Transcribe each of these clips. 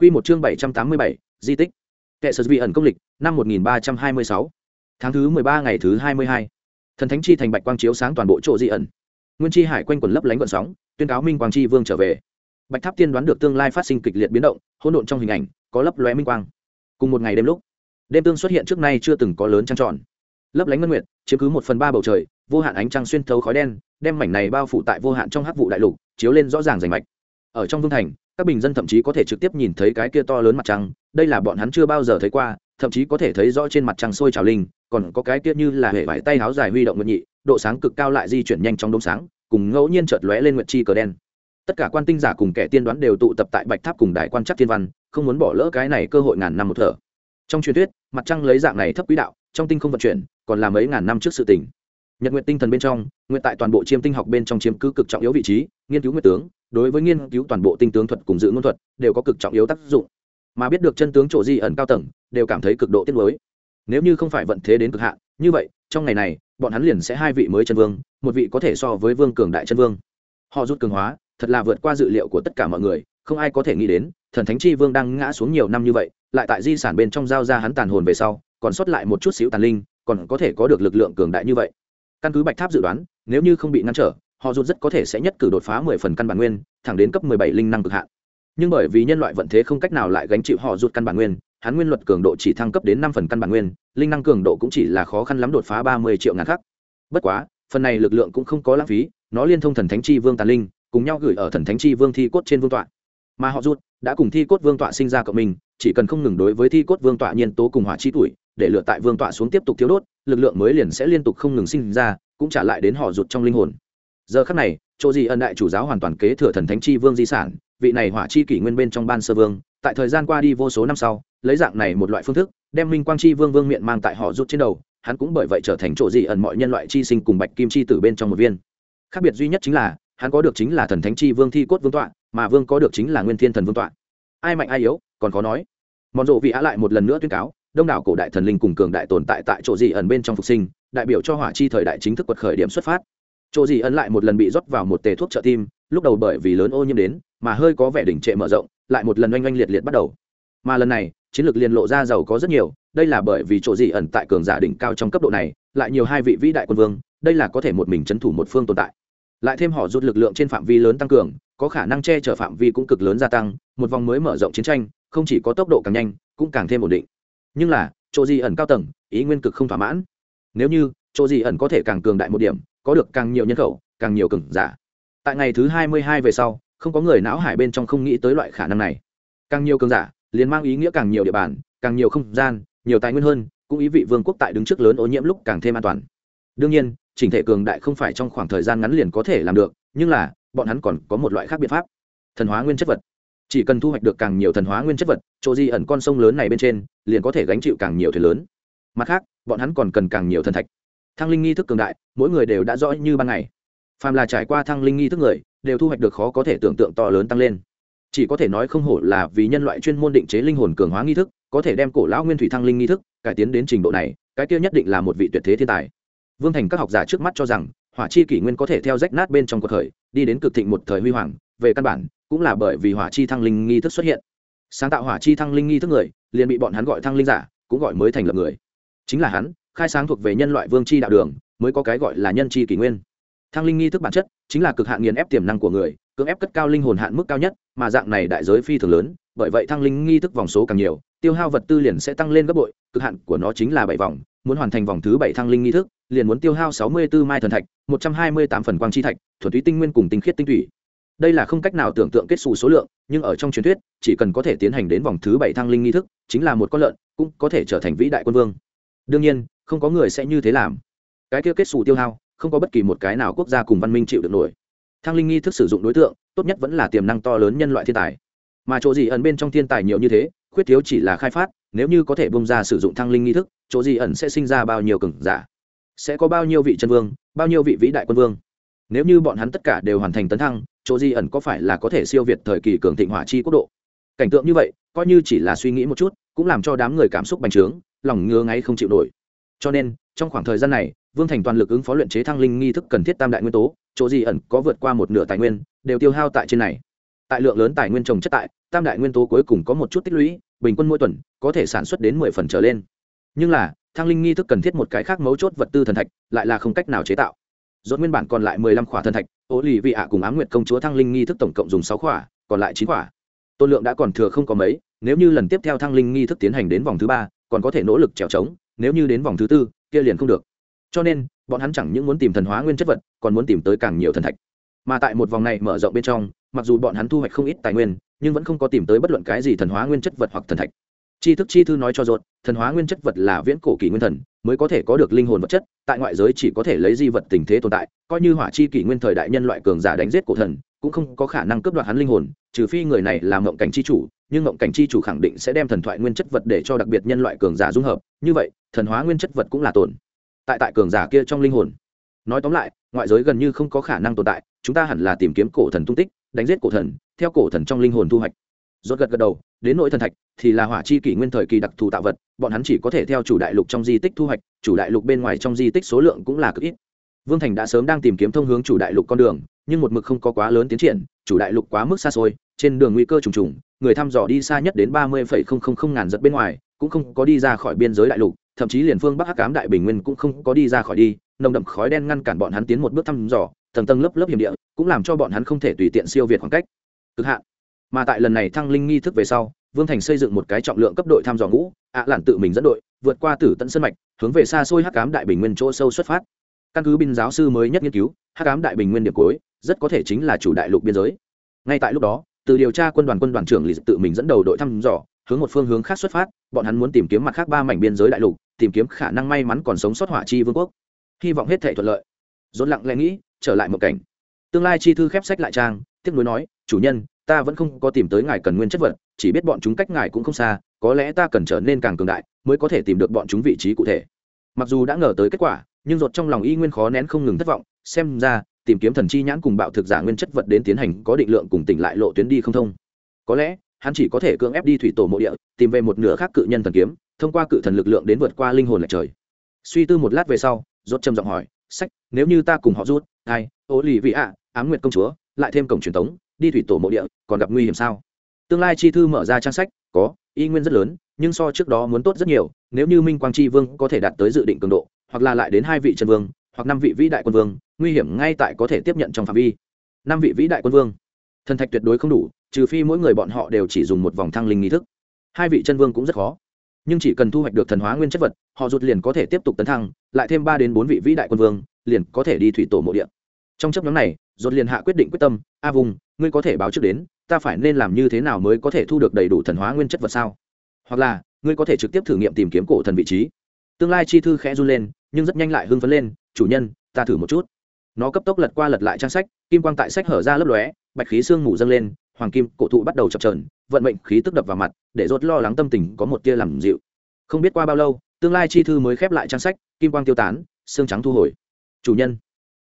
Quy một chương bảy trăm tám mươi bảy di tích. Kệ sở vi ẩn công lịch, năm một nghìn ba trăm hai mươi sáu Tháng thứ mười ba ngày thứ hai mươi hai Thần thánh chi thành bạch quang chiếu sáng toàn bộ chỗ di ẩn. Nguyên chi hải quanh quần lấp lánh gợn sóng, tuyên cáo minh quang chi vương trở về. Bạch Tháp Tiên đoán được tương lai phát sinh kịch liệt biến động, hỗn độn trong hình ảnh, có lấp lóe minh quang. Cùng một ngày đêm lúc, đêm tương xuất hiện trước nay chưa từng có lớn trăng tròn. Lấp lánh ngân nguyệt, chiếm cứ một phần ba bầu trời, vô hạn ánh trăng xuyên thấu khói đen, đem mảnh này bao phủ tại vô hạn trong hắc vụ đại lục, chiếu lên rõ ràng rành mạch. Ở trong vương thành, các bình dân thậm chí có thể trực tiếp nhìn thấy cái kia to lớn mặt trăng, đây là bọn hắn chưa bao giờ thấy qua, thậm chí có thể thấy rõ trên mặt trăng sôi trào linh, còn có cái kia như là hệ vải tay háo dài huy động nguyện nhị, độ sáng cực cao lại di chuyển nhanh trong đống sáng, cùng ngẫu nhiên chợt lóe lên nguyện chi cờ đen. Tất cả quan tinh giả cùng kẻ tiên đoán đều tụ tập tại bạch tháp cùng đại quan chắc thiên văn, không muốn bỏ lỡ cái này cơ hội ngàn năm một thở. Trong truyền thuyết, mặt trăng lấy dạng này thấp quý đạo, trong tinh không vận chuyển, còn là mấy ngàn năm trước sự tình nhật nguyện tinh thần bên trong, nguyện tại toàn bộ chiêm tinh học bên trong chiếm cứ cực trọng yếu vị trí, nghiên cứu nguyện tướng, đối với nghiên cứu toàn bộ tinh tướng thuật cùng dự ngôn thuật đều có cực trọng yếu tác dụng. Mà biết được chân tướng chỗ di ẩn cao tầng, đều cảm thấy cực độ tiết mới nếu như không phải vận thế đến cực hạn, như vậy, trong ngày này, bọn hắn liền sẽ hai vị mới chân vương, một vị có thể so với vương cường đại chân vương. Họ rút cường hóa, thật là vượt qua dự liệu của tất cả mọi người, không ai có thể nghĩ đến, thần thánh chi vương đang ngã xuống nhiều năm như vậy, lại tại di sản bên trong giao ra hắn tàn hồn về sau, còn sót lại một chút xíu tàn linh, còn có thể có được lực lượng cường đại như vậy căn cứ bạch tháp dự đoán, nếu như không bị ngăn trở, họ rụt rất có thể sẽ nhất cử đột phá mười phần căn bản nguyên, thẳng đến cấp mười bảy linh năng cực hạn. Nhưng bởi vì nhân loại vận thế không cách nào lại gánh chịu họ rụt căn bản nguyên, hắn nguyên luật cường độ chỉ thăng cấp đến năm phần căn bản nguyên, linh năng cường độ cũng chỉ là khó khăn lắm đột phá ba mươi triệu ngàn khắc. Bất quá, phần này lực lượng cũng không có lãng phí, nó liên thông thần thánh chi vương tàn linh, cùng nhau gửi ở thần thánh chi vương thi cốt trên vương tọa. Mà họ rút đã cùng thi cốt vương tọa sinh ra cộng mình, chỉ cần không ngừng đối với thi cốt vương tọa nhiên tố cùng hỏa chi tuổi, để lựa tại vương tọa xuống tiếp tục thiếu đốt lực lượng mới liền sẽ liên tục không ngừng sinh ra, cũng trả lại đến họ rụt trong linh hồn. Giờ khắc này, chỗ gì ân đại chủ giáo hoàn toàn kế thừa thần thánh chi vương di sản, vị này hỏa chi kỷ nguyên bên trong ban sơ vương, tại thời gian qua đi vô số năm sau, lấy dạng này một loại phương thức, đem minh quang chi vương vương miệng mang tại họ rút trên đầu, hắn cũng bởi vậy trở thành chỗ gì ẩn mọi nhân loại chi sinh cùng bạch kim chi tử bên trong một viên. Khác biệt duy nhất chính là, hắn có được chính là thần thánh chi vương thi cốt vương tọa, mà vương có được chính là nguyên thiên thần vương tọa. Ai mạnh ai yếu, còn khó nói. Mòn rộ vị á lại một lần nữa tuyên cáo đông đảo cổ đại thần linh cùng cường đại tồn tại tại chỗ gì ẩn bên trong phục sinh, đại biểu cho hỏa chi thời đại chính thức quật khởi điểm xuất phát. Chỗ gì ẩn lại một lần bị rót vào một tề thuốc trợ tim, lúc đầu bởi vì lớn ô nhiễm đến, mà hơi có vẻ đỉnh trệ mở rộng, lại một lần oanh oanh liệt liệt bắt đầu. Mà lần này, chiến lược liền lộ ra giàu có rất nhiều, đây là bởi vì chỗ gì ẩn tại cường giả đỉnh cao trong cấp độ này, lại nhiều hai vị vĩ đại quân vương, đây là có thể một mình chấn thủ một phương tồn tại. Lại thêm họ rút lực lượng trên phạm vi lớn tăng cường, có khả năng che chở phạm vi cũng cực lớn gia tăng, một vòng mới mở rộng chiến tranh, không chỉ có tốc độ càng nhanh, cũng càng thêm ổn định nhưng là, chỗ gì ẩn cao tầng, ý nguyên cực không thỏa mãn. Nếu như, chỗ gì ẩn có thể càng cường đại một điểm, có được càng nhiều nhân khẩu, càng nhiều cường giả. Tại ngày thứ hai mươi hai về sau, không có người não hải bên trong không nghĩ tới loại khả năng này. Càng nhiều cường giả, liền mang ý nghĩa càng nhiều địa bàn, càng nhiều không gian, nhiều tài nguyên hơn, cũng ý vị vương quốc tại đứng trước lớn ô nhiễm lúc càng thêm an toàn. Đương nhiên, chỉnh thể cường đại không phải trong khoảng thời gian ngắn liền có thể làm được, nhưng là, bọn hắn còn có một loại khác biện pháp. Thần hóa nguyên chất vật chỉ cần thu hoạch được càng nhiều thần hóa nguyên chất vật, chỗ di ẩn con sông lớn này bên trên, liền có thể gánh chịu càng nhiều thuyền lớn. Mặt khác, bọn hắn còn cần càng nhiều thần thạch. Thăng linh nghi thức cường đại, mỗi người đều đã rõ như ban ngày. Phàm là trải qua thăng linh nghi thức người, đều thu hoạch được khó có thể tưởng tượng to lớn tăng lên. Chỉ có thể nói không hổ là vì nhân loại chuyên môn định chế linh hồn cường hóa nghi thức, có thể đem cổ lão nguyên thủy thăng linh nghi thức cải tiến đến trình độ này, cái kia nhất định là một vị tuyệt thế thiên tài. Vương thành các học giả trước mắt cho rằng, hỏa chi kỷ nguyên có thể theo rách nát bên trong cuộc khởi, đi đến cực thịnh một thời huy hoàng, về căn bản cũng là bởi vì hỏa chi thăng linh nghi thức xuất hiện. Sáng tạo hỏa chi thăng linh nghi thức người, liền bị bọn hắn gọi thăng linh giả, cũng gọi mới thành lập người. Chính là hắn, khai sáng thuộc về nhân loại vương chi đạo đường, mới có cái gọi là nhân chi kỷ nguyên. Thăng linh nghi thức bản chất, chính là cực hạn nghiền ép tiềm năng của người, cưỡng ép cất cao linh hồn hạn mức cao nhất, mà dạng này đại giới phi thường lớn, bởi vậy thăng linh nghi thức vòng số càng nhiều, tiêu hao vật tư liền sẽ tăng lên gấp bội, cực hạn của nó chính là bảy vòng, muốn hoàn thành vòng thứ bảy thăng linh nghi thức, liền muốn tiêu hao sáu mươi 64 mai thần thạch, một trăm hai mươi tám phần quang chi thạch, thuần túy tinh nguyên cùng tinh khiết tinh thủy đây là không cách nào tưởng tượng kết xù số lượng, nhưng ở trong truyền thuyết, chỉ cần có thể tiến hành đến vòng thứ bảy thăng linh nghi thức, chính là một con lợn, cũng có thể trở thành vĩ đại quân vương. Đương nhiên, không có người sẽ như thế làm. Cái kia kết xù tiêu hao, không có bất kỳ một cái nào quốc gia cùng văn minh chịu được nổi. Thăng linh nghi thức sử dụng đối tượng, tốt nhất vẫn là tiềm năng to lớn nhân loại thiên tài. Mà chỗ gì ẩn bên trong thiên tài nhiều như thế, khuyết thiếu chỉ là khai phát, nếu như có thể bông ra sử dụng thăng linh nghi thức, chỗ gì ẩn sẽ sinh ra bao nhiêu cường giả? Sẽ có bao nhiêu vị chân vương, bao nhiêu vị vĩ đại quân vương? Nếu như bọn hắn tất cả đều hoàn thành tấn thăng chỗ di ẩn có phải là có thể siêu việt thời kỳ cường thịnh hỏa chi quốc độ? Cảnh tượng như vậy, coi như chỉ là suy nghĩ một chút, cũng làm cho đám người cảm xúc bành trướng, lòng ngứa ngáy không chịu nổi. Cho nên, trong khoảng thời gian này, vương thành toàn lực ứng phó luyện chế thăng linh nghi thức cần thiết tam đại nguyên tố, chỗ di ẩn có vượt qua một nửa tài nguyên, đều tiêu hao tại trên này. Tại lượng lớn tài nguyên trồng chất tại, tam đại nguyên tố cuối cùng có một chút tích lũy, bình quân mỗi tuần, có thể sản xuất đến mười phần trở lên. Nhưng là, thăng linh nghi thức cần thiết một cái khác mấu chốt vật tư thần thạch, lại là không cách nào chế tạo. Rốt nguyên bản còn lại mười lăm khỏa thần thạch ô lì vị ạ cùng á m nguyệt công chúa thăng linh nghi thức tổng cộng dùng sáu khỏa, còn lại chín khỏa. Tôn lượng đã còn thừa không có mấy, nếu như lần tiếp theo thăng linh nghi thức tiến hành đến vòng thứ ba, còn có thể nỗ lực trèo trống, nếu như đến vòng thứ tư, kia liền không được. Cho nên, bọn hắn chẳng những muốn tìm thần hóa nguyên chất vật, còn muốn tìm tới càng nhiều thần thạch. Mà tại một vòng này mở rộng bên trong, mặc dù bọn hắn thu hoạch không ít tài nguyên, nhưng vẫn không có tìm tới bất luận cái gì thần hóa nguyên chất vật hoặc thần thạch. Tri thức chi thư nói cho rốt, thần hóa nguyên chất vật là viễn cổ kỷ nguyên thần, mới có thể có được linh hồn vật chất, tại ngoại giới chỉ có thể lấy di vật tình thế tồn tại, coi như hỏa chi kỷ nguyên thời đại nhân loại cường giả đánh giết cổ thần, cũng không có khả năng cướp đoạt hắn linh hồn, trừ phi người này là mộng cảnh chi chủ, nhưng mộng cảnh chi chủ khẳng định sẽ đem thần thoại nguyên chất vật để cho đặc biệt nhân loại cường giả dung hợp, như vậy, thần hóa nguyên chất vật cũng là tồn tại tại cường giả kia trong linh hồn. Nói tóm lại, ngoại giới gần như không có khả năng tồn tại, chúng ta hẳn là tìm kiếm cổ thần tung tích, đánh giết cổ thần, theo cổ thần trong linh hồn thu hoạch. Rốt gật gật đầu, đến nội thần thạch thì là hỏa chi kỷ nguyên thời kỳ đặc thù tạo vật, bọn hắn chỉ có thể theo chủ đại lục trong di tích thu hoạch, chủ đại lục bên ngoài trong di tích số lượng cũng là cực ít. Vương thành đã sớm đang tìm kiếm thông hướng chủ đại lục con đường, nhưng một mực không có quá lớn tiến triển, chủ đại lục quá mức xa xôi, trên đường nguy cơ trùng trùng, người thăm dò đi xa nhất đến ba mươi ngàn giật bên ngoài, cũng không có đi ra khỏi biên giới đại lục, thậm chí liền phương bắc hắc cám đại bình nguyên cũng không có đi ra khỏi đi, nồng đậm khói đen ngăn cản bọn hắn tiến một bước thăm dò, tầng tầng lớp lớp hiểm địa, cũng làm cho bọn hắn không thể tùy tiện siêu việt khoảng cách. Cực hạn. Mà tại lần này thăng linh nghi thức về sau vương thành xây dựng một cái trọng lượng cấp đội thăm dò ngũ, ạ lản tự mình dẫn đội, vượt qua tử tận sân mạch, hướng về xa xôi hắc cám đại bình nguyên chỗ sâu xuất phát. Căn cứ binh giáo sư mới nhất nghiên cứu, hắc cám đại bình nguyên điểm cuối, rất có thể chính là chủ đại lục biên giới. Ngay tại lúc đó, từ điều tra quân đoàn quân đoàn trưởng lì tự mình dẫn đầu đội thăm dò, hướng một phương hướng khác xuất phát, bọn hắn muốn tìm kiếm mặt khác ba mảnh biên giới đại lục, tìm kiếm khả năng may mắn còn sống sót hỏa chi vương quốc. Hy vọng hết thể thuận lợi. Dồn lặng lẽ nghĩ, trở lại một cảnh. Tương lai chi thư khép sách lại trang tiếp nối nói, chủ nhân ta vẫn không có tìm tới ngài cần nguyên chất vật, chỉ biết bọn chúng cách ngài cũng không xa, có lẽ ta cần trở nên càng cường đại, mới có thể tìm được bọn chúng vị trí cụ thể. Mặc dù đã ngờ tới kết quả, nhưng ruột trong lòng y nguyên khó nén không ngừng thất vọng, xem ra, tìm kiếm thần chi nhãn cùng bạo thực giả nguyên chất vật đến tiến hành có định lượng cùng tỉnh lại lộ tuyến đi không thông. Có lẽ, hắn chỉ có thể cưỡng ép đi thủy tổ mộ địa, tìm về một nửa khác cự nhân thần kiếm, thông qua cự thần lực lượng đến vượt qua linh hồn lệch trời. Suy tư một lát về sau rốt trầm giọng hỏi, sách, nếu như ta cùng họ rút ai, ô lì vị ạ, ám nguyệt công chúa, lại thêm cổng truyền thống đi thủy tổ mộ địa, còn gặp nguy hiểm sao? Tương lai chi thư mở ra trang sách, có, y nguyên rất lớn, nhưng so trước đó muốn tốt rất nhiều, nếu như minh quang chi vương có thể đạt tới dự định cường độ, hoặc là lại đến hai vị chân vương, hoặc năm vị vĩ đại quân vương, nguy hiểm ngay tại có thể tiếp nhận trong phạm vi. Năm vị vĩ đại quân vương. Thần thạch tuyệt đối không đủ, trừ phi mỗi người bọn họ đều chỉ dùng một vòng thăng linh nghi thức. Hai vị chân vương cũng rất khó. Nhưng chỉ cần thu hoạch được thần hóa nguyên chất vật, họ rụt liền có thể tiếp tục tấn thăng, lại thêm ba đến bốn vị vĩ đại quân vương, liền có thể đi thủy tổ mộ địa. Trong chấp nhóm này, rụt liền hạ quyết định quyết tâm, a vùng ngươi có thể báo trước đến, ta phải nên làm như thế nào mới có thể thu được đầy đủ thần hóa nguyên chất vật sao? Hoặc là, ngươi có thể trực tiếp thử nghiệm tìm kiếm cổ thần vị trí. Tương lai chi thư khẽ run lên, nhưng rất nhanh lại hưng phấn lên, chủ nhân, ta thử một chút. Nó cấp tốc lật qua lật lại trang sách, kim quang tại sách hở ra lấp lóe, bạch khí sương mù dâng lên, hoàng kim cổ thụ bắt đầu chập trờn vận mệnh khí tức đập vào mặt, để rốt lo lắng tâm tình có một tia làm dịu. Không biết qua bao lâu, tương lai chi thư mới khép lại trang sách, kim quang tiêu tán xương trắng thu hồi. Chủ nhân.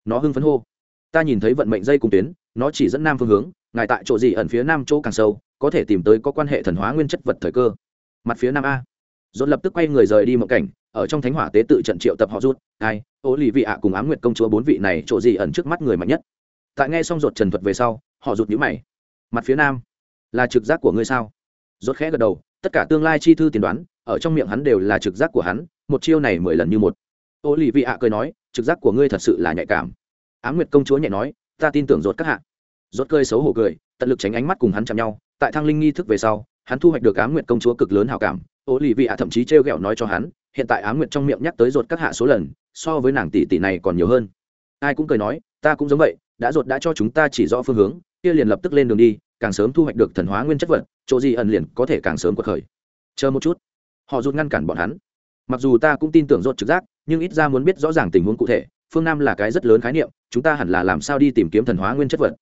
Nó hưng phấn hô. Ta nhìn thấy vận mệnh dây cùng tuyến nó chỉ dẫn nam phương hướng, ngài tại chỗ gì ẩn phía nam chỗ càng sâu, có thể tìm tới có quan hệ thần hóa nguyên chất vật thời cơ. Mặt phía nam a. Dồn lập tức quay người rời đi một cảnh, ở trong thánh hỏa tế tự trận triệu tập họ rút ai ô lì vị ạ cùng ám nguyệt công chúa bốn vị này chỗ gì ẩn trước mắt người mạnh nhất. Tại nghe xong rột trần thuật về sau, họ rụt nhũ mày. Mặt phía nam, là trực giác của ngươi sao? Rốt khẽ gật đầu, tất cả tương lai chi thư tiên đoán, ở trong miệng hắn đều là trực giác của hắn, một chiêu này mười lần như một. Ô lì vị ạ cười nói, trực giác của ngươi thật sự là nhạy cảm. Ám nguyệt công chúa nhẹ nói, ta tin tưởng rột các hạ rốt cơi xấu hổ cười, tận lực tránh ánh mắt cùng hắn chạm nhau. Tại thang linh nghi thức về sau, hắn thu hoạch được ám nguyệt công chúa cực lớn hảo cảm. Ô lì vị ạ thậm chí treo gẹo nói cho hắn, hiện tại ám nguyệt trong miệng nhắc tới rốt các hạ số lần, so với nàng tỷ tỷ này còn nhiều hơn. Ai cũng cười nói, ta cũng giống vậy, đã rốt đã cho chúng ta chỉ rõ phương hướng, kia liền lập tức lên đường đi, càng sớm thu hoạch được thần hóa nguyên chất vật, chỗ gì ẩn liền có thể càng sớm quật khởi. Chờ một chút. Họ rút ngăn cản bọn hắn. Mặc dù ta cũng tin tưởng rốt trực giác, nhưng ít ra muốn biết rõ ràng tình huống cụ thể, phương nam là cái rất lớn khái niệm, chúng ta hẳn là làm sao đi tìm kiếm thần hóa nguyên chất vật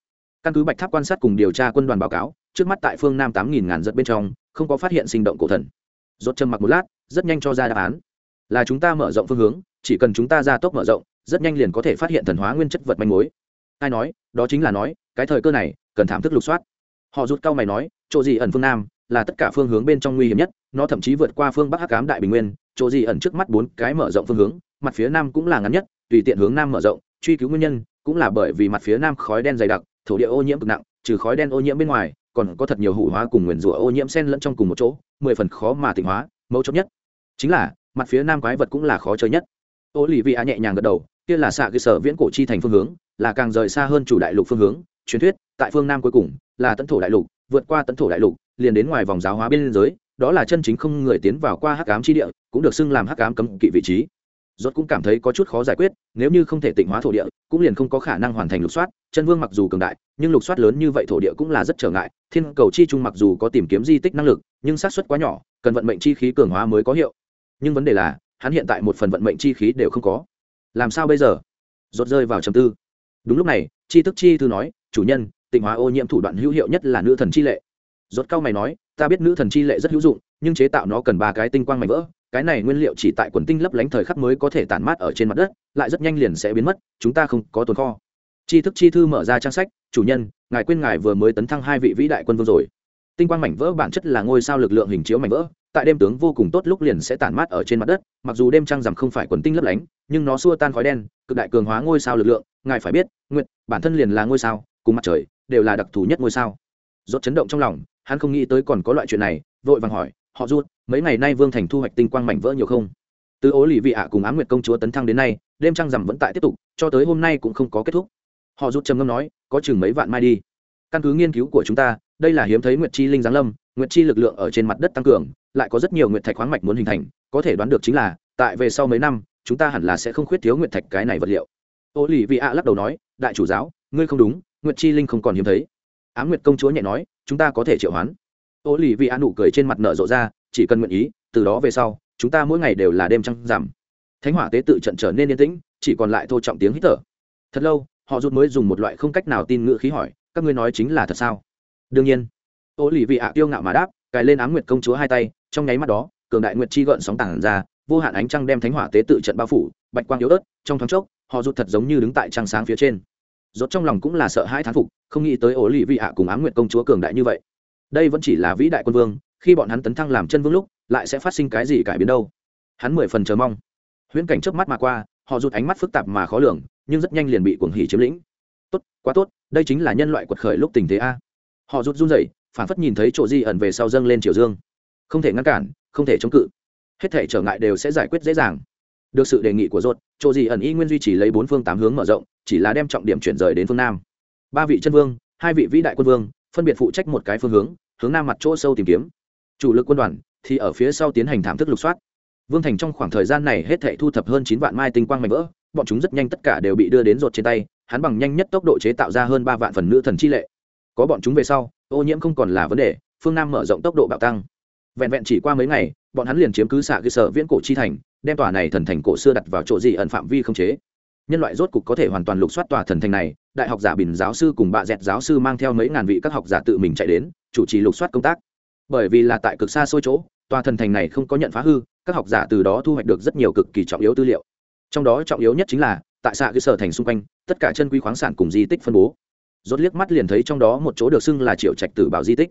căn cứ bạch tháp quan sát cùng điều tra quân đoàn báo cáo, trước mắt tại phương nam tám nghìn ngàn giật bên trong, không có phát hiện sinh động cổ thần. Rốt trầm mặc một lát, rất nhanh cho ra đáp án. Là chúng ta mở rộng phương hướng, chỉ cần chúng ta ra tốc mở rộng, rất nhanh liền có thể phát hiện thần hóa nguyên chất vật manh mối. Ai nói, đó chính là nói, cái thời cơ này, cần thảm thức lục soát. Họ rút cao mày nói, chỗ gì ẩn phương nam, là tất cả phương hướng bên trong nguy hiểm nhất, nó thậm chí vượt qua phương bắc hắc cám đại bình nguyên, chỗ gì ẩn trước mắt bốn cái mở rộng phương hướng, mặt phía nam cũng là ngắn nhất, tùy tiện hướng nam mở rộng, truy cứu nguyên nhân, cũng là bởi vì mặt phía nam khói đen dày đặc thổ địa ô nhiễm cực nặng, trừ khói đen ô nhiễm bên ngoài, còn có thật nhiều hủ hóa cùng nguyền rủa ô nhiễm sen lẫn trong cùng một chỗ, mười phần khó mà tịnh hóa, mấu chốt nhất chính là mặt phía nam quái vật cũng là khó chơi nhất. Ô lì vị a nhẹ nhàng gật đầu, kia là xạ cơ sở viễn cổ chi thành phương hướng, là càng rời xa hơn chủ đại lục phương hướng. Truyền thuyết, tại phương nam cuối cùng, là tấn thổ đại lục, vượt qua tấn thổ đại lục, liền đến ngoài vòng giáo hóa biên giới, đó là chân chính không người tiến vào qua hắc ám chi địa, cũng được xưng làm hắc ám cấm kỵ vị trí rốt cũng cảm thấy có chút khó giải quyết, nếu như không thể tịnh hóa thổ địa, cũng liền không có khả năng hoàn thành lục soát, chân vương mặc dù cường đại, nhưng lục soát lớn như vậy thổ địa cũng là rất trở ngại, thiên cầu chi trung mặc dù có tìm kiếm di tích năng lực, nhưng xác suất quá nhỏ, cần vận mệnh chi khí cường hóa mới có hiệu. Nhưng vấn đề là, hắn hiện tại một phần vận mệnh chi khí đều không có. Làm sao bây giờ? Rốt rơi vào trầm tư. Đúng lúc này, chi tức chi thư nói, chủ nhân, tịnh hóa ô nhiễm thủ đoạn hữu hiệu nhất là nữ thần chi lệ. Rốt cao mày nói, ta biết nữ thần chi lệ rất hữu dụng nhưng chế tạo nó cần ba cái tinh quang mảnh vỡ, cái này nguyên liệu chỉ tại quần tinh lấp lánh thời khắc mới có thể tản mát ở trên mặt đất, lại rất nhanh liền sẽ biến mất, chúng ta không có tồn kho. Chi thức chi thư mở ra trang sách, chủ nhân, ngài quên ngài vừa mới tấn thăng hai vị vĩ đại quân vương rồi. Tinh quang mảnh vỡ bản chất là ngôi sao lực lượng hình chiếu mảnh vỡ, tại đêm tướng vô cùng tốt lúc liền sẽ tản mát ở trên mặt đất, mặc dù đêm trăng rằm không phải quần tinh lấp lánh, nhưng nó xua tan khói đen, cực đại cường hóa ngôi sao lực lượng, ngài phải biết nguyện bản thân liền là ngôi sao, cùng mặt trời, đều là đặc thù nhất ngôi sao. Rốt chấn động trong lòng, hắn không nghĩ tới còn có loại chuyện này vội vàng hỏi, họ rút mấy ngày nay vương thành thu hoạch tinh quang mảnh vỡ nhiều không? Từ ố lì vị ạ cùng ám nguyệt công chúa tấn thăng đến nay, đêm trăng rằm vẫn tại tiếp tục, cho tới hôm nay cũng không có kết thúc. Họ rút trầm ngâm nói, có chừng mấy vạn mai đi. Căn cứ nghiên cứu của chúng ta, đây là hiếm thấy nguyệt chi linh giáng lâm, nguyệt chi lực lượng ở trên mặt đất tăng cường, lại có rất nhiều nguyệt thạch khoáng mạch muốn hình thành, có thể đoán được chính là, tại về sau mấy năm, chúng ta hẳn là sẽ không khuyết thiếu nguyệt thạch cái này vật liệu. Ô lì vị ạ lắc đầu nói, đại chủ giáo, ngươi không đúng, nguyệt chi linh không còn hiếm thấy. Á m nguyệt công chúa nhẹ nói, chúng ta có thể triệu hoán ô lì vì an nụ cười trên mặt nở rộ ra, chỉ cần nguyện ý, từ đó về sau, chúng ta mỗi ngày đều là đêm trăng giảm thánh hỏa tế tự trận trở nên yên tĩnh, chỉ còn lại thô trọng tiếng hít thở. Thật lâu, họ rút mới dùng một loại không cách nào tin ngữ khí hỏi, các ngươi nói chính là thật sao? Đương nhiên. Ô lì vị ạ kiêu ngạo mà đáp, cài lên ám nguyệt công chúa hai tay, trong nháy mắt đó, cường đại nguyệt chi gợn sóng tảng ra, vô hạn ánh trăng đem thánh hỏa tế tự trận bao phủ, bạch quang yếu ớt, trong thoáng chốc, họ rút thật giống như đứng tại trăng sáng phía trên. Rốt trong lòng cũng là sợ hãi thán phục, không nghĩ tới ổ lì vị ạ cùng ám nguyệt công chúa cường đại như vậy đây vẫn chỉ là vĩ đại quân vương, khi bọn hắn tấn thăng làm chân vương lúc, lại sẽ phát sinh cái gì cải biến đâu? Hắn mười phần chờ mong. Huyễn cảnh trước mắt mà qua, họ rụt ánh mắt phức tạp mà khó lường, nhưng rất nhanh liền bị cuồng hỉ chiếm lĩnh. Tốt, quá tốt, đây chính là nhân loại quật khởi lúc tình thế a. Họ rụt run rẩy, phản phất nhìn thấy chỗ di ẩn về sau dâng lên triều dương. Không thể ngăn cản, không thể chống cự. Hết thể trở ngại đều sẽ giải quyết dễ dàng. Được sự đề nghị của rốt, chỗ gì ẩn y nguyên duy trì lấy bốn phương tám hướng mở rộng, chỉ là đem trọng điểm chuyển rời đến phương nam. Ba vị chân vương, hai vị vĩ đại quân vương, phân biệt phụ trách một cái phương hướng hướng nam mặt chỗ sâu tìm kiếm. Chủ lực quân đoàn thì ở phía sau tiến hành thảm thức lục soát. Vương thành trong khoảng thời gian này hết thảy thu thập hơn chín vạn mai tinh quang mảnh vỡ, bọn chúng rất nhanh tất cả đều bị đưa đến rột trên tay, hắn bằng nhanh nhất tốc độ chế tạo ra hơn ba vạn phần nữ thần chi lệ. Có bọn chúng về sau, ô nhiễm không còn là vấn đề, phương nam mở rộng tốc độ bạo tăng. Vẹn vẹn chỉ qua mấy ngày, bọn hắn liền chiếm cứ xạ cơ sở viễn cổ chi thành, đem tòa này thần thành cổ xưa đặt vào chỗ gì ẩn phạm vi không chế. Nhân loại rốt cục có thể hoàn toàn lục soát tòa thần thành này đại học giả bình giáo sư cùng bà dẹt giáo sư mang theo mấy ngàn vị các học giả tự mình chạy đến, chủ trì lục soát công tác. Bởi vì là tại cực xa xôi chỗ, tòa thần thành này không có nhận phá hư, các học giả từ đó thu hoạch được rất nhiều cực kỳ trọng yếu tư liệu. Trong đó trọng yếu nhất chính là, tại xạ cơ sở thành xung quanh, tất cả chân quý khoáng sản cùng di tích phân bố. Rốt liếc mắt liền thấy trong đó một chỗ được xưng là triệu trạch tử bảo di tích.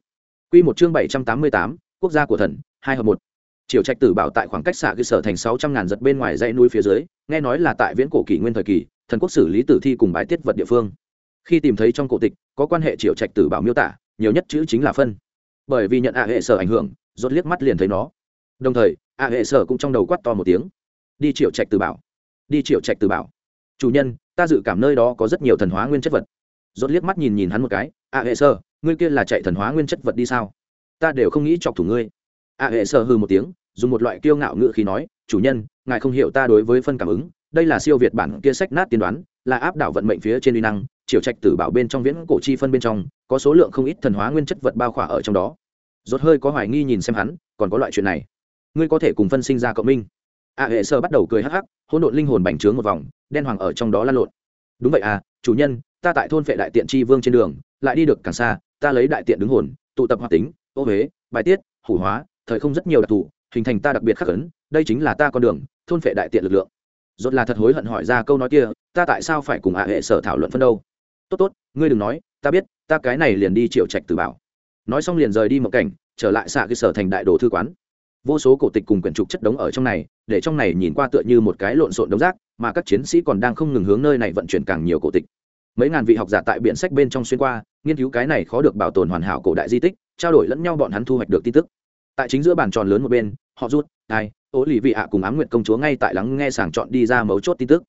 Quy một chương bảy trăm tám mươi tám, quốc gia của thần, hai hợp một. Triệu trạch tử bảo tại khoảng cách xạ cơ sở thành sáu trăm ngàn giật bên ngoài dãy núi phía dưới, nghe nói là tại viễn cổ kỷ nguyên thời kỳ thần quốc xử lý tử thi cùng bãi tiết vật địa phương. Khi tìm thấy trong cổ tịch, có quan hệ triều trạch tử bảo miêu tả, nhiều nhất chữ chính là phân. Bởi vì nhận ạ hệ sở ảnh hưởng, rốt liếc mắt liền thấy nó. Đồng thời, ạ hệ sở cũng trong đầu quát to một tiếng. Đi triều trạch tử bảo. Đi triều trạch tử bảo. Chủ nhân, ta dự cảm nơi đó có rất nhiều thần hóa nguyên chất vật. Rốt liếc mắt nhìn nhìn hắn một cái, ạ hệ sở, ngươi kia là chạy thần hóa nguyên chất vật đi sao? Ta đều không nghĩ chọc thủ ngươi. Ạ hệ sở hừ một tiếng, dùng một loại kiêu ngạo ngựa khí nói, chủ nhân, ngài không hiểu ta đối với phân cảm ứng đây là siêu việt bản kia sách nát tiên đoán, là áp đảo vận mệnh phía trên uy năng triều trạch tử bảo bên trong viễn cổ chi phân bên trong, có số lượng không ít thần hóa nguyên chất vật bao khỏa ở trong đó. Rốt hơi có hoài nghi nhìn xem hắn, còn có loại chuyện này. Ngươi có thể cùng phân sinh ra cộng minh. A hệ sơ bắt đầu cười hắc hắc, hỗn độn linh hồn bành trướng một vòng, đen hoàng ở trong đó lăn lộn. Đúng vậy à chủ nhân, ta tại thôn vệ đại tiện chi vương trên đường, lại đi được càng xa, ta lấy đại tiện đứng hồn, tụ tập hoạt tính, ô huế, bài tiết, hủ hóa, thời không rất nhiều đặc thù, hình thành ta đặc biệt khắc ấn, đây chính là ta con đường, thôn vệ đại tiện lực lượng rốt là thật hối hận hỏi ra câu nói kia, ta tại sao phải cùng ạ hệ sở thảo luận phân đâu? Tốt tốt, ngươi đừng nói, ta biết, ta cái này liền đi triệu trạch từ bảo. Nói xong liền rời đi một cảnh, trở lại xạ cái sở thành đại đồ thư quán. Vô số cổ tịch cùng quyển trục chất đống ở trong này, để trong này nhìn qua tựa như một cái lộn xộn đống rác, mà các chiến sĩ còn đang không ngừng hướng nơi này vận chuyển càng nhiều cổ tịch. Mấy ngàn vị học giả tại biện sách bên trong xuyên qua, nghiên cứu cái này khó được bảo tồn hoàn hảo cổ đại di tích, trao đổi lẫn nhau bọn hắn thu hoạch được tin tức. Tại chính giữa bàn tròn lớn một bên họ rút, ai ố lì vị ạ cùng ám nguyện công chúa ngay tại lắng nghe sàng chọn đi ra mấu chốt tin tức.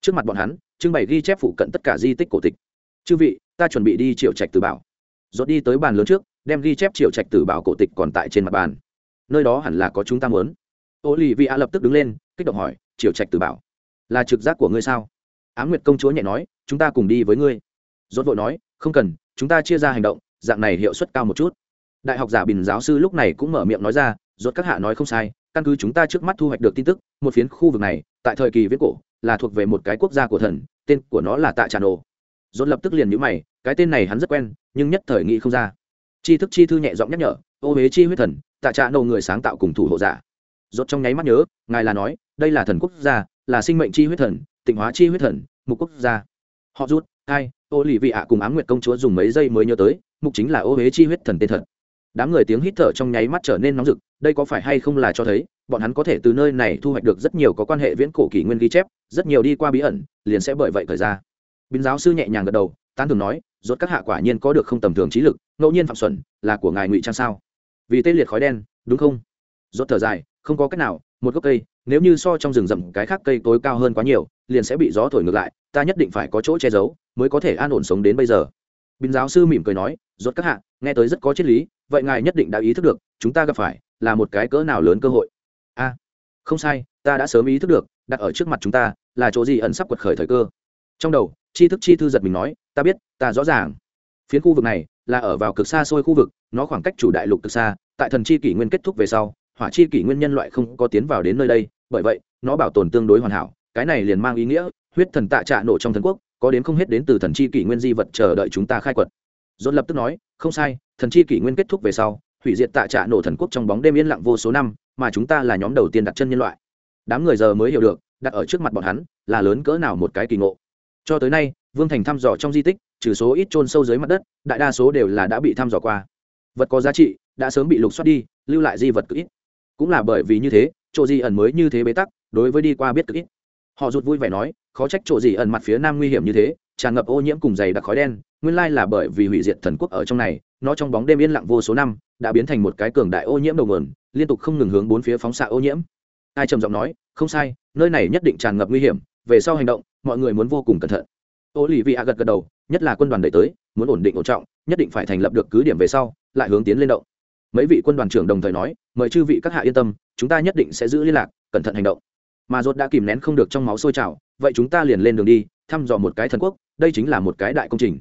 Trước mặt bọn hắn, trưng bày ghi chép phụ cận tất cả di tích cổ tịch. Chư vị, ta chuẩn bị đi triệu trạch từ bảo. Rốt đi tới bàn lớn trước, đem ghi chép triệu trạch từ bảo cổ tịch còn tại trên mặt bàn. Nơi đó hẳn là có chúng ta muốn. Ô lì vị ạ lập tức đứng lên, kích động hỏi, triệu trạch từ bảo, là trực giác của ngươi sao? Á nguyệt công chúa nhẹ nói, chúng ta cùng đi với ngươi. Rốt vội nói, không cần, chúng ta chia ra hành động, dạng này hiệu suất cao một chút. Đại học giả bình giáo sư lúc này cũng mở miệng nói ra rốt các hạ nói không sai, căn cứ chúng ta trước mắt thu hoạch được tin tức, một phiến khu vực này, tại thời kỳ viễn cổ, là thuộc về một cái quốc gia của thần, tên của nó là tạ trà nổ. Rốt lập tức liền nhíu mày, cái tên này hắn rất quen, nhưng nhất thời nghĩ không ra. Chi thức chi thư nhẹ giọng nhắc nhở, ô huế chi huyết thần, tạ trà nổ người sáng tạo cùng thủ hộ giả. Rốt trong nháy mắt nhớ, ngài là nói, đây là thần quốc gia, là sinh mệnh chi huyết thần, tịnh hóa chi huyết thần, mục quốc gia. Họ rút hai ô lì vị ạ cùng ám nguyệt công chúa dùng mấy giây mới nhớ tới, mục chính là ô huế chi huyết thần tên thật đám người tiếng hít thở trong nháy mắt trở nên nóng rực, đây có phải hay không là cho thấy, bọn hắn có thể từ nơi này thu hoạch được rất nhiều có quan hệ viễn cổ kỷ nguyên ghi chép, rất nhiều đi qua bí ẩn, liền sẽ bởi vậy thời ra. Bín giáo sư nhẹ nhàng gật đầu, tán thường nói, rốt các hạ quả nhiên có được không tầm thường trí lực, ngẫu nhiên phạm xuẩn, là của ngài ngụy trang sao? Vì tê liệt khói đen, đúng không? Rốt thở dài, không có cách nào, một gốc cây, nếu như so trong rừng rậm cái khác cây tối cao hơn quá nhiều, liền sẽ bị gió thổi ngược lại, ta nhất định phải có chỗ che giấu, mới có thể an ổn sống đến bây giờ. Bình giáo sư mỉm cười nói, rốt các hạ, nghe tới rất có triết lý, vậy ngài nhất định đã ý thức được, chúng ta gặp phải là một cái cỡ nào lớn cơ hội. A, không sai, ta đã sớm ý thức được, đặt ở trước mặt chúng ta là chỗ gì ẩn sắp quật khởi thời cơ. Trong đầu chi thức chi thư giật mình nói, ta biết, ta rõ ràng. Phiến khu vực này là ở vào cực xa xôi khu vực, nó khoảng cách chủ đại lục cực xa, tại thần chi kỷ nguyên kết thúc về sau, hỏa chi kỷ nguyên nhân loại không có tiến vào đến nơi đây, bởi vậy, nó bảo tồn tương đối hoàn hảo, cái này liền mang ý nghĩa, huyết thần tạ trạ nổ trong thần quốc có đến không hết đến từ thần chi kỷ nguyên di vật chờ đợi chúng ta khai quật. Dồn lập tức nói, không sai, thần chi kỷ nguyên kết thúc về sau, hủy diệt tạ trạ nổ thần quốc trong bóng đêm yên lặng vô số năm, mà chúng ta là nhóm đầu tiên đặt chân nhân loại. Đám người giờ mới hiểu được, đặt ở trước mặt bọn hắn, là lớn cỡ nào một cái kỳ ngộ. Cho tới nay, vương thành thăm dò trong di tích, trừ số ít trôn sâu dưới mặt đất, đại đa số đều là đã bị thăm dò qua. Vật có giá trị, đã sớm bị lục xoát đi, lưu lại di vật cực ít. Cũng là bởi vì như thế, chỗ di ẩn mới như thế bế tắc, đối với đi qua biết cực ít họ rụt vui vẻ nói, khó trách chỗ gì ẩn mặt phía nam nguy hiểm như thế, tràn ngập ô nhiễm cùng dày đặc khói đen, nguyên lai là bởi vì hủy diệt thần quốc ở trong này, nó trong bóng đêm yên lặng vô số năm, đã biến thành một cái cường đại ô nhiễm đầu nguồn, liên tục không ngừng hướng bốn phía phóng xạ ô nhiễm. Ai trầm giọng nói, không sai, nơi này nhất định tràn ngập nguy hiểm, về sau hành động, mọi người muốn vô cùng cẩn thận. Ô lì vị a gật gật đầu, nhất là quân đoàn đẩy tới, muốn ổn định ổn trọng, nhất định phải thành lập được cứ điểm về sau, lại hướng tiến lên động. Mấy vị quân đoàn trưởng đồng thời nói, mời chư vị các hạ yên tâm, chúng ta nhất định sẽ giữ liên lạc, cẩn thận hành động mà rốt đã kìm nén không được trong máu sôi trào, vậy chúng ta liền lên đường đi, thăm dò một cái thần quốc, đây chính là một cái đại công trình.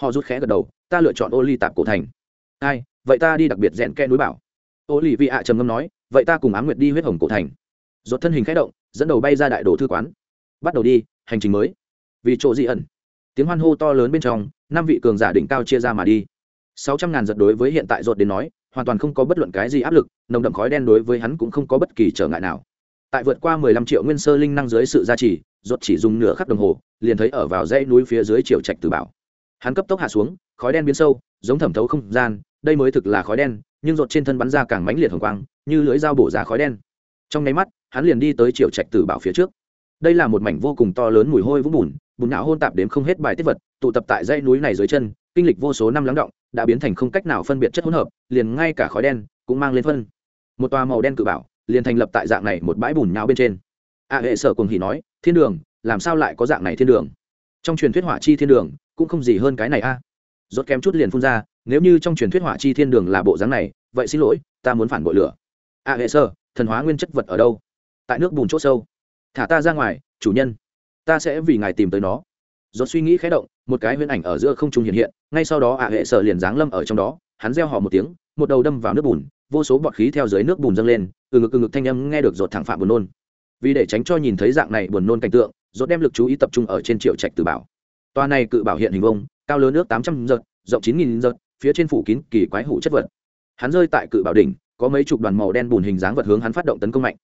Họ rút khẽ gật đầu, ta lựa chọn ô ly tạp cổ thành. Hai vậy ta đi đặc biệt rèn kẽ núi bảo. Ô ly vị ạ trầm ngâm nói, vậy ta cùng á m nguyệt đi huyết hồng cổ thành. Rốt thân hình khẽ động, dẫn đầu bay ra đại đồ thư quán. Bắt đầu đi, hành trình mới. Vì chỗ dị ẩn. Tiếng hoan hô to lớn bên trong, năm vị cường giả đỉnh cao chia ra mà đi. Sáu trăm ngàn giật đối với hiện tại rột đến nói, hoàn toàn không có bất luận cái gì áp lực, nồng đậm khói đen đối với hắn cũng không có bất kỳ trở ngại nào tại vượt qua mười lăm triệu nguyên sơ linh năng dưới sự gia trì, rốt chỉ dùng nửa khắc đồng hồ, liền thấy ở vào dãy núi phía dưới triệu trạch tử bảo. Hắn cấp tốc hạ xuống, khói đen biến sâu, giống thẩm thấu không gian, đây mới thực là khói đen, nhưng rốt trên thân bắn ra càng mãnh liệt hồng quang, như lưỡi dao bổ ra khói đen. Trong nháy mắt, hắn liền đi tới triệu trạch tử bảo phía trước. Đây là một mảnh vô cùng to lớn mùi hôi vũng bùn bùn não hôn tạp đến không hết bài tiết vật, tụ tập tại dãy núi này dưới chân, kinh lịch vô số năm lắng động, đã biến thành không cách nào phân biệt chất hỗn hợp, liền ngay cả khói đen cũng mang lên phân. Một tòa màu đen cự bảo liền thành lập tại dạng này một bãi bùn nhão bên trên. A hệ sở cùng hỉ nói, thiên đường, làm sao lại có dạng này thiên đường? Trong truyền thuyết hỏa chi thiên đường cũng không gì hơn cái này a. Rốt kém chút liền phun ra, nếu như trong truyền thuyết hỏa chi thiên đường là bộ dáng này, vậy xin lỗi, ta muốn phản bội lửa. A hệ sơ thần hóa nguyên chất vật ở đâu? Tại nước bùn chỗ sâu. Thả ta ra ngoài, chủ nhân. Ta sẽ vì ngài tìm tới nó. Rốt suy nghĩ khẽ động, một cái huyễn ảnh ở giữa không trung hiện hiện, ngay sau đó a hệ sở liền giáng lâm ở trong đó, hắn reo hò một tiếng, một đầu đâm vào nước bùn vô số bọt khí theo dưới nước bùn dâng lên, từ ngực từ ngực thanh âm nghe được rột thẳng phạm buồn nôn. Vì để tránh cho nhìn thấy dạng này buồn nôn cảnh tượng, rột đem lực chú ý tập trung ở trên triệu trạch tử bảo. Toa này cự bảo hiện hình vông cao lớn nước tám trăm giật, rộng chín nghìn giật, phía trên phủ kín kỳ quái hủ chất vật. Hắn rơi tại cự bảo đỉnh, có mấy chục đoàn màu đen bùn hình dáng vật hướng hắn phát động tấn công mạnh.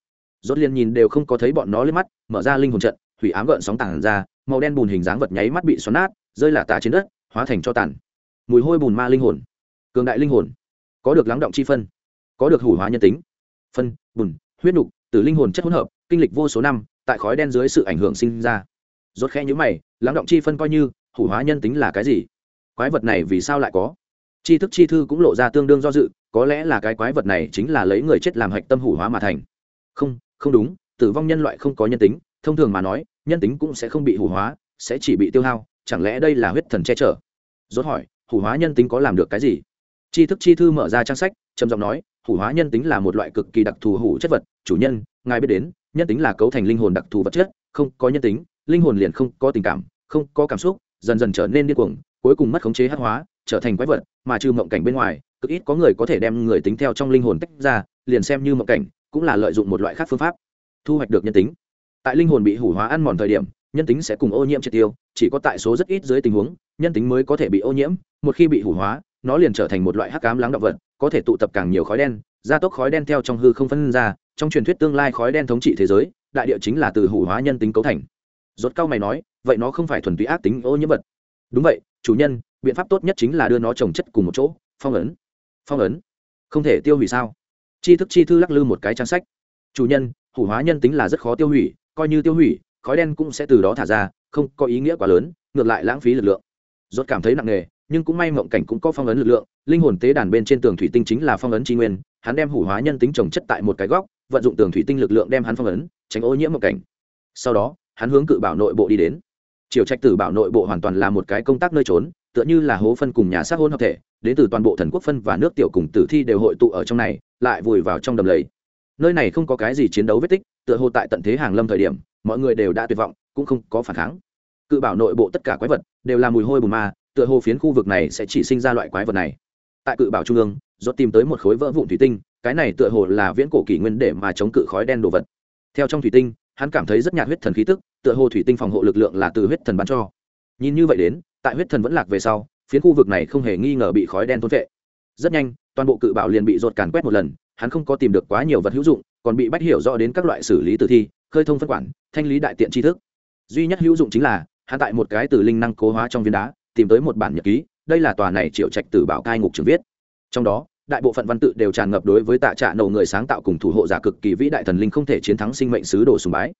Rốt liền nhìn đều không có thấy bọn nó lên mắt, mở ra linh hồn trận thủy ám gợn sóng tản ra, màu đen bùn hình dáng vật nháy mắt bị xoắn nát, rơi lả tả trên đất, hóa thành cho tàn. Mùi hôi bùn ma linh hồn. Cường đại linh hồn. Có được lắng động chi phân có được hủ hóa nhân tính. Phân, bùn, huyết nục, từ linh hồn chất hỗn hợp, kinh lịch vô số năm, tại khói đen dưới sự ảnh hưởng sinh ra. Rốt khe nhíu mày, lắng động chi phân coi như, hủ hóa nhân tính là cái gì? Quái vật này vì sao lại có? Chi thức chi thư cũng lộ ra tương đương do dự, có lẽ là cái quái vật này chính là lấy người chết làm hạch tâm hủ hóa mà thành. Không không đúng, tử vong nhân loại không có nhân tính, thông thường mà nói, nhân tính cũng sẽ không bị hủ hóa, sẽ chỉ bị tiêu hao, chẳng lẽ đây là huyết thần che chở? Rốt hỏi, hủ hóa nhân tính có làm được cái gì? Tri thức chi thư mở ra trang sách, trầm giọng nói, hủ hóa nhân tính là một loại cực kỳ đặc thù hủ chất vật, chủ nhân, ngài biết đến, nhân tính là cấu thành linh hồn đặc thù vật chất, không có nhân tính, linh hồn liền không có tình cảm, không có cảm xúc, dần dần trở nên điên cuồng, cuối cùng mất khống chế hắc hóa, trở thành quái vật, mà trừ mộng cảnh bên ngoài, cực ít có người có thể đem người tính theo trong linh hồn tách ra, liền xem như mộng cảnh, cũng là lợi dụng một loại khác phương pháp, thu hoạch được nhân tính. Tại linh hồn bị hủ hóa ăn mòn thời điểm, nhân tính sẽ cùng ô nhiễm triệt tiêu, chỉ có tại số rất ít dưới tình huống, nhân tính mới có thể bị ô nhiễm, một khi bị hủ hóa nó liền trở thành một loại hắc cám lắng động vật, có thể tụ tập càng nhiều khói đen, gia tốc khói đen theo trong hư không phân ra, trong truyền thuyết tương lai khói đen thống trị thế giới, đại địa chính là từ hủ hóa nhân tính cấu thành. Rốt cao mày nói, vậy nó không phải thuần túy ác tính ô nhiễm vật. Đúng vậy, chủ nhân, biện pháp tốt nhất chính là đưa nó trồng chất cùng một chỗ, phong ấn. Phong ấn? Không thể tiêu hủy sao? Chi thức chi thư lắc lư một cái trang sách. Chủ nhân, hủ hóa nhân tính là rất khó tiêu hủy, coi như tiêu hủy, khói đen cũng sẽ từ đó thả ra, không có ý nghĩa quá lớn, ngược lại lãng phí lực lượng. Rốt cảm thấy nặng nề nhưng cũng may mộng cảnh cũng có phong ấn lực lượng, linh hồn tế đàn bên trên tường thủy tinh chính là phong ấn tri nguyên, hắn đem hủ hóa nhân tính trồng chất tại một cái góc, vận dụng tường thủy tinh lực lượng đem hắn phong ấn, tránh ô nhiễm mộng cảnh. Sau đó, hắn hướng cự bảo nội bộ đi đến. Triều trạch tử bảo nội bộ hoàn toàn là một cái công tác nơi trốn, tựa như là hố phân cùng nhà xác hôn hợp thể, đến từ toàn bộ thần quốc phân và nước tiểu cùng tử thi đều hội tụ ở trong này, lại vùi vào trong đầm lầy. Nơi này không có cái gì chiến đấu vết tích, tựa hồ tại tận thế hàng lâm thời điểm, mọi người đều đã tuyệt vọng, cũng không có phản kháng. Cự bảo nội bộ tất cả quái vật đều là mùi hôi bùn ma tựa hồ phiến khu vực này sẽ chỉ sinh ra loại quái vật này. Tại cự bảo trung ương do tìm tới một khối vỡ vụn thủy tinh, cái này tựa hồ là viễn cổ kỷ nguyên để mà chống cự khói đen đồ vật. Theo trong thủy tinh, hắn cảm thấy rất nhạt huyết thần khí tức, tựa hồ thủy tinh phòng hộ lực lượng là từ huyết thần ban cho. Nhìn như vậy đến, tại huyết thần vẫn lạc về sau, phiến khu vực này không hề nghi ngờ bị khói đen thôn vệ rất nhanh, toàn bộ cự bảo liền bị rột càn quét một lần, hắn không có tìm được quá nhiều vật hữu dụng, còn bị bách hiểu rõ đến các loại xử lý tử thi, khơi thông phân quản, thanh lý đại tiện tri thức. Duy nhất hữu dụng chính là, hắn tại một cái từ linh năng cố hóa trong viên đá tìm tới một bản nhật ký đây là tòa này triệu trạch tử bảo cai ngục trường viết. Trong đó đại bộ phận văn tự đều tràn ngập đối với tạ trạ nổ người sáng tạo cùng thủ hộ giả cực kỳ vĩ đại thần linh không thể chiến thắng sinh mệnh sứ đồ sùng bái.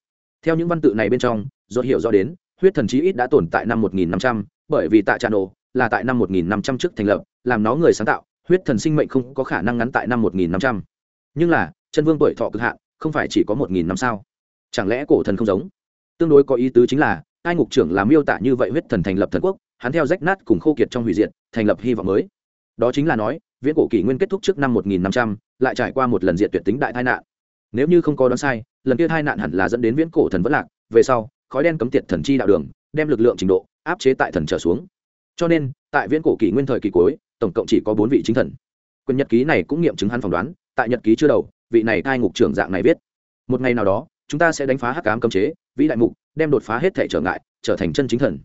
Theo những văn tự này bên trong do hiểu rõ đến huyết thần chí ít đã tồn tại năm 1500, bởi vì tạ trạ nổ là tại năm 1500 trước thành lập làm nó người sáng tạo huyết thần sinh mệnh không có khả năng ngắn tại năm 1500. nhưng là chân vương tuổi thọ cực hạn không phải chỉ có 1000 năm sao? Chẳng lẽ cổ thần không giống? Tương đối có ý tứ chính là ai ngục trưởng làm miêu tả như vậy huyết thần thành lập thần quốc hắn theo rách nát cùng khô kiệt trong hủy diệt thành lập hy vọng mới. Đó chính là nói viễn cổ kỷ nguyên kết thúc trước năm 1500, lại trải qua một lần diệt tuyệt tính đại tai nạn. Nếu như không có đoán sai lần kia tai nạn hẳn là dẫn đến viễn cổ thần vẫn lạc về sau khói đen cấm tiệt thần chi đạo đường đem lực lượng trình độ áp chế tại thần trở xuống. Cho nên tại viễn cổ kỷ nguyên thời kỳ cuối tổng cộng chỉ có bốn vị chính thần. Quyền nhật ký này cũng nghiệm chứng hắn phỏng đoán tại nhật ký chưa đầu vị này cai ngục trưởng dạng này viết. Một ngày nào đó chúng ta sẽ đánh phá hắc cám cấm chế vĩ đại mục đem đột phá hết thể trở ngại trở thành chân chính thần.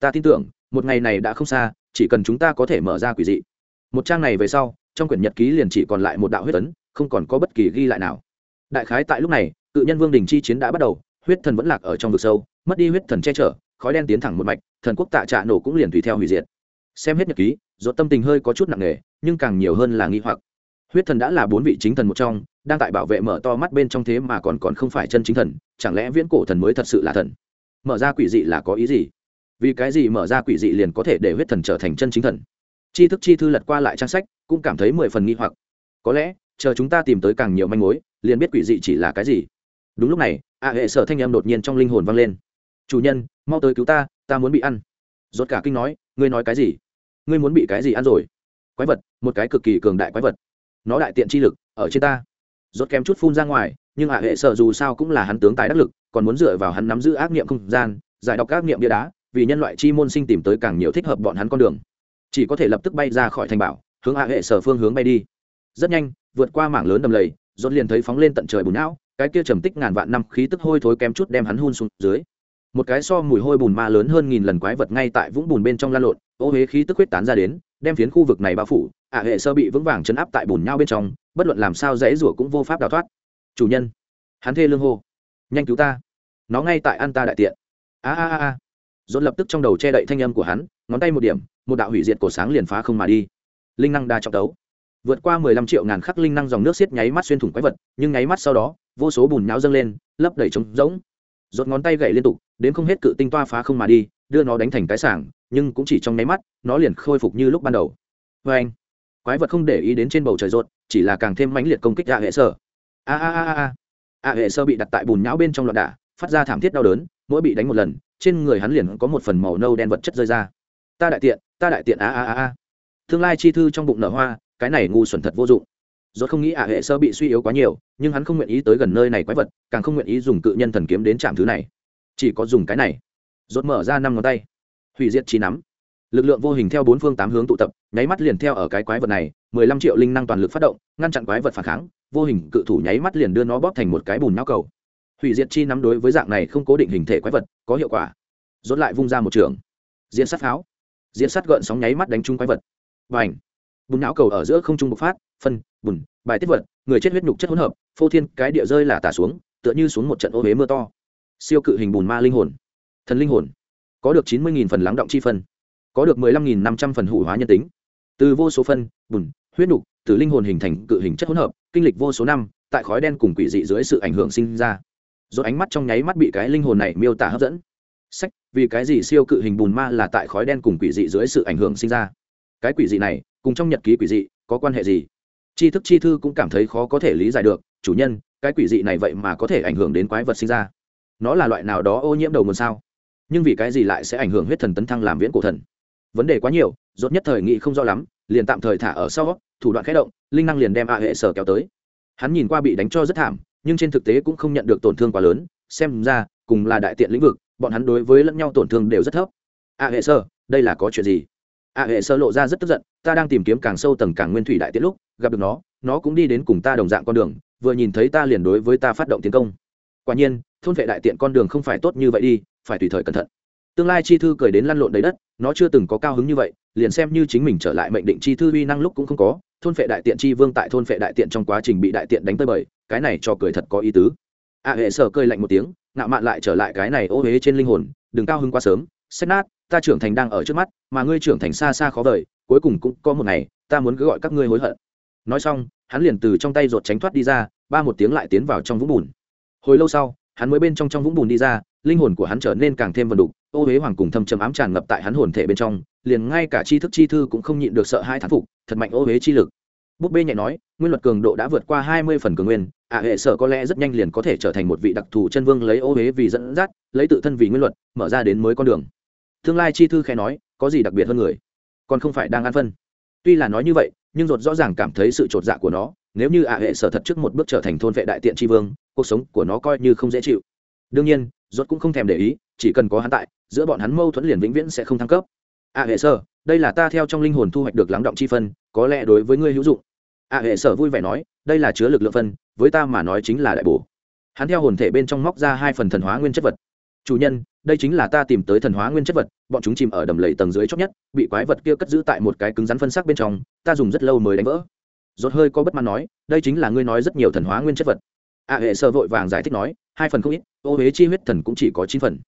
Ta tin tưởng một ngày này đã không xa, chỉ cần chúng ta có thể mở ra quỷ dị. Một trang này về sau, trong quyển nhật ký liền chỉ còn lại một đạo huyết tấn không còn có bất kỳ ghi lại nào. Đại khái tại lúc này, cự nhân vương đình chi chiến đã bắt đầu, huyết thần vẫn lạc ở trong vực sâu, mất đi huyết thần che chở, khói đen tiến thẳng một mạch, thần quốc tạ trạ nổ cũng liền tùy theo hủy diệt. Xem hết nhật ký dốt tâm tình hơi có chút nặng nề, nhưng càng nhiều hơn là nghi hoặc. Huyết thần đã là bốn vị chính thần một trong, đang tại bảo vệ mở to mắt bên trong thế mà còn còn không phải chân chính thần, chẳng lẽ viễn cổ thần mới thật sự là thần? Mở ra quỷ dị là có ý gì? Vì cái gì mở ra quỷ dị liền có thể để huyết thần trở thành chân chính thần? Chi thức chi thư lật qua lại trang sách, cũng cảm thấy mười phần nghi hoặc. Có lẽ, chờ chúng ta tìm tới càng nhiều manh mối, liền biết quỷ dị chỉ là cái gì. Đúng lúc này, a hệ sở thanh em đột nhiên trong linh hồn vang lên. Chủ nhân, mau tới cứu ta ta muốn bị ăn. Rốt cả kinh nói, ngươi nói cái gì? Ngươi muốn bị cái gì ăn rồi? Quái vật, một cái cực kỳ cường đại quái vật. Nó đại tiện chi lực, ở trên ta. Rốt kém chút phun ra ngoài, nhưng hạ hệ sở dù sao cũng là hắn tướng tài đắc lực, còn muốn dựa vào hắn nắm giữ ác niệm không gian, giải đọc ác niệm bia đá vì nhân loại chi môn sinh tìm tới càng nhiều thích hợp bọn hắn con đường. Chỉ có thể lập tức bay ra khỏi thành bảo, hướng hạ hệ sở phương hướng bay đi. Rất nhanh, vượt qua mảng lớn đầm lầy, rốt liền thấy phóng lên tận trời bùn não, cái kia trầm tích ngàn vạn năm khí tức hôi thối kém chút đem hắn hun xuống dưới. Một cái so mùi hôi bùn ma lớn hơn nghìn lần quái vật ngay tại vũng bùn bên trong lan lộn, ô huế khí tức huyết tán ra đến, đem phiến khu vực này bao phủ ả hệ sơ bị vững vàng chấn áp tại bùn nhau bên trong, bất luận làm sao dễ rủa cũng vô pháp đào thoát. Chủ nhân! Hắn thê lương hô. Nhanh cứu ta! Nó ngay tại an ta đại tiện! A a a a dồn lập tức trong đầu che đậy thanh âm của hắn, ngón tay một điểm, một đạo hủy diệt cổ sáng liền phá không mà đi. Linh năng đa trọng tấu. Vượt qua mười lăm triệu ngàn khắc linh năng dòng nước xiết nháy mắt xuyên thủng quái vật, nhưng nháy mắt sau đó, vô số bùn nhão dâng lên, lấp đầy trống rỗng. Dột ngón tay gậy liên tục, đến không hết cự tinh toa phá không mà đi, đưa nó đánh thành cái sảng, nhưng cũng chỉ trong nháy mắt, nó liền khôi phục như lúc ban đầu. Vê anh, quái vật không để ý đến trên bầu trời rột chỉ là càng thêm mãnh liệt công kích a hệ sơ. A a a a. A hệ sơ bị đặt tại bùn nhão bên trong loạn đả, phát ra thảm thiết đau đớn, mỗi bị đánh một lần trên người hắn liền có một phần màu nâu đen vật chất rơi ra. Ta đại tiện, ta đại tiện, a a a a. Tương lai chi thư trong bụng nở hoa, cái này ngu xuẩn thật vô dụng. Rốt không nghĩ ả hệ sơ bị suy yếu quá nhiều, nhưng hắn không nguyện ý tới gần nơi này quái vật, càng không nguyện ý dùng cự nhân thần kiếm đến chạm thứ này. Chỉ có dùng cái này. Rốt mở ra năm ngón tay. Hủy diệt chi nắm. Lực lượng vô hình theo bốn phương tám hướng tụ tập, nháy mắt liền theo ở cái quái vật này, mười lăm triệu linh năng toàn lực phát động, ngăn chặn quái vật phản kháng, vô hình cự thủ nháy mắt liền đưa nó bóp thành một cái bùn nhão cầu hủy diệt chi nắm đối với dạng này không cố định hình thể quái vật, có hiệu quả. Rốt lại vung ra một trường. Diễn sát pháo. Diễn sát gợn sóng nháy mắt đánh trúng quái vật. Và ảnh bùn não cầu ở giữa không trung bộc phát, phân, bùn, bài tiết vật, người chết huyết nhục chất hỗn hợp, phô thiên cái địa rơi là tả xuống, tựa như xuống một trận ô huế mưa to. Siêu cự hình bùn ma linh hồn. Thần linh hồn. Có được chín mươi phần lắng động chi phân. Có được mười lăm nghìn năm trăm phần hủ hóa nhân tính. Từ vô số phân, bùn, huyết nhục, từ linh hồn hình thành cự hình chất hỗn hợp, kinh lịch vô số năm, tại khói đen cùng quỷ dị dưới sự ảnh hưởng sinh ra rồi ánh mắt trong nháy mắt bị cái linh hồn này miêu tả hấp dẫn. Sách, vì cái gì siêu cự hình bùn ma là tại khói đen cùng quỷ dị dưới sự ảnh hưởng sinh ra? Cái quỷ dị này, cùng trong nhật ký quỷ dị, có quan hệ gì? Tri thức chi thư cũng cảm thấy khó có thể lý giải được. Chủ nhân, cái quỷ dị này vậy mà có thể ảnh hưởng đến quái vật sinh ra? Nó là loại nào đó ô nhiễm đầu nguồn sao? Nhưng vì cái gì lại sẽ ảnh hưởng huyết thần tấn thăng làm viễn cổ thần? Vấn đề quá nhiều, rốt nhất thời nghị không rõ lắm, liền tạm thời thả ở sau, thủ đoạn khẽ động, linh năng liền đem a hệ sở kéo tới. Hắn nhìn qua bị đánh cho rất thảm nhưng trên thực tế cũng không nhận được tổn thương quá lớn, xem ra, cùng là đại tiện lĩnh vực, bọn hắn đối với lẫn nhau tổn thương đều rất thấp. A hệ sơ, đây là có chuyện gì? A hệ sơ lộ ra rất tức giận, ta đang tìm kiếm càng sâu tầng càng nguyên thủy đại tiện lúc, gặp được nó nó cũng đi đến cùng ta đồng dạng con đường, vừa nhìn thấy ta liền đối với ta phát động tiến công. Quả nhiên, thôn vệ đại tiện con đường không phải tốt như vậy đi, phải tùy thời cẩn thận. Tương lai chi thư cười đến lăn lộn đầy đất, nó chưa từng có cao hứng như vậy, liền xem như chính mình trở lại mệnh định chi thư uy năng lúc cũng không có thôn phệ đại tiện chi vương tại thôn phệ đại tiện trong quá trình bị đại tiện đánh tới bời, cái này cho cười thật có ý tứ. A hệ sở cười lạnh một tiếng, ngạo mạn lại trở lại cái này ô huế trên linh hồn, đừng cao hứng quá sớm xét nát, ta trưởng thành đang ở trước mắt, mà ngươi trưởng thành xa xa khó vời, cuối cùng cũng có một ngày, ta muốn cứ gọi các ngươi hối hận. Nói xong, hắn liền từ trong tay ruột tránh thoát đi ra, ba một tiếng lại tiến vào trong vũng bùn. Hồi lâu sau, hắn mới bên trong trong vũng bùn đi ra, linh hồn của hắn trở nên càng thêm vần đục ô huế hoàng cùng thâm trầm ám tràn ngập tại hắn hồn thể bên trong, liền ngay cả chi thức chi thư cũng không nhịn được sợ hai thán phục, thật mạnh ô huế chi lực. Búp bê nhẹ nói, nguyên luật cường độ đã vượt qua hai mươi phần cường nguyên, ạ à, hệ sở có lẽ rất nhanh liền có thể trở thành một vị đặc thù chân vương lấy ô huế vì dẫn dắt, lấy tự thân vì nguyên luật, mở ra đến mới con đường. Tương lai chi thư khẽ nói, có gì đặc biệt hơn người? Còn không phải đang ăn phân. Tuy là nói như vậy, nhưng ruột rõ ràng cảm thấy sự t dạ của nó, nếu như ạ à, hệ sở thật trước một bước trở thành thôn vệ đại tiện tri vương, cuộc sống của nó coi như không dễ chịu. Đương nhiên, ruột cũng không thèm để ý, chỉ cần có hắn tại giữa bọn hắn mâu thuẫn liền vĩnh viễn sẽ không thăng cấp. À hệ sở, đây là ta theo trong linh hồn thu hoạch được lắng động chi phân, có lẽ đối với ngươi hữu dụng. À hệ sở vui vẻ nói, đây là chứa lực lượng phân, với ta mà nói chính là đại bổ. Hắn theo hồn thể bên trong móc ra hai phần thần hóa nguyên chất vật. Chủ nhân, đây chính là ta tìm tới thần hóa nguyên chất vật, bọn chúng chìm ở đầm lầy tầng dưới chót nhất, bị quái vật kia cất giữ tại một cái cứng rắn phân sắc bên trong, ta dùng rất lâu mới đánh vỡ. Rốt hơi có bất mãn nói, đây chính là ngươi nói rất nhiều thần hóa nguyên chất vật. A hệ sơ vội vàng giải thích nói, hai phần không ít, ô huế chi huyết thần cũng chỉ có chín phần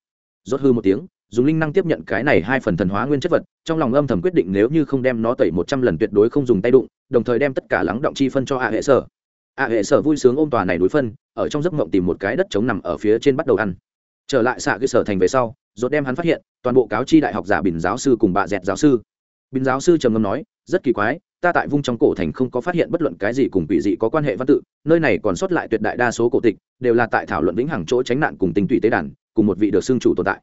rốt hư một tiếng, dùng linh năng tiếp nhận cái này hai phần thần hóa nguyên chất vật, trong lòng âm thầm quyết định nếu như không đem nó tẩy một trăm lần tuyệt đối không dùng tay đụng, đồng thời đem tất cả lắng động chi phân cho a hệ sở. A hệ sở vui sướng ôm tòa này núi phân, ở trong giấc mộng tìm một cái đất trống nằm ở phía trên bắt đầu ăn. Trở lại xạ cơ sở thành về sau, rốt đem hắn phát hiện, toàn bộ cáo chi đại học giả bình giáo sư cùng bà dẹt giáo sư. Bình giáo sư trầm ngâm nói, rất kỳ quái, ta tại vung trong cổ thành không có phát hiện bất luận cái gì cùng quỷ dị có quan hệ văn tự, nơi này còn sót lại tuyệt đại đa số cổ tịch, đều là tại thảo luận vĩnh hằng chỗ tránh nạn cùng tình tụy tế đàn cùng một vị được xưng chủ tồn tại.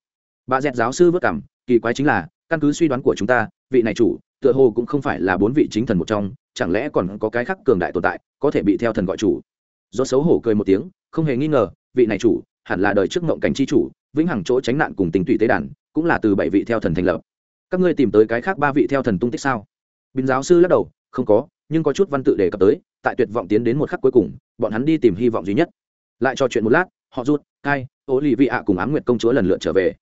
Bà dẹt giáo sư vất cảm, kỳ quái chính là, căn cứ suy đoán của chúng ta, vị này chủ, tựa hồ cũng không phải là bốn vị chính thần một trong, chẳng lẽ còn có cái khác cường đại tồn tại, có thể bị theo thần gọi chủ? Do xấu hổ cười một tiếng, không hề nghi ngờ, vị này chủ, hẳn là đời trước ngộng cảnh chi chủ, vĩnh hằng chỗ tránh nạn cùng tính tụy tế đàn, cũng là từ bảy vị theo thần thành lập. Các ngươi tìm tới cái khác ba vị theo thần tung tích sao? Bình giáo sư lắc đầu, không có, nhưng có chút văn tự đề cập tới, tại tuyệt vọng tiến đến một khắc cuối cùng, bọn hắn đi tìm hy vọng duy nhất. Lại trò chuyện một lát, họ rút cai ô lì vị ạ cùng ám nguyệt công chúa lần lượt trở về.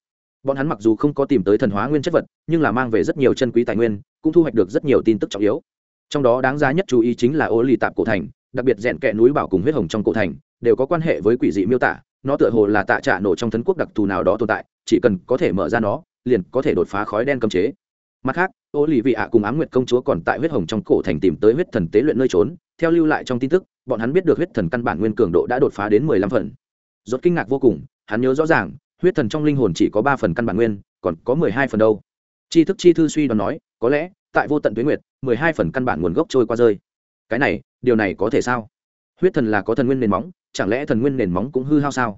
Bọn hắn mặc dù không có tìm tới thần hóa nguyên chất vật, nhưng là mang về rất nhiều chân quý tài nguyên, cũng thu hoạch được rất nhiều tin tức trọng yếu. Trong đó đáng giá nhất chú ý chính là ô lì tạp cổ thành, đặc biệt rèn kẹ núi bảo cùng huyết hồng trong cổ thành, đều có quan hệ với quỷ dị miêu tả, nó tựa hồ là tạ trả nổ trong thần quốc đặc thù nào đó tồn tại, chỉ cần có thể mở ra nó, liền có thể đột phá khói đen cấm chế. Mặt khác ô lì vị ạ cùng ám nguyệt công chúa còn tại huyết hồng trong cổ thành tìm tới huyết thần tế luyện nơi trốn, theo lưu lại trong tin tức, bọn hắn biết được huyết thần căn bản nguyên cường độ đã đột phá đến mười lăm phần. Rốt kinh ngạc vô cùng hắn nhớ rõ ràng, huyết thần trong linh hồn chỉ có ba phần căn bản nguyên, còn có mười hai phần đâu. Tri thức chi thư suy đoán nói, có lẽ, tại vô tận tuyến nguyệt, mười hai phần căn bản nguồn gốc trôi qua rơi. Cái này, điều này có thể sao? Huyết thần là có thần nguyên nền móng, chẳng lẽ thần nguyên nền móng cũng hư hao sao?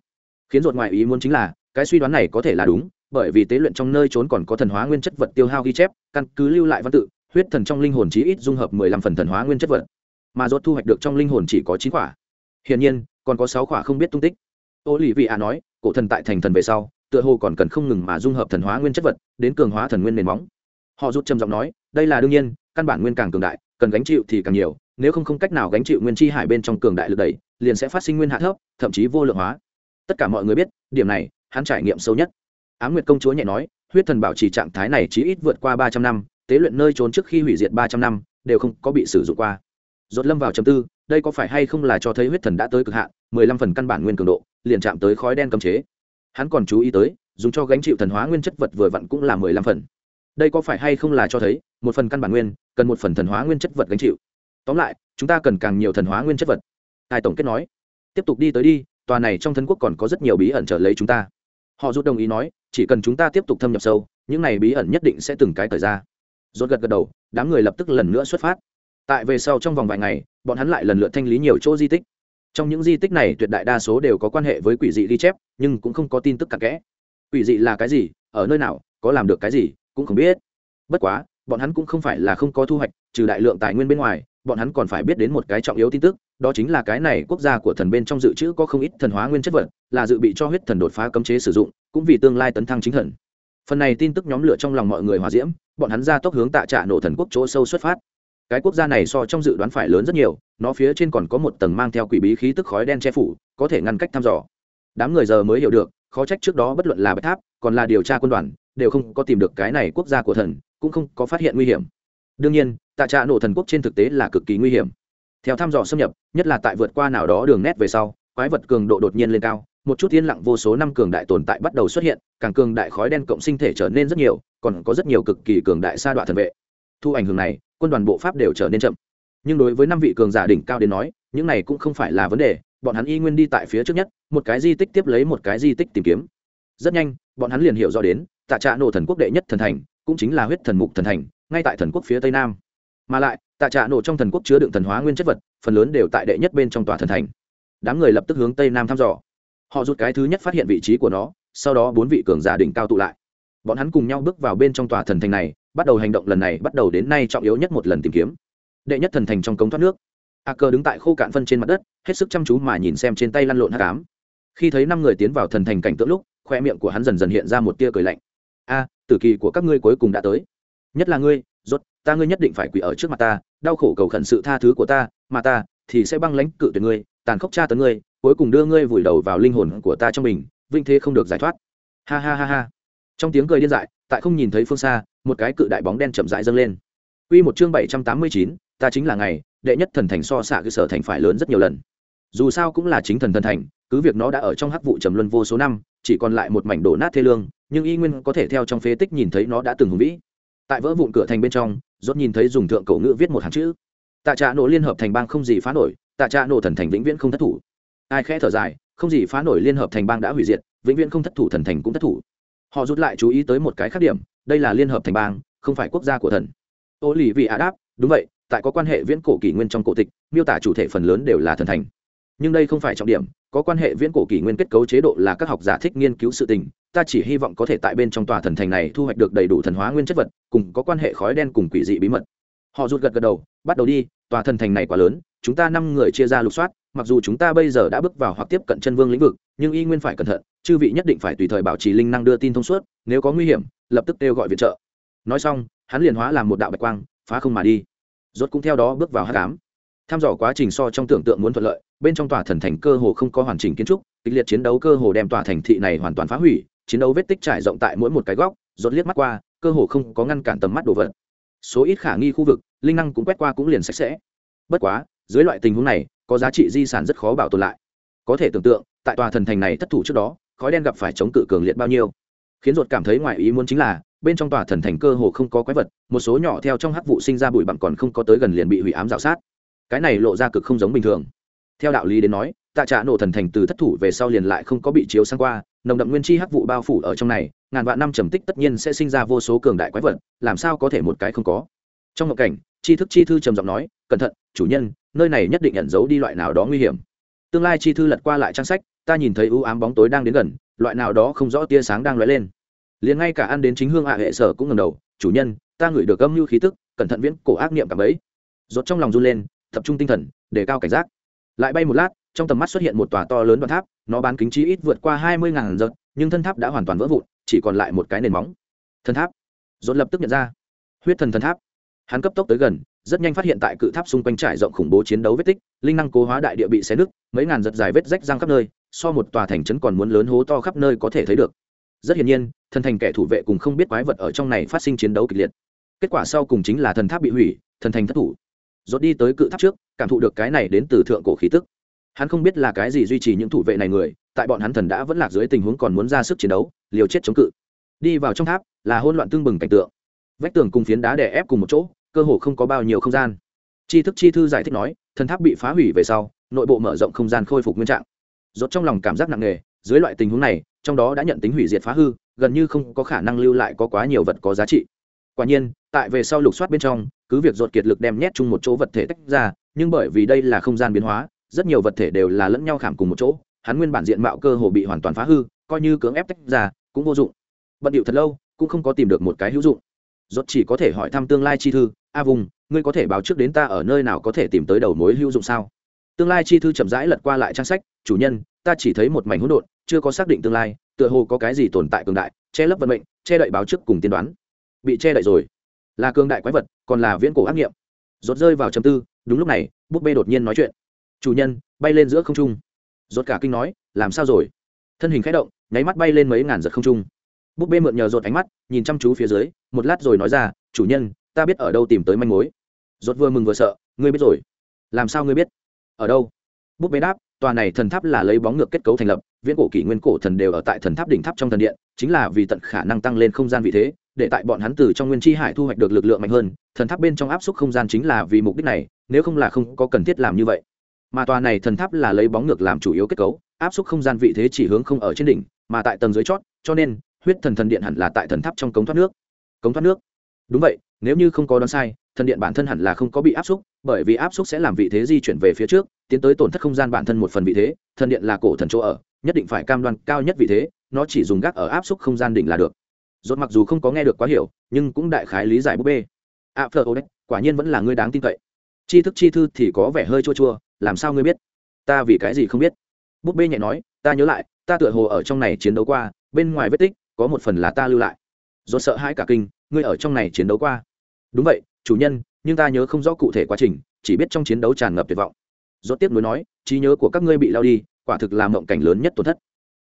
Khiến ruột ngoại ý muốn chính là, cái suy đoán này có thể là đúng, bởi vì tế luyện trong nơi trốn còn có thần hóa nguyên chất vật tiêu hao ghi chép, căn cứ lưu lại văn tự, huyết thần trong linh hồn chí ít dung hợp mười lăm phần thần hóa nguyên chất vật. Mà rốt thu hoạch được trong linh hồn chỉ có chín quả. Hiển nhiên, còn có sáu quả không biết tung tích. Ô lì vị ạ nói cổ thần tại thành thần về sau, tựa hồ còn cần không ngừng mà dung hợp thần hóa nguyên chất vật, đến cường hóa thần nguyên nền móng. Họ rút trầm giọng nói, đây là đương nhiên, căn bản nguyên càng cường đại, cần gánh chịu thì càng nhiều, nếu không không cách nào gánh chịu nguyên chi hải bên trong cường đại lực đẩy, liền sẽ phát sinh nguyên hạ thấp, thậm chí vô lượng hóa. Tất cả mọi người biết, điểm này, hắn trải nghiệm sâu nhất. Á m nguyệt công chúa nhẹ nói, huyết thần bảo trì trạng thái này chỉ ít vượt qua ba trăm năm, tế luyện nơi trốn trước khi hủy diệt ba trăm năm, đều không có bị sử dụng qua. Dốt lâm vào chầm tư, đây có phải hay không là cho thấy huyết thần đã tới cực hạn, mười lăm phần căn bản nguyên cường độ liền chạm tới khói đen cấm chế. Hắn còn chú ý tới, dùng cho gánh chịu thần hóa nguyên chất vật vừa vặn cũng là mười lăm phần. Đây có phải hay không là cho thấy, một phần căn bản nguyên, cần một phần thần hóa nguyên chất vật gánh chịu. Tóm lại, chúng ta cần càng nhiều thần hóa nguyên chất vật. Tài tổng kết nói. Tiếp tục đi tới đi, tòa này trong thân quốc còn có rất nhiều bí ẩn trở lấy chúng ta. Họ rút đồng ý nói, chỉ cần chúng ta tiếp tục thâm nhập sâu, những này bí ẩn nhất định sẽ từng cái thời ra. Rốt gật gật đầu, đám người lập tức lần nữa xuất phát. Tại về sau trong vòng vài ngày, bọn hắn lại lần lượt thanh lý nhiều chỗ di tích trong những di tích này tuyệt đại đa số đều có quan hệ với quỷ dị ghi chép, nhưng cũng không có tin tức cặn kẽ. Quỷ dị là cái gì, ở nơi nào, có làm được cái gì, cũng không biết. Bất quá, bọn hắn cũng không phải là không có thu hoạch, trừ đại lượng tài nguyên bên ngoài, bọn hắn còn phải biết đến một cái trọng yếu tin tức, đó chính là cái này quốc gia của thần bên trong dự trữ có không ít thần hóa nguyên chất vật, là dự bị cho huyết thần đột phá cấm chế sử dụng, cũng vì tương lai tấn thăng chính thần. Phần này tin tức nhóm lửa trong lòng mọi người hòa diễm, bọn hắn ra tốc hướng tạ trả nổ thần quốc chỗ sâu xuất phát cái quốc gia này so trong dự đoán phải lớn rất nhiều, nó phía trên còn có một tầng mang theo quỷ bí khí tức khói đen che phủ, có thể ngăn cách thăm dò. Đám người giờ mới hiểu được, khó trách trước đó bất luận là bạch tháp, còn là điều tra quân đoàn, đều không có tìm được cái này quốc gia của thần, cũng không có phát hiện nguy hiểm. Đương nhiên, tạ trạ nổ thần quốc trên thực tế là cực kỳ nguy hiểm. Theo thăm dò xâm nhập, nhất là tại vượt qua nào đó đường nét về sau, quái vật cường độ đột nhiên lên cao, một chút yên lặng vô số năm cường đại tồn tại bắt đầu xuất hiện, càng cường đại khói đen cộng sinh thể trở nên rất nhiều, còn có rất nhiều cực kỳ cường đại sa đọa thần vệ. Thu ảnh hưởng này quân đoàn bộ pháp đều trở nên chậm. Nhưng đối với năm vị cường giả đỉnh cao đến nói, những này cũng không phải là vấn đề, bọn hắn y nguyên đi tại phía trước nhất, một cái di tích tiếp lấy một cái di tích tìm kiếm. Rất nhanh, bọn hắn liền hiểu rõ đến, tạ trạ nổ thần quốc đệ nhất thần thành, cũng chính là huyết thần mục thần thành, ngay tại thần quốc phía tây nam. Mà lại, tạ trạ nổ trong thần quốc chứa đựng thần hóa nguyên chất vật, phần lớn đều tại đệ nhất bên trong tòa thần thành. Đám người lập tức hướng tây nam thăm dò. Họ rút cái thứ nhất phát hiện vị trí của nó, sau đó bốn vị cường giả đỉnh cao tụ lại. Bọn hắn cùng nhau bước vào bên trong tòa thần thành này bắt đầu hành động lần này bắt đầu đến nay trọng yếu nhất một lần tìm kiếm. Đệ nhất thần thành trong cống thoát nước. A cơ đứng tại khô cạn phân trên mặt đất, hết sức chăm chú mà nhìn xem trên tay lăn lộn hát cám khi thấy năm người tiến vào thần thành cảnh tượng lúc, khoe miệng của hắn dần dần hiện ra một tia cười lạnh. A, tử kỳ của các ngươi cuối cùng đã tới. Nhất là ngươi, rốt, ta ngươi nhất định phải quỳ ở trước mặt ta, đau khổ cầu khẩn sự tha thứ của ta, mà ta thì sẽ băng lãnh cự tuyệt ngươi, tàn khốc tra tấn ngươi, cuối cùng đưa ngươi vùi đầu vào linh hồn của ta trong mình vinh thế không được giải thoát. Ha ha ha ha. Trong tiếng cười điên dại, tại không nhìn thấy phương xa một cái cự đại bóng đen chậm rãi dâng lên Quy một chương bảy trăm tám mươi chín, ta chính là ngày, đệ nhất thần thành so xạ cơ sở thành phải lớn rất nhiều lần. Dù sao cũng là chính thần thần thành, cứ việc nó đã ở trong hắc vụ trầm luân vô số năm, chỉ còn lại một mảnh đổ nát thê lương, nhưng y nguyên có thể theo trong phế tích nhìn thấy nó đã từng hùng vĩ. Tại vỡ vụn cửa thành bên trong, rốt nhìn thấy dùng thượng cổ ngữ viết một hàng chữ. Tạ Trạ nổ liên hợp thành bang không gì phá nổi, Tạ Trạ nổ thần thành vĩnh viễn không thất thủ. Ai khẽ thở dài, không gì phá nổi liên hợp thành bang đã hủy diệt, vĩnh viễn không thất thủ thần thành cũng thất thủ. Họ rút lại chú ý tới một cái khác điểm, đây là liên hợp thành bang, không phải quốc gia của thần. Ô lì vị ạ đáp đúng vậy tại có quan hệ viễn cổ kỷ nguyên trong cổ tịch miêu tả chủ thể phần lớn đều là thần thành. Nhưng đây không phải trọng điểm có quan hệ viễn cổ kỷ nguyên kết cấu chế độ là các học giả thích nghiên cứu sự tình ta chỉ hy vọng có thể tại bên trong tòa thần thành này thu hoạch được đầy đủ thần hóa nguyên chất vật cùng có quan hệ khói đen cùng quỷ dị bí mật. Họ rụt gật gật đầu bắt đầu đi tòa thần thành này quá lớn chúng ta năm người chia ra lục soát mặc dù chúng ta bây giờ đã bước vào hoặc tiếp cận chân vương lĩnh vực nhưng y nguyên phải cẩn thận chư vị nhất định phải tùy thời bảo trì linh năng đưa tin thông suốt nếu có nguy hiểm lập tức kêu gọi viện trợ. Nói xong, hắn liền hóa làm một đạo bạch quang, phá không mà đi. Rốt cũng theo đó bước vào hắc cám tham dò quá trình so trong tưởng tượng muốn thuận lợi, bên trong tòa thần thành cơ hồ không có hoàn chỉnh kiến trúc, kịch liệt chiến đấu cơ hồ đem tòa thành thị này hoàn toàn phá hủy, chiến đấu vết tích trải rộng tại mỗi một cái góc, rốt liếc mắt qua, cơ hồ không có ngăn cản tầm mắt đồ vật. Số ít khả nghi khu vực, linh năng cũng quét qua cũng liền sạch sẽ. Bất quá, dưới loại tình huống này, có giá trị di sản rất khó bảo tồn lại. Có thể tưởng tượng, tại tòa thần thành này thất thủ trước đó, khói đen gặp phải chống cự cường liệt bao nhiêu khiến ruột cảm thấy ngoài ý muốn chính là, bên trong tòa thần thành cơ hồ không có quái vật, một số nhỏ theo trong hắc vụ sinh ra bụi bặm còn không có tới gần liền bị hủy ám dạo sát. Cái này lộ ra cực không giống bình thường. Theo đạo lý đến nói, tạ trạ nổ thần thành từ thất thủ về sau liền lại không có bị chiếu sang qua, nồng đậm nguyên chi hắc vụ bao phủ ở trong này, ngàn vạn năm trầm tích tất nhiên sẽ sinh ra vô số cường đại quái vật, làm sao có thể một cái không có. Trong một cảnh, chi thức chi thư trầm giọng nói, cẩn thận, chủ nhân, nơi này nhất định nhận giấu đi loại nào đó nguy hiểm. Tương lai chi thư lật qua lại trang sách, ta nhìn thấy ưu ám bóng tối đang đến gần loại nào đó không rõ tia sáng đang lóe lên. Liền ngay cả ăn đến chính hương hạ hệ sở cũng ngầm đầu, chủ nhân, ta ngửi được âm mưu khí tức, cẩn thận viễn cổ ác niệm cảm ấy. Rốt trong lòng run lên, tập trung tinh thần, để cao cảnh giác. Lại bay một lát, trong tầm mắt xuất hiện một tòa to lớn đoạn tháp, nó bán kính chi ít vượt qua hai mươi ngàn giật nhưng thân tháp đã hoàn toàn vỡ vụn, chỉ còn lại một cái nền móng. Thân tháp. Rốt lập tức nhận ra. Huyết thần thân tháp. Hắn cấp tốc tới gần, rất nhanh phát hiện tại cự tháp xung quanh trải rộng khủng bố chiến đấu vết tích, linh năng cố hóa đại địa bị xé nứt, mấy ngàn giật dài vết rách răng khắp nơi so một tòa thành trấn còn muốn lớn hố to khắp nơi có thể thấy được. Rất hiển nhiên, thần thành kẻ thủ vệ cùng không biết quái vật ở trong này phát sinh chiến đấu kịch liệt. Kết quả sau cùng chính là thần tháp bị hủy, thần thành thất thủ. Dốt đi tới cự tháp trước, cảm thụ được cái này đến từ thượng cổ khí tức. Hắn không biết là cái gì duy trì những thủ vệ này người, tại bọn hắn thần đã vẫn lạc dưới tình huống còn muốn ra sức chiến đấu, liều chết chống cự. Đi vào trong tháp, là hỗn loạn tương bừng cảnh tượng. Vách tường cùng phiến đá đè ép cùng một chỗ, cơ hồ không có bao nhiêu không gian. Tri thức chi thư giải thích nói, thần tháp bị phá hủy về sau, nội bộ mở rộng không gian khôi phục nguyên trạng rốt trong lòng cảm giác nặng nề, dưới loại tình huống này, trong đó đã nhận tính hủy diệt phá hư, gần như không có khả năng lưu lại có quá nhiều vật có giá trị. Quả nhiên, tại về sau lục soát bên trong, cứ việc rột kiệt lực đem nhét chung một chỗ vật thể tách ra, nhưng bởi vì đây là không gian biến hóa, rất nhiều vật thể đều là lẫn nhau khảm cùng một chỗ, hắn nguyên bản diện mạo cơ hồ bị hoàn toàn phá hư, coi như cưỡng ép tách ra, cũng vô dụng. Bận điệu thật lâu, cũng không có tìm được một cái hữu dụng. Rốt chỉ có thể hỏi thăm tương lai chi thư, a vùng, ngươi có thể báo trước đến ta ở nơi nào có thể tìm tới đầu mối hữu dụng sao? Tương lai chi thư chậm rãi lật qua lại trang sách, chủ nhân, ta chỉ thấy một mảnh hỗn độn, chưa có xác định tương lai, tựa hồ có cái gì tồn tại cường đại, che lấp vận mệnh, che đậy báo trước cùng tiên đoán. Bị che đậy rồi. Là cường đại quái vật, còn là viễn cổ ác nghiệm. Rốt rơi vào chầm tư, đúng lúc này, búp bê đột nhiên nói chuyện. Chủ nhân, bay lên giữa không trung. Rốt cả kinh nói, làm sao rồi? Thân hình khẽ động, nháy mắt bay lên mấy ngàn giật không trung. Búp bê mượn nhờ rột ánh mắt, nhìn chăm chú phía dưới, một lát rồi nói ra, chủ nhân, ta biết ở đâu tìm tới manh mối. Rốt vừa mừng vừa sợ, ngươi biết rồi. Làm sao ngươi biết? Ở đâu? Búp bê đáp, tòa này thần tháp là lấy bóng ngược kết cấu thành lập, viễn cổ kỷ nguyên cổ thần đều ở tại thần tháp đỉnh tháp trong thần điện, chính là vì tận khả năng tăng lên không gian vị thế, để tại bọn hắn từ trong nguyên chi hải thu hoạch được lực lượng mạnh hơn, thần tháp bên trong áp suất không gian chính là vì mục đích này, nếu không là không có cần thiết làm như vậy. Mà tòa này thần tháp là lấy bóng ngược làm chủ yếu kết cấu, áp suất không gian vị thế chỉ hướng không ở trên đỉnh, mà tại tầng dưới chót, cho nên, huyết thần thần điện hẳn là tại thần tháp trong cống thoát nước. Cống thoát nước. Đúng vậy nếu như không có đoán sai thần điện bản thân hẳn là không có bị áp xúc, bởi vì áp xúc sẽ làm vị thế di chuyển về phía trước, tiến tới tổn thất không gian bản thân một phần vị thế thần điện là cổ thần chỗ ở, nhất định phải cam đoan cao nhất vị thế, nó chỉ dùng gác ở áp xúc không gian đỉnh là được. Rốt mặc dù không có nghe được quá hiểu, nhưng cũng đại khái lý giải búp bê. A phờ ô đấy quả nhiên vẫn là ngươi đáng tin cậy. Tri thức chi thư thì có vẻ hơi chua chua, làm sao ngươi biết? Ta vì cái gì không biết? Búp bê nhẹ nói, ta nhớ lại, ta tựa hồ ở trong này chiến đấu qua, bên ngoài vết tích, có một phần là ta lưu lại. Rốt sợ hãi cả kinh ngươi ở trong này chiến đấu qua. Đúng vậy, chủ nhân, nhưng ta nhớ không rõ cụ thể quá trình, chỉ biết trong chiến đấu tràn ngập tuyệt vọng. Rốt tiếp nối nói, trí nhớ của các ngươi bị lao đi, quả thực là mộng cảnh lớn nhất tổn thất.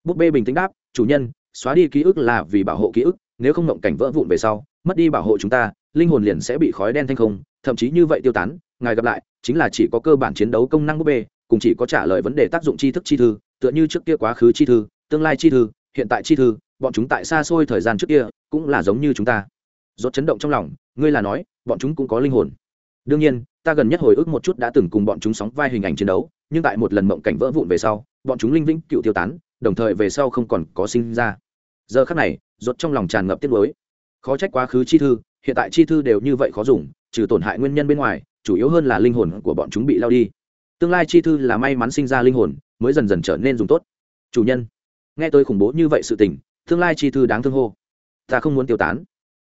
Búp bê bình tĩnh đáp, chủ nhân, xóa đi ký ức là vì bảo hộ ký ức, nếu không mộng cảnh vỡ vụn về sau, mất đi bảo hộ chúng ta, linh hồn liền sẽ bị khói đen thanh không, thậm chí như vậy tiêu tán, ngài gặp lại, chính là chỉ có cơ bản chiến đấu công năng búp bê, cùng chỉ có trả lời vấn đề tác dụng tri thức chi thư, tựa như trước kia quá khứ chi thư, tương lai chi thư, hiện tại chi thư, bọn chúng tại xa xôi thời gian trước kia, cũng là giống như chúng ta rốt chấn động trong lòng, ngươi là nói, bọn chúng cũng có linh hồn. Đương nhiên, ta gần nhất hồi ức một chút đã từng cùng bọn chúng sóng vai hình ảnh chiến đấu, nhưng tại một lần mộng cảnh vỡ vụn về sau, bọn chúng linh vĩnh cựu tiêu tán, đồng thời về sau không còn có sinh ra. Giờ khắc này, rốt trong lòng tràn ngập tiếc nuối. Khó trách quá khứ chi thư, hiện tại chi thư đều như vậy khó dùng, trừ tổn hại nguyên nhân bên ngoài, chủ yếu hơn là linh hồn của bọn chúng bị lao đi. Tương lai chi thư là may mắn sinh ra linh hồn, mới dần dần trở nên dùng tốt. Chủ nhân, nghe tôi khủng bố như vậy sự tình, tương lai chi thư đáng thương hô. Ta không muốn tiêu tán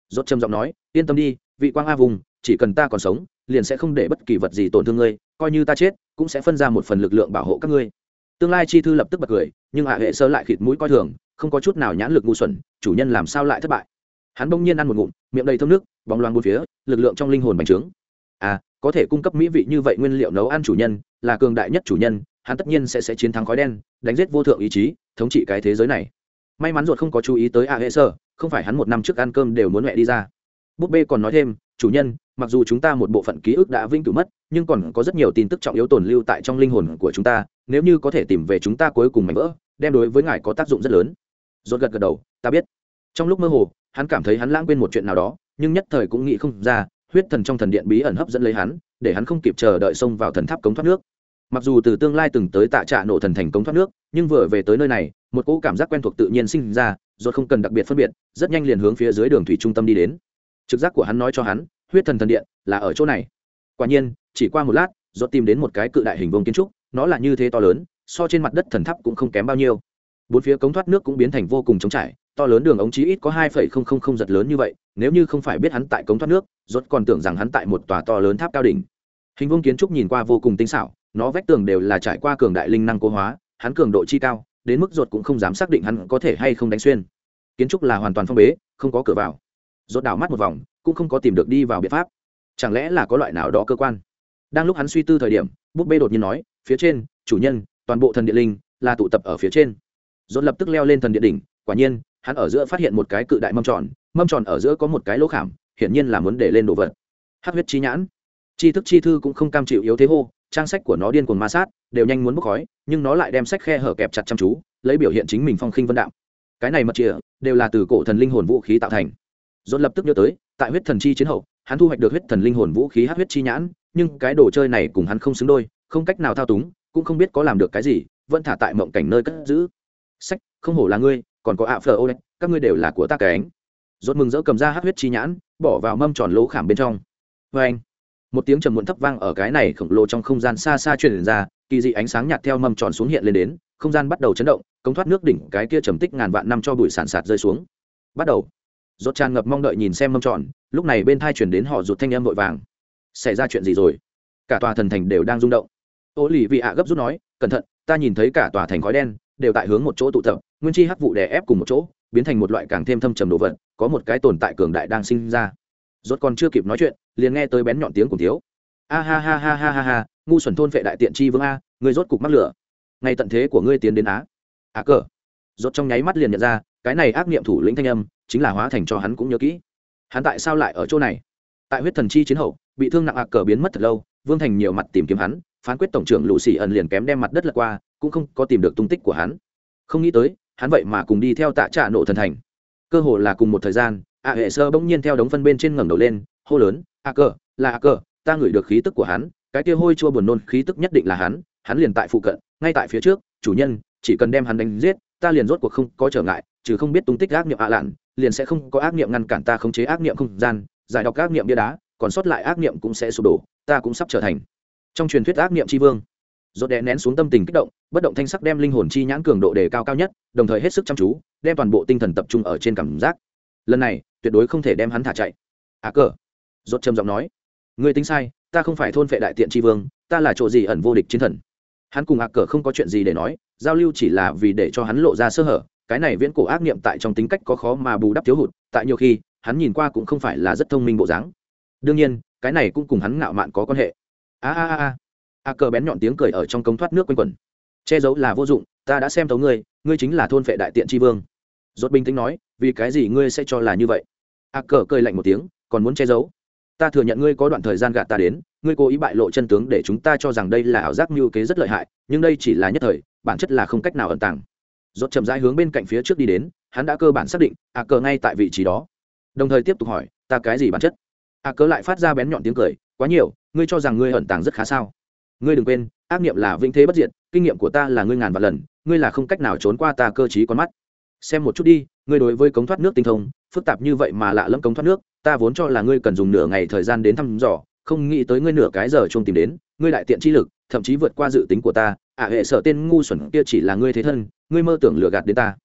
rốt trầm giọng nói, yên tâm đi, vị quang a vùng, chỉ cần ta còn sống, liền sẽ không để bất kỳ vật gì tổn thương ngươi, coi như ta chết, cũng sẽ phân ra một phần lực lượng bảo hộ các ngươi. Tương lai chi thư lập tức bật cười, nhưng hạ hệ sơ lại khịt mũi coi thường, không có chút nào nhãn lực ngu xuẩn, chủ nhân làm sao lại thất bại? Hắn bỗng nhiên ăn một ngụm, miệng đầy thơm nước, bóng loang bốn phía, lực lượng trong linh hồn bành trướng. À có thể cung cấp mỹ vị như vậy nguyên liệu nấu ăn chủ nhân, là cường đại nhất chủ nhân, hắn tất nhiên sẽ sẽ chiến thắng khói đen, đánh giết vô thượng ý chí, thống trị cái thế giới này. May mắn ruột không có chú ý tới a hệ sơ không phải hắn một năm trước ăn cơm đều muốn mẹ đi ra. Búp bê còn nói thêm, chủ nhân, mặc dù chúng ta một bộ phận ký ức đã vĩnh cửu mất, nhưng còn có rất nhiều tin tức trọng yếu tồn lưu tại trong linh hồn của chúng ta, nếu như có thể tìm về chúng ta cuối cùng mảnh vỡ, đem đối với ngài có tác dụng rất lớn. Rốt gật gật đầu, ta biết. Trong lúc mơ hồ, hắn cảm thấy hắn lãng quên một chuyện nào đó, nhưng nhất thời cũng nghĩ không ra, huyết thần trong thần điện bí ẩn hấp dẫn lấy hắn, để hắn không kịp chờ đợi xông vào thần tháp cống thoát nước. Mặc dù từ tương lai từng tới tạ trạ nổ thần thành cống thoát nước, nhưng vừa về tới nơi này, một cỗ cảm giác quen thuộc tự nhiên sinh ra rốt không cần đặc biệt phân biệt, rất nhanh liền hướng phía dưới đường thủy trung tâm đi đến. Trực giác của hắn nói cho hắn, huyết thần thần điện là ở chỗ này. Quả nhiên, chỉ qua một lát, rốt tìm đến một cái cự đại hình vuông kiến trúc, nó là như thế to lớn, so trên mặt đất thần tháp cũng không kém bao nhiêu. Bốn phía cống thoát nước cũng biến thành vô cùng trống trải, to lớn đường ống chí ít có hai phẩy không không không giật lớn như vậy, nếu như không phải biết hắn tại cống thoát nước, rốt còn tưởng rằng hắn tại một tòa to lớn tháp cao đỉnh. Hình vuông kiến trúc nhìn qua vô cùng tinh xảo, nó vách tường đều là trải qua cường đại linh năng cố hóa, hắn cường độ chi cao đến mức rốt cũng không dám xác định hắn có thể hay không đánh xuyên. Kiến trúc là hoàn toàn phong bế, không có cửa vào. Rốt đảo mắt một vòng, cũng không có tìm được đi vào biện pháp. Chẳng lẽ là có loại nào đó cơ quan? Đang lúc hắn suy tư thời điểm, búp bê đột nhiên nói, phía trên, chủ nhân, toàn bộ thần điện linh là tụ tập ở phía trên. Dồn lập tức leo lên thần điện đỉnh, quả nhiên, hắn ở giữa phát hiện một cái cự đại mâm tròn mâm tròn ở giữa có một cái lỗ khảm, hiển nhiên là muốn để lên đồ vật. Hát huyết chi nhãn. Chi thức chi thư cũng không cam chịu yếu thế hô trang sách của nó điên cuồng ma sát, đều nhanh muốn bốc khói, nhưng nó lại đem sách khe hở kẹp chặt chăm chú, lấy biểu hiện chính mình phong khinh vân đạo cái này mật chìa đều là từ cổ thần linh hồn vũ khí tạo thành. Dồn lập tức nhớ tới, tại huyết thần chi chiến hậu, hắn thu hoạch được huyết thần linh hồn vũ khí hát huyết chi nhãn, nhưng cái đồ chơi này cùng hắn không xứng đôi, không cách nào thao túng, cũng không biết có làm được cái gì, vẫn thả tại mộng cảnh nơi cất giữ. Sách, không hổ là ngươi, còn có ạ phờ ô đấy các ngươi đều là của ta cái ánh. Rốt mừng rỡ cầm ra hát huyết chi nhãn, bỏ vào mâm tròn lỗ khảm bên trong. Vê anh một tiếng trầm muộn thấp vang ở cái này khổng lồ trong không gian xa xa truyền ra, kỳ dị ánh sáng nhạt theo mâm tròn xuống hiện lên đến, không gian bắt đầu chấn động công thoát nước đỉnh cái kia trầm tích ngàn vạn năm cho bụi sản sạt rơi xuống. Bắt đầu. Rốt tràn ngập mong đợi nhìn xem mâm tròn, lúc này bên thai chuyển đến họ rụt thanh âm vội vàng. Xảy ra chuyện gì rồi? Cả tòa thần thành đều đang rung động. Ô lì vị ạ gấp rút nói, cẩn thận, ta nhìn thấy cả tòa thành khói đen, đều tại hướng một chỗ tụ tập, nguyên chi hắc vụ đè ép cùng một chỗ, biến thành một loại càng thêm thâm trầm đồ vật, có một cái tồn tại cường đại đang sinh ra rốt còn chưa kịp nói chuyện, liền nghe tới bén nhọn tiếng của thiếu. A ha ha ha ha ha ha, ngu xuẩn thôn vệ đại tiện chi vương a, ngươi rốt cục mắc lửa. Ngày tận thế của ngươi tiến đến á. À cờ. Rốt trong nháy mắt liền nhận ra, cái này ác niệm thủ lĩnh thanh âm, chính là hóa thành cho hắn cũng nhớ kỹ. Hắn tại sao lại ở chỗ này? Tại huyết thần chi chiến hậu, bị thương nặng ạc cờ biến mất thật lâu, vương thành nhiều mặt tìm kiếm hắn, phán quyết tổng trưởng lũ sĩ ẩn liền kém đem mặt đất lật qua, cũng không có tìm được tung tích của hắn. Không nghĩ tới, hắn vậy mà cùng đi theo tạ trạ nộ thần thành. Cơ hồ là cùng một thời gian a hệ sơ bỗng nhiên theo đống phân bên trên ngẩng đầu lên, hô lớn, a cờ là a cờ ta ngửi được khí tức của hắn, cái kia hôi chua buồn nôn khí tức nhất định là hắn hắn liền tại phụ cận, ngay tại phía trước, chủ nhân, chỉ cần đem hắn đánh giết, ta liền rốt cuộc không có trở ngại, trừ không biết tung tích ác niệm ạ lạn, liền sẽ không có ác niệm ngăn cản ta khống chế ác niệm không gian, giải đọc ác niệm bia đá, còn sót lại ác niệm cũng sẽ sụp đổ, ta cũng sắp trở thành trong truyền thuyết ác niệm tri vương. Rốt đè nén xuống tâm tình kích động, bất động thanh sắc đem linh hồn chi nhãn cường độ đề cao cao nhất, đồng thời hết sức chăm chú, đem toàn bộ tinh thần tập trung ở trên cảm giác lần này tuyệt đối không thể đem hắn thả chạy. À cờ. Rốt trầm giọng nói, ngươi tính sai, ta không phải thôn vệ đại tiện tri vương, ta là chỗ gì ẩn vô địch chiến thần. Hắn cùng ạc cờ không có chuyện gì để nói, giao lưu chỉ là vì để cho hắn lộ ra sơ hở, cái này viễn cổ ác niệm tại trong tính cách có khó mà bù đắp thiếu hụt, tại nhiều khi, hắn nhìn qua cũng không phải là rất thông minh bộ dáng. Đương nhiên, cái này cũng cùng hắn ngạo mạn có quan hệ. A a a a. À, cờ bén nhọn tiếng cười ở trong cống thoát nước quanh quẩn. Che giấu là vô dụng, ta đã xem thấu ngươi ngươi chính là thôn vệ đại tiện tri vương rốt bình tĩnh nói, vì cái gì ngươi sẽ cho là như vậy? A cờ cười lạnh một tiếng, còn muốn che giấu? Ta thừa nhận ngươi có đoạn thời gian gạt ta đến, ngươi cố ý bại lộ chân tướng để chúng ta cho rằng đây là ảo giác mưu kế rất lợi hại, nhưng đây chỉ là nhất thời, bản chất là không cách nào ẩn tàng. Rốt chậm rãi hướng bên cạnh phía trước đi đến, hắn đã cơ bản xác định, a cờ ngay tại vị trí đó. Đồng thời tiếp tục hỏi, ta cái gì bản chất? A cờ lại phát ra bén nhọn tiếng cười, quá nhiều, ngươi cho rằng ngươi ẩn tàng rất khá sao? Ngươi đừng quên, ác nghiệm là vĩnh thế bất diệt, kinh nghiệm của ta là ngươi ngàn vạn lần, ngươi là không cách nào trốn qua ta cơ trí con mắt xem một chút đi, ngươi đối với cống thoát nước tinh thông, phức tạp như vậy mà lạ lẫm cống thoát nước, ta vốn cho là ngươi cần dùng nửa ngày thời gian đến thăm dò, không nghĩ tới ngươi nửa cái giờ chung tìm đến, ngươi đại tiện chi lực, thậm chí vượt qua dự tính của ta. Ả hệ sợ tên ngu xuẩn kia chỉ là ngươi thế thân, ngươi mơ tưởng lừa gạt đến ta.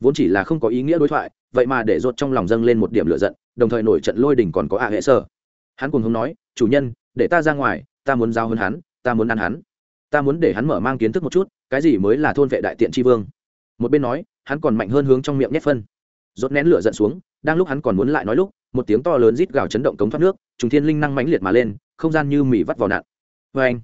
Vốn chỉ là không có ý nghĩa đối thoại, vậy mà để rột trong lòng dâng lên một điểm lửa giận, đồng thời nổi trận lôi đình còn có ả hệ sợ. Hắn cùng hùng nói, chủ nhân, để ta ra ngoài, ta muốn giao hơn hắn, ta muốn ăn hắn. Ta muốn để hắn mở mang kiến thức một chút, cái gì mới là thôn vệ đại tiện tri vương? Một bên nói hắn còn mạnh hơn hướng trong miệng nhét phân. Rốt nén lửa giận xuống, đang lúc hắn còn muốn lại nói lúc, một tiếng to lớn rít gào chấn động cống thoát nước, trùng thiên linh năng mãnh liệt mà lên, không gian như mỉ vắt vào nạn. Vê anh,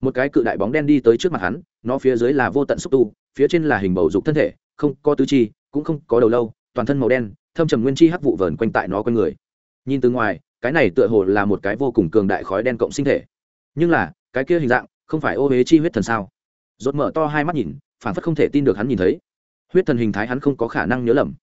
một cái cự đại bóng đen đi tới trước mặt hắn, nó phía dưới là vô tận xúc tu, phía trên là hình bầu dục thân thể, không có tứ chi, cũng không có đầu lâu, toàn thân màu đen, thâm trầm nguyên chi hắc vụ vờn quanh tại nó quanh người. Nhìn từ ngoài, cái này tựa hồ là một cái vô cùng cường đại khói đen cộng sinh thể. Nhưng là, cái kia hình dạng, không phải ô huế chi huyết thần sao? Rốt mở to hai mắt nhìn phản phất không thể tin được hắn nhìn thấy huyết thần hình thái hắn không có khả năng nhớ lầm.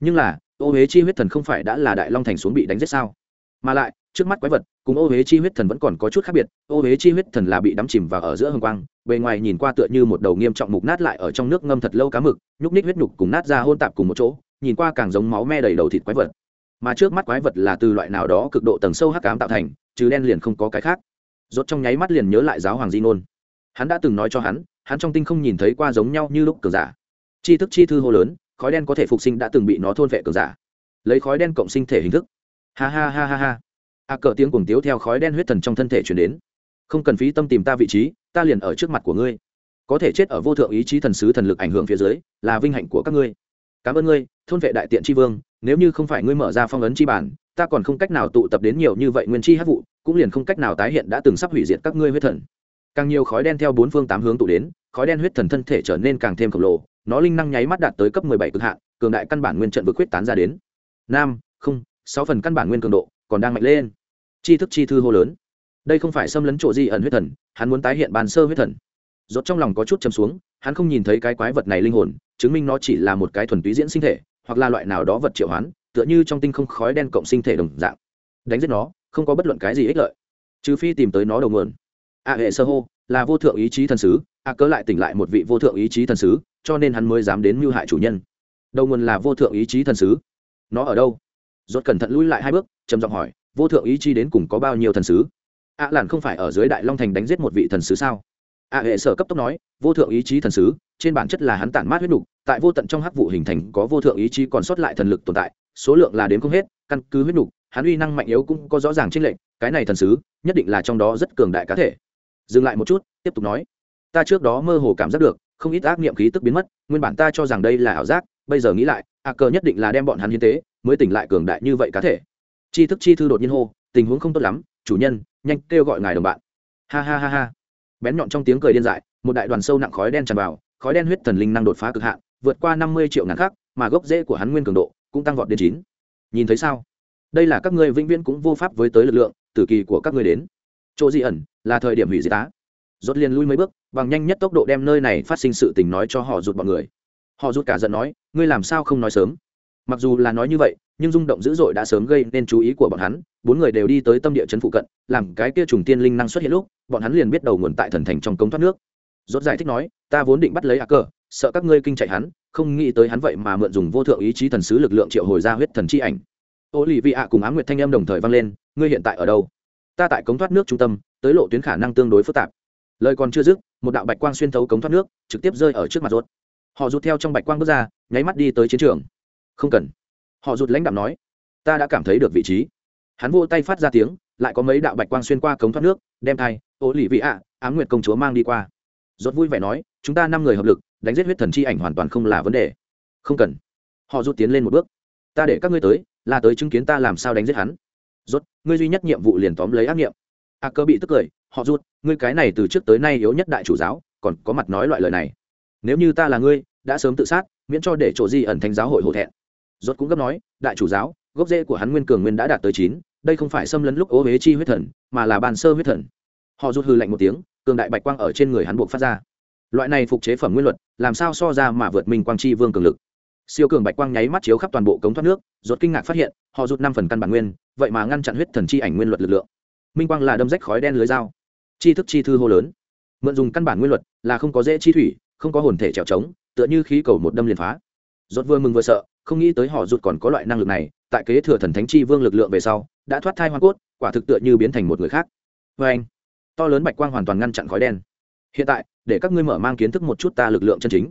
Nhưng là, ô huế chi huyết thần không phải đã là đại long thành xuống bị đánh giết sao? Mà lại, trước mắt quái vật, cùng ô huế chi huyết thần vẫn còn có chút khác biệt. Ô huế chi huyết thần là bị đắm chìm vào ở giữa hồng quang, bề ngoài nhìn qua tựa như một đầu nghiêm trọng mục nát lại ở trong nước ngâm thật lâu cá mực, nhúc ních huyết nhục cùng nát ra hôn tạp cùng một chỗ, nhìn qua càng giống máu me đầy đầu thịt quái vật. Mà trước mắt quái vật là từ loại nào đó cực độ tầng sâu hắc cám tạo thành chứ đen liền không có cái khác. Rốt trong nháy mắt liền nhớ lại giáo hoàng di nôn. Hắn đã từng nói cho hắn hắn trong tinh không nhìn thấy qua giống nhau như lúc cường giả chi thức chi thư hô lớn, khói đen có thể phục sinh đã từng bị nó thôn vệ cường giả. Lấy khói đen cộng sinh thể hình thức. Ha ha ha ha ha. A cờ tiếng cuồng tiếu theo khói đen huyết thần trong thân thể chuyển đến. Không cần phí tâm tìm ta vị trí, ta liền ở trước mặt của ngươi. Có thể chết ở vô thượng ý chí thần sứ thần lực ảnh hưởng phía dưới, là vinh hạnh của các ngươi. Cảm ơn ngươi, thôn vệ đại tiện tri vương, nếu như không phải ngươi mở ra phong ấn chi bản, ta còn không cách nào tụ tập đến nhiều như vậy nguyên chi hát vụ, cũng liền không cách nào tái hiện đã từng sắp hủy diệt các ngươi huyết thần. Càng nhiều khói đen theo bốn phương tám hướng tụ đến, khói đen huyết thần thân thể trở nên càng thêm khổng lồ nó linh năng nháy mắt đạt tới cấp mười bảy cực hạn, cường đại căn bản nguyên trận vực quyết tán ra đến. Nam, không, sáu phần căn bản nguyên cường độ, còn đang mạnh lên. Chi thức chi thư hô lớn. Đây không phải xâm lấn chỗ gì ẩn huyết thần, hắn muốn tái hiện bàn sơ huyết thần. Rốt trong lòng có chút trầm xuống, hắn không nhìn thấy cái quái vật này linh hồn, chứng minh nó chỉ là một cái thuần túy diễn sinh thể, hoặc là loại nào đó vật triệu hoán, tựa như trong tinh không khói đen cộng sinh thể đồng dạng. Đánh giết nó, không có bất luận cái gì ích lợi. Trừ phi tìm tới nó đầu nguồn. A hệ sơ hô, là vô thượng ý chí thần sứ, a cớ lại tỉnh lại một vị vô thượng ý chí thần sứ cho nên hắn mới dám đến mưu hại chủ nhân. Đầu nguồn là vô thượng ý chí thần sứ. Nó ở đâu? Rốt cẩn thận lui lại hai bước, trầm giọng hỏi, vô thượng ý chí đến cùng có bao nhiêu thần sứ? A làn không phải ở dưới đại long thành đánh giết một vị thần sứ sao? A hệ sở cấp tốc nói, vô thượng ý chí thần sứ, trên bản chất là hắn tản mát huyết nục, tại vô tận trong hắc vụ hình thành có vô thượng ý chí còn sót lại thần lực tồn tại, số lượng là đến không hết, căn cứ huyết nục, hắn uy năng mạnh yếu cũng có rõ ràng chênh lệch, cái này thần sứ, nhất định là trong đó rất cường đại cá thể. Dừng lại một chút, tiếp tục nói, ta trước đó mơ hồ cảm giác được không ít ác niệm khí tức biến mất, nguyên bản ta cho rằng đây là ảo giác, bây giờ nghĩ lại a cờ nhất định là đem bọn hắn hiến tế, mới tỉnh lại cường đại như vậy cá thể. Chi thức chi thư đột nhiên hô, tình huống không tốt lắm, chủ nhân, nhanh kêu gọi ngài đồng bạn. Ha ha ha ha. Bén nhọn trong tiếng cười điên dại, một đại đoàn sâu nặng khói đen tràn vào, khói đen huyết thần linh năng đột phá cực hạn, vượt qua năm mươi triệu ngàn khác mà gốc rễ của hắn nguyên cường độ cũng tăng vọt đến chín. Nhìn thấy sao? Đây là các ngươi vĩnh viễn cũng vô pháp với tới lực lượng, tử kỳ của các ngươi đến. Chỗ di ẩn là thời điểm hủy diệt tá rốt liền lui mấy bước bằng nhanh nhất tốc độ đem nơi này phát sinh sự tình nói cho họ rụt bọn người. Họ rụt cả giận nói, ngươi làm sao không nói sớm? Mặc dù là nói như vậy, nhưng rung động dữ dội đã sớm gây nên chú ý của bọn hắn, bốn người đều đi tới tâm địa chấn phụ cận, làm cái kia trùng tiên linh năng xuất hiện lúc, bọn hắn liền biết đầu nguồn tại thần thành trong công thoát nước. Rốt giải thích nói, ta vốn định bắt lấy a cờ, sợ các ngươi kinh chạy hắn, không nghĩ tới hắn vậy mà mượn dùng vô thượng ý chí thần sứ lực lượng triệu hồi ra huyết thần chi ảnh. Ô lì vị ạ cùng á nguyệt thanh âm đồng thời vang lên, ngươi hiện tại ở đâu? Ta tại cống thoát nước trung tâm, tới lộ tuyến khả năng tương đối phức tạp lời còn chưa dứt, một đạo bạch quang xuyên thấu cống thoát nước, trực tiếp rơi ở trước mặt rốt họ rút theo trong bạch quang bước ra, nháy mắt đi tới chiến trường. Không cần. Họ rút lãnh đạo nói, ta đã cảm thấy được vị trí. Hắn vô tay phát ra tiếng, lại có mấy đạo bạch quang xuyên qua cống thoát nước, đem thai, ô lì vị ạ ám nguyệt công chúa mang đi qua. Rốt vui vẻ nói, chúng ta năm người hợp lực, đánh giết huyết thần chi ảnh hoàn toàn không là vấn đề. Không cần. Họ rút tiến lên một bước. Ta để các ngươi tới, là tới chứng kiến ta làm sao đánh giết hắn. Rốt ngươi duy nhất nhiệm vụ liền tóm lấy ác nghiệm. A cơ bị tức cười họ rút ngươi cái này từ trước tới nay yếu nhất đại chủ giáo, còn có mặt nói loại lời này. Nếu như ta là ngươi, đã sớm tự sát, miễn cho để chỗ di ẩn thánh giáo hội hổ thẹn. Rốt cũng gấp nói, đại chủ giáo, gốc rễ của hắn nguyên cường nguyên đã đạt tới chín, đây không phải xâm lấn lúc ố huế chi huyết thần, mà là bàn sơ huyết thần. Họ rút hư lạnh một tiếng, cường đại bạch quang ở trên người hắn buộc phát ra. Loại này phục chế phẩm nguyên luật, làm sao so ra mà vượt mình quang chi vương cường lực? Siêu cường bạch quang nháy mắt chiếu khắp toàn bộ cống thoát nước, rốt kinh ngạc phát hiện, họ rút năm phần căn bản nguyên, vậy mà ngăn chặn huyết thần chi ảnh nguyên luật lực lượng. Minh quang là đâm rách khói đen lưới dao chi thức chi thư hô lớn. Mượn dùng căn bản nguyên luật, là không có dễ chi thủy, không có hồn thể trèo trống, tựa như khí cầu một đâm liền phá. Rốt vừa mừng vừa sợ, không nghĩ tới họ rụt còn có loại năng lực này, tại kế thừa thần thánh chi vương lực lượng về sau, đã thoát thai hoa cốt, quả thực tựa như biến thành một người khác. Vê anh, to lớn bạch quang hoàn toàn ngăn chặn khói đen. Hiện tại, để các ngươi mở mang kiến thức một chút ta lực lượng chân chính.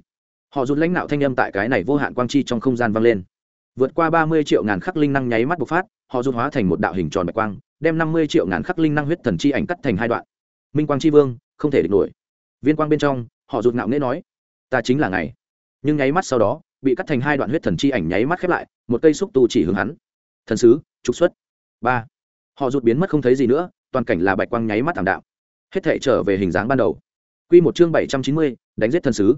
Họ rụt lãnh đạo thanh âm tại cái này vô hạn quang chi trong không gian vang lên. Vượt qua ba mươi triệu ngàn khắc linh năng nháy mắt bộc phát, họ rụt hóa thành một đạo hình tròn bạch quang, đem năm mươi triệu ngàn khắc linh năng huyết thần chi ảnh cắt thành hai đoạn minh quang chi vương, không thể địch nổi. Viên quang bên trong, họ rụt ngạo nghễ nói, ta chính là ngày nhưng nháy mắt sau đó, bị cắt thành hai đoạn huyết thần chi ảnh nháy mắt khép lại, một cây xúc tu chỉ hướng hắn. Thần sứ, trục xuất. Ba. Họ rụt biến mất không thấy gì nữa, toàn cảnh là bạch quang nháy mắt thảm đạo hết thể trở về hình dáng ban đầu. Q một chương bảy trăm chín mươi, đánh giết thần sứ.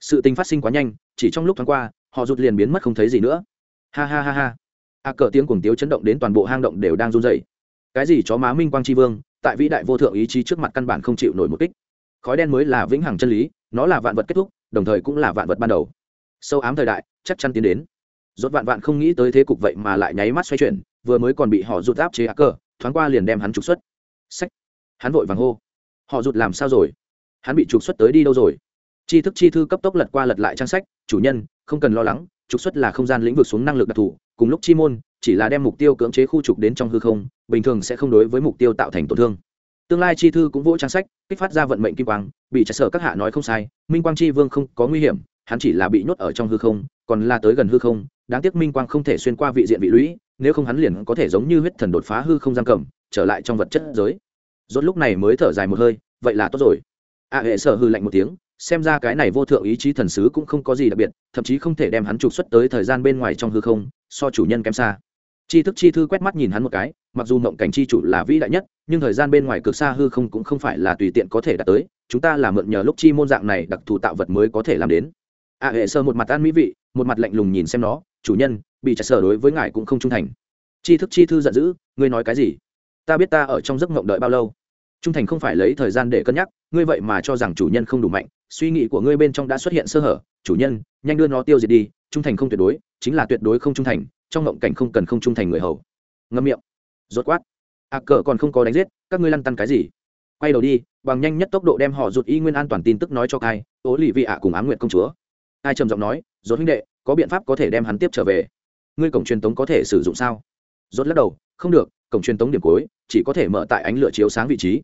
Sự tình phát sinh quá nhanh, chỉ trong lúc thoáng qua, họ rụt liền biến mất không thấy gì nữa. Ha ha ha ha. A cờ tiếng cuồng tiếu chấn động đến toàn bộ hang động đều đang run dày cái gì chó má minh quang tri vương tại vĩ đại vô thượng ý chí trước mặt căn bản không chịu nổi một kích. Khói đen mới là vĩnh hằng chân lý, nó là vạn vật kết thúc, đồng thời cũng là vạn vật ban đầu. Sâu ám thời đại, chắc chắn tiến đến. Rốt vạn vạn không nghĩ tới thế cục vậy mà lại nháy mắt xoay chuyển, vừa mới còn bị họ rụt áp chế ác cơ, thoáng qua liền đem hắn trục xuất. Sách hắn vội vàng hô. Họ rụt làm sao rồi? Hắn bị trục xuất tới đi đâu rồi? Chi thức chi thư cấp tốc lật qua lật lại trang sách, chủ nhân, không cần lo lắng, trục xuất là không gian lĩnh vực xuống năng lực đặc thù cùng lúc chi môn, chỉ là đem mục tiêu cưỡng chế khu trục đến trong hư không, bình thường sẽ không đối với mục tiêu tạo thành tổn thương. Tương lai chi thư cũng vỗ trang sách, kích phát ra vận mệnh kim quang, bị trả sở các hạ nói không sai, minh quang chi vương không có nguy hiểm, hắn chỉ là bị nhốt ở trong hư không, còn là tới gần hư không, đáng tiếc minh quang không thể xuyên qua vị diện vị lũy, nếu không hắn liền có thể giống như huyết thần đột phá hư không giam cầm, trở lại trong vật chất giới. Rốt lúc này mới thở dài một hơi, vậy là tốt rồi. A hệ sở hư lạnh một tiếng xem ra cái này vô thượng ý chí thần sứ cũng không có gì đặc biệt, thậm chí không thể đem hắn trục xuất tới thời gian bên ngoài trong hư không, so chủ nhân kém xa. Chi thức chi thư quét mắt nhìn hắn một cái, mặc dù mộng cảnh chi chủ là vĩ đại nhất, nhưng thời gian bên ngoài cực xa hư không cũng không phải là tùy tiện có thể đạt tới, chúng ta là mượn nhờ lúc chi môn dạng này đặc thù tạo vật mới có thể làm đến. A hệ sơ một mặt ăn mỹ vị, một mặt lạnh lùng nhìn xem nó, chủ nhân, bị trả sở đối với ngài cũng không trung thành. Chi thức chi thư giận dữ, ngươi nói cái gì? Ta biết ta ở trong giấc mộng đợi bao lâu trung thành không phải lấy thời gian để cân nhắc, ngươi vậy mà cho rằng chủ nhân không đủ mạnh, suy nghĩ của ngươi bên trong đã xuất hiện sơ hở. Chủ nhân, nhanh đưa nó tiêu diệt đi, trung thành không tuyệt đối, chính là tuyệt đối không trung thành, trong ngộng cảnh không cần không trung thành người hầu. Ngâm miệng. Rốt quát. A cờ còn không có đánh giết, các ngươi lăn tăn cái gì? Quay đầu đi, bằng nhanh nhất tốc độ đem họ rụt y nguyên an toàn tin tức nói cho cai ố lì vị ạ cùng ám nguyện công chúa. Ai trầm giọng nói, rốt huynh đệ, có biện pháp có thể đem hắn tiếp trở về. Ngươi cổng truyền tống có thể sử dụng sao? Rốt lắc đầu, không được, cổng truyền tống điểm cuối, chỉ có thể mở tại ánh lửa chiếu sáng vị trí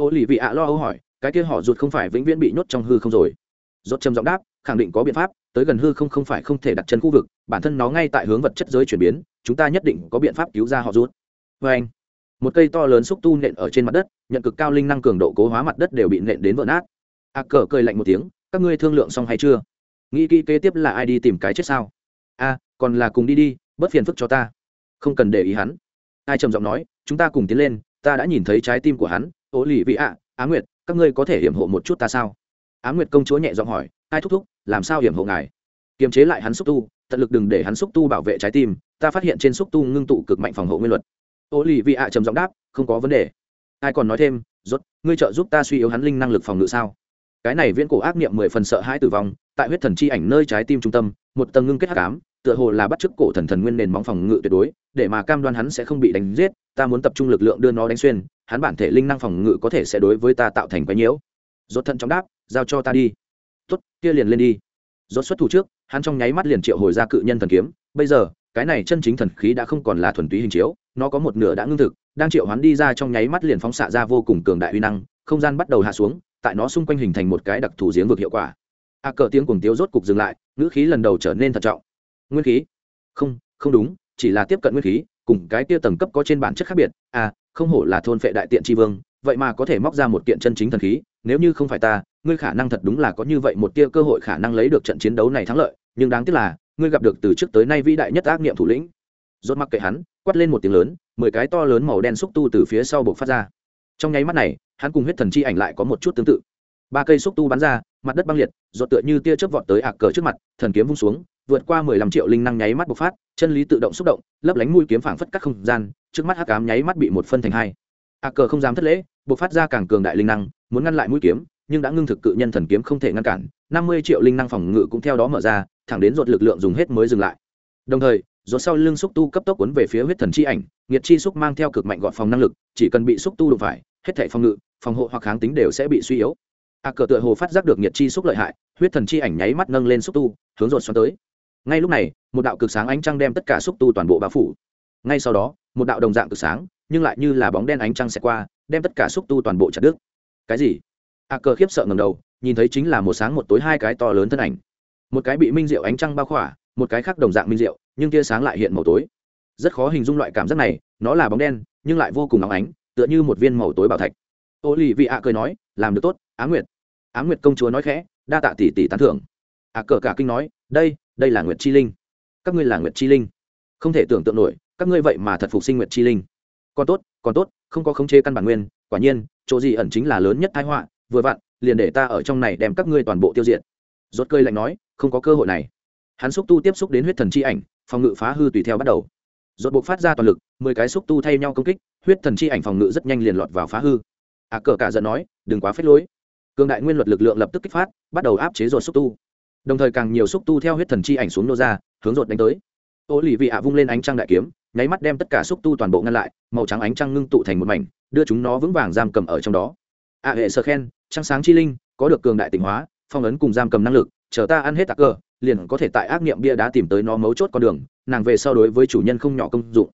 ô lì vị ạ lo âu hỏi, cái kia họ rụt không phải vĩnh viễn bị nhốt trong hư không rồi? Rốt trầm giọng đáp, khẳng định có biện pháp, tới gần hư không không phải không thể đặt chân khu vực, bản thân nó ngay tại hướng vật chất giới chuyển biến, chúng ta nhất định có biện pháp cứu ra họ ruột. vê anh, một cây to lớn xúc tu nện ở trên mặt đất, nhận cực cao linh năng cường độ cố hóa mặt đất đều bị nện đến vỡ nát. A cờ cười lạnh một tiếng, các ngươi thương lượng xong hay chưa? Nghĩ kỹ kế tiếp là ai đi tìm cái chết sao? A, còn là cùng đi đi, bớt phiền phức cho ta. Không cần để ý hắn. Ai trầm giọng nói, chúng ta cùng tiến lên, ta đã nhìn thấy trái tim của hắn ô lì vị ạ, á nguyệt, các ngươi có thể hiểm hộ một chút ta sao? Á nguyệt công chúa nhẹ giọng hỏi ai thúc thúc, làm sao hiểm hộ ngài? Kiềm chế lại hắn xúc tu, tận lực đừng để hắn xúc tu bảo vệ trái tim, ta phát hiện trên xúc tu ngưng tụ cực mạnh phòng hộ nguyên luật. Ô lì vị ạ trầm giọng đáp, không có vấn đề. Ai còn nói thêm, rốt, ngươi trợ giúp ta suy yếu hắn linh năng lực phòng ngự sao? Cái này viễn cổ ác niệm mười phần sợ hãi tử vong, tại huyết thần chi ảnh nơi trái tim trung tâm, một tầng ngưng kết hắc ám, tựa hồ là bắt chước cổ thần thần nguyên nền móng phòng ngự tuyệt đối, để mà cam đoan hắn sẽ không bị đánh giết, ta muốn tập trung lực lượng đưa nó đánh xuyên hắn bản thể linh năng phòng ngự có thể sẽ đối với ta tạo thành quái nhiễu. Rốt thận trọng đáp, giao cho ta đi. Tốt, kia liền lên đi. Rốt xuất thủ trước, hắn trong nháy mắt liền triệu hồi ra cự nhân thần kiếm. Bây giờ, cái này chân chính thần khí đã không còn là thuần túy hình chiếu, nó có một nửa đã ngưng thực, đang triệu hắn đi ra trong nháy mắt liền phóng xạ ra vô cùng cường đại uy năng, không gian bắt đầu hạ xuống, tại nó xung quanh hình thành một cái đặc thù giếng vực hiệu quả. A cờ tiếng cùng tiếu rốt cục dừng lại, ngữ khí lần đầu trở nên thận trọng. Nguyên khí? Không không đúng, chỉ là tiếp cận nguyên khí, cùng cái kia tầng cấp có trên bản chất khác biệt. À không hổ là thôn phệ đại tiện tri vương, vậy mà có thể móc ra một kiện chân chính thần khí, nếu như không phải ta, ngươi khả năng thật đúng là có như vậy một tia cơ hội khả năng lấy được trận chiến đấu này thắng lợi, nhưng đáng tiếc là, ngươi gặp được từ trước tới nay vĩ đại nhất ác nghiệm thủ lĩnh. Rốt mặc kệ hắn, quát lên một tiếng lớn, mười cái to lớn màu đen xúc tu từ phía sau buộc phát ra. Trong nháy mắt này, hắn cùng huyết thần chi ảnh lại có một chút tương tự. Ba cây xúc tu bắn ra, mặt đất băng liệt rột tựa như tia chớp vọt tới ạc cờ trước mặt, thần kiếm vung xuống vượt qua mười lăm triệu linh năng nháy mắt bộc phát, chân lý tự động xúc động, lấp lánh mũi kiếm phảng phất các không gian, trước mắt hắc ám nháy mắt bị một phân thành hai. A cờ không dám thất lễ, bộc phát ra càng cường đại linh năng, muốn ngăn lại mũi kiếm, nhưng đã ngưng thực cự nhân thần kiếm không thể ngăn cản, năm mươi triệu linh năng phòng ngự cũng theo đó mở ra, thẳng đến rột lực lượng dùng hết mới dừng lại. Đồng thời rột sau lưng xúc tu cấp tốc cuốn về phía huyết thần chi ảnh, nghiệt chi xúc mang theo cực mạnh gọn phòng năng lực, chỉ cần bị xúc tu đụng phải, hết thể phòng ngự, phòng hộ hoặc kháng tính đều sẽ bị suy yếu. A cờ tựa hồ phát giác được nhiệt chi xúc lợi hại, huyết thần chi ảnh nháy mắt nâng lên xúc tu, hướng rột xoắn tới ngay lúc này, một đạo cực sáng ánh trăng đem tất cả xúc tu toàn bộ bao phủ. Ngay sau đó, một đạo đồng dạng cực sáng, nhưng lại như là bóng đen ánh trăng sẽ qua, đem tất cả xúc tu toàn bộ chặt đứt. Cái gì? A cờ khiếp sợ ngầm đầu, nhìn thấy chính là một sáng một tối hai cái to lớn thân ảnh. Một cái bị minh diệu ánh trăng bao khỏa, một cái khác đồng dạng minh diệu, nhưng tia sáng lại hiện màu tối. Rất khó hình dung loại cảm giác này, nó là bóng đen, nhưng lại vô cùng nóng ánh, tựa như một viên màu tối bảo thạch. Ô lì vị ạ cười nói, làm được tốt, á nguyệt. Á nguyệt công chúa nói khẽ, đa tạ tỷ tỷ tán thưởng. Ạ cờ cả kinh nói, đây đây là nguyệt chi linh. Các ngươi là nguyệt chi linh. Không thể tưởng tượng nổi, các ngươi vậy mà thật phục sinh nguyệt chi linh. Còn tốt còn tốt, không có khống chế căn bản nguyên, quả nhiên, chỗ gì ẩn chính là lớn nhất thái họa, vừa vặn, liền để ta ở trong này đem các ngươi toàn bộ tiêu diệt. Rốt cơi lạnh nói, không có cơ hội này. Hắn xúc tu tiếp xúc đến huyết thần chi ảnh, phòng ngự phá hư tùy theo bắt đầu. Rốt buộc phát ra toàn lực, mười cái xúc tu thay nhau công kích, huyết thần chi ảnh phòng ngự rất nhanh liền lọt vào phá hư. À cờ cả giận nói, đừng quá phết lối. Cường đại nguyên luật lực lượng lập tức kích phát, bắt đầu áp chế rột xúc tu đồng thời càng nhiều xúc tu theo huyết thần chi ảnh xuống nô ra, hướng rột đánh tới. Ô lì vị ạ vung lên ánh trăng đại kiếm, nháy mắt đem tất cả xúc tu toàn bộ ngăn lại, màu trắng ánh trăng ngưng tụ thành một mảnh, đưa chúng nó vững vàng giam cầm ở trong đó. Ạ hệ sơ khen, trăng sáng chi linh, có được cường đại tỉnh hóa, phong ấn cùng giam cầm năng lực, chờ ta ăn hết tạc cơ, liền có thể tại ác niệm bia đá tìm tới nó mấu chốt con đường, nàng về so đối với chủ nhân không nhỏ công dụng.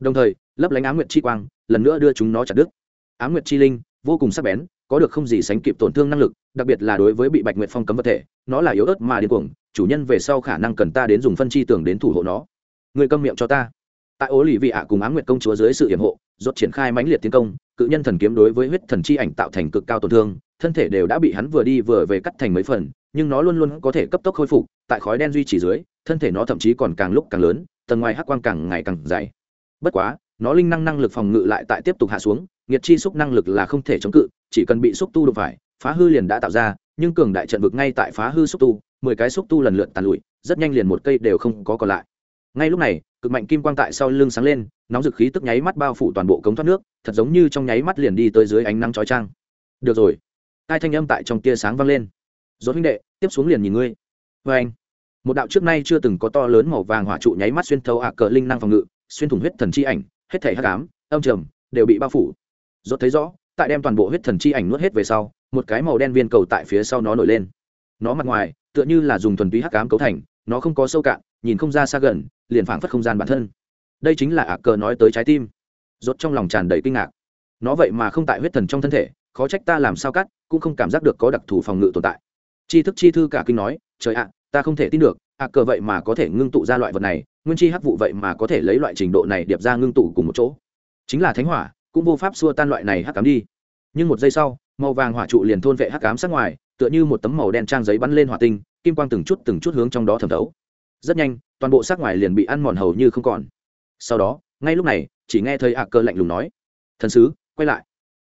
Đồng thời, lấp lánh á nguyệt chi quang, lần nữa đưa chúng nó chặt đứt. Á nguyệt chi linh vô cùng sắc bén, có được không gì sánh kịp tổn thương năng lực, đặc biệt là đối với bị bạch nguyệt phong cấm vật thể, nó là yếu ớt mà điên cuồng, chủ nhân về sau khả năng cần ta đến dùng phân chi tưởng đến thủ hộ nó. Người câm miệng cho ta. Tại ố lì vị ạ cùng á nguyệt công chúa dưới sự hiểm hộ, rốt triển khai mãnh liệt tiến công, cự nhân thần kiếm đối với huyết thần chi ảnh tạo thành cực cao tổn thương, thân thể đều đã bị hắn vừa đi vừa về cắt thành mấy phần, nhưng nó luôn luôn có thể cấp tốc khôi phục, tại khói đen duy trì dưới, thân thể nó thậm chí còn càng lúc càng lớn, tầng ngoài hắc quang càng ngày càng dày. Bất quá, nó linh năng năng lực phòng ngự lại tại tiếp tục hạ xuống nghiệt chi xúc năng lực là không thể chống cự, chỉ cần bị xúc tu đụng phải, phá hư liền đã tạo ra, nhưng cường đại trận vực ngay tại phá hư xúc tu, mười cái xúc tu lần lượt tàn lụi, rất nhanh liền một cây đều không có còn lại. Ngay lúc này, cực mạnh kim quang tại sau lưng sáng lên, nóng dực khí tức nháy mắt bao phủ toàn bộ cống thoát nước, thật giống như trong nháy mắt liền đi tới dưới ánh nắng chói trang được rồi. Hai thanh âm tại trong tia sáng vang lên. Dốt huynh đệ, tiếp xuống liền nhìn ngươi. Vê anh. Một đạo trước nay chưa từng có to lớn màu vàng hỏa trụ nháy mắt xuyên thấu ạ cờ linh năng phòng ngự, xuyên thủng huyết thần chi ảnh, hết thể hắc ám, âm trầm, đều bị bao phủ. Rốt thấy rõ, tại đem toàn bộ huyết thần chi ảnh nuốt hết về sau, một cái màu đen viên cầu tại phía sau nó nổi lên. Nó mặt ngoài, tựa như là dùng thuần túy hắc ám cấu thành, nó không có sâu cạn, nhìn không ra xa gần, liền phảng phất không gian bản thân. Đây chính là ạ cờ nói tới trái tim. Rốt trong lòng tràn đầy kinh ngạc. Nó vậy mà không tại huyết thần trong thân thể, khó trách ta làm sao cắt, cũng không cảm giác được có đặc thù phòng ngự tồn tại. Chi thức chi thư cả kinh nói, trời ạ, ta không thể tin được ạ cờ vậy mà có thể ngưng tụ ra loại vật này, nguyên chi hắc vụ vậy mà có thể lấy loại trình độ này điệp ra ngưng tụ cùng một chỗ. Chính là thánh hỏa cũng vô pháp xua tan loại này hắc cám đi. Nhưng một giây sau, màu vàng hỏa trụ liền thôn vệ hắc cám sát ngoài, tựa như một tấm màu đen trang giấy bắn lên hỏa tinh, kim quang từng chút từng chút hướng trong đó thẩm thấu. Rất nhanh, toàn bộ sát ngoài liền bị ăn mòn hầu như không còn. Sau đó, ngay lúc này, chỉ nghe thấy ạ cơ lạnh lùng nói, thần sứ, quay lại.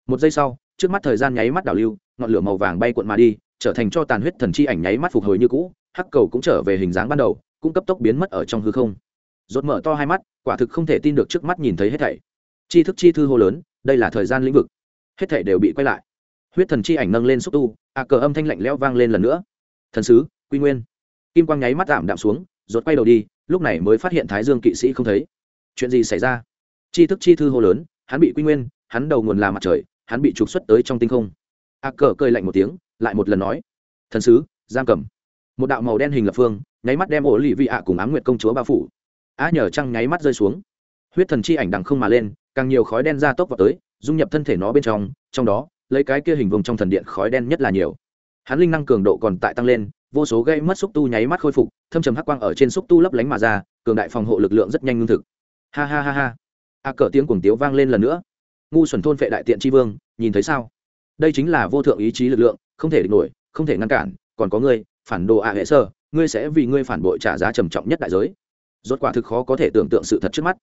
Một giây sau, trước mắt thời gian nháy mắt đảo lưu, ngọn lửa màu vàng bay cuộn mà đi, trở thành cho tàn huyết thần chi ảnh nháy mắt phục hồi như cũ, hắc cầu cũng trở về hình dáng ban đầu, cũng cấp tốc biến mất ở trong hư không. Rốt mở to hai mắt, quả thực không thể tin được trước mắt nhìn thấy hết thảy chi thức chi thư hô lớn, đây là thời gian lĩnh vực. Hết thảy đều bị quay lại. Huyết thần chi ảnh nâng lên xúc tu, a cờ âm thanh lạnh lẽo vang lên lần nữa. Thần sứ, quy nguyên. Kim quang nháy mắt tạm đạm xuống rột quay đầu đi, lúc này mới phát hiện thái dương kỵ sĩ không thấy. Chuyện gì xảy ra? Chi thức chi thư hô lớn, hắn bị quy nguyên, hắn đầu nguồn là mặt trời, hắn bị trục xuất tới trong tinh không. A cờ cơi lạnh một tiếng, lại một lần nói. Thần sứ, giam cầm. Một đạo màu đen hình lập phương, nháy mắt đem ổ lì vị ạ cùng ám nguyệt công chúa bao phủ. Á nhờ trăng nháy mắt rơi xuống huyết thần chi ảnh đằng không mà lên, càng nhiều khói đen ra tốc vào tới, dung nhập thân thể nó bên trong trong đó, lấy cái kia hình vùng trong thần điện khói đen nhất là nhiều. Hắn linh năng cường độ còn tại tăng lên, vô số gây mất xúc tu nháy mắt khôi phục, thâm trầm hắc quang ở trên xúc tu lấp lánh mà ra, cường đại phòng hộ lực lượng rất nhanh ngưng thực. Ha ha ha ha. A cỡ tiếng cuồng tiếu vang lên lần nữa. Ngu xuẩn thôn vệ đại tiện tri vương, nhìn thấy sao? Đây chính là vô thượng ý chí lực lượng, không thể địch nổi, không thể ngăn cản, còn có ngươi, phản đồ ạ hệ sơ, ngươi sẽ vì ngươi phản bội trả giá trầm trọng nhất đại giới. Rốt quả thực khó có thể tưởng tượng sự thật trước mắt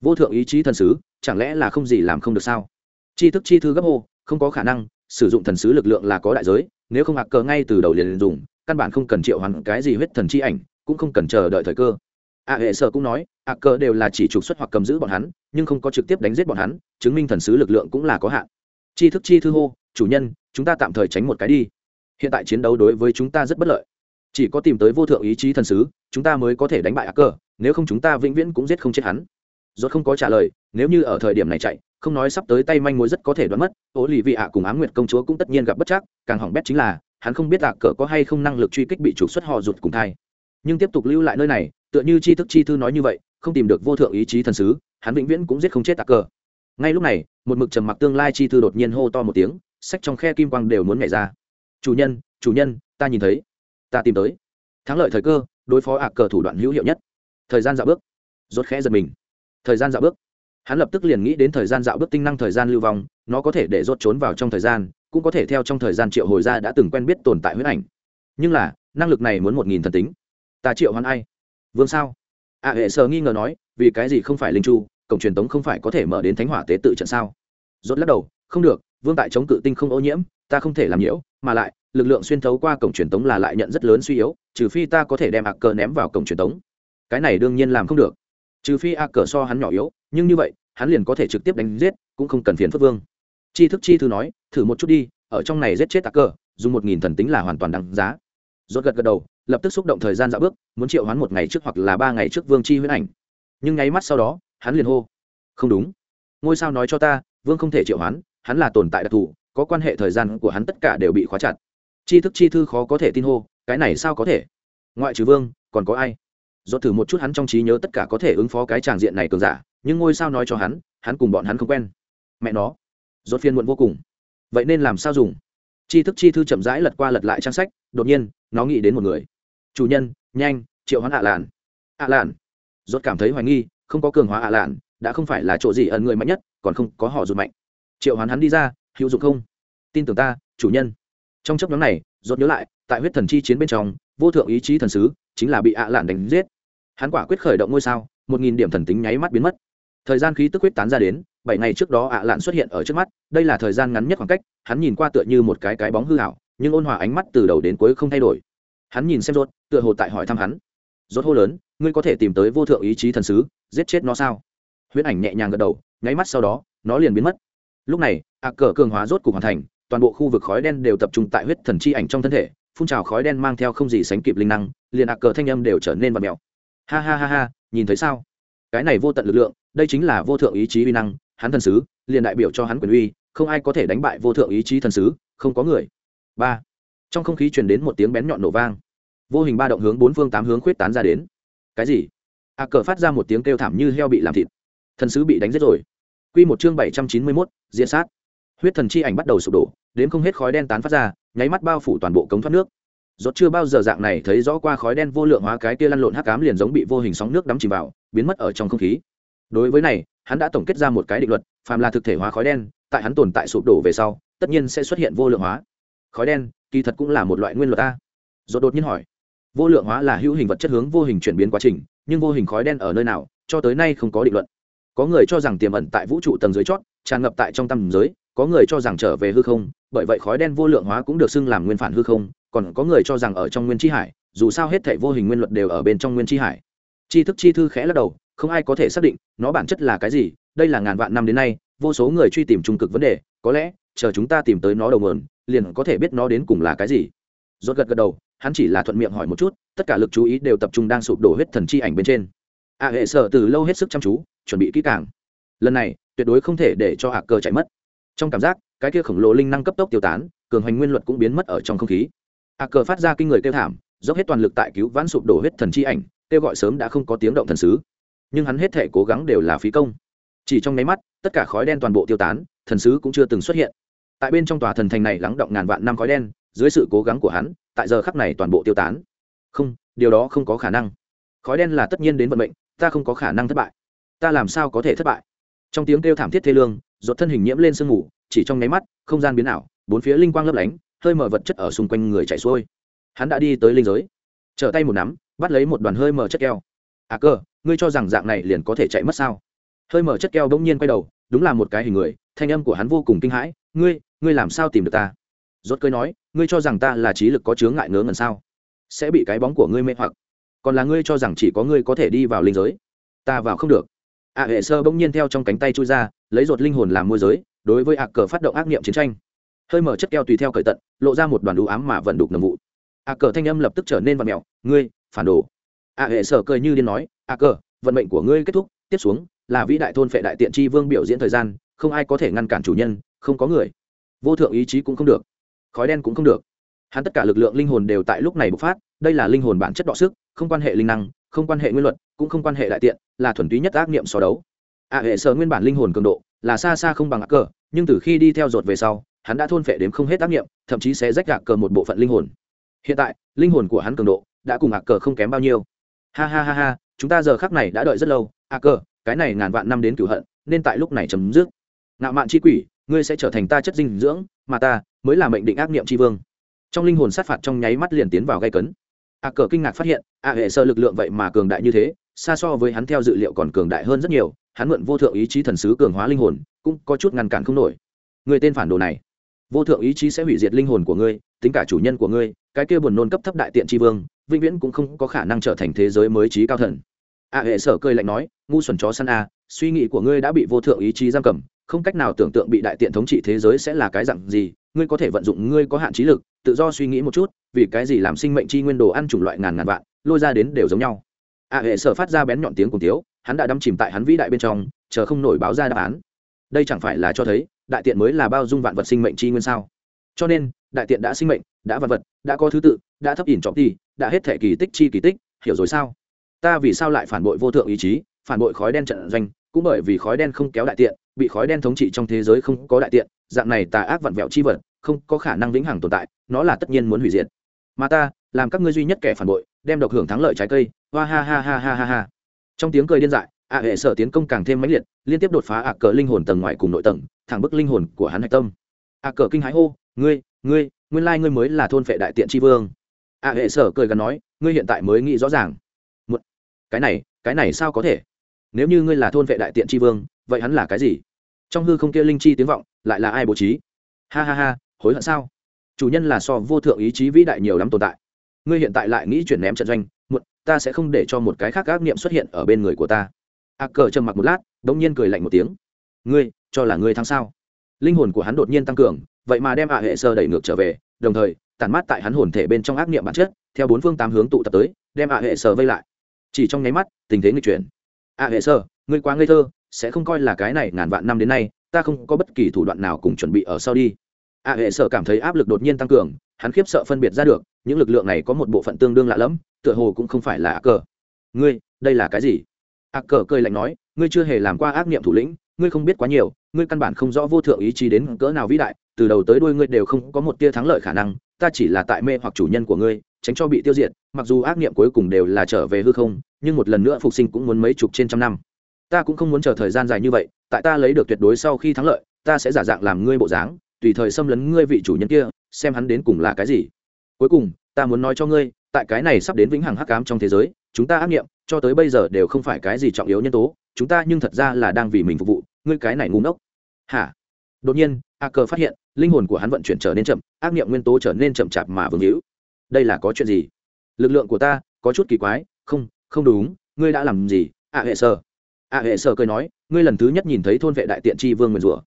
vô thượng ý chí thần sứ, chẳng lẽ là không gì làm không được sao? Chi thức chi thư gấp hô, không có khả năng, sử dụng thần sứ lực lượng là có đại giới, nếu không hạc cờ ngay từ đầu liền dùng, căn bản không cần triệu hoàn cái gì huyết thần chi ảnh, cũng không cần chờ đợi thời cơ. A hệ sở cũng nói a cờ đều là chỉ trục xuất hoặc cầm giữ bọn hắn, nhưng không có trực tiếp đánh giết bọn hắn, chứng minh thần sứ lực lượng cũng là có hạn. Chi thức chi thư hô, chủ nhân, chúng ta tạm thời tránh một cái đi. Hiện tại chiến đấu đối với chúng ta rất bất lợi. Chỉ có tìm tới vô thượng ý chí thần sứ, chúng ta mới có thể đánh bại a cờ, nếu không chúng ta vĩnh viễn cũng giết không chết hắn rốt không có trả lời, nếu như ở thời điểm này chạy, không nói sắp tới tay manh mối rất có thể đoán mất ố lì vị ạ cùng ám nguyệt công chúa cũng tất nhiên gặp bất chắc, càng hỏng bét chính là, hắn không biết ạ cờ có hay không năng lực truy kích bị trục xuất họ rụt cùng thai. Nhưng tiếp tục lưu lại nơi này, tựa như chi thức chi thư nói như vậy, không tìm được vô thượng ý chí thần sứ, hắn vĩnh viễn cũng giết không chết ạ cờ. Ngay lúc này, một mực trầm mặc tương lai chi thư đột nhiên hô to một tiếng, sách trong khe kim quang đều muốn nhảy ra. Chủ nhân chủ nhân, ta nhìn thấy, ta tìm tới. Thắng lợi thời cơ, đối phó ạ cờ thủ đoạn hữu hiệu nhất. Thời gian dạo bước, rốt khẽ giật mình thời gian dạo bước. Hắn lập tức liền nghĩ đến thời gian dạo bước tinh năng thời gian lưu vong, nó có thể để rốt trốn vào trong thời gian, cũng có thể theo trong thời gian triệu hồi ra đã từng quen biết tồn tại huyết ảnh. Nhưng là, năng lực này muốn một nghìn thần tính. Ta triệu hoán ai? Vương sao? A hệ sơ nghi ngờ nói, vì cái gì không phải linh chu, cổng truyền tống không phải có thể mở đến thánh hỏa tế tự trận sao? Rốt lắc đầu, không được, vương tại chống cự tinh không ô nhiễm, ta không thể làm nhiễu, mà lại, lực lượng xuyên thấu qua cổng truyền tống là lại nhận rất lớn suy yếu, trừ phi ta có thể đem ạc cờ ném vào cổng truyền tống. Cái này đương nhiên làm không được trừ phi a cờ so hắn nhỏ yếu, nhưng như vậy, hắn liền có thể trực tiếp đánh giết, cũng không cần phiền phất vương. Chi thức chi thư nói, thử một chút đi, ở trong này giết chết a cờ, dùng một nghìn thần tính là hoàn toàn đáng giá. Rốt gật gật đầu, lập tức xúc động thời gian dạo bước, muốn triệu hoán một ngày trước hoặc là ba ngày trước vương chi huyết ảnh. Nhưng nháy mắt sau đó, hắn liền hô, không đúng. Ngôi sao nói cho ta, vương không thể triệu hoán, hắn là tồn tại đặc thù, có quan hệ thời gian của hắn tất cả đều bị khóa chặt. Chi thức chi thư khó có thể tin hô, cái này sao có thể? Ngoại trừ vương, còn có ai? Do thử một chút hắn trong trí nhớ tất cả có thể ứng phó cái tràng diện này cường giả, nhưng ngôi sao nói cho hắn hắn cùng bọn hắn không quen. Mẹ nó rốt phiên muộn vô cùng. Vậy nên làm sao dùng? Chi thức chi thư chậm rãi lật qua lật lại trang sách, đột nhiên, nó nghĩ đến một người. Chủ nhân, nhanh, triệu hoán ạ lạn ạ lạn rốt cảm thấy hoài nghi, không có cường hóa ạ lạn đã không phải là chỗ gì ẩn người mạnh nhất, còn không có họ rụt mạnh. Triệu hoán hắn đi ra, hữu dụng không? Tin tưởng ta, chủ nhân. Trong chấp nhóm này rốt nhớ lại, tại huyết thần chi chiến bên trong, vô thượng ý chí thần sứ, chính là bị ạ lạn đánh giết hắn quả quyết khởi động ngôi sao, một nghìn điểm thần tính nháy mắt biến mất. Thời gian khí tức quyết tán ra đến, bảy ngày trước đó ạ lạn xuất hiện ở trước mắt, đây là thời gian ngắn nhất khoảng cách, hắn nhìn qua tựa như một cái cái bóng hư hảo nhưng ôn hòa ánh mắt từ đầu đến cuối không thay đổi. Hắn nhìn xem rốt, tựa hồ tại hỏi thăm hắn. Rốt hô lớn, ngươi có thể tìm tới vô thượng ý chí thần sứ, giết chết nó sao? Huyễn ảnh nhẹ nhàng gật đầu, nháy mắt sau đó, nó liền biến mất. Lúc này, ạ cờ cường hóa rốt cục hoàn thành, toàn bộ khu vực khói đen đều tập trung tại huyết thần chi ảnh trong thân thể, phun trào khói đen mang theo không gì sánh kịp linh năng, liền ạ cờ thanh âm đều trở nên vật mèo ha ha ha ha, nhìn thấy sao? Cái này vô tận lực lượng, đây chính là vô thượng ý chí uy năng, hắn thần sứ, liền đại biểu cho hắn quyền uy, không ai có thể đánh bại vô thượng ý chí thần sứ, không có người. Ba. Trong không khí truyền đến một tiếng bén nhọn nổ vang. Vô hình ba động hướng bốn phương tám hướng khuyết tán ra đến. Cái gì? A cờ phát ra một tiếng kêu thảm như heo bị làm thịt. Thần sứ bị đánh giết rồi. Q một chương bảy trăm chín mươi mốt diễn sát. Huyết thần chi ảnh bắt đầu sụp đổ đến không hết khói đen tán phát ra, nháy mắt bao phủ toàn bộ cống thoát nước rốt chưa bao giờ dạng này thấy rõ qua khói đen vô lượng hóa cái kia lăn lộn hắc ám liền giống bị vô hình sóng nước đắm chìm vào, biến mất ở trong không khí. Đối với này, hắn đã tổng kết ra một cái định luật, phàm là thực thể hóa khói đen, tại hắn tồn tại sụp đổ về sau, tất nhiên sẽ xuất hiện vô lượng hóa. Khói đen, kỳ thật cũng là một loại nguyên luật a rốt đột nhiên hỏi, vô lượng hóa là hữu hình vật chất hướng vô hình chuyển biến quá trình, nhưng vô hình khói đen ở nơi nào, cho tới nay không có định luận có người cho rằng tiềm ẩn tại vũ trụ tầng dưới chót, tràn ngập tại trong tầm giới, có người cho rằng trở về hư không, bởi vậy khói đen vô lượng hóa cũng được xưng làm nguyên phản hư không còn có người cho rằng ở trong nguyên chi hải, dù sao hết thảy vô hình nguyên luật đều ở bên trong nguyên chi hải. Tri thức chi thư khẽ lắc đầu, không ai có thể xác định, nó bản chất là cái gì, đây là ngàn vạn năm đến nay, vô số người truy tìm trung cực vấn đề, có lẽ, chờ chúng ta tìm tới nó đầu mườn liền có thể biết nó đến cùng là cái gì. Rốt gật gật đầu, hắn chỉ là thuận miệng hỏi một chút, tất cả lực chú ý đều tập trung đang sụp đổ huyết thần chi ảnh bên trên. A hệ sở từ lâu hết sức chăm chú, chuẩn bị kỹ càng. Lần này, tuyệt đối không thể để cho hạ cơ chạy mất. Trong cảm giác, cái kia khổng lồ linh năng cấp tốc tiêu tán, cường hoành nguyên luật cũng biến mất ở trong không khí a cờ phát ra kinh người kêu thảm, dốc hết toàn lực tại cứu vãn sụp đổ huyết thần chi ảnh, kêu gọi sớm đã không có tiếng động thần sứ. Nhưng hắn hết thể cố gắng đều là phí công. Chỉ trong nháy mắt, tất cả khói đen toàn bộ tiêu tán, thần sứ cũng chưa từng xuất hiện. Tại bên trong tòa thần thành này lắng động ngàn vạn năm khói đen, dưới sự cố gắng của hắn, tại giờ khắc này toàn bộ tiêu tán. Không, điều đó không có khả năng. Khói đen là tất nhiên đến vận mệnh, ta không có khả năng thất bại. Ta làm sao có thể thất bại? Trong tiếng kêu thảm thiết thê lương dột thân hình nhiễm lên sương mù, chỉ trong nháy mắt, không gian biến ảo, bốn phía linh quang lấp lánh hơi mở vật chất ở xung quanh người chạy xuôi. Hắn đã đi tới linh giới. Trở tay một nắm, bắt lấy một đoàn hơi mở chất keo. À cơ, ngươi cho rằng dạng này liền có thể chạy mất sao? Hơi mở chất keo bỗng nhiên quay đầu, đúng là một cái hình người, thanh âm của hắn vô cùng kinh hãi. Ngươi ngươi làm sao tìm được ta? Rốt cơi nói, ngươi cho rằng ta là trí lực có chướng ngại ngớ ngẩn sao? Sẽ bị cái bóng của ngươi mê hoặc. Còn là ngươi cho rằng chỉ có ngươi có thể đi vào linh giới? Ta vào không được. Ạ hệ sơ bỗng nhiên theo trong cánh tay chui ra, lấy ruột linh hồn làm môi giới, đối với ạ cờ phát động ác nghiệm chiến tranh hơi mở chất keo tùy theo cởi tận, lộ ra một đoàn đủ ám mà vận đục nồng vụ. A cờ thanh âm lập tức trở nên vặn mẹo, ngươi, phản đồ. A hệ sở cười như điên nói, a cờ, vận mệnh của ngươi kết thúc, tiếp xuống là vĩ đại thôn phệ đại tiện tri vương biểu diễn thời gian, không ai có thể ngăn cản chủ nhân, không có người. Vô thượng ý chí cũng không được, khói đen cũng không được. Hắn tất cả lực lượng linh hồn đều tại lúc này bộc phát, đây là linh hồn bản chất đọ sức, không quan hệ linh năng, không quan hệ nguyên luật, cũng không quan hệ đại tiện, là thuần túy nhất ác nghiệm so đấu. A hệ sở nguyên bản linh hồn cường độ là xa xa không bằng ác cờ, nhưng từ khi đi theo dột về sau hắn đã thôn phệ đếm không hết ác nghiệm, thậm chí sẽ rách gạc cờ một bộ phận linh hồn. Hiện tại, linh hồn của hắn cường độ đã cùng ác cờ không kém bao nhiêu. Ha ha ha ha, chúng ta giờ khắc này đã đợi rất lâu. A cờ, cái này ngàn vạn năm đến cửu hận, nên tại lúc này chấm dứt. Ngạo mạn chi quỷ, ngươi sẽ trở thành ta chất dinh dưỡng, mà ta mới là mệnh định ác niệm tri vương. Trong linh hồn sát phạt trong nháy mắt liền tiến vào gây cấn. A cờ kinh ngạc phát hiện, a hệ sơ lực lượng vậy mà cường đại như thế, xa so với hắn theo dự liệu còn cường đại hơn rất nhiều, hắn mượn vô thượng ý chí thần sứ cường hóa linh hồn, cũng có chút ngăn cản không nổi. Người tên phản đồ này vô thượng ý chí sẽ hủy diệt linh hồn của ngươi, tính cả chủ nhân của ngươi, cái kia buồn nôn cấp thấp đại tiện tri vương, vĩnh viễn cũng không có khả năng trở thành thế giới mới trí cao thần. A hệ sở cười lạnh nói, ngu xuẩn chó săn a, suy nghĩ của ngươi đã bị vô thượng ý chí giam cầm, không cách nào tưởng tượng bị đại tiện thống trị thế giới sẽ là cái dạng gì, ngươi có thể vận dụng ngươi có hạn trí lực, tự do suy nghĩ một chút, vì cái gì làm sinh mệnh chi nguyên đồ ăn chủng loại ngàn ngàn vạn, lôi ra đến đều giống nhau. A hệ sở phát ra bén nhọn tiếng cùng tiếu, hắn đã đắm chìm tại hắn vĩ đại bên trong, chờ không nổi báo ra đáp án đây chẳng phải là cho thấy đại tiện mới là bao dung vạn vật sinh mệnh chi nguyên sao? Cho nên, đại tiện đã sinh mệnh, đã vạn vật, đã có thứ tự, đã thấp ỉn trọng ti, đã hết thể kỳ tích chi kỳ tích, hiểu rồi sao? Ta vì sao lại phản bội vô thượng ý chí, phản bội khói đen trận doanh, cũng bởi vì khói đen không kéo đại tiện, bị khói đen thống trị trong thế giới không có đại tiện, dạng này tà ác vặn vẹo chi vật, không có khả năng vĩnh hằng tồn tại, nó là tất nhiên muốn hủy diệt. Mà ta, làm các ngươi duy nhất kẻ phản bội, đem độc hưởng thắng lợi trái cây, hoa ha ha ha ha ha ha. Trong tiếng cười điên dại ạ hệ sở tiến công càng thêm mãnh liệt, liên tiếp đột phá ạ cờ linh hồn tầng ngoài cùng nội tầng, thẳng bức linh hồn của hắn hạch tâm. Ạ cờ kinh hãi hô, ngươi ngươi, nguyên lai ngươi mới là thôn phệ đại tiện tri vương. Ạ hệ sở cười gắn nói, ngươi hiện tại mới nghĩ rõ ràng. Một, cái này cái này sao có thể? Nếu như ngươi là thôn vệ đại tiện tri vương, vậy hắn là cái gì? Trong hư không kia linh chi tiếng vọng, lại là ai bố trí? Ha ha ha, hối hận sao? Chủ nhân là so vô thượng ý chí vĩ đại nhiều lắm tồn tại. Ngươi hiện tại lại nghĩ chuyển ném trận doanh, một, ta sẽ không để cho một cái khác ác niệm xuất hiện ở bên người của ta a cờ trầm mặc một lát đ ỗ n g nhiên cười lạnh một tiếng. Ngươi, cho là ngươi thắng sao? Linh hồn của hắn đột nhiên tăng cường, vậy mà đem ạ hệ sơ đẩy ngược trở về, đồng thời, tản mát tại hắn hồn thể bên trong ác niệm bản chất, theo bốn phương tám hướng tụ tập tới, đem ạ hệ sơ vây lại. Chỉ trong nháy mắt, tình thế nghịch chuyển. Ạ hệ sơ, ngươi quá ngây thơ, sẽ không coi là cái này ngàn vạn năm đến nay, ta không có bất kỳ thủ đoạn nào cùng chuẩn bị ở sau đi. Ạ hệ sơ cảm thấy áp lực đột nhiên tăng cường, hắn khiếp sợ phân biệt ra được, những lực lượng này có một bộ phận tương đương lạ lẫm, tựa hồ cũng không phải là ác cờ. Ngươi, đây là cái gì? Hạc cờ cười lạnh nói, ngươi chưa hề làm qua ác niệm thủ lĩnh, ngươi không biết quá nhiều, ngươi căn bản không rõ vô thượng ý chí đến cỡ nào vĩ đại, từ đầu tới đuôi ngươi đều không có một tia thắng lợi khả năng, ta chỉ là tại mê hoặc chủ nhân của ngươi, tránh cho bị tiêu diệt, mặc dù ác niệm cuối cùng đều là trở về hư không, nhưng một lần nữa phục sinh cũng muốn mấy chục trên trăm năm. Ta cũng không muốn chờ thời gian dài như vậy, tại ta lấy được tuyệt đối sau khi thắng lợi, ta sẽ giả dạng làm ngươi bộ dáng, tùy thời xâm lấn ngươi vị chủ nhân kia, xem hắn đến cùng là cái gì. Cuối cùng, ta muốn nói cho ngươi tại cái này sắp đến vĩnh hằng hắc ám trong thế giới, chúng ta ác nghiệm, cho tới bây giờ đều không phải cái gì trọng yếu nhân tố, chúng ta nhưng thật ra là đang vì mình phục vụ, ngươi cái này ngu ngốc. Hả? Đột nhiên, a cờ phát hiện, linh hồn của hắn vận chuyển trở nên chậm, ác nghiệm nguyên tố trở nên chậm chạp mà vương hữu. Đây là có chuyện gì? Lực lượng của ta, có chút kỳ quái, không không đúng, ngươi đã làm gì? A hệ sơ. A hệ sơ cười nói, ngươi lần thứ nhất nhìn thấy thôn vệ đại tiện tri vương nguyền rủa.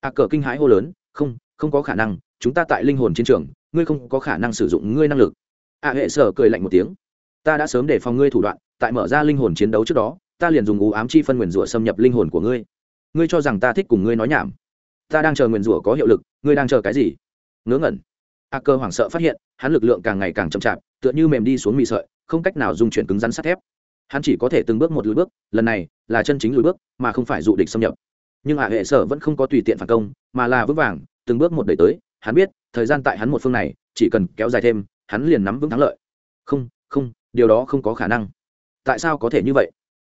A cờ kinh hãi hô lớn, không không có khả năng, chúng ta tại linh hồn chiến trường, ngươi không có khả năng sử dụng ngươi năng lực a hệ sở cười lạnh một tiếng. Ta đã sớm để phòng ngươi thủ đoạn, tại mở ra linh hồn chiến đấu trước đó, ta liền dùng ú ám chi phân nguyền rủa xâm nhập linh hồn của ngươi. Ngươi cho rằng ta thích cùng ngươi nói nhảm. Ta đang chờ nguyền rủa có hiệu lực, ngươi đang chờ cái gì? Ngớ ngẩn. A cơ hoảng sợ phát hiện, hắn lực lượng càng ngày càng chậm chạp, tựa như mềm đi xuống mì sợi, không cách nào dùng chuyển cứng rắn sắt thép. Hắn chỉ có thể từng bước một lùi bước, lần này là chân chính lùi bước, mà không phải dụ địch xâm nhập. Nhưng hạ hệ sở vẫn không có tùy tiện phản công, mà là vững vàng, từng bước một đẩy tới. Hắn biết, thời gian tại hắn một phương này, chỉ cần kéo dài thêm hắn liền nắm vững thắng lợi. Không không, điều đó không có khả năng. Tại sao có thể như vậy?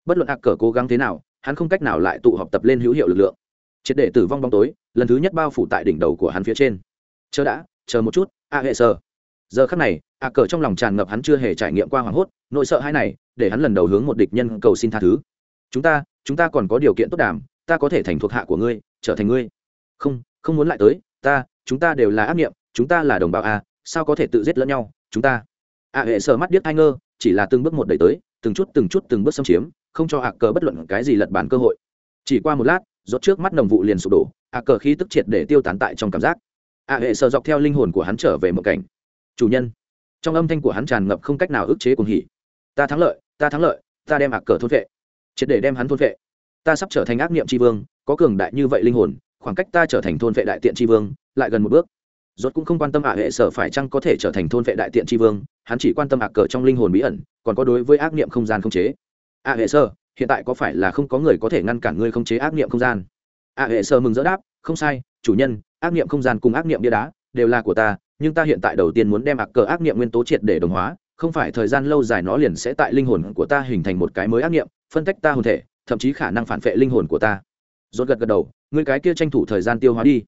Bất luận ạc cờ cố gắng thế nào, hắn không cách nào lại tụ họp tập lên hữu hiệu lực lượng. Triệt để tử vong bóng tối, lần thứ nhất bao phủ tại đỉnh đầu của hắn phía trên. Chờ đã, chờ một chút, a hệ sơ. Giờ khắc này a cờ trong lòng tràn ngập hắn chưa hề trải nghiệm qua hoảng hốt, nỗi sợ hãi này, để hắn lần đầu hướng một địch nhân cầu xin tha thứ. Chúng ta chúng ta còn có điều kiện tốt đàm, ta có thể thành thuộc hạ của ngươi, trở thành ngươi. Không không muốn lại tới, ta, chúng ta đều là ác nghiệm, chúng ta là đồng bào a sao có thể tự giết lẫn nhau, chúng ta? A hệ sở mắt biết ai ngơ, chỉ là từng bước một đẩy tới, từng chút từng chút từng bước xâm chiếm, không cho ạ cờ bất luận cái gì lật bàn cơ hội. Chỉ qua một lát, rốt trước mắt đồng vụ liền sụp đổ ạ cờ khí tức triệt để tiêu tán tại trong cảm giác. A hệ sở dọc theo linh hồn của hắn trở về một cảnh. Chủ nhân. Trong âm thanh của hắn tràn ngập không cách nào ức chế cuồng hỉ. Ta thắng lợi, ta thắng lợi, ta đem ạ cờ thôn vệ. Triệt để đem hắn thôn vệ. Ta sắp trở thành ác niệm tri vương, có cường đại như vậy linh hồn, khoảng cách ta trở thành thôn vệ đại tiện tri vương, lại gần một bước rốt cũng không quan tâm ạ hệ sở phải chăng có thể trở thành thôn vệ đại tiện tri vương, hắn chỉ quan tâm ạ cờ trong linh hồn bí ẩn, còn có đối với ác niệm không gian không chế. Ạ hệ sở, hiện tại có phải là không có người có thể ngăn cản ngươi không chế ác niệm không gian? Ạ hệ sở mừng rỡ đáp, không sai, chủ nhân, ác niệm không gian cùng ác niệm bia đá đều là của ta, nhưng ta hiện tại đầu tiên muốn đem ạ cờ ác niệm nguyên tố triệt để đồng hóa, không phải thời gian lâu dài nó liền sẽ tại linh hồn của ta hình thành một cái mới ác niệm, phân tách ta hồn thể, thậm chí khả năng phản vệ linh hồn của ta. Rốt gật gật đầu, ngươi cái kia tranh thủ thời gian tiêu hóa đi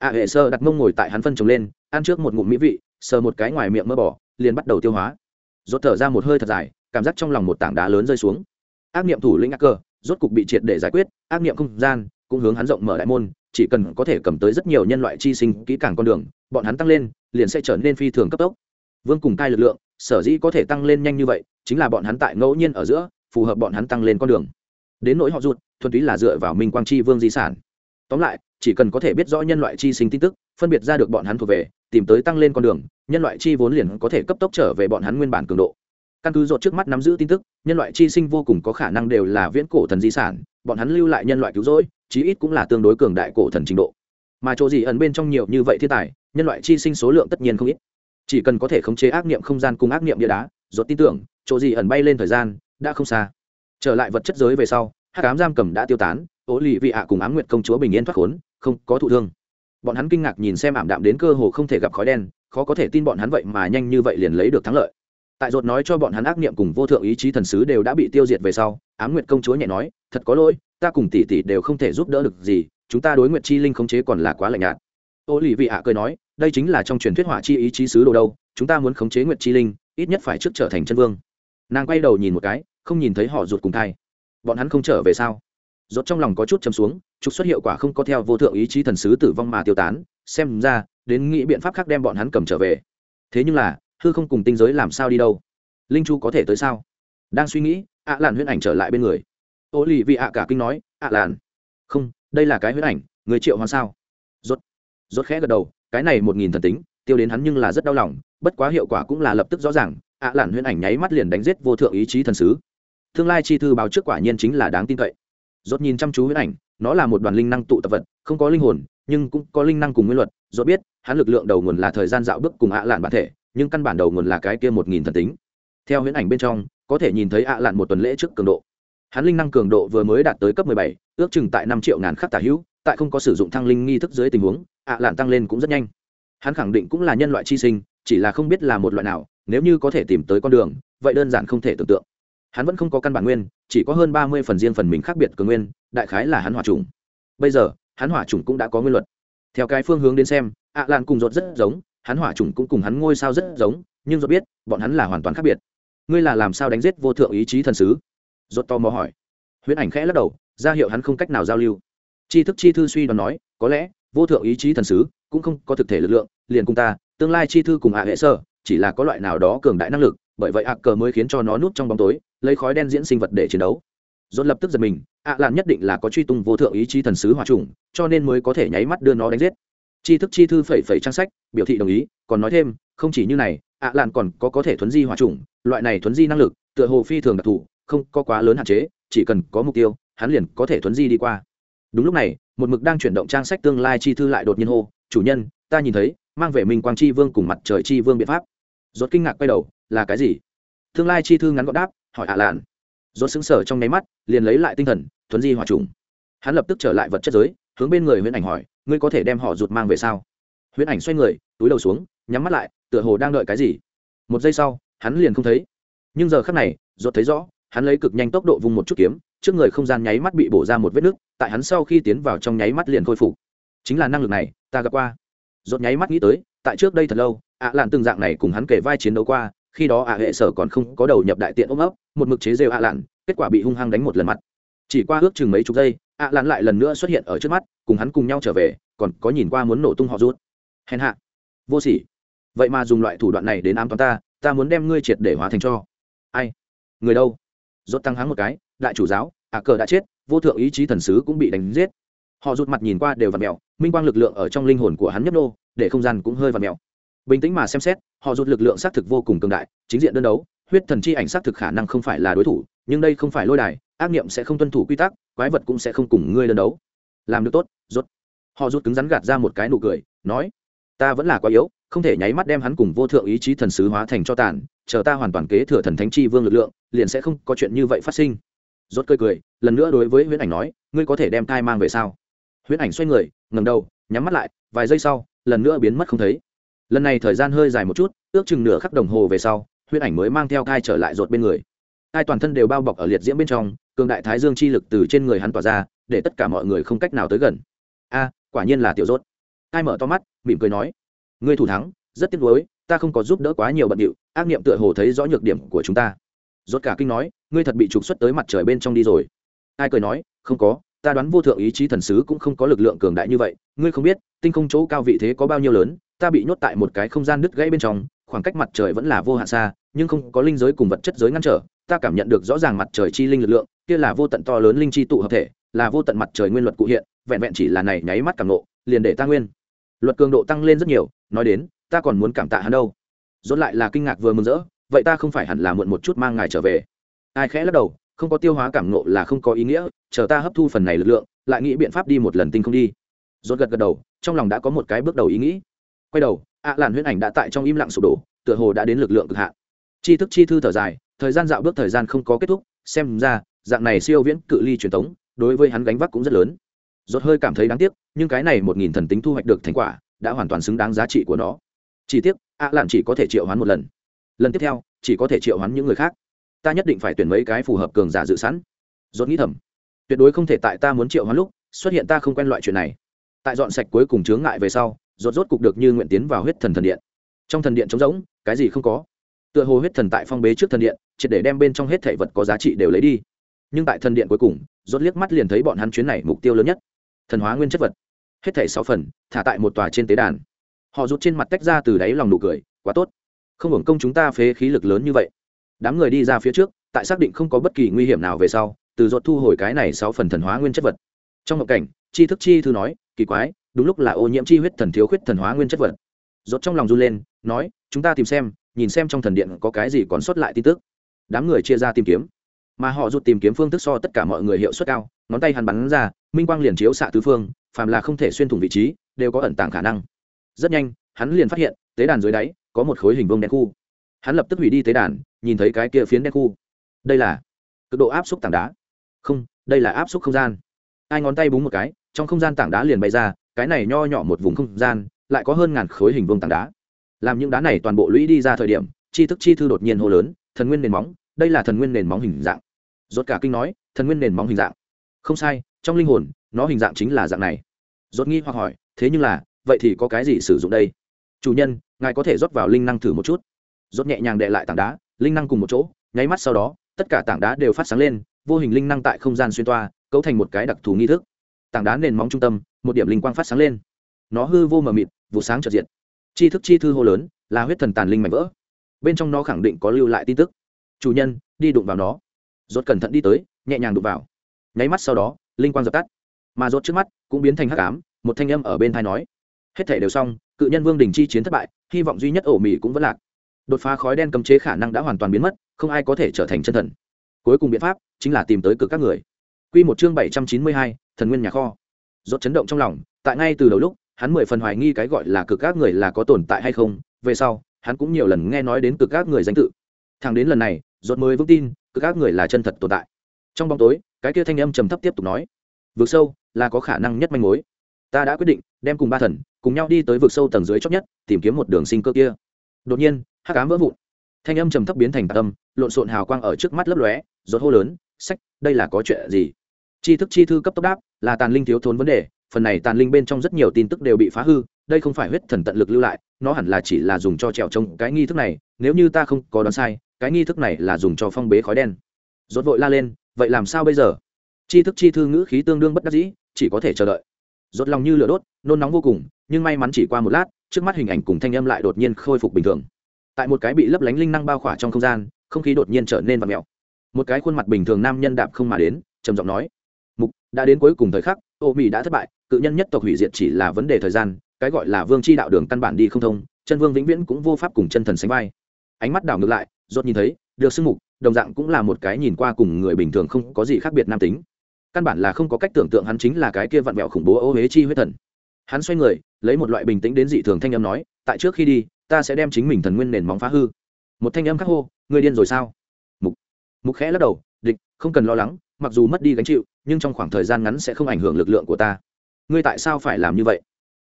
a hệ sơ đặt mông ngồi tại hắn phân trồng lên, ăn trước một ngụm mỹ vị, sờ một cái ngoài miệng mơ bỏ liền bắt đầu tiêu hóa. Rốt thở ra một hơi thật dài, cảm giác trong lòng một tảng đá lớn rơi xuống. Ác niệm thủ lĩnh ác cơ, rốt cục bị triệt để giải quyết, ác niệm không gian cũng hướng hắn rộng mở đại môn, chỉ cần có thể cầm tới rất nhiều nhân loại chi sinh kỹ càng con đường, bọn hắn tăng lên, liền sẽ trở nên phi thường cấp tốc. Vương cùng cai lực lượng, sở dĩ có thể tăng lên nhanh như vậy, chính là bọn hắn tại ngẫu nhiên ở giữa, phù hợp bọn hắn tăng lên con đường. Đến nỗi họ rụt, thuần túy là dựa vào minh quang chi vương di sản. Tóm lại chỉ cần có thể biết rõ nhân loại chi sinh tin tức, phân biệt ra được bọn hắn thuộc về, tìm tới tăng lên con đường, nhân loại chi vốn liền có thể cấp tốc trở về bọn hắn nguyên bản cường độ. Căn cứ dột trước mắt nắm giữ tin tức, nhân loại chi sinh vô cùng có khả năng đều là viễn cổ thần di sản, bọn hắn lưu lại nhân loại cứu rỗi, chí ít cũng là tương đối cường đại cổ thần trình độ. Mà chỗ gì ẩn bên trong nhiều như vậy thiên tài, nhân loại chi sinh số lượng tất nhiên không ít. Chỉ cần có thể khống chế ác niệm không gian cùng ác niệm địa đá dột tin tưởng, chỗ gì ẩn bay lên thời gian, đã không xa. Trở lại vật chất giới về sau hát cám giam cầm đã tiêu tán ố lì vị ạ cùng ám nguyệt công chúa bình yên thoát khốn không có thụ thương. Bọn hắn kinh ngạc nhìn xem ảm đạm đến cơ hồ không thể gặp khói đen, khó có thể tin bọn hắn vậy mà nhanh như vậy liền lấy được thắng lợi. Tại dột nói cho bọn hắn ác niệm cùng vô thượng ý chí thần sứ đều đã bị tiêu diệt về sau, ám nguyệt công chúa nhẹ nói, thật có lỗi, ta cùng tỷ tỷ đều không thể giúp đỡ được gì, chúng ta đối nguyện chi linh khống chế còn là quá lạnh nhạt. Ô lì vị ạ cười nói, đây chính là trong truyền thuyết hỏa chi ý chí sứ đồ đâu, chúng ta muốn khống chế nguyện chi linh, ít nhất phải trước trở thành chân vương. Nàng quay đầu nhìn một cái, không nhìn thấy họ ruột cùng thai. Bọn hắn không trở về sao? Rốt trong lòng có chút châm xuống trục xuất hiệu quả không có theo vô thượng ý chí thần sứ tử vong mà tiêu tán, xem ra, đến nghĩ biện pháp khác đem bọn hắn cầm trở về. Thế nhưng là, hư không cùng tinh giới làm sao đi đâu? Linh chu có thể tới sao? Đang suy nghĩ, ạ làn huyễn ảnh trở lại bên người. Ô lì vì ạ cả kinh nói, ạ làn không, đây là cái huyễn ảnh, người triệu hoàn sao? Rốt rốt khẽ gật đầu, cái này một nghìn thần tính, tiêu đến hắn nhưng là rất đau lòng, bất quá hiệu quả cũng là lập tức rõ ràng, ạ làn huyễn ảnh nháy mắt liền đánh giết vô thượng ý chí thần sứ. Tương lai chi thư báo trước quả nhiên chính là đáng tin cậy rốt nhìn chăm chú huyễn ảnh nó là một đoàn linh năng tụ tập vật không có linh hồn nhưng cũng có linh năng cùng nguyên luật. Rốt biết hắn lực lượng đầu nguồn là thời gian dạo bước cùng ạ lạn bản thể nhưng căn bản đầu nguồn là cái kia một nghìn thần tính. Theo huyễn ảnh bên trong có thể nhìn thấy ạ lạn một tuần lễ trước cường độ. Hắn linh năng cường độ vừa mới đạt tới cấp mười bảy, ước chừng tại năm triệu ngàn khắc tả hữu tại không có sử dụng thăng linh nghi thức dưới tình huống ạ lạn tăng lên cũng rất nhanh. Hắn khẳng định cũng là nhân loại chi sinh chỉ là không biết là một loại nào nếu như có thể tìm tới con đường vậy đơn giản không thể tưởng tượng hắn vẫn không có căn bản nguyên, chỉ có hơn ba mươi phần riêng phần mình khác biệt cường nguyên, đại khái là hắn hỏa trùng bây giờ, hắn hỏa trùng cũng đã có nguyên luật. Theo cái phương hướng đến xem, ạ lan cùng rột rất giống, hắn hỏa trùng cũng cùng hắn ngôi sao rất giống, nhưng rột biết, bọn hắn là hoàn toàn khác biệt. Ngươi là làm sao đánh giết vô thượng ý chí thần sứ? Rột to mò hỏi. Huyễn ảnh khẽ lắc đầu, ra hiệu hắn không cách nào giao lưu. Tri thức chi thư suy đoán nói, có lẽ, vô thượng ý chí thần sứ cũng không có thực thể lực lượng, liền cùng ta, tương lai chi thư cùng ạ hệ sơ chỉ là có loại nào đó cường đại năng lực, bởi vậy ạ cờ mới khiến cho nó núp trong bóng tối lấy khói đen diễn sinh vật để chiến đấu. Dồn lập tức giật mình, ạ à nhất định là có truy tung vô thượng ý chí thần sứ hòa trùng, cho nên mới có thể nháy mắt đưa nó đánh giết. Chi thức chi thư phẩy phẩy trang sách, biểu thị đồng ý, còn nói thêm, không chỉ như này, ạ à còn có có thể thuấn di hòa trùng, loại này thuấn di năng lực, tựa hồ phi thường đặc thù, không có quá lớn hạn chế, chỉ cần có mục tiêu, hắn liền có thể thuấn di đi qua. Đúng lúc này, một mực đang chuyển động trang sách tương lai chi thư lại đột nhiên hô, chủ nhân, ta nhìn thấy, mang về mình quang chi vương cùng mặt trời chi vương biện pháp. Rốt kinh ngạc quay đầu, là cái gì? Tương lai chi thư ngắn gọn đáp hỏi ạ lạn. Rốt xứng sở trong nháy mắt, liền lấy lại tinh thần, thuấn di hỏa trùng. Hắn lập tức trở lại vật chất giới, hướng bên người huyễn ảnh hỏi, ngươi có thể đem họ rụt mang về sao? Huyễn ảnh xoay người, túi đầu xuống, nhắm mắt lại, tựa hồ đang đợi cái gì. Một giây sau, hắn liền không thấy. Nhưng giờ khắc này, rốt thấy rõ, hắn lấy cực nhanh tốc độ vung một chút kiếm, trước người không gian nháy mắt bị bổ ra một vết nứt tại hắn sau khi tiến vào trong nháy mắt liền khôi phục. Chính là năng lực này, ta gặp qua. Rốt nháy mắt nghĩ tới, tại trước đây thật lâu, ạ lạn từng dạng này cùng hắn kể vai chiến đấu qua khi đó ạ à hệ sở còn không có đầu nhập đại tiện ôm ấp, một mực chế rêu ạ lạn, kết quả bị hung hăng đánh một lần mặt. Chỉ qua ước chừng mấy chục giây, ạ lạn lại lần nữa xuất hiện ở trước mắt, cùng hắn cùng nhau trở về, còn có nhìn qua muốn nổ tung họ rút. Hèn hạ. Vô sỉ. Vậy mà dùng loại thủ đoạn này đến ám toán ta ta muốn đem ngươi triệt để hóa thành cho. Ai? Người đâu? Rốt tăng hắng một cái, đại chủ giáo, ạ cờ đã chết, vô thượng ý chí thần sứ cũng bị đánh giết. Họ rụt mặt nhìn qua đều v mèo, minh quang lực lượng ở trong linh hồn của hắn nhấp nô, để không gian cũng hơi v mèo bình tĩnh mà xem xét, họ rụt lực lượng xác thực vô cùng cường đại, chính diện đơn đấu, huyết thần chi ảnh xác thực khả năng không phải là đối thủ, nhưng đây không phải lôi đài, ác nghiệm sẽ không tuân thủ quy tắc, quái vật cũng sẽ không cùng ngươi đơn đấu. Làm được tốt rút họ rút cứng rắn gạt ra một cái nụ cười, nói, ta vẫn là quá yếu, không thể nháy mắt đem hắn cùng vô thượng ý chí thần sứ hóa thành cho tàn, chờ ta hoàn toàn kế thừa thần thánh chi vương lực lượng, liền sẽ không có chuyện như vậy phát sinh. Rốt cười cười, lần nữa đối với huyễn ảnh nói, ngươi có thể đem thai mang về sao? Huyễn ảnh xoay người ngầm đầu, nhắm mắt lại, vài giây sau, lần nữa biến mất không thấy lần này thời gian hơi dài một chút, ước chừng nửa khắc đồng hồ về sau, huyễn ảnh mới mang theo thai trở lại rột bên người. Hai toàn thân đều bao bọc ở liệt diễm bên trong, cường đại thái dương chi lực từ trên người hắn tỏa ra, để tất cả mọi người không cách nào tới gần. A, quả nhiên là tiểu rốt. Hai mở to mắt, mỉm cười nói, ngươi thủ thắng, rất tiếc nuối, ta không có giúp đỡ quá nhiều bận điệu, ác niệm tựa hồ thấy rõ nhược điểm của chúng ta. Rốt cả kinh nói, ngươi thật bị trục xuất tới mặt trời bên trong đi rồi. Ai cười nói, không có, ta đoán vô thượng ý chí thần sứ cũng không có lực lượng cường đại như vậy, ngươi không biết, tinh không chỗ cao vị thế có bao nhiêu lớn ta bị nhốt tại một cái không gian đứt gãy bên trong, khoảng cách mặt trời vẫn là vô hạn xa, nhưng không có linh giới cùng vật chất giới ngăn trở, ta cảm nhận được rõ ràng mặt trời chi linh lực lượng, kia là vô tận to lớn linh chi tụ hợp thể, là vô tận mặt trời nguyên luật cụ hiện, vẹn vẹn chỉ là này nháy mắt cảm nộ liền để ta nguyên luật cường độ tăng lên rất nhiều, nói đến, ta còn muốn cảm tạ hắn đâu. Dốt lại là kinh ngạc vừa mừng rỡ, vậy ta không phải hẳn là muộn một chút mang ngài trở về. Ai khẽ lắc đầu, không có tiêu hóa cảm nộ là không có ý nghĩa, chờ ta hấp thu phần này lực lượng, lại nghĩ biện pháp đi một lần tinh không đi. Rốt gật gật đầu, trong lòng đã có một cái bước đầu ý nghĩ quay đầu, ạ làn huyễn ảnh đã tại trong im lặng sụp đổ, tựa hồ đã đến lực lượng cực hạn. Chi thức chi thư thở dài, thời gian dạo bước thời gian không có kết thúc, xem ra, dạng này siêu viễn cự ly truyền thống, đối với hắn gánh vác cũng rất lớn. Rốt hơi cảm thấy đáng tiếc, nhưng cái này một nghìn thần tính thu hoạch được thành quả, đã hoàn toàn xứng đáng giá trị của nó. Chỉ tiếc, ạ Làn chỉ có thể triệu hoán một lần. Lần tiếp theo, chỉ có thể triệu hoán những người khác. Ta nhất định phải tuyển mấy cái phù hợp cường giả dự sẵn. Rốt nghĩ thầm, tuyệt đối không thể tại ta muốn triệu hoán lúc, xuất hiện ta không quen loại chuyện này. Tại dọn sạch cuối cùng chướng ngại về sau rốt rốt cục được như nguyện tiến vào huyết thần thần điện. Trong thần điện trống rỗng, cái gì không có. Tựa hồ huyết thần tại phong bế trước thần điện, triệt để đem bên trong hết thảy vật có giá trị đều lấy đi. Nhưng tại thần điện cuối cùng, rốt liếc mắt liền thấy bọn hắn chuyến này mục tiêu lớn nhất. Thần hóa nguyên chất vật. Hết thảy sáu phần, thả tại một tòa trên tế đàn. Họ rút trên mặt tách ra từ đáy lòng nụ cười, quá tốt. Không hưởng công chúng ta phế khí lực lớn như vậy. Đám người đi ra phía trước, tại xác định không có bất kỳ nguy hiểm nào về sau, từ rốt thu hồi cái này sáu phần thần hóa nguyên chất vật. Trong ngộ cảnh chi thức chi thư nói, kỳ quái đúng lúc là ô nhiễm chi huyết thần thiếu khuyết thần hóa nguyên chất vật. Rốt trong lòng run lên, nói, chúng ta tìm xem, nhìn xem trong thần điện có cái gì còn sót lại tin tức. Đám người chia ra tìm kiếm. Mà họ rụt tìm kiếm phương thức so tất cả mọi người hiệu suất cao, ngón tay hắn bắn ra, minh quang liền chiếu xạ tứ phương, phàm là không thể xuyên thủng vị trí, đều có ẩn tàng khả năng. Rất nhanh, hắn liền phát hiện, tế đàn dưới đáy, có một khối hình vuông đen khu. Hắn lập tức hủy đi tế đàn, nhìn thấy cái kia phiến đen khu. Đây là cực độ áp suất tảng đá. Không, đây là áp suất không gian. Ai ngón tay búng một cái, trong không gian tảng đá liền bay ra cái này nho nhỏ một vùng không gian, lại có hơn ngàn khối hình vuông tảng đá. Làm những đá này toàn bộ lũy đi ra thời điểm, chi thức chi thư đột nhiên hô lớn, thần nguyên nền móng, đây là thần nguyên nền móng hình dạng. Rốt cả kinh nói, thần nguyên nền móng hình dạng. Không sai, trong linh hồn, nó hình dạng chính là dạng này. Rốt nghi hoặc hỏi, thế nhưng là, vậy thì có cái gì sử dụng đây? Chủ nhân, ngài có thể rót vào linh năng thử một chút. Rốt nhẹ nhàng đệ lại tảng đá, linh năng cùng một chỗ, nháy mắt sau đó, tất cả tảng đá đều phát sáng lên, vô hình linh năng tại không gian xuyên toa, cấu thành một cái đặc thù nghi thức tảng đá nền móng trung tâm một điểm linh quang phát sáng lên. Nó hư vô mờ mịt vụ sáng trợt diệt. Chi thức chi thư hô lớn là huyết thần tàn linh mạnh vỡ. Bên trong nó khẳng định có lưu lại tin tức. Chủ nhân đi đụng vào nó. Rốt cẩn thận đi tới nhẹ nhàng đụng vào. Nháy mắt sau đó linh quang dập tắt. Mà rốt trước mắt cũng biến thành hắc ám một thanh âm ở bên tai nói. Hết thể đều xong cự nhân vương đình chi chiến thất bại hy vọng duy nhất ổ mỉ cũng vẫn lạc. Đột phá khói đen cấm chế khả năng đã hoàn toàn biến mất không ai có thể trở thành chân thần. Cuối cùng biện pháp chính là tìm tới cực các người. Quy một chương bảy trăm chín mươi hai, thần nguyên nhà kho. Rốt chấn động trong lòng, tại ngay từ đầu lúc, hắn mười phần hoài nghi cái gọi là cực các người là có tồn tại hay không, về sau, hắn cũng nhiều lần nghe nói đến cực các người danh tự. Thằng đến lần này, rốt mới vững tin, cực các người là chân thật tồn tại. Trong bóng tối, cái kia thanh âm trầm thấp tiếp tục nói vượt sâu là có khả năng nhất manh mối. Ta đã quyết định, đem cùng ba thần, cùng nhau đi tới vực sâu tầng dưới chót nhất, tìm kiếm một đường sinh cơ kia. Đột nhiên, hắc ám vỡ vụn. Thanh âm trầm thấp biến thành tạc âm, lộn xộn hào quang ở trước mắt lấp lóe, rốt hô lớn, sách, đây là có chuyện gì? Chi thức chi thư cấp tốc đáp, là tàn linh thiếu thốn vấn đề, phần này tàn linh bên trong rất nhiều tin tức đều bị phá hư, đây không phải huyết thần tận lực lưu lại, nó hẳn là chỉ là dùng cho trèo trông cái nghi thức này, nếu như ta không có đoán sai, cái nghi thức này là dùng cho phong bế khói đen. Rốt vội la lên, vậy làm sao bây giờ? Chi thức chi thư ngữ khí tương đương bất đắc dĩ, chỉ có thể chờ đợi. Rốt lòng như lửa đốt, nôn nóng vô cùng, nhưng may mắn chỉ qua một lát, trước mắt hình ảnh cùng thanh âm lại đột nhiên khôi phục bình thường. Tại một cái bị lấp lánh linh năng bao khỏa trong không gian, không khí đột nhiên trở nên vặn mèo. Một cái khuôn mặt bình thường nam nhân đạp không mà đến, trầm giọng nói đã đến cuối cùng thời khắc, ô mỹ đã thất bại, cự nhân nhất tộc hủy diệt chỉ là vấn đề thời gian, cái gọi là vương chi đạo đường căn bản đi không thông, chân vương vĩnh viễn cũng vô pháp cùng chân thần sánh vai. Ánh mắt đảo ngược lại dốt nhìn thấy, được sưng mục, đồng dạng cũng là một cái nhìn qua cùng người bình thường không có gì khác biệt nam tính. Căn bản là không có cách tưởng tượng hắn chính là cái kia vặn vẹo khủng bố ô huế chi huyết thần. Hắn xoay người, lấy một loại bình tĩnh đến dị thường thanh âm nói, tại trước khi đi, ta sẽ đem chính mình thần nguyên nền móng phá hư. Một thanh âm khắc hô người điên rồi sao? Mục. Mục khẽ lắc đầu, địch, không cần lo lắng mặc dù mất đi gánh chịu, nhưng trong khoảng thời gian ngắn sẽ không ảnh hưởng lực lượng của ta. Ngươi tại sao phải làm như vậy?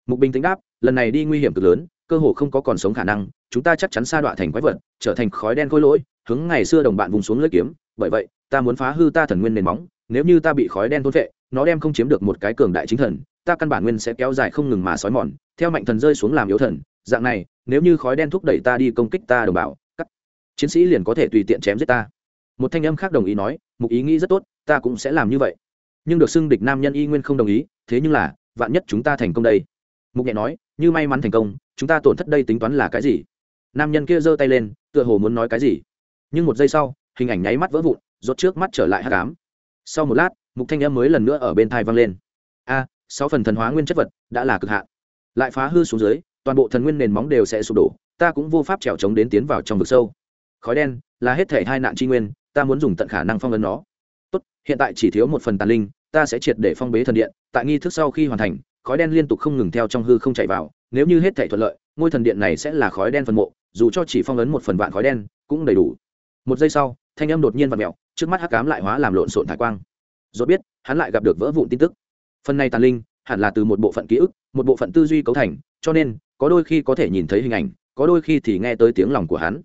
Mục bình tĩnh đáp, lần này đi nguy hiểm cực lớn, cơ hồ không có còn sống khả năng, chúng ta chắc chắn sa đọa thành quái vật, trở thành khói đen khôi lỗi, hướng ngày xưa đồng bạn vùng xuống lưỡi kiếm. Bởi vậy, ta muốn phá hư ta thần nguyên nền móng, nếu như ta bị khói đen thôn vệ nó đem không chiếm được một cái cường đại chính thần, ta căn bản nguyên sẽ kéo dài không ngừng mà sói mòn, theo mạnh thần rơi xuống làm yếu thần. Dạng này, nếu như khói đen thúc đẩy ta đi công kích ta đồng bào, các chiến sĩ liền có thể tùy tiện chém giết ta. Một thanh âm khác đồng ý nói mục ý nghĩ rất tốt, ta cũng sẽ làm như vậy. Nhưng được xưng địch nam nhân y nguyên không đồng ý, thế nhưng là, vạn nhất chúng ta thành công đây? Mục nhẹ nói, như may mắn thành công, chúng ta tổn thất đây tính toán là cái gì? Nam nhân kia giơ tay lên, tựa hồ muốn nói cái gì? Nhưng một giây sau, hình ảnh nháy mắt vỡ vụn, rốt trước mắt trở lại hát cám sau một lát, mục thanh âm mới lần nữa ở bên thai vang lên. A, sáu phần thần hóa nguyên chất vật, đã là cực hạn. Lại phá hư xuống dưới, toàn bộ thần nguyên nền móng đều sẽ sụp đổ, ta cũng vô pháp trèo trống đến tiến vào trong vực sâu. Khói đen là hết thể hai nạn tri nguyên ta muốn dùng tận khả năng phong ấn nó. Tốt, hiện tại chỉ thiếu một phần tàn linh, ta sẽ triệt để phong bế thần điện, tại nghi thức sau khi hoàn thành, khói đen liên tục không ngừng theo trong hư không chạy vào, nếu như hết thể thuận lợi, ngôi thần điện này sẽ là khói đen phần mộ, dù cho chỉ phong ấn một phần vạn khói đen, cũng đầy đủ. Một giây sau, thanh âm đột nhiên và mẹo trước mắt hắc cám lại hóa làm lộn xộn thải quang. Dốt biết, hắn lại gặp được vỡ vụn tin tức. Phần này tàn linh, hẳn là từ một bộ phận ký ức, một bộ phận tư duy cấu thành, cho nên, có đôi khi có thể nhìn thấy hình ảnh, có đôi khi thì nghe tới tiếng lòng của hắn.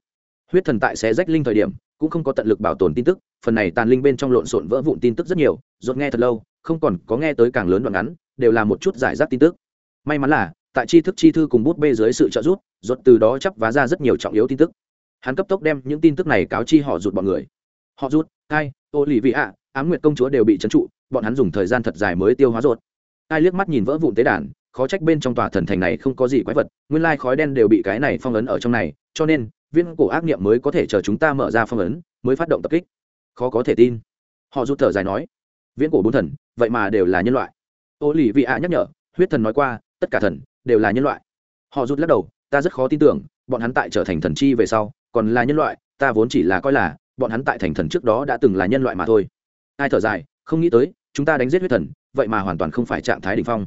Huyết thần tại sẽ rách linh thời điểm cũng không có tận lực bảo tồn tin tức, phần này tàn linh bên trong lộn xộn vỡ vụn tin tức rất nhiều dột nghe thật lâu, không còn có nghe tới càng lớn đoạn ngắn, đều là một chút giải rác tin tức. May mắn là, tại tri thức chi thư cùng bút bê dưới sự trợ giúp dột từ đó chấp vá ra rất nhiều trọng yếu tin tức. Hắn cấp tốc đem những tin tức này cáo chi họ rụt bọn người. Họ rút ai ô lì vị ạ ám nguyệt công chúa đều bị trấn trụ, bọn hắn dùng thời gian thật dài mới tiêu hóa rột ai liếc mắt nhìn vỡ vụn tế đàn, khó trách bên trong tòa thần thành này không có gì quái vật, nguyên lai khói đen đều bị cái này phong ấn ở trong này, cho nên viên cổ ác niệm mới có thể chờ chúng ta mở ra phong ấn, mới phát động tập kích. Khó có thể tin. Họ rút thở dài nói, viễn cổ bốn thần, vậy mà đều là nhân loại. Ô lì vị ạ nhắc nhở, huyết thần nói qua, tất cả thần đều là nhân loại. Họ rút lắc đầu, ta rất khó tin tưởng, bọn hắn tại trở thành thần chi về sau, còn là nhân loại, ta vốn chỉ là coi là, bọn hắn tại thành thần trước đó đã từng là nhân loại mà thôi. Ai thở dài, không nghĩ tới, chúng ta đánh giết huyết thần, vậy mà hoàn toàn không phải trạng thái đ ỉ n h phong.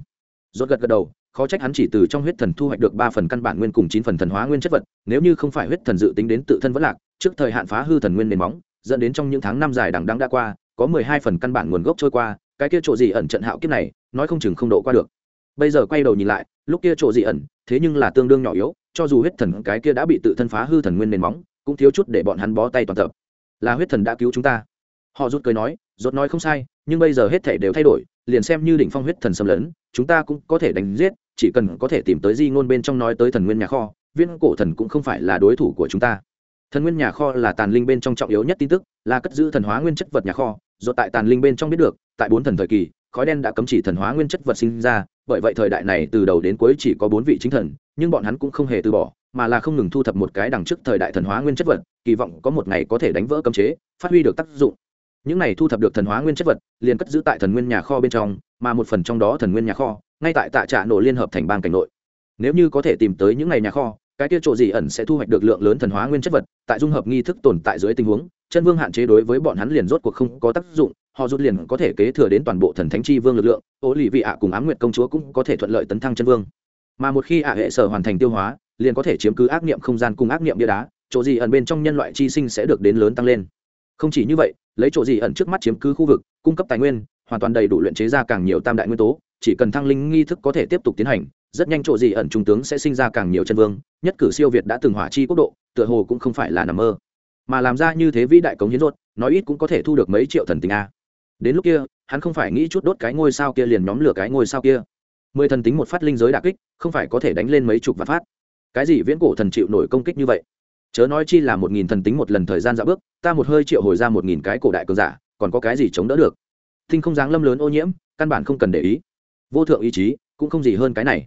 Rốt gật gật đầu khó trách hắn chỉ từ trong huyết thần thu hoạch được ba phần căn bản nguyên cùng chín phần thần hóa nguyên chất vật, nếu như không phải huyết thần dự tính đến tự thân vẫn lạc, trước thời hạn phá hư thần nguyên nền móng, dẫn đến trong những tháng năm dài đằng đẵng đã qua, có mười hai phần căn bản nguồn gốc trôi qua, cái kia chỗ gì ẩn trận hạo kiếp này, nói không chừng không độ qua được. Bây giờ quay đầu nhìn lại, lúc kia chỗ gì ẩn, thế nhưng là tương đương nhỏ yếu, cho dù huyết thần cái kia đã bị tự thân phá hư thần nguyên nền móng, cũng thiếu chút để bọn hắn bó tay toàn tập. Là huyết thần đã cứu chúng ta. Họ rút cười nói, rốt nói không sai, nhưng bây giờ hết thể đều thay đổi liền xem như đỉnh phong huyết thần xâm lấn, chúng ta cũng có thể đánh giết, chỉ cần có thể tìm tới di ngôn bên trong nói tới thần nguyên nhà kho, viên cổ thần cũng không phải là đối thủ của chúng ta. Thần nguyên nhà kho là tàn linh bên trong trọng yếu nhất tin tức, là cất giữ thần hóa nguyên chất vật nhà kho, do tại tàn linh bên trong biết được, tại bốn thần thời kỳ, khói đen đã cấm chỉ thần hóa nguyên chất vật sinh ra, bởi vậy thời đại này từ đầu đến cuối chỉ có bốn vị chính thần, nhưng bọn hắn cũng không hề từ bỏ, mà là không ngừng thu thập một cái đằng trước thời đại thần hóa nguyên chất vật, kỳ vọng có một ngày có thể đánh vỡ cấm chế, phát huy được tác dụng những này thu thập được thần hóa nguyên chất vật, liền cất giữ tại thần nguyên nhà kho bên trong, mà một phần trong đó thần nguyên nhà kho, ngay tại tạ trạ nổ liên hợp thành bang cảnh nội. Nếu như có thể tìm tới những ngày nhà kho, cái tiêu chỗ gì ẩn sẽ thu hoạch được lượng lớn thần hóa nguyên chất vật, tại dung hợp nghi thức tồn tại dưới tình huống, chân vương hạn chế đối với bọn hắn liền rốt cuộc không có tác dụng, họ rút liền có thể kế thừa đến toàn bộ thần thánh chi vương lực lượng ô lì vị ạ cùng ám nguyệt công chúa cũng có thể thuận lợi tấn thăng chân vương. Mà một khi ạ hệ sở hoàn thành tiêu hóa, liền có thể chiếm cứ ác niệm không gian cùng ác niệm bia đá, chỗ gì ẩn bên trong nhân loại chi sinh sẽ được đến lớn tăng lên không chỉ như vậy, lấy chỗ gì ẩn trước mắt chiếm cứ khu vực, cung cấp tài nguyên, hoàn toàn đầy đủ luyện chế ra càng nhiều tam đại nguyên tố, chỉ cần thăng linh nghi thức có thể tiếp tục tiến hành, rất nhanh chỗ gì ẩn trung tướng sẽ sinh ra càng nhiều chân vương, nhất cử siêu việt đã từng hỏa chi quốc độ, tựa hồ cũng không phải là nằm mơ. Mà làm ra như thế vĩ đại cống hiến ruột. nói ít cũng có thể thu được mấy triệu thần tình a. Đến lúc kia, hắn không phải nghĩ chút đốt cái ngôi sao kia liền nhóm lửa cái ngôi sao kia. Mười thần tính một phát linh giới đà kích, không phải có thể đánh lên mấy chục vạn phát. Cái gì viễn cổ thần chịu nổi công kích như vậy? Chớ nói chi là một nghìn thần tính một lần thời gian dạo bước, ta một hơi triệu hồi ra một nghìn cái cổ đại cường giả, còn có cái gì chống đỡ được? Thinh không dáng lâm lớn ô nhiễm, căn bản không cần để ý. Vô thượng ý chí, cũng không gì hơn cái này.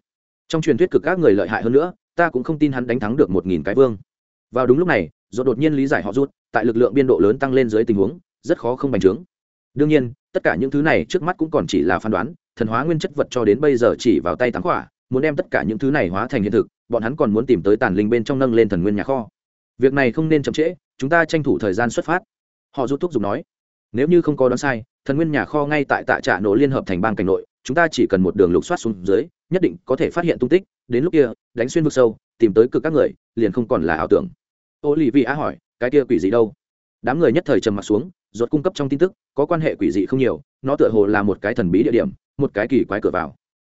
Trong truyền thuyết cực các người lợi hại hơn nữa, ta cũng không tin hắn đánh thắng được một nghìn cái vương. Vào đúng lúc này do đột nhiên lý giải họ rút, tại lực lượng biên độ lớn tăng lên dưới tình huống, rất khó không bành trướng. Đương nhiên, tất cả những thứ này trước mắt cũng còn chỉ là phán đoán, thần hóa nguyên chất vật cho đến bây giờ chỉ vào tay thắng khỏa muốn đem tất cả những thứ này hóa thành hiện thực, bọn hắn còn muốn tìm tới tàn linh bên trong nâng lên thần nguyên nhà kho việc này không nên chậm trễ, chúng ta tranh thủ thời gian xuất phát. Họ rút thúc giục nói. Nếu như không có đoán sai, thần nguyên nhà kho ngay tại tạ trạ nổ liên hợp thành bang cảnh nội, chúng ta chỉ cần một đường lục soát xuống dưới, nhất định có thể phát hiện tung tích. Đến lúc kia, đánh xuyên vực sâu, tìm tới cực các người, liền không còn là ảo tưởng. Ô lì vị á hỏi, cái kia quỷ gì đâu? Đám người nhất thời trầm m ặ t xuống ruột cung cấp trong tin tức, có quan hệ quỷ dị không nhiều, nó tựa hồ là một cái thần bí địa điểm, một cái kỳ quái cửa vào.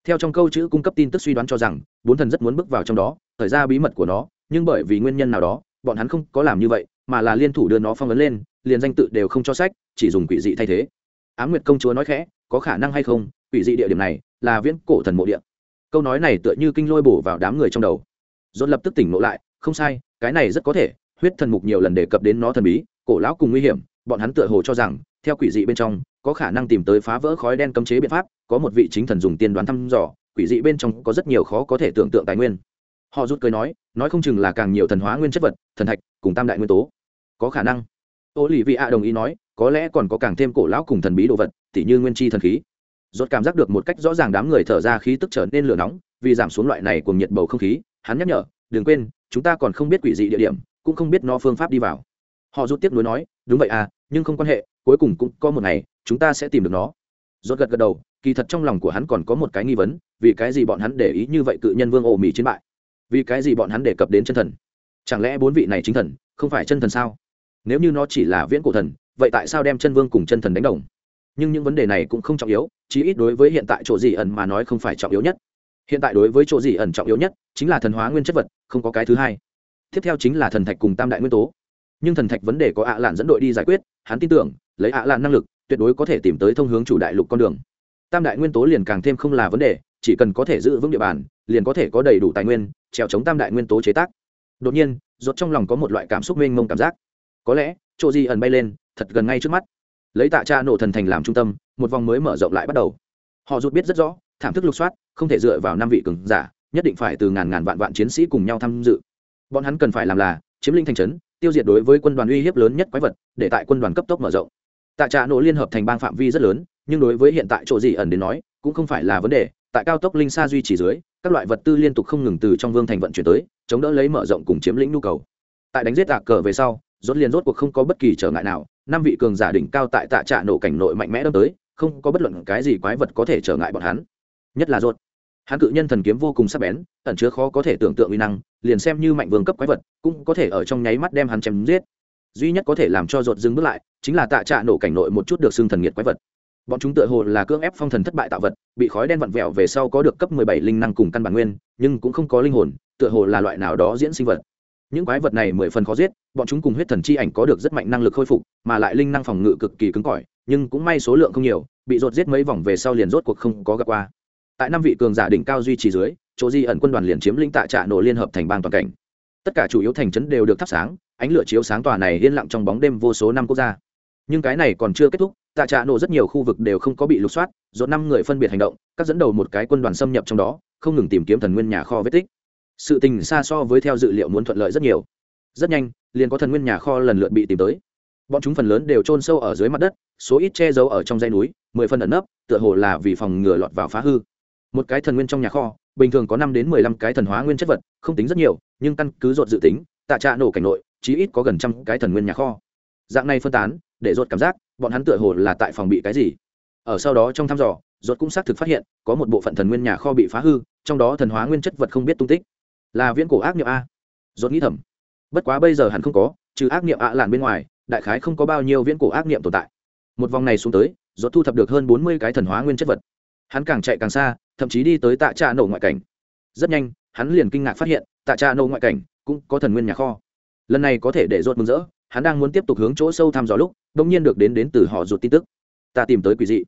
Theo trong câu chữ cung cấp tin tức suy đoán cho rằng, bốn thần rất muốn bước vào trong đó thời ra bí mật của nó, nhưng bởi vì nguyên nhân nào đó bọn hắn không có làm như vậy, mà là liên thủ đưa nó phong ấn lên, liền danh tự đều không cho sách, chỉ dùng quỷ dị thay thế. Á m nguyệt công chúa nói khẽ, có khả năng hay không, quỷ dị địa điểm này là viễn cổ thần mộ địa. Câu nói này tựa như kinh lôi bổ vào đám người trong đầu. Dồn lập tức tỉnh ngộ lại, không sai, cái này rất có thể, huyết thần mục nhiều lần đề cập đến nó thần bí, cổ lão cùng nguy hiểm, bọn hắn tựa hồ cho rằng, theo quỷ dị bên trong, có khả năng tìm tới phá vỡ khói đen cấm chế biện pháp, có một vị chính thần dùng tiên đoán thăm dò, quỷ dị bên trong có rất nhiều khó có thể tưởng tượng tài nguyên họ rút cười nói nói không chừng là càng nhiều thần hóa nguyên chất vật, thần thạch, cùng tam đại nguyên tố. Có khả năng. Ô lì vị ạ đồng ý nói, có lẽ còn có càng thêm cổ lão cùng thần bí đồ vật, tỉ như nguyên chi thần khí. Rốt cảm giác được một cách rõ ràng đám người thở ra khí tức trở nên lửa nóng, vì giảm xuống loại này cùng nhiệt bầu không khí, hắn nhắc nhở, đừng quên, chúng ta còn không biết quỷ dị địa điểm, cũng không biết nó phương pháp đi vào. Họ rút tiếp nối nói, đúng vậy à nhưng không quan hệ, cuối cùng cũng có một ngày, chúng ta sẽ tìm được nó. Rốt gật gật đầu, kỳ thật trong lòng của hắn còn có một cái nghi vấn, vì cái gì bọn hắn để ý như vậy cự nhân vương ổ mì chiến bại? Vì cái gì bọn hắn đề cập đến chân thần? Chẳng lẽ bốn vị này chính thần không phải chân thần sao? Nếu như nó chỉ là viễn cổ thần, vậy tại sao đem chân vương cùng chân thần đánh đồng? Nhưng những vấn đề này cũng không trọng yếu, chí ít đối với hiện tại chỗ gì ẩn mà nói không phải trọng yếu nhất. Hiện tại đối với chỗ gì ẩn trọng yếu nhất chính là thần hóa nguyên chất vật, không có cái thứ hai. Tiếp theo chính là thần thạch cùng tam đại nguyên tố. Nhưng thần thạch vấn đề có ạ à lạn dẫn đội đi giải quyết, hắn tin tưởng, lấy ạ à lạn năng lực, tuyệt đối có thể tìm tới thông hướng chủ đại lục con đường. Tam đại nguyên tố liền càng thêm không là vấn đề, chỉ cần có thể giữ vững địa bàn, liền có thể có đầy đủ tài nguyên trèo chống tam đại nguyên tố chế tác. Đột nhiên rốt trong lòng có một loại cảm xúc mênh mông cảm giác. Có lẽ, chỗ gì ẩn bay lên, thật gần ngay trước mắt. Lấy tạ cha nổ thần thành làm trung tâm, một vòng mới mở rộng lại bắt đầu. Họ rút biết rất rõ, thảm thức lục soát, không thể dựa vào năm vị cường giả, nhất định phải từ ngàn ngàn vạn vạn chiến sĩ cùng nhau tham dự. Bọn hắn cần phải làm là, chiếm lĩnh thành trấn, tiêu diệt đối với quân đoàn uy hiếp lớn nhất quái vật, để tại quân đoàn cấp tốc mở rộng. Tạ trà nổ liên hợp thành bang phạm vi rất lớn, nhưng đối với hiện tại chỗ gì ẩn đến nói, cũng không phải là vấn đề tại cao tốc linh xa duy trì dưới, các loại vật tư liên tục không ngừng từ trong vương thành vận chuyển tới, chống đỡ lấy mở rộng cùng chiếm lĩnh nhu cầu. Tại đánh giết tạc cờ về sau, rốt liền rốt cuộc không có bất kỳ trở ngại nào, năm vị cường giả đỉnh cao tại tạ trạ nổ cảnh nội mạnh mẽ đâm tới, không có bất luận cái gì quái vật có thể trở ngại bọn hắn. Nhất là rốt, hắn cự nhân thần kiếm vô cùng sắc bén, ẩn chứa khó có thể tưởng tượng uy năng, liền xem như mạnh vương cấp quái vật, cũng có thể ở trong nháy mắt đem hắn chém giết. Duy nhất có thể làm cho rột dừng bước lại, chính là tạ trạ nổ cảnh nội một chút được xương thần nghiệt quái vật bọn chúng tựa hồ là cưỡng ép phong thần thất bại tạo vật, bị khói đen vặn vẹo về sau có được cấp mười bảy linh năng cùng căn bản nguyên, nhưng cũng không có linh hồn, tựa hồ là loại nào đó diễn sinh vật. Những quái vật này mười phần khó giết, bọn chúng cùng huyết thần chi ảnh có được rất mạnh năng lực khôi phục, mà lại linh năng phòng ngự cực kỳ cứng cỏi, nhưng cũng may số lượng không nhiều, bị rột giết mấy vòng về sau liền rốt cuộc không có gặp qua. Tại năm vị cường giả đỉnh cao duy trì dưới, chỗ di ẩn quân đoàn liền chiếm lĩnh tạ trạ nổ liên hợp thành bang toàn cảnh. Tất cả chủ yếu thành trấn đều được thắp sáng, ánh lửa chiếu sáng tòa này yên lặng trong bóng đêm vô số năm quốc gia nhưng cái này còn chưa kết thúc, tạ trạ nổ rất nhiều khu vực đều không có bị lục soát dồn năm người phân biệt hành động, các dẫn đầu một cái quân đoàn xâm nhập trong đó, không ngừng tìm kiếm thần nguyên nhà kho vết tích. Sự tình xa so với theo dự liệu muốn thuận lợi rất nhiều. Rất nhanh, liền có thần nguyên nhà kho lần lượt bị tìm tới. Bọn chúng phần lớn đều trôn sâu ở dưới mặt đất, số ít che giấu ở trong dãy núi, mười phần ẩn nấp, tựa hồ là vì phòng ngừa lọt vào phá hư. Một cái thần nguyên trong nhà kho, bình thường có năm đến mười lăm cái thần hóa nguyên chất vật, không tính rất nhiều, nhưng căn cứ dột dự tính, tạ trạ nổ cảnh nội, chí ít có gần trăm cái thần nguyên nhà kho. Dạng này phân tán để dột cảm giác, bọn hắn tựa hồ là tại phòng bị cái gì. Ở sau đó trong thăm dò dột cũng xác thực phát hiện, có một bộ phận thần nguyên nhà kho bị phá hư, trong đó thần hóa nguyên chất vật không biết tung tích. Là viễn cổ ác niệm a. Dột nghĩ thầm, bất quá bây giờ hẳn không có, trừ ác niệm ạ làn bên ngoài, đại khái không có bao nhiêu viễn cổ ác niệm tồn tại. Một vòng này xuống tới dột thu thập được hơn bốn mươi cái thần hóa nguyên chất vật. Hắn càng chạy càng xa, thậm chí đi tới tạ trà nổ ngoại cảnh. Rất nhanh, hắn liền kinh ngạc phát hiện, tạ trà nổ ngoại cảnh cũng có thần nguyên nhà kho. Lần này có thể để rốt mừng rỡ hắn đang muốn tiếp tục hướng chỗ sâu thăm dò lúc đông nhiên được đến đến từ họ rụt tin tức. Ta tìm tới quỷ dị.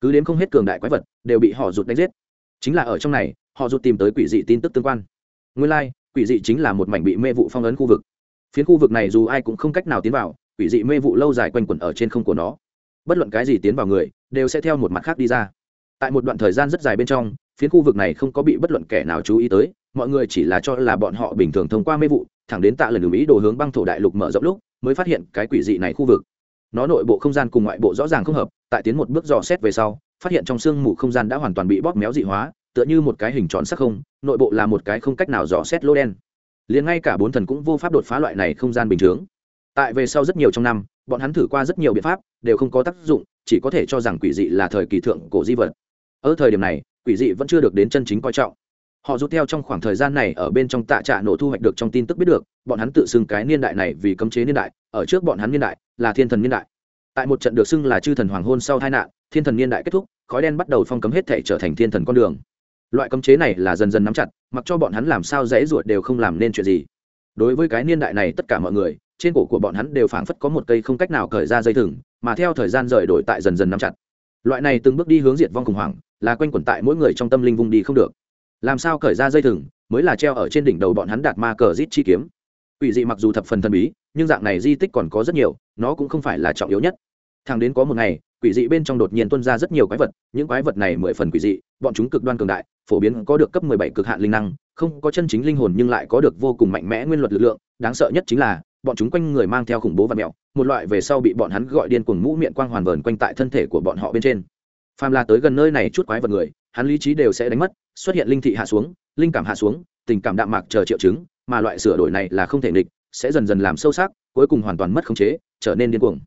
Cứ đến không hết cường đại quái vật đều bị họ rụt đánh giết. Chính là ở trong này họ rụt tìm tới quỷ dị tin tức tương quan. Nguyên lai、like, quỷ dị chính là một mảnh bị mê vụ phong ấn khu vực. Phiến khu vực này dù ai cũng không cách nào tiến vào quỷ dị mê vụ lâu dài quanh quẩn ở trên không của nó. Bất luận cái gì tiến vào người đều sẽ theo một mặt khác đi ra. Tại một đoạn thời gian rất dài bên trong phiến khu vực này không có bị bất luận kẻ nào chú ý tới mọi người chỉ là cho là bọn họ bình thường thông qua mê vụ thẳng đến tạ lần đường ý đồ hướng băng thổ đại lục mở rộng lúc, mới phát hiện cái quỷ dị này khu vực. Nó nội bộ không gian cùng ngoại bộ rõ ràng không hợp, tại tiến một bước dò xét về sau, phát hiện trong sương mù không gian đã hoàn toàn bị bóp méo dị hóa, tựa như một cái hình tròn sắc không, nội bộ là một cái không cách nào dò xét lô đen. Liền ngay cả bốn thần cũng vô pháp đột phá loại này không gian bình thường. Tại về sau rất nhiều trong năm, bọn hắn thử qua rất nhiều biện pháp, đều không có tác dụng, chỉ có thể cho rằng quỷ dị là thời kỳ thượng cổ di vật. Ở thời điểm này, quỷ dị vẫn chưa được đến chân chính coi trọng họ rút theo trong khoảng thời gian này ở bên trong tạ trạ nổ thu hoạch được trong tin tức biết được, bọn hắn tự xưng cái niên đại này vì cấm chế niên đại, ở trước bọn hắn niên đại là thiên thần niên đại. Tại một trận được xưng là chư thần hoàng hôn sau tai nạn, thiên thần niên đại kết thúc, khói đen bắt đầu phong cấm hết thể trở thành thiên thần con đường. Loại cấm chế này là dần dần nắm chặt, mặc cho bọn hắn làm sao dễ ruột đều không làm nên chuyện gì. Đối với cái niên đại này tất cả mọi người, trên cổ của bọn hắn đều phảng phất có một cây không cách nào cởi ra dây thừng, mà theo thời gian rời đổi tại dần dần nắm chặt. Loại này từng bước đi hướng diệt vong khủng hoảng, là quanh quẩn tại mỗi người trong tâm linh vùng đi không được làm sao cởi ra dây thừng mới là treo ở trên đỉnh đầu bọn hắn đạt ma cờ rít chi kiếm. Quỷ dị mặc dù thập phần thần bí, nhưng dạng này di tích còn có rất nhiều, nó cũng không phải là trọng yếu nhất. Thằng đến có một ngày, quỷ dị bên trong đột nhiên tuân ra rất nhiều quái vật, những quái vật này mười phần quỷ dị, bọn chúng cực đoan cường đại, phổ biến có được cấp mười bảy cực hạn linh năng, không có chân chính linh hồn nhưng lại có được vô cùng mạnh mẽ nguyên luật lực lượng, đáng sợ nhất chính là, bọn chúng quanh người mang theo khủng bố và mẹo, một loại về sau bị bọn hắn gọi điên cuồng mũ miệng quang hoàn vờn quanh tại thân thể của bọn họ bên trên. Phàm là tới gần nơi này chút quái vật người hắn lý trí đều sẽ đánh mất, xuất hiện linh thị hạ xuống, linh cảm hạ xuống, tình cảm đạm mạc chờ triệu chứng, mà loại sửa đổi này là không thể nghịch, sẽ dần dần làm sâu sắc, cuối cùng hoàn toàn mất khống chế, trở nên điên cuồng.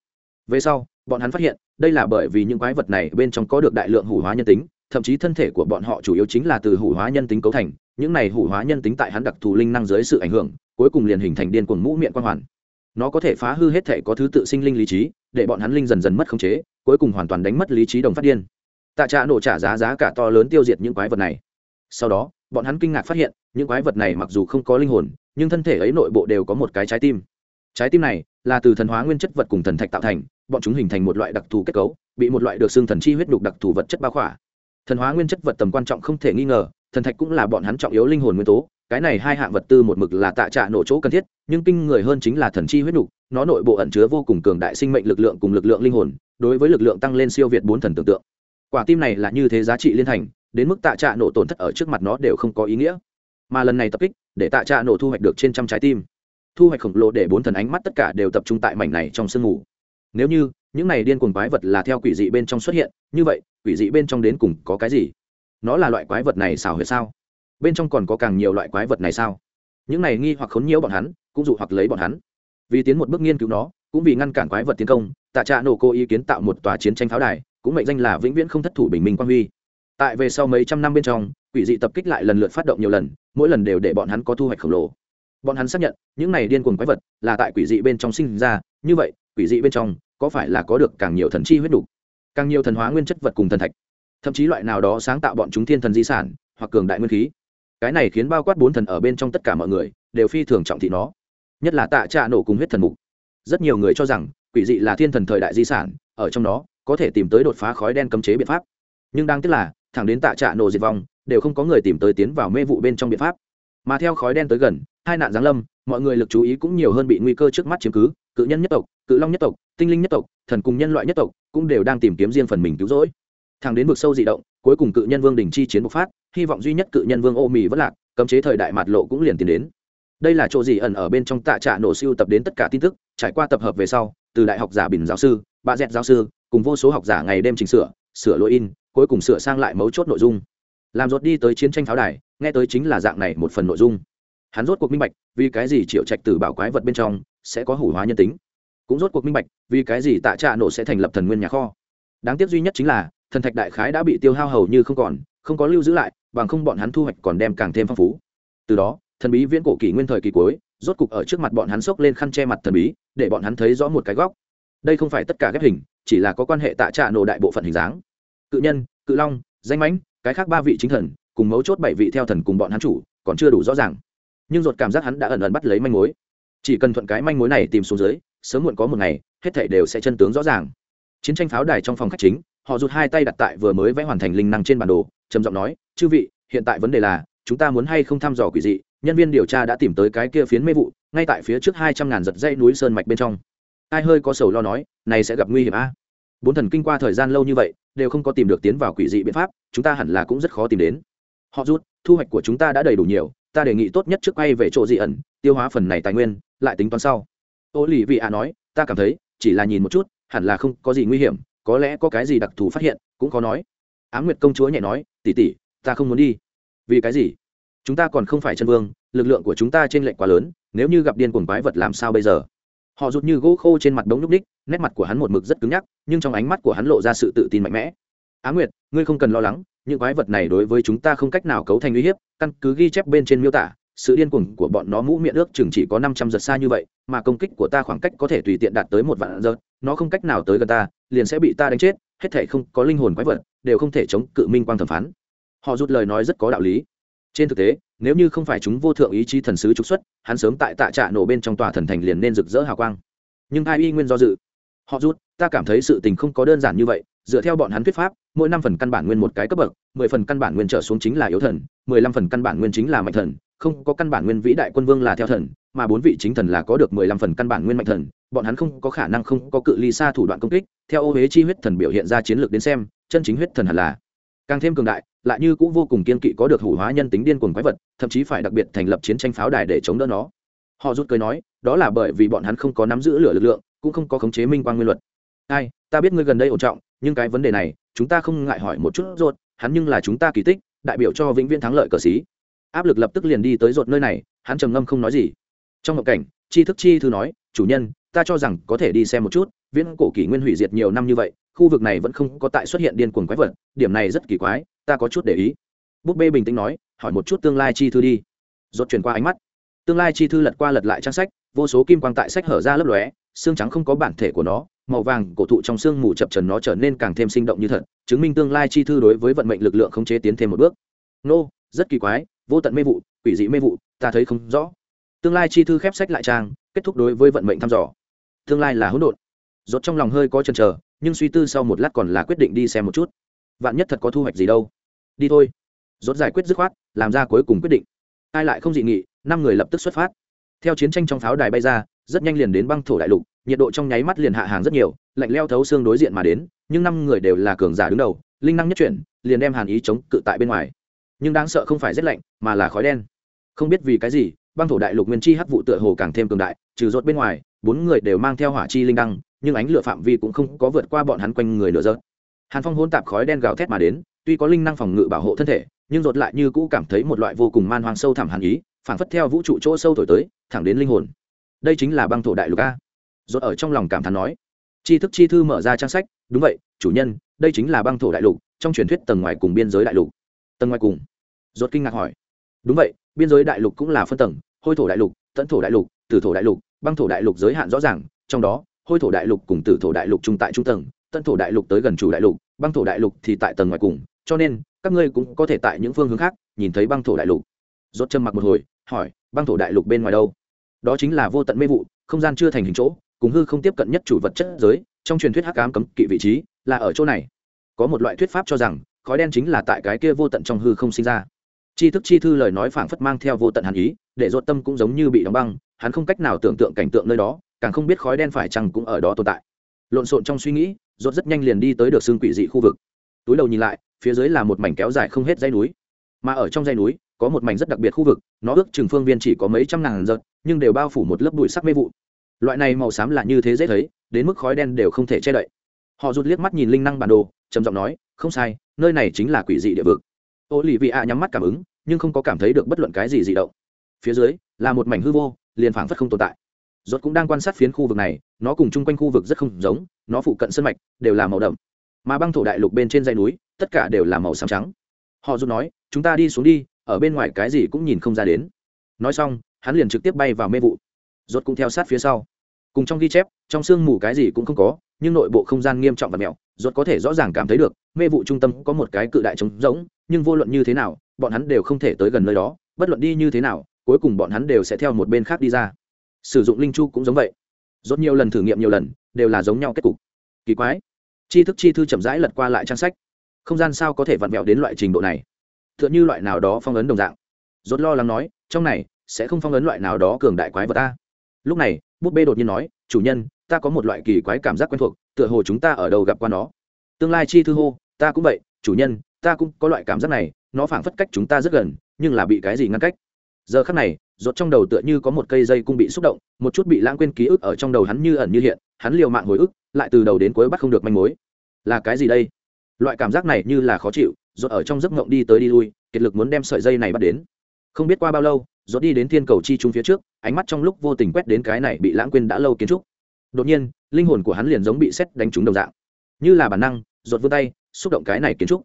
Về sau, bọn hắn phát hiện, đây là bởi vì những quái vật này bên trong có được đại lượng hủ hóa nhân tính, thậm chí thân thể của bọn họ chủ yếu chính là từ hủ hóa nhân tính cấu thành, những này hủ hóa nhân tính tại hắn đặc thù linh năng dưới sự ảnh hưởng, cuối cùng liền hình thành điên cuồng mũ miệng quan hoàn. Nó có thể phá hư hết thể có thứ tự sinh linh lý trí, để bọn hắn linh dần dần mất khống chế, cuối cùng hoàn toàn đánh mất lý trí đồng phát điên tạ trạ nổ trả giá giá cả to lớn tiêu diệt những quái vật này. Sau đó, bọn hắn kinh ngạc phát hiện, những quái vật này mặc dù không có linh hồn, nhưng thân thể ấy nội bộ đều có một cái trái tim. Trái tim này là từ thần hóa nguyên chất vật cùng thần thạch tạo thành, bọn chúng hình thành một loại đặc thù kết cấu, bị một loại được xương thần chi huyết đục đặc thù vật chất bao khỏa. Thần hóa nguyên chất vật tầm quan trọng không thể nghi ngờ, thần thạch cũng là bọn hắn trọng yếu linh hồn nguyên tố, cái này hai hạng vật tư một mực là tạ trạ nổ chỗ cần thiết, nhưng kinh người hơn chính là thần chi huyết đục nó nội bộ ẩn chứa vô cùng cường đại sinh mệnh lực lượng cùng lực lượng linh hồn, đối với lực lượng tăng lên siêu việt bốn thần tưởng tượng quả tim này là như thế giá trị liên thành, đến mức tạ trạ nổ tổn thất ở trước mặt nó đều không có ý nghĩa. Mà lần này tập kích, để tạ trạ nổ thu hoạch được trên trăm trái tim. Thu hoạch khổng lồ để bốn thần ánh mắt tất cả đều tập trung tại mảnh này trong sương mù. Nếu như, những này điên cuồng quái vật là theo quỷ dị bên trong xuất hiện, như vậy, quỷ dị bên trong đến cùng có cái gì? Nó là loại quái vật này xào huyệt sao? Bên trong còn có càng nhiều loại quái vật này sao? Những này nghi hoặc khốn nhiễu bọn hắn, cũng dụ hoặc lấy bọn hắn. Vì tiến một bước nghiên cứu nó, cũng vì ngăn cản quái vật tiến công, tạ trạ nổ cô ý kiến tạo một tòa chiến tranh pháo đài cũng mệnh danh là vĩnh viễn không thất thủ bình minh quang huy. Tại về sau mấy trăm năm bên trong, quỷ dị tập kích lại lần lượt phát động nhiều lần, mỗi lần đều để bọn hắn có thu hoạch khổng lồ. Bọn hắn xác nhận, những này điên cuồng quái vật là tại quỷ dị bên trong sinh ra, như vậy, quỷ dị bên trong có phải là có được càng nhiều thần chi huyết đủ, càng nhiều thần hóa nguyên chất vật cùng thần thạch? Thậm chí loại nào đó sáng tạo bọn chúng thiên thần di sản, hoặc cường đại nguyên khí. Cái này khiến bao quát bốn thần ở bên trong tất cả mọi người đều phi thường trọng thị nó. Nhất là tạ trạ nổ cùng huyết thần mục. Rất nhiều người cho rằng quỷ dị là thiên thần thời đại di sản ở trong đó có thể tìm tới đột phá khói đen cấm chế biện pháp. Nhưng đáng tiếc là, thẳng đến tạ trạ nổ diệt vong, đều không có người tìm tới tiến vào mê vụ bên trong biện pháp. Mà theo khói đen tới gần, hai nạn giáng lâm, mọi người lực chú ý cũng nhiều hơn bị nguy cơ trước mắt chiếm cứ, cự nhân nhất tộc, cự long nhất tộc, tinh linh nhất tộc, thần cùng nhân loại nhất tộc cũng đều đang tìm kiếm riêng phần mình cứu rỗi. Thằng đến vực sâu dị động, cuối cùng cự nhân vương đình chi chiến bộc phát, hy vọng duy nhất cự nhân vương ô mì vất lạc, cấm chế thời đại mạt lộ cũng liền tiến đến. Đây là chỗ gì ẩn ở bên trong tạ trạ nổ siêu tập đến tất cả tin tức, trải qua tập hợp về sau, từ đại học giả bình giáo sư bà dẹt giáo sư, cùng vô số học giả ngày đêm chỉnh sửa sửa lỗi in, cuối cùng sửa sang lại mấu chốt nội dung. Làm rốt đi tới chiến tranh pháo đài, nghe tới chính là dạng này một phần nội dung. Hắn rốt cuộc minh bạch, vì cái gì triệu trạch tử bảo quái vật bên trong sẽ có hủ hóa nhân tính. Cũng rốt cuộc minh bạch, vì cái gì tạ trạ nổ sẽ thành lập thần nguyên nhà kho. Đáng tiếc duy nhất chính là, thần thạch đại khái đã bị tiêu hao hầu như không còn, không có lưu giữ lại, bằng không bọn hắn thu hoạch còn đem càng thêm phong phú. Từ đó, thần bí viễn cổ kỷ nguyên thời kỳ cuối, rốt cục ở trước mặt bọn hắn xốc lên khăn che mặt thần bí, để bọn hắn thấy rõ một cái góc đây không phải tất cả ghép hình, chỉ là có quan hệ tạ trạ nổ đại bộ phận hình dáng. Cự nhân, cự long, danh mãnh, cái khác ba vị chính thần, cùng mấu chốt bảy vị theo thần cùng bọn hắn chủ, còn chưa đủ rõ ràng. Nhưng ruột cảm giác hắn đã ẩn ẩn bắt lấy manh mối. Chỉ cần thuận cái manh mối này tìm xuống dưới, sớm muộn có một ngày, hết thảy đều sẽ chân tướng rõ ràng. Chiến tranh pháo đài trong phòng khách chính, họ rụt hai tay đặt tại vừa mới vẽ hoàn thành linh năng trên bản đồ, trầm giọng nói, chư vị, hiện tại vấn đề là, chúng ta muốn hay không thăm dò quỷ dị? Nhân viên điều tra đã tìm tới cái kia phiến mê vụ, ngay tại phía trước hai trăm ngàn giật dây núi sơn mạch bên trong ai hơi có sầu lo nói, này sẽ gặp nguy hiểm a. Bốn thần kinh qua thời gian lâu như vậy, đều không có tìm được tiến vào quỷ dị biện pháp, chúng ta hẳn là cũng rất khó tìm đến. Họ rút, thu hoạch của chúng ta đã đầy đủ nhiều, ta đề nghị tốt nhất trước quay về chỗ dị ẩn, tiêu hóa phần này tài nguyên, lại tính toán sau. Ô lì vị ạ nói, ta cảm thấy, chỉ là nhìn một chút, hẳn là không có gì nguy hiểm, có lẽ có cái gì đặc thù phát hiện, cũng có nói. Á nguyệt công chúa nhẹ nói tỉ tỉ ta không muốn đi. Vì cái gì? Chúng ta còn không phải chân vương, lực lượng của chúng ta trên lệnh quá lớn, nếu như gặp điên cuồng quái vật làm sao bây giờ? Họ rụt như gỗ khô trên mặt đống nhúc ních, nét mặt của hắn một mực rất cứng nhắc, nhưng trong ánh mắt của hắn lộ ra sự tự tin mạnh mẽ. Á nguyệt, ngươi không cần lo lắng, những quái vật này đối với chúng ta không cách nào cấu thành uy hiếp, căn cứ ghi chép bên trên miêu tả, sự điên cuồng của bọn nó mũ miệng ước chừng chỉ có năm trăm giật xa như vậy, mà công kích của ta khoảng cách có thể tùy tiện đạt tới một vạn giật, nó không cách nào tới gần ta, liền sẽ bị ta đánh chết, hết thể không có linh hồn quái vật đều không thể chống cự minh quang thẩm phán. Họ rút lời nói rất có đạo lý. Trên thực tế nếu như không phải chúng vô thượng ý chí thần sứ trục xuất, hắn sớm tại tạ trạ nổ bên trong tòa thần thành liền nên rực rỡ hào quang. Nhưng ai y nguyên do dự? Họ rút, ta cảm thấy sự tình không có đơn giản như vậy, dựa theo bọn hắn thuyết pháp, mỗi năm phần căn bản nguyên một cái cấp bậc, mười phần căn bản nguyên trở xuống chính là yếu thần, mười lăm phần căn bản nguyên chính là mạnh thần, không có căn bản nguyên vĩ đại quân vương là theo thần, mà bốn vị chính thần là có được mười lăm phần căn bản nguyên mạnh thần, bọn hắn không có khả năng không có cự ly xa thủ đoạn công kích, theo ô huế chi huyết thần biểu hiện ra chiến lược đến xem, chân chính huyết thần hẳn là càng thêm cường đại, lại như cũng vô cùng kiên kỵ có được hủ hóa nhân tính điên cuồng quái vật, thậm chí phải đặc biệt thành lập chiến tranh pháo đài để chống đỡ nó. Họ rút cười nói, đó là bởi vì bọn hắn không có nắm giữ lửa lực lượng, cũng không có khống chế minh quan nguyên luật. Ai, ta biết ngươi gần đây ổn trọng, nhưng cái vấn đề này, chúng ta không ngại hỏi một chút rốt, hắn nhưng là chúng ta kỳ tích, đại biểu cho vĩnh viễn thắng lợi cờ xí. áp lực lập tức liền đi tới rột nơi này, hắn trầm ngâm không nói gì. Trong một cảnh chi thức chi thư nói, chủ nhân, ta cho rằng có thể đi xem một chút, viễn cổ kỷ nguyên hủy diệt nhiều năm như vậy khu vực này vẫn không có tại xuất hiện điên cuồng quái vật, điểm này rất kỳ quái, ta có chút để ý. Búp bê bình tĩnh nói, hỏi một chút tương lai chi thư đi. Rốt chuyển qua ánh mắt. Tương lai chi thư lật qua lật lại trang sách, vô số kim quang tại sách hở ra lấp lóe, xương trắng không có bản thể của nó, màu vàng cổ thụ trong xương mù chập trần nó trở nên càng thêm sinh động như thật, chứng minh tương lai chi thư đối với vận mệnh lực lượng khống chế tiến thêm một bước. Nô, rất kỳ quái, vô tận mê vụ, quỷ dị mê vụ, ta thấy không rõ. Tương lai chi thư khép sách lại trang, kết thúc đối với vận mệnh thăm dò. Tương lai là hỗn độn. Rốt trong lòng hơi có chần chờ nhưng suy tư sau một lát còn là quyết định đi xem một chút. Vạn nhất thật có thu hoạch gì đâu. Đi thôi. Rốt giải quyết dứt khoát, làm ra cuối cùng quyết định. Ai lại không dị nghị, năm người lập tức xuất phát. Theo chiến tranh trong pháo đài bay ra, rất nhanh liền đến băng thổ đại lục, nhiệt độ trong nháy mắt liền hạ hàng rất nhiều, lạnh leo thấu xương đối diện mà đến, nhưng năm người đều là cường giả đứng đầu, linh năng nhất chuyển, liền đem hàn ý chống cự tại bên ngoài. Nhưng đáng sợ không phải rét lạnh, mà là khói đen. Không biết vì cái gì, băng thổ đại lục nguyên chi hắc vụ tựa hồ càng thêm cường đại, trừ rốt bên ngoài, bốn người đều mang theo hỏa chi linh đăng nhưng ánh lửa phạm vi cũng không có vượt qua bọn hắn quanh người lửa rớt hàn phong hôn tạp khói đen gào thét mà đến, tuy có linh năng phòng ngự bảo hộ thân thể, nhưng rột lại như cũ cảm thấy một loại vô cùng man hoang sâu thẳm hàn ý, phảng phất theo vũ trụ chỗ sâu thổi tới, thẳng đến linh hồn. Đây chính là băng thổ đại lục a. Rột ở trong lòng cảm thán nói. Tri thức chi thư mở ra trang sách, đúng vậy, chủ nhân, đây chính là băng thổ đại lục, trong truyền thuyết tầng ngoài cùng biên giới đại lục. Tầng ngoài cùng. Rốt kinh ngạc hỏi. Đúng vậy, biên giới đại lục cũng là phân tầng, hôi thổ đại lục tận thổ đại lục, tử thổ đại lục, băng thổ đại lục giới hạn rõ ràng, trong đó hôi thổ đại lục cùng tử thổ đại lục trung tại trung tầng tân thổ đại lục tới gần chủ đại lục, băng thổ đại lục thì tại tầng ngoài cùng, cho nên, các ngươi cũng có thể tại những phương hướng khác, nhìn thấy băng thổ đại lục. Rốt châm mặc một hồi, hỏi, băng thổ đại lục bên ngoài đâu? Đó chính là vô tận mê vụ, không gian chưa thành hình chỗ, cùng hư không tiếp cận nhất chủ vật chất giới, trong truyền thuyết hắc ám cấm kỵ vị trí, là ở chỗ này. Có một loại thuyết pháp cho rằng, khói đen chính là tại cái kia vô tận trong hư không sinh ra. Chi thức chi thư lời nói phảng phất mang theo vô tận hàn ý, để rốt tâm cũng giống như bị đóng băng, hắn không cách nào tưởng tượng cảnh tượng nơi đó càng không biết khói đen phải chăng cũng ở đó tồn tại. Lộn xộn trong suy nghĩ, rốt rất nhanh liền đi tới được xương quỷ dị khu vực. Túi đầu nhìn lại, phía dưới là một mảnh kéo dài không hết dãy núi. Mà ở trong dãy núi, có một mảnh rất đặc biệt khu vực, nó ước chừng phương viên chỉ có mấy trăm ngàn giật nhưng đều bao phủ một lớp bụi sắc mê vụ. Loại này màu xám là như thế dễ thấy, đến mức khói đen đều không thể che đậy. Họ rút liếc mắt nhìn linh năng bản đồ, trầm giọng nói, không sai, nơi này chính là quỷ dị địa vực. Ô lì vị ạ nhắm mắt cảm ứng, nhưng không có cảm thấy được bất luận cái gì dị động. Phía dưới, là một mảnh hư vô, liền phảng phất không tồn tại rốt cũng đang quan sát phiến khu vực này, nó cùng chung quanh khu vực rất không giống, nó phụ cận sân mạch đều là màu đậm, mà băng thổ đại lục bên trên dãy núi, tất cả đều là màu xám trắng. Họ rút nói, chúng ta đi xuống đi, ở bên ngoài cái gì cũng nhìn không ra đến. Nói xong, hắn liền trực tiếp bay vào mê vụ. Rốt cũng theo sát phía sau. Cùng trong ghi chép, trong sương mù cái gì cũng không có, nhưng nội bộ không gian nghiêm trọng và mèo rốt có thể rõ ràng cảm thấy được, mê vụ trung tâm có một cái cự đại trống rỗng, nhưng vô luận như thế nào, bọn hắn đều không thể tới gần nơi đó, bất luận đi như thế nào, cuối cùng bọn hắn đều sẽ theo một bên khác đi ra sử dụng linh chu cũng giống vậy. Rốt nhiều lần thử nghiệm nhiều lần, đều là giống nhau kết cục. Kỳ quái. Chi thức chi thư chậm rãi lật qua lại trang sách. Không gian sao có thể vặn vẹo đến loại trình độ này? Tựa như loại nào đó phong ấn đồng dạng. Rốt lo lắng nói, trong này sẽ không phong ấn loại nào đó cường đại quái vật ta. Lúc này bút bê đột nhiên nói, chủ nhân, ta có một loại kỳ quái cảm giác quen thuộc, tựa hồ chúng ta ở đâu gặp qua nó. Tương lai chi thư hô, ta cũng vậy, chủ nhân, ta cũng có loại cảm giác này, nó phảng phất cách chúng ta rất gần, nhưng là bị cái gì ngăn cách? Giờ khắc này rốt trong đầu tựa như có một cây dây cung bị xúc động, một chút bị lãng quên ký ức ở trong đầu hắn như ẩn như hiện, hắn liều mạng hồi ức, lại từ đầu đến cuối bắt không được manh mối. Là cái gì đây? Loại cảm giác này như là khó chịu rốt ở trong giấc ngộng đi tới đi lui, kiệt lực muốn đem sợi dây này bắt đến. Không biết qua bao lâu rốt đi đến thiên cầu chi trung phía trước, ánh mắt trong lúc vô tình quét đến cái này bị lãng quên đã lâu kiến trúc. Đột nhiên, linh hồn của hắn liền giống bị xét đánh trúng đồng dạng. Như là bản năng rốt vươn tay, xúc động cái này kiến trúc.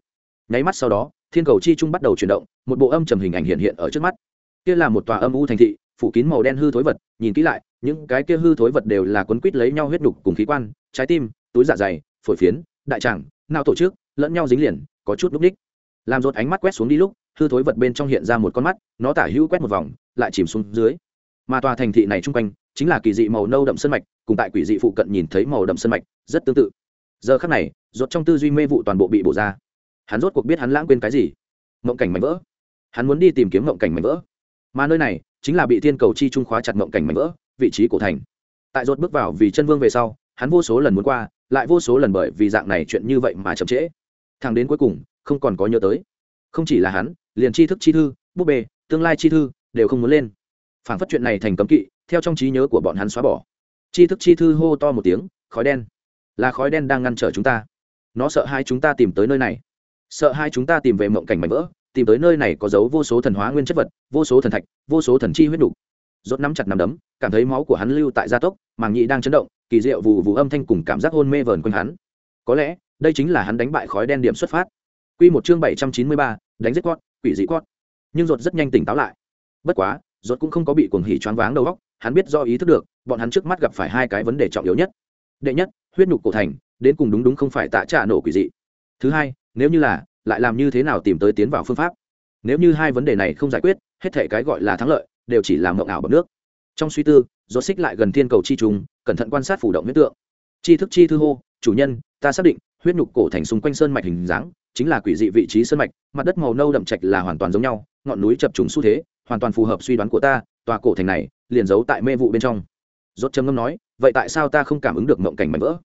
Nháy mắt sau đó, thiên cầu chi trung bắt đầu chuyển động, một bộ âm trầm hình ảnh hiện hiện ở trước mắt kia là một tòa âm u thành thị, phủ kín màu đen hư thối vật, nhìn kỹ lại, những cái kia hư thối vật đều là quấn quít lấy nhau huyết đục cùng khí quan, trái tim, túi dạ dày, phổi phiến, đại tràng, não tổ chức, lẫn nhau dính liền, có chút núp ních. Làm rột ánh mắt quét xuống đi lúc, hư thối vật bên trong hiện ra một con mắt, nó tả hữu quét một vòng, lại chìm xuống dưới. Mà tòa thành thị này chung quanh, chính là kỳ dị màu nâu đậm sơn mạch, cùng tại quỷ dị phụ cận nhìn thấy màu đậm sơn mạch, rất tương tự. Giờ khắc này, rột trong tư duy mê vụ toàn bộ bị bổ ra. Hắn rốt cuộc biết hắn lãng quên cái gì. Mộng cảnh mảnh vỡ. Hắn muốn đi tìm kiếm mộng cảnh mảnh vỡ mà nơi này chính là bị thiên cầu chi trung khóa chặt mộng cảnh mảnh vỡ, vị trí cổ thành. Tại rốt bước vào vì chân vương về sau, hắn vô số lần muốn qua, lại vô số lần bởi vì dạng này chuyện như vậy mà chậm trễ. Thằng đến cuối cùng, không còn có nhớ tới. Không chỉ là hắn, liền tri thức chi thư, búp bê, tương lai chi thư đều không muốn lên. Phản phất chuyện này thành cấm kỵ, theo trong trí nhớ của bọn hắn xóa bỏ. Tri thức chi thư hô to một tiếng, khói đen, là khói đen đang ngăn trở chúng ta. Nó sợ hai chúng ta tìm tới nơi này. Sợ hai chúng ta tìm về mộng cảnh mảnh vỡ tìm tới nơi này có dấu vô số thần hóa nguyên chất vật vô số thần thạch vô số thần chi huyết đủ. Rốt nắm chặt nắm đấm cảm thấy máu của hắn lưu tại gia tốc màng nhị đang chấn động kỳ diệu vù vù âm thanh cùng cảm giác hôn mê vờn quanh hắn. Có lẽ đây chính là hắn đánh bại khói đen điểm xuất phát. Quy một chương bảy trăm chín mươi ba, đánh giết quát quỷ dị quát. Nhưng ruột rất nhanh tỉnh táo lại. Bất quá ruột cũng không có bị cuồng hỉ choáng váng đầu óc hắn biết do ý thức được bọn hắn trước mắt gặp phải hai cái vấn đề trọng yếu nhất. Đệ nhất huyết nhục cổ thành đến cùng đúng đúng không phải tạ trả nổ quỷ dị. Thứ hai nếu như là lại làm như thế nào tìm tới tiến vào phương pháp. Nếu như hai vấn đề này không giải quyết, hết thể cái gọi là thắng lợi, đều chỉ là mộng ảo bọc nước. Trong suy tư, rốt xích lại gần thiên cầu chi trùng, cẩn thận quan sát phủ động huyết tượng. Chi thức chi thư hô, chủ nhân, ta xác định, huyết nhục cổ thành xung quanh sơn mạch hình dáng, chính là quỷ dị vị trí sơn mạch, mặt đất màu nâu đậm trạch là hoàn toàn giống nhau, ngọn núi chập trùng xu thế, hoàn toàn phù hợp suy đoán của ta, tòa cổ thành này liền giấu tại mê vụ bên trong. Rốt trầm ngâm nói, vậy tại sao ta không cảm ứng được mộng cảnh mảnh vỡ?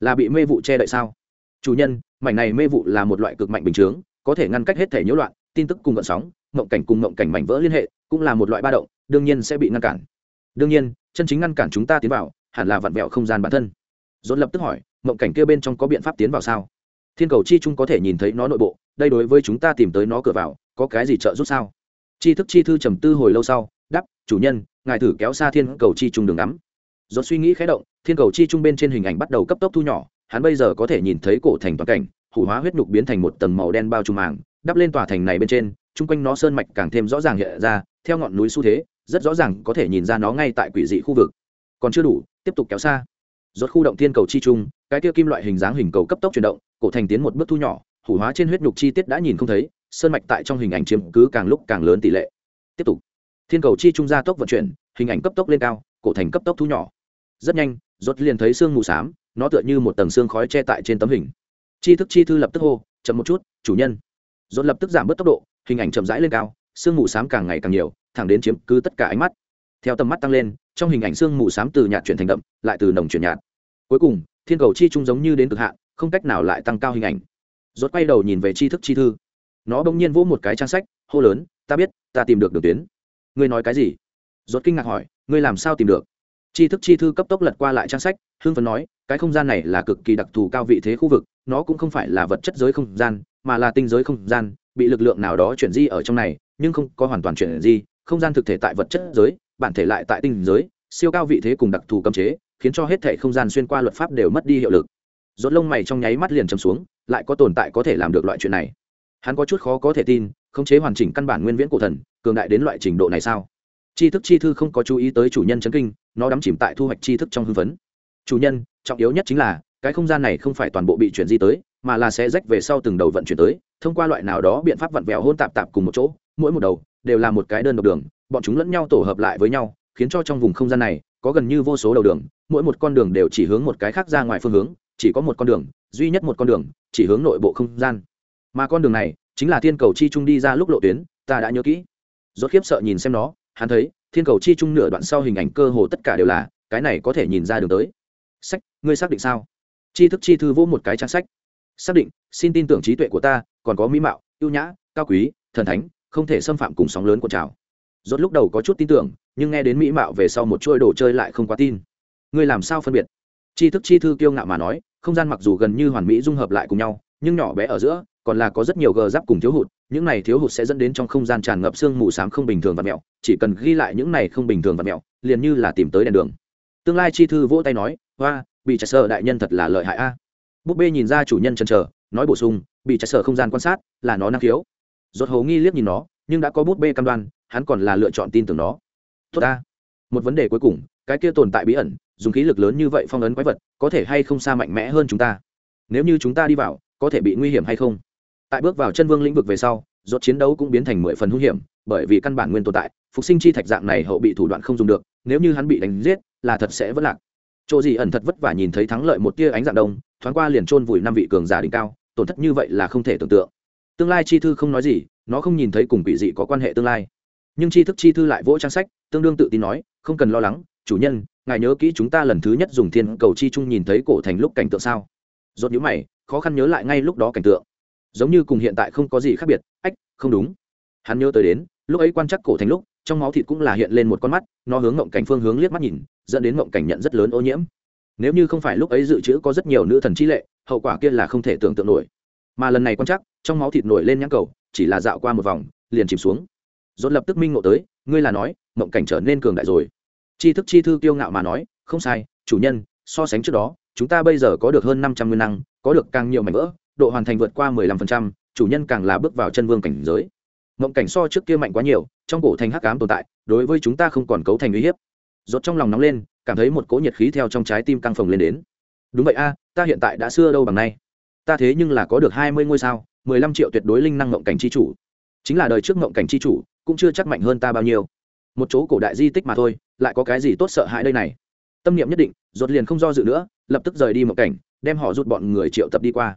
Là bị mê vụ che đậy sao? Chủ nhân mảnh này mê vụ là một loại cực mạnh bình chướng, có thể ngăn cách hết thể nhiễu loạn, tin tức cùng gợn sóng, mộng cảnh cùng mộng cảnh mảnh vỡ liên hệ, cũng là một loại ba động, đương nhiên sẽ bị ngăn cản. Đương nhiên, chân chính ngăn cản chúng ta tiến vào, hẳn là vặn vẹo không gian bản thân. Dồn lập tức hỏi, mộng cảnh kia bên trong có biện pháp tiến vào sao? Thiên cầu chi trung có thể nhìn thấy nó nội bộ, đây đối với chúng ta tìm tới nó cửa vào, có cái gì trợ giúp sao? Chi thức chi thư trầm tư hồi lâu sau đắp chủ nhân, ngài thử kéo xa thiên cầu chi trung đường ngắm. Dồn suy nghĩ khé động, thiên cầu chi trung bên trên hình ảnh bắt đầu cấp tốc thu nhỏ hắn bây giờ có thể nhìn thấy cổ thành toàn cảnh, hủ hóa huyết nhục biến thành một tầng màu đen bao trùm màng, đắp lên tòa thành này bên trên, chung quanh nó sơn mạch càng thêm rõ ràng hiện ra, theo ngọn núi xu thế, rất rõ ràng có thể nhìn ra nó ngay tại quỷ dị khu vực. Còn chưa đủ, tiếp tục kéo xa. Rốt khu động thiên cầu chi trung, cái kia kim loại hình dáng hình cầu cấp tốc chuyển động, cổ thành tiến một bước thu nhỏ, hủ hóa trên huyết nhục chi tiết đã nhìn không thấy, sơn mạch tại trong hình ảnh chiếm cứ càng lúc càng lớn tỷ lệ. Tiếp tục. Thiên cầu chi trung gia tốc vận chuyển, hình ảnh cấp tốc lên cao, cổ thành cấp tốc thu nhỏ. Rất nhanh rốt liền thấy xương mù xám, nó tựa như một tầng xương khói che tại trên tấm hình. Chi thức chi thư lập tức hô, chậm một chút, chủ nhân. Rốt lập tức giảm bớt tốc độ, hình ảnh chậm rãi lên cao, xương mù xám càng ngày càng nhiều, thẳng đến chiếm cứ tất cả ánh mắt. Theo tầm mắt tăng lên, trong hình ảnh xương mù xám từ nhạt chuyển thành đậm, lại từ nồng chuyển nhạt. Cuối cùng, thiên cầu chi trung giống như đến cực hạn, không cách nào lại tăng cao hình ảnh. Rốt quay đầu nhìn về chi thức chi thư. Nó bỗng nhiên vỗ một cái trang sách, hô lớn, ta biết, ta tìm được đường tuyến. Ngươi nói cái gì? Rốt kinh ngạc hỏi, ngươi làm sao tìm được? Tri thức chi thư cấp tốc lật qua lại trang sách hương phấn nói, cái không gian này là cực kỳ đặc thù cao vị thế khu vực, nó cũng không phải là vật chất giới không gian, mà là tinh giới không gian, bị lực lượng nào đó chuyển di ở trong này, nhưng không có hoàn toàn chuyển di, không gian thực thể tại vật chất giới, bản thể lại tại tinh giới, siêu cao vị thế cùng đặc thù cấm chế, khiến cho hết thể không gian xuyên qua luật pháp đều mất đi hiệu lực. Rốt lông mày trong nháy mắt liền chầm xuống, lại có tồn tại có thể làm được loại chuyện này. Hắn có chút khó có thể tin, khống chế hoàn chỉnh căn bản nguyên viễn cổ thần, cường đại đến loại trình độ này sao? Tri thức chi thư không có chú ý tới chủ nhân chấn kinh, nó đắm chìm tại thu hoạch tri thức trong hưng phấn. Chủ nhân, trọng yếu nhất chính là, cái không gian này không phải toàn bộ bị chuyển di tới, mà là sẽ rách về sau từng đầu vận chuyển tới, thông qua loại nào đó biện pháp vặn vẹo hôn tạp tạp cùng một chỗ, mỗi một đầu đều là một cái đơn độc đường, bọn chúng lẫn nhau tổ hợp lại với nhau, khiến cho trong vùng không gian này có gần như vô số đầu đường, mỗi một con đường đều chỉ hướng một cái khác ra ngoài phương hướng, chỉ có một con đường, duy nhất một con đường, chỉ hướng nội bộ không gian. Mà con đường này chính là thiên cầu chi trung đi ra lúc lộ tuyến, ta đã nhớ kỹ. Rốt khiếp sợ nhìn xem nó hắn thấy, thiên cầu chi chung nửa đoạn sau hình ảnh cơ hồ tất cả đều là, cái này có thể nhìn ra đường tới. Sách, ngươi xác định sao? Chi thức chi thư vỗ một cái trang sách. Xác định, xin tin tưởng trí tuệ của ta, còn có mỹ mạo, ưu nhã, cao quý, thần thánh, không thể xâm phạm cùng sóng lớn của trào. Rốt lúc đầu có chút tin tưởng, nhưng nghe đến mỹ mạo về sau một chuôi đồ chơi lại không quá tin. Ngươi làm sao phân biệt? Chi thức chi thư kiêu ngạo mà nói, không gian mặc dù gần như hoàn mỹ dung hợp lại cùng nhau, nhưng nhỏ bé ở giữa còn là có rất nhiều gờ giáp cùng thiếu hụt, những này thiếu hụt sẽ dẫn đến trong không gian tràn ngập sương mù xám không bình thường và mẹo, chỉ cần ghi lại những này không bình thường và mẹo, liền như là tìm tới đèn đường. Tương lai chi thư vỗ tay nói hoa bị trả sợ đại nhân thật là lợi hại a. Búp bê nhìn ra chủ nhân chần chờ, nói bổ sung, bị trả sợ không gian quan sát, là nó năng khiếu. Rốt hầu nghi liếc nhìn nó, nhưng đã có bút bê cam đoan, hắn còn là lựa chọn tin tưởng nó. Tốt ta. Một vấn đề cuối cùng, cái kia tồn tại bí ẩn, dùng khí lực lớn như vậy phong ấn quái vật, có thể hay không xa mạnh mẽ hơn chúng ta? Nếu như chúng ta đi vào, có thể bị nguy hiểm hay không? Tại bước vào chân vương lĩnh vực về sau, rốt chiến đấu cũng biến thành mười phần hung hiểm, bởi vì căn bản nguyên tồn tại, phục sinh chi thạch dạng này hậu bị thủ đoạn không dùng được, nếu như hắn bị đánh giết, là thật sẽ vất lạc. Chỗ gì ẩn thật vất vả nhìn thấy thắng lợi một tia ánh dạng đông, thoáng qua liền chôn vùi năm vị cường giả đỉnh cao, tổn thất như vậy là không thể tưởng tượng. Tương lai chi thư không nói gì, nó không nhìn thấy cùng quỷ dị có quan hệ tương lai. Nhưng tri thức chi thư lại vỗ trang sách, tương đương tự tin nói, không cần lo lắng, chủ nhân, ngài nhớ kỹ chúng ta lần thứ nhất dùng thiên cầu chi trung nhìn thấy cổ thành lúc cảnh tượng sao? Rốt nhíu mày, khó khăn nhớ lại ngay lúc đó cảnh tượng giống như cùng hiện tại không có gì khác biệt. Ách, không đúng. Hắn nhớ tới đến, lúc ấy quan chắc cổ thành lúc, trong máu thịt cũng là hiện lên một con mắt, nó hướng ngộng cảnh phương hướng liếc mắt nhìn, dẫn đến ngộng cảnh nhận rất lớn ô nhiễm. Nếu như không phải lúc ấy dự trữ có rất nhiều nữ thần chi lệ, hậu quả kia là không thể tưởng tượng nổi. Mà lần này quan chắc trong máu thịt nổi lên nhãn cầu, chỉ là dạo qua một vòng, liền chìm xuống. Dồn lập tức minh ngộ tới, ngươi là nói mộng cảnh trở nên cường đại rồi. Chi thức chi thư kiêu ngạo mà nói, không sai, chủ nhân, so sánh trước đó, chúng ta bây giờ có được hơn năm trăm nguyên năng, có được càng nhiều mảnh vỡ độ hoàn thành vượt qua mười lăm phần trăm, chủ nhân càng là bước vào chân vương cảnh giới. Mộng cảnh so trước kia mạnh quá nhiều, trong cổ thành hắc cám tồn tại, đối với chúng ta không còn cấu thành uy hiếp. Rốt trong lòng nóng lên, cảm thấy một cỗ nhiệt khí theo trong trái tim căng phồng lên đến. Đúng vậy a, ta hiện tại đã xưa đâu bằng nay. Ta thế nhưng là có được hai mươi ngôi sao, mười lăm triệu tuyệt đối linh năng mộng cảnh chi chủ. Chính là đời trước mộng cảnh chi chủ, cũng chưa chắc mạnh hơn ta bao nhiêu. Một chỗ cổ đại di tích mà thôi, lại có cái gì tốt sợ hãi đây này? Tâm niệm nhất định, rốt liền không do dự nữa, lập tức rời đi mộng cảnh, đem họ rút bọn người triệu tập đi qua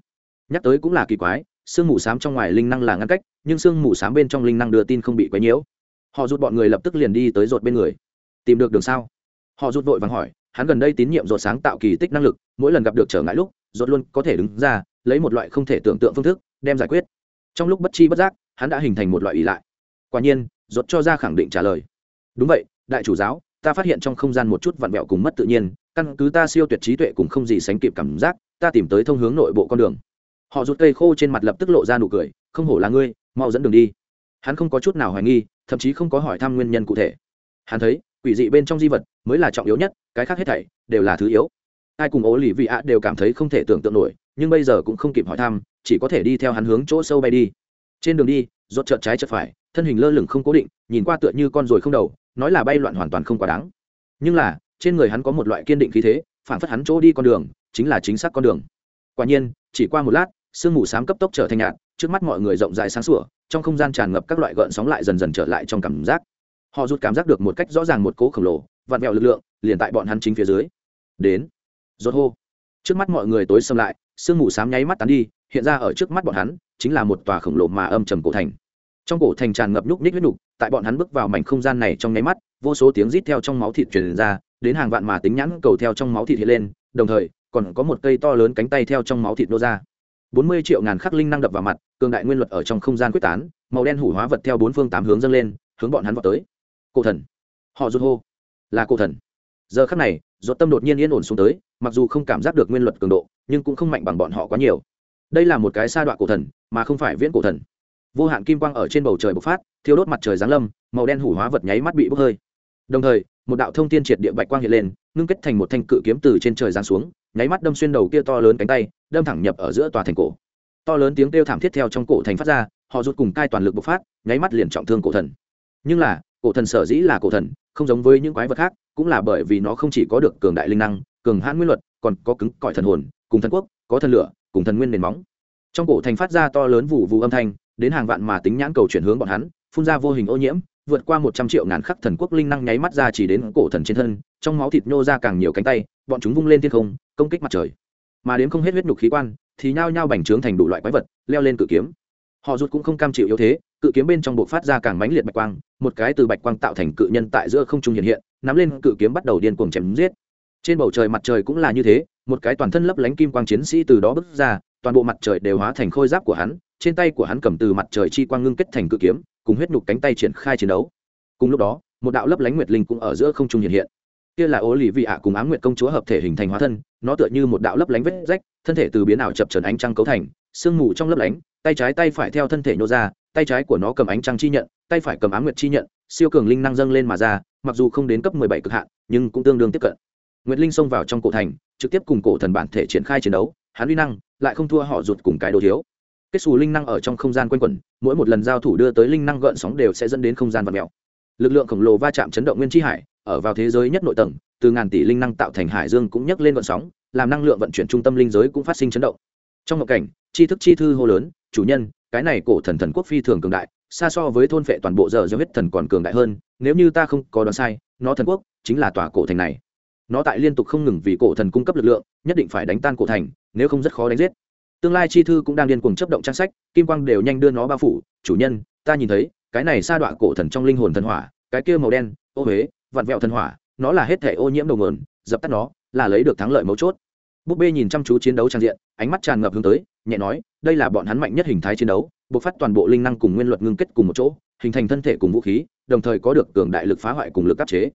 nhắc tới cũng là kỳ quái sương mù xám trong ngoài linh năng là ngăn cách, nhưng sương mù xám bên trong linh năng đưa tin không bị quấy nhiễu. Họ rút bọn người lập tức liền đi tới rột bên người. Tìm được đường sao? Họ rút vội vàng hỏi, hắn gần đây tín nhiệm rột sáng tạo kỳ tích năng lực, mỗi lần gặp được trở ngại lúc rột luôn có thể đứng ra, lấy một loại không thể tưởng tượng phương thức, đem giải quyết. Trong lúc bất chi bất giác, hắn đã hình thành một loại ý lại. Quả nhiên rột cho ra khẳng định trả lời. Đúng vậy, đại chủ giáo, ta phát hiện trong không gian một chút vặn vẹo cùng mất tự nhiên, căn cứ ta siêu tuyệt trí tuệ cùng không gì sánh kịp cảm giác, ta tìm tới thông hướng nội bộ con đường họ rút cây khô trên mặt lập tức lộ ra nụ cười, không hổ là ngươi, mau dẫn đường đi. Hắn không có chút nào hoài nghi, thậm chí không có hỏi thăm nguyên nhân cụ thể. Hắn thấy, quỷ dị bên trong di vật mới là trọng yếu nhất, cái khác hết thảy đều là thứ yếu. Ai cùng ố lì vị ạ đều cảm thấy không thể tưởng tượng nổi, nhưng bây giờ cũng không kịp hỏi thăm, chỉ có thể đi theo hắn hướng chỗ sâu bay đi. Trên đường đi, rốt trợt trái chợt phải, thân hình lơ lửng không cố định, nhìn qua tựa như con ruồi không đầu, nói là bay loạn hoàn toàn không quá đáng. Nhưng là, trên người hắn có một loại kiên định khí thế, phản phất hắn chỗ đi con đường, chính là chính xác con đường. Quả nhiên, chỉ qua một lát sương mù xám cấp tốc trở thành nhạt, trước mắt mọi người rộng rãi sáng sủa, trong không gian tràn ngập các loại gợn sóng lại dần dần trở lại trong cảm giác. Họ rút cảm giác được một cách rõ ràng một cố khổng lồ, vặn vẹo lực lượng, liền tại bọn hắn chính phía dưới. Đến. Rốt hô. Trước mắt mọi người tối xâm lại, sương mù xám nháy mắt tán đi, hiện ra ở trước mắt bọn hắn, chính là một tòa khổng lồ mà âm trầm cổ thành. Trong cổ thành tràn ngập nhúc ních huyết nhục tại bọn hắn bước vào mảnh không gian này trong nháy mắt, vô số tiếng rít theo trong máu thịt truyền ra, đến hàng vạn mà tính nhãn cầu theo trong máu thịt hiện lên, đồng thời, còn có một cây to lớn cánh tay theo trong máu thịt nô ra bốn mươi triệu ngàn khắc linh năng đập vào mặt, cường đại nguyên luật ở trong không gian quyết tán, màu đen hủ hóa vật theo bốn phương tám hướng dâng lên, hướng bọn hắn vào tới. Cổ thần. Họ rút hô. Là cổ thần. Giờ khắc này giọt tâm đột nhiên yên ổn xuống tới, mặc dù không cảm giác được nguyên luật cường độ, nhưng cũng không mạnh bằng bọn họ quá nhiều. Đây là một cái sa đoạn cổ thần, mà không phải viễn cổ thần. Vô hạn kim quang ở trên bầu trời bộc phát, thiêu đốt mặt trời giáng lâm, màu đen hủ hóa vật nháy mắt bị bốc hơi. Đồng thời, một đạo thông tiên triệt địa bạch quang hiện lên, ngưng kết thành một thanh cự kiếm từ trên trời giáng xuống, nháy mắt đâm xuyên đầu kia to lớn cánh tay đâm thẳng nhập ở giữa tòa thành cổ. To lớn tiếng kêu thảm thiết theo trong cổ thành phát ra, họ rút cùng cai toàn lực bộc phát, nháy mắt liền trọng thương cổ thần. Nhưng là, cổ thần sở dĩ là cổ thần, không giống với những quái vật khác, cũng là bởi vì nó không chỉ có được cường đại linh năng, cường hãn nguyên luật, còn có cứng cỏi thần hồn, cùng thần quốc, có thần lửa, cùng thần nguyên nền móng. Trong cổ thành phát ra to lớn vụ vụ âm thanh, đến hàng vạn mà tính nhãn cầu chuyển hướng bọn hắn, phun ra vô hình ô nhiễm, vượt qua một trăm triệu ngàn khắc thần quốc linh năng nháy mắt ra chỉ đến cổ thần trên thân, trong máu thịt nhô ra càng nhiều cánh tay, bọn chúng vung lên thiên không, công kích mặt trời mà đến không hết huyết nhục khí quan, thì nhao nhao bành trướng thành đủ loại quái vật, leo lên cự kiếm. Họ rút cũng không cam chịu yếu thế, cự kiếm bên trong bộ phát ra càng mãnh liệt bạch quang, một cái từ bạch quang tạo thành cự nhân tại giữa không trung hiện hiện, nắm lên cự kiếm bắt đầu điên cuồng chém giết. Trên bầu trời mặt trời cũng là như thế, một cái toàn thân lấp lánh kim quang chiến sĩ từ đó bước ra, toàn bộ mặt trời đều hóa thành khôi giáp của hắn, trên tay của hắn cầm từ mặt trời chi quang ngưng kết thành cự kiếm, cùng huyết nhục cánh tay triển khai chiến đấu. Cùng lúc đó, một đạo lấp lánh nguyệt linh cũng ở giữa không trung hiện hiện kia là ố lì vị ạ cùng ám nguyệt công chúa hợp thể hình thành hóa thân, nó tựa như một đạo lấp lánh vết rách, thân thể từ biến ảo chập trần ánh trăng cấu thành, sương mù trong lấp lánh, tay trái tay phải theo thân thể nhô ra, tay trái của nó cầm ánh trăng chi nhận, tay phải cầm ám nguyệt chi nhận, siêu cường linh năng dâng lên mà ra, mặc dù không đến cấp mười bảy cực hạn, nhưng cũng tương đương tiếp cận. Nguyệt linh xông vào trong cổ thành, trực tiếp cùng cổ thần bản thể triển khai chiến đấu, hắn uy năng lại không thua họ rụt cùng cái đồ thiếu. Kết xù linh năng ở trong không gian quanh quẩn, mỗi một lần giao thủ đưa tới linh năng gợn sóng đều sẽ dẫn đến không gian và mèo. Lực lượng khổng lồ va chạm chấn động nguyên chi hải ở vào thế giới nhất nội tầng, từ ngàn tỷ linh năng tạo thành hải dương cũng nhấc lên vận sóng, làm năng lượng vận chuyển trung tâm linh giới cũng phát sinh chấn động. Trong ngộ cảnh, tri thức chi thư hô lớn, chủ nhân, cái này cổ thần thần quốc phi thường cường đại, xa so với thôn phệ toàn bộ giờ do huyết thần còn cường đại hơn, nếu như ta không có đoán sai, nó thần quốc chính là tòa cổ thành này. Nó tại liên tục không ngừng vì cổ thần cung cấp lực lượng, nhất định phải đánh tan cổ thành, nếu không rất khó đánh giết. Tương lai chi thư cũng đang điên cuồng chấp động trang sách, kim quang đều nhanh đưa nó bao phủ. Chủ nhân, ta nhìn thấy, cái này sa đọa cổ thần trong linh hồn thần hỏa, cái kia màu đen ô huế, vặn vẹo thần hỏa, nó là hết thể ô nhiễm đầu nguồn, dập tắt nó, là lấy được thắng lợi mấu chốt. Búp bê nhìn chăm chú chiến đấu trang diện, ánh mắt tràn ngập hướng tới, nhẹ nói, đây là bọn hắn mạnh nhất hình thái chiến đấu buộc phát toàn bộ linh năng cùng nguyên luật ngưng kết cùng một chỗ, hình thành thân thể cùng vũ khí, đồng thời có được cường đại lực phá hoại cùng lực áp chế.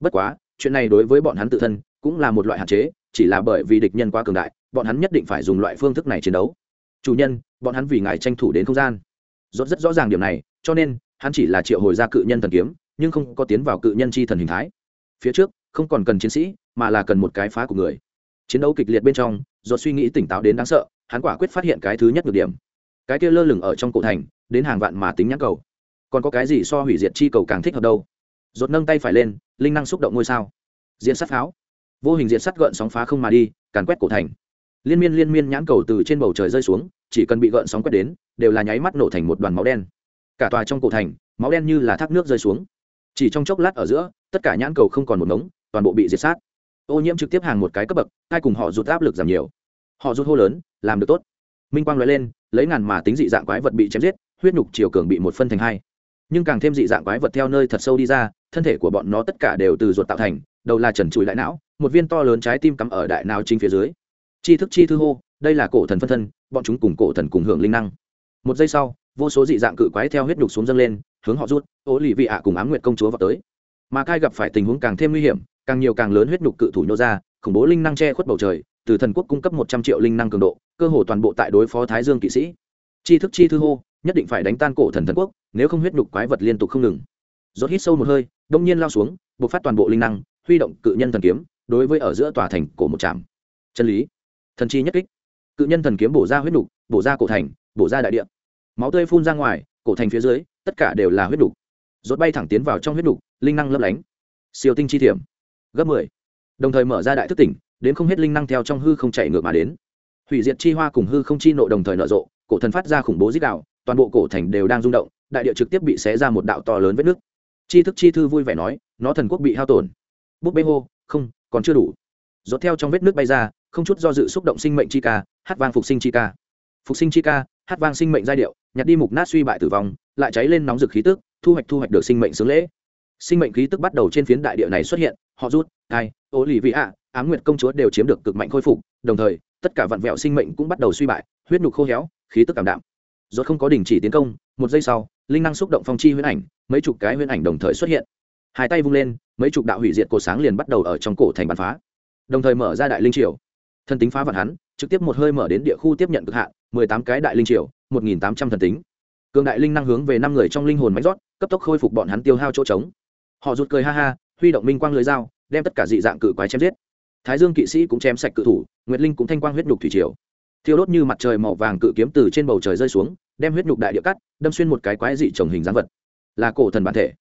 Bất quá, chuyện này đối với bọn hắn tự thân cũng là một loại hạn chế, chỉ là bởi vì địch nhân quá cường đại, bọn hắn nhất định phải dùng loại phương thức này chiến đấu. Chủ nhân, bọn hắn vì ngài tranh thủ đến không gian. Rốt rất rõ ràng điểm này, cho nên, hắn chỉ là triệu hồi ra cự nhân thần kiếm nhưng không có tiến vào cự nhân chi thần hình thái. Phía trước, không còn cần chiến sĩ, mà là cần một cái phá của người. Chiến đấu kịch liệt bên trong do suy nghĩ tỉnh táo đến đáng sợ, hắn quả quyết phát hiện cái thứ nhất được điểm. Cái kia lơ lửng ở trong cổ thành, đến hàng vạn mà tính nhãn cầu. Còn có cái gì so hủy diệt chi cầu càng thích hợp đâu? Rột nâng tay phải lên, linh năng xúc động ngôi sao. Diện sắt pháo. Vô hình diện sắt gợn sóng phá không mà đi, càn quét cổ thành. Liên miên liên miên nhãn cầu từ trên bầu trời rơi xuống, chỉ cần bị gợn sóng quét đến, đều là nháy mắt nổ thành một đoàn máu đen. Cả tòa trong cổ thành, máu đen như là thác nước rơi xuống chỉ trong chốc lát ở giữa, tất cả nhãn cầu không còn một mống toàn bộ bị diệt sát. Ô nhiễm trực tiếp hàng một cái cấp bậc, hai cùng họ rụt áp lực giảm nhiều. Họ rụt hô lớn, làm được tốt. Minh quang nói lên, lấy ngàn mà tính dị dạng quái vật bị chém giết, huyết nhục chiều cường bị một phân thành hai. Nhưng càng thêm dị dạng quái vật theo nơi thật sâu đi ra, thân thể của bọn nó tất cả đều từ ruột tạo thành, đầu là trần trụi đại não, một viên to lớn trái tim cắm ở đại não chính phía dưới. Chi thức chi thư hô, đây là cổ thần phân thân, bọn chúng cùng cổ thần cùng hưởng linh năng. Một giây sau, vô số dị dạng cự quái theo huyết nhục xuống dâng lên hướng họ rút ố lì vị ạ cùng ám nguyệt công chúa vào tới. Mà cai gặp phải tình huống càng thêm nguy hiểm, càng nhiều càng lớn huyết nhục cự thủ nhô ra, khủng bố linh năng che khuất bầu trời, từ thần quốc cung cấp một trăm triệu linh năng cường độ, cơ hồ toàn bộ tại đối phó thái dương kỵ sĩ. Chi thức chi thư hô, nhất định phải đánh tan cổ thần thần quốc, nếu không huyết nhục quái vật liên tục không ngừng. Rốt hít sâu một hơi, đông nhiên lao xuống buộc phát toàn bộ linh năng, huy động cự nhân thần kiếm, đối với ở giữa tòa thành cổ một trạm. Chân lý. Thần chi nhất kích. Cự nhân thần kiếm bổ ra huyết nhục, bổ ra cổ thành, bổ ra đại địa. Máu tươi phun ra ngoài, cổ thành phía dưới tất cả đều là huyết nhục rốt bay thẳng tiến vào trong huyết nhục linh năng lấp lánh. Siêu tinh chi thiểm, gấp mười. Đồng thời mở ra đại thức tỉnh, đến không hết linh năng theo trong hư không chạy ngược mà đến. Hủy diệt chi hoa cùng hư không chi nộ đồng thời nở rộ, cổ thần phát ra khủng bố dích đạo toàn bộ cổ thành đều đang rung động, đại địa trực tiếp bị xé ra một đạo to lớn vết nước. Chi thức chi thư vui vẻ nói, nó thần quốc bị hao tổn. Búp bê hô, không, còn chưa đủ. Rốt theo trong vết nước bay ra, không chút do dự xúc động sinh mệnh chi ca, hát vang phục sinh chi ca phục sinh chi ca, hát vang sinh mệnh giai điệu, nhặt đi mục nát suy bại tử vong, lại cháy lên nóng rực khí tức, thu hoạch thu hoạch được sinh mệnh sướng lễ. Sinh mệnh khí tức bắt đầu trên phiến đại địa này xuất hiện, họ rút, ai ô lì vị ạ ám nguyệt công chúa đều chiếm được cực mạnh khôi phục, đồng thời, tất cả vặn vẹo sinh mệnh cũng bắt đầu suy bại, huyết nhục khô héo, khí tức cảm đạm. Rốt không có đình chỉ tiến công, một giây sau, linh năng xúc động phong chi huyễn ảnh, mấy chục cái huyễn ảnh đồng thời xuất hiện. Hai tay vung lên, mấy chục đạo hủy diệt cổ sáng liền bắt đầu ở trong cổ thành bắn phá. Đồng thời mở ra đại linh triều thần tính phá vạn hắn, trực tiếp một hơi mở đến địa khu tiếp nhận cực hạn, mười tám cái đại linh triều, một nghìn tám trăm thần tính. Cường đại linh năng hướng về năm người trong linh hồn máy rót, cấp tốc khôi phục bọn hắn tiêu hao chỗ trống. Họ rụt cười ha ha, huy động minh quang lưới dao, đem tất cả dị dạng cự quái chém giết. Thái dương kỵ sĩ cũng chém sạch cự thủ, nguyệt linh cũng thanh quang huyết nhục thủy triều. Thiêu đốt như mặt trời màu vàng cự kiếm từ trên bầu trời rơi xuống, đem huyết nhục đại địa cắt, đâm xuyên một cái quái dị trồng hình dáng vật. Là cổ thần bản thể.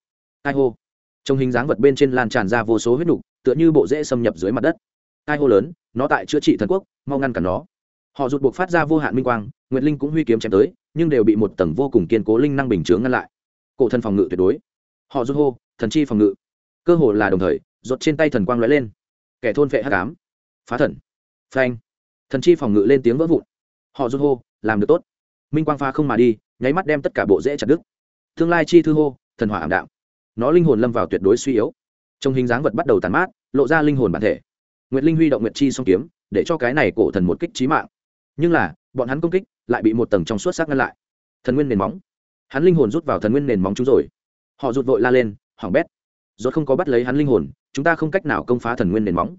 Ai hô? Trồng hình dáng vật bên trên lan tràn ra vô số huyết nhục, tựa như bộ rễ xâm nhập dưới mặt đất ai hô lớn, nó tại chữa trị thần quốc, mau ngăn cản nó. Họ rụt buộc phát ra vô hạn minh quang, nguyệt linh cũng huy kiếm chém tới, nhưng đều bị một tầng vô cùng kiên cố linh năng bình chướng ngăn lại. Cổ thần phòng ngự tuyệt đối. Họ rút hô, thần chi phòng ngự. Cơ hồ là đồng thời rột trên tay thần quang lóe lên. Kẻ thôn vệ hắc ám. Phá thần. Phanh. Thần chi phòng ngự lên tiếng vỡ vụn. Họ rút hô, làm được tốt. Minh quang pha không mà đi, nháy mắt đem tất cả bộ rễ chặt đứt. Tương lai chi thư hô, thần hỏa ảm đạm. Nó linh hồn lâm vào tuyệt đối suy yếu. Trong hình dáng vật bắt đầu tàn mát, lộ ra linh hồn bản thể nguyệt linh huy động nguyệt chi song kiếm, để cho cái này cổ thần một kích trí mạng. Nhưng là, bọn hắn công kích lại bị một tầng trong suốt xác ngăn lại. Thần nguyên nền móng. Hắn linh hồn rút vào thần nguyên nền móng chúng rồi. Họ rụt vội la lên hỏng bét. Rốt không có bắt lấy hắn linh hồn, chúng ta không cách nào công phá thần nguyên nền móng.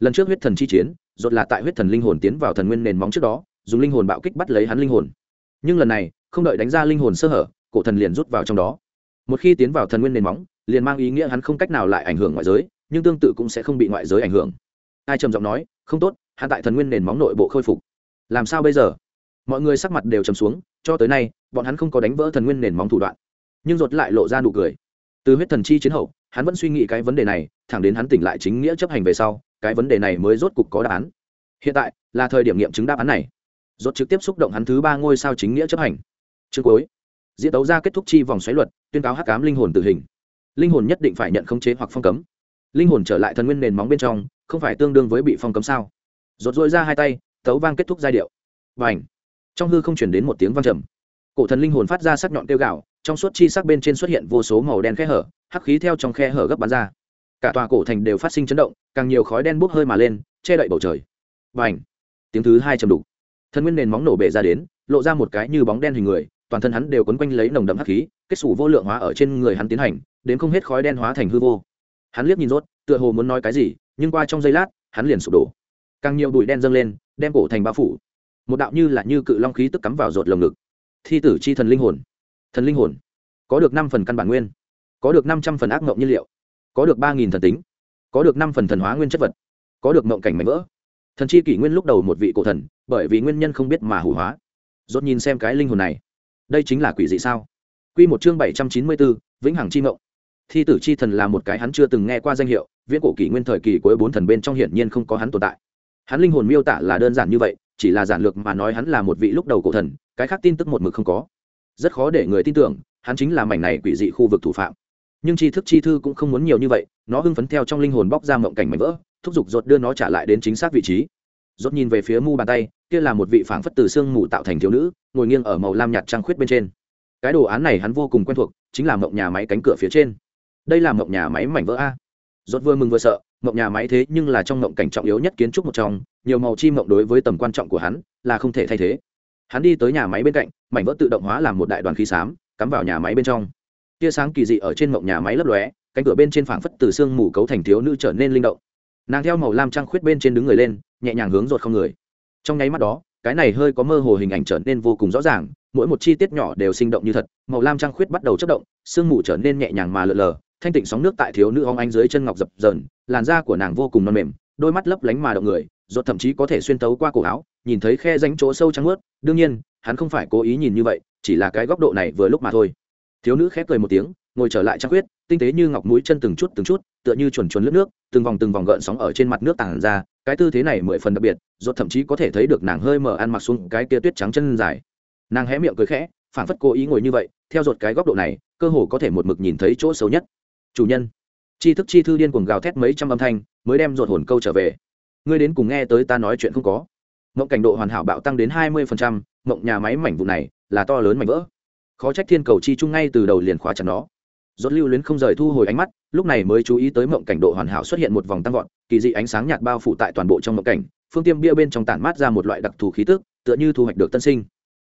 Lần trước huyết thần chi chiến, rốt là tại huyết thần linh hồn tiến vào thần nguyên nền móng trước đó, dùng linh hồn bạo kích bắt lấy hắn linh hồn. Nhưng lần này, không đợi đánh ra linh hồn sơ hở, cổ thần liền rút vào trong đó. Một khi tiến vào thần nguyên nền móng, liền mang ý nghĩa hắn không cách nào lại ảnh hưởng ngoại giới, nhưng tương tự cũng sẽ không bị ngoại giới ảnh hưởng ai trầm giọng nói, không tốt, hạ tại thần nguyên nền móng nội bộ khôi phục. Làm sao bây giờ? Mọi người sắc mặt đều trầm xuống, cho tới nay, bọn hắn không có đánh vỡ thần nguyên nền móng thủ đoạn. Nhưng rột lại lộ ra nụ cười. Từ huyết thần chi chiến hậu, hắn vẫn suy nghĩ cái vấn đề này, thẳng đến hắn tỉnh lại chính nghĩa chấp hành về sau, cái vấn đề này mới rốt cục có đáp án. Hiện tại, là thời điểm nghiệm chứng đáp án này. Rốt trực tiếp xúc động hắn thứ ba ngôi sao chính nghĩa chấp hành. Chương cuối. Diễn đấu ra kết thúc chi vòng xoáy luật, tuyên cáo hắc cám linh hồn tử hình. Linh hồn nhất định phải nhận khống chế hoặc phong cấm. Linh hồn trở lại thần nguyên nền móng bên trong không phải tương đương với bị phong cấm sao? Rột rỗi ra hai tay tấu vang kết thúc giai điệu. Và ảnh trong hư không chuyển đến một tiếng vang trầm. Cổ thần linh hồn phát ra sắc nhọn tiêu gạo trong suốt chi sắc bên trên xuất hiện vô số màu đen khe hở, hắc khí theo trong khe hở gấp bắn ra. Cả tòa cổ thành đều phát sinh chấn động, càng nhiều khói đen bốc hơi mà lên, che đậy bầu trời. Và ảnh tiếng thứ hai trầm đục. Thần nguyên nền móng nổ bể ra đến, lộ ra một cái như bóng đen hình người, toàn thân hắn đều quấn quanh lấy nồng đậm hắc khí, kết xù vô lượng hóa ở trên người hắn tiến hành, đến không hết khói đen hóa thành hư vô. Hắn liếc nhìn rốt, tựa hồ muốn nói cái gì nhưng qua trong giây lát, hắn liền sụp đổ. Càng nhiều bụi đen dâng lên, đem cổ thành bao phủ. Một đạo như là như cự long khí tức cắm vào rột lồng ngực. Thi tử chi thần linh hồn. Thần linh hồn. Có được năm phần căn bản nguyên. Có được năm trăm phần ác mộng nhiên liệu. Có được ba nghìn thần tính. Có được năm phần thần hóa nguyên chất vật. Có được mộng cảnh mảnh vỡ. Thần chi kỷ nguyên lúc đầu một vị cổ thần, bởi vì nguyên nhân không biết mà hủ hóa. Dốt nhìn xem cái linh hồn này. Đây chính là quỷ dị sao? Q một chương bảy trăm chín mươi bốn, vĩnh hằng chi mộng thi tử chi thần là một cái hắn chưa từng nghe qua danh hiệu, viễn cổ kỷ nguyên thời kỳ cuối bốn thần bên trong hiển nhiên không có hắn tồn tại. Hắn linh hồn miêu tả là đơn giản như vậy, chỉ là giản lược mà nói hắn là một vị lúc đầu cổ thần, cái khác tin tức một mực không có. Rất khó để người tin tưởng, hắn chính là mảnh này quỷ dị khu vực thủ phạm. Nhưng tri thức chi thư cũng không muốn nhiều như vậy, nó hưng phấn theo trong linh hồn bóc ra mộng cảnh mảnh vỡ, thúc giục rột đưa nó trả lại đến chính xác vị trí. Rốt nhìn về phía mu bàn tay, kia là một vị phảng phất từ xương mù tạo thành thiếu nữ, ngồi nghiêng ở màu lam nhạt trăng khuyết bên trên. Cái đồ án này hắn vô cùng quen thuộc, chính là mộng nhà máy cánh cửa phía trên đây là mộng nhà máy mảnh vỡ a. Rốt vừa mừng vừa sợ, mộng nhà máy thế nhưng là trong mộng cảnh trọng yếu nhất kiến trúc một trong, nhiều màu chi mộng đối với tầm quan trọng của hắn là không thể thay thế. Hắn đi tới nhà máy bên cạnh, mảnh vỡ tự động hóa làm một đại đoàn khí xám, cắm vào nhà máy bên trong. Tia sáng kỳ dị ở trên mộng nhà máy lấp lóe, cánh cửa bên trên phảng phất từ xương mù cấu thành thiếu nữ trở nên linh động. Nàng theo màu lam trăng khuyết bên trên đứng người lên, nhẹ nhàng hướng rột không người. Trong nháy mắt đó, cái này hơi có mơ hồ hình ảnh trở nên vô cùng rõ ràng, mỗi một chi tiết nhỏ đều sinh động như thật, màu lam trăng khuyết bắt đầu chất động, sương mù trở nên nhẹ nhàng mà lờ lờ thanh tịnh sóng nước tại thiếu nữ hóng anh dưới chân ngọc dập dờn, làn da của nàng vô cùng non mềm, đôi mắt lấp lánh mà động người, ruột thậm chí có thể xuyên tấu qua cổ áo, nhìn thấy khe danh chỗ sâu trắng ướt đương nhiên, hắn không phải cố ý nhìn như vậy, chỉ là cái góc độ này vừa lúc mà thôi. Thiếu nữ khép cười một tiếng, ngồi trở lại trăng huyết tinh tế như ngọc mũi chân từng chút từng chút, tựa như chuồn chuồn lướt nước, từng vòng từng vòng gợn sóng ở trên mặt nước tản ra, cái tư thế này mười phần đặc biệt, ruột thậm chí có thể thấy được nàng hơi mở ăn mặc xuống cái kia tuyết trắng chân dài. Nàng hé miệng cười khẽ phản phất cố ý ngồi như vậy, theo ruột cái góc độ này, cơ hồ có thể một mực nhìn thấy chỗ xấu nhất chủ nhân. Chi thức chi thư điên cuồng gào thét mấy trăm âm thanh mới đem ruột hồn câu trở về. Ngươi đến cùng nghe tới ta nói chuyện không có. Mộng cảnh độ hoàn hảo bạo tăng đến hai mươi phần trăm, mộng nhà máy mảnh vụ này là to lớn mảnh vỡ. Khó trách thiên cầu chi chung ngay từ đầu liền khóa chặt nó. Rốt lưu luyến không rời thu hồi ánh mắt lúc này mới chú ý tới mộng cảnh độ hoàn hảo xuất hiện một vòng tăng vọt kỳ dị ánh sáng nhạt bao phủ tại toàn bộ trong mộng cảnh phương tiêm bia bên trong tản mát ra một loại đặc thù khí tức tựa như thu hoạch được tân sinh.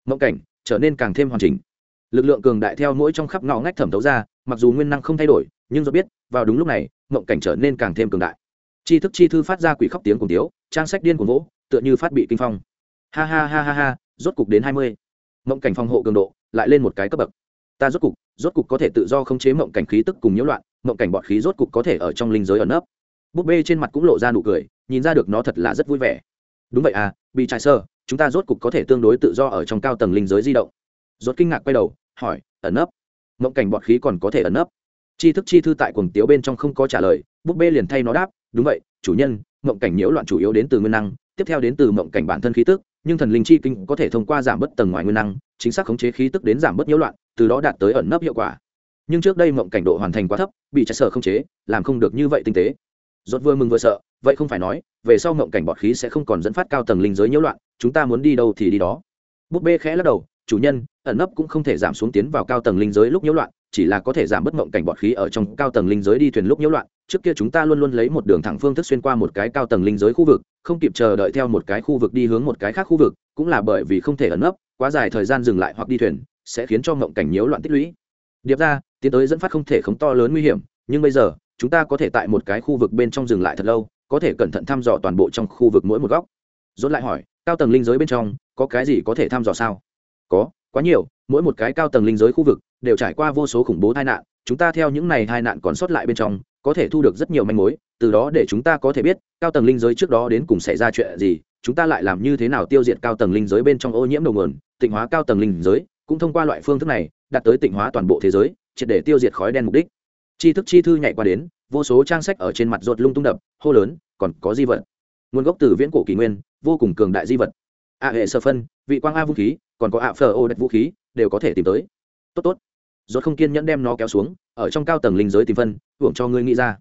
Mộng cảnh trở nên càng thêm hoàn chỉnh. Lực lượng cường đại theo mỗi trong khắp ngõ ngách thẩm thấu ra mặc dù nguyên năng không thay đổi nhưng do biết, vào đúng lúc này, mộng cảnh trở nên càng thêm cường đại. Chi thức chi thư phát ra quỷ khóc tiếng cùng tiếu, trang sách điên cuồng vỗ, tựa như phát bị kinh phong. Ha ha ha ha ha, rốt cục đến hai mươi. Mộng cảnh phòng hộ cường độ, lại lên một cái cấp bậc. Ta rốt cục rốt cục có thể tự do khống chế mộng cảnh khí tức cùng nhiễu loạn, mộng cảnh bọt khí rốt cục có thể ở trong linh giới ẩn nấp. Búp bê trên mặt cũng lộ ra nụ cười, nhìn ra được nó thật là rất vui vẻ. Đúng vậy à bị trại sơ, chúng ta rốt cục có thể tương đối tự do ở trong cao tầng linh giới di động. Rốt kinh ngạc quay đầu, hỏi, ẩn nấp. Mộng cảnh bọt khí còn có thể ẩn nấp chi thức chi thư tại cuồng tiếu bên trong không có trả lời, búp bê liền thay nó đáp, đúng vậy, chủ nhân, mộng cảnh nhiễu loạn chủ yếu đến từ nguyên năng, tiếp theo đến từ mộng cảnh bản thân khí tức, nhưng thần linh chi kinh có thể thông qua giảm bớt tầng ngoài nguyên năng, chính xác khống chế khí tức đến giảm bớt nhiễu loạn, từ đó đạt tới ẩn nấp hiệu quả. Nhưng trước đây mộng cảnh độ hoàn thành quá thấp, bị chạy sở không chế, làm không được như vậy tinh tế. Rốt vừa mừng vừa sợ, vậy không phải nói, về sau mộng cảnh bọt khí sẽ không còn dẫn phát cao tầng linh giới nhiễu loạn, chúng ta muốn đi đâu thì đi đó. Búp bê khẽ lắc đầu, chủ nhân, ẩn nấp cũng không thể giảm xuống tiến vào cao tầng linh giới lúc nhiễu loạn chỉ là có thể giảm bớt mộng cảnh bọt khí ở trong cao tầng linh giới đi thuyền lúc nhiễu loạn, trước kia chúng ta luôn luôn lấy một đường thẳng phương thức xuyên qua một cái cao tầng linh giới khu vực, không kịp chờ đợi theo một cái khu vực đi hướng một cái khác khu vực, cũng là bởi vì không thể ẩn nấp, quá dài thời gian dừng lại hoặc đi thuyền, sẽ khiến cho mộng cảnh nhiễu loạn tích lũy. Điệp ra, tiến tới dẫn phát không thể khống to lớn nguy hiểm, nhưng bây giờ, chúng ta có thể tại một cái khu vực bên trong dừng lại thật lâu, có thể cẩn thận thăm dò toàn bộ trong khu vực mỗi một góc. Dốt lại hỏi, cao tầng linh giới bên trong, có cái gì có thể thăm dò sao? Có quá nhiều, mỗi một cái cao tầng linh giới khu vực đều trải qua vô số khủng bố tai nạn, chúng ta theo những này tai nạn còn sót lại bên trong, có thể thu được rất nhiều manh mối, từ đó để chúng ta có thể biết cao tầng linh giới trước đó đến cùng xảy ra chuyện gì, chúng ta lại làm như thế nào tiêu diệt cao tầng linh giới bên trong ô nhiễm đầu nguồn, tịnh hóa cao tầng linh giới, cũng thông qua loại phương thức này, đạt tới tịnh hóa toàn bộ thế giới, triệt để tiêu diệt khói đen mục đích. Chi thức chi thư nhảy qua đến, vô số trang sách ở trên mặt ruột lung tung đập, hô lớn, còn có di vật. Nguồn gốc từ viễn cổ kỷ nguyên, vô cùng cường đại di vật ạ hệ sơ phân, vị quang a vũ khí, còn có ạ phờ ô đất vũ khí, đều có thể tìm tới. Tốt tốt. Rốt không kiên nhẫn đem nó kéo xuống, ở trong cao tầng linh giới tìm phân, hưởng cho ngươi nghĩ ra.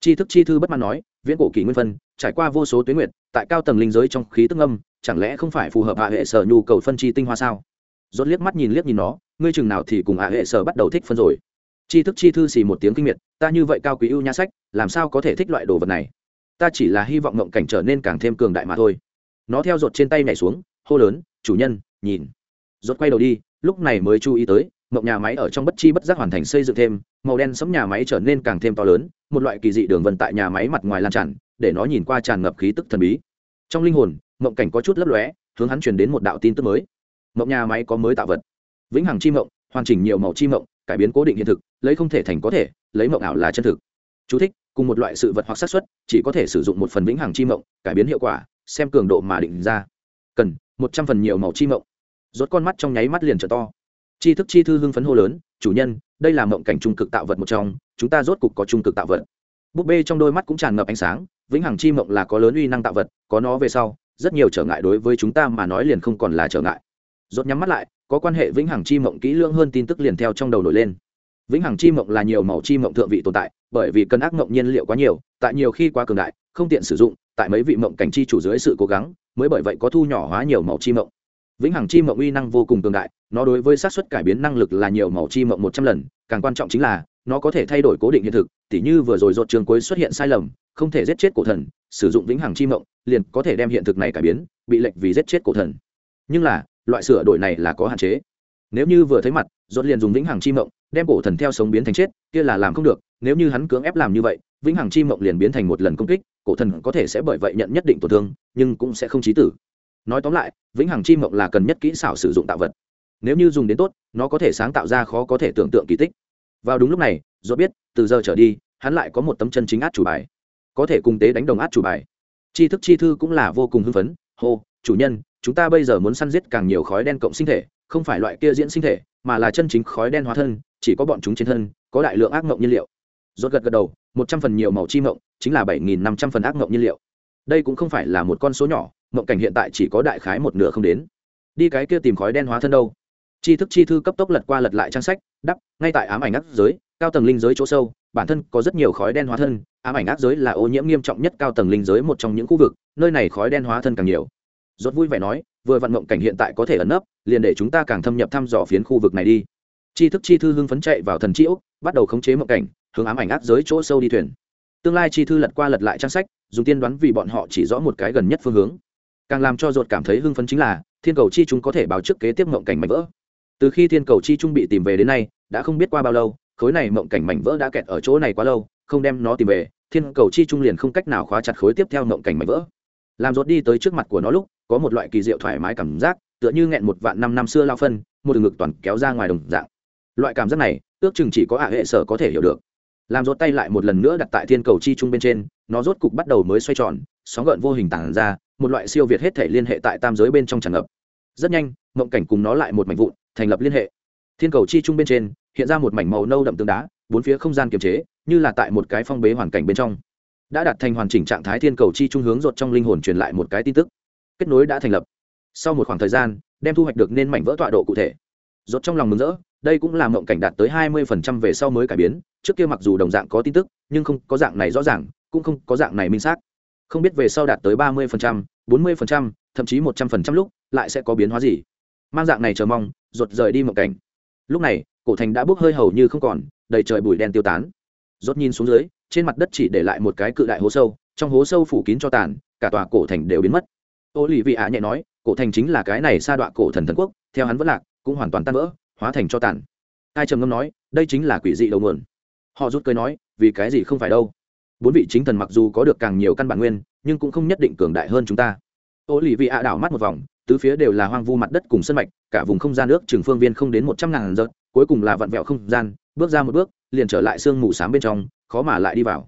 Chi thức chi thư bất mãn nói, viễn cổ kỷ nguyên phân, trải qua vô số tuyến nguyệt, tại cao tầng linh giới trong khí tức âm chẳng lẽ không phải phù hợp hạ hệ sở nhu cầu phân chi tinh hoa sao? Rốt liếc mắt nhìn liếc nhìn nó, ngươi chừng nào thì cùng hạ hệ sở bắt đầu thích phân rồi. Chi thức chi thư xì một tiếng kinh miệt, ta như vậy cao quý ưu nhã sách, làm sao có thể thích loại đồ vật này? Ta chỉ là hy vọng ngộng cảnh trở nên càng thêm cường đại mà thôi nó theo rột trên tay nhảy xuống hô lớn chủ nhân nhìn. Rột quay đầu đi lúc này mới chú ý tới mộng nhà máy ở trong bất chi bất giác hoàn thành xây dựng thêm màu đen sẫm nhà máy trở nên càng thêm to lớn một loại kỳ dị đường vân tại nhà máy mặt ngoài lan tràn để nó nhìn qua tràn ngập khí tức thần bí. Trong linh hồn mộng cảnh có chút lấp lóe hướng hắn truyền đến một đạo tin tức mới. Mộng nhà máy có mới tạo vật. Vĩnh hằng chi mộng hoàn chỉnh nhiều màu chi mộng cải biến cố định hiện thực lấy không thể thành có thể lấy mộng ảo là chân thực. Chú thích, cùng một loại sự vật hoặc xác suất chỉ có thể sử dụng một phần vĩnh hằng chi mộng cải biến hiệu quả xem cường độ mà định ra. Cần một trăm phần nhiều màu chi mộng. Rốt con mắt trong nháy mắt liền trở to. Chi thức chi thư hưng phấn hô lớn, chủ nhân, đây là mộng cảnh trung cực tạo vật một trong, chúng ta rốt cục có trung cực tạo vật. Búp bê trong đôi mắt cũng tràn ngập ánh sáng, vĩnh hằng chi mộng là có lớn uy năng tạo vật, có nó về sau, rất nhiều trở ngại đối với chúng ta mà nói liền không còn là trở ngại. Rốt nhắm mắt lại, có quan hệ vĩnh hằng chi mộng kỹ lưỡng hơn tin tức liền theo trong đầu nổi lên. Vĩnh hằng chi mộng là nhiều màu chi mộng thượng vị tồn tại, bởi vì cân ác mộng nhiên liệu quá nhiều, tại nhiều khi quá cường đại, không tiện sử dụng tại mấy vị mộng cảnh chi chủ dưới sự cố gắng, mới bởi vậy có thu nhỏ hóa nhiều màu chi mộng. Vĩnh hằng chi mộng uy năng vô cùng tương đại, nó đối với xác suất cải biến năng lực là nhiều màu chi mộng một trăm lần, càng quan trọng chính là, nó có thể thay đổi cố định hiện thực, tỉ như vừa rồi rốt trường cuối xuất hiện sai lầm, không thể giết chết cổ thần, sử dụng vĩnh hằng chi mộng, liền có thể đem hiện thực này cải biến, bị lệnh vì giết chết cổ thần. Nhưng là, loại sửa đổi này là có hạn chế. Nếu như vừa thấy mặt rốt liền dùng vĩnh hằng chi mộng, đem cổ thần theo sống biến thành chết, kia là làm không được, nếu như hắn cưỡng ép làm như vậy, vĩnh hằng chi mộng liền biến thành một lần công kích cổ thần có thể sẽ bởi vậy nhận nhất định tổn thương, nhưng cũng sẽ không chí tử. Nói tóm lại, vĩnh hằng chi mộng là cần nhất kỹ xảo sử dụng tạo vật. Nếu như dùng đến tốt, nó có thể sáng tạo ra khó có thể tưởng tượng kỳ tích. Vào đúng lúc này do biết, từ giờ trở đi, hắn lại có một tấm chân chính át chủ bài. Có thể cùng tế đánh đồng át chủ bài. Tri thức chi thư cũng là vô cùng hưng phấn, hô, chủ nhân, chúng ta bây giờ muốn săn giết càng nhiều khói đen cộng sinh thể, không phải loại kia diễn sinh thể, mà là chân chính khói đen hóa thân, chỉ có bọn chúng trên thân, có đại lượng ác mộng nhiên liệu. Rốt gật gật đầu một trăm phần nhiều màu chi mộng, chính là bảy nghìn năm trăm phần ác mộng nhiên liệu. Đây cũng không phải là một con số nhỏ, mộng cảnh hiện tại chỉ có đại khái một nửa không đến. Đi cái kia tìm khói đen hóa thân đâu? Chi thức chi thư cấp tốc lật qua lật lại trang sách, đắp, ngay tại ám ảnh ác giới, cao tầng linh giới chỗ sâu, bản thân có rất nhiều khói đen hóa thân, ám ảnh ác giới là ô nhiễm nghiêm trọng nhất cao tầng linh giới một trong những khu vực, nơi này khói đen hóa thân càng nhiều. Rốt vui vẻ nói, vừa vận mộng cảnh hiện tại có thể ẩn nấp, liền để chúng ta càng thâm nhập thăm dò phiến khu vực này đi. Chi thức chi thư hưng phấn chạy vào thần chi úc bắt đầu khống chế mộng cảnh hướng ám ảnh ác giới chỗ sâu đi thuyền. Tương lai chi thư lật qua lật lại trang sách, dùng tiên đoán vì bọn họ chỉ rõ một cái gần nhất phương hướng. Càng làm cho ruột cảm thấy hưng phấn chính là, thiên cầu chi chúng có thể báo trước kế tiếp mộng cảnh mảnh vỡ. Từ khi thiên cầu chi trung bị tìm về đến nay, đã không biết qua bao lâu, khối này mộng cảnh mảnh vỡ đã kẹt ở chỗ này quá lâu, không đem nó tìm về, thiên cầu chi trung liền không cách nào khóa chặt khối tiếp theo mộng cảnh mảnh vỡ. Làm ruột đi tới trước mặt của nó lúc, có một loại kỳ diệu thoải mái cảm giác, tựa như nghẹn một vạn năm năm xưa lao phân, một từ ngực toàn kéo ra ngoài đồng dạng. Loại cảm giác này, ước chừng chỉ có ạ hệ sở có thể hiểu được làm rốt tay lại một lần nữa đặt tại thiên cầu chi trung bên trên, nó rốt cục bắt đầu mới xoay tròn, sóng gợn vô hình tản ra, một loại siêu việt hết thể liên hệ tại tam giới bên trong tràn ngập. Rất nhanh, mộng cảnh cùng nó lại một mảnh vụn, thành lập liên hệ. Thiên cầu chi trung bên trên, hiện ra một mảnh màu nâu đậm tương đá, bốn phía không gian kiềm chế, như là tại một cái phong bế hoàn cảnh bên trong. Đã đạt thành hoàn chỉnh trạng thái thiên cầu chi trung hướng rột trong linh hồn truyền lại một cái tin tức. Kết nối đã thành lập. Sau một khoảng thời gian, đem thu hoạch được nên mảnh vỡ tọa độ cụ thể. Rột trong lòng mừng rỡ đây cũng là mộng cảnh đạt tới hai mươi phần trăm về sau mới cải biến, trước kia mặc dù đồng dạng có tin tức, nhưng không có dạng này rõ ràng, cũng không có dạng này minh xác. Không biết về sau đạt tới ba mươi phần trăm, bốn mươi phần trăm, thậm chí một trăm phần trăm lúc, lại sẽ có biến hóa gì. Mang dạng này chờ mong ruột rời đi mộng cảnh. Lúc này, cổ thành đã bốc hơi hầu như không còn, đầy trời bụi đen tiêu tán. Rốt nhìn xuống dưới, trên mặt đất chỉ để lại một cái cự đại hố sâu, trong hố sâu phủ kín cho tàn, cả tòa cổ thành đều biến mất. Ô lì vị ạ nhẹ nói, cổ thành chính là cái này sa đọa cổ thần thần quốc, theo hắn vẫn lạc, cũng hoàn toàn tan vỡ hóa thành cho tàn. Ai trầm ngâm nói, đây chính là quỷ dị đầu nguồn. Họ rút cười nói, vì cái gì không phải đâu? Bốn vị chính thần mặc dù có được càng nhiều căn bản nguyên, nhưng cũng không nhất định cường đại hơn chúng ta. Ô lì vị ạ đảo mắt một vòng, tứ phía đều là hoang vu mặt đất cùng sân mạch, cả vùng không gian nước trường phương viên không đến một trăm ngàn giật cuối cùng là vặn vẹo không gian, bước ra một bước, liền trở lại sương mù s bên trong, khó mà lại đi vào.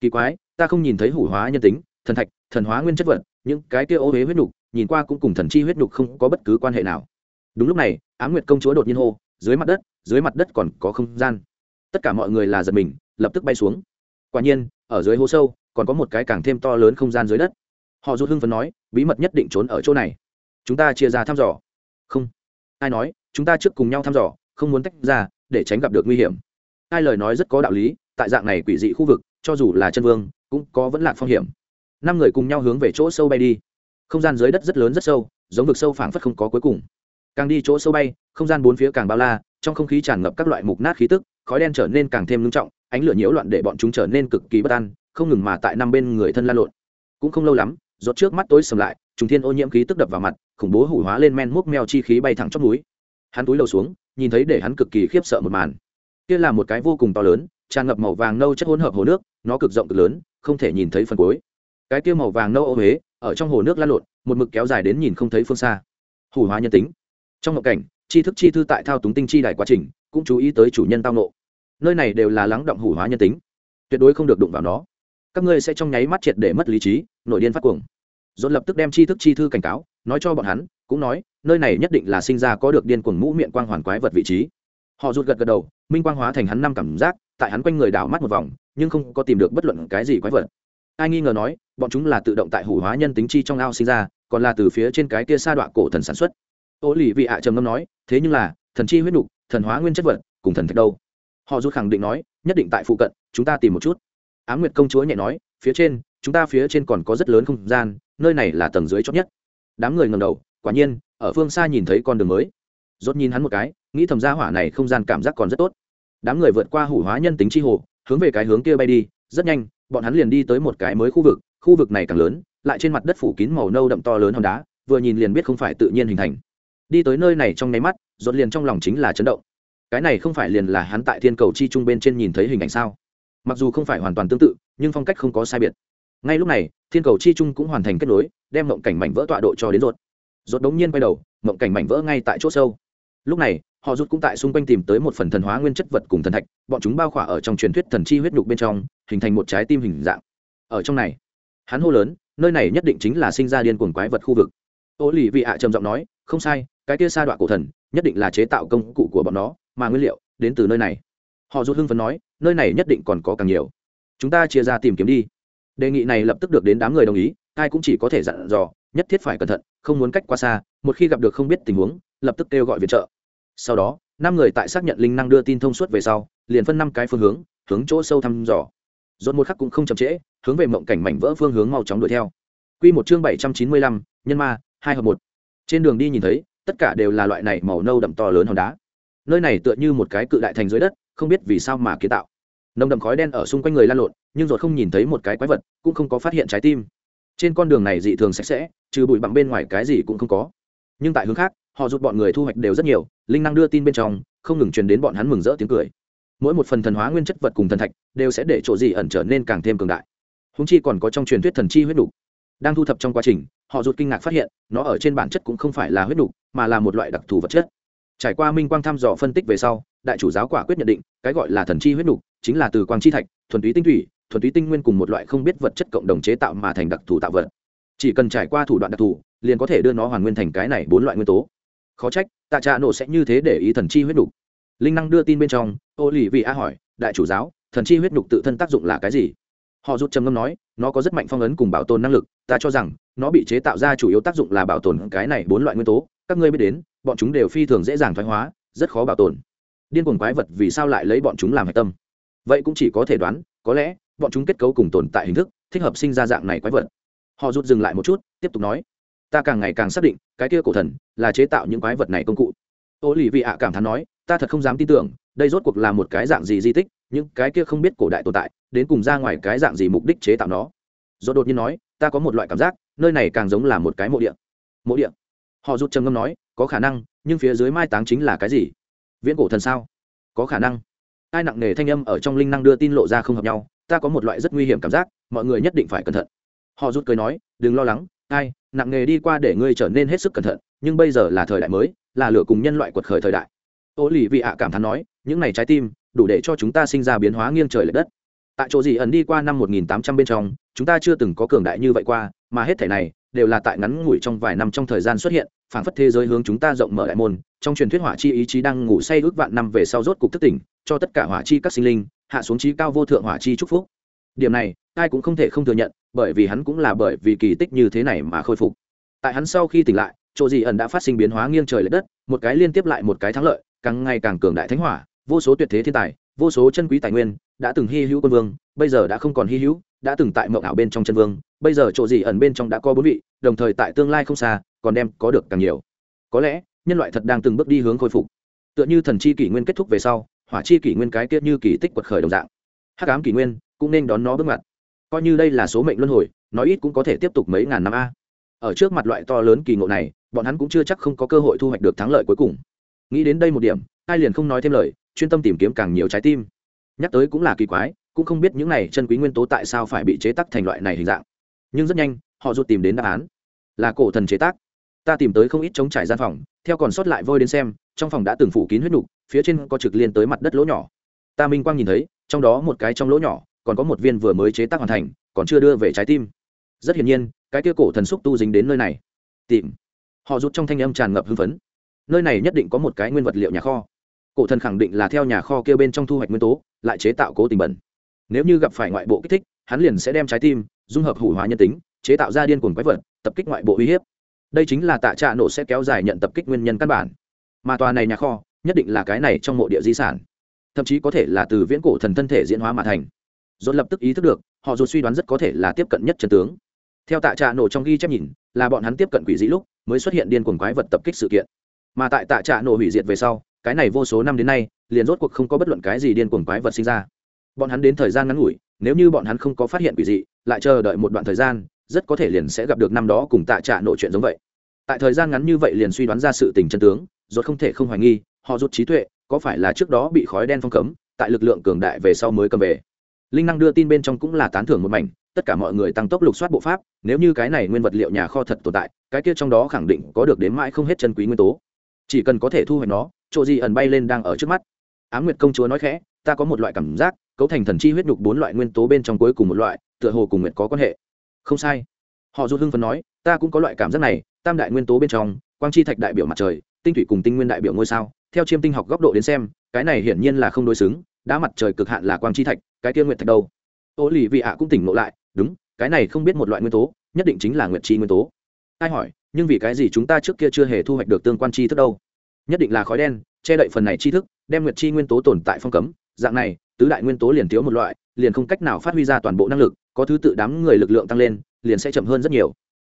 Kỳ quái, ta không nhìn thấy hủ hóa nhân tính, thần thạch, thần hóa nguyên chất vật, những cái kia ô huế huyết nhục nhìn qua cũng cùng thần chi huyết nhục không có bất cứ quan hệ nào. Đúng lúc này á nguyệt công chúa đột nhiên hô, dưới mặt đất, dưới mặt đất còn có không gian. Tất cả mọi người là giật mình, lập tức bay xuống. Quả nhiên, ở dưới hố sâu, còn có một cái càng thêm to lớn không gian dưới đất. Họ rút hưng phấn nói, bí mật nhất định trốn ở chỗ này. Chúng ta chia ra thăm dò. Không. Ai nói, chúng ta trước cùng nhau thăm dò, không muốn tách ra, để tránh gặp được nguy hiểm. Ai lời nói rất có đạo lý, tại dạng này quỷ dị khu vực, cho dù là chân vương, cũng có vẫn lạc phong hiểm. Năm người cùng nhau hướng về chỗ sâu bay đi. Không gian dưới đất rất lớn rất sâu, giống vực sâu phảng phất không có cuối cùng càng đi chỗ sâu bay, không gian bốn phía càng bao la, trong không khí tràn ngập các loại mục nát khí tức, khói đen trở nên càng thêm ngưng trọng, ánh lửa nhiễu loạn để bọn chúng trở nên cực kỳ bất an, không ngừng mà tại năm bên người thân lan lộn. Cũng không lâu lắm giọt trước mắt tối sầm lại, trùng thiên ô nhiễm khí tức đập vào mặt, khủng bố hủ hóa lên men múc meo chi khí bay thẳng chót núi. Hắn túi lầu xuống, nhìn thấy để hắn cực kỳ khiếp sợ một màn. Kia là một cái vô cùng to lớn, tràn ngập màu vàng nâu chất hỗn hợp hồ nước, nó cực rộng cực lớn, không thể nhìn thấy phần cuối. Cái kia màu vàng nâu ô huế ở trong hồ nước lan lộn, một mực kéo dài đến nhìn không thấy phương xa. Hủ hóa nhân tính trong ngộ cảnh tri thức chi thư tại thao túng tinh chi đài quá trình, cũng chú ý tới chủ nhân tao nộ nơi này đều là lắng động hủ hóa nhân tính. Tuyệt đối không được đụng vào nó. Các ngươi sẽ trong nháy mắt triệt để mất lý trí, nội điên phát cuồng. Dồn lập tức đem chi thức chi thư cảnh cáo, nói cho bọn hắn, cũng nói, nơi này nhất định là sinh ra có được điên cuồng mũ miệng quang hoàn quái vật vị trí. Họ rụt gật gật đầu, minh quang hóa thành hắn năm cảm giác, tại hắn quanh người đảo mắt một vòng, nhưng không có tìm được bất luận cái gì quái vật. Ai nghi ngờ nói, bọn chúng là tự động tại hủ hóa nhân tính chi trong ao sinh ra, còn là từ phía trên cái kia sa đọa cổ thần sản xuất ô lì vị ạ trầm ngâm nói, thế nhưng là, thần chi huyết nục, thần hóa nguyên chất vật, cùng thần thạch đâu? Họ rút khẳng định nói, nhất định tại phụ cận, chúng ta tìm một chút. Á m nguyệt công chúa nhẹ nói, phía trên, chúng ta phía trên còn có rất lớn không gian, nơi này là tầng dưới chót nhất. Đám người ngầm đầu, quả nhiên, ở phương xa nhìn thấy con đường mới. Rốt nhìn hắn một cái, nghĩ thầm gia hỏa này không gian cảm giác còn rất tốt. Đám người vượt qua hủ hóa nhân tính chi hồ, hướng về cái hướng kia bay đi, rất nhanh, bọn hắn liền đi tới một cái mới khu vực khu vực này càng lớn, lại trên mặt đất phủ kín màu nâu đậm to lớn hòn đá, vừa nhìn liền biết không phải tự nhiên hình thành đi tới nơi này trong nháy mắt dồn liền trong lòng chính là chấn động. Cái này không phải liền là hắn tại thiên cầu chi trung bên trên nhìn thấy hình ảnh sao? Mặc dù không phải hoàn toàn tương tự, nhưng phong cách không có sai biệt. Ngay lúc này, thiên cầu chi trung cũng hoàn thành kết nối, đem mộng cảnh mảnh vỡ tọa độ cho đến ruột. ruột đống nhiên quay đầu, mộng cảnh mảnh vỡ ngay tại chỗ sâu. Lúc này, họ rút cũng tại xung quanh tìm tới một phần thần hóa nguyên chất vật cùng thần thạch, bọn chúng bao khỏa ở trong truyền thuyết thần chi huyết nhục bên trong, hình thành một trái tim hình dạng. Ở trong này, hắn hô lớn, nơi này nhất định chính là sinh ra điên cuồng quái vật khu vực. Ô lì vị ạ trầm giọng nói, không sai cái kia sa đoạn cổ thần nhất định là chế tạo công cụ của bọn nó, mà nguyên liệu đến từ nơi này. Họ rút hưng phấn nói, nơi này nhất định còn có càng nhiều. Chúng ta chia ra tìm kiếm đi. Đề nghị này lập tức được đến đám người đồng ý, ai cũng chỉ có thể dặn dò, nhất thiết phải cẩn thận, không muốn cách quá xa, một khi gặp được không biết tình huống, lập tức kêu gọi viện trợ. Sau đó, năm người tại xác nhận linh năng đưa tin thông suốt về sau, liền phân năm cái phương hướng hướng chỗ sâu thăm dò. Dồn một khắc cũng không chậm trễ, hướng về mộng cảnh mảnh vỡ phương hướng mau chóng đuổi theo. Q một chương bảy trăm chín mươi lăm, nhân ma, hai hợp một. Trên đường đi nhìn thấy tất cả đều là loại này màu nâu đậm to lớn hòn đá. Nơi này tựa như một cái cự đại thành dưới đất, không biết vì sao mà kiến tạo. Nồng đậm khói đen ở xung quanh người lan lộn, nhưng rồi không nhìn thấy một cái quái vật, cũng không có phát hiện trái tim. Trên con đường này dị thường sạch sẽ, trừ bụi bặm bên ngoài cái gì cũng không có. Nhưng tại hướng khác, họ giúp bọn người thu hoạch đều rất nhiều, linh năng đưa tin bên trong, không ngừng truyền đến bọn hắn mừng rỡ tiếng cười. Mỗi một phần thần hóa nguyên chất vật cùng thần thạch, đều sẽ để chỗ gì ẩn trở nên càng thêm cường đại. Húng chi còn có trong truyền thuyết thần chi huyết đục đang thu thập trong quá trình, họ rụt kinh ngạc phát hiện, nó ở trên bản chất cũng không phải là huyết đục mà là một loại đặc thù vật chất. Trải qua minh quang thăm dò phân tích về sau, đại chủ giáo quả quyết nhận định, cái gọi là thần chi huyết đục chính là từ quang chi thạch, thuần túy tinh thủy, thuần túy tinh nguyên cùng một loại không biết vật chất cộng đồng chế tạo mà thành đặc thù tạo vật. Chỉ cần trải qua thủ đoạn đặc thù, liền có thể đưa nó hoàn nguyên thành cái này bốn loại nguyên tố. Khó trách, tạ trạ nổ sẽ như thế để ý thần chi huyết đục linh năng đưa tin bên trong, ô lì vị a hỏi, đại chủ giáo, thần chi huyết đục tự thân tác dụng là cái gì? Họ rút trầm ngâm nói, nó có rất mạnh phong ấn cùng bảo tồn năng lực, ta cho rằng, nó bị chế tạo ra chủ yếu tác dụng là bảo tồn cái này bốn loại nguyên tố. Các ngươi biết đến, bọn chúng đều phi thường dễ dàng thoái hóa, rất khó bảo tồn. Điên cuồng quái vật vì sao lại lấy bọn chúng làm hạch tâm? Vậy cũng chỉ có thể đoán, có lẽ, bọn chúng kết cấu cùng tồn tại hình thức, thích hợp sinh ra dạng này quái vật. Họ rút dừng lại một chút, tiếp tục nói, ta càng ngày càng xác định, cái kia cổ thần là chế tạo những quái vật này công cụ ô lì vị ạ cảm thán nói, ta thật không dám tin tưởng, đây rốt cuộc là một cái dạng gì di tích, những cái kia không biết cổ đại tồn tại, đến cùng ra ngoài cái dạng gì mục đích chế tạo nó. Do đột nhiên nói, ta có một loại cảm giác, nơi này càng giống là một cái mộ địa. Mộ địa? Họ rút trầm ngâm nói, có khả năng, nhưng phía dưới mai táng chính là cái gì? Viễn cổ thần sao? Có khả năng. Ai nặng nề thanh âm ở trong linh năng đưa tin lộ ra không hợp nhau, ta có một loại rất nguy hiểm cảm giác, mọi người nhất định phải cẩn thận. Họ rút cười nói, đừng lo lắng, ai, nặng nề đi qua để ngươi trở nên hết sức cẩn thận, nhưng bây giờ là thời đại mới là lửa cùng nhân loại quật khởi thời đại. Ô lì vị ạ cảm thán nói, những này trái tim, đủ để cho chúng ta sinh ra biến hóa nghiêng trời l ệ đất. Tại chỗ gì ẩn đi qua năm 1800 bên trong, chúng ta chưa từng có cường đại như vậy qua, mà hết thể này đều là tại ngắn ngủi trong vài năm trong thời gian xuất hiện, phảng phất thế giới hướng chúng ta rộng mở đại môn, trong truyền thuyết hỏa chi ý chí đang ngủ say ước vạn năm về sau rốt cục thức tỉnh, cho tất cả hỏa chi các sinh linh, hạ xuống trí cao vô thượng hỏa chi chúc phúc. Điểm này, ai cũng không thể không thừa nhận, bởi vì hắn cũng là bởi vì kỳ tích như thế này mà khôi phục. Tại hắn sau khi tỉnh lại chỗ gì ẩn đã phát sinh biến hóa nghiêng trời l ệ đất, một cái liên tiếp lại một cái thắng lợi, càng ngày càng cường đại thánh hỏa, vô số tuyệt thế thiên tài, vô số chân quý tài nguyên đã từng hy hữu quân vương, bây giờ đã không còn hy hữu, đã từng tại mộng ảo bên trong chân vương, bây giờ chỗ gì ẩn bên trong đã có bốn vị, đồng thời tại tương lai không xa, còn đem có được càng nhiều. Có lẽ, nhân loại thật đang từng bước đi hướng khôi phục. Tựa như thần chi kỷ nguyên kết thúc về sau, hỏa chi kỷ nguyên cái tiết như kỳ tích quật khởi đồng dạng. Hắc ám kỷ nguyên cũng nên đón nó bước mặt coi như đây là số mệnh luân hồi nói ít cũng có thể tiếp tục mấy ngàn năm a. Ở trước mặt loại to lớn kỳ ngộ này bọn hắn cũng chưa chắc không có cơ hội thu hoạch được thắng lợi cuối cùng. Nghĩ đến đây một điểm, ai liền không nói thêm lời, chuyên tâm tìm kiếm càng nhiều trái tim. Nhắc tới cũng là kỳ quái, cũng không biết những này chân quý nguyên tố tại sao phải bị chế tác thành loại này hình dạng. Nhưng rất nhanh, họ rút tìm đến đáp án. Là cổ thần chế tác. Ta tìm tới không ít chống trải gian phòng, theo còn sót lại vôi đến xem, trong phòng đã từng phủ kín huyết nục, phía trên có trực liên tới mặt đất lỗ nhỏ. Ta minh quang nhìn thấy, trong đó một cái trong lỗ nhỏ, còn có một viên vừa mới chế tác hoàn thành, còn chưa đưa về trái tim. Rất hiển nhiên, cái kia cổ thần xúc tu dính đến nơi này. Tìm họ rút trong thanh âm tràn ngập hưng phấn. Nơi này nhất định có một cái nguyên vật liệu nhà kho. Cổ thần khẳng định là theo nhà kho kêu bên trong thu hoạch nguyên tố, lại chế tạo cố tình bẩn. Nếu như gặp phải ngoại bộ kích thích, hắn liền sẽ đem trái tim dung hợp hủ hóa nhân tính, chế tạo ra điên cuồng quái vật, tập kích ngoại bộ uy hiếp. Đây chính là tạ trạ nổ sẽ kéo dài nhận tập kích nguyên nhân căn bản. Mà tòa này nhà kho, nhất định là cái này trong mộ địa di sản. Thậm chí có thể là từ viễn cổ thần thân thể diễn hóa mà thành. Dồn lập tức ý thức được, họ dù suy đoán rất có thể là tiếp cận nhất trần tướng. Theo tạ trạ nổ trong ghi chép nhìn, là bọn hắn tiếp cận quỷ dĩ lúc mới xuất hiện điên cuồng quái vật tập kích sự kiện. Mà tại tạ trạ nổ hủy diệt về sau, cái này vô số năm đến nay, liền rốt cuộc không có bất luận cái gì điên cuồng quái vật sinh ra. Bọn hắn đến thời gian ngắn ngủi, nếu như bọn hắn không có phát hiện quỷ dị, lại chờ đợi một đoạn thời gian, rất có thể liền sẽ gặp được năm đó cùng tạ trạ nổ chuyện giống vậy. Tại thời gian ngắn như vậy liền suy đoán ra sự tình chân tướng, rốt không thể không hoài nghi, họ rút trí tuệ, có phải là trước đó bị khói đen phong cấm, tại lực lượng cường đại về sau mới cầm về. Linh năng đưa tin bên trong cũng là tán thưởng một mảnh tất cả mọi người tăng tốc lục soát bộ pháp, nếu như cái này nguyên vật liệu nhà kho thật tồn tại, cái kia trong đó khẳng định có được đến mãi không hết chân quý nguyên tố. Chỉ cần có thể thu hoạch nó, chỗ gì ẩn bay lên đang ở trước mắt. Á m nguyệt công chúa nói khẽ, ta có một loại cảm giác, cấu thành thần chi huyết nhục bốn loại nguyên tố bên trong cuối cùng một loại, tựa hồ cùng nguyệt có quan hệ. Không sai. Họ du hưng phấn nói, ta cũng có loại cảm giác này, tam đại nguyên tố bên trong, quang chi thạch đại biểu mặt trời, tinh thủy cùng tinh nguyên đại biểu ngôi sao, theo chiêm tinh học góc độ đến xem, cái này hiển nhiên là không đối xứng, Đá mặt trời cực hạn là quang chi thạch, cái kia nguyệt thạch đâu? Ô lì vị ạ cũng tỉnh ngộ lại đúng, cái này không biết một loại nguyên tố, nhất định chính là nguyệt chi nguyên tố. Ai hỏi, nhưng vì cái gì chúng ta trước kia chưa hề thu hoạch được tương quan chi thức đâu? Nhất định là khói đen, che đậy phần này chi thức, đem nguyệt chi nguyên tố tồn tại phong cấm. Dạng này, tứ đại nguyên tố liền thiếu một loại, liền không cách nào phát huy ra toàn bộ năng lực, có thứ tự đám người lực lượng tăng lên, liền sẽ chậm hơn rất nhiều.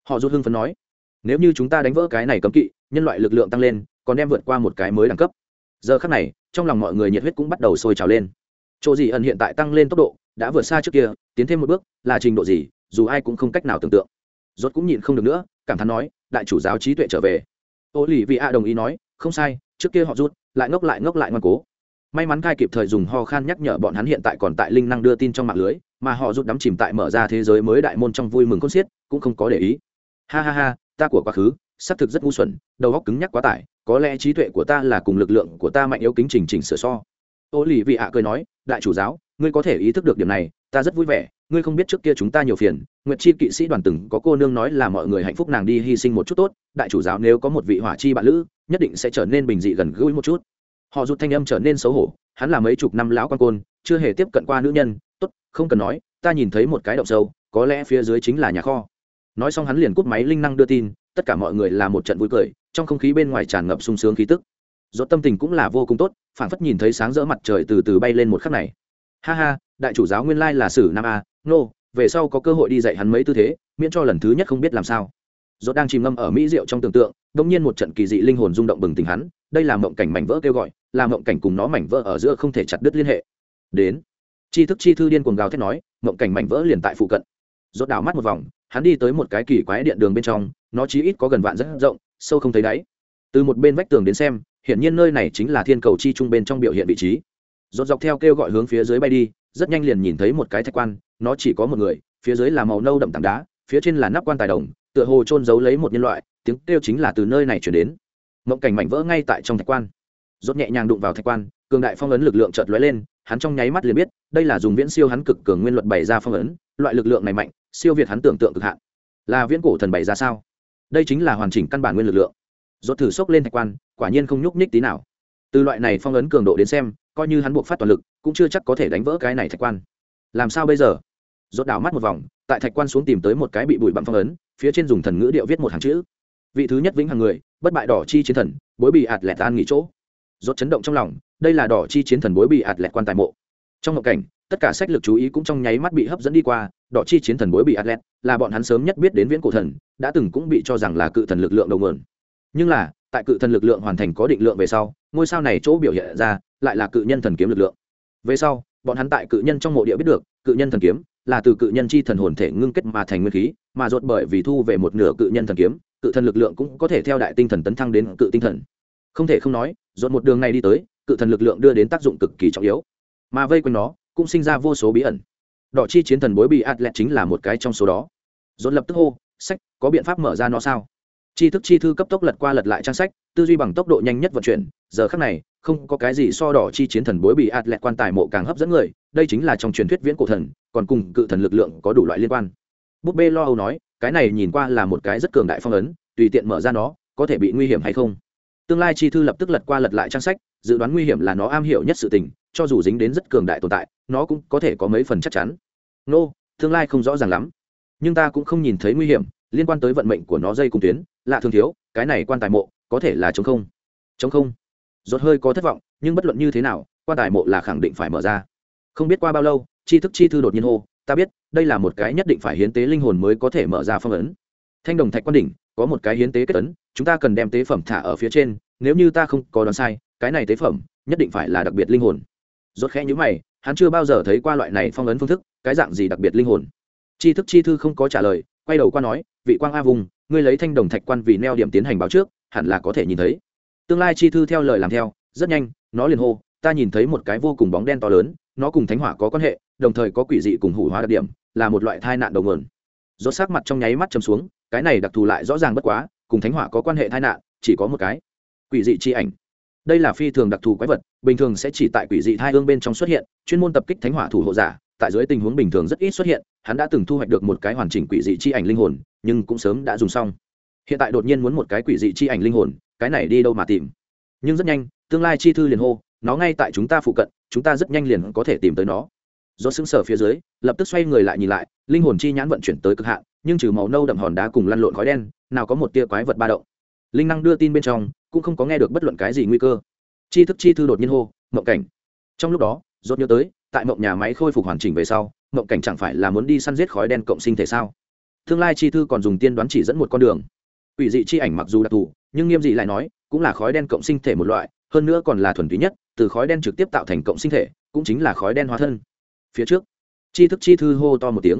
Họ rút hưng phấn nói, nếu như chúng ta đánh vỡ cái này cấm kỵ, nhân loại lực lượng tăng lên, còn đem vượt qua một cái mới đẳng cấp. Giờ khác này, trong lòng mọi người nhiệt huyết cũng bắt đầu sôi trào lên. Chỗ gì ẩn hiện tại tăng lên tốc độ đã vượt xa trước kia, tiến thêm một bước, là trình độ gì, dù ai cũng không cách nào tưởng tượng. Rốt cũng nhịn không được nữa, cảm thán nói, đại chủ giáo trí tuệ trở về. Ô lì vị a đồng ý nói, không sai, trước kia họ rút, lại ngốc lại ngốc lại ngoan cố. May mắn khai kịp thời dùng ho khan nhắc nhở bọn hắn hiện tại còn tại linh năng đưa tin trong mạng lưới, mà họ rút đắm chìm tại mở ra thế giới mới đại môn trong vui mừng con xiết, cũng không có để ý. Ha ha ha, ta của quá khứ xác thực rất ngu xuẩn, đầu óc cứng nhắc quá tải, có lẽ trí tuệ của ta là cùng lực lượng của ta mạnh yếu kính trình chỉnh sửa so. Ô lì vị ạ cười nói, đại chủ giáo ngươi có thể ý thức được điểm này, ta rất vui vẻ, ngươi không biết trước kia chúng ta nhiều phiền, nguyệt chi kỵ sĩ đoàn từng có cô nương nói là mọi người hạnh phúc nàng đi hy sinh một chút tốt, đại chủ giáo nếu có một vị hỏa chi bạn lữ, nhất định sẽ trở nên bình dị gần gũi một chút. Họ rút thanh âm trở nên xấu hổ, hắn là mấy chục năm lão quan côn, chưa hề tiếp cận qua nữ nhân, tốt, không cần nói, ta nhìn thấy một cái động sâu, có lẽ phía dưới chính là nhà kho. Nói xong hắn liền cút máy linh năng đưa tin, tất cả mọi người là một trận vui cười, trong không khí bên ngoài tràn ngập sung sướng khí tức. Dốt tâm tình cũng là vô cùng tốt, phảng phất nhìn thấy sáng rỡ mặt trời từ từ bay lên một khắc này ha ha, đại chủ giáo nguyên lai là sử nam a, nô, về sau có cơ hội đi dạy hắn mấy tư thế, miễn cho lần thứ nhất không biết làm sao. Dốt đang chìm ngâm ở mỹ rượu trong tưởng tượng đông nhiên một trận kỳ dị linh hồn rung động bừng tỉnh hắn, đây là mộng cảnh mảnh vỡ kêu gọi, là mộng cảnh cùng nó mảnh vỡ ở giữa không thể chặt đứt liên hệ. Đến chi thức chi thư điên cuồng gào thét nói, mộng cảnh mảnh vỡ liền tại phụ cận. Rốt đảo mắt một vòng, hắn đi tới một cái kỳ quái điện đường bên trong, nó chí ít có gần vạn rất rộng, sâu không thấy đáy. Từ một bên vách tường đến xem, hiển nhiên nơi này chính là thiên cầu chi trung bên trong biểu hiện vị trí rốt dọc theo kêu gọi hướng phía dưới bay đi, rất nhanh liền nhìn thấy một cái thạch quan, nó chỉ có một người, phía dưới là màu nâu đậm tảng đá, phía trên là nắp quan tài đồng, tựa hồ trôn giấu lấy một nhân loại, tiếng kêu chính là từ nơi này chuyển đến. Mộng cảnh mảnh vỡ ngay tại trong thạch quan. Rốt nhẹ nhàng đụng vào thạch quan, cường đại phong ấn lực lượng chợt lóe lên, hắn trong nháy mắt liền biết, đây là dùng viễn siêu hắn cực cường nguyên luật bày ra phong ấn, loại lực lượng này mạnh, siêu việt hắn tưởng tượng cực hạn. Là viễn cổ thần bày ra sao? Đây chính là hoàn chỉnh căn bản nguyên lực lượng. Rốt thử sốc lên thạch quan, quả nhiên không nhúc nhích tí nào. Từ loại này phong ấn cường độ đến xem coi như hắn buộc phát toàn lực, cũng chưa chắc có thể đánh vỡ cái này thạch quan. Làm sao bây giờ? Rốt đảo mắt một vòng, tại thạch quan xuống tìm tới một cái bị bụi bặm phong ấn, phía trên dùng thần ngữ điệu viết một hàng chữ. Vị thứ nhất vĩnh hằng người, bất bại đỏ chi chiến thần, bối bị ạt lẹt an nghỉ chỗ. Rốt chấn động trong lòng, đây là đỏ chi chiến thần bối bị ạt lẹt quan tài mộ. Trong ngộ cảnh, tất cả sách lực chú ý cũng trong nháy mắt bị hấp dẫn đi qua, đỏ chi chiến thần bối bị atlet là bọn hắn sớm nhất biết đến viễn cổ thần, đã từng cũng bị cho rằng là cự thần lực lượng đầu nguồn. Nhưng là, tại cự thần lực lượng hoàn thành có định lượng về sau ngôi sao này chỗ biểu hiện ra lại là cự nhân thần kiếm lực lượng. Về sau, bọn hắn tại cự nhân trong mộ địa biết được, cự nhân thần kiếm là từ cự nhân chi thần hồn thể ngưng kết mà thành nguyên khí, mà rốt bởi vì thu về một nửa cự nhân thần kiếm, cự thần lực lượng cũng có thể theo đại tinh thần tấn thăng đến cự tinh thần. Không thể không nói rốt một đường này đi tới, cự thần lực lượng đưa đến tác dụng cực kỳ trọng yếu. Mà vây quanh nó, cũng sinh ra vô số bí ẩn. Đỏ chi chiến thần bối bị atlet chính là một cái trong số đó. Dồn lập tức hô, sách, có biện pháp mở ra nó sao? Tri thức chi thư cấp tốc lật qua lật lại trang sách tư duy bằng tốc độ nhanh nhất vận chuyển giờ khác này không có cái gì so đỏ chi chiến thần bối bị ạt lẹt quan tài mộ càng hấp dẫn người đây chính là trong truyền thuyết viễn cổ thần còn cùng cự thần lực lượng có đủ loại liên quan. Búp bê lo âu nói cái này nhìn qua là một cái rất cường đại phong ấn tùy tiện mở ra nó có thể bị nguy hiểm hay không? Tương lai chi thư lập tức lật qua lật lại trang sách dự đoán nguy hiểm là nó am hiểu nhất sự tình cho dù dính đến rất cường đại tồn tại nó cũng có thể có mấy phần chắc chắn. Nô、no, tương lai không rõ ràng lắm. Nhưng ta cũng không nhìn thấy nguy hiểm liên quan tới vận mệnh của nó dây cung tuyến lạ thường thiếu, cái này quan tài mộ có thể là chống không? Chống không? Rốt hơi có thất vọng, nhưng bất luận như thế nào, quan tài mộ là khẳng định phải mở ra. Không biết qua bao lâu, tri thức chi thư đột nhiên hô, ta biết, đây là một cái nhất định phải hiến tế linh hồn mới có thể mở ra phong ấn. Thanh đồng thạch quan đỉnh, có một cái hiến tế kết ấn, chúng ta cần đem tế phẩm thả ở phía trên, nếu như ta không có đoán sai, cái này tế phẩm nhất định phải là đặc biệt linh hồn. Rốt khẽ nhíu mày, hắn chưa bao giờ thấy qua loại này phong ấn phương thức, cái dạng gì đặc biệt linh hồn? Tri thức chi thư không có trả lời, quay đầu qua nói, vị quang a vùng ngươi lấy thanh đồng thạch quan vì neo điểm tiến hành báo trước, hẳn là có thể nhìn thấy. Tương lai chi thư theo lời làm theo, rất nhanh, nó liền hô, ta nhìn thấy một cái vô cùng bóng đen to lớn, nó cùng thánh hỏa có quan hệ, đồng thời có quỷ dị cùng hủ hóa đặc điểm, là một loại tai nạn đầu nguồn. Rốt sắc mặt trong nháy mắt chầm xuống, cái này đặc thù lại rõ ràng bất quá, cùng thánh hỏa có quan hệ tai nạn, chỉ có một cái. Quỷ dị chi ảnh. Đây là phi thường đặc thù quái vật, bình thường sẽ chỉ tại quỷ dị thai ương bên trong xuất hiện, chuyên môn tập kích thánh hỏa thủ hộ giả, tại dưới tình huống bình thường rất ít xuất hiện hắn đã từng thu hoạch được một cái hoàn chỉnh quỷ dị chi ảnh linh hồn, nhưng cũng sớm đã dùng xong. Hiện tại đột nhiên muốn một cái quỷ dị chi ảnh linh hồn, cái này đi đâu mà tìm? Nhưng rất nhanh, tương lai chi thư liền hô, nó ngay tại chúng ta phụ cận, chúng ta rất nhanh liền có thể tìm tới nó. Do xứng sở phía dưới, lập tức xoay người lại nhìn lại, linh hồn chi nhãn vận chuyển tới cực hạn, nhưng trừ màu nâu đậm hòn đá cùng lăn lộn khói đen, nào có một tia quái vật ba động. Linh năng đưa tin bên trong, cũng không có nghe được bất luận cái gì nguy cơ. Chi thức chi thư đột nhiên hô, mộng cảnh. Trong lúc đó dốt nhớ tới, tại mộng nhà máy khôi phục hoàn chỉnh về sau mộng cảnh chẳng phải là muốn đi săn giết khói đen cộng sinh thể sao? Tương lai chi thư còn dùng tiên đoán chỉ dẫn một con đường. Ủy dị chi ảnh mặc dù đặc thù, nhưng nghiêm dị lại nói, cũng là khói đen cộng sinh thể một loại, hơn nữa còn là thuần túy nhất, từ khói đen trực tiếp tạo thành cộng sinh thể, cũng chính là khói đen hóa thân. Phía trước, chi thức chi thư hô to một tiếng.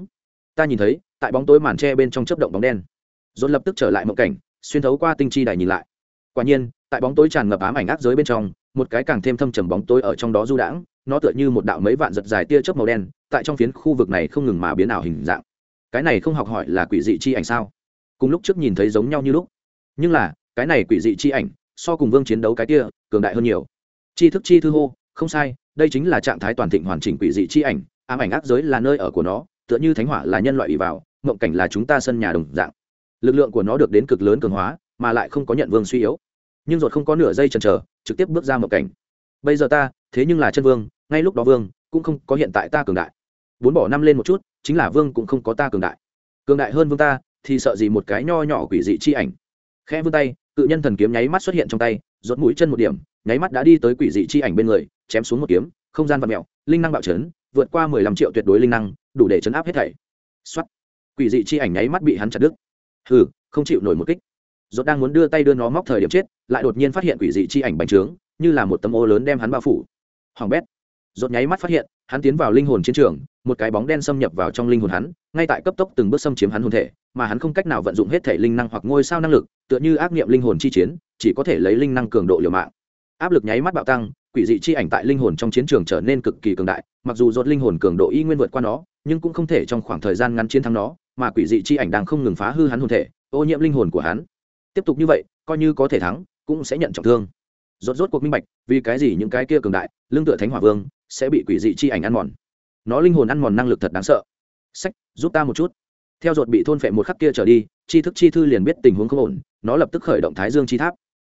Ta nhìn thấy, tại bóng tối màn tre bên trong chớp động bóng đen. Dồn lập tức trở lại mộng cảnh, xuyên thấu qua tinh chi đài nhìn lại. Quả nhiên, tại bóng tối tràn ngập ám ảnh ác giới bên trong, một cái càng thêm thâm trầm bóng tối ở trong đó du đãng nó tựa như một đạo mấy vạn giật dài tia chớp màu đen, tại trong phiến khu vực này không ngừng mà biến ảo hình dạng. Cái này không học hỏi là quỷ dị chi ảnh sao? Cùng lúc trước nhìn thấy giống nhau như lúc. Nhưng là, cái này quỷ dị chi ảnh, so cùng vương chiến đấu cái kia, cường đại hơn nhiều. Chi thức chi thư hô, không sai, đây chính là trạng thái toàn thịnh hoàn chỉnh quỷ dị chi ảnh, ám ảnh ác giới là nơi ở của nó, tựa như thánh hỏa là nhân loại ủy vào, mộng cảnh là chúng ta sân nhà đồng dạng. Lực lượng của nó được đến cực lớn cường hóa, mà lại không có nhận vương suy yếu. Nhưng ruột không có nửa giây chần chờ, trực tiếp bước ra mộng cảnh bây giờ ta, thế nhưng là chân vương, ngay lúc đó vương, cũng không có hiện tại ta cường đại. Bốn bỏ năm lên một chút, chính là vương cũng không có ta cường đại. Cường đại hơn vương ta, thì sợ gì một cái nho nhỏ quỷ dị chi ảnh. Khẽ vươn tay, cự nhân thần kiếm nháy mắt xuất hiện trong tay rốt mũi chân một điểm, nháy mắt đã đi tới quỷ dị chi ảnh bên người, chém xuống một kiếm, không gian vật mèo, linh năng bạo chấn, vượt qua mười lăm triệu tuyệt đối linh năng, đủ để chấn áp hết thảy. Xuất quỷ dị chi ảnh nháy mắt bị hắn chặt đứt. Hừ, không chịu nổi một kích. Rốt đang muốn đưa tay đưa nó móc thời điểm chết, lại đột nhiên phát hiện quỷ dị chi ảnh bành trướng như là một tấm ô lớn đem hắn bao phủ. Hoàng bét rột nháy mắt phát hiện, hắn tiến vào linh hồn chiến trường, một cái bóng đen xâm nhập vào trong linh hồn hắn, ngay tại cấp tốc từng bước xâm chiếm hắn hồn thể, mà hắn không cách nào vận dụng hết thể linh năng hoặc ngôi sao năng lực, tựa như ác nghiệm linh hồn chi chiến, chỉ có thể lấy linh năng cường độ liều mạng. Áp lực nháy mắt bạo tăng, quỷ dị chi ảnh tại linh hồn trong chiến trường trở nên cực kỳ cường đại, mặc dù dột linh hồn cường độ y nguyên vượt qua nó, nhưng cũng không thể trong khoảng thời gian ngắn chiến thắng nó, mà quỷ dị chi ảnh đang không ngừng phá hư hắn hồn thể, ô nhiễm linh hồn của hắn. Tiếp tục như vậy, coi như có thể thắng, cũng sẽ nhận trọng thương rốt rốt cuộc minh bạch, vì cái gì những cái kia cường đại, lương tựa thánh hỏa vương, sẽ bị quỷ dị chi ảnh ăn mòn. Nó linh hồn ăn mòn năng lực thật đáng sợ. Sách, giúp ta một chút. Theo ruột bị thôn phệ một khắc kia trở đi chi thức chi thư liền biết tình huống không ổn, nó lập tức khởi động thái dương chi tháp.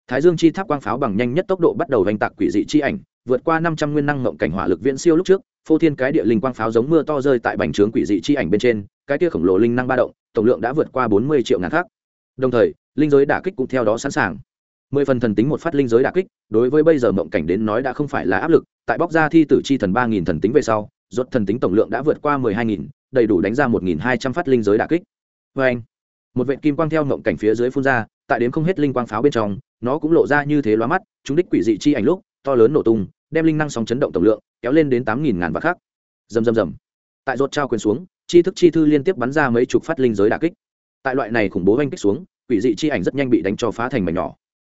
Thái dương chi tháp quang pháo bằng nhanh nhất tốc độ bắt đầu vành tạc quỷ dị chi ảnh, vượt qua năm trăm nguyên năng ngộng cảnh hỏa lực viễn siêu lúc trước, phô thiên cái địa linh quang pháo giống mưa to rơi tại bành trướng quỷ dị chi ảnh bên trên, cái kia khổng lồ linh năng ba động, tổng lượng đã vượt qua bốn mươi triệu ngàn khác đồng thời, linh giới đả kích cũng theo đó sẵn sàng mười phần thần tính một phát linh giới đả kích, đối với bây giờ mộng cảnh đến nói đã không phải là áp lực, tại bóc ra thi tử chi thần ba nghìn thần tính về sau, rốt thần tính tổng lượng đã vượt qua mười hai nghìn, đầy đủ đánh ra một nghìn hai trăm phát linh giới đả kích. Vê anh, một vệt kim quang theo mộng cảnh phía dưới phun ra, tại đến không hết linh quang pháo bên trong, nó cũng lộ ra như thế lóa mắt, chúng đích quỷ dị chi ảnh lúc, to lớn nổ tung, đem linh năng sóng chấn động tổng lượng, kéo lên đến tám nghìn ngàn vạn khác rầm rầm rầm. Tại rốt trao quyền xuống, chi thức chi thư liên tiếp bắn ra mấy chục phát linh giới đả kích. Tại loại này khủng bố oanh kích xuống, quỷ dị chi ảnh rất nhanh bị đánh cho phá thành mảnh nhỏ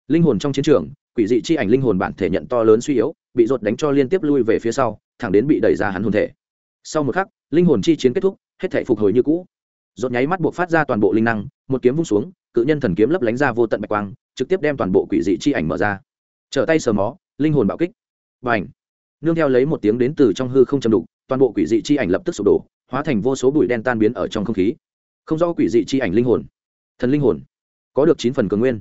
linh hồn trong chiến trường, quỷ dị chi ảnh linh hồn bản thể nhận to lớn suy yếu, bị rột đánh cho liên tiếp lui về phía sau, thẳng đến bị đẩy ra hắn hồn thể. Sau một khắc, linh hồn chi chiến kết thúc, hết thể phục hồi như cũ. Rột nháy mắt buộc phát ra toàn bộ linh năng, một kiếm vung xuống, cự nhân thần kiếm lấp lánh ra vô tận bạch quang, trực tiếp đem toàn bộ quỷ dị chi ảnh mở ra. Trở tay sờ mó, linh hồn bạo kích. Và ảnh nương theo lấy một tiếng đến từ trong hư không châm đục, toàn bộ quỷ dị chi ảnh lập tức sụp đổ, hóa thành vô số bụi đen tan biến ở trong không khí. Không rõ quỷ dị chi ảnh linh hồn, thần linh hồn, có được chín phần cường nguyên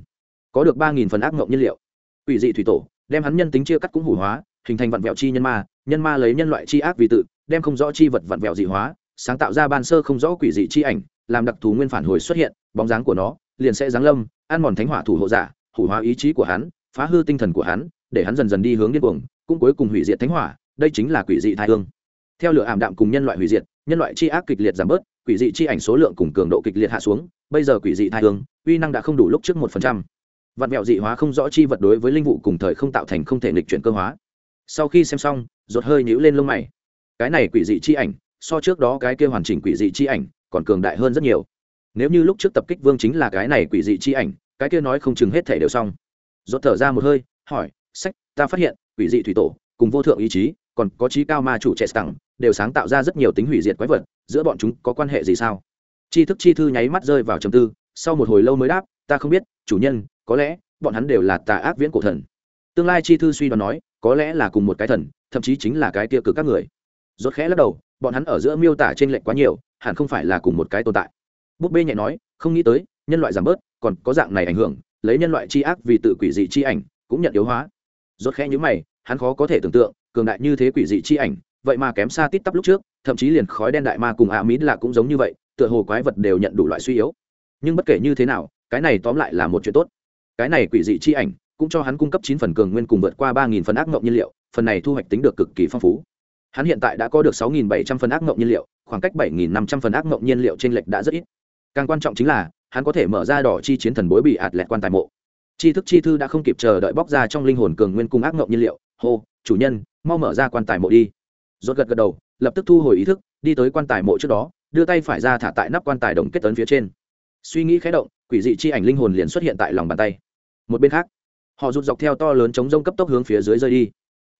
có được ba nghìn phần ác ngộng nhiên liệu. Quỷ dị thủy tổ, đem hắn nhân tính chia cắt cũng hủ hóa, hình thành vạn vẹo chi nhân ma nhân ma lấy nhân loại chi ác vì tự, đem không rõ chi vật vạn vẹo dị hóa, sáng tạo ra ban sơ không rõ quỷ dị chi ảnh, làm đặc thù nguyên phản hồi xuất hiện, bóng dáng của nó liền sẽ giáng lâm, ăn mòn thánh hỏa thủ hộ giả, hủ hóa ý chí của hắn, phá hư tinh thần của hắn, để hắn dần dần đi hướng điên cuồng, cũng cuối cùng hủy diệt thánh hỏa, đây chính là quỷ dị thai hương. Theo lửa ảm đạm cùng nhân loại hủy diệt, nhân loại chi ác kịch liệt giảm bớt, quỷ dị chi ảnh số lượng cùng cường độ kịch liệt hạ xuống, bây giờ quỷ dị thai hương, uy năng đã không đủ lúc trước một phần trăm vạn mẹo dị hóa không rõ chi vật đối với linh vụ cùng thời không tạo thành không thể nghịch chuyển cơ hóa. Sau khi xem xong, rột hơi nhíu lên lông mày. Cái này quỷ dị chi ảnh, so trước đó cái kia hoàn chỉnh quỷ dị chi ảnh, còn cường đại hơn rất nhiều. Nếu như lúc trước tập kích vương chính là cái này quỷ dị chi ảnh, cái kia nói không chừng hết thể đều xong. Rột thở ra một hơi, hỏi, sách, ta phát hiện, quỷ dị thủy tổ, cùng vô thượng ý chí, còn có trí cao ma chủ trẻ tặng đều sáng tạo ra rất nhiều tính hủy diệt quái vật, giữa bọn chúng có quan hệ gì sao? Chi thức chi thư nháy mắt rơi vào trầm tư, sau một hồi lâu mới đáp, ta không biết chủ nhân, có lẽ bọn hắn đều là tà ác viễn cổ thần. Tương lai chi thư suy đoán nói, có lẽ là cùng một cái thần, thậm chí chính là cái tiêu cực các người. Rốt khẽ lắc đầu, bọn hắn ở giữa miêu tả trên lệnh quá nhiều, hẳn không phải là cùng một cái tồn tại. Búp bê nhẹ nói, không nghĩ tới, nhân loại giảm bớt, còn có dạng này ảnh hưởng, lấy nhân loại chi ác vì tự quỷ dị chi ảnh, cũng nhận yếu hóa. Rốt khẽ nhíu mày, hắn khó có thể tưởng tượng, cường đại như thế quỷ dị chi ảnh, vậy mà kém xa tít tắp lúc trước, thậm chí liền khói đen đại ma cùng ạ à mít là cũng giống như vậy, tựa hồ quái vật đều nhận đủ loại suy yếu. Nhưng bất kể như thế nào cái này tóm lại là một chuyện tốt. Cái này quỷ dị chi ảnh cũng cho hắn cung cấp chín phần cường nguyên cùng vượt qua ba nghìn phần ác mộng nhiên liệu, phần này thu hoạch tính được cực kỳ phong phú. Hắn hiện tại đã có được sáu nghìn bảy trăm phần ác mộng nhiên liệu, khoảng cách bảy nghìn năm trăm phần ác mộng nhiên liệu trên lệch đã rất ít. Càng quan trọng chính là, hắn có thể mở ra đỏ chi chiến thần bối bị ạt lẹt quan tài mộ. Chi thức chi thư đã không kịp chờ đợi bóc ra trong linh hồn cường nguyên cung ác mộng nhiên liệu. Hô, chủ nhân, mau mở ra quan tài mộ đi. Rốt gật gật đầu, lập tức thu hồi ý thức, đi tới quan tài mộ trước đó, đưa tay phải ra thả tại nắp quan tài đồng kết tấn phía trên. Suy nghĩ khẽ động quỷ dị chi ảnh linh hồn liền xuất hiện tại lòng bàn tay. Một bên khác, họ rụt dọc theo to lớn chống rông cấp tốc hướng phía dưới rơi đi.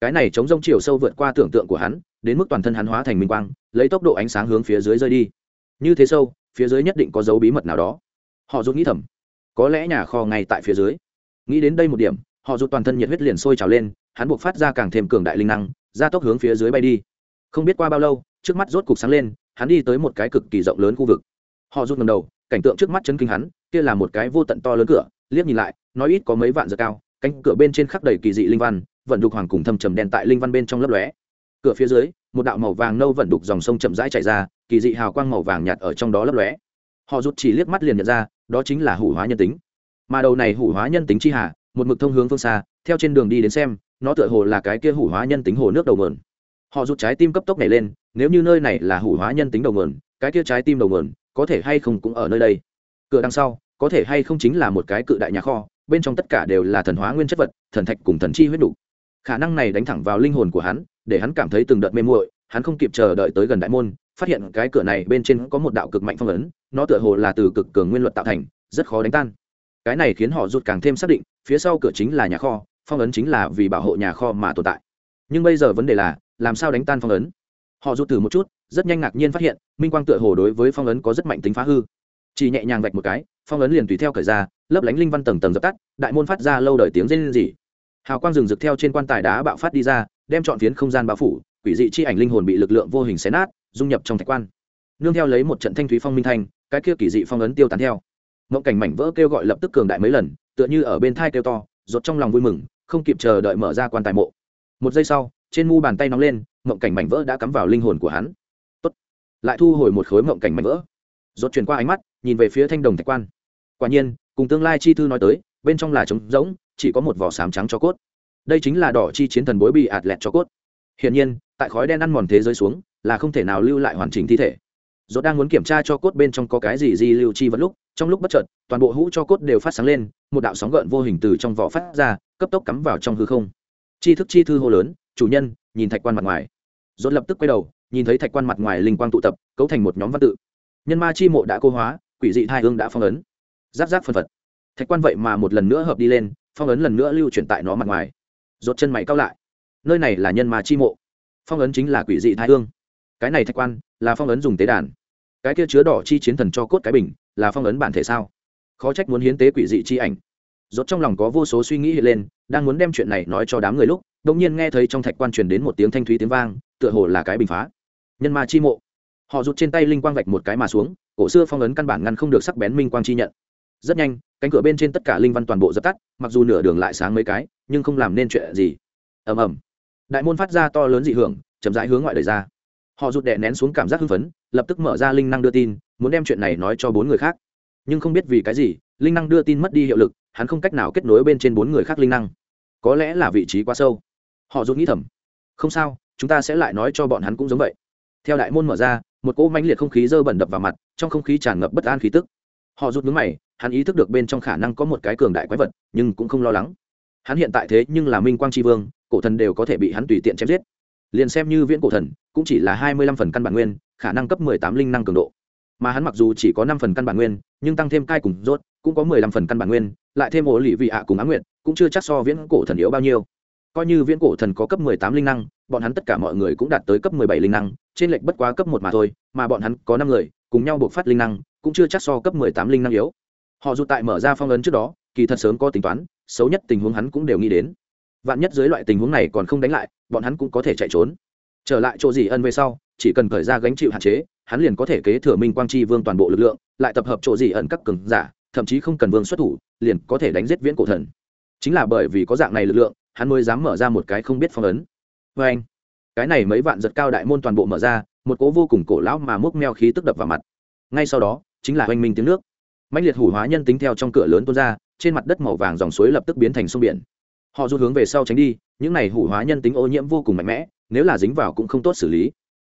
Cái này chống rông chiều sâu vượt qua tưởng tượng của hắn, đến mức toàn thân hắn hóa thành minh quang, lấy tốc độ ánh sáng hướng phía dưới rơi đi. Như thế sâu, phía dưới nhất định có dấu bí mật nào đó. Họ rụt nghĩ thầm, có lẽ nhà kho ngay tại phía dưới. Nghĩ đến đây một điểm, họ rụt toàn thân nhiệt huyết liền sôi trào lên, hắn buộc phát ra càng thêm cường đại linh năng ra tốc hướng phía dưới bay đi. Không biết qua bao lâu, trước mắt rốt cục sáng lên, hắn đi tới một cái cực kỳ rộng lớn khu vực. Họ rụt ngầm đầu, cảnh tượng trước mắt chấn kinh hắn kia là một cái vô tận to lớn cửa, liếc nhìn lại, nói ít có mấy vạn giờ cao, cánh cửa bên trên khắc đầy kỳ dị linh văn, vận đục hoàng cùng thâm trầm đen tại linh văn bên trong lấp lóe. Cửa phía dưới, một đạo màu vàng nâu vận đục dòng sông chậm rãi chảy ra, kỳ dị hào quang màu vàng nhạt ở trong đó lấp lóe. Họ rụt chỉ liếc mắt liền nhận ra, đó chính là hủ hóa nhân tính. Mà đầu này hủ hóa nhân tính chi hà, một mực thông hướng phương xa, theo trên đường đi đến xem, nó tựa hồ là cái kia hủ hóa nhân tính hồ nước đầu mườn họ rụt trái tim cấp tốc này lên, nếu như nơi này là hủ hóa nhân tính đầu mườn cái kia trái tim đầu mườn có thể hay không cũng ở nơi đây cửa đằng sau, có thể hay không chính là một cái cự đại nhà kho, bên trong tất cả đều là thần hóa nguyên chất vật, thần thạch cùng thần chi huyết đủ. Khả năng này đánh thẳng vào linh hồn của hắn, để hắn cảm thấy từng đợt mê muội, hắn không kịp chờ đợi tới gần đại môn, phát hiện cái cửa này bên trên có một đạo cực mạnh phong ấn, nó tựa hồ là từ cực cường nguyên luật tạo thành, rất khó đánh tan. Cái này khiến họ rút càng thêm xác định, phía sau cửa chính là nhà kho, phong ấn chính là vì bảo hộ nhà kho mà tồn tại. Nhưng bây giờ vấn đề là, làm sao đánh tan phong ấn? Họ rút thử một chút, rất nhanh ngạc nhiên phát hiện, minh quang tựa hồ đối với phong ấn có rất mạnh tính phá hư chỉ nhẹ nhàng vạch một cái, phong ấn liền tùy theo cởi ra, lấp lánh linh văn tầng tầng dập tắt, đại môn phát ra lâu đời tiếng rên rỉ. Hào quang rừng rực theo trên quan tài đá bạo phát đi ra, đem chọn phiến không gian bao phủ, quỷ dị chi ảnh linh hồn bị lực lượng vô hình xé nát, dung nhập trong thạch quan. Nương theo lấy một trận thanh thúy phong minh thanh, cái kia kỳ dị phong ấn tiêu tán theo. Mộng cảnh mảnh vỡ kêu gọi lập tức cường đại mấy lần, tựa như ở bên thai kêu to rột trong lòng vui mừng, không kịp chờ đợi mở ra quan tài mộ. Một giây sau, trên mu bàn tay nóng lên, mộng cảnh mảnh vỡ đã cắm vào linh hồn của hắn. Tốt. lại thu hồi một khối mộng cảnh mảnh vỡ. Rột chuyển qua ánh mắt nhìn về phía thanh đồng thạch quan. Quả nhiên, cùng tương lai chi thư nói tới, bên trong là trống rỗng, chỉ có một vỏ sám trắng cho cốt. Đây chính là đỏ chi chiến thần bối bị ạt lẹt cho cốt. Hiển nhiên, tại khói đen ăn mòn thế giới xuống, là không thể nào lưu lại hoàn chỉnh thi thể. Rốt đang muốn kiểm tra cho cốt bên trong có cái gì di lưu chi vật lúc, trong lúc bất chợt, toàn bộ hũ cho cốt đều phát sáng lên, một đạo sóng gợn vô hình từ trong vỏ phát ra, cấp tốc cắm vào trong hư không. Chi thức chi thư hô lớn, chủ nhân, nhìn thạch quan mặt ngoài. Dốt lập tức quay đầu, nhìn thấy thạch quan mặt ngoài linh quang tụ tập, cấu thành một nhóm văn tự. Nhân ma chi mộ đã cô hóa quỷ dị hai hương đã phong ấn. Giáp giáp phân phật. Thạch quan vậy mà một lần nữa hợp đi lên, phong ấn lần nữa lưu chuyển tại nó mặt ngoài. Rột chân mày cao lại. Nơi này là nhân ma chi mộ. Phong ấn chính là quỷ dị thai hương. Cái này thạch quan, là phong ấn dùng tế đàn. Cái kia chứa đỏ chi chiến thần cho cốt cái bình, là phong ấn bản thể sao? Khó trách muốn hiến tế quỷ dị chi ảnh. Rốt trong lòng có vô số suy nghĩ hiện lên, đang muốn đem chuyện này nói cho đám người lúc, đột nhiên nghe thấy trong thạch quan truyền đến một tiếng thanh thúy tiếng vang, tựa hồ là cái bình phá. Nhân ma chi mộ họ rụt trên tay linh quang vạch một cái mà xuống, cổ xưa phong ấn căn bản ngăn không được sắc bén minh quang chi nhận. Rất nhanh, cánh cửa bên trên tất cả linh văn toàn bộ dập tắt, mặc dù nửa đường lại sáng mấy cái, nhưng không làm nên chuyện gì. Ầm ầm. Đại môn phát ra to lớn dị hưởng, chậm rãi hướng ngoại đời ra. Họ rụt đè nén xuống cảm giác hưng phấn, lập tức mở ra linh năng đưa tin, muốn đem chuyện này nói cho bốn người khác. Nhưng không biết vì cái gì, linh năng đưa tin mất đi hiệu lực, hắn không cách nào kết nối bên trên bốn người khác linh năng. Có lẽ là vị trí quá sâu. Họ rụt nghĩ thầm. Không sao, chúng ta sẽ lại nói cho bọn hắn cũng giống vậy theo đại môn mở ra, một cỗ mãnh liệt không khí dơ bẩn đập vào mặt, trong không khí tràn ngập bất an khí tức. Họ rút ngứng mày, hắn ý thức được bên trong khả năng có một cái cường đại quái vật, nhưng cũng không lo lắng. Hắn hiện tại thế nhưng là minh quang tri vương, cổ thần đều có thể bị hắn tùy tiện chém giết. Liền xem như viễn cổ thần, cũng chỉ là hai mươi lăm phần căn bản nguyên, khả năng cấp mười tám linh năng cường độ. Mà hắn mặc dù chỉ có năm phần căn bản nguyên, nhưng tăng thêm cai cùng rốt, cũng có mười lăm phần căn bản nguyên, lại thêm ổ lì vị ạ cùng á nguyện cũng chưa chắc so viễn cổ thần yếu bao nhiêu coi như viễn cổ thần có cấp mười tám linh năng, bọn hắn tất cả mọi người cũng đạt tới cấp mười bảy linh năng, trên lệch bất quá cấp một mà thôi, mà bọn hắn có năm người, cùng nhau buộc phát linh năng, cũng chưa chắc so cấp mười tám linh năng yếu. Họ dù tại mở ra phong ấn trước đó, kỳ thật sớm có tính toán, xấu nhất tình huống hắn cũng đều nghĩ đến. Vạn nhất dưới loại tình huống này còn không đánh lại, bọn hắn cũng có thể chạy trốn. Trở lại chỗ gì ân về sau, chỉ cần khởi ra gánh chịu hạn chế, hắn liền có thể kế thừa minh quang chi vương toàn bộ lực lượng, lại tập hợp chỗ gì ẩn các cường giả, thậm chí không cần vương xuất thủ, liền có thể đánh giết viễn cổ thần. Chính là bởi vì có dạng này lực lượng hắn mới dám mở ra một cái không biết phong ấn. Vê anh, cái này mấy vạn giật cao đại môn toàn bộ mở ra, một cố vô cùng cổ lão mà múc meo khí tức đập vào mặt. Ngay sau đó, chính là oanh minh tiếng nước. Mạnh liệt hủ hóa nhân tính theo trong cửa lớn tuôn ra, trên mặt đất màu vàng dòng suối lập tức biến thành sông biển. Họ rút hướng về sau tránh đi, những này hủ hóa nhân tính ô nhiễm vô cùng mạnh mẽ, nếu là dính vào cũng không tốt xử lý.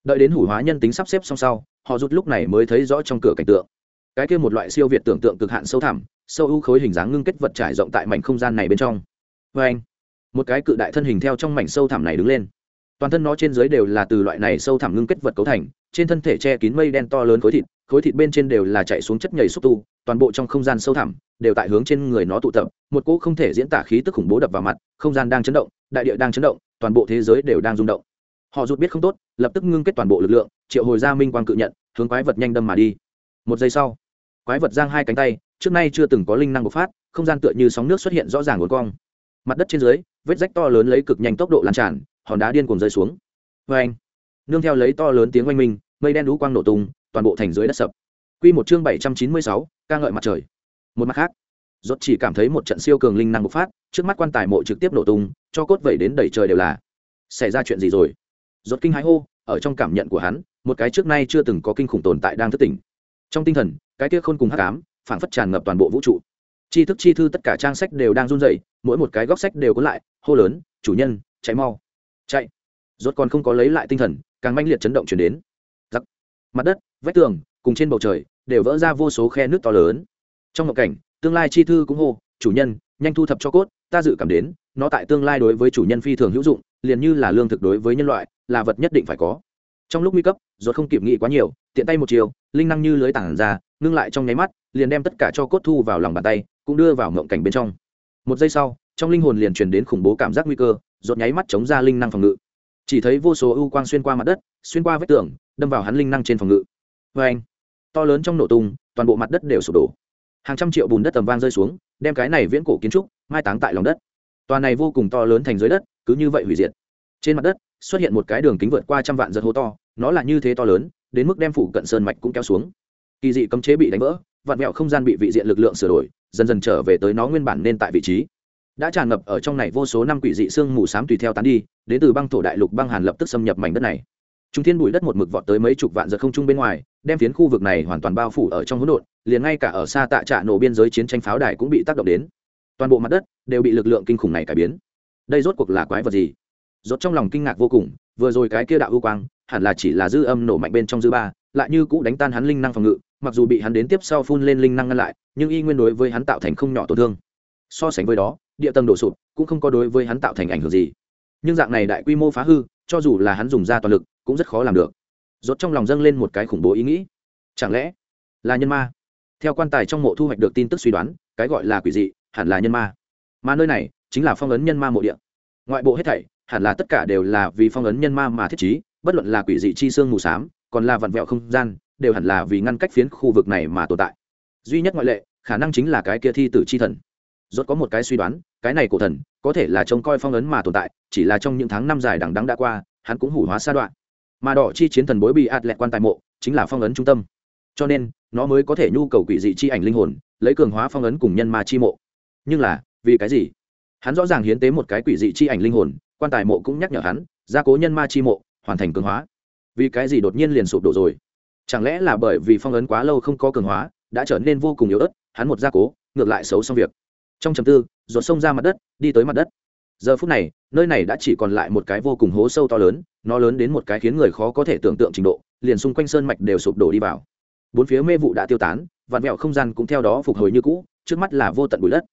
Đợi đến hủ hóa nhân tính sắp xếp xong sau, họ rút lúc này mới thấy rõ trong cửa cảnh tượng. Cái kia một loại siêu việt tưởng tượng cực hạn sâu thẳm, sâu ưu khối hình dáng ngưng kết vật trải rộng tại mảnh không gian này bên trong. Vê anh một cái cự đại thân hình theo trong mảnh sâu thẳm này đứng lên. Toàn thân nó trên dưới đều là từ loại này sâu thẳm ngưng kết vật cấu thành, trên thân thể che kín mây đen to lớn khối thịt khối thịt bên trên đều là chạy xuống chất nhầy xúc tu, toàn bộ trong không gian sâu thẳm đều tại hướng trên người nó tụ tập, một cỗ không thể diễn tả khí tức khủng bố đập vào mặt, không gian đang chấn động, đại địa đang chấn động, toàn bộ thế giới đều đang rung động. Họ rụt biết không tốt, lập tức ngưng kết toàn bộ lực lượng, triệu hồi ra minh quang cự nhận, hướng quái vật nhanh đâm mà đi. Một giây sau, quái vật giang hai cánh tay, trước nay chưa từng có linh năng bộc phát, không gian tựa như sóng nước xuất hiện rõ ràng uốn cong mặt đất trên dưới, vết rách to lớn lấy cực nhanh tốc độ lan tràn, hòn đá điên cuồng rơi xuống. Vê anh, nương theo lấy to lớn tiếng oanh minh, mây đen đũ quang nổ tung, toàn bộ thành dưới đất sập. Quy một chương bảy trăm chín mươi sáu, ca ngợi mặt trời. Một mặt khác rốt chỉ cảm thấy một trận siêu cường linh năng bộc phát, trước mắt quan tài mộ trực tiếp nổ tung, cho cốt vẩy đến đầy trời đều là. Xảy ra chuyện gì rồi? Rốt kinh hãi hô, ở trong cảm nhận của hắn, một cái trước nay chưa từng có kinh khủng tồn tại đang thức tỉnh. Trong tinh thần, cái kia khôn cùng hắc ám, phảng phất tràn ngập toàn bộ vũ trụ tri thức chi thư tất cả trang sách đều đang run rẩy, mỗi một cái góc sách đều có lại, hô lớn, chủ nhân, chạy mau. Chạy. Rốt còn không có lấy lại tinh thần, càng manh liệt chấn động chuyển đến. Giặc. Mặt đất, vách tường, cùng trên bầu trời, đều vỡ ra vô số khe nước to lớn. Trong ngộ cảnh, tương lai chi thư cũng hô, chủ nhân, nhanh thu thập cho cốt, ta dự cảm đến, nó tại tương lai đối với chủ nhân phi thường hữu dụng, liền như là lương thực đối với nhân loại, là vật nhất định phải có. Trong lúc nguy cấp, rốt không kịp nghĩ quá nhiều, tiện tay một chiều, linh năng như lưới tảng ra, ngưng lại trong nháy mắt, liền đem tất cả cho cốt thu vào lòng bàn tay cũng đưa vào mộng cảnh bên trong. Một giây sau, trong linh hồn liền truyền đến khủng bố cảm giác nguy cơ rột nháy mắt chống ra linh năng phòng ngự. Chỉ thấy vô số ưu quang xuyên qua mặt đất, xuyên qua vách tường, đâm vào hắn linh năng trên phòng ngự. Vê anh, to lớn trong nổ tung, toàn bộ mặt đất đều sụp đổ. Hàng trăm triệu bùn đất tầm vang rơi xuống, đem cái này viễn cổ kiến trúc mai táng tại lòng đất. Tòa này vô cùng to lớn thành dưới đất, cứ như vậy hủy diệt. Trên mặt đất, xuất hiện một cái đường kính vượt qua trăm vạn giật hố to, nó là như thế to lớn, đến mức đem phủ cận sơn mạch cũng kéo xuống. Kỳ dị cấm chế bị đánh vỡ vạn vẹo không gian bị vị diện lực lượng sửa đổi, dần dần trở về tới nó nguyên bản nên tại vị trí. Đã tràn ngập ở trong này vô số năm quỷ dị xương mù xám tùy theo tán đi, đến từ băng thổ đại lục băng hàn lập tức xâm nhập mảnh đất này. Chúng thiên bụi đất một mực vọt tới mấy chục vạn giật không trung bên ngoài, đem phiến khu vực này hoàn toàn bao phủ ở trong hỗn độn, liền ngay cả ở xa tạ trạ nổ biên giới chiến tranh pháo đài cũng bị tác động đến. Toàn bộ mặt đất đều bị lực lượng kinh khủng này cải biến. Đây rốt cuộc là quái vật gì? Rốt trong lòng kinh ngạc vô cùng, vừa rồi cái kia đạo ưu quang, hẳn là chỉ là dư âm nổ mạnh bên trong dư ba, lại như cũ đánh tan hắn linh năng phòng ngự mặc dù bị hắn đến tiếp sau phun lên linh năng ngăn lại, nhưng y nguyên đối với hắn tạo thành không nhỏ tổn thương. So sánh với đó, địa tầng đổ sụp cũng không có đối với hắn tạo thành ảnh hưởng gì. Nhưng dạng này đại quy mô phá hư, cho dù là hắn dùng ra toàn lực, cũng rất khó làm được. Rốt trong lòng dâng lên một cái khủng bố ý nghĩ. Chẳng lẽ là nhân ma? Theo quan tài trong mộ thu hoạch được tin tức suy đoán, cái gọi là quỷ dị, hẳn là nhân ma. Mà nơi này chính là phong ấn nhân ma mộ địa. Ngoại bộ hết thảy, hẳn là tất cả đều là vì phong ấn nhân ma mà thiết trí, bất luận là quỷ dị chi xương mù xám còn là vặn vẹo không gian đều hẳn là vì ngăn cách phiến khu vực này mà tồn tại. Duy nhất ngoại lệ, khả năng chính là cái kia thi tử chi thần. Rốt có một cái suy đoán, cái này cổ thần, có thể là trông coi phong ấn mà tồn tại, chỉ là trong những tháng năm dài đằng đắng đã qua, hắn cũng hủ hóa sa đoạn. Mà đỏ chi chiến thần bối bị ạt lẹ quan tài mộ, chính là phong ấn trung tâm. Cho nên, nó mới có thể nhu cầu quỷ dị chi ảnh linh hồn, lấy cường hóa phong ấn cùng nhân ma chi mộ. Nhưng là, vì cái gì? Hắn rõ ràng hiến tế một cái quỷ dị chi ảnh linh hồn, quan tài mộ cũng nhắc nhở hắn, gia cố nhân ma chi mộ, hoàn thành cường hóa. Vì cái gì đột nhiên liền sụp đổ rồi? Chẳng lẽ là bởi vì phong ấn quá lâu không có cường hóa, đã trở nên vô cùng yếu ớt, hắn một gia cố, ngược lại xấu xong việc. Trong trầm tư ruột sông ra mặt đất, đi tới mặt đất. Giờ phút này, nơi này đã chỉ còn lại một cái vô cùng hố sâu to lớn, nó lớn đến một cái khiến người khó có thể tưởng tượng trình độ, liền xung quanh sơn mạch đều sụp đổ đi vào. Bốn phía mê vụ đã tiêu tán, vạn vẹo không gian cũng theo đó phục hồi như cũ, trước mắt là vô tận bụi đất.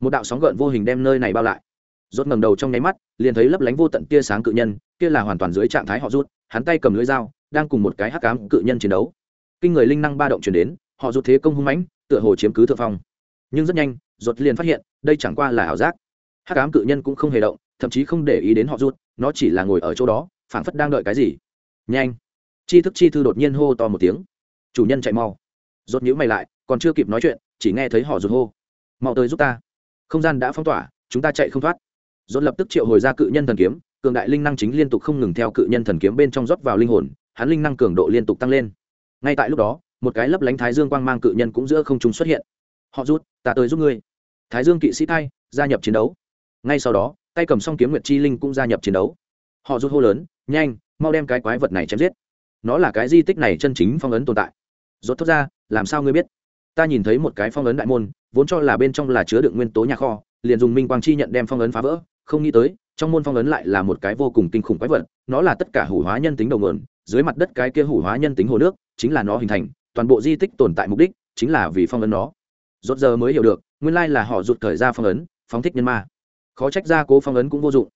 Một đạo sóng gợn vô hình đem nơi này bao lại. Rốt ngầm đầu trong nháy mắt, liền thấy lấp lánh vô tận tia sáng cự nhân, kia là hoàn toàn dưới trạng thái họ rút, hắn tay cầm lưỡi dao đang cùng một cái hắc ám cự nhân chiến đấu. Kinh người linh năng ba động truyền đến, họ rụt thế công hung mãnh, tựa hồ chiếm cứ thượng phong. Nhưng rất nhanh rụt liền phát hiện, đây chẳng qua là ảo giác. Hắc ám cự nhân cũng không hề động, thậm chí không để ý đến họ rụt, nó chỉ là ngồi ở chỗ đó, phảng phất đang đợi cái gì. Nhanh! Chi thức chi thư đột nhiên hô to một tiếng. Chủ nhân chạy mau. Rốt nhíu mày lại, còn chưa kịp nói chuyện, chỉ nghe thấy họ rụt hô. Mau tới giúp ta. Không gian đã phong tỏa, chúng ta chạy không thoát. Rốt lập tức triệu hồi ra cự nhân thần kiếm, cường đại linh năng chính liên tục không ngừng theo cự nhân thần kiếm bên trong rót vào linh hồn hắn linh năng cường độ liên tục tăng lên. Ngay tại lúc đó, một cái lấp lánh thái dương quang mang cự nhân cũng giữa không trung xuất hiện. Họ rút, ta tới giúp ngươi. Thái dương kỵ sĩ thay, gia nhập chiến đấu. Ngay sau đó, tay cầm song kiếm nguyệt chi linh cũng gia nhập chiến đấu. Họ rút hô lớn, nhanh, mau đem cái quái vật này chém giết. Nó là cái di tích này chân chính phong ấn tồn tại. Rốt thốt ra, làm sao ngươi biết? Ta nhìn thấy một cái phong ấn đại môn, vốn cho là bên trong là chứa đựng nguyên tố nhà kho, liền dùng minh quang chi nhận đem phong ấn phá vỡ, không nghĩ tới trong môn phong ấn lại là một cái vô cùng kinh khủng quái vật, nó là tất cả hủ hóa nhân tính đầu nguồn, dưới mặt đất cái kia hủ hóa nhân tính hồ nước, chính là nó hình thành, toàn bộ di tích tồn tại mục đích chính là vì phong ấn nó. Rốt giờ mới hiểu được, nguyên lai là họ rụt thời ra phong ấn, phóng thích nhân ma. Khó trách ra cố phong ấn cũng vô dụng.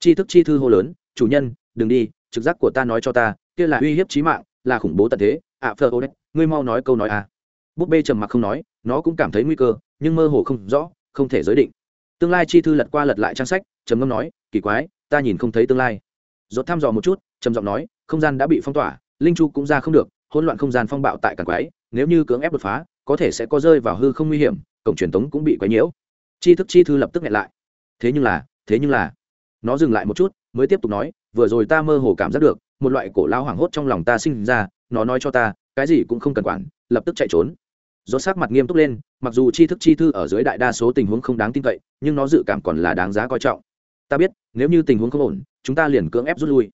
Chi thức chi thư hô lớn, chủ nhân, đừng đi, trực giác của ta nói cho ta, kia là uy hiếp chí mạng, là khủng bố tận thế, ạ phơ ô đấy ngươi mau nói câu nói à. Búp bê trầm mặc không nói, nó cũng cảm thấy nguy cơ, nhưng mơ hồ không rõ, không thể giới định tương lai chi thư lật qua lật lại trang sách, trầm ngâm nói, kỳ quái, ta nhìn không thấy tương lai. Dốt thăm dò một chút, trầm giọng nói, không gian đã bị phong tỏa, linh chu cũng ra không được, hỗn loạn không gian phong bạo tại càn quái, nếu như cưỡng ép đột phá, có thể sẽ có rơi vào hư không nguy hiểm, cổng truyền tống cũng bị quấy nhiễu. Chi thức chi thư lập tức nghẹn lại. Thế nhưng là, thế nhưng là. Nó dừng lại một chút, mới tiếp tục nói, vừa rồi ta mơ hồ cảm giác được, một loại cổ lao hoảng hốt trong lòng ta sinh ra, nó nói cho ta, cái gì cũng không cần quản, lập tức chạy trốn do sắc mặt nghiêm túc lên, mặc dù tri thức chi thư ở dưới đại đa số tình huống không đáng tin cậy, nhưng nó dự cảm còn là đáng giá coi trọng. Ta biết, nếu như tình huống không ổn, chúng ta liền cưỡng ép rút lui.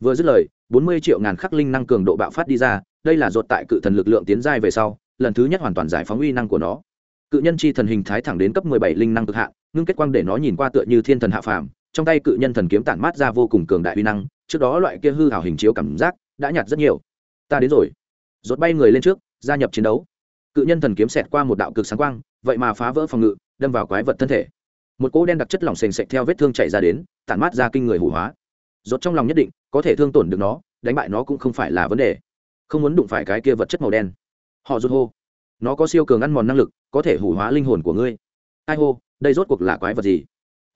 Vừa dứt lời, bốn mươi triệu ngàn khắc linh năng cường độ bạo phát đi ra, đây là ruột tại cự thần lực lượng tiến giai về sau, lần thứ nhất hoàn toàn giải phóng uy năng của nó. Cự nhân chi thần hình thái thẳng đến cấp mười bảy linh năng cực hạn, ngưng kết quang để nó nhìn qua tựa như thiên thần hạ phàm, trong tay cự nhân thần kiếm tản mát ra vô cùng cường đại uy năng, trước đó loại kia hư ảo hình chiếu cảm giác đã nhạt rất nhiều. Ta đến rồi. Rốt bay người lên trước, gia nhập chiến đấu cự nhân thần kiếm xẹt qua một đạo cực sáng quang, vậy mà phá vỡ phòng ngự, đâm vào quái vật thân thể. Một cỗ đen đặc chất lỏng sền sệt theo vết thương chảy ra đến, tản mát ra kinh người hủ hóa. Rốt trong lòng nhất định, có thể thương tổn được nó, đánh bại nó cũng không phải là vấn đề. Không muốn đụng phải cái kia vật chất màu đen. Họ rút hô. Nó có siêu cường ăn mòn năng lực, có thể hủ hóa linh hồn của ngươi. Ai hô, đây rốt cuộc là quái vật gì?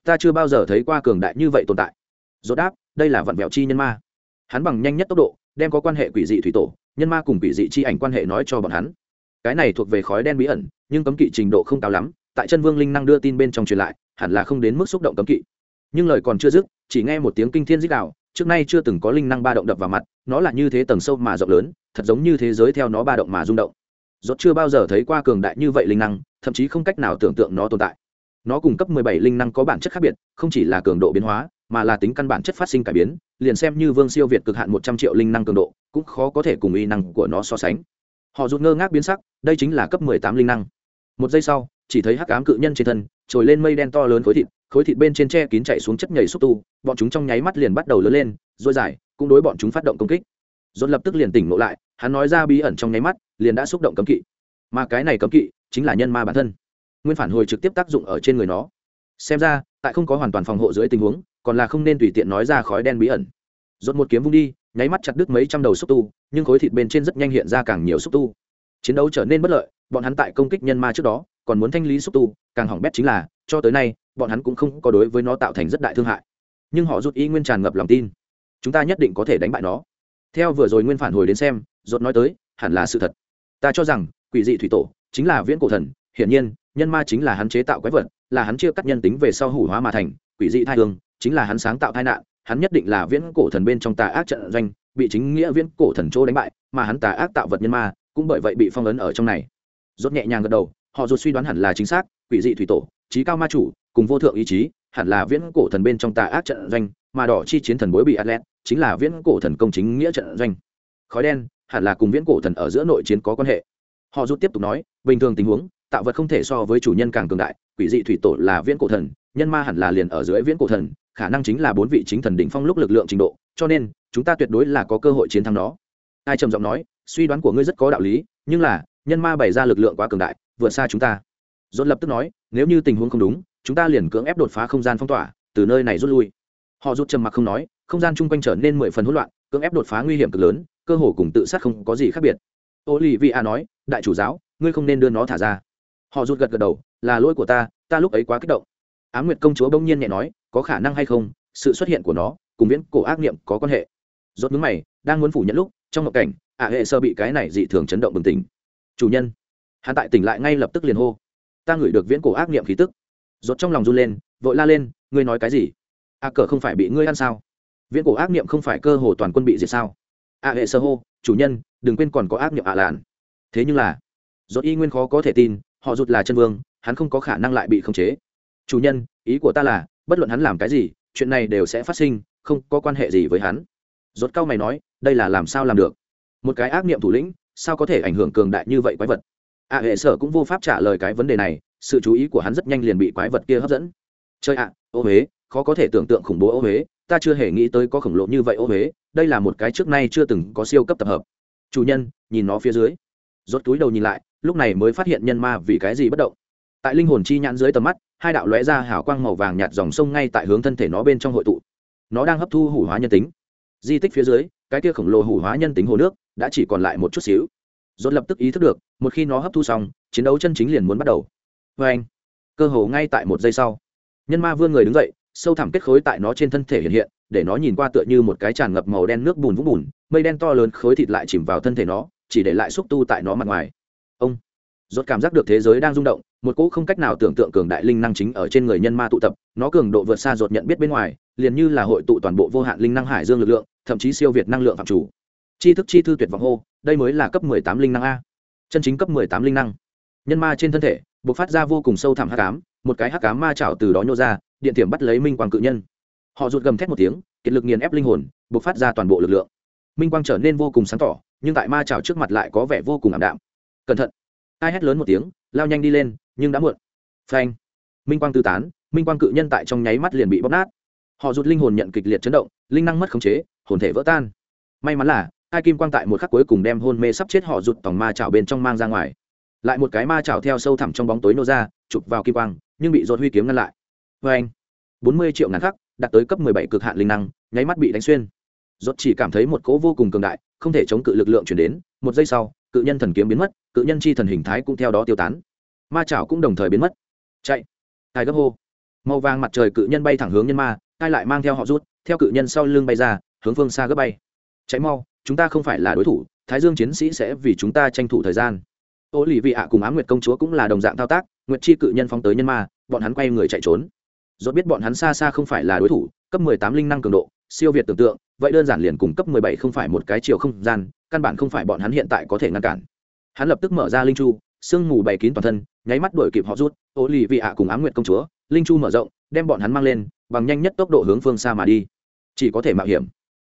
Ta chưa bao giờ thấy qua cường đại như vậy tồn tại. Rốt đáp, đây là vận vẹo chi nhân ma. Hắn bằng nhanh nhất tốc độ, đem có quan hệ quỷ dị thủy tổ, nhân ma cùng quỷ dị chi ảnh quan hệ nói cho bọn hắn cái này thuộc về khói đen bí ẩn, nhưng cấm kỵ trình độ không cao lắm, tại chân vương linh năng đưa tin bên trong truyền lại, hẳn là không đến mức xúc động cấm kỵ. Nhưng lời còn chưa dứt, chỉ nghe một tiếng kinh thiên dích đạo trước nay chưa từng có linh năng ba động đập vào mặt, nó là như thế tầng sâu mà rộng lớn, thật giống như thế giới theo nó ba động mà rung động. Dốt chưa bao giờ thấy qua cường đại như vậy linh năng, thậm chí không cách nào tưởng tượng nó tồn tại. Nó cung cấp 17 linh năng có bản chất khác biệt, không chỉ là cường độ biến hóa, mà là tính căn bản chất phát sinh cải biến, liền xem như vương siêu việt cực hạn 100 triệu linh năng cường độ, cũng khó có thể cùng uy năng của nó so sánh họ rụt ngơ ngác biến sắc, đây chính là cấp 18 linh năng. Một giây sau, chỉ thấy hắc ám cự nhân trên thân, trồi lên mây đen to lớn khối thịt khối thịt bên trên tre kín chạy xuống chất nhảy xúc tu, bọn chúng trong nháy mắt liền bắt đầu lớn lên dôi dài cũng đối bọn chúng phát động công kích. Dồn lập tức liền tỉnh ngộ lại, hắn nói ra bí ẩn trong nháy mắt, liền đã xúc động cấm kỵ. Mà cái này cấm kỵ chính là nhân ma bản thân. Nguyên phản hồi trực tiếp tác dụng ở trên người nó. Xem ra, tại không có hoàn toàn phòng hộ dưới tình huống, còn là không nên tùy tiện nói ra khói đen bí ẩn. Dồn một kiếm vung đi nháy mắt chặt đứt mấy trăm đầu xúc tu, nhưng khối thịt bên trên rất nhanh hiện ra càng nhiều xúc tu. Chiến đấu trở nên bất lợi, bọn hắn tại công kích nhân ma trước đó, còn muốn thanh lý xúc tu, càng hỏng bét chính là, cho tới nay, bọn hắn cũng không có đối với nó tạo thành rất đại thương hại. Nhưng họ rút ý nguyên tràn ngập lòng tin. Chúng ta nhất định có thể đánh bại nó. Theo vừa rồi nguyên phản hồi đến xem, rốt nói tới, hẳn là sự thật. Ta cho rằng, quỷ dị thủy tổ chính là viễn cổ thần, hiển nhiên, nhân ma chính là hắn chế tạo quái vật, là hắn chia cắt nhân tính về sau hủ hóa mà thành, quỷ dị thai hương chính là hắn sáng tạo tai nạn hắn nhất định là viễn cổ thần bên trong tà ác trận doanh, bị chính nghĩa viễn cổ thần chỗ đánh bại, mà hắn tà ác tạo vật nhân ma cũng bởi vậy bị phong ấn ở trong này. Rốt nhẹ nhàng gật đầu, họ rốt suy đoán hẳn là chính xác, quỷ dị thủy tổ, trí cao ma chủ, cùng vô thượng ý chí, hẳn là viễn cổ thần bên trong tà ác trận doanh, mà đỏ chi chiến thần bối bị atlet chính là viễn cổ thần công chính nghĩa trận doanh. Khói đen, hẳn là cùng viễn cổ thần ở giữa nội chiến có quan hệ. Họ rút tiếp tục nói, bình thường tình huống, tạo vật không thể so với chủ nhân càng cường đại, quỷ dị thủy tổ là viễn cổ thần, nhân ma hẳn là liền ở dưới viễn cổ thần khả năng chính là bốn vị chính thần đỉnh phong lúc lực lượng trình độ, cho nên, chúng ta tuyệt đối là có cơ hội chiến thắng nó. Ai trầm giọng nói, suy đoán của ngươi rất có đạo lý, nhưng là, nhân ma bày ra lực lượng quá cường đại, vượt xa chúng ta. Dồn lập tức nói, nếu như tình huống không đúng, chúng ta liền cưỡng ép đột phá không gian phong tỏa, từ nơi này rút lui. Họ rút trầm mặc không nói, không gian chung quanh trở nên mười phần hỗn loạn, cưỡng ép đột phá nguy hiểm cực lớn, cơ hồ cùng tự sát không có gì khác biệt. Ô lì vị nói, đại chủ giáo, ngươi không nên đưa nó thả ra. Họ rút gật gật đầu, là lỗi của ta ta lúc ấy quá kích động á m nguyệt công chúa bỗng nhiên nhẹ nói, có khả năng hay không? Sự xuất hiện của nó cùng viễn cổ ác niệm có quan hệ. Rốt ngứng mày, đang muốn phủ nhận lúc, trong một cảnh ả hệ sơ bị cái này dị thường chấn động bừng tỉnh. Chủ nhân. Hắn tại tỉnh lại ngay lập tức liền hô, ta ngửi được viễn cổ ác niệm khí tức. Rốt trong lòng run lên, vội la lên, ngươi nói cái gì? A cờ không phải bị ngươi ăn sao? Viễn cổ ác niệm không phải cơ hồ toàn quân bị diệt sao? A hệ sơ hô, chủ nhân, đừng quên còn có ác niệm ạ làn thế nhưng là, rốt y nguyên khó có thể tin, họ rụt là chân vương, hắn không có khả năng lại bị khống chế chủ nhân, ý của ta là, bất luận hắn làm cái gì, chuyện này đều sẽ phát sinh, không có quan hệ gì với hắn. Rốt cao mày nói, đây là làm sao làm được? Một cái ác niệm thủ lĩnh, sao có thể ảnh hưởng cường đại như vậy quái vật? A hệ sở cũng vô pháp trả lời cái vấn đề này, sự chú ý của hắn rất nhanh liền bị quái vật kia hấp dẫn. Chơi ạ, ô huế khó có thể tưởng tượng khủng bố ô huế ta chưa hề nghĩ tới có khổng lồ như vậy ô huế đây là một cái trước nay chưa từng có siêu cấp tập hợp. Chủ nhân, nhìn nó phía dưới. Rốt túi đầu nhìn lại, lúc này mới phát hiện nhân ma vì cái gì bất động. Tại linh hồn chi nhãn dưới tầm mắt hai đạo lóe ra hào quang màu vàng nhạt dòng sông ngay tại hướng thân thể nó bên trong hội tụ. Nó đang hấp thu hủ hóa nhân tính. Di tích phía dưới, cái kia khổng lồ hủ hóa nhân tính hồ nước đã chỉ còn lại một chút xíu. Rốt lập tức ý thức được, một khi nó hấp thu xong, chiến đấu chân chính liền muốn bắt đầu. Vê anh, cơ hồ ngay tại một giây sau, nhân ma vươn người đứng dậy, sâu thẳm kết khối tại nó trên thân thể hiện hiện, để nó nhìn qua tựa như một cái tràn ngập màu đen nước bùn vũng bùn, mây đen to lớn khối thịt lại chìm vào thân thể nó, chỉ để lại xúc tu tại nó mặt ngoài. Ông, rốt cảm giác được thế giới đang rung động một cỗ không cách nào tưởng tượng cường đại linh năng chính ở trên người nhân ma tụ tập, nó cường độ vượt xa rột nhận biết bên ngoài, liền như là hội tụ toàn bộ vô hạn linh năng hải dương lực lượng, thậm chí siêu việt năng lượng phạm chủ. Chi thức chi thư tuyệt vọng hô, đây mới là cấp 18 linh năng a. Chân chính cấp 18 linh năng. Nhân ma trên thân thể, bộc phát ra vô cùng sâu thẳm hắc ám, một cái hắc ám ma chảo từ đó nhô ra, điện tiềm bắt lấy minh quang cự nhân. Họ rụt gầm thét một tiếng, kiệt lực nghiền ép linh hồn, bộc phát ra toàn bộ lực lượng. Minh quang trở nên vô cùng sáng tỏ, nhưng tại ma chảo trước mặt lại có vẻ vô cùng ảm đạm. Cẩn thận. Ai hét lớn một tiếng, lao nhanh đi lên nhưng đã muộn. Phanh. Minh quang tư tán, minh quang cự nhân tại trong nháy mắt liền bị bóc nát. Họ rụt linh hồn nhận kịch liệt chấn động, linh năng mất khống chế, hồn thể vỡ tan. May mắn là, hai kim quang tại một khắc cuối cùng đem hôn mê sắp chết họ rụt tòng ma chảo bên trong mang ra ngoài. Lại một cái ma chảo theo sâu thẳm trong bóng tối nô ra, chụp vào kim quang, nhưng bị dột huy kiếm ngăn lại. Vê anh bốn mươi triệu ngàn khắc, đạt tới cấp mười bảy cực hạn linh năng, nháy mắt bị đánh xuyên. Dột chỉ cảm thấy một cỗ vô cùng cường đại, không thể chống cự lực lượng chuyển đến, một giây sau, cự nhân thần kiếm biến mất, cự nhân chi thần hình thái cũng theo đó tiêu tán ma chảo cũng đồng thời biến mất. Chạy. Tài gấp hô. Màu vàng mặt trời cự nhân bay thẳng hướng nhân ma, Tai lại mang theo họ rút, theo cự nhân sau lưng bay ra, hướng phương xa gấp bay. Cháy mau, chúng ta không phải là đối thủ, thái dương chiến sĩ sẽ vì chúng ta tranh thủ thời gian. Ô lì vị ạ cùng á nguyệt công chúa cũng là đồng dạng thao tác, nguyệt chi cự nhân phóng tới nhân ma, bọn hắn quay người chạy trốn. Dốt biết bọn hắn xa xa không phải là đối thủ, cấp mười tám linh năng cường độ, siêu việt tưởng tượng, vậy đơn giản liền cùng cấp mười bảy không phải một cái chiều không gian, căn bản không phải bọn hắn hiện tại có thể ngăn cản. Hắn lập tức mở ra linh chu sương mù bày kín toàn thân, nháy mắt đuổi kịp họ rút ô lì vị ạ cùng á nguyệt công chúa, linh chu mở rộng, đem bọn hắn mang lên, bằng nhanh nhất tốc độ hướng phương xa mà đi. Chỉ có thể mạo hiểm.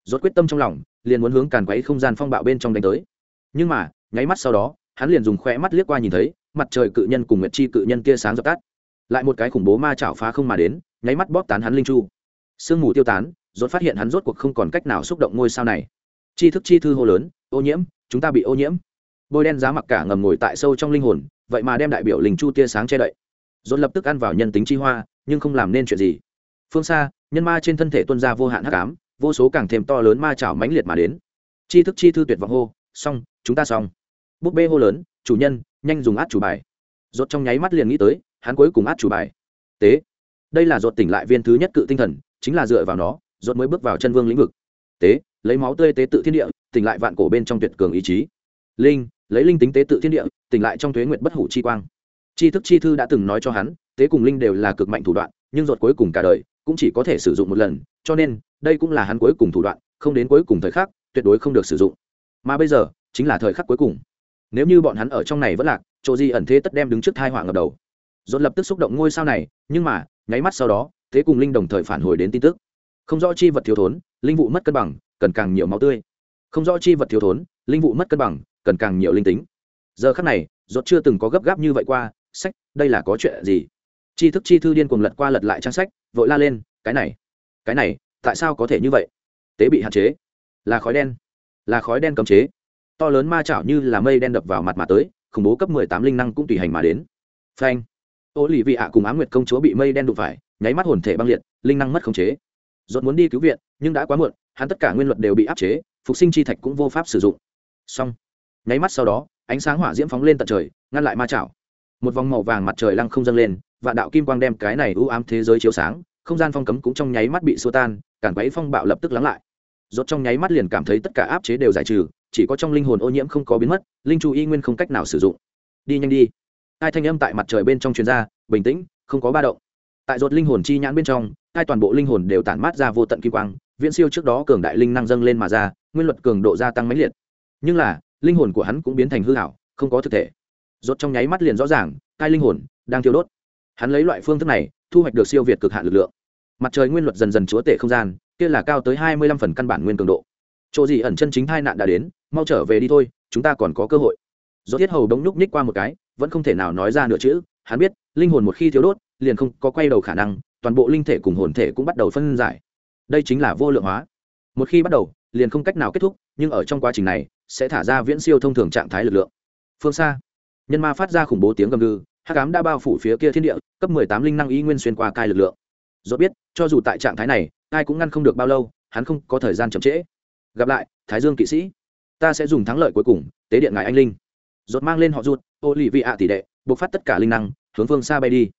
Rốt quyết tâm trong lòng, liền muốn hướng càn quấy không gian phong bạo bên trong đánh tới. Nhưng mà, nháy mắt sau đó, hắn liền dùng khoe mắt liếc qua nhìn thấy, mặt trời cự nhân cùng nguyệt chi cự nhân tia sáng dập tắt. Lại một cái khủng bố ma chảo phá không mà đến, nháy mắt bóp tán hắn linh chu. Sương mù tiêu tán, rốt phát hiện hắn rốt cuộc không còn cách nào xúc động ngôi sao này. Chi thức chi thư hô lớn, ô nhiễm, chúng ta bị ô nhiễm bôi đen giá mặc cả ngầm ngồi tại sâu trong linh hồn, vậy mà đem đại biểu linh chu tia sáng che đậy. Rốt lập tức ăn vào nhân tính chi hoa, nhưng không làm nên chuyện gì. Phương xa, nhân ma trên thân thể tuân ra vô hạn hắc ám, vô số càng thêm to lớn ma chảo mãnh liệt mà đến. Chi thức chi thư tuyệt vọng hô, xong, chúng ta xong. Búp bê hô lớn, chủ nhân, nhanh dùng át chủ bài. Rốt trong nháy mắt liền nghĩ tới, hắn cuối cùng át chủ bài. Tế. Đây là rốt tỉnh lại viên thứ nhất cự tinh thần, chính là dựa vào nó, rốt mới bước vào chân vương lĩnh vực. Tế, lấy máu tươi tế tự thiên địa, tỉnh lại vạn cổ bên trong tuyệt cường ý chí. Linh lấy linh tính tế tự thiên địa, tỉnh lại trong thuế nguyện bất hủ chi quang. Tri thức chi thư đã từng nói cho hắn, tế cùng linh đều là cực mạnh thủ đoạn, nhưng ruột cuối cùng cả đời cũng chỉ có thể sử dụng một lần, cho nên đây cũng là hắn cuối cùng thủ đoạn, không đến cuối cùng thời khắc, tuyệt đối không được sử dụng. Mà bây giờ, chính là thời khắc cuối cùng. Nếu như bọn hắn ở trong này vẫn lạc, chỗ gì ẩn thế tất đem đứng trước thai họa ngập đầu. Dồn lập tức xúc động ngôi sao này, nhưng mà, nháy mắt sau đó thế cùng linh đồng thời phản hồi đến tin tức. Không rõ chi vật thiếu thốn, linh vụ mất cân bằng, cần càng nhiều máu tươi. Không rõ chi vật thiếu thốn, linh vụ mất cân bằng cần càng nhiều linh tính. Giờ khắc này dốt chưa từng có gấp gáp như vậy qua, sách, đây là có chuyện gì? Chi thức chi thư điên cuồng lật qua lật lại trang sách, vội la lên, cái này cái này, tại sao có thể như vậy? Tế bị hạn chế, là khói đen, là khói đen cấm chế. To lớn ma chảo như là mây đen đập vào mặt mà tới, khủng bố cấp mười tám linh năng cũng tùy hành mà đến. Phanh. Ô lì vị ạ cùng á nguyệt công chúa bị mây đen đụng phải, nháy mắt hồn thể băng liệt, linh năng mất khống chế. Dốt muốn đi cứu viện, nhưng đã quá muộn, hắn tất cả nguyên luật đều bị áp chế, phục sinh chi thạch cũng vô pháp sử dụng. Xong nháy mắt sau đó, ánh sáng hỏa diễm phóng lên tận trời, ngăn lại ma chảo. Một vòng màu vàng mặt trời lăng không dâng lên và đạo kim quang đem cái này ưu ám thế giới chiếu sáng, không gian phong cấm cũng trong nháy mắt bị xua tan, cản quấy phong bạo lập tức lắng lại. Rốt trong nháy mắt liền cảm thấy tất cả áp chế đều giải trừ, chỉ có trong linh hồn ô nhiễm không có biến mất, linh chu y nguyên không cách nào sử dụng. Đi nhanh đi. Hai thanh âm tại mặt trời bên trong truyền ra, bình tĩnh, không có ba động. Tại rốt linh hồn chi nhãn bên trong, hai toàn bộ linh hồn đều tản mát ra vô tận kim quang, viễn siêu trước đó cường đại linh năng dâng lên mà ra, nguyên luật cường độ gia tăng mãnh liệt. Nhưng là linh hồn của hắn cũng biến thành hư ảo không có thực thể. Rốt trong nháy mắt liền rõ ràng, cai linh hồn đang thiêu đốt. Hắn lấy loại phương thức này, thu hoạch được siêu việt cực hạn lực lượng. Mặt trời nguyên luật dần dần chúa tể không gian, kia là cao tới hai mươi lăm phần căn bản nguyên cường độ. Chỗ gì ẩn chân chính hai nạn đã đến, mau trở về đi thôi, chúng ta còn có cơ hội. Do thiết hầu đống nhúc nhích qua một cái, vẫn không thể nào nói ra nửa chữ, hắn biết, linh hồn một khi thiếu đốt, liền không có quay đầu khả năng, toàn bộ linh thể cùng hồn thể cũng bắt đầu phân giải. Đây chính là vô lượng hóa. Một khi bắt đầu, liền không cách nào kết thúc, nhưng ở trong quá trình này sẽ thả ra viễn siêu thông thường trạng thái lực lượng. Phương xa, nhân ma phát ra khủng bố tiếng gầm gừ hát cám đã bao phủ phía kia thiên địa, cấp mười tám linh năng ý nguyên xuyên qua cai lực lượng. Do biết, cho dù tại trạng thái này, ai cũng ngăn không được bao lâu, hắn không có thời gian chậm trễ. Gặp lại, thái dương kỵ sĩ, ta sẽ dùng thắng lợi cuối cùng, tế điện ngài anh linh. Dột mang lên họ rút ô lì vị ạ tỷ đệ buộc phát tất cả linh năng, hướng phương xa bay đi.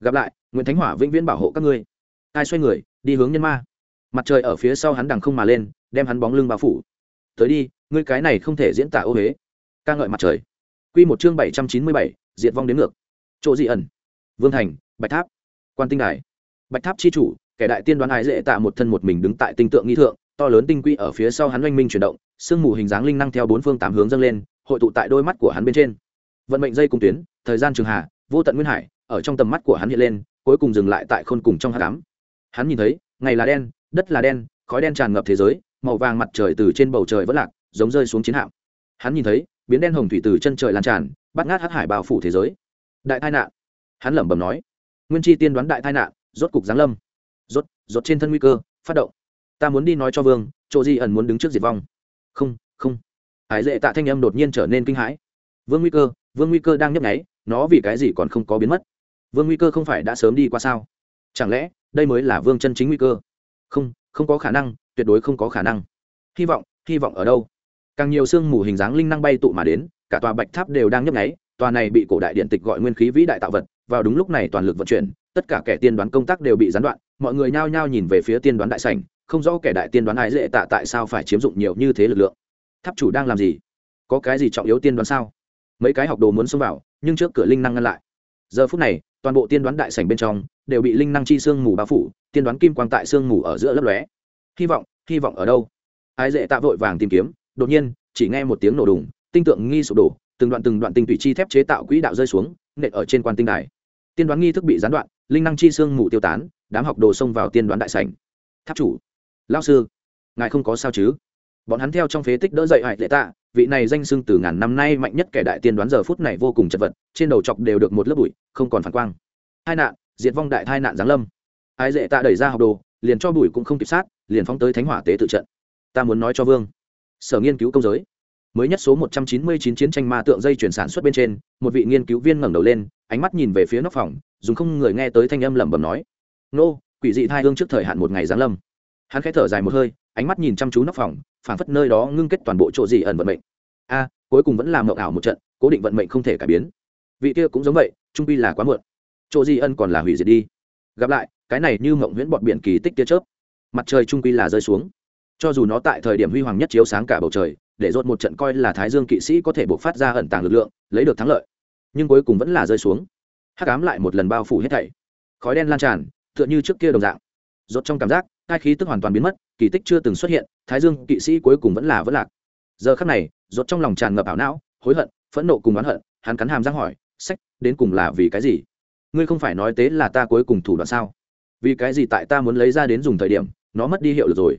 Gặp lại, nguyễn thánh hỏa vĩnh viễn bảo hộ các ngươi. Ai xoay người, đi hướng nhân ma. Mặt trời ở phía sau hắn đằng không mà lên, đem hắn bóng lưng bao phủ. Tới đi ngươi cái này không thể diễn tả ô huế. Ca ngợi mặt trời. Q một chương bảy trăm chín mươi bảy, diệt vong đến ngược. Chỗ dị ẩn. Vương thành, bạch tháp. Quan tinh đài. Bạch tháp chi chủ, kẻ đại tiên đoán ái dễ tạ một thân một mình đứng tại tinh tượng nghi thượng, to lớn tinh quy ở phía sau hắn oanh minh chuyển động, sương mù hình dáng linh năng theo bốn phương tám hướng dâng lên, hội tụ tại đôi mắt của hắn bên trên. Vận mệnh dây cung tuyến, thời gian trường hà, vô tận nguyên hải, ở trong tầm mắt của hắn hiện lên, cuối cùng dừng lại tại khôn cùng trong hát đám hắn nhìn thấy, ngày là đen, đất là đen, khói đen tràn ngập thế giới, màu vàng mặt trời từ trên bầu trời vẫn lạc giống rơi xuống chiến hạm. Hắn nhìn thấy, biến đen hồng thủy từ chân trời lan tràn, bắt ngát hắc hải bao phủ thế giới. Đại tai nạn. Hắn lẩm bẩm nói. Nguyên chi tiên đoán đại tai nạn, rốt cục giáng lâm. Rốt rốt trên thân nguy cơ, phát động. Ta muốn đi nói cho vương, chỗ di ẩn muốn đứng trước diệt vong. Không không. Hải dệ tạ thanh âm đột nhiên trở nên kinh hãi. Vương nguy cơ, vương nguy cơ đang nhấp nháy, nó vì cái gì còn không có biến mất? Vương nguy cơ không phải đã sớm đi qua sao? Chẳng lẽ, đây mới là vương chân chính nguy cơ? Không không có khả năng, tuyệt đối không có khả năng. Hy vọng hy vọng ở đâu? Càng nhiều sương mù hình dáng linh năng bay tụ mà đến, cả tòa bạch tháp đều đang nhấp nháy, tòa này bị cổ đại điện tịch gọi nguyên khí vĩ đại tạo vật, vào đúng lúc này toàn lực vận chuyển, tất cả kẻ tiên đoán công tác đều bị gián đoạn, mọi người nhao nhao nhìn về phía tiên đoán đại sảnh, không rõ kẻ đại tiên đoán ai dễ tạ tại sao phải chiếm dụng nhiều như thế lực lượng. Tháp chủ đang làm gì? Có cái gì trọng yếu tiên đoán sao? Mấy cái học đồ muốn xông vào, nhưng trước cửa linh năng ngăn lại. Giờ phút này, toàn bộ tiên đoán đại sảnh bên trong đều bị linh năng chi sương mù bao phủ, tiên đoán kim quang tại sương mù ở giữa lấp lóe. Hy vọng hy vọng ở đâu? Ai dễ tạ vội vàng tìm kiếm đột nhiên, chỉ nghe một tiếng nổ đùng, tinh tượng nghi sụp đổ, từng đoạn từng đoạn tinh thủy chi thép chế tạo quỹ đạo rơi xuống, nện ở trên quan tinh đài. Tiên đoán nghi thức bị gián đoạn, linh năng chi xương mù tiêu tán, đám học đồ xông vào tiên đoán đại sảnh. Tháp chủ lao sư, ngài không có sao chứ? Bọn hắn theo trong phế tích đỡ dậy hại lệ tạ, vị này danh xưng từ ngàn năm nay mạnh nhất kẻ đại tiên đoán giờ phút này vô cùng chật vật, trên đầu chọc đều được một lớp bụi, không còn phản quang. Hai nạn, diệt vong đại thai nạn giáng lâm. Ai dễ tạ đẩy ra học đồ, liền cho bụi cũng không kịp sát, liền phóng tới thánh hỏa tế tự trận. Ta muốn nói cho vương sở nghiên cứu công giới. Mới nhất số 199 chiến tranh ma tượng dây chuyển sản xuất bên trên, một vị nghiên cứu viên ngẩng đầu lên, ánh mắt nhìn về phía nóc phòng, dùng không người nghe tới thanh âm lẩm bẩm nói, nô, quỷ dị thai hương trước thời hạn một ngày giáng lâm. Hắn khẽ thở dài một hơi, ánh mắt nhìn chăm chú nóc phòng, phảng phất nơi đó ngưng kết toàn bộ chỗ gì ẩn vận mệnh. A à, cuối cùng vẫn là mộng ảo một trận, cố định vận mệnh không thể cải biến. Vị kia cũng giống vậy, trung pi là quá muộn. Chỗ gì ân còn là hủy diệt đi. Gặp lại, cái này như mộng huyễn bọt biển kỳ tích tia chớp. Mặt trời trung quy là rơi xuống cho dù nó tại thời điểm huy hoàng nhất chiếu sáng cả bầu trời, để dột một trận coi là thái dương kỵ sĩ có thể buộc phát ra ẩn tàng lực lượng, lấy được thắng lợi. Nhưng cuối cùng vẫn là rơi xuống. Hắc ám lại một lần bao phủ hết thảy. Khói đen lan tràn, tựa như trước kia đồng dạng. Dột trong cảm giác, hai khí tức hoàn toàn biến mất, kỳ tích chưa từng xuất hiện, thái dương kỵ sĩ cuối cùng vẫn là vẫn lạc. Giờ khắc này dột trong lòng tràn ngập ảo não, hối hận, phẫn nộ cùng oán hận, hắn cắn hàm răng hỏi, sách, đến cùng là vì cái gì? Ngươi không phải nói tế là ta cuối cùng thủ đoạn sao? Vì cái gì tại ta muốn lấy ra đến dùng thời điểm, nó mất đi hiệu lực rồi?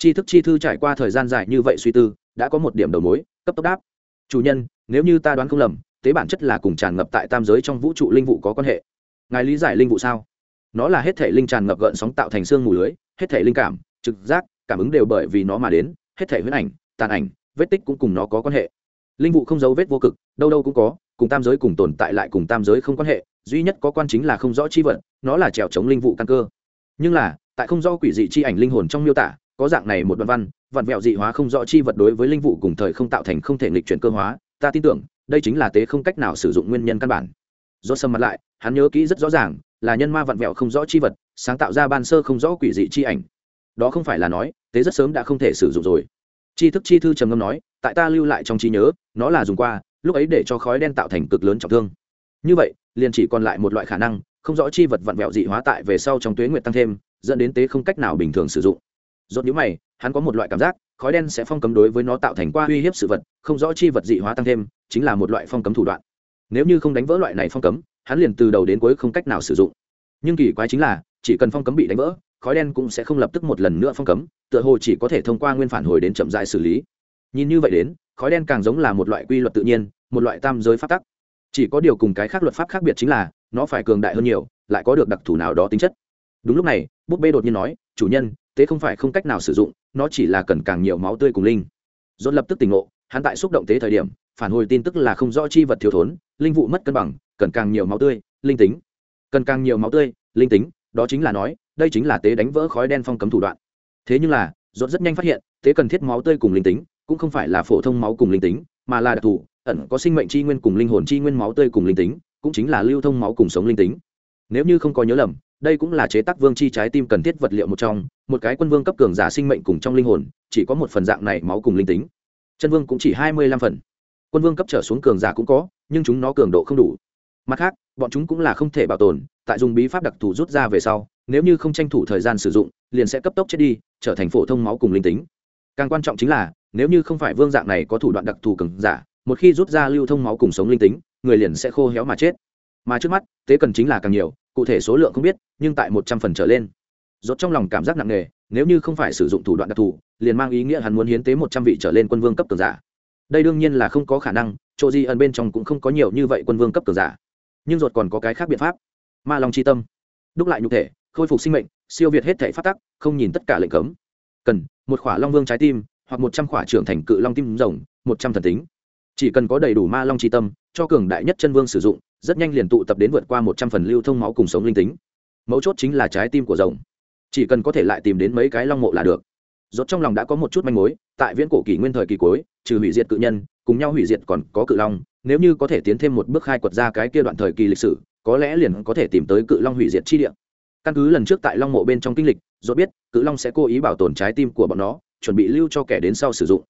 Tri thức chi thư trải qua thời gian dài như vậy suy tư, đã có một điểm đầu mối, cấp tốc đáp. Chủ nhân, nếu như ta đoán không lầm, tế bản chất là cùng tràn ngập tại tam giới trong vũ trụ linh vụ có quan hệ. Ngài lý giải linh vụ sao? Nó là hết thể linh tràn ngập gợn sóng tạo thành xương mù lưới, hết thể linh cảm, trực giác, cảm ứng đều bởi vì nó mà đến, hết thể huyết ảnh, tàn ảnh, vết tích cũng cùng nó có quan hệ. Linh vụ không dấu vết vô cực, đâu đâu cũng có, cùng tam giới cùng tồn tại lại cùng tam giới không quan hệ, duy nhất có quan chính là không rõ chi vật, nó là trèo chống linh vụ căn cơ. Nhưng là, tại không rõ quỷ dị chi ảnh linh hồn trong miêu tả có dạng này một đoạn văn, vặn vẹo dị hóa không rõ chi vật đối với linh vụ cùng thời không tạo thành không thể nghịch chuyển cơ hóa. Ta tin tưởng, đây chính là tế không cách nào sử dụng nguyên nhân căn bản. Do sầm mặt lại, hắn nhớ kỹ rất rõ ràng, là nhân ma vặn vẹo không rõ chi vật, sáng tạo ra ban sơ không rõ quỷ dị chi ảnh. Đó không phải là nói, tế rất sớm đã không thể sử dụng rồi. Chi thức chi thư trầm ngâm nói, tại ta lưu lại trong trí nhớ, nó là dùng qua, lúc ấy để cho khói đen tạo thành cực lớn trọng thương. Như vậy, liền chỉ còn lại một loại khả năng, không rõ chi vật vặn vẹo dị hóa tại về sau trong tuế nguyệt tăng thêm, dẫn đến tế không cách nào bình thường sử dụng rốt nhíu mày, hắn có một loại cảm giác, khói đen sẽ phong cấm đối với nó tạo thành qua uy hiếp sự vật, không rõ chi vật dị hóa tăng thêm, chính là một loại phong cấm thủ đoạn. Nếu như không đánh vỡ loại này phong cấm, hắn liền từ đầu đến cuối không cách nào sử dụng. Nhưng kỳ quái chính là, chỉ cần phong cấm bị đánh vỡ, khói đen cũng sẽ không lập tức một lần nữa phong cấm, tựa hồ chỉ có thể thông qua nguyên phản hồi đến chậm dại xử lý. Nhìn như vậy đến, khói đen càng giống là một loại quy luật tự nhiên, một loại tam giới pháp tắc. Chỉ có điều cùng cái khác luật pháp khác biệt chính là, nó phải cường đại hơn nhiều, lại có được đặc thù nào đó tính chất. Đúng lúc này, búp bê đột nhiên nói, chủ nhân tế không phải không cách nào sử dụng, nó chỉ là cần càng nhiều máu tươi cùng linh. Dồn lập tức tỉnh ngộ, hắn tại xúc động tế thời điểm, phản hồi tin tức là không rõ chi vật thiếu thốn, linh vụ mất cân bằng, cần càng nhiều máu tươi, linh tính. Cần càng nhiều máu tươi, linh tính, đó chính là nói, đây chính là tế đánh vỡ khói đen phong cấm thủ đoạn. Thế nhưng là, rốt rất nhanh phát hiện, tế cần thiết máu tươi cùng linh tính, cũng không phải là phổ thông máu cùng linh tính, mà là đặc thù, ẩn có sinh mệnh chi nguyên cùng linh hồn chi nguyên máu tươi cùng linh tính, cũng chính là lưu thông máu cùng sống linh tính. Nếu như không có nhớ lầm, đây cũng là chế tác vương chi trái tim cần thiết vật liệu một trong một cái quân vương cấp cường giả sinh mệnh cùng trong linh hồn, chỉ có một phần dạng này máu cùng linh tính. Chân vương cũng chỉ hai mươi lăm phần. Quân vương cấp trở xuống cường giả cũng có, nhưng chúng nó cường độ không đủ. Mặt khác, bọn chúng cũng là không thể bảo tồn, tại dùng bí pháp đặc thù rút ra về sau, nếu như không tranh thủ thời gian sử dụng, liền sẽ cấp tốc chết đi, trở thành phổ thông máu cùng linh tính. Càng quan trọng chính là, nếu như không phải vương dạng này có thủ đoạn đặc thù cường giả, một khi rút ra lưu thông máu cùng sống linh tính, người liền sẽ khô héo mà chết. Mà trước mắt, tế cần chính là càng nhiều, cụ thể số lượng không biết, nhưng tại một trăm phần trở lên rốt trong lòng cảm giác nặng nề, nếu như không phải sử dụng thủ đoạn đặc thù, liền mang ý nghĩa hắn muốn hiến tế một trăm vị trở lên quân vương cấp cường giả. Đây đương nhiên là không có khả năng, chỗ gì ẩn bên trong cũng không có nhiều như vậy quân vương cấp cường giả. Nhưng ruột còn có cái khác biện pháp. Ma long chi tâm. Đúc lại nhục thể, khôi phục sinh mệnh, siêu việt hết thể pháp tắc, không nhìn tất cả lệnh cấm. Cần một khỏa long vương trái tim, hoặc một trăm khỏa trưởng thành cự long tim rồng, một trăm thần tính. Chỉ cần có đầy đủ ma long chi tâm, cho cường đại nhất chân vương sử dụng, rất nhanh liền tụ tập đến vượt qua một trăm phần lưu thông máu cùng sống linh tính. Mấu chốt chính là trái tim của rồng chỉ cần có thể lại tìm đến mấy cái long mộ là được. Rốt trong lòng đã có một chút manh mối, tại viễn cổ kỷ nguyên thời kỳ cuối, trừ hủy diệt cự nhân, cùng nhau hủy diệt còn có cự long, nếu như có thể tiến thêm một bước khai quật ra cái kia đoạn thời kỳ lịch sử, có lẽ liền có thể tìm tới cự long hủy diệt chi địa. Căn cứ lần trước tại long mộ bên trong kinh lịch, rốt biết, cự long sẽ cố ý bảo tồn trái tim của bọn nó, chuẩn bị lưu cho kẻ đến sau sử dụng.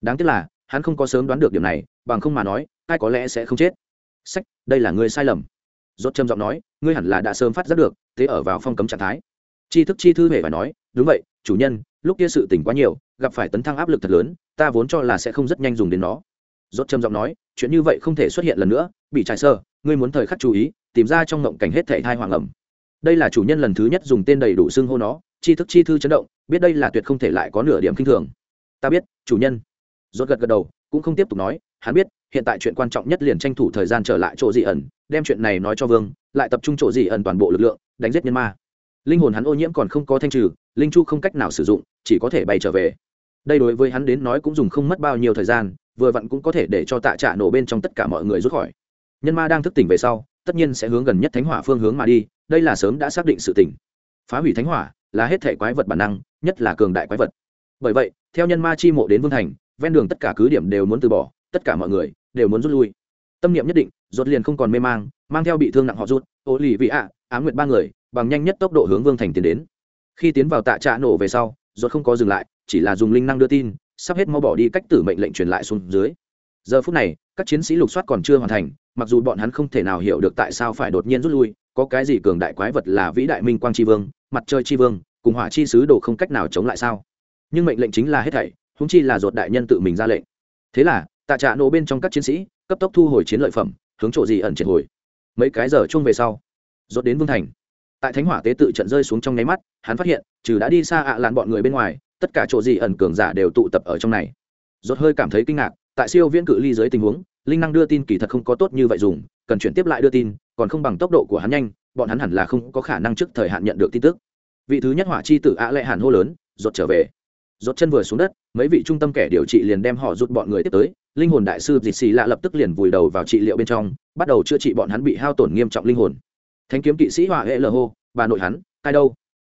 Đáng tiếc là, hắn không có sớm đoán được điểm này, bằng không mà nói, ai có lẽ sẽ không chết. Sách, đây là ngươi sai lầm. Rốt trầm giọng nói, ngươi hẳn là đã sớm phát giác được, thế ở vào phong cấm trạng thái chi thức chi thư hề phải nói, đúng vậy, chủ nhân, lúc kia sự tỉnh quá nhiều, gặp phải tấn thăng áp lực thật lớn, ta vốn cho là sẽ không rất nhanh dùng đến nó. Rốt trầm giọng nói, chuyện như vậy không thể xuất hiện lần nữa, bị trải sơ, ngươi muốn thời khắc chú ý, tìm ra trong ngộng cảnh hết thể thai hoàng ẩm. Đây là chủ nhân lần thứ nhất dùng tên đầy đủ xưng hô nó chi thức chi thư chấn động, biết đây là tuyệt không thể lại có nửa điểm kinh thường. Ta biết, chủ nhân. Rốt gật gật đầu, cũng không tiếp tục nói, hắn biết, hiện tại chuyện quan trọng nhất liền tranh thủ thời gian trở lại chỗ dị ẩn, đem chuyện này nói cho vương, lại tập trung chỗ dị ẩn toàn bộ lực lượng, đánh giết nhân ma linh hồn hắn ô nhiễm còn không có thanh trừ, linh chu không cách nào sử dụng, chỉ có thể bay trở về. Đây đối với hắn đến nói cũng dùng không mất bao nhiêu thời gian, vừa vặn cũng có thể để cho tạ trả nổ bên trong tất cả mọi người rút khỏi. Nhân ma đang thức tỉnh về sau, tất nhiên sẽ hướng gần nhất thánh hỏa phương hướng mà đi, đây là sớm đã xác định sự tỉnh phá hủy thánh hỏa là hết thể quái vật bản năng, nhất là cường đại quái vật. Bởi vậy, theo nhân ma chi mộ đến vương thành, ven đường tất cả cứ điểm đều muốn từ bỏ, tất cả mọi người đều muốn rút lui. Tâm niệm nhất định, rốt liền không còn mê mang mang theo bị thương nặng họ rút ô lì vị ạ ám nguyệt ba người, bằng nhanh nhất tốc độ hướng vương thành tiến đến. Khi tiến vào tạ trạ nổ về sau ruột không có dừng lại, chỉ là dùng linh năng đưa tin, sắp hết mau bỏ đi cách tử mệnh lệnh truyền lại xuống dưới. Giờ phút này, các chiến sĩ lục soát còn chưa hoàn thành, mặc dù bọn hắn không thể nào hiểu được tại sao phải đột nhiên rút lui, có cái gì cường đại quái vật là vĩ đại minh quang tri vương, mặt trời tri vương, cùng hỏa chi sứ đồ không cách nào chống lại sao? Nhưng mệnh lệnh chính là hết thảy húng chi là ruột đại nhân tự mình ra lệnh. Thế là, tạ trạ nổ bên trong các chiến sĩ, cấp tốc thu hồi chiến lợi phẩm, hướng chỗ gì ẩn triệt hồi. Mấy cái giờ chung về sau rốt đến vương thành. Tại thánh hỏa tế tự trận rơi xuống trong nháy mắt, hắn phát hiện, trừ đã đi xa ạ à bọn người bên ngoài, tất cả chỗ gì ẩn cường giả đều tụ tập ở trong này. Rốt hơi cảm thấy kinh ngạc, tại siêu viễn cự ly dưới tình huống, linh năng đưa tin kỳ thật không có tốt như vậy dùng, cần chuyển tiếp lại đưa tin, còn không bằng tốc độ của hắn nhanh, bọn hắn hẳn là không có khả năng trước thời hạn nhận được tin tức. Vị thứ nhất hỏa chi tử ạ lệ hàn hô lớn, rốt trở về. Rốt chân vừa xuống đất, mấy vị trung tâm kẻ điều trị liền đem họ rút bọn người tiếp tới, linh hồn đại sư dịch xì lạ lập tức liền vùi đầu vào trị liệu bên trong, bắt đầu chữa trị bọn hắn bị hao tổn nghiêm trọng linh hồn thánh kiếm kỵ sĩ hỏa hệ lờ hô, bà nội hắn cai đâu?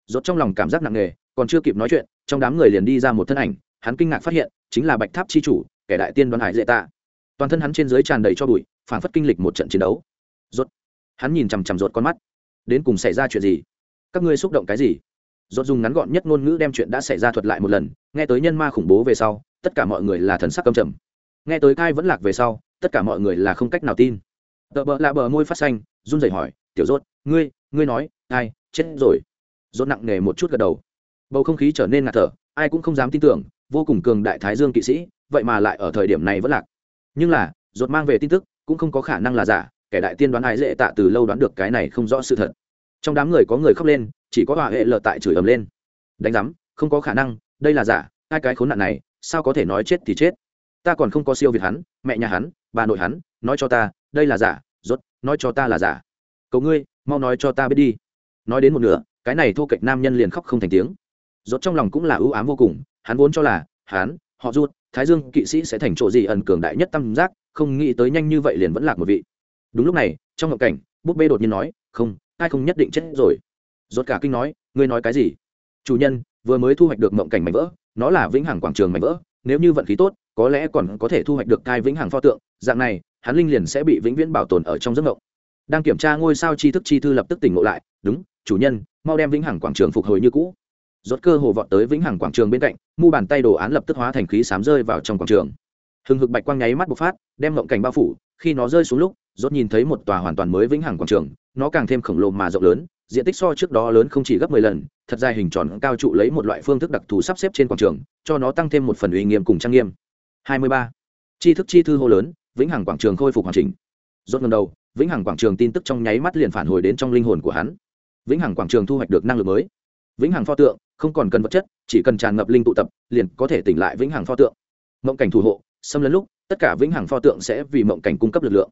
Rốt trong lòng cảm giác nặng nề, còn chưa kịp nói chuyện, trong đám người liền đi ra một thân ảnh, hắn kinh ngạc phát hiện, chính là bạch tháp chi chủ, kẻ đại tiên đoàn hải dễ tạ. Toàn thân hắn trên dưới tràn đầy cho bụi phản phất kinh lịch một trận chiến đấu. Rốt, hắn nhìn chằm chằm rốt con mắt. Đến cùng xảy ra chuyện gì? Các ngươi xúc động cái gì? Rốt dùng ngắn gọn nhất ngôn ngữ đem chuyện đã xảy ra thuật lại một lần, nghe tới nhân ma khủng bố về sau, tất cả mọi người là thần sắc căm trầm. Nghe tới cai vẫn lạc về sau, tất cả mọi người là không cách nào tin. Tợ bợ lạ bờ môi phát xanh, run rẩy hỏi tiểu rốt, ngươi ngươi nói, ai, chết rồi. Rốt nặng nề một chút gật đầu. Bầu không khí trở nên ngạt thở, ai cũng không dám tin tưởng, vô cùng cường đại thái dương kỵ sĩ, vậy mà lại ở thời điểm này vẫn lạc. Nhưng là, rốt mang về tin tức, cũng không có khả năng là giả, kẻ đại tiên đoán ai dễ tạ từ lâu đoán được cái này không rõ sự thật. Trong đám người có người khóc lên, chỉ có hòa hệ lờ tại chửi ầm lên. Đánh giám, không có khả năng, đây là giả, hai cái khốn nạn này, sao có thể nói chết thì chết? Ta còn không có siêu việt hắn, mẹ nhà hắn, bà nội hắn, nói cho ta, đây là giả, rốt, nói cho ta là giả cầu ngươi, mau nói cho ta biết đi. Nói đến một nửa, cái này thô kệch nam nhân liền khóc không thành tiếng. Rốt trong lòng cũng là ưu ám vô cùng, hắn vốn cho là, hắn, họ rút thái dương kỵ sĩ sẽ thành chỗ gì ẩn cường đại nhất tâm giác, không nghĩ tới nhanh như vậy liền vẫn lạc một vị. Đúng lúc này, trong ngộng cảnh, búp bê đột nhiên nói, không, ai không nhất định chết rồi. Rốt cả kinh nói, ngươi nói cái gì? Chủ nhân, vừa mới thu hoạch được mộng cảnh mảnh vỡ, nó là vĩnh hằng quảng trường mảnh vỡ, nếu như vận khí tốt, có lẽ còn có thể thu hoạch được cai vĩnh hằng pho tượng, dạng này, hắn linh liền sẽ bị vĩnh viễn bảo tồn ở trong giấc mộng đang kiểm tra ngôi sao tri thức chi thư lập tức tỉnh ngộ lại, đúng, chủ nhân, mau đem vĩnh hằng quảng trường phục hồi như cũ. Rốt cơ hồ vọt tới vĩnh hằng quảng trường bên cạnh, mu bàn tay đồ án lập tức hóa thành khí sám rơi vào trong quảng trường. Hừng hực bạch quang nháy mắt bộc phát, đem ngộng cảnh bao phủ, khi nó rơi xuống lúc, rốt nhìn thấy một tòa hoàn toàn mới vĩnh hằng quảng trường, nó càng thêm khổng lồ mà rộng lớn, diện tích so trước đó lớn không chỉ gấp 10 lần, thật dài hình tròn cao trụ lấy một loại phương thức đặc thù sắp xếp trên quảng trường, cho nó tăng thêm một phần uy nghiêm cùng trang nghiêm. 23. tri thức chi thư hô lớn, vĩnh hằng quảng trường khôi phục hoàn chỉnh. Rốt lần đầu vĩnh hằng quảng trường tin tức trong nháy mắt liền phản hồi đến trong linh hồn của hắn. Vĩnh hằng quảng trường thu hoạch được năng lực mới. Vĩnh hằng pho tượng, không còn cần vật chất, chỉ cần tràn ngập linh tụ tập, liền có thể tỉnh lại vĩnh hằng pho tượng. Mộng cảnh thủ hộ, xâm lấn lúc, tất cả vĩnh hằng pho tượng sẽ vì mộng cảnh cung cấp lực lượng.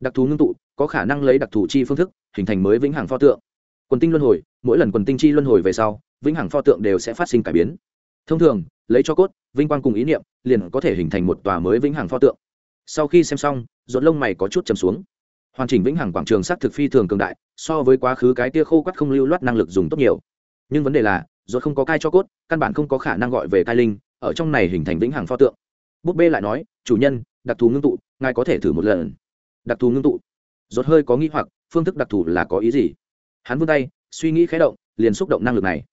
Đặc thù ngưng tụ, có khả năng lấy đặc thù chi phương thức, hình thành mới vĩnh hằng pho tượng. Quần tinh luân hồi, mỗi lần quần tinh chi luân hồi về sau, vĩnh hằng pho tượng đều sẽ phát sinh cải biến. Thông thường, lấy cho cốt, vinh quang cùng ý niệm, liền có thể hình thành một tòa mới vĩnh hằng pho tượng. Sau khi xem xong rột lông mày có chút chầm xuống hoàn chỉnh vĩnh hằng quảng trường s thực phi thường cường đại, so với quá khứ cái tia khô quắt không lưu loát năng lực dùng tốt nhiều. Nhưng vấn đề là, ruột không có cai cho cốt, căn bản không có khả năng gọi về cai linh, ở trong này hình thành vĩnh hằng pho tượng. Búp bê lại nói, chủ nhân, đặc thù ngưng tụ, ngài có thể thử một lần. Đặc thù ngưng tụ. Ruột hơi có nghĩ hoặc, phương thức đặc thù là có ý gì? Hắn vươn tay, suy nghĩ khé động, liền xúc động năng lực này.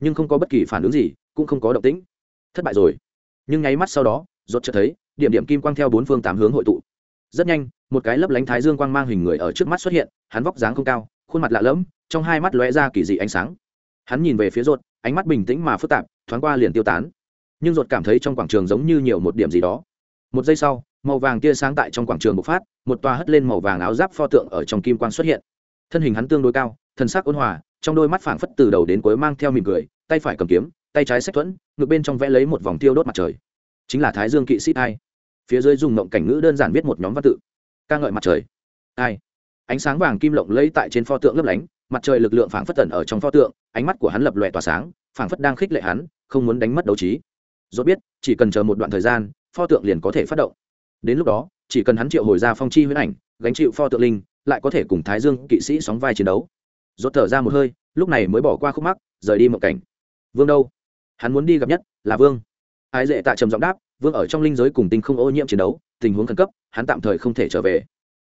Nhưng không có bất kỳ phản ứng gì, cũng không có động tĩnh. Thất bại rồi. Nhưng nháy mắt sau đó, ruột chợt thấy, điểm điểm kim quang theo bốn phương tám hướng hội tụ rất nhanh một cái lấp lánh thái dương quang mang hình người ở trước mắt xuất hiện hắn vóc dáng không cao khuôn mặt lạ lẫm trong hai mắt lóe ra kỳ dị ánh sáng. Hắn nhìn về phía ruột, ánh mắt bình tĩnh mà phức tạp thoáng qua liền tiêu tán. Nhưng ruột cảm thấy trong quảng trường giống như nhiều một điểm gì đó. Một giây sau màu vàng tia sáng tại trong quảng trường bộc phát một toa hất lên màu vàng áo giáp pho tượng ở trong kim quang xuất hiện. Thân hình hắn tương đối cao thân sắc ôn hòa trong đôi mắt phảng phất từ đầu đến cuối mang theo mỉm cười tay phải cầm kiếm tay trái sách thuẫn ngược bên trong vẽ lấy một vòng tiêu đốt mặt trời. Chính là thái dương kỵ sĩ ai phía dưới dùng mộng cảnh ngữ đơn giản viết một nhóm văn tự. Ca ngợi mặt trời. Ai? Ánh sáng vàng kim lộng lấy tại trên pho tượng lấp lánh, mặt trời lực lượng phảng phất tần ở trong pho tượng, ánh mắt của hắn lập lòe tỏa sáng, phảng phất đang khích lệ hắn, không muốn đánh mất đấu trí. Dốt biết, chỉ cần chờ một đoạn thời gian, pho tượng liền có thể phát động. Đến lúc đó, chỉ cần hắn triệu hồi ra phong chi huyết ảnh, gánh chịu pho tượng linh, lại có thể cùng thái dương kỵ sĩ sóng vai chiến đấu. Dốt thở ra một hơi, lúc này mới bỏ qua khúc mắc, rời đi một cảnh. Vương đâu? Hắn muốn đi gặp nhất là vương ái dễ tạ trầm giọng đáp, vương ở trong linh giới cùng tinh không ô nhiễm chiến đấu, tình huống khẩn cấp, hắn tạm thời không thể trở về.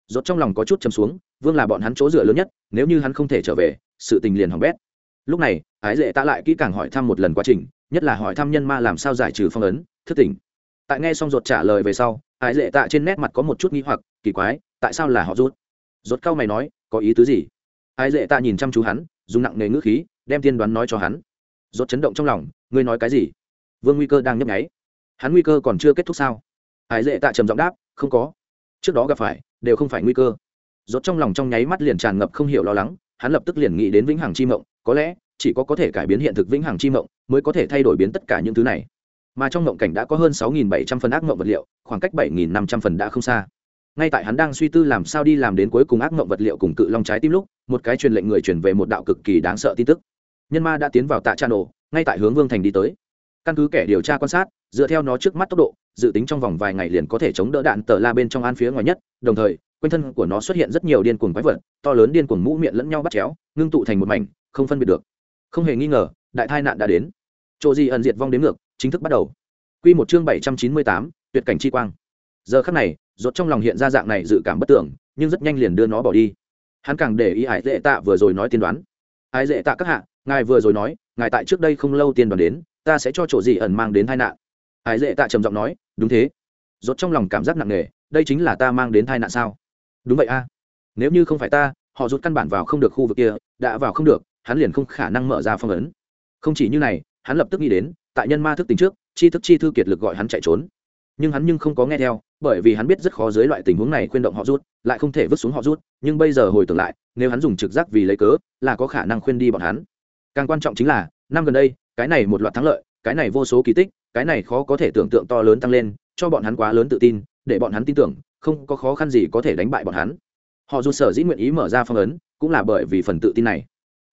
Rốt trong lòng có chút chầm xuống, vương là bọn hắn chỗ dựa lớn nhất, nếu như hắn không thể trở về, sự tình liền hỏng bét. Lúc này, ái dễ tạ lại kỹ càng hỏi thăm một lần quá trình, nhất là hỏi thăm nhân ma làm sao giải trừ phong ấn, thức tỉnh. Tại nghe xong rốt trả lời về sau, ái dễ tạ trên nét mặt có một chút nghi hoặc, kỳ quái, tại sao là họ rút? Rốt cao mày nói, có ý tứ gì? Ái dễ tạ nhìn chăm chú hắn, dùng nặng nề ngữ khí, đem tiên đoán nói cho hắn. Rốt chấn động trong lòng, ngươi nói cái gì? Vương nguy cơ đang nhấp nháy hắn nguy cơ còn chưa kết thúc sao hải dễ tạ trầm giọng đáp không có trước đó gặp phải đều không phải nguy cơ rốt trong lòng trong nháy mắt liền tràn ngập không hiểu lo lắng hắn lập tức liền nghĩ đến vĩnh hằng chi mộng có lẽ chỉ có có thể cải biến hiện thực vĩnh hằng chi mộng mới có thể thay đổi biến tất cả những thứ này mà trong mộng cảnh đã có hơn 6.700 phần ác mộng vật liệu khoảng cách 7.500 phần đã không xa ngay tại hắn đang suy tư làm sao đi làm đến cuối cùng ác mộng vật liệu cùng cự long trái tim lúc một cái truyền lệnh người truyền về một đạo cực kỳ đáng sợ tin tức nhân ma đã tiến vào tạ trà nổ ngay tại hướng vương thành đi tới căn cứ kẻ điều tra quan sát, dựa theo nó trước mắt tốc độ, dự tính trong vòng vài ngày liền có thể chống đỡ đạn tờ la bên trong an phía ngoài nhất, đồng thời, quanh thân của nó xuất hiện rất nhiều điên cuồng quái vật, to lớn điên cuồng mũ miệng lẫn nhau bắt chéo, ngưng tụ thành một mảnh, không phân biệt được. Không hề nghi ngờ, đại tai nạn đã đến. Chỗ gì ẩn diệt vong đến ngược, chính thức bắt đầu. Quy một chương bảy trăm chín mươi tám, tuyệt cảnh chi quang. Giờ khắc này, rốt trong lòng hiện ra dạng này dự cảm bất tưởng, nhưng rất nhanh liền đưa nó bỏ đi. Hắn càng để ý ải dễ tạ vừa rồi nói tiên đoán. Ải dễ tạ các hạ, ngài vừa rồi nói, ngài tại trước đây không lâu tiên đoán đến ta sẽ cho chỗ gì ẩn mang đến tai nạn? Hải dễ tạ trầm giọng nói, đúng thế. Rốt trong lòng cảm giác nặng nề, đây chính là ta mang đến tai nạn sao? Đúng vậy a. Nếu như không phải ta, họ rút căn bản vào không được khu vực kia, đã vào không được, hắn liền không khả năng mở ra phong ấn. Không chỉ như này, hắn lập tức nghĩ đến, tại nhân ma thức tính trước, chi thức chi thư kiệt lực gọi hắn chạy trốn. Nhưng hắn nhưng không có nghe theo, bởi vì hắn biết rất khó dưới loại tình huống này khuyên động họ rút, lại không thể vứt xuống họ rút, nhưng bây giờ hồi tưởng lại, nếu hắn dùng trực giác vì lấy cớ, là có khả năng khuyên đi bọn hắn. Càng quan trọng chính là, năm gần đây cái này một loạt thắng lợi, cái này vô số kỳ tích, cái này khó có thể tưởng tượng to lớn tăng lên, cho bọn hắn quá lớn tự tin, để bọn hắn tin tưởng, không có khó khăn gì có thể đánh bại bọn hắn. Họ dù sở dĩ nguyện ý mở ra phong ấn, cũng là bởi vì phần tự tin này.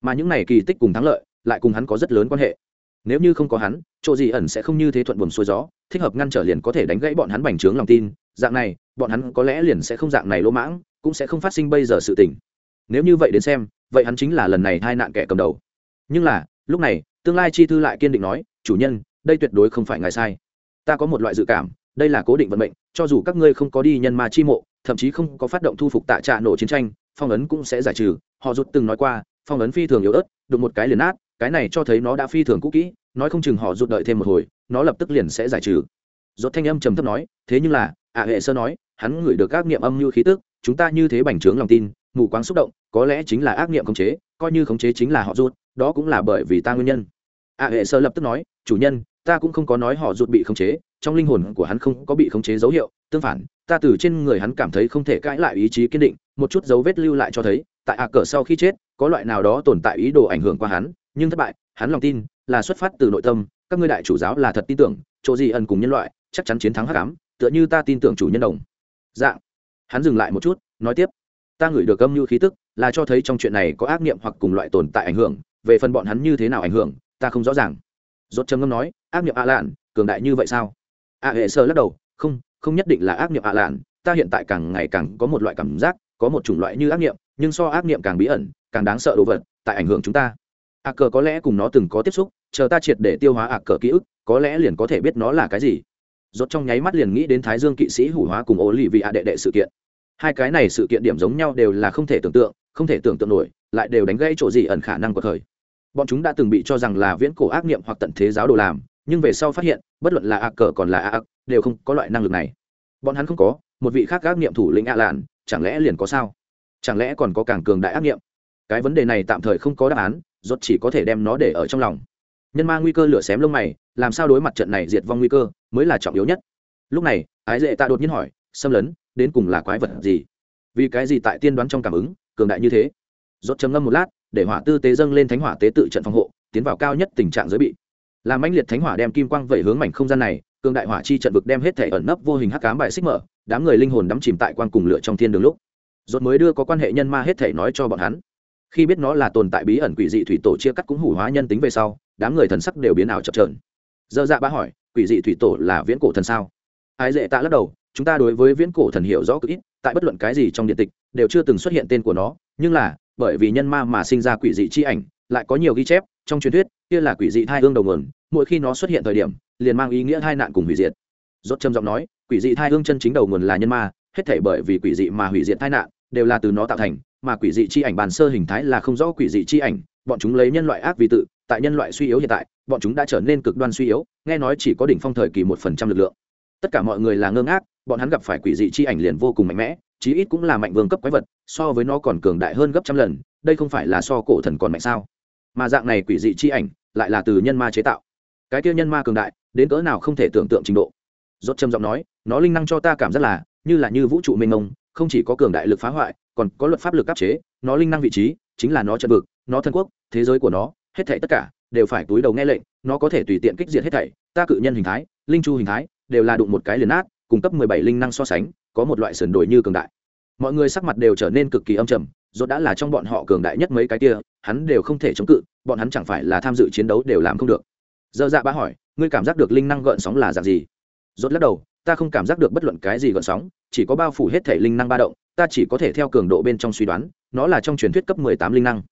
Mà những này kỳ tích cùng thắng lợi, lại cùng hắn có rất lớn quan hệ. Nếu như không có hắn, chỗ gì ẩn sẽ không như thế thuận buồm xuôi gió, thích hợp ngăn trở liền có thể đánh gãy bọn hắn bành trướng lòng tin, dạng này, bọn hắn có lẽ liền sẽ không dạng này lỗ mãng, cũng sẽ không phát sinh bây giờ sự tình. Nếu như vậy đến xem, vậy hắn chính là lần này hai nạn kẻ cầm đầu. Nhưng là, lúc này tương lai chi thư lại kiên định nói, chủ nhân, đây tuyệt đối không phải ngài sai. Ta có một loại dự cảm, đây là cố định vận mệnh, cho dù các ngươi không có đi nhân ma chi mộ, thậm chí không có phát động thu phục tạ trạ nổ chiến tranh, phong ấn cũng sẽ giải trừ. Họ rút từng nói qua, phong ấn phi thường yếu ớt, đụng một cái liền nát, cái này cho thấy nó đã phi thường cũ kỹ, nói không chừng họ rút đợi thêm một hồi, nó lập tức liền sẽ giải trừ. Rốt thanh âm trầm thấp nói, thế nhưng là, ạ hệ sơ nói, hắn ngửi được các niệm âm như khí tức, chúng ta như thế bành trướng lòng tin, mù quáng xúc động, có lẽ chính là ác niệm khống chế, coi như khống chế chính là họ rút đó cũng là bởi vì ta nguyên nhân. A hệ sơ lập tức nói, chủ nhân, ta cũng không có nói họ rụt bị khống chế, trong linh hồn của hắn không có bị khống chế dấu hiệu, tương phản, ta từ trên người hắn cảm thấy không thể cãi lại ý chí kiên định, một chút dấu vết lưu lại cho thấy, tại ạ cờ sau khi chết, có loại nào đó tồn tại ý đồ ảnh hưởng qua hắn, nhưng thất bại, hắn lòng tin là xuất phát từ nội tâm, các ngươi đại chủ giáo là thật tin tưởng, chỗ gì ẩn cùng nhân loại, chắc chắn chiến thắng hắc ám, tựa như ta tin tưởng chủ nhân đồng. Dạng. Hắn dừng lại một chút, nói tiếp, ta ngửi được âm như khí tức, là cho thấy trong chuyện này có ác niệm hoặc cùng loại tồn tại ảnh hưởng, về phần bọn hắn như thế nào ảnh hưởng ta không rõ ràng. Rốt trầm ngâm nói, ác niệm a lạn, cường đại như vậy sao? A hệ sơ lắc đầu, không không nhất định là ác niệm a lạn, ta hiện tại càng ngày càng có một loại cảm giác, có một chủng loại như ác niệm, nhưng so ác niệm càng bí ẩn, càng đáng sợ đồ vật, tại ảnh hưởng chúng ta. A cờ có lẽ cùng nó từng có tiếp xúc, chờ ta triệt để tiêu hóa a cờ ký ức, có lẽ liền có thể biết nó là cái gì. Rốt trong nháy mắt liền nghĩ đến thái dương kỵ sĩ hủ hóa cùng ố lì vị a đệ đệ sự kiện. Hai cái này sự kiện điểm giống nhau đều là không thể tưởng tượng, không thể tưởng tượng nổi, lại đều đánh gãy chỗ gì ẩn khả năng của thời bọn chúng đã từng bị cho rằng là viễn cổ ác niệm hoặc tận thế giáo đồ làm, nhưng về sau phát hiện, bất luận là ác cờ còn là ác đều không có loại năng lực này. Bọn hắn không có, một vị khác ác niệm thủ lĩnh ạ lạn, chẳng lẽ liền có sao? Chẳng lẽ còn có càng cường đại ác niệm? Cái vấn đề này tạm thời không có đáp án, rốt chỉ có thể đem nó để ở trong lòng. Nhân ma nguy cơ lửa xém lông mày, làm sao đối mặt trận này diệt vong nguy cơ, mới là trọng yếu nhất. Lúc này, ái dệ ta đột nhiên hỏi, xâm lấn, đến cùng là quái vật gì? Vì cái gì tại tiên đoán trong cảm ứng, cường đại như thế? Rốt chấm ngâm một lát để hỏa tư tế dâng lên thánh hỏa tế tự trận phòng hộ, tiến vào cao nhất tình trạng giới bị. Làm mãnh liệt thánh hỏa đem kim quang vẩy hướng mảnh không gian này, cường đại hỏa chi trận vực đem hết thể ẩn nấp vô hình hắc cám bài xích mở, đám người linh hồn đắm chìm tại quang cùng lửa trong thiên đường lúc. Rốt mới đưa có quan hệ nhân ma hết thể nói cho bọn hắn. Khi biết nó là tồn tại bí ẩn quỷ dị thủy tổ chia cắt cũng hủ hóa nhân tính về sau, đám người thần sắc đều biến ảo chập trờn dơ dạ bá hỏi, quỷ dị thủy tổ là viễn cổ thần sao? Ai dễ tạ lắc đầu, chúng ta đối với viễn cổ thần hiểu rõ cực ít, tại bất luận cái gì trong điện tịch, đều chưa từng xuất hiện tên của nó, nhưng là bởi vì nhân ma mà sinh ra quỷ dị chi ảnh, lại có nhiều ghi chép, trong truyền thuyết, kia là quỷ dị thai hương đầu nguồn, mỗi khi nó xuất hiện thời điểm, liền mang ý nghĩa hai nạn cùng hủy diệt. Rốt trầm giọng nói, quỷ dị thai hương chân chính đầu nguồn là nhân ma, hết thể bởi vì quỷ dị mà hủy diệt tai nạn, đều là từ nó tạo thành, mà quỷ dị chi ảnh bàn sơ hình thái là không rõ quỷ dị chi ảnh, bọn chúng lấy nhân loại ác vì tự, tại nhân loại suy yếu hiện tại, bọn chúng đã trở nên cực đoan suy yếu, nghe nói chỉ có đỉnh phong thời kỳ một phần trăm lực lượng. Tất cả mọi người là ngơ ngác, bọn hắn gặp phải quỷ dị chi ảnh liền vô cùng mạnh mẽ chí ít cũng là mạnh vương cấp quái vật, so với nó còn cường đại hơn gấp trăm lần, đây không phải là so cổ thần còn mạnh sao? Mà dạng này quỷ dị chi ảnh, lại là từ nhân ma chế tạo. Cái kia nhân ma cường đại, đến cỡ nào không thể tưởng tượng trình độ. Rốt trầm giọng nói, nó linh năng cho ta cảm giác là, như là như vũ trụ mênh mông, không chỉ có cường đại lực phá hoại, còn có luật pháp lực áp chế, nó linh năng vị trí, chính là nó trận vực, nó thân quốc, thế giới của nó, hết thảy tất cả, đều phải túi đầu nghe lệnh, nó có thể tùy tiện kích diệt hết thảy, ta cự nhân hình thái, linh chu hình thái, đều là đụng một cái liền nát cung cấp mười bảy linh năng so sánh có một loại sườn đổi như cường đại. Mọi người sắc mặt đều trở nên cực kỳ âm trầm, rốt đã là trong bọn họ cường đại nhất mấy cái kia, hắn đều không thể chống cự, bọn hắn chẳng phải là tham dự chiến đấu đều làm không được. Dơ dạ bá hỏi, ngươi cảm giác được linh năng gợn sóng là dạng gì? Rốt lắc đầu, ta không cảm giác được bất luận cái gì gợn sóng, chỉ có bao phủ hết thể linh năng ba động, ta chỉ có thể theo cường độ bên trong suy đoán, nó là trong truyền thuyết cấp mười tám linh năng.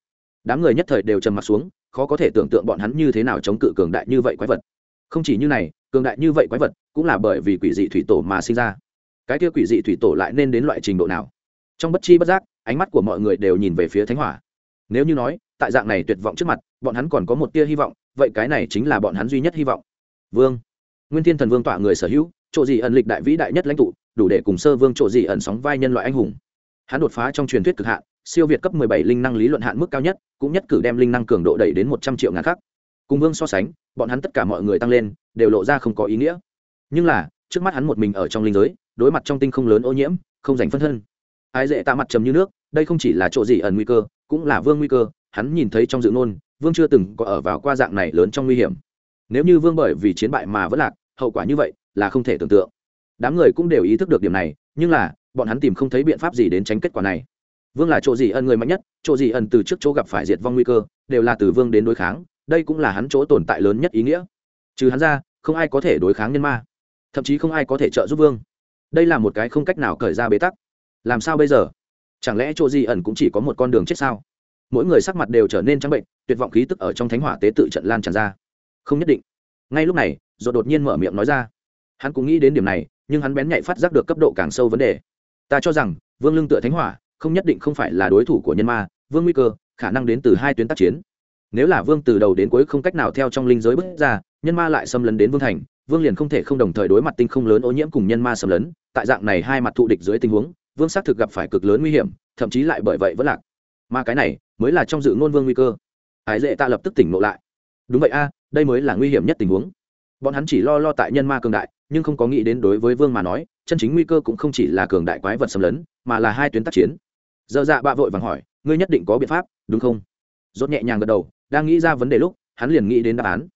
Đám người nhất thời đều trầm mặt xuống, khó có thể tưởng tượng bọn hắn như thế nào chống cự cường đại như vậy quái vật. Không chỉ như này, cường đại như vậy quái vật cũng là bởi vì quỷ dị thủy tổ mà sinh ra cái kia quỷ dị thủy tổ lại nên đến loại trình độ nào? Trong bất chi bất giác, ánh mắt của mọi người đều nhìn về phía thánh hỏa. Nếu như nói, tại dạng này tuyệt vọng trước mặt, bọn hắn còn có một tia hy vọng, vậy cái này chính là bọn hắn duy nhất hy vọng. Vương. Nguyên thiên thần vương tọa người sở hữu, chỗ gì ẩn lịch đại vĩ đại nhất lãnh tụ, đủ để cùng sơ vương chỗ gì ẩn sóng vai nhân loại anh hùng. Hắn đột phá trong truyền thuyết cực hạn, siêu việt cấp 17 linh năng lý luận hạn mức cao nhất, cũng nhất cử đem linh năng cường độ đẩy đến 100 triệu ngàn khắc. Cùng vương so sánh, bọn hắn tất cả mọi người tăng lên, đều lộ ra không có ý nghĩa. Nhưng là, trước mắt hắn một mình ở trong linh giới đối mặt trong tinh không lớn ô nhiễm, không dành phân thân. Ai dễ tạ mặt trầm như nước, đây không chỉ là chỗ gì ẩn nguy cơ, cũng là vương nguy cơ, hắn nhìn thấy trong dự nôn vương chưa từng có ở vào qua dạng này lớn trong nguy hiểm. Nếu như vương bởi vì chiến bại mà vẫn lạc, hậu quả như vậy là không thể tưởng tượng. Đám người cũng đều ý thức được điểm này, nhưng là, bọn hắn tìm không thấy biện pháp gì đến tránh kết quả này. Vương là chỗ gì ân người mạnh nhất, chỗ gì ân từ trước chỗ gặp phải diệt vong nguy cơ, đều là từ vương đến đối kháng, đây cũng là hắn chỗ tồn tại lớn nhất ý nghĩa. Trừ hắn ra, không ai có thể đối kháng nhân ma. Thậm chí không ai có thể trợ giúp vương đây là một cái không cách nào cởi ra bế tắc. Làm sao bây giờ? Chẳng lẽ chỗ di ẩn cũng chỉ có một con đường chết sao? Mỗi người sắc mặt đều trở nên trắng bệnh, tuyệt vọng khí tức ở trong thánh hỏa tế tự trận lan tràn ra. Không nhất định. Ngay lúc này rồi đột nhiên mở miệng nói ra. Hắn cũng nghĩ đến điểm này, nhưng hắn bén nhạy phát giác được cấp độ càng sâu vấn đề. Ta cho rằng, vương lương tựa thánh hỏa, không nhất định không phải là đối thủ của nhân ma, vương nguy cơ, khả năng đến từ hai tuyến tác chiến. Nếu là vương từ đầu đến cuối không cách nào theo trong linh giới bước ra, nhân ma lại xâm lấn đến vương thành, vương liền không thể không đồng thời đối mặt tinh không lớn ô nhiễm cùng nhân ma xâm lấn tại dạng này hai mặt thụ địch dưới tình huống, vương xác thực gặp phải cực lớn nguy hiểm, thậm chí lại bởi vậy vẫn lạc. Mà cái này mới là trong dự ngôn vương nguy cơ. Hải dễ ta lập tức tỉnh ngộ lại. Đúng vậy a, đây mới là nguy hiểm nhất tình huống. Bọn hắn chỉ lo lo tại nhân ma cường đại, nhưng không có nghĩ đến đối với vương mà nói, chân chính nguy cơ cũng không chỉ là cường đại quái vật xâm lấn, mà là hai tuyến tác chiến. Dơ dạ bạ vội vàng hỏi, ngươi nhất định có biện pháp, đúng không? Rốt nhẹ nhàng gật đầu, đang nghĩ ra vấn đề lúc, hắn liền nghĩ đến đáp án.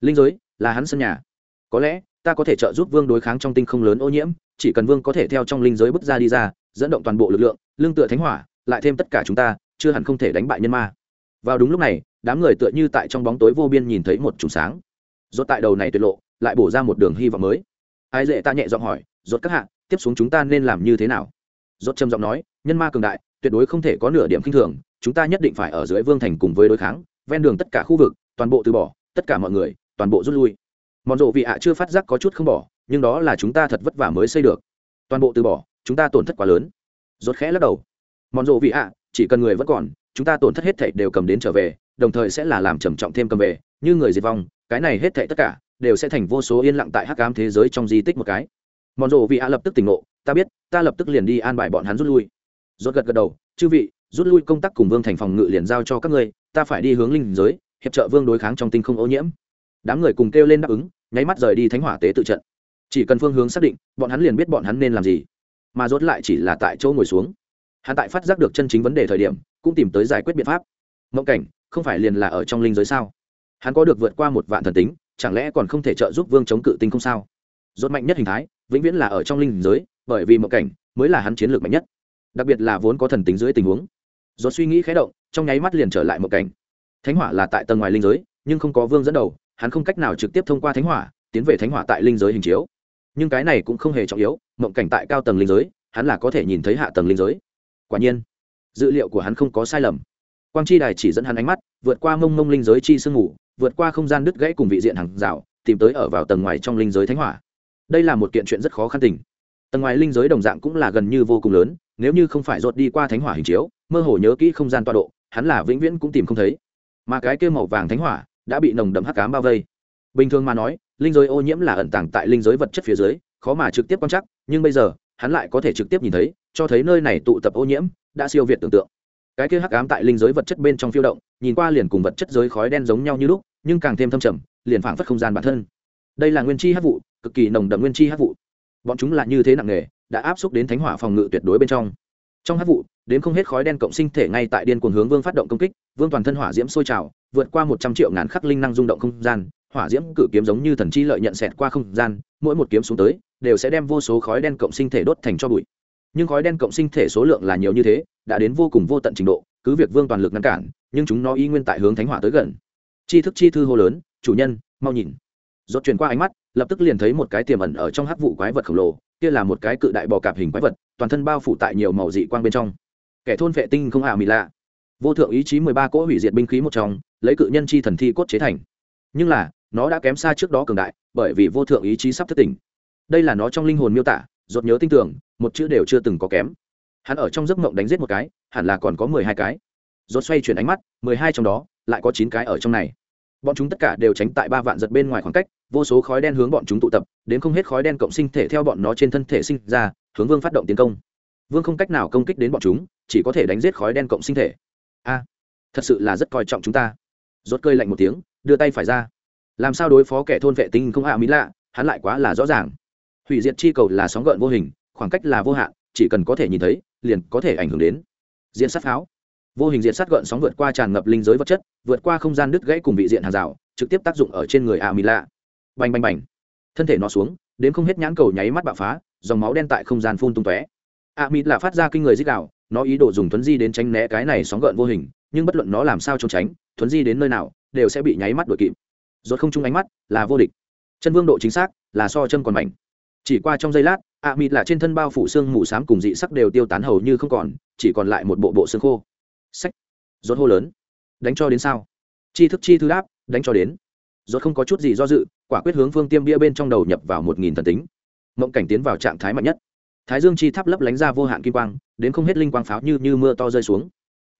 Linh giới, là hắn sân nhà. Có lẽ ta có thể trợ giúp vương đối kháng trong tinh không lớn ô nhiễm, chỉ cần vương có thể theo trong linh giới bước ra đi ra, dẫn động toàn bộ lực lượng, lương tựa thánh hỏa, lại thêm tất cả chúng ta, chưa hẳn không thể đánh bại nhân ma. Vào đúng lúc này, đám người tựa như tại trong bóng tối vô biên nhìn thấy một trùng sáng. Rốt tại đầu này tuyệt lộ, lại bổ ra một đường hy vọng mới. Ai dễ ta nhẹ giọng hỏi, rốt các hạ, tiếp xuống chúng ta nên làm như thế nào? Rốt trầm giọng nói, nhân ma cường đại, tuyệt đối không thể có nửa điểm kinh thường, chúng ta nhất định phải ở dưới vương thành cùng với đối kháng, ven đường tất cả khu vực, toàn bộ từ bỏ, tất cả mọi người, toàn bộ rút lui mòn rộ vị ạ chưa phát giác có chút không bỏ, nhưng đó là chúng ta thật vất vả mới xây được. Toàn bộ từ bỏ, chúng ta tổn thất quá lớn. Rốt khẽ lắc đầu. Mòn rộ vị ạ, chỉ cần người vẫn còn, chúng ta tổn thất hết thảy đều cầm đến trở về, đồng thời sẽ là làm trầm trọng thêm cầm về. Như người diệt vong, cái này hết thảy tất cả đều sẽ thành vô số yên lặng tại hắc ám thế giới trong di tích một cái. Mòn rộ vị ạ lập tức tỉnh ngộ, ta biết, ta lập tức liền đi an bài bọn hắn rút lui. Rốt gật gật đầu, chư vị, rút lui công tác cùng vương thành phòng ngự liền giao cho các ngươi, ta phải đi hướng linh giới, hiệp trợ vương đối kháng trong tinh không ô nhiễm đám người cùng kêu lên đáp ứng, nháy mắt rời đi thánh hỏa tế tự trận. Chỉ cần phương hướng xác định, bọn hắn liền biết bọn hắn nên làm gì. Mà rốt lại chỉ là tại chỗ ngồi xuống. Hắn tại phát giác được chân chính vấn đề thời điểm, cũng tìm tới giải quyết biện pháp. Mộng cảnh, không phải liền là ở trong linh giới sao? Hắn có được vượt qua một vạn thần tính, chẳng lẽ còn không thể trợ giúp vương chống cự tinh không sao? Rốt mạnh nhất hình thái, vĩnh viễn là ở trong linh giới, bởi vì mộng cảnh mới là hắn chiến lược mạnh nhất. Đặc biệt là vốn có thần tính dưới tình huống. Rốt suy nghĩ khẽ động, trong nháy mắt liền trở lại mộng cảnh. Thánh hỏa là tại tầng ngoài linh giới, nhưng không có vương dẫn đầu hắn không cách nào trực tiếp thông qua thánh hỏa, tiến về thánh hỏa tại linh giới hình chiếu. Nhưng cái này cũng không hề trọng yếu, mộng cảnh tại cao tầng linh giới, hắn là có thể nhìn thấy hạ tầng linh giới. Quả nhiên, dữ liệu của hắn không có sai lầm. Quang chi đài chỉ dẫn hắn ánh mắt, vượt qua mông mông linh giới chi sương ngủ, vượt qua không gian đứt gãy cùng vị diện hàng rào, tìm tới ở vào tầng ngoài trong linh giới thánh hỏa. Đây là một kiện chuyện rất khó khăn tình. Tầng ngoài linh giới đồng dạng cũng là gần như vô cùng lớn, nếu như không phải rột đi qua thánh hỏa hình chiếu, mơ hồ nhớ kỹ không gian tọa độ, hắn là vĩnh viễn cũng tìm không thấy. Mà cái kêu màu vàng thánh hỏa đã bị nồng đậm hắc cám bao vây. Bình thường mà nói, linh giới ô nhiễm là ẩn tàng tại linh giới vật chất phía dưới, khó mà trực tiếp quan trắc, nhưng bây giờ, hắn lại có thể trực tiếp nhìn thấy, cho thấy nơi này tụ tập ô nhiễm, đã siêu việt tưởng tượng. Cái kia hắc ám tại linh giới vật chất bên trong phiêu động, nhìn qua liền cùng vật chất giới khói đen giống nhau như lúc, nhưng càng thêm thâm trầm, liền phảng phất không gian bản thân. Đây là nguyên chi hắc vụ, cực kỳ nồng đậm nguyên chi hắc vụ. Bọn chúng là như thế nặng nề, đã áp xúc đến thánh hỏa phòng ngự tuyệt đối bên trong. Trong hắc vụ, đến không hết khói đen cộng sinh thể ngay tại điên cuồng hướng vương phát động công kích, vương toàn thân hỏa diễm sôi trào vượt qua một trăm triệu ngàn khắc linh năng rung động không gian, hỏa diễm cự kiếm giống như thần chi lợi nhận xẹt qua không gian, mỗi một kiếm xuống tới, đều sẽ đem vô số khói đen cộng sinh thể đốt thành cho bụi. Nhưng khói đen cộng sinh thể số lượng là nhiều như thế, đã đến vô cùng vô tận trình độ, cứ việc vương toàn lực ngăn cản, nhưng chúng nó y nguyên tại hướng thánh hỏa tới gần. Chi thức chi thư hô lớn, chủ nhân, mau nhìn. Rốt truyền qua ánh mắt, lập tức liền thấy một cái tiềm ẩn ở trong hắc vụ quái vật khổng lồ, kia là một cái cự đại bò cạp hình quái vật, toàn thân bao phủ tại nhiều màu dị quang bên trong. Kẻ thôn vệ tinh không ả mì lạ. Vô thượng ý chí mười ba cỗ hủy diệt binh khí một trong lấy cự nhân chi thần thi cốt chế thành. Nhưng là, nó đã kém xa trước đó cường đại, bởi vì vô thượng ý chí sắp thất tỉnh đây là nó trong linh hồn miêu tả dột nhớ tinh tưởng, một chữ đều chưa từng có kém. Hắn ở trong giấc mộng đánh giết một cái, hẳn là còn có mười hai cái. Dột xoay chuyển ánh mắt, mười hai trong đó, lại có chín cái ở trong này. Bọn chúng tất cả đều tránh tại ba vạn giật bên ngoài khoảng cách, vô số khói đen hướng bọn chúng tụ tập, đến không hết khói đen cộng sinh thể theo bọn nó trên thân thể sinh ra, hướng vương phát động tiến công. Vương không cách nào công kích đến bọn chúng, chỉ có thể đánh giết khói đen cộng sinh thể. A, thật sự là rất coi trọng chúng ta rốt cơi lạnh một tiếng, đưa tay phải ra. Làm sao đối phó kẻ thôn vệ tinh không ạ mỹ lạ, hắn lại quá là rõ ràng. Hủy diệt chi cầu là sóng gợn vô hình, khoảng cách là vô hạn, chỉ cần có thể nhìn thấy, liền có thể ảnh hưởng đến. Diện sát pháo. Vô hình diện sát gợn sóng vượt qua tràn ngập linh giới vật chất, vượt qua không gian đứt gãy cùng vị diện hàng rào, trực tiếp tác dụng ở trên người ạ mỹ lạ. Bành bành bành. Thân thể nó xuống, đến không hết nhãn cầu nháy mắt bạo phá, dòng máu đen tại không gian phun tung tóe. ạ mỹ lạ phát ra kinh người dích đạo, nó ý đồ dùng thuấn di đến tránh né cái này sóng gợn vô hình, nhưng bất luận nó làm sao trốn tránh thuấn di đến nơi nào, đều sẽ bị nháy mắt đuổi kịp. Rốt không chung ánh mắt là vô địch. Chân vương độ chính xác là so chân còn mạnh. chỉ qua trong giây lát ạ mịt là trên thân bao phủ xương mù xám cùng dị sắc đều tiêu tán hầu như không còn, chỉ còn lại một bộ bộ xương khô. Sách rốt hô lớn. Đánh cho đến sao? Chi thức chi thư đáp, đánh cho đến. Rốt không có chút gì do dự, quả quyết hướng phương tiêm bia bên trong đầu nhập vào một nghìn thần tính. Mộng cảnh tiến vào trạng thái mạnh nhất. Thái dương chi tháp lấp lánh ra vô hạn kim quang, đến không hết linh quang pháo như như mưa to rơi xuống.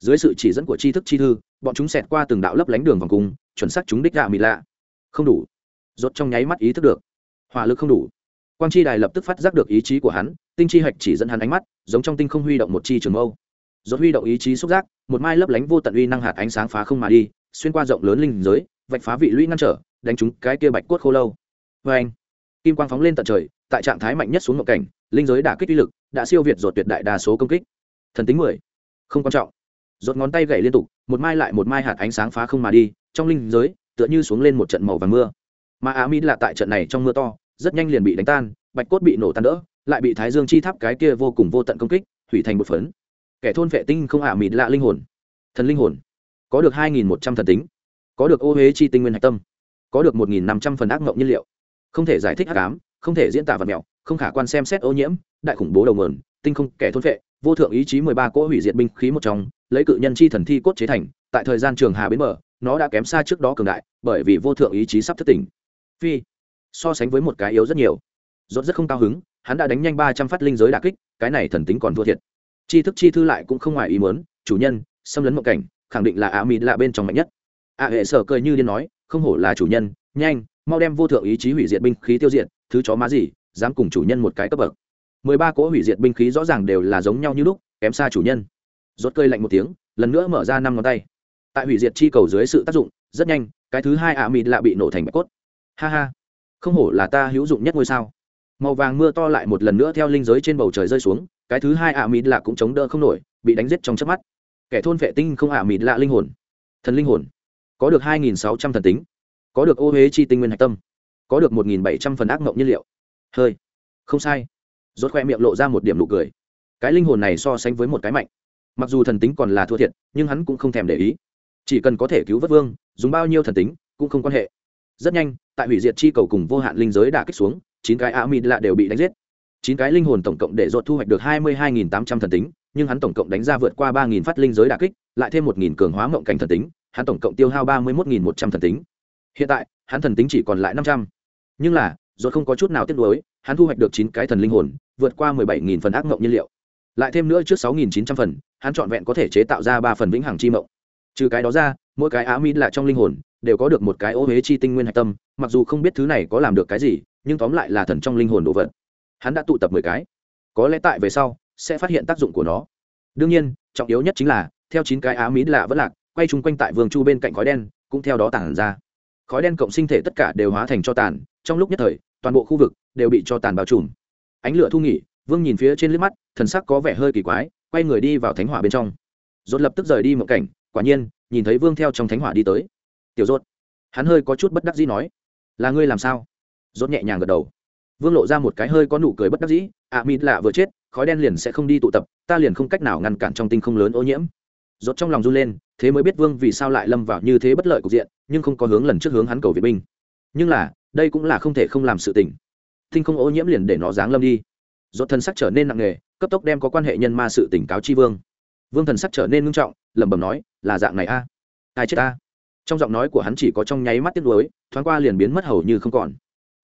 Dưới sự chỉ dẫn của tri thức chi thư bọn chúng xẹt qua từng đạo lấp lánh đường vòng cung, chuẩn xác chúng đích gạ mị lạ. Không đủ. Rốt trong nháy mắt ý thức được. Hỏa lực không đủ. Quang chi đài lập tức phát giác được ý chí của hắn, tinh chi hạch chỉ dẫn hắn ánh mắt, giống trong tinh không huy động một chi trường mâu. Rốt huy động ý chí xúc giác, một mai lấp lánh vô tận uy năng hạt ánh sáng phá không mà đi, xuyên qua rộng lớn linh giới, vạch phá vị lũy ngăn trở, đánh trúng cái kia bạch cốt khô lâu. Vê anh, kim quang phóng lên tận trời, tại trạng thái mạnh nhất xuống ngộ cảnh, linh giới đả kích uy lực, đã siêu việt rột tuyệt đại đa số công kích. Thần tính mười, không quan trọng. Rột ngón tay gậy liên tục một mai lại một mai hạt ánh sáng phá không mà đi, trong linh giới, tựa như xuống lên một trận màu vàng mưa. Mà á mỹ là tại trận này trong mưa to, rất nhanh liền bị đánh tan, bạch cốt bị nổ tan đỡ, lại bị thái dương chi tháp cái kia vô cùng vô tận công kích, hủy thành một phấn. Kẻ thôn vệ tinh không ả mịt lạ linh hồn. Thần linh hồn. Có được hai nghìn một trăm thần tính. Có được ô huế chi tinh nguyên hạch tâm. Có được một nghìn năm trăm phần ác mộng nhiên liệu. Không thể giải thích ác ám, không thể diễn tả vật mẹo, không khả quan xem xét ô nhiễm, đại khủng bố đầu mườn tinh không kẻ thôn vệ, vô thượng ý chí mười ba cỗ hủy diệt binh khí một trong lấy cự nhân chi thần thi cốt chế thành, tại thời gian trường hà bến mở nó đã kém xa trước đó cường đại, bởi vì vô thượng ý chí sắp thất tỉnh. Phi, so sánh với một cái yếu rất nhiều. Rốt rất không cao hứng, hắn đã đánh nhanh ba trăm phát linh giới đả kích, cái này thần tính còn thua thiệt. Chi thức chi thư lại cũng không ngoài ý muốn, chủ nhân, xâm lấn mộng cảnh, khẳng định là ạ mịt là bên trong mạnh nhất. Ạ hệ sở cười như điên nói, không hổ là chủ nhân, nhanh, mau đem vô thượng ý chí hủy diệt binh khí tiêu diệt, thứ chó má gì, dám cùng chủ nhân một cái cấp bậc. Mười ba cỗ hủy diệt binh khí rõ ràng đều là giống nhau như lúc, kém xa chủ nhân rốt cơi lạnh một tiếng, lần nữa mở ra năm ngón tay. Tại hủy diệt chi cầu dưới sự tác dụng, rất nhanh, cái thứ hai ạ mịt lạ bị nổ thành bạch cốt. Ha ha, không hổ là ta hữu dụng nhất ngôi sao. Màu vàng mưa to lại một lần nữa theo linh giới trên bầu trời rơi xuống, cái thứ hai ạ mịt lạ cũng chống đỡ không nổi, bị đánh giết trong chớp mắt. Kẻ thôn vệ tinh không ạ mịt lạ linh hồn. Thần linh hồn. Có được hai nghìn sáu trăm thần tính. Có được ô huế chi tinh nguyên hạch tâm. Có được một nghìn bảy trăm phần ác mộng nhiên liệu. Hơi. Không sai. Rốt khoe miệng lộ ra một điểm nụ cười. Cái linh hồn này so sánh với một cái mạnh mặc dù thần tính còn là thua thiệt, nhưng hắn cũng không thèm để ý. Chỉ cần có thể cứu vớt vương, dùng bao nhiêu thần tính, cũng không quan hệ. Rất nhanh, tại hủy diệt chi cầu cùng vô hạn linh giới đả kích xuống, chín cái á mịt lạ đều bị đánh giết. Chín cái linh hồn tổng cộng để dột thu hoạch được hai mươi hai nghìn tám trăm thần tính, nhưng hắn tổng cộng đánh ra vượt qua ba nghìn phát linh giới đả kích, lại thêm một nghìn cường hóa mộng cảnh thần tính, hắn tổng cộng tiêu hao ba mươi một nghìn một trăm thần tính. Hiện tại, hắn thần tính chỉ còn lại năm trăm. Nhưng là dột không có chút nào tiếc nuối, hắn thu hoạch được chín cái thần linh hồn, vượt qua mười bảy nghìn phần ác mộng nhiên liệu. Lại thêm nữa trước sáu nghìn chín trăm phần hắn trọn vẹn có thể chế tạo ra ba phần vĩnh hằng chi mộng. Trừ cái đó ra, mỗi cái á mỹ là trong linh hồn, đều có được một cái ô huế chi tinh nguyên hạch tâm, mặc dù không biết thứ này có làm được cái gì, nhưng tóm lại là thần trong linh hồn đồ vật. Hắn đã tụ tập mười cái. Có lẽ tại về sau, sẽ phát hiện tác dụng của nó. Đương nhiên, trọng yếu nhất chính là, theo chín cái á mỹ lạ vẫn lạc, quay chung quanh tại vương chu bên cạnh khói đen, cũng theo đó tản ra. Khói đen cộng sinh thể tất cả đều hóa thành cho tàn, trong lúc nhất thời, toàn bộ khu vực đều bị cho tàn bao trùm. Ánh lửa thu nghỉ, vương nhìn phía trên liếc mắt, thần sắc có vẻ hơi kỳ quái quay người đi vào thánh hỏa bên trong. Dốt lập tức rời đi một cảnh quả nhiên nhìn thấy vương theo trong thánh hỏa đi tới. Tiểu dốt hắn hơi có chút bất đắc dĩ nói là ngươi làm sao? Dốt nhẹ nhàng gật đầu. Vương lộ ra một cái hơi có nụ cười bất đắc dĩ ạ à, mịt lạ vừa chết khói đen liền sẽ không đi tụ tập ta liền không cách nào ngăn cản trong tinh không lớn ô nhiễm. Rốt trong lòng run lên thế mới biết vương vì sao lại lâm vào như thế bất lợi cục diện nhưng không có hướng lần trước hướng hắn cầu viện binh. Nhưng là đây cũng là không thể không làm sự tình. Tinh không ô nhiễm liền để nó giáng lâm đi rốt thân sắc trở nên nặng nề, cấp tốc đem có quan hệ nhân ma sự tỉnh cáo chi vương. Vương thần sắc trở nên ngưng trọng, lẩm bẩm nói, là dạng này a, ai chết ta? Trong giọng nói của hắn chỉ có trong nháy mắt tiếc nuối, thoáng qua liền biến mất hầu như không còn.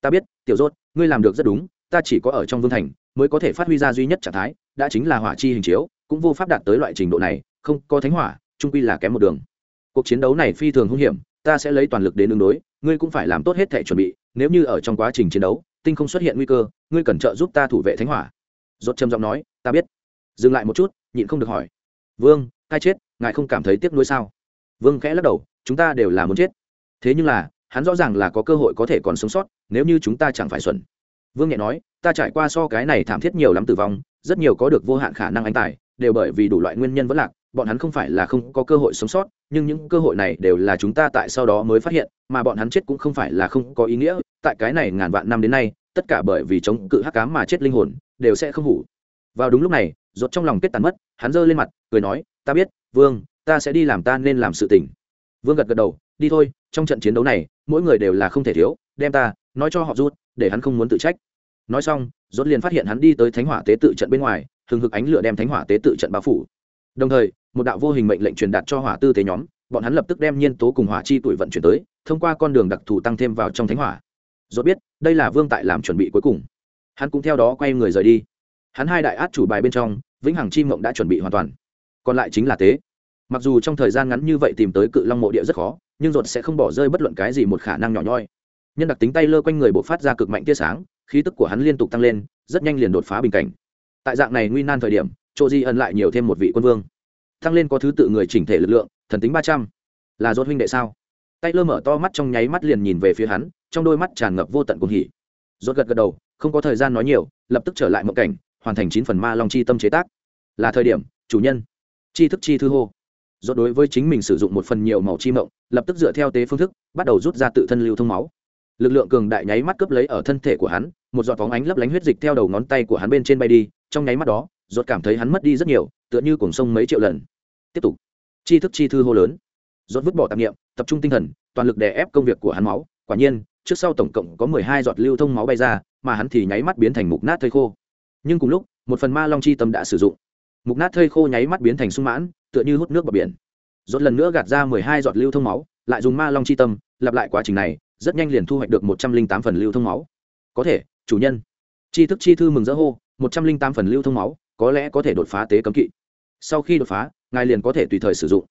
Ta biết, tiểu rốt, ngươi làm được rất đúng, ta chỉ có ở trong vương thành mới có thể phát huy ra duy nhất trạng thái, đã chính là hỏa chi hình chiếu, cũng vô pháp đạt tới loại trình độ này, không có thánh hỏa, trung quy là kém một đường. Cuộc chiến đấu này phi thường hung hiểm, ta sẽ lấy toàn lực đến ứng đối, ngươi cũng phải làm tốt hết thể chuẩn bị, nếu như ở trong quá trình chiến đấu, tinh không xuất hiện nguy cơ ngươi cần trợ giúp ta thủ vệ thánh hỏa. Rốt trầm giọng nói, ta biết. Dừng lại một chút, nhịn không được hỏi. Vương cai chết? Ngài không cảm thấy tiếc nuối sao? Vương khẽ lắc đầu, chúng ta đều là muốn chết. Thế nhưng là, hắn rõ ràng là có cơ hội có thể còn sống sót, nếu như chúng ta chẳng phải xuẩn. Vương nhẹ nói, ta trải qua so cái này thảm thiết nhiều lắm tử vong, rất nhiều có được vô hạn khả năng anh tài, đều bởi vì đủ loại nguyên nhân vẫn lạc, bọn hắn không phải là không có cơ hội sống sót, nhưng những cơ hội này đều là chúng ta tại sau đó mới phát hiện, mà bọn hắn chết cũng không phải là không có ý nghĩa, tại cái này ngàn vạn năm đến nay tất cả bởi vì chống cự hắc cám mà chết linh hồn, đều sẽ không hủ. Vào đúng lúc này rột trong lòng kết tàn mất, hắn giơ lên mặt, cười nói, ta biết, vương, ta sẽ đi làm ta nên làm sự tình. Vương gật gật đầu, đi thôi, trong trận chiến đấu này, mỗi người đều là không thể thiếu, đem ta, nói cho họ rút, để hắn không muốn tự trách. Nói xong, rốt liền phát hiện hắn đi tới thánh hỏa tế tự trận bên ngoài, hừng hực ánh lửa đem thánh hỏa tế tự trận bao phủ. Đồng thời, một đạo vô hình mệnh lệnh truyền đạt cho hỏa tư tế nhóm, bọn hắn lập tức đem nhiên tố cùng hỏa chi tuổi vận chuyển tới, thông qua con đường đặc thù tăng thêm vào trong thánh hỏa rốt biết, đây là vương tại làm chuẩn bị cuối cùng. Hắn cũng theo đó quay người rời đi. Hắn hai đại át chủ bài bên trong, vĩnh hằng chi mộng đã chuẩn bị hoàn toàn. Còn lại chính là tế. Mặc dù trong thời gian ngắn như vậy tìm tới cự long mộ địa rất khó, nhưng ruột sẽ không bỏ rơi bất luận cái gì một khả năng nhỏ nhoi. Nhân đặc tính tay lơ quanh người bộ phát ra cực mạnh tia sáng, khí tức của hắn liên tục tăng lên, rất nhanh liền đột phá bình cảnh. Tại dạng này nguy nan thời điểm chỗ di ẩn lại nhiều thêm một vị quân vương. Tăng lên có thứ tự người chỉnh thể lực lượng, thần tính ba trăm. Là rốt huynh đệ sao? Tay lơ mở to mắt trong nháy mắt liền nhìn về phía hắn trong đôi mắt tràn ngập vô tận cuồng hỉ. Rốt gật gật đầu, không có thời gian nói nhiều, lập tức trở lại mộng cảnh, hoàn thành chín phần ma long chi tâm chế tác. Là thời điểm, chủ nhân. Chi thức chi thư hô. Rốt đối với chính mình sử dụng một phần nhiều màu chi mộng, lập tức dựa theo tế phương thức, bắt đầu rút ra tự thân lưu thông máu. Lực lượng cường đại nháy mắt cướp lấy ở thân thể của hắn, một giọt phóng ánh lấp lánh huyết dịch theo đầu ngón tay của hắn bên trên bay đi, trong nháy mắt đó, rốt cảm thấy hắn mất đi rất nhiều, tựa như cuồng sông mấy triệu lần. Tiếp tục. Chi thức chi thư hô lớn. Rốt vứt bỏ tạp niệm, tập trung tinh thần, toàn lực đè ép công việc của hắn máu, quả nhiên trước sau tổng cộng có mười hai giọt lưu thông máu bay ra, mà hắn thì nháy mắt biến thành mục nát thây khô. Nhưng cùng lúc, một phần ma long chi tâm đã sử dụng. Mục nát thây khô nháy mắt biến thành sung mãn, tựa như hút nước vào biển. Rốt lần nữa gạt ra mười hai giọt lưu thông máu, lại dùng ma long chi tâm, lặp lại quá trình này, rất nhanh liền thu hoạch được một trăm linh tám phần lưu thông máu. Có thể, chủ nhân. Chi thức chi thư mừng rỡ hô, một trăm linh tám phần lưu thông máu, có lẽ có thể đột phá tế cấm kỵ. Sau khi đột phá, ngài liền có thể tùy thời sử dụng.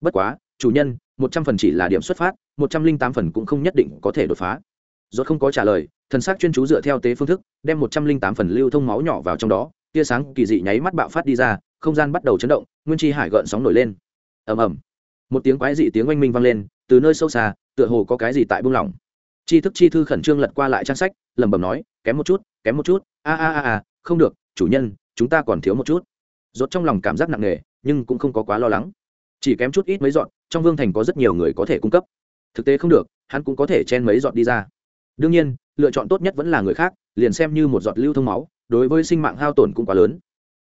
Bất quá chủ nhân, một trăm phần chỉ là điểm xuất phát, một trăm linh tám phần cũng không nhất định có thể đột phá. Rốt không có trả lời, thần sắc chuyên chú dựa theo tế phương thức, đem một trăm linh tám phần lưu thông máu nhỏ vào trong đó, tia sáng kỳ dị nháy mắt bạo phát đi ra, không gian bắt đầu chấn động, nguyên chi hải gợn sóng nổi lên. Ầm ầm. Một tiếng quái dị tiếng oanh minh vang lên, từ nơi sâu xa, tựa hồ có cái gì tại buông lỏng. Chi thức chi thư khẩn trương lật qua lại trang sách, lẩm bẩm nói, kém một chút, kém một chút, a a a a, không được, chủ nhân, chúng ta còn thiếu một chút. Rốt trong lòng cảm giác nặng nề, nhưng cũng không có quá lo lắng chỉ kém chút ít mấy dọn trong vương thành có rất nhiều người có thể cung cấp. Thực tế không được, hắn cũng có thể chen mấy dọn đi ra. Đương nhiên, lựa chọn tốt nhất vẫn là người khác, liền xem như một giọt lưu thông máu, đối với sinh mạng hao tổn cũng quá lớn.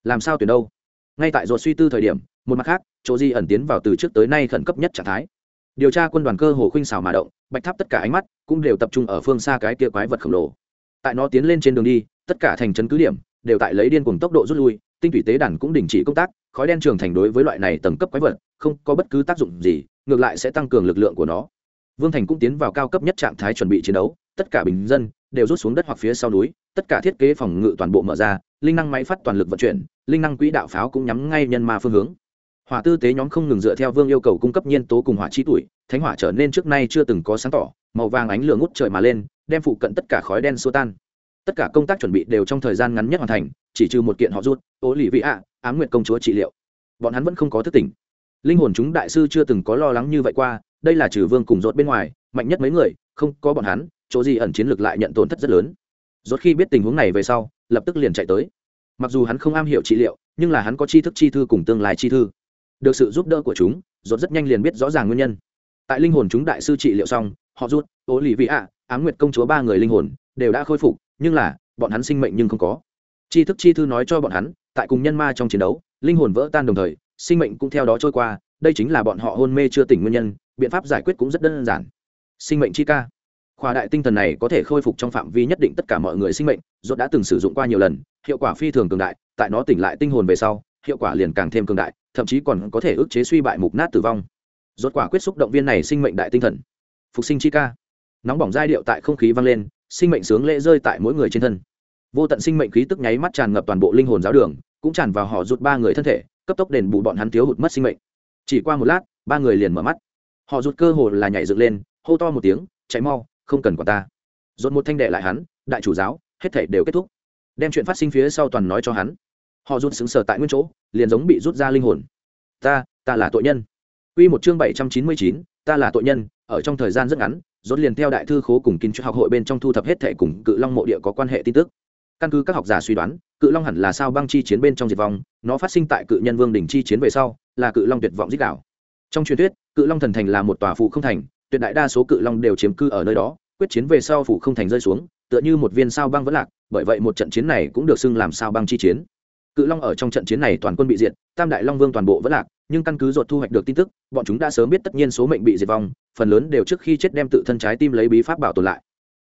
Làm sao tuyển đâu? Ngay tại ruột suy tư thời điểm, một mặt khác, chỗ di ẩn tiến vào từ trước tới nay khẩn cấp nhất trạng thái. Điều tra quân đoàn cơ hồ khuynh xảo mà động, bạch tháp tất cả ánh mắt cũng đều tập trung ở phương xa cái kia quái vật khổng lồ. Tại nó tiến lên trên đường đi, tất cả thành trấn cứ điểm đều tại lấy điên cùng tốc độ rút lui, tinh thủy tế đàn cũng đình chỉ công tác, khói đen trường thành đối với loại này tầng cấp quái vật không có bất cứ tác dụng gì, ngược lại sẽ tăng cường lực lượng của nó. Vương thành cũng tiến vào cao cấp nhất trạng thái chuẩn bị chiến đấu, tất cả bình dân đều rút xuống đất hoặc phía sau núi, tất cả thiết kế phòng ngự toàn bộ mở ra, linh năng máy phát toàn lực vận chuyển, linh năng quỹ đạo pháo cũng nhắm ngay nhân ma phương hướng. Hỏa tư tế nhóm không ngừng dựa theo vương yêu cầu cung cấp nhiên tố cùng hỏa trí tuổi, thánh hỏa trở nên trước nay chưa từng có sáng tỏ, màu vàng ánh lửa ngút trời mà lên, đem phụ cận tất cả khói đen xua tan. Tất cả công tác chuẩn bị đều trong thời gian ngắn nhất hoàn thành, chỉ trừ một kiện họ rút ố lì vị ạ ám nguyện công chúa trị liệu. Bọn hắn vẫn không có thức tỉnh linh hồn chúng đại sư chưa từng có lo lắng như vậy qua, đây là trừ vương cùng rốt bên ngoài, mạnh nhất mấy người, không có bọn hắn, chỗ gì ẩn chiến lược lại nhận tổn thất rất lớn. Rốt khi biết tình huống này về sau, lập tức liền chạy tới. Mặc dù hắn không am hiểu trị liệu, nhưng là hắn có tri thức chi thư cùng tương lai chi thư. Được sự giúp đỡ của chúng rốt rất nhanh liền biết rõ ràng nguyên nhân. Tại linh hồn chúng đại sư trị liệu xong, họ rút ố lì vị ạ ám nguyệt công chúa ba người linh hồn, đều đã khôi phục, nhưng là, bọn hắn sinh mệnh nhưng không có. Tri thức chi thư nói cho bọn hắn, tại cùng nhân ma trong chiến đấu, linh hồn vỡ tan đồng thời sinh mệnh cũng theo đó trôi qua, đây chính là bọn họ hôn mê chưa tỉnh nguyên nhân, biện pháp giải quyết cũng rất đơn giản. Sinh mệnh chi ca. Khoa đại tinh thần này có thể khôi phục trong phạm vi nhất định tất cả mọi người sinh mệnh dốt đã từng sử dụng qua nhiều lần, hiệu quả phi thường cường đại, tại nó tỉnh lại tinh hồn về sau, hiệu quả liền càng thêm cường đại, thậm chí còn có thể ức chế suy bại mục nát tử vong. Rốt quả quyết xúc động viên này sinh mệnh đại tinh thần. Phục sinh chi ca. Nóng bỏng giai điệu tại không khí vang lên, sinh mệnh sướng lễ rơi tại mỗi người trên thân. Vô tận sinh mệnh khí tức nháy mắt tràn ngập toàn bộ linh hồn giáo đường, cũng tràn vào họ rụt ba người thân thể cấp tốc đền bù bọn hắn thiếu hụt mất sinh mệnh. Chỉ qua một lát ba người liền mở mắt. Họ rụt cơ hồ là nhảy dựng lên hô to một tiếng chạy mau không cần quả ta. Dồn một thanh đệ lại hắn đại chủ giáo hết thể đều kết thúc. Đem chuyện phát sinh phía sau toàn nói cho hắn. Họ rút xứng sờ tại nguyên chỗ liền giống bị rút ra linh hồn. Ta ta là tội nhân. Quy một chương bảy trăm chín mươi chín, ta là tội nhân, ở trong thời gian rất ngắn, rốt liền theo đại thư khố cùng kinh học hội bên trong thu thập hết thể cùng cự long mộ địa có quan hệ tin tức. Căn cứ các học giả suy đoán, cự long hẳn là sao băng chi chiến bên trong diệt vong, nó phát sinh tại cự nhân vương đỉnh chi chiến về sau, là cự long tuyệt vọng giết đảo. Trong truyền thuyết, cự long thần thành là một tòa phụ không thành, tuyệt đại đa số cự long đều chiếm cư ở nơi đó, quyết chiến về sau phụ không thành rơi xuống, tựa như một viên sao băng vẫn lạc, bởi vậy một trận chiến này cũng được xưng làm sao băng chi chiến. Cự long ở trong trận chiến này toàn quân bị diệt, Tam đại long vương toàn bộ vẫn lạc, nhưng căn cứ ruột thu hoạch được tin tức bọn chúng đã sớm biết tất nhiên số mệnh bị diệt vong phần lớn đều trước khi chết đem tự thân trái tim lấy bí pháp bảo tồn lại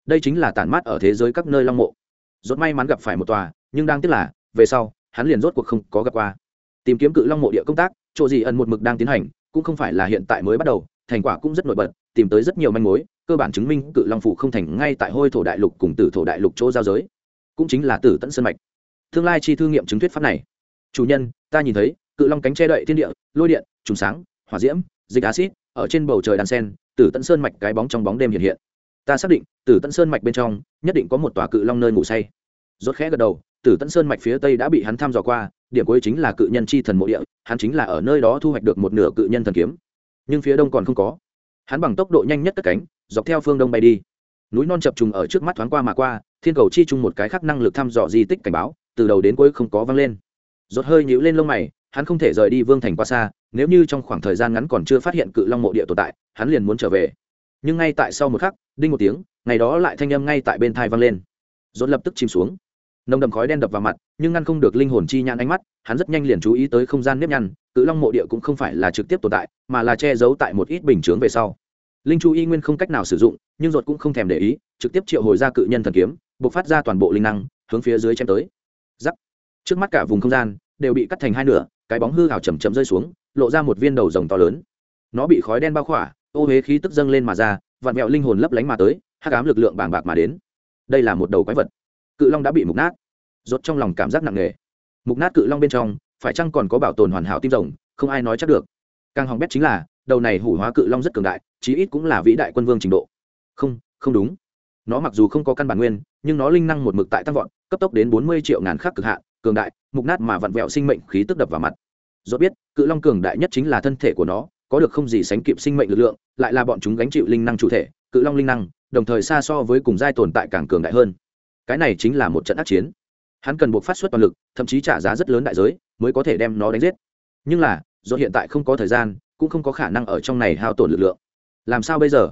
đây chính là tản mát ở thế giới các nơi long mộ rốt may mắn gặp phải một tòa, nhưng đang tiếc là, về sau, hắn liền rốt cuộc không có gặp qua. Tìm kiếm cự long mộ địa công tác, chỗ gì ẩn một mực đang tiến hành, cũng không phải là hiện tại mới bắt đầu, thành quả cũng rất nổi bật, tìm tới rất nhiều manh mối, cơ bản chứng minh cự long phủ không thành ngay tại hôi thổ đại lục cùng tử thổ đại lục chỗ giao giới. Cũng chính là tử tận sơn mạch. Tương lai chi thư nghiệm chứng thuyết pháp này. Chủ nhân, ta nhìn thấy, cự long cánh che đậy thiên địa, lôi điện, trùng sáng, hỏa diễm, dịch acid ở trên bầu trời đàn sen, Tử tận sơn mạch cái bóng trong bóng đêm hiện hiện. Ta xác định Tử tận sơn mạch bên trong, nhất định có một tòa cự long nơi ngủ say. Rốt khẽ gật đầu, Tử tận sơn mạch phía tây đã bị hắn thăm dò qua, điểm cuối chính là cự nhân chi thần mộ địa, hắn chính là ở nơi đó thu hoạch được một nửa cự nhân thần kiếm. Nhưng phía đông còn không có. Hắn bằng tốc độ nhanh nhất cất cánh, dọc theo phương đông bay đi. Núi non chập trùng ở trước mắt thoáng qua mà qua, thiên cầu chi chung một cái khác năng lực thăm dò di tích cảnh báo, từ đầu đến cuối không có vang lên. Rốt hơi nhíu lên lông mày, hắn không thể rời đi vương thành quá xa, nếu như trong khoảng thời gian ngắn còn chưa phát hiện cự long mộ địa tồn tại, hắn liền muốn trở về. Nhưng ngay tại sau một khắc, đinh một tiếng ngày đó lại thanh âm ngay tại bên thai vang lên. Dồn lập tức chìm xuống. Nồng đậm khói đen đập vào mặt, nhưng ngăn không được linh hồn chi nhãn ánh mắt, hắn rất nhanh liền chú ý tới không gian nếp nhăn, cự long mộ địa cũng không phải là trực tiếp tồn tại, mà là che giấu tại một ít bình chướng về sau. Linh chu y nguyên không cách nào sử dụng, nhưng ruột cũng không thèm để ý, trực tiếp triệu hồi ra cự nhân thần kiếm, buộc phát ra toàn bộ linh năng, hướng phía dưới chém tới. Giắc. Trước mắt cả vùng không gian đều bị cắt thành hai nửa, cái bóng hư hào chầm chậm rơi xuống, lộ ra một viên đầu rồng to lớn. Nó bị khói đen bao khỏa, ô huế khí tức dâng lên mà ra, vặn vẹo linh hồn lấp lánh mà tới hắc ám lực lượng bàng bạc mà đến. Đây là một đầu quái vật. Cự long đã bị mục nát. Rốt trong lòng cảm giác nặng nề. Mục nát cự long bên trong, phải chăng còn có bảo tồn hoàn hảo tim rồng, không ai nói chắc được. Càng hỏng bét chính là, đầu này hủ hóa cự long rất cường đại, chí ít cũng là vĩ đại quân vương trình độ. Không không đúng. Nó mặc dù không có căn bản nguyên, nhưng nó linh năng một mực tại tăng vọt, cấp tốc đến bốn mươi triệu ngàn khắc cực hạn, cường đại, mục nát mà vặn vẹo sinh mệnh khí tức đập vào mặt. Do biết, cự long cường đại nhất chính là thân thể của nó, có được không gì sánh kịp sinh mệnh lực lượng, lại là bọn chúng gánh chịu linh năng chủ thể, cự long linh năng đồng thời xa so với cùng giai tồn tại càng cường đại hơn. Cái này chính là một trận ác chiến. Hắn cần buộc phát xuất toàn lực, thậm chí trả giá rất lớn đại giới, mới có thể đem nó đánh giết. Nhưng là, do hiện tại không có thời gian, cũng không có khả năng ở trong này hao tổn lực lượng. Làm sao bây giờ?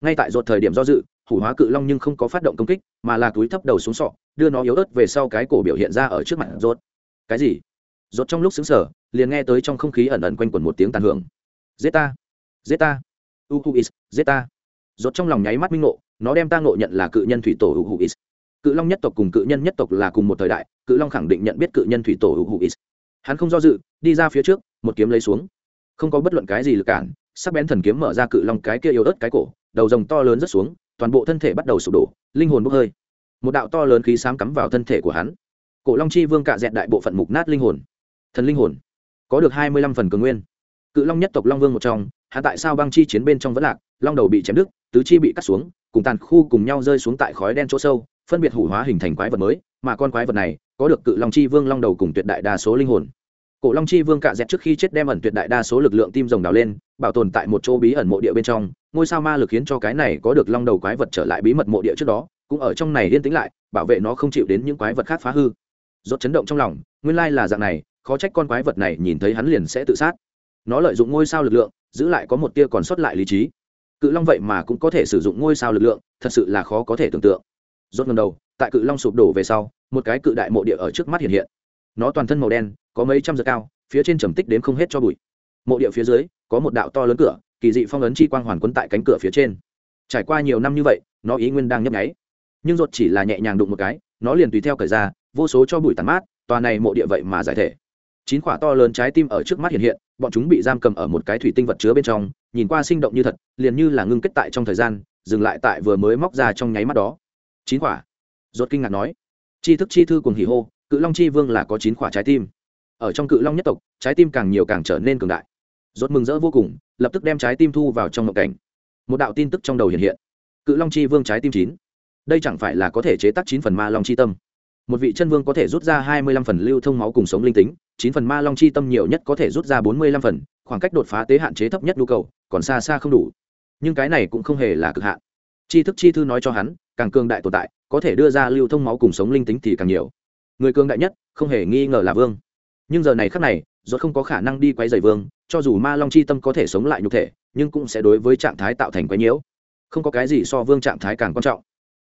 Ngay tại dột thời điểm do dự, hủ hóa cự long nhưng không có phát động công kích, mà là túi thấp đầu xuống sọ, đưa nó yếu ớt về sau cái cổ biểu hiện ra ở trước mặt rốt cái gì? Rốt trong lúc xứng sở liền nghe tới trong không khí ẩn ẩn quanh quẩn một tiếng tàn hưởng. Zeta zeta uhuis! Zeta rốt trong lòng nháy mắt minh ngộ, nó đem ta ngộ nhận là cự nhân thủy tổ uhuis cự long nhất tộc cùng cự nhân nhất tộc là cùng một thời đại, cự long khẳng định nhận biết cự nhân thủy tổ uhuis hắn không do dự, đi ra phía trước, một kiếm lấy xuống. Không có bất luận cái gì lực cản, sắc bén thần kiếm mở ra cự long cái kia yếu ớt cái cổ, đầu rồng to lớn rất xuống, toàn bộ thân thể bắt đầu sụp đổ, linh hồn bốc hơi. Một đạo to lớn khí xám cắm vào thân thể của hắn. Cổ long chi vương cạ dẹn đại bộ phận mục nát linh hồn. Thần linh hồn. Có được hai mươi lăm phần cường nguyên. Cự long nhất tộc long vương một trong hạ tại sao băng chi chiến bên trong vẫn lạc, long đầu bị chém đứt tứ chi bị cắt xuống, cùng tàn khu cùng nhau rơi xuống tại khói đen chỗ sâu, phân biệt hủ hóa hình thành quái vật mới, mà con quái vật này có được cự long chi vương long đầu cùng tuyệt đại đa số linh hồn. Cổ long chi vương cạ dẹt trước khi chết đem ẩn tuyệt đại đa số lực lượng tim rồng đào lên, bảo tồn tại một chỗ bí ẩn mộ địa bên trong, ngôi sao ma lực khiến cho cái này có được long đầu quái vật trở lại bí mật mộ địa trước đó, cũng ở trong này yên tĩnh lại, bảo vệ nó không chịu đến những quái vật khác phá hư. Rốt chấn động trong lòng, nguyên lai là dạng này, khó trách con quái vật này nhìn thấy hắn liền sẽ tự sát. Nó lợi dụng ngôi sao lực lượng, giữ lại có một tia còn sót lại lý trí cự long vậy mà cũng có thể sử dụng ngôi sao lực lượng, thật sự là khó có thể tưởng tượng. Rốt ngầm đầu, tại cự long sụp đổ về sau, một cái cự đại mộ địa ở trước mắt hiện hiện. Nó toàn thân màu đen, có mấy trăm giờ cao, phía trên trầm tích đến không hết cho bụi. Mộ địa phía dưới, có một đạo to lớn cửa, kỳ dị phong ấn chi quang hoàn quấn tại cánh cửa phía trên. Trải qua nhiều năm như vậy, nó ý nguyên đang nhấp nháy. Nhưng rốt chỉ là nhẹ nhàng đụng một cái, nó liền tùy theo cởi ra, vô số cho bụi tàn mát, tòa này mộ địa vậy mà giải thể chín quả to lớn trái tim ở trước mắt hiện hiện, bọn chúng bị giam cầm ở một cái thủy tinh vật chứa bên trong, nhìn qua sinh động như thật, liền như là ngưng kết tại trong thời gian, dừng lại tại vừa mới móc ra trong nháy mắt đó. Chín quả. Rốt kinh ngạc nói. Chi thức chi thư cùng hỉ hô, cự long chi vương là có chín quả trái tim. Ở trong cự long nhất tộc, trái tim càng nhiều càng trở nên cường đại. Rốt mừng rỡ vô cùng, lập tức đem trái tim thu vào trong ngộ cảnh. Một đạo tin tức trong đầu hiện hiện. Cự long chi vương trái tim chín. Đây chẳng phải là có thể chế tác chín phần ma long chi tâm một vị chân vương có thể rút ra hai mươi lăm phần lưu thông máu cùng sống linh tính, chín phần ma long chi tâm nhiều nhất có thể rút ra bốn mươi lăm phần, khoảng cách đột phá tế hạn chế thấp nhất nhu cầu, còn xa xa không đủ. Nhưng cái này cũng không hề là cực hạn. Chi thức chi thư nói cho hắn, càng cường đại tồn tại, có thể đưa ra lưu thông máu cùng sống linh tính thì càng nhiều. Người cường đại nhất, không hề nghi ngờ là vương. Nhưng giờ này khắc này, rốt không có khả năng đi quấy rầy vương, cho dù ma long chi tâm có thể sống lại nhục thể, nhưng cũng sẽ đối với trạng thái tạo thành quấy nhiễu. Không có cái gì so vương trạng thái càng quan trọng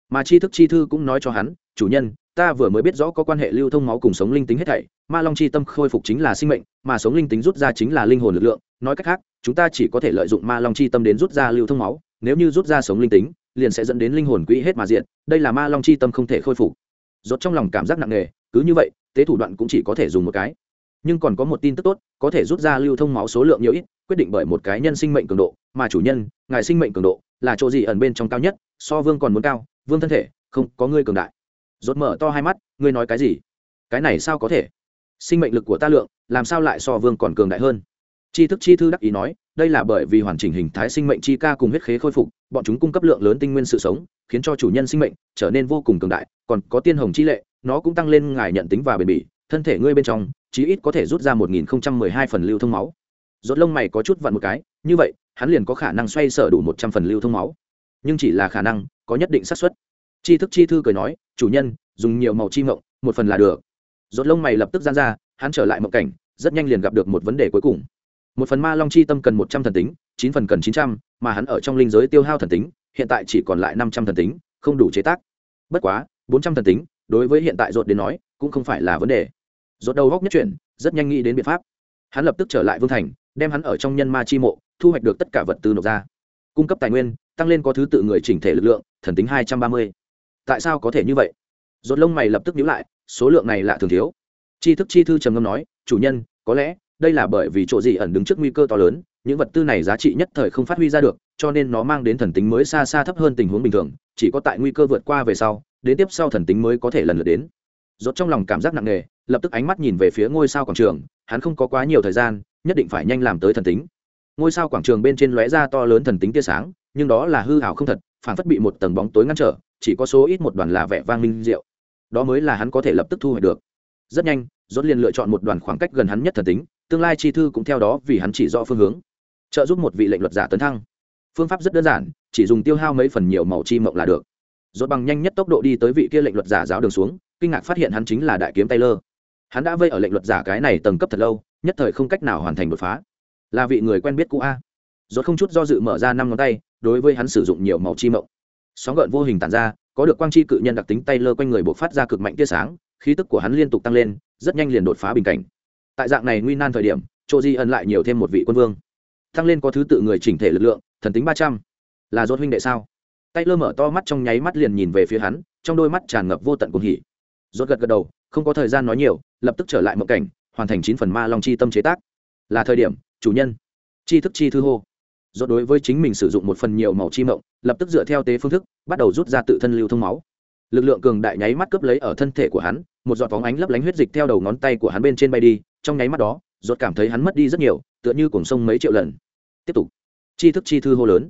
mà chi thức chi thư cũng nói cho hắn, chủ nhân, ta vừa mới biết rõ có quan hệ lưu thông máu cùng sống linh tính hết thảy, ma long chi tâm khôi phục chính là sinh mệnh, mà sống linh tính rút ra chính là linh hồn lực lượng. Nói cách khác, chúng ta chỉ có thể lợi dụng ma long chi tâm đến rút ra lưu thông máu, nếu như rút ra sống linh tính, liền sẽ dẫn đến linh hồn quỹ hết mà diện đây là ma long chi tâm không thể khôi phục. Rốt trong lòng cảm giác nặng nề, cứ như vậy, tế thủ đoạn cũng chỉ có thể dùng một cái. Nhưng còn có một tin tức tốt, có thể rút ra lưu thông máu số lượng nhiều ít, quyết định bởi một cái nhân sinh mệnh cường độ, mà chủ nhân, ngài sinh mệnh cường độ, là chỗ gì ẩn bên trong cao nhất, so vương còn muốn cao vương thân thể, không, có ngươi cường đại. Rốt mở to hai mắt, ngươi nói cái gì? Cái này sao có thể? Sinh mệnh lực của ta lượng, làm sao lại so vương còn cường đại hơn? Chi thức chi thư đắc ý nói, đây là bởi vì hoàn chỉnh hình thái sinh mệnh chi ca cùng huyết khế khôi phục, bọn chúng cung cấp lượng lớn tinh nguyên sự sống, khiến cho chủ nhân sinh mệnh trở nên vô cùng cường đại, còn có tiên hồng chi lệ, nó cũng tăng lên ngài nhận tính và bền bỉ, thân thể ngươi bên trong, chí ít có thể rút ra một nghìn không trăm mười hai phần lưu thông máu. Rốt lông mày có chút vặn một cái, như vậy, hắn liền có khả năng xoay sở đủ một trăm phần lưu thông máu. Nhưng chỉ là khả năng có nhất định xác suất. Chi thức chi thư cười nói, chủ nhân, dùng nhiều màu chi mộng, một phần là được. Rốt lông mày lập tức gian ra, hắn trở lại mộng cảnh, rất nhanh liền gặp được một vấn đề cuối cùng. Một phần ma long chi tâm cần một trăm thần tính, chín phần cần chín trăm, mà hắn ở trong linh giới tiêu hao thần tính, hiện tại chỉ còn lại năm trăm thần tính, không đủ chế tác. Bất quá, bốn trăm thần tính, đối với hiện tại rốt đến nói, cũng không phải là vấn đề. Rốt đầu góc nhất chuyển, rất nhanh nghĩ đến biện pháp. Hắn lập tức trở lại vương thành, đem hắn ở trong nhân ma chi mộ, thu hoạch được tất cả vật tư nộp ra. Cung cấp tài nguyên tăng lên có thứ tự người chỉnh thể lực lượng, thần tính hai trăm ba mươi. Tại sao có thể như vậy? Rốt lông mày lập tức nhíu lại, số lượng này lạ thường thiếu. Chi thức chi thư trầm ngâm nói, chủ nhân, có lẽ đây là bởi vì chỗ gì ẩn đứng trước nguy cơ to lớn, những vật tư này giá trị nhất thời không phát huy ra được, cho nên nó mang đến thần tính mới xa xa thấp hơn tình huống bình thường, chỉ có tại nguy cơ vượt qua về sau, đến tiếp sau thần tính mới có thể lần lượt đến. Rốt trong lòng cảm giác nặng nề, lập tức ánh mắt nhìn về phía ngôi sao quảng trường, hắn không có quá nhiều thời gian, nhất định phải nhanh làm tới thần tính. Ngôi sao quảng trường bên trên lóe ra to lớn thần tính tia sáng nhưng đó là hư hảo không thật phản phất bị một tầng bóng tối ngăn trở, chỉ có số ít một đoàn là vẻ vang minh diệu. Đó mới là hắn có thể lập tức thu hoạch được. Rất nhanh, rốt liền lựa chọn một đoàn khoảng cách gần hắn nhất thần tính, tương lai chi thư cũng theo đó vì hắn chỉ rõ phương hướng. Trợ giúp một vị lệnh luật giả tấn thăng. Phương pháp rất đơn giản, chỉ dùng tiêu hao mấy phần nhiều màu chi mộng là được. Rốt bằng nhanh nhất tốc độ đi tới vị kia lệnh luật giả giáo đường xuống, kinh ngạc phát hiện hắn chính là đại kiếm taylor. Hắn đã vây ở lệnh luật giả cái này tầng cấp thật lâu, nhất thời không cách nào hoàn thành đột phá. Là vị người quen biết cũ a. Rốt không chút do dự mở ra năm ngón tay đối với hắn sử dụng nhiều màu chi mộng. Sóng gợn vô hình tản ra, có được quang chi cự nhân đặc tính tay lơ quanh người bộc phát ra cực mạnh tia sáng, khí tức của hắn liên tục tăng lên, rất nhanh liền đột phá bình cảnh. Tại dạng này nguy nan thời điểm chỗ di ẩn lại nhiều thêm một vị quân vương. Tăng lên có thứ tự người chỉnh thể lực lượng, thần tính ba trăm. Là rốt huynh đệ sao? Tay lơ mở to mắt trong nháy mắt liền nhìn về phía hắn, trong đôi mắt tràn ngập vô tận cuồng hỉ. Rốt gật gật đầu, không có thời gian nói nhiều, lập tức trở lại mộng cảnh, hoàn thành chín phần ma long chi tâm chế tác. Là thời điểm, chủ nhân. Chi thức chi thư hô do đối với chính mình sử dụng một phần nhiều màu chi mộng, lập tức dựa theo tế phương thức, bắt đầu rút ra tự thân lưu thông máu. Lực lượng cường đại nháy mắt cướp lấy ở thân thể của hắn, một giọt phóng ánh lấp lánh huyết dịch theo đầu ngón tay của hắn bên trên bay đi, trong nháy mắt đó, rốt cảm thấy hắn mất đi rất nhiều, tựa như cuồng sông mấy triệu lần. Tiếp tục. Chi thức chi thư hô lớn.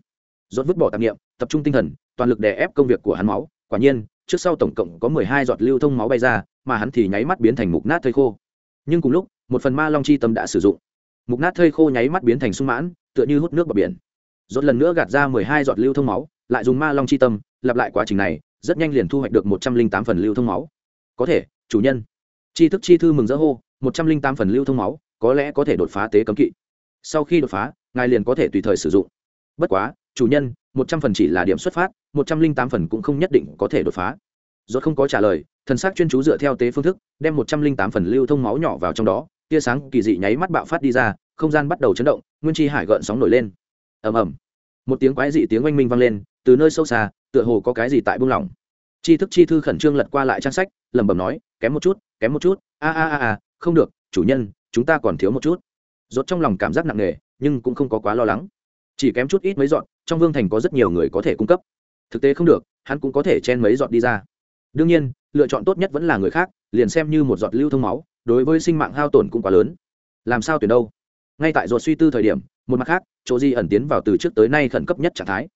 Rốt vứt bỏ tạp niệm, tập trung tinh thần, toàn lực đè ép công việc của hắn máu. Quả nhiên, trước sau tổng cộng có mười hai giọt lưu thông máu bay ra, mà hắn thì nháy mắt biến thành mục nát thây khô. Nhưng cùng lúc, một phần ma long chi tâm đã sử dụng mục nát thây khô nháy mắt biến thành sung mãn, tựa như hút nước vào biển. Rốt lần nữa gạt ra mười hai giọt lưu thông máu, lại dùng ma long chi tâm, lặp lại quá trình này, rất nhanh liền thu hoạch được một trăm linh tám phần lưu thông máu. Có thể, chủ nhân. Chi thức chi thư mừng rỡ hô, một trăm linh tám phần lưu thông máu, có lẽ có thể đột phá tế cấm kỵ. Sau khi đột phá, ngài liền có thể tùy thời sử dụng. Bất quá, chủ nhân, một trăm phần chỉ là điểm xuất phát, một trăm linh tám phần cũng không nhất định có thể đột phá. Rốt không có trả lời, thần sắc chuyên chú dựa theo tế phương thức, đem một trăm linh tám phần lưu thông máu nhỏ vào trong đó tia sáng kỳ dị nháy mắt bạo phát đi ra, không gian bắt đầu chấn động, nguyên chi hải gợn sóng nổi lên. Ầm ầm. Một tiếng quái dị tiếng oanh minh vang lên, từ nơi sâu xa, tựa hồ có cái gì tại buông lỏng. Chi thức chi thư khẩn trương lật qua lại trang sách, lẩm bẩm nói, kém một chút, kém một chút, a a a a, không được, chủ nhân, chúng ta còn thiếu một chút. Rốt trong lòng cảm giác nặng nề, nhưng cũng không có quá lo lắng. Chỉ kém chút ít mấy dọn trong vương thành có rất nhiều người có thể cung cấp. Thực tế không được, hắn cũng có thể chen mấy dọn đi ra. Đương nhiên, lựa chọn tốt nhất vẫn là người khác, liền xem như một giọt lưu thông máu đối với sinh mạng hao tổn cũng quá lớn. Làm sao tuyển đâu? Ngay tại ruột suy tư thời điểm, một mặt khác, chỗ di ẩn tiến vào từ trước tới nay khẩn cấp nhất trạng thái.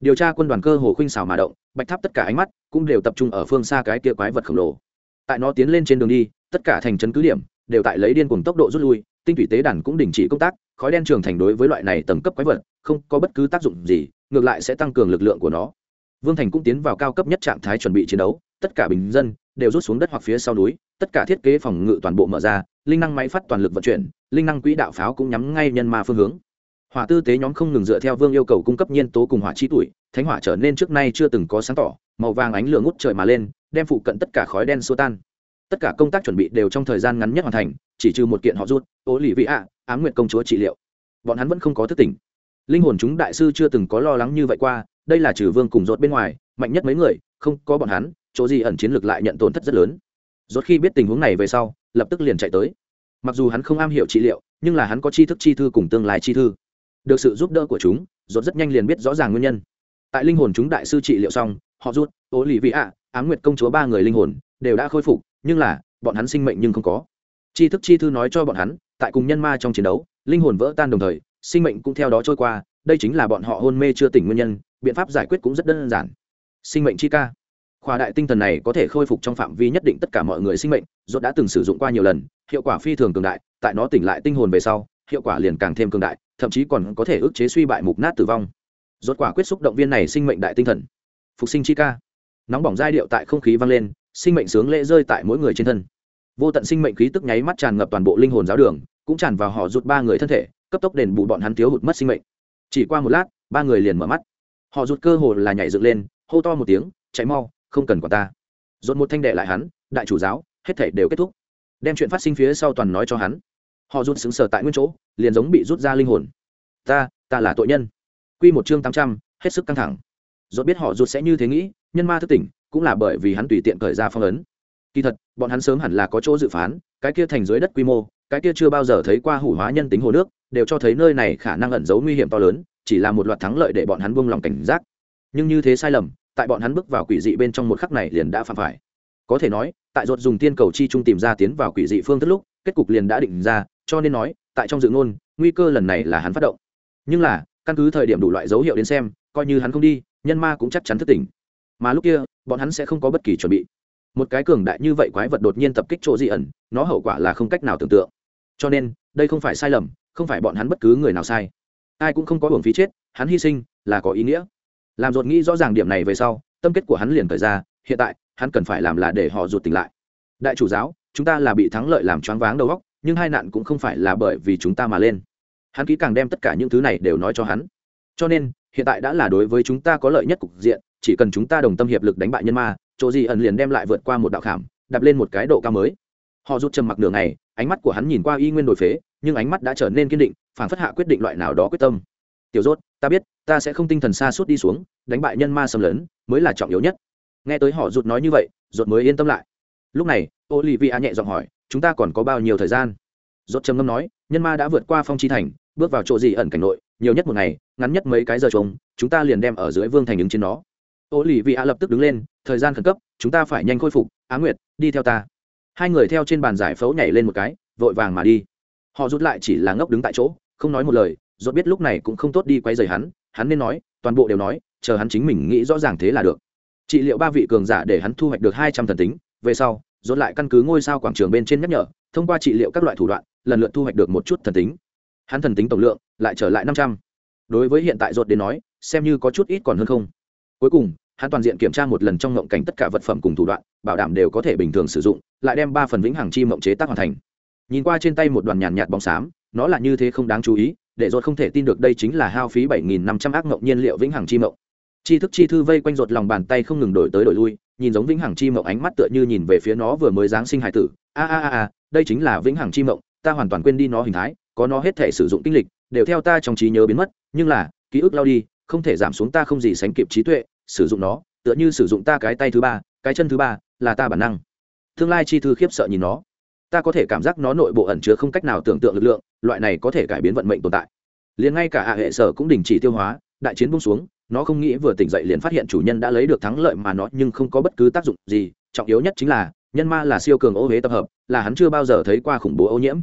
Điều tra quân đoàn cơ hồ khuynh xào mà động, bạch tháp tất cả ánh mắt cũng đều tập trung ở phương xa cái kia quái vật khổng lồ. Tại nó tiến lên trên đường đi, tất cả thành trấn cứ điểm đều tại lấy điên cùng tốc độ rút lui, tinh thủy tế đàn cũng đình chỉ công tác, khói đen trường thành đối với loại này tầng cấp quái vật không có bất cứ tác dụng gì, ngược lại sẽ tăng cường lực lượng của nó. Vương thành cũng tiến vào cao cấp nhất trạng thái chuẩn bị chiến đấu, tất cả bình dân đều rút xuống đất hoặc phía sau núi tất cả thiết kế phòng ngự toàn bộ mở ra, linh năng máy phát toàn lực vận chuyển, linh năng quỹ đạo pháo cũng nhắm ngay nhân ma phương hướng. Hỏa tư tế nhóm không ngừng dựa theo vương yêu cầu cung cấp nhiên tố cùng hỏa chi tuổi, thánh hỏa trở nên trước nay chưa từng có sáng tỏ, màu vàng ánh lửa ngút trời mà lên, đem phụ cận tất cả khói đen xô tan. Tất cả công tác chuẩn bị đều trong thời gian ngắn nhất hoàn thành, chỉ trừ một kiện họ rút ố lì vị ạ ám nguyện công chúa trị liệu. Bọn hắn vẫn không có thức tỉnh. Linh hồn chúng đại sư chưa từng có lo lắng như vậy qua, đây là trừ vương cùng rột bên ngoài, mạnh nhất mấy người, không có bọn hắn, chỗ gì ẩn chiến lược lại nhận tổn thất rất lớn rốt khi biết tình huống này về sau, lập tức liền chạy tới. Mặc dù hắn không am hiểu trị liệu, nhưng là hắn có tri thức chi thư cùng tương lai chi thư. Được sự giúp đỡ của chúng, rốt rất nhanh liền biết rõ ràng nguyên nhân. Tại linh hồn chúng đại sư trị liệu xong, họ rút ố lì vị ạ ám nguyệt công chúa ba người linh hồn, đều đã khôi phục, nhưng là, bọn hắn sinh mệnh nhưng không có. Tri thức chi thư nói cho bọn hắn, tại cùng nhân ma trong chiến đấu, linh hồn vỡ tan đồng thời, sinh mệnh cũng theo đó trôi qua, đây chính là bọn họ hôn mê chưa tỉnh nguyên nhân, biện pháp giải quyết cũng rất đơn giản. Sinh mệnh chi ca khoa đại tinh thần này có thể khôi phục trong phạm vi nhất định tất cả mọi người sinh mệnh, rốt đã từng sử dụng qua nhiều lần, hiệu quả phi thường cường đại, tại nó tỉnh lại tinh hồn về sau, hiệu quả liền càng thêm cường đại, thậm chí còn có thể ức chế suy bại mục nát tử vong. Rốt quả quyết xúc động viên này sinh mệnh đại tinh thần. Phục sinh chi ca. Nóng bỏng giai điệu tại không khí vang lên, sinh mệnh sướng lễ rơi tại mỗi người trên thân. Vô tận sinh mệnh khí tức nháy mắt tràn ngập toàn bộ linh hồn giáo đường, cũng tràn vào họ rút ba người thân thể, cấp tốc đền bù bọn hắn thiếu hụt mất sinh mệnh. Chỉ qua một lát, ba người liền mở mắt. Họ rút cơ hồ là nhảy dựng lên, hô to một tiếng, chạy mau không cần quả ta. Dồn một thanh đệ lại hắn, đại chủ giáo, hết thể đều kết thúc. Đem chuyện phát sinh phía sau toàn nói cho hắn. Họ rút xứng sở tại nguyên chỗ, liền giống bị rút ra linh hồn. Ta ta là tội nhân. Q một chương tám trăm, hết sức căng thẳng. Dốt biết họ rút sẽ như thế nghĩ, nhân ma thức tỉnh, cũng là bởi vì hắn tùy tiện khởi ra phong ấn. Kỳ thật, bọn hắn sớm hẳn là có chỗ dự phán, cái kia thành dưới đất quy mô, cái kia chưa bao giờ thấy qua hủ hóa nhân tính hồ nước, đều cho thấy nơi này khả năng ẩn giấu nguy hiểm to lớn, chỉ là một loạt thắng lợi để bọn hắn buông lòng cảnh giác. Nhưng như thế sai lầm tại bọn hắn bước vào quỷ dị bên trong một khắc này liền đã phạm phải. Có thể nói, tại ruột dùng tiên cầu chi trung tìm ra tiến vào quỷ dị phương thức lúc, kết cục liền đã định ra, cho nên nói, tại trong dự ngôn, nguy cơ lần này là hắn phát động. Nhưng là, căn cứ thời điểm đủ loại dấu hiệu đến xem, coi như hắn không đi, nhân ma cũng chắc chắn thất tỉnh. Mà lúc kia, bọn hắn sẽ không có bất kỳ chuẩn bị. Một cái cường đại như vậy quái vật đột nhiên tập kích chỗ dị ẩn, nó hậu quả là không cách nào tưởng tượng. Cho nên, đây không phải sai lầm, không phải bọn hắn bất cứ người nào sai. Ai cũng không có hưởng phí chết, hắn hy sinh là có ý nghĩa làm ruột nghĩ rõ ràng điểm này về sau, tâm kết của hắn liền thời ra, hiện tại, hắn cần phải làm là để họ ruột tỉnh lại. Đại chủ giáo, chúng ta là bị thắng lợi làm choáng váng đầu góc nhưng hai nạn cũng không phải là bởi vì chúng ta mà lên. Hắn kỹ càng đem tất cả những thứ này đều nói cho hắn. Cho nên, hiện tại đã là đối với chúng ta có lợi nhất cục diện, chỉ cần chúng ta đồng tâm hiệp lực đánh bại nhân ma, chỗ gì ẩn liền đem lại vượt qua một đạo khảm đập lên một cái độ cao mới. Họ rút trầm mặc đường này ánh mắt của hắn nhìn qua y nguyên đổi phế, nhưng ánh mắt đã trở nên kiên định phản phất hạ quyết định loại nào đó quyết tâm tiểu rốt ta biết, ta sẽ không tinh thần xa suốt đi xuống, đánh bại nhân ma xâm lấn, mới là trọng yếu nhất. Nghe tới họ rụt nói như vậy rột mới yên tâm lại. Lúc này, olivia nhẹ giọng hỏi, chúng ta còn có bao nhiêu thời gian? Rột trầm ngâm nói, nhân ma đã vượt qua phong chi thành, bước vào chỗ gì ẩn cảnh nội, nhiều nhất một ngày, ngắn nhất mấy cái giờ trống, chúng ta liền đem ở dưới vương thành ứng trên nó. Olivia lập tức đứng lên, thời gian khẩn cấp, chúng ta phải nhanh khôi phục, á nguyệt, đi theo ta. Hai người theo trên bàn giải phẫu nhảy lên một cái, vội vàng mà đi. Họ rút lại chỉ là ngốc đứng tại chỗ, không nói một lời rốt biết lúc này cũng không tốt đi quay rời hắn hắn nên nói, toàn bộ đều nói, chờ hắn chính mình nghĩ rõ ràng thế là được. Trị liệu ba vị cường giả để hắn thu hoạch được hai trăm thần tính, về sau, rốt lại căn cứ ngôi sao quảng trường bên trên nhắc nhở, thông qua trị liệu các loại thủ đoạn, lần lượt thu hoạch được một chút thần tính. Hắn thần tính tổng lượng lại trở lại năm trăm. Đối với hiện tại rốt đến nói, xem như có chút ít còn hơn không. Cuối cùng, hắn toàn diện kiểm tra một lần trong ngộng cảnh tất cả vật phẩm cùng thủ đoạn, bảo đảm đều có thể bình thường sử dụng, lại đem ba phần vĩnh hằng chi mộng chế tác hoàn thành nhìn qua trên tay một đoàn nhàn nhạt bóng xám, nó là như thế không đáng chú ý, để ruột không thể tin được đây chính là hao phí bảy nghìn năm trăm ác mộng nhiên liệu vĩnh hằng chi mộng. Chi thức chi thư vây quanh rột lòng bàn tay không ngừng đổi tới đổi lui, nhìn giống vĩnh hằng chi mộng ánh mắt tựa như nhìn về phía nó vừa mới giáng sinh hải tử. A a a a, đây chính là vĩnh hằng chi mộng, ta hoàn toàn quên đi nó hình thái, có nó hết thể sử dụng tinh lịch, đều theo ta trong trí nhớ biến mất, nhưng là, ký ức lao đi, không thể giảm xuống ta không gì sánh kịp trí tuệ, sử dụng nó, tựa như sử dụng ta cái tay thứ ba, cái chân thứ ba, là ta bản năng. Tương lai chi thư khiếp sợ nhìn nó ta có thể cảm giác nó nội bộ ẩn chứa không cách nào tưởng tượng lực lượng, loại này có thể cải biến vận mệnh tồn tại. Liền ngay cả hạ hệ sở cũng đình chỉ tiêu hóa, đại chiến bung xuống, nó không nghĩ vừa tỉnh dậy liền phát hiện chủ nhân đã lấy được thắng lợi mà nó nhưng không có bất cứ tác dụng gì, trọng yếu nhất chính là, nhân ma là siêu cường ô huế tập hợp, là hắn chưa bao giờ thấy qua khủng bố ô nhiễm.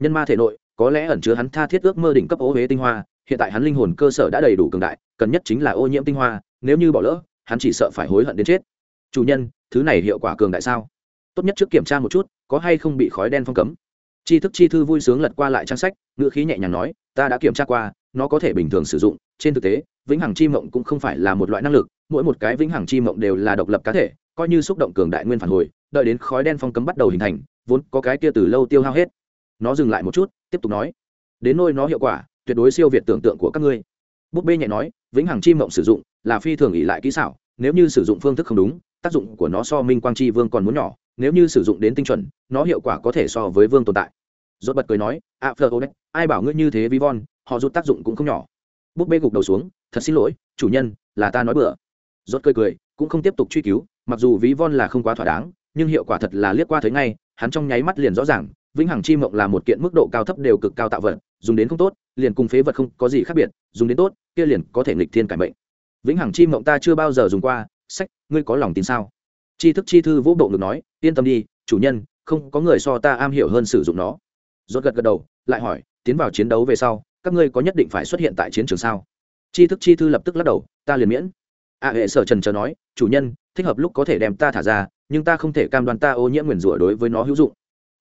Nhân ma thể nội, có lẽ ẩn chứa hắn tha thiết ước mơ đỉnh cấp ô huế tinh hoa, hiện tại hắn linh hồn cơ sở đã đầy đủ cường đại, cần nhất chính là ô nhiễm tinh hoa, nếu như bỏ lỡ, hắn chỉ sợ phải hối hận đến chết. Chủ nhân, thứ này hiệu quả cường đại sao? Tốt nhất trước kiểm tra một chút có hay không bị khói đen phong cấm? Tri thức chi thư vui sướng lật qua lại trang sách, ngữ khí nhẹ nhàng nói, ta đã kiểm tra qua, nó có thể bình thường sử dụng. Trên thực tế, vĩnh hằng chi mộng cũng không phải là một loại năng lực, mỗi một cái vĩnh hằng chi mộng đều là độc lập cá thể, coi như xúc động cường đại nguyên phản hồi, đợi đến khói đen phong cấm bắt đầu hình thành, vốn có cái kia từ lâu tiêu hao hết. Nó dừng lại một chút, tiếp tục nói, đến nôi nó hiệu quả, tuyệt đối siêu việt tưởng tượng của các ngươi. Búp bê nhẹ nói, vĩnh hằng chi mộng sử dụng là phi thường ỉ lại kỹ xảo, nếu như sử dụng phương thức không đúng, tác dụng của nó so minh quang chi vương còn muốn nhỏ nếu như sử dụng đến tinh chuẩn, nó hiệu quả có thể so với vương tồn tại. Rốt bật cười nói, a phờ ô ai bảo ngươi như thế vi von họ rút tác dụng cũng không nhỏ. Búp bê gục đầu xuống, thật xin lỗi, chủ nhân, là ta nói bừa. Rốt cười cười, cũng không tiếp tục truy cứu, mặc dù ví von là không quá thỏa đáng, nhưng hiệu quả thật là liếc qua thấy ngay, hắn trong nháy mắt liền rõ ràng, vĩnh hằng chi mộng là một kiện mức độ cao thấp đều cực cao tạo vật, dùng đến không tốt, liền cùng phế vật không có gì khác biệt, dùng đến tốt, kia liền có thể nghịch thiên cải mệnh. Vĩnh hằng chi mộng ta chưa bao giờ dùng qua, sách, ngươi có lòng tin sao? Chi thức chi thư vũ bộ ngực nói yên tâm đi, chủ nhân, không có người so ta am hiểu hơn sử dụng nó. Rốt gật gật đầu, lại hỏi, tiến vào chiến đấu về sau, các ngươi có nhất định phải xuất hiện tại chiến trường sao? Chi thức chi thư lập tức lắc đầu, ta liền miễn. A hệ sở trần chờ nói, chủ nhân, thích hợp lúc có thể đem ta thả ra, nhưng ta không thể cam đoan ta ô nhiễm nguyền rủa đối với nó hữu dụng.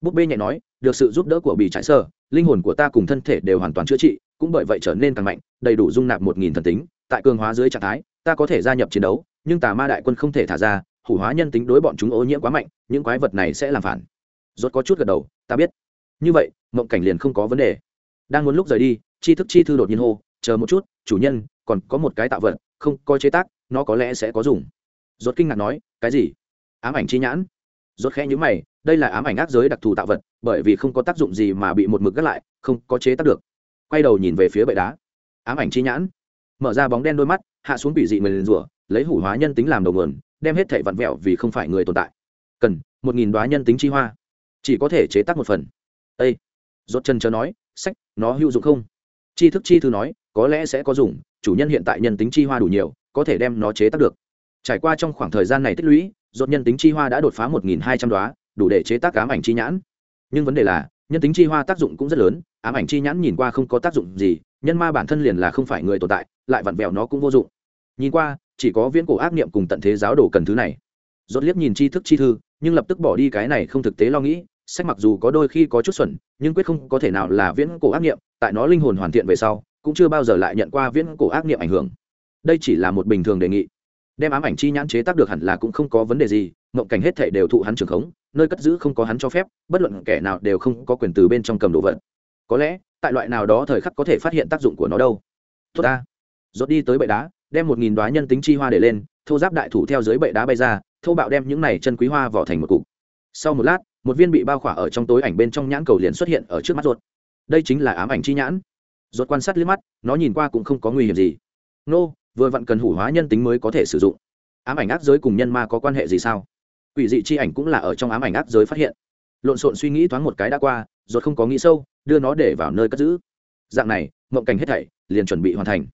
Búp bê nhẹ nói, được sự giúp đỡ của bị trải sơ, linh hồn của ta cùng thân thể đều hoàn toàn chữa trị, cũng bởi vậy trở nên càng mạnh, đầy đủ dung nạp một nghìn thần tính, tại cường hóa dưới trạng thái, ta có thể gia nhập chiến đấu, nhưng tà ma đại quân không thể thả ra hủ hóa nhân tính đối bọn chúng ô nhiễm quá mạnh, những quái vật này sẽ làm phản. Rốt có chút gật đầu, ta biết. Như vậy, mộng cảnh liền không có vấn đề. Đang muốn lúc rời đi, chi thức chi thư đột nhiên hô, chờ một chút, chủ nhân, còn có một cái tạo vật, không có chế tác, nó có lẽ sẽ có dùng. Rốt kinh ngạc nói, cái gì? Ám ảnh chi nhãn? Rốt khẽ nhíu mày, đây là ám ảnh ác giới đặc thù tạo vật, bởi vì không có tác dụng gì mà bị một mực gác lại, không có chế tác được. Quay đầu nhìn về phía bệ đá. Ám ảnh chi nhãn? Mở ra bóng đen đôi mắt, hạ xuống bị dị người liền rủa, lấy hủ hóa nhân tính làm đầu nguồn đem hết thảy vặn vẹo vì không phải người tồn tại. Cần một nghìn đoá nhân tính chi hoa. Chỉ có thể chế tác một phần. Ây rốt chân chờ nói, sách, nó hữu dụng không? Chi thức chi thư nói, có lẽ sẽ có dùng, chủ nhân hiện tại nhân tính chi hoa đủ nhiều, có thể đem nó chế tác được. Trải qua trong khoảng thời gian này tích lũy, rốt nhân tính chi hoa đã đột phá một nghìn hai trăm đoá, đủ để chế tác ám ảnh chi nhãn. Nhưng vấn đề là, nhân tính chi hoa tác dụng cũng rất lớn, ám ảnh chi nhãn nhìn qua không có tác dụng gì, nhân ma bản thân liền là không phải người tồn tại, lại vặn vẹo nó cũng vô dụng. Nhìn qua chỉ có viễn cổ ác niệm cùng tận thế giáo đồ cần thứ này. Rốt liếc nhìn tri thức chi thư, nhưng lập tức bỏ đi cái này không thực tế lo nghĩ, sách mặc dù có đôi khi có chút xuẩn, nhưng quyết không có thể nào là viễn cổ ác niệm, tại nó linh hồn hoàn thiện về sau, cũng chưa bao giờ lại nhận qua viễn cổ ác niệm ảnh hưởng. Đây chỉ là một bình thường đề nghị. Đem ám ảnh chi nhãn chế tác được hẳn là cũng không có vấn đề gì, mộng cảnh hết thảy đều thụ hắn trường khống, nơi cất giữ không có hắn cho phép, bất luận kẻ nào đều không có quyền từ bên trong cầm đồ vật. Có lẽ, tại loại nào đó thời khắc có thể phát hiện tác dụng của nó đâu. Tốt ta. Rốt đi tới bệ đá đem một nghìn đoá nhân tính chi hoa để lên, thô giáp đại thủ theo dưới bệ đá bay ra, thô bạo đem những này chân quý hoa vỏ thành một cục. Sau một lát, một viên bị bao khỏa ở trong tối ảnh bên trong nhãn cầu liền xuất hiện ở trước mắt ruột. Đây chính là ám ảnh chi nhãn. Ruột quan sát liếc mắt, nó nhìn qua cũng không có nguy hiểm gì. Nô, vừa vặn cần hủ hóa nhân tính mới có thể sử dụng. Ám ảnh ác giới cùng nhân ma có quan hệ gì sao? Quỷ dị chi ảnh cũng là ở trong ám ảnh ác giới phát hiện. Lộn xộn suy nghĩ thoáng một cái đã qua, ruột không có nghĩ sâu, đưa nó để vào nơi cất giữ. Dạng này, mộng cảnh hết thảy liền chuẩn bị hoàn thành.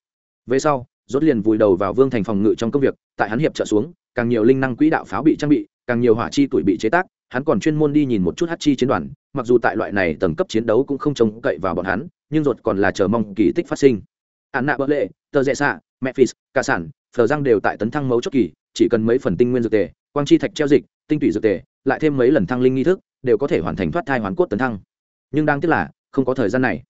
Về sau rốt liền vùi đầu vào vương thành phòng ngự trong công việc, tại hắn hiệp trợ xuống, càng nhiều linh năng quỹ đạo pháo bị trang bị, càng nhiều hỏa chi tuổi bị chế tác, hắn còn chuyên môn đi nhìn một chút hát chi chiến đoàn, mặc dù tại loại này tầng cấp chiến đấu cũng không trông cậy vào bọn hắn, nhưng ruột còn là chờ mong kỳ tích phát sinh. Hắn nạ bỡ lệ, tờ rẽ xạ, mẹ phis cả sản, phờ răng đều tại tấn thăng mấu chốt kỳ, chỉ cần mấy phần tinh nguyên dược tề, quang chi thạch treo dịch, tinh tủy dược tề, lại thêm mấy lần thăng linh nghi thức, đều có thể hoàn thành thoát thai hoàn cốt tấn thăng. Nhưng đáng tiếc là, không có thời gian này.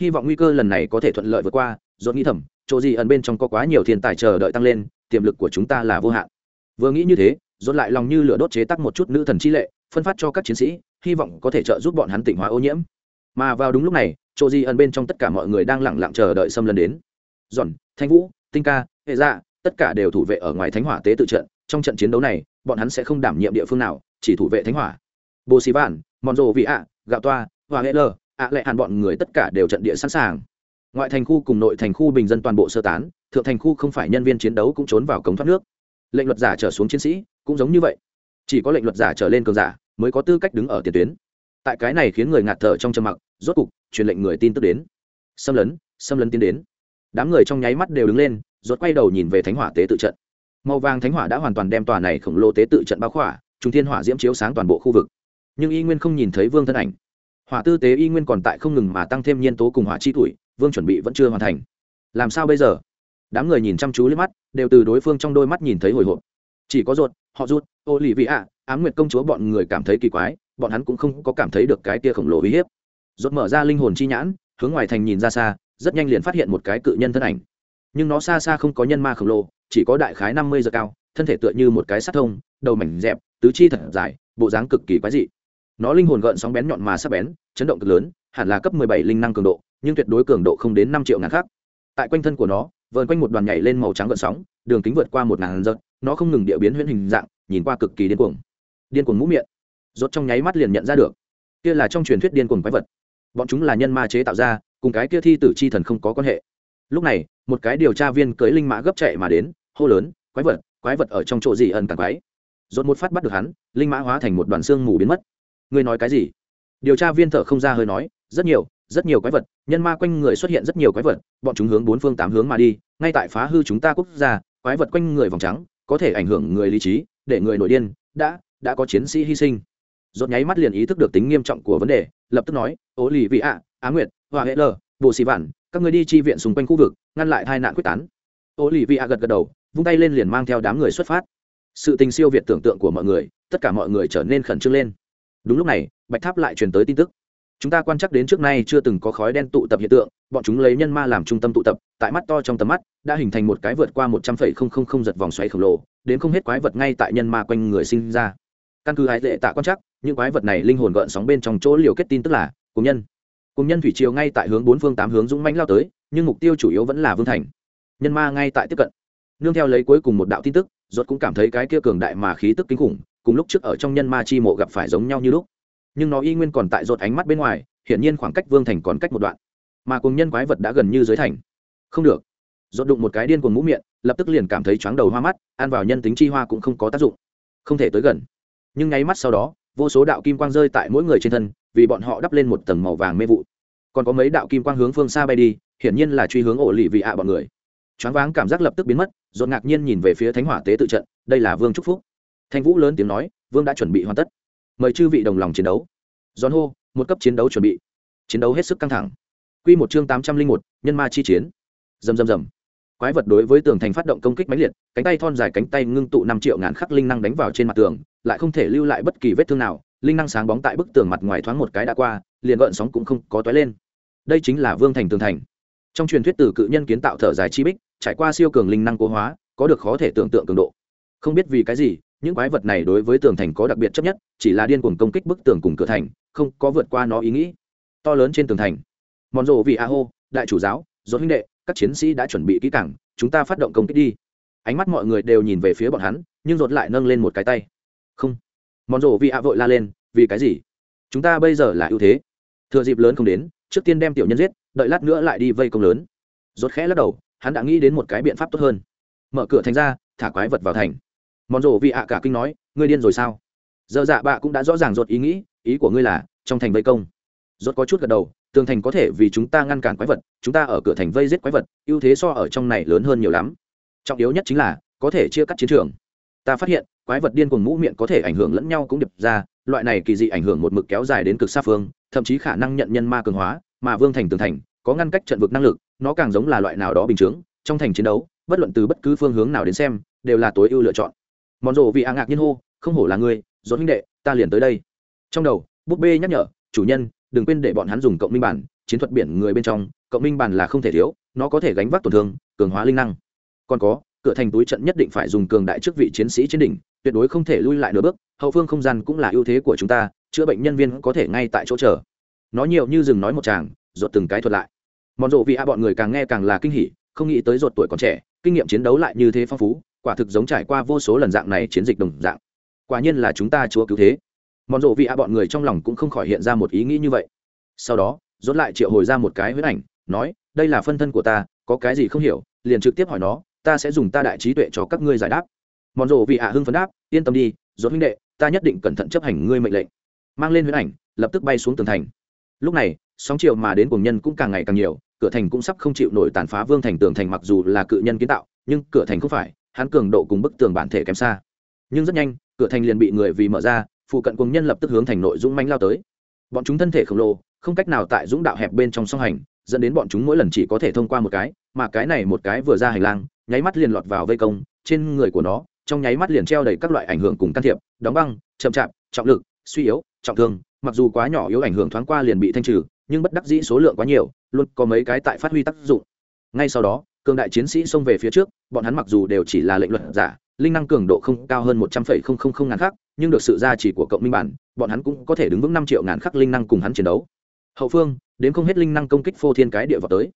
Hy vọng nguy cơ lần này có thể thuận lợi vượt qua dốt nghĩ thầm chỗ gì ẩn bên trong có quá nhiều thiên tài chờ đợi tăng lên, tiềm lực của chúng ta là vô hạn. Vừa nghĩ như thế dốt lại lòng như lửa đốt chế tắc một chút nữ thần chi lệ, phân phát cho các chiến sĩ, hy vọng có thể trợ giúp bọn hắn tỉnh hóa ô nhiễm. Mà vào đúng lúc này, chỗ gì ẩn bên trong tất cả mọi người đang lẳng lặng chờ đợi xâm lấn đến. Giòn, thanh vũ, tinh ca, hệ dạ tất cả đều thủ vệ ở ngoài thánh hỏa tế tự trận. Trong trận chiến đấu này, bọn hắn sẽ không đảm nhiệm địa phương nào, chỉ thủ vệ thánh hỏa. Bồ xì vạn mòn rồ vị ạ, gạo toa và hệ lơ ạ lệ hàn bọn người tất cả đều trận địa sẵn sàng ngoại thành khu cùng nội thành khu bình dân toàn bộ sơ tán, thượng thành khu không phải nhân viên chiến đấu cũng trốn vào cống thoát nước. Lệnh luật giả trở xuống chiến sĩ cũng giống như vậy. Chỉ có lệnh luật giả trở lên cường giả mới có tư cách đứng ở tiền tuyến. Tại cái này khiến người ngạt thở trong trầm mặc, rốt cục truyền lệnh người tin tức đến. Xâm lấn xâm lấn tiến đến. Đám người trong nháy mắt đều đứng lên, rốt quay đầu nhìn về thánh hỏa tế tự trận. Màu vàng thánh hỏa đã hoàn toàn đem tòa này khổng lồ tế tự trận bao khỏa trung thiên hỏa diễm chiếu sáng toàn bộ khu vực. Nhưng y nguyên không nhìn thấy vương thân ảnh. Hỏa tư tế y nguyên còn tại không ngừng mà tăng thêm nhiên tố cùng hỏa chi tuổi vương chuẩn bị vẫn chưa hoàn thành. Làm sao bây giờ? Đám người nhìn chăm chú lên mắt, đều từ đối phương trong đôi mắt nhìn thấy hồi hộp. Chỉ có ruột, họ rút ô lì vị ạ ám nguyệt công chúa bọn người cảm thấy kỳ quái, bọn hắn cũng không có cảm thấy được cái tia khổng lồ uy hiếp. Rốt mở ra linh hồn chi nhãn, hướng ngoài thành nhìn ra xa, rất nhanh liền phát hiện một cái cự nhân thân ảnh. Nhưng nó xa xa không có nhân ma khổng lồ, chỉ có đại khái năm mươi giờ cao, thân thể tựa như một cái sắt thông, đầu mảnh dẹp, tứ chi thật dài, bộ dáng cực kỳ quái dị. Nó linh hồn gợn sóng bén nhọn mà sắc bén, chấn động cực lớn, hẳn là cấp mười bảy linh năng cường độ nhưng tuyệt đối cường độ không đến năm triệu ngàn khác tại quanh thân của nó, vờn quanh một đoàn nhảy lên màu trắng gợn sóng, đường kính vượt qua một ngàn giật, nó không ngừng địa biến huyễn hình dạng, nhìn qua cực kỳ điên cuồng. Điên cuồng mũ miệng. Rốt trong nháy mắt liền nhận ra được, kia là trong truyền thuyết điên cuồng quái vật. Bọn chúng là nhân ma chế tạo ra, cùng cái kia thi tử chi thần không có quan hệ. Lúc này, một cái điều tra viên cưỡi linh mã gấp chạy mà đến, hô lớn, quái vật quái vật ở trong chỗ gì ẩn càng quái? Rốt một phát bắt được hắn, linh mã hóa thành một đoàn xương mù biến mất. Ngươi nói cái gì? Điều tra viên thở không ra hơi nói, rất nhiều rất nhiều quái vật, nhân ma quanh người xuất hiện rất nhiều quái vật, bọn chúng hướng bốn phương tám hướng mà đi, ngay tại phá hư chúng ta quốc gia, quái vật quanh người vòng trắng, có thể ảnh hưởng người lý trí, để người nổi điên, đã đã có chiến sĩ hy sinh. Rốt nháy mắt liền ý thức được tính nghiêm trọng của vấn đề, lập tức nói ố lì vị ạ á nguyệt hòa hệ lờ bộ xì vản các người đi chi viện xung quanh khu vực, ngăn lại tai nạn quyết tán. Ố lì vị ạ gật gật đầu, vung tay lên liền mang theo đám người xuất phát. Sự tình siêu việt tưởng tượng của mọi người, tất cả mọi người trở nên khẩn trương lên. Đúng lúc này, bạch tháp lại truyền tới tin tức chúng ta quan chắc đến trước nay chưa từng có khói đen tụ tập hiện tượng, bọn chúng lấy nhân ma làm trung tâm tụ tập, tại mắt to trong tầm mắt, đã hình thành một cái vượt qua một trăm phẩy không không không giật vòng xoáy khổng lồ, đến không hết quái vật ngay tại nhân ma quanh người sinh ra. Căn cứ hải lệ tạ quan chắc, những quái vật này linh hồn gợn sóng bên trong chỗ liều kết tin tức là, cùng nhân. Cùng nhân thủy triều ngay tại hướng bốn phương tám hướng dũng mãnh lao tới, nhưng mục tiêu chủ yếu vẫn là vương thành. Nhân ma ngay tại tiếp cận. Nương theo lấy cuối cùng một đạo tin tức ruột cũng cảm thấy cái kia cường đại mà khí tức kinh khủng, cùng lúc trước ở trong nhân ma chi mộ gặp phải giống nhau như lúc nhưng nó y nguyên còn tại rột ánh mắt bên ngoài, hiển nhiên khoảng cách vương thành còn cách một đoạn. Mà cùng nhân quái vật đã gần như dưới thành. Không được. Rột đụng một cái điên cuồng mũ miệng, lập tức liền cảm thấy chóng đầu hoa mắt, ăn vào nhân tính chi hoa cũng không có tác dụng. Không thể tới gần. Nhưng nháy mắt sau đó, vô số đạo kim quang rơi tại mỗi người trên thân, vì bọn họ đắp lên một tầng màu vàng mê vụ. Còn có mấy đạo kim quang hướng phương xa bay đi, hiển nhiên là truy hướng ổ lì vị ạ bọn người. Choáng váng cảm giác lập tức biến mất dồn ngạc nhiên nhìn về phía thánh hỏa tế tự trận, đây là vương trúc phúc. Thanh vũ lớn tiếng nói, vương đã chuẩn bị hoàn tất mời chư vị đồng lòng chiến đấu. Giòn hô, một cấp chiến đấu chuẩn bị. Chiến đấu hết sức căng thẳng. Q một chương tám trăm linh một, nhân ma chi chiến. Dầm dầm dầm quái vật đối với tường thành phát động công kích mãnh liệt, cánh tay thon dài cánh tay ngưng tụ năm triệu ngàn khắc linh năng đánh vào trên mặt tường, lại không thể lưu lại bất kỳ vết thương nào, linh năng sáng bóng tại bức tường mặt ngoài thoáng một cái đã qua, liền gợn sóng cũng không có toái lên. Đây chính là vương thành tường thành. Trong truyền thuyết từ cự nhân kiến tạo thở dài chi bích, trải qua siêu cường linh năng cố hóa, có được khó thể tưởng tượng cường độ. Không biết vì cái gì những quái vật này đối với tường thành có đặc biệt chấp nhất, chỉ là điên cuồng công kích bức tường cùng cửa thành, không có vượt qua nó ý nghĩ. To lớn trên tường thành mòn rộ vì a hô đại chủ giáo do huynh đệ, các chiến sĩ đã chuẩn bị kỹ cảng chúng ta phát động công kích đi. Ánh mắt mọi người đều nhìn về phía bọn hắn, nhưng rột lại nâng lên một cái tay. Không. Mòn rộ vì a vội la lên, vì cái gì? Chúng ta bây giờ là ưu thế. Thừa dịp lớn không đến, trước tiên đem tiểu nhân giết, đợi lát nữa lại đi vây công lớn. Rốt khẽ lắc đầu, hắn đã nghĩ đến một cái biện pháp tốt hơn. Mở cửa thành ra, thả quái vật vào thành mòn rổ vì ạ cả kinh nói, ngươi điên rồi sao? Giờ dạ bạ cũng đã rõ ràng rột ý nghĩ, ý của ngươi là, trong thành vây công. Rột có chút gật đầu, tường thành có thể vì chúng ta ngăn cản quái vật, chúng ta ở cửa thành vây giết quái vật, ưu thế so ở trong này lớn hơn nhiều lắm. Trọng yếu nhất chính là, có thể chia cắt chiến trường. Ta phát hiện, quái vật điên cuồng mũ miệng có thể ảnh hưởng lẫn nhau cũng điệp ra, loại này kỳ dị ảnh hưởng một mực kéo dài đến cực xa phương, thậm chí khả năng nhận nhân ma cường hóa, mà vương thành tường thành, có ngăn cách trận vực năng lực, nó càng giống là loại nào đó bình chướng, trong thành chiến đấu, bất luận từ bất cứ phương hướng nào đến xem, đều là tối ưu lựa chọn mòn rộ vị ạ ngạc nhiên hô, không hổ là ngươi dốt huynh đệ, ta liền tới đây. Trong đầu, búp bê nhắc nhở, chủ nhân, đừng quên để bọn hắn dùng cộng minh bản, chiến thuật biển người bên trong, cộng minh bản là không thể thiếu, nó có thể gánh vác tổn thương, cường hóa linh năng. Còn có, cửa thành túi trận nhất định phải dùng cường đại trước vị chiến sĩ trên đỉnh, tuyệt đối không thể lui lại nửa bước, hậu phương không gian cũng là ưu thế của chúng ta, chữa bệnh nhân viên có thể ngay tại chỗ chờ. Nó nhiều như dừng nói một chàng rột từng cái thuật lại. Mòn rộ vì a bọn người càng nghe càng là kinh hỉ, không nghĩ tới rột tuổi còn trẻ, kinh nghiệm chiến đấu lại như thế phong phú quả thực giống trải qua vô số lần dạng này chiến dịch đồng dạng. Quả nhiên là chúng ta chúa cứu thế. Mòn rộ vị a bọn người trong lòng cũng không khỏi hiện ra một ý nghĩ như vậy. Sau đó, rốt lại triệu hồi ra một cái huyết ảnh, nói, đây là phân thân của ta, có cái gì không hiểu, liền trực tiếp hỏi nó, ta sẽ dùng ta đại trí tuệ cho các ngươi giải đáp. Mòn rộ vị ạ hưng phấn đáp, yên tâm đi, rốt huynh đệ, ta nhất định cẩn thận chấp hành ngươi mệnh lệnh. Mang lên huyết ảnh, lập tức bay xuống tường thành. Lúc này, sóng chiều mà đến cùng nhân cũng càng ngày càng nhiều, cửa thành cũng sắp không chịu nổi tàn phá vương thành tường thành mặc dù là cự nhân kiến tạo, nhưng cửa thành không phải hắn cường độ cùng bức tường bản thể kém xa. Nhưng rất nhanh, cửa thành liền bị người vì mở ra, phụ cận cùng nhân lập tức hướng thành nội dũng manh lao tới. Bọn chúng thân thể khổng lồ, không cách nào tại dũng đạo hẹp bên trong song hành, dẫn đến bọn chúng mỗi lần chỉ có thể thông qua một cái, mà cái này một cái vừa ra hành lang, nháy mắt liền lọt vào vây công, trên người của nó, trong nháy mắt liền treo đầy các loại ảnh hưởng cùng can thiệp, đóng băng, chậm chạp, trọng lực, suy yếu, trọng thương, mặc dù quá nhỏ yếu ảnh hưởng thoáng qua liền bị thanh trừ, nhưng bất đắc dĩ số lượng quá nhiều, luôn có mấy cái tại phát huy tác dụng. Ngay sau đó cường đại chiến sĩ xông về phía trước, bọn hắn mặc dù đều chỉ là lệnh luật giả, linh năng cường độ không cao hơn một trăm phẩy không không không ngàn khắc, nhưng được sự gia trì của cộng minh bản, bọn hắn cũng có thể đứng vững năm triệu ngàn khắc linh năng cùng hắn chiến đấu. Hậu phương, đến không hết linh năng công kích phô thiên cái địa vào tới.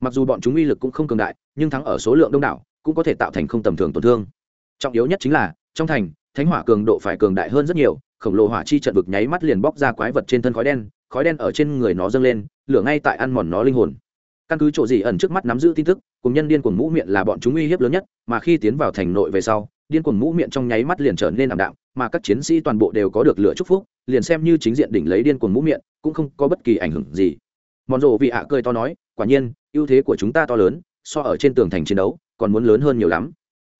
Mặc dù bọn chúng uy lực cũng không cường đại, nhưng thắng ở số lượng đông đảo, cũng có thể tạo thành không tầm thường tổn thương. Trọng yếu nhất chính là, trong thành, thánh hỏa cường độ phải cường đại hơn rất nhiều, khổng lồ hỏa chi trận vực nháy mắt liền bóc ra quái vật trên thân khói đen khói đen ở trên người nó dâng lên, lửa ngay tại ăn mòn nó linh hồn. Căn cứ chỗ gì ẩn trước mắt nắm giữ tin tức cùng nhân điên cuồng mũ miệng là bọn chúng uy hiếp lớn nhất, mà khi tiến vào thành nội về sau, điên cuồng mũ miệng trong nháy mắt liền trở nên ảm đạm, mà các chiến sĩ toàn bộ đều có được lửa chúc phúc, liền xem như chính diện đỉnh lấy điên cuồng mũ miệng, cũng không có bất kỳ ảnh hưởng gì. Mòn rộ vị ạ cười to nói, quả nhiên, ưu thế của chúng ta to lớn, so ở trên tường thành chiến đấu, còn muốn lớn hơn nhiều lắm.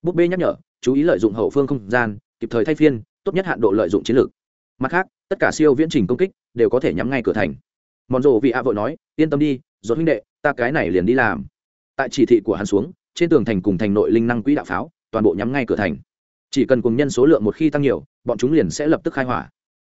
Búp bê nhắc nhở, chú ý lợi dụng hậu phương không gian, kịp thời thay phiên, tốt nhất hạn độ lợi dụng chiến lược. Mặt khác, tất cả siêu viễn trình công kích đều có thể nhắm ngay cửa thành. Mòn rộ vị ạ vội nói, yên tâm đi dốt huynh đệ, ta cái này liền đi làm tại chỉ thị của hắn xuống, trên tường thành cùng thành nội linh năng quỹ đạo pháo, toàn bộ nhắm ngay cửa thành. Chỉ cần cùng nhân số lượng một khi tăng nhiều, bọn chúng liền sẽ lập tức khai hỏa.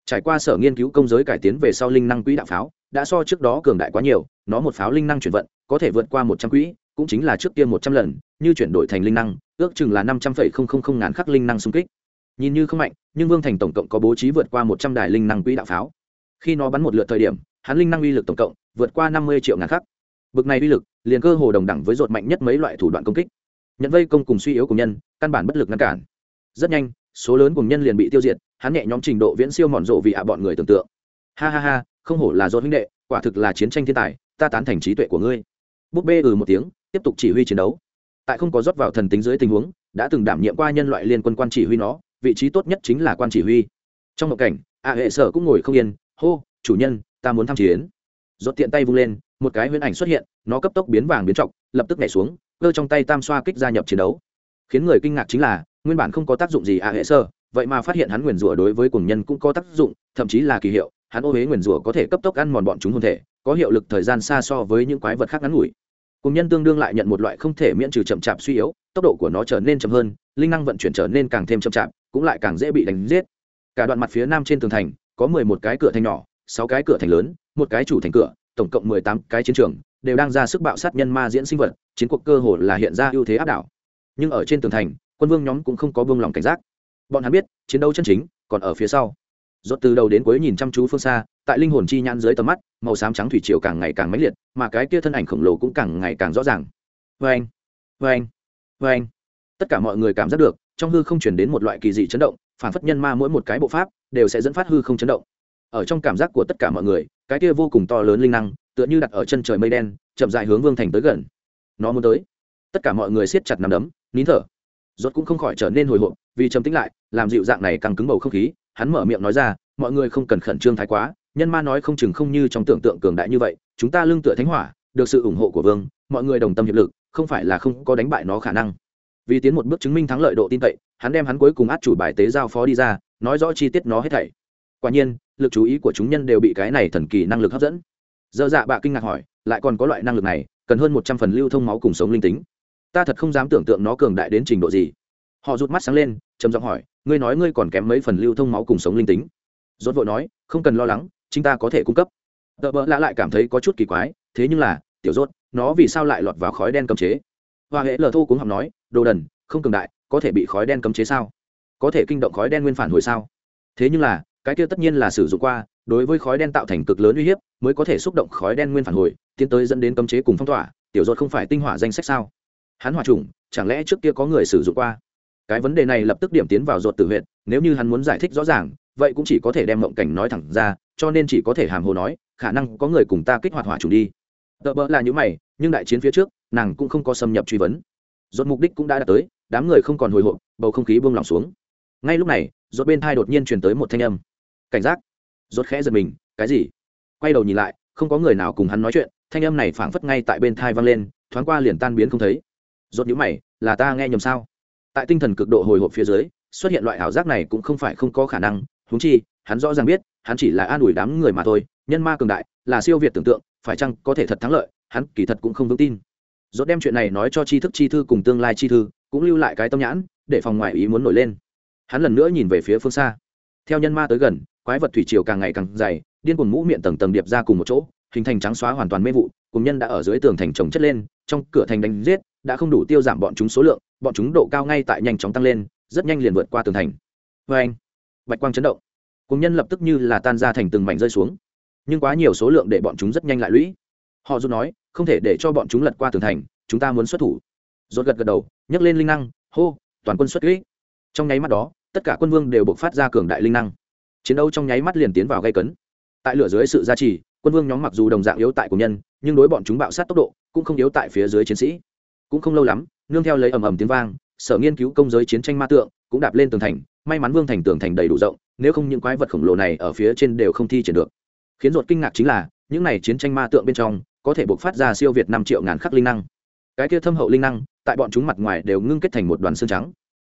Trải qua sở nghiên cứu công giới cải tiến về sau linh năng quỹ đạo pháo, đã so trước đó cường đại quá nhiều, nó một pháo linh năng chuyển vận, có thể vượt qua một trăm quỹ, cũng chính là trước kia một trăm lần, như chuyển đổi thành linh năng, ước chừng là năm trăm phẩy không không không ngàn khắc linh năng xung kích. Nhìn như không mạnh, nhưng vương thành tổng cộng có bố trí vượt qua một trăm đài linh năng quỹ đạo pháo. Khi nó bắn một lượt thời điểm, hắn linh năng uy lực tổng cộng vượt qua năm mươi triệu ngàn khắc bực này uy lực, liền cơ hồ đồng đẳng với rột mạnh nhất mấy loại thủ đoạn công kích. Nhận vây công cùng suy yếu của nhân, căn bản bất lực ngăn cản. Rất nhanh, số lớn cùng nhân liền bị tiêu diệt, hắn nhẹ nhóm trình độ viễn siêu mòn rộ vì ạ bọn người tưởng tượng. Ha ha ha, không hổ là rột huynh đệ, quả thực là chiến tranh thiên tài, ta tán thành trí tuệ của ngươi. Búp bê ừ một tiếng, tiếp tục chỉ huy chiến đấu. Tại không có rót vào thần tính dưới tình huống, đã từng đảm nhiệm qua nhân loại liên quân quan chỉ huy nó, vị trí tốt nhất chính là quan chỉ huy. Trong một cảnh, ạ hệ sở cũng ngồi không yên, hô, chủ nhân, ta muốn tham chiến. Rốt tiện tay vung lên một cái huyễn ảnh xuất hiện, nó cấp tốc biến vàng biến trọng lập tức nhảy xuống, cơ trong tay tam xoa kích gia nhập chiến đấu. Khiến người kinh ngạc chính là, nguyên bản không có tác dụng gì à hệ sơ, vậy mà phát hiện hắn nguyền rủa đối với cùng nhân cũng có tác dụng, thậm chí là kỳ hiệu, hắn ô huế nguyền rủa có thể cấp tốc ăn mòn bọn chúng hồn thể, có hiệu lực thời gian xa so với những quái vật khác ngắn ngủi. Cùng nhân tương đương lại nhận một loại không thể miễn trừ chậm chạp suy yếu, tốc độ của nó trở nên chậm hơn, linh năng vận chuyển trở nên càng thêm chậm chạp, cũng lại càng dễ bị đánh giết. Cả đoạn mặt phía nam trên tường thành, có mười một cái cửa thành nhỏ, sáu cái cửa thành lớn, một cái chủ thành cửa tổng cộng mười tám cái chiến trường, đều đang ra sức bạo sát nhân ma diễn sinh vật, chiến cuộc cơ hồ là hiện ra ưu thế áp đảo. Nhưng ở trên tường thành, quân vương nhóm cũng không có buông lòng cảnh giác. Bọn hắn biết, chiến đấu chân chính còn ở phía sau. Rốt từ đầu đến cuối nhìn chăm chú phương xa, tại linh hồn chi nhãn dưới tầm mắt, màu xám trắng thủy triều càng ngày càng mãnh liệt, mà cái kia thân ảnh khổng lồ cũng càng ngày càng rõ ràng. Vê anh vê anh vê anh tất cả mọi người cảm giác được, trong hư không chuyển đến một loại kỳ dị chấn động, phản phất nhân ma mỗi một cái bộ pháp đều sẽ dẫn phát hư không chấn động ở trong cảm giác của tất cả mọi người, cái kia vô cùng to lớn linh năng, tựa như đặt ở chân trời mây đen, chậm dại hướng vương thành tới gần. Nó muốn tới. Tất cả mọi người siết chặt nằm đấm, nín thở. Rốt cũng không khỏi trở nên hồi hộp, vì trầm tĩnh lại, làm dịu dạng này càng cứng bầu không khí, hắn mở miệng nói ra, mọi người không cần khẩn trương thái quá, nhân ma nói không chừng không như trong tưởng tượng cường đại như vậy, chúng ta lương tựa thánh hỏa, được sự ủng hộ của vương, mọi người đồng tâm hiệp lực, không phải là không có đánh bại nó khả năng. Vì tiến một bước chứng minh thắng lợi độ tin cậy, hắn đem hắn cuối cùng át chủ bài tế giao phó đi ra, nói rõ chi tiết nó hết thảy quả nhiên, lực chú ý của chúng nhân đều bị cái này thần kỳ năng lực hấp dẫn. Dơ dạ bạ kinh ngạc hỏi, lại còn có loại năng lực này, cần hơn một trăm phần lưu thông máu cùng sống linh tính. Ta thật không dám tưởng tượng nó cường đại đến trình độ gì. Họ rụt mắt sáng lên, trầm giọng hỏi, ngươi nói ngươi còn kém mấy phần lưu thông máu cùng sống linh tính. Rốt vội nói, không cần lo lắng chúng ta có thể cung cấp. Tờ bỡ lạ lại cảm thấy có chút kỳ quái, thế nhưng là, tiểu rốt, nó vì sao lại lọt vào khói đen cấm chế? Hoa hệ lờ thô cũng học nói, đồ đần, không cường đại, có thể bị khói đen cấm chế sao? Có thể kinh động khói đen nguyên phản hồi sao? Thế nhưng là cái kia tất nhiên là sử dụng qua, đối với khói đen tạo thành cực lớn uy hiếp, mới có thể xúc động khói đen nguyên phản hồi, tiến tới dẫn đến cấm chế cùng phong tỏa, tiểu dột không phải tinh hỏa danh sách sao? Hắn hỏa trùng, chẳng lẽ trước kia có người sử dụng qua? Cái vấn đề này lập tức điểm tiến vào ruột tử huyện nếu như hắn muốn giải thích rõ ràng, vậy cũng chỉ có thể đem mộng cảnh nói thẳng ra, cho nên chỉ có thể hàm hồ nói, khả năng có người cùng ta kích hoạt hỏa trùng đi. Tợ bỡ là những mày, nhưng đại chiến phía trước, nàng cũng không có xâm nhập truy vấn. Rốt mục đích cũng đã đạt tới, đám người không còn hồi hộp, bầu không khí buông lỏng xuống. Ngay lúc này rốt bên thai đột nhiên truyền tới một thanh âm cảnh giác. Rốt khẽ giật mình, cái gì? Quay đầu nhìn lại, không có người nào cùng hắn nói chuyện, thanh âm này phảng phất ngay tại bên thai vang lên, thoáng qua liền tan biến không thấy. Rốt nhíu mày, là ta nghe nhầm sao? Tại tinh thần cực độ hồi hộp phía dưới, xuất hiện loại ảo giác này cũng không phải không có khả năng. Huống chi, hắn rõ ràng biết, hắn chỉ là an ủi đám người mà thôi, nhân ma cường đại, là siêu việt tưởng tượng, phải chăng có thể thật thắng lợi, hắn kỳ thật cũng không vững tin. Dốt đem chuyện này nói cho tri thức chi thư cùng tương lai chi thư, cũng lưu lại cái tâm nhãn, để phòng ngoại ý muốn nổi lên. Hắn lần nữa nhìn về phía phương xa. Theo nhân ma tới gần quái vật thủy triều càng ngày càng dày, điên cuồng mũ miệng tầng tầng điệp ra cùng một chỗ, hình thành trắng xóa hoàn toàn mê vụ, cùng nhân đã ở dưới tường thành trồng chất lên, trong cửa thành đánh giết, đã không đủ tiêu giảm bọn chúng số lượng, bọn chúng độ cao ngay tại nhanh chóng tăng lên, rất nhanh liền vượt qua tường thành. Vê anh, bạch quang chấn động. Cùng nhân lập tức như là tan ra thành từng mảnh rơi xuống. Nhưng quá nhiều số lượng để bọn chúng rất nhanh lại lũy. Họ dù nói, không thể để cho bọn chúng lật qua tường thành, chúng ta muốn xuất thủ. Rốt gật gật đầu, nhấc lên linh năng, hô, toàn quân xuất kỹ trong nháy mắt đó, tất cả quân vương đều buộc phát ra cường đại linh năng chiến đấu trong nháy mắt liền tiến vào gây cấn. Tại lửa dưới sự gia trì, quân vương nhóm mặc dù đồng dạng yếu tại của nhân, nhưng đối bọn chúng bạo sát tốc độ cũng không yếu tại phía dưới chiến sĩ. Cũng không lâu lắm, nương theo lấy ầm ầm tiếng vang, sở nghiên cứu công giới chiến tranh ma tượng cũng đạp lên tường thành, may mắn vương thành tường thành đầy đủ rộng, nếu không những quái vật khổng lồ này ở phía trên đều không thi triển được. Khiến ruột kinh ngạc chính là, những này chiến tranh ma tượng bên trong, có thể buộc phát ra siêu việt năm triệu ngàn khắc linh năng. Cái kia thâm hậu linh năng, tại bọn chúng mặt ngoài đều ngưng kết thành một đoàn xương trắng.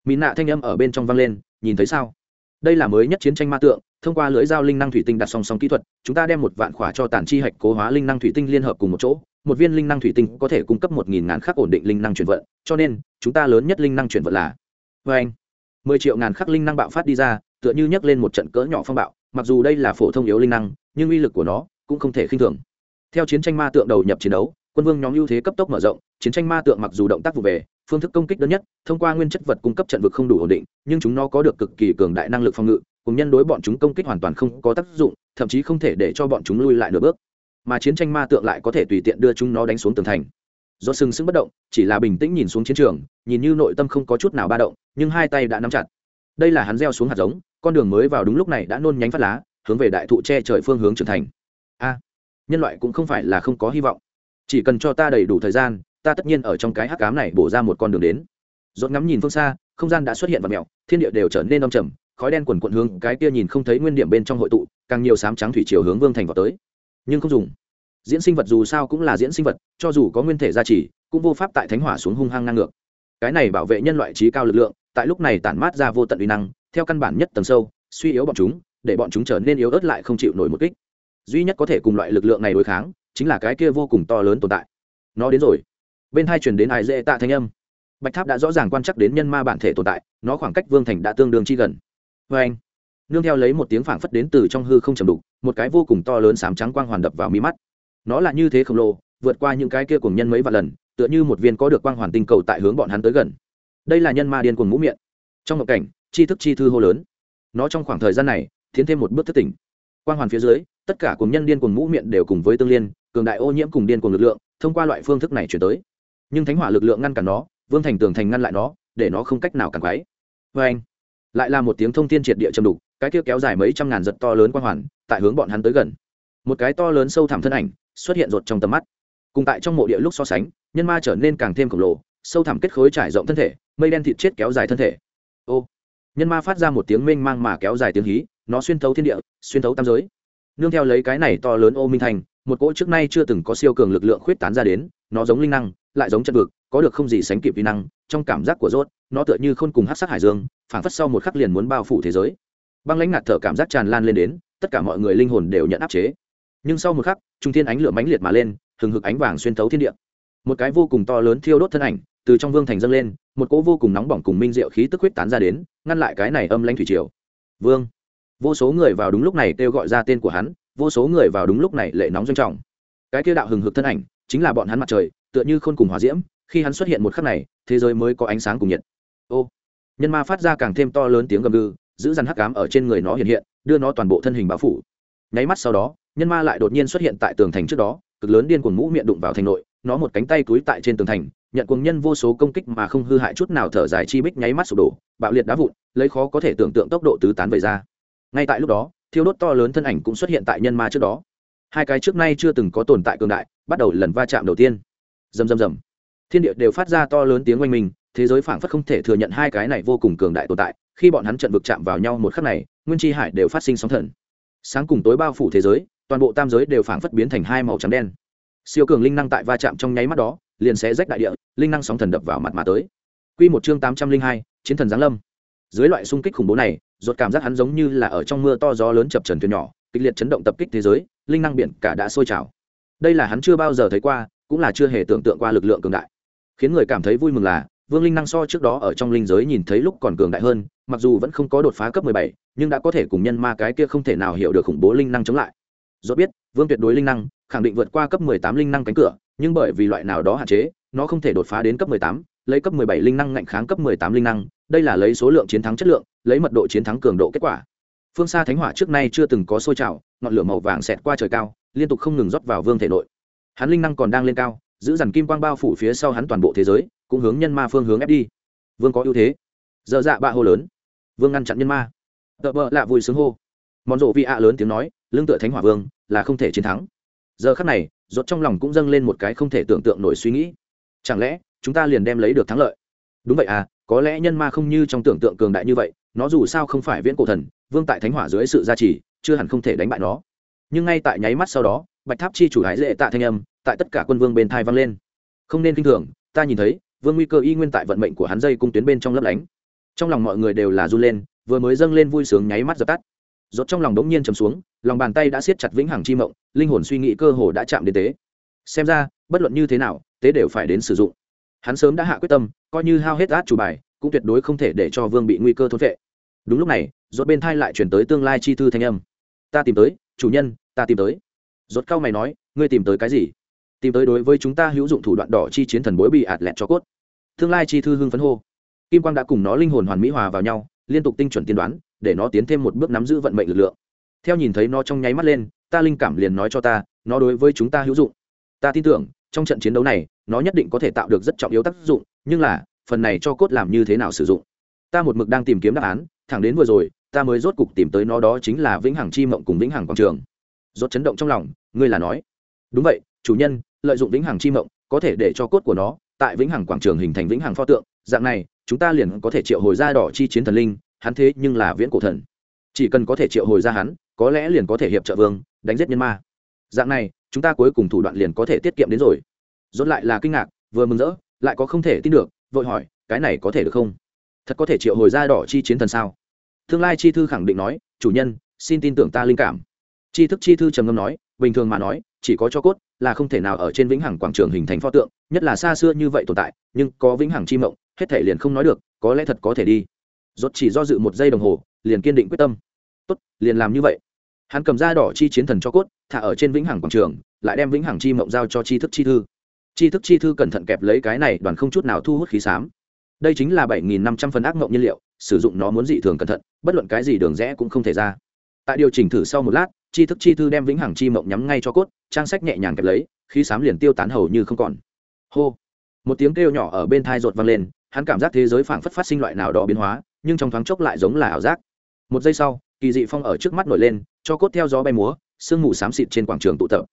Mỹ nạ thanh âm ở bên trong vang lên, nhìn thấy sao? Đây là mới nhất chiến tranh ma tượng, thông qua lưỡi dao linh năng thủy tinh đặt song song kỹ thuật, chúng ta đem một vạn khỏa cho tản chi hạch cố hóa linh năng thủy tinh liên hợp cùng một chỗ, một viên linh năng thủy tinh có thể cung cấp một nghìn ngàn khắc ổn định linh năng chuyển vận, cho nên, chúng ta lớn nhất linh năng chuyển vận là vê anh. Mười triệu ngàn khắc linh năng bạo phát đi ra, tựa như nhấc lên một trận cỡ nhỏ phong bạo, mặc dù đây là phổ thông yếu linh năng, nhưng uy lực của nó cũng không thể khinh thường. Theo chiến tranh ma tượng đầu nhập chiến đấu, quân vương nhóm ưu thế cấp tốc mở rộng, chiến tranh ma tượng mặc dù động tác vụ về phương thức công kích đơn nhất, thông qua nguyên chất vật cung cấp trận vực không đủ ổn định, nhưng chúng nó có được cực kỳ cường đại năng lực phòng ngự, cùng nhân đối bọn chúng công kích hoàn toàn không có tác dụng, thậm chí không thể để cho bọn chúng lui lại nửa bước. Mà chiến tranh ma tượng lại có thể tùy tiện đưa chúng nó đánh xuống tường thành. Do sừng sững bất động, chỉ là bình tĩnh nhìn xuống chiến trường, nhìn như nội tâm không có chút nào ba động, nhưng hai tay đã nắm chặt. Đây là hắn gieo xuống hạt giống, con đường mới vào đúng lúc này đã nôn nhánh phát lá, hướng về đại thụ che trời phương hướng trưởng thành. A, nhân loại cũng không phải là không có hy vọng. Chỉ cần cho ta đầy đủ thời gian ta tất nhiên ở trong cái hắc cám này bổ ra một con đường đến. Dốt ngắm nhìn phương xa, không gian đã xuất hiện và mèo, thiên địa đều trở nên đông trầm, khói đen quần quận hướng cái kia nhìn không thấy nguyên điểm bên trong hội tụ, càng nhiều sám trắng thủy chiều hướng vương thành vào tới. Nhưng không dùng. Diễn sinh vật dù sao cũng là diễn sinh vật, cho dù có nguyên thể gia trì, cũng vô pháp tại thánh hỏa xuống hung hăng ngang ngược. Cái này bảo vệ nhân loại trí cao lực lượng, tại lúc này tản mát ra vô tận uy năng, theo căn bản nhất tầng sâu, suy yếu bọn chúng, để bọn chúng trở nên yếu ớt lại không chịu nổi một kích. Duy nhất có thể cùng loại lực lượng này đối kháng, chính là cái kia vô cùng to lớn tồn tại. Nó đến rồi bên hai truyền đến ai dễ tạ thanh âm. Bạch tháp đã rõ ràng quan chắc đến nhân ma bản thể tồn tại, nó khoảng cách vương thành đã tương đương chi gần. Vê anh, nương theo lấy một tiếng phảng phất đến từ trong hư không chầm đục, một cái vô cùng to lớn sám trắng quang hoàn đập vào mi mắt. Nó là như thế khổng lồ, vượt qua những cái kia cùng nhân mấy vạn lần, tựa như một viên có được quang hoàn tinh cầu tại hướng bọn hắn tới gần. Đây là nhân ma điên cuồng mũ miệng. Trong ngộ cảnh, chi thức chi thư hô lớn. Nó trong khoảng thời gian này, tiến thêm một bước thức tỉnh. Quang hoàn phía dưới, tất cả cùng nhân điên cuồng mũ miệng đều cùng với tương liên, cường đại ô nhiễm cùng điên cuồng lực lượng, thông qua loại phương thức này chuyển tới nhưng thánh hỏa lực lượng ngăn cản nó, vương thành tường thành ngăn lại nó, để nó không cách nào cản quáy vê anh, lại là một tiếng thông tin triệt địa châm đục, cái kia kéo dài mấy trăm ngàn giật to lớn quang hoàn, tại hướng bọn hắn tới gần. Một cái to lớn sâu thẳm thân ảnh xuất hiện rột trong tầm mắt. Cùng tại trong mộ địa lúc so sánh, nhân ma trở nên càng thêm khổng lồ, sâu thẳm kết khối trải rộng thân thể, mây đen thịt chết kéo dài thân thể. Ô, nhân ma phát ra một tiếng mênh mang mà kéo dài tiếng hí, nó xuyên thấu thiên địa, xuyên thấu tam giới. Nương theo lấy cái này to lớn ô minh thành, một cỗ trước nay chưa từng có siêu cường lực lượng khuyết tán ra đến, nó giống linh năng lại giống chân vực, có được không gì sánh kịp vi năng, trong cảm giác của rốt, nó tựa như khôn cùng hát sắc hải dương, phảng phất sau một khắc liền muốn bao phủ thế giới. Băng lãnh ngạt thở cảm giác tràn lan lên đến, tất cả mọi người linh hồn đều nhận áp chế. Nhưng sau một khắc, trung thiên ánh lửa mãnh liệt mà lên, hừng hực ánh vàng xuyên thấu thiên địa. Một cái vô cùng to lớn thiêu đốt thân ảnh, từ trong vương thành dâng lên, một cỗ vô cùng nóng bỏng cùng minh diệu khí tức huyết tán ra đến, ngăn lại cái này âm lãnh thủy triều. Vương. Vô số người vào đúng lúc này kêu gọi ra tên của hắn, vô số người vào đúng lúc này lệ nóng doanh trọng. Cái kia đạo hừng hực thân ảnh chính là bọn hắn mặt trời, tựa như khôn cùng hòa diễm, khi hắn xuất hiện một khắc này, thế giới mới có ánh sáng cùng nhiệt. Ô, nhân ma phát ra càng thêm to lớn tiếng gầm gừ, giữ dằn hắc cám ở trên người nó hiện hiện, đưa nó toàn bộ thân hình báo phủ. Nháy mắt sau đó, nhân ma lại đột nhiên xuất hiện tại tường thành trước đó, cực lớn điên cuồng mũ miệng đụng vào thành nội, nó một cánh tay túi tại trên tường thành, nhận cuồng nhân vô số công kích mà không hư hại chút nào thở dài chi bích nháy mắt sụp đổ, bạo liệt đá vụn, lấy khó có thể tưởng tượng tốc độ tứ tán về ra. Ngay tại lúc đó, thiêu đốt to lớn thân ảnh cũng xuất hiện tại nhân ma trước đó hai cái trước nay chưa từng có tồn tại cường đại, bắt đầu lần va chạm đầu tiên. Rầm rầm rầm. Thiên địa đều phát ra to lớn tiếng oanh minh, thế giới phảng phất không thể thừa nhận hai cái này vô cùng cường đại tồn tại. Khi bọn hắn trận vực chạm vào nhau một khắc này, nguyên tri hải đều phát sinh sóng thần. Sáng cùng tối bao phủ thế giới, toàn bộ tam giới đều phảng phất biến thành hai màu trắng đen. Siêu cường linh năng tại va chạm trong nháy mắt đó, liền sẽ rách đại địa, linh năng sóng thần đập vào mặt mà tới. Q một chương tám trăm linh hai, chiến thần giáng lâm. Dưới loại xung kích khủng bố này ruột cảm giác hắn giống như là ở trong mưa to gió lớn chập trần thuyền nhỏ, kịch liệt chấn động tập kích thế giới linh năng biển cả đã sôi trào. Đây là hắn chưa bao giờ thấy qua, cũng là chưa hề tưởng tượng qua lực lượng cường đại. Khiến người cảm thấy vui mừng là, vương linh năng so trước đó ở trong linh giới nhìn thấy lúc còn cường đại hơn, mặc dù vẫn không có đột phá cấp mười bảy, nhưng đã có thể cùng nhân ma cái kia không thể nào hiểu được khủng bố linh năng chống lại. Do biết, vương tuyệt đối linh năng, khẳng định vượt qua cấp mười tám linh năng cánh cửa, nhưng bởi vì loại nào đó hạn chế, nó không thể đột phá đến cấp mười tám, lấy cấp mười bảy linh năng ngạnh kháng cấp mười tám linh năng, đây là lấy số lượng chiến thắng chất lượng, lấy mật độ chiến thắng cường độ kết quả. Phương xa thánh hỏa trước nay chưa từng có sôi trào ngọn lửa màu vàng xẹt qua trời cao, liên tục không ngừng rót vào vương thể nội. Hắn linh năng còn đang lên cao, giữ dằn kim quang bao phủ phía sau hắn toàn bộ thế giới, cũng hướng nhân ma phương hướng ép đi. Vương có ưu thế. Dơ dạ bạ hô lớn. Vương ngăn chặn nhân ma. Tợ bợ lạ vui sướng hô. Món rộ vị ạ lớn tiếng nói lương tựa thánh hỏa vương, là không thể chiến thắng. Giờ khắc này, rốt trong lòng cũng dâng lên một cái không thể tưởng tượng nổi suy nghĩ. Chẳng lẽ, chúng ta liền đem lấy được thắng lợi? Đúng vậy à có lẽ nhân ma không như trong tưởng tượng cường đại như vậy, nó dù sao không phải viễn cổ thần, vương tại thánh hỏa dưới sự gia trì chưa hẳn không thể đánh bại nó. Nhưng ngay tại nháy mắt sau đó, bạch tháp chi chủ hái dễ tạ thanh âm tại tất cả quân vương bên thai vang lên. Không nên kinh thường, ta nhìn thấy, vương nguy cơ y nguyên tại vận mệnh của hắn dây cung tuyến bên trong lấp lánh. Trong lòng mọi người đều là run lên, vừa mới dâng lên vui sướng nháy mắt dập tắt. Rốt trong lòng đống nhiên trầm xuống, lòng bàn tay đã siết chặt vĩnh hằng chi mộng, linh hồn suy nghĩ cơ hồ đã chạm đến tế. Xem ra, bất luận như thế nào, tế đều phải đến sử dụng. Hắn sớm đã hạ quyết tâm, coi như hao hết át chủ bài, cũng tuyệt đối không thể để cho vương bị nguy cơ thốt vệ đúng lúc này, rốt bên thai lại chuyển tới tương lai chi thư thanh âm ta tìm tới, chủ nhân, ta tìm tới. Rốt cao mày nói, ngươi tìm tới cái gì? Tìm tới đối với chúng ta hữu dụng thủ đoạn đỏ chi chiến thần bối bị ạt lẹt cho cốt. Tương lai chi thư hưng phấn hô. Kim quang đã cùng nó linh hồn hoàn mỹ hòa vào nhau, liên tục tinh chuẩn tiên đoán, để nó tiến thêm một bước nắm giữ vận mệnh lực lượng. Theo nhìn thấy nó trong nháy mắt lên, ta linh cảm liền nói cho ta, nó đối với chúng ta hữu dụng. Ta tin tưởng, trong trận chiến đấu này, nó nhất định có thể tạo được rất trọng yếu tác dụng, nhưng là, phần này cho cốt làm như thế nào sử dụng? Ta một mực đang tìm kiếm đáp án, thẳng đến vừa rồi ta mới rốt cục tìm tới nó đó chính là vĩnh hằng chi mộng cùng vĩnh hằng quảng trường. Rốt chấn động trong lòng, ngươi là nói. Đúng vậy, chủ nhân, lợi dụng vĩnh hằng chi mộng, có thể để cho cốt của nó tại vĩnh hằng quảng trường hình thành vĩnh hằng pho tượng. Dạng này, chúng ta liền có thể triệu hồi ra đỏ chi chiến thần linh, hắn thế nhưng là viễn cổ thần. Chỉ cần có thể triệu hồi ra hắn, có lẽ liền có thể hiệp trợ vương, đánh giết nhân ma. Dạng này, chúng ta cuối cùng thủ đoạn liền có thể tiết kiệm đến rồi. Rốt lại là kinh ngạc, vừa mừng rỡ, lại có không thể tin được, vội hỏi, cái này có thể được không? Thật có thể triệu hồi ra đỏ chi chiến thần sao? Tương lai chi thư khẳng định nói, chủ nhân, xin tin tưởng ta linh cảm. Chi thức chi thư trầm ngâm nói, bình thường mà nói, chỉ có cho cốt là không thể nào ở trên vĩnh hằng quảng trường hình thành pho tượng, nhất là xa xưa như vậy tồn tại, nhưng có vĩnh hằng chi mộng, hết thể liền không nói được, có lẽ thật có thể đi. Rốt chỉ do dự một giây đồng hồ, liền kiên định quyết tâm. Tốt, liền làm như vậy. Hắn cầm da đỏ chi chiến thần cho cốt, thả ở trên vĩnh hằng quảng trường, lại đem vĩnh hằng chi mộng giao cho chi thức chi thư. Chi thức chi thư cẩn thận kẹp lấy cái này, đoàn không chút nào thu hút khí xám. Đây chính là bảy nghìn năm trăm phần ác mộng nhiên liệu sử dụng nó muốn dị thường cẩn thận, bất luận cái gì đường rẽ cũng không thể ra. Tại điều chỉnh thử sau một lát, chi thức chi thư đem vĩnh hằng chi mộng nhắm ngay cho cốt, trang sách nhẹ nhàng kẹp lấy, khí sám liền tiêu tán hầu như không còn. Hô! Một tiếng kêu nhỏ ở bên thai rột vang lên, hắn cảm giác thế giới phảng phất phát sinh loại nào đó biến hóa, nhưng trong thoáng chốc lại giống là ảo giác. Một giây sau, kỳ dị phong ở trước mắt nổi lên, cho cốt theo gió bay múa, sương mù xám xịt trên quảng trường tụ tập.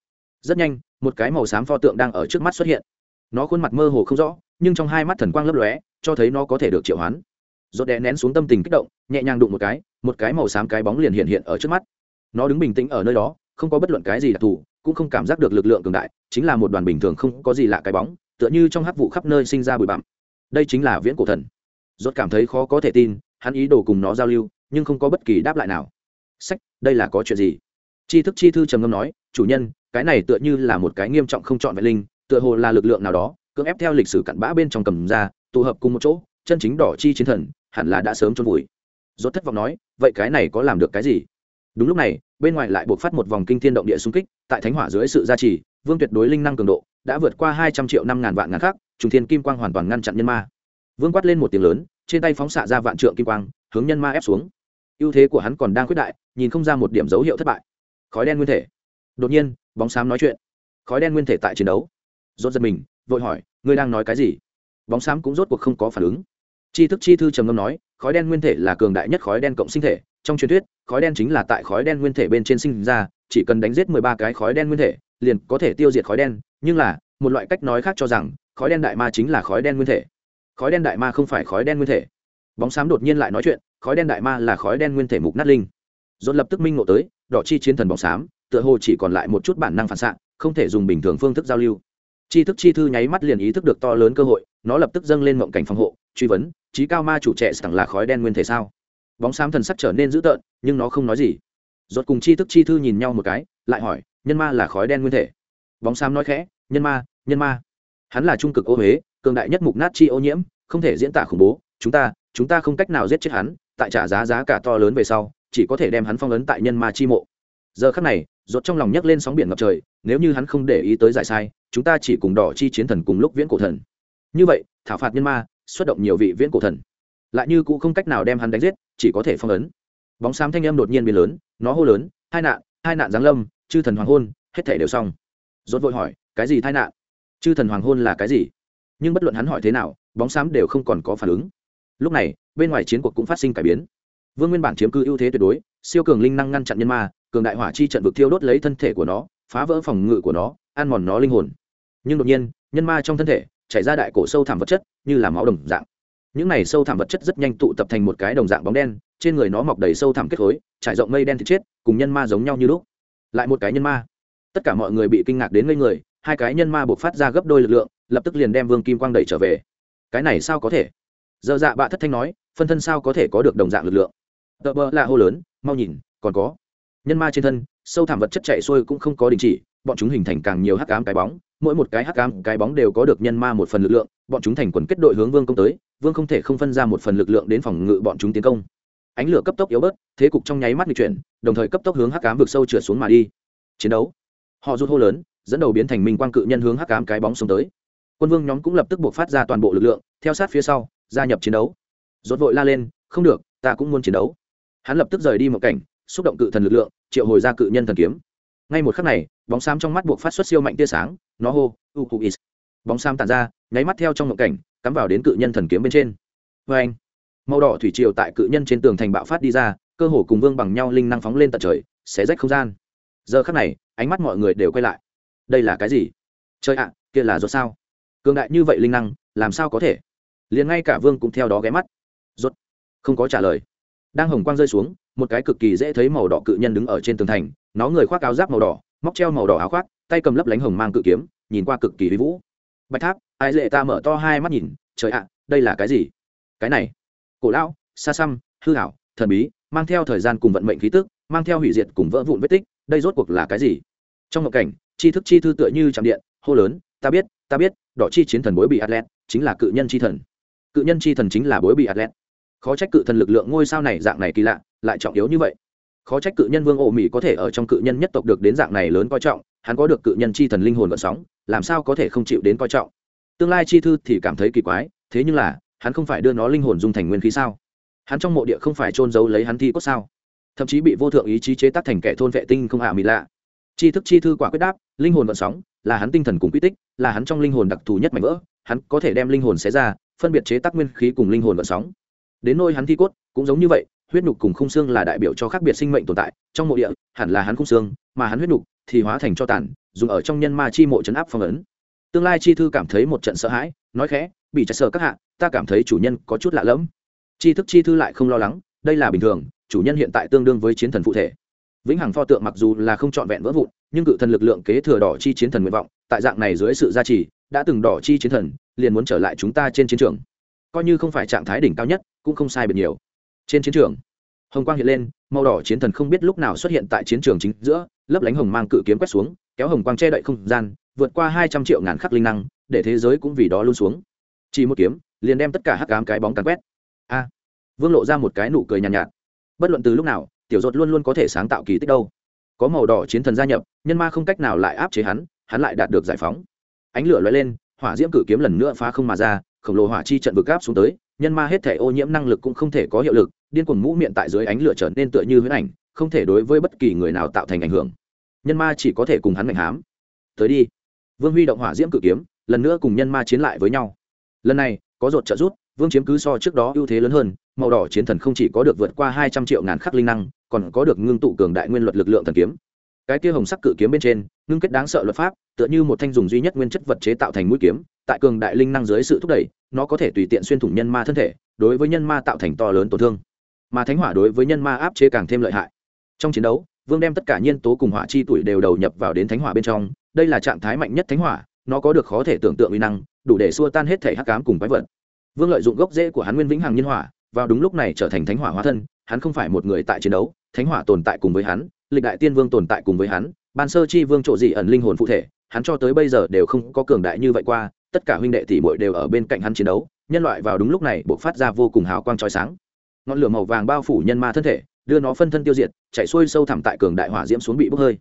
Rất nhanh, một cái màu xám pho tượng đang ở trước mắt xuất hiện. Nó khuôn mặt mơ hồ không rõ, nhưng trong hai mắt thần quang lấp lóe, cho thấy nó có thể được triệu hoán rốt đè nén xuống tâm tình kích động, nhẹ nhàng đụng một cái một cái màu xám cái bóng liền hiện hiện ở trước mắt. Nó đứng bình tĩnh ở nơi đó, không có bất luận cái gì đặc thù, cũng không cảm giác được lực lượng cường đại, chính là một đoàn bình thường không có gì lạ cái bóng, tựa như trong hắc vụ khắp nơi sinh ra bụi bặm. Đây chính là viễn cổ thần. Rốt cảm thấy khó có thể tin, hắn ý đồ cùng nó giao lưu, nhưng không có bất kỳ đáp lại nào. Sách, đây là có chuyện gì? Chi thức chi thư trầm ngâm nói, chủ nhân, cái này tựa như là một cái nghiêm trọng không chọn vẹn linh, tựa hồ là lực lượng nào đó, cưỡng ép theo lịch sử cặn bã bên trong cầm ra, tụ hợp cùng một chỗ, chân chính đỏ chi chiến thần hẳn là đã sớm trôn vùi. Rốt thất vọng nói, vậy cái này có làm được cái gì? Đúng lúc này, bên ngoài lại buộc phát một vòng kinh thiên động địa xung kích, tại thánh hỏa dưới sự gia trì, vương tuyệt đối linh năng cường độ đã vượt qua hai trăm triệu năm ngàn vạn ngàn khác trùng thiên kim quang hoàn toàn ngăn chặn nhân ma. Vương quát lên một tiếng lớn, trên tay phóng xạ ra vạn trượng kim quang, hướng nhân ma ép xuống. Ưu thế của hắn còn đang quyết đại, nhìn không ra một điểm dấu hiệu thất bại. Khói đen nguyên thể. Đột nhiên, bóng xám nói chuyện. Khói đen nguyên thể tại chiến đấu. Rốt giật mình, vội hỏi, ngươi đang nói cái gì? Bóng xám cũng rốt cuộc không có phản ứng. Tri thức chi thư trầm ngâm nói khói đen nguyên thể là cường đại nhất khói đen cộng sinh thể trong truyền thuyết khói đen chính là tại khói đen nguyên thể bên trên sinh ra chỉ cần đánh giết mười ba cái khói đen nguyên thể liền có thể tiêu diệt khói đen nhưng là một loại cách nói khác cho rằng khói đen đại ma chính là khói đen nguyên thể khói đen đại ma không phải khói đen nguyên thể bóng xám đột nhiên lại nói chuyện khói đen đại ma là khói đen nguyên thể mục nát linh dồn lập tức minh ngộ tới đỏ chi chiến thần bóng xám tựa hồ chỉ còn lại một chút bản năng phản xạ không thể dùng bình thường phương thức giao lưu chi thức chi thư nháy mắt liền ý thức được to lớn cơ hội, nó lập tức dâng lên mộng cảnh phòng hộ, truy vấn trí cao ma chủ trẻ sẵn là khói đen nguyên thể sao? Bóng xám thần sắc trở nên dữ tợn, nhưng nó không nói gì. Rốt cùng chi thức chi thư nhìn nhau một cái, lại hỏi, nhân ma là khói đen nguyên thể? Bóng xám nói khẽ, nhân ma nhân ma. Hắn là trung cực ô huế, cường đại nhất mục nát chi ô nhiễm, không thể diễn tả khủng bố, chúng ta chúng ta không cách nào giết chết hắn, tại trả giá giá cả to lớn về sau, chỉ có thể đem hắn phong ấn tại nhân ma chi mộ. Giờ khắc này, rốt trong lòng nhấc lên sóng biển ngập trời, nếu như hắn không để ý tới giải sai chúng ta chỉ cùng đỏ chi chiến thần cùng lúc viễn cổ thần. Như vậy, thảo phạt nhân ma, xuất động nhiều vị viễn cổ thần. Lại như cũng không cách nào đem hắn đánh giết, chỉ có thể phong ấn. Bóng xám thanh âm đột nhiên biến lớn, nó hô lớn, hai nạn hai nạn giáng lâm, chư thần hoàng hôn, hết thể đều xong. Rốt vội hỏi, cái gì tai nạn? Chư thần hoàng hôn là cái gì? Nhưng bất luận hắn hỏi thế nào, bóng xám đều không còn có phản ứng. Lúc này, bên ngoài chiến cuộc cũng phát sinh cải biến. Vương nguyên bản chiếm cư ưu thế tuyệt đối, siêu cường linh năng ngăn chặn nhân ma, cường đại hỏa chi trận vực thiêu đốt lấy thân thể của nó, phá vỡ phòng ngự của nó, ăn mòn nó linh hồn nhưng đột nhiên, nhân ma trong thân thể chảy ra đại cổ sâu thảm vật chất, như là máu đồng dạng. Những này sâu thảm vật chất rất nhanh tụ tập thành một cái đồng dạng bóng đen, trên người nó mọc đầy sâu thảm kết khối, trải rộng mây đen thì chết, cùng nhân ma giống nhau như lúc. Lại một cái nhân ma. Tất cả mọi người bị kinh ngạc đến ngây người, hai cái nhân ma buộc phát ra gấp đôi lực lượng, lập tức liền đem vương kim quang đẩy trở về. Cái này sao có thể? Dơ dạ bạ thất thanh nói, phân thân sao có thể có được đồng dạng lực lượng? Tờ bơ là hô lớn, mau nhìn, còn có. Nhân ma trên thân, sâu thảm vật chất chạy xuôi cũng không có đình chỉ, bọn chúng hình thành càng nhiều hắc ám cái bóng mỗi một cái hắc ám, cái bóng đều có được nhân ma một phần lực lượng, bọn chúng thành quần kết đội hướng vương công tới, vương không thể không phân ra một phần lực lượng đến phòng ngự bọn chúng tiến công. Ánh lửa cấp tốc yếu bớt, thế cục trong nháy mắt di chuyển, đồng thời cấp tốc hướng hắc ám vực sâu trượt xuống mà đi. Chiến đấu. Họ rút hô lớn, dẫn đầu biến thành minh quang cự nhân hướng hắc ám cái bóng xuống tới. Quân vương nhóm cũng lập tức buộc phát ra toàn bộ lực lượng, theo sát phía sau, gia nhập chiến đấu. Rốt vội la lên, không được, ta cũng muốn chiến đấu. Hắn lập tức rời đi một cảnh, xúc động cự thần lực lượng, triệu hồi ra cự nhân thần kiếm ngay một khắc này, bóng xám trong mắt buộc phát xuất siêu mạnh tia sáng, nó hô u u is bóng xám tàn ra, nháy mắt theo trong ngộng cảnh, cắm vào đến cự nhân thần kiếm bên trên. Vê anh, màu đỏ thủy triều tại cự nhân trên tường thành bạo phát đi ra, cơ hồ cùng vương bằng nhau linh năng phóng lên tận trời, xé rách không gian. Giờ khắc này, ánh mắt mọi người đều quay lại. Đây là cái gì? Chơi ạ, kia là do sao? Cường đại như vậy linh năng, làm sao có thể? Liền ngay cả vương cũng theo đó ghé mắt. Rốt không có trả lời. Đang hồng quang rơi xuống, một cái cực kỳ dễ thấy màu đỏ cự nhân đứng ở trên tường thành nó người khoác áo giáp màu đỏ, móc treo màu đỏ áo khoác, tay cầm lấp lánh hồng mang cự kiếm, nhìn qua cực kỳ huy vũ. Bạch tháp, ai dễ ta mở to hai mắt nhìn, trời ạ, đây là cái gì? Cái này, cổ lão xa xăm, hư hảo thần bí, mang theo thời gian cùng vận mệnh khí tức, mang theo hủy diệt cùng vỡ vụn vết tích, đây rốt cuộc là cái gì? Trong một cảnh chi thức chi thư tựa như chạm điện, hô lớn, ta biết ta biết, đỏ chi chiến thần bối bị atlet chính là cự nhân chi thần. Cự nhân chi thần chính là bối bị atlet khó trách cự thần lực lượng ngôi sao này dạng này kỳ lạ, lại trọng yếu như vậy khó trách cự nhân vương ổ mỹ có thể ở trong cự nhân nhất tộc được đến dạng này lớn coi trọng, hắn có được cự nhân chi thần linh hồn vận sóng, làm sao có thể không chịu đến coi trọng? Tương lai chi thư thì cảm thấy kỳ quái, thế nhưng là, hắn không phải đưa nó linh hồn dung thành nguyên khí sao? Hắn trong mộ địa không phải trôn giấu lấy hắn thi cốt sao? Thậm chí bị vô thượng ý chí chế tác thành kẻ thôn vệ tinh không hạ mỹ lạ. Chi thức chi thư quả quyết đáp, linh hồn vận sóng, là hắn tinh thần cùng quy tích, là hắn trong linh hồn đặc thù nhất mạnh vỡ, hắn có thể đem linh hồn xé ra, phân biệt chế tác nguyên khí cùng linh hồn vận sóng. Đến nôi hắn thi cốt, cũng giống như vậy huyết nhục cùng khung xương là đại biểu cho khác biệt sinh mệnh tồn tại, trong mộ địa, hẳn là hắn khung xương, mà hắn huyết nhục thì hóa thành cho tàn, dùng ở trong nhân ma chi mộ chấn áp phong ấn. Tương lai chi thư cảm thấy một trận sợ hãi, nói khẽ, bị chặt sợ các hạ, ta cảm thấy chủ nhân có chút lạ lẫm. Chi thức chi thư lại không lo lắng, đây là bình thường, chủ nhân hiện tại tương đương với chiến thần phụ thể. Vĩnh hằng pho tượng mặc dù là không trọn vẹn vỡ vụn, nhưng cự thần lực lượng kế thừa đỏ chi chiến thần nguyện vọng, tại dạng này dưới sự gia trì, đã từng đỏ chi chiến thần, liền muốn trở lại chúng ta trên chiến trường. Coi như không phải trạng thái đỉnh cao nhất, cũng không sai biệt nhiều trên chiến trường. Hồng quang hiện lên màu đỏ chiến thần không biết lúc nào xuất hiện tại chiến trường chính giữa lấp lánh hồng mang cự kiếm quét xuống kéo hồng quang che đậy không gian vượt qua hai trăm triệu ngàn khắc linh năng để thế giới cũng vì đó luôn xuống. Chỉ một kiếm liền đem tất cả hắc ám cái bóng càn quét. A. Vương lộ ra một cái nụ cười nhàn nhạt, nhạt. Bất luận từ lúc nào tiểu dột luôn luôn có thể sáng tạo kỳ tích đâu. Có màu đỏ chiến thần gia nhập nhân ma không cách nào lại áp chế hắn hắn lại đạt được giải phóng. Ánh lửa lóe lên hỏa diễm cử kiếm lần nữa phá không mà ra khổng lồ hỏa chi trận vực gáp xuống tới nhân ma hết thể ô nhiễm năng lực cũng không thể có hiệu lực, điên cuồng mũ miệng tại dưới ánh lửa trở nên tựa như huyễn ảnh, không thể đối với bất kỳ người nào tạo thành ảnh hưởng. Nhân ma chỉ có thể cùng hắn ngành hám. Tới đi. Vương huy động hỏa diễm cử kiếm, lần nữa cùng nhân ma chiến lại với nhau. Lần này, có rột trợ rút vương chiếm cứ so trước đó ưu thế lớn hơn, màu đỏ chiến thần không chỉ có được vượt qua hai trăm triệu ngàn khắc linh năng, còn có được ngưng tụ cường đại nguyên luật lực lượng thần kiếm. Cái kia hồng sắc cự kiếm bên trên, ngưng kết đáng sợ luật pháp, tựa như một thanh dùng duy nhất nguyên chất vật chế tạo thành mũi kiếm tại cường đại linh năng dưới sự thúc đẩy, nó có thể tùy tiện xuyên thủng nhân ma thân thể, đối với nhân ma tạo thành to lớn tổn thương. Mà thánh hỏa đối với nhân ma áp chế càng thêm lợi hại. Trong chiến đấu, vương đem tất cả nhân tố cùng hỏa chi tuổi đều đầu nhập vào đến thánh hỏa bên trong, đây là trạng thái mạnh nhất thánh hỏa, nó có được khó thể tưởng tượng uy năng, đủ để xua tan hết thể hắc cám cùng quái vật. Vương lợi dụng gốc rễ của hắn nguyên vĩnh hằng nhân hỏa, vào đúng lúc này trở thành thánh hỏa hóa thân, hắn không phải một người tại chiến đấu, thánh hỏa tồn tại cùng với hắn, lịch đại tiên vương tồn tại cùng với hắn, ban sơ chi vương trộ dị ẩn linh hồn phụ thể, hắn cho tới bây giờ đều không có cường đại như vậy qua tất cả huynh đệ tỷ muội đều ở bên cạnh hắn chiến đấu, nhân loại vào đúng lúc này bộc phát ra vô cùng hào quang chói sáng. Ngọn lửa màu vàng bao phủ nhân ma thân thể, đưa nó phân thân tiêu diệt, chạy xuôi sâu thẳm tại cường đại hỏa diễm xuống bị bốc hơi.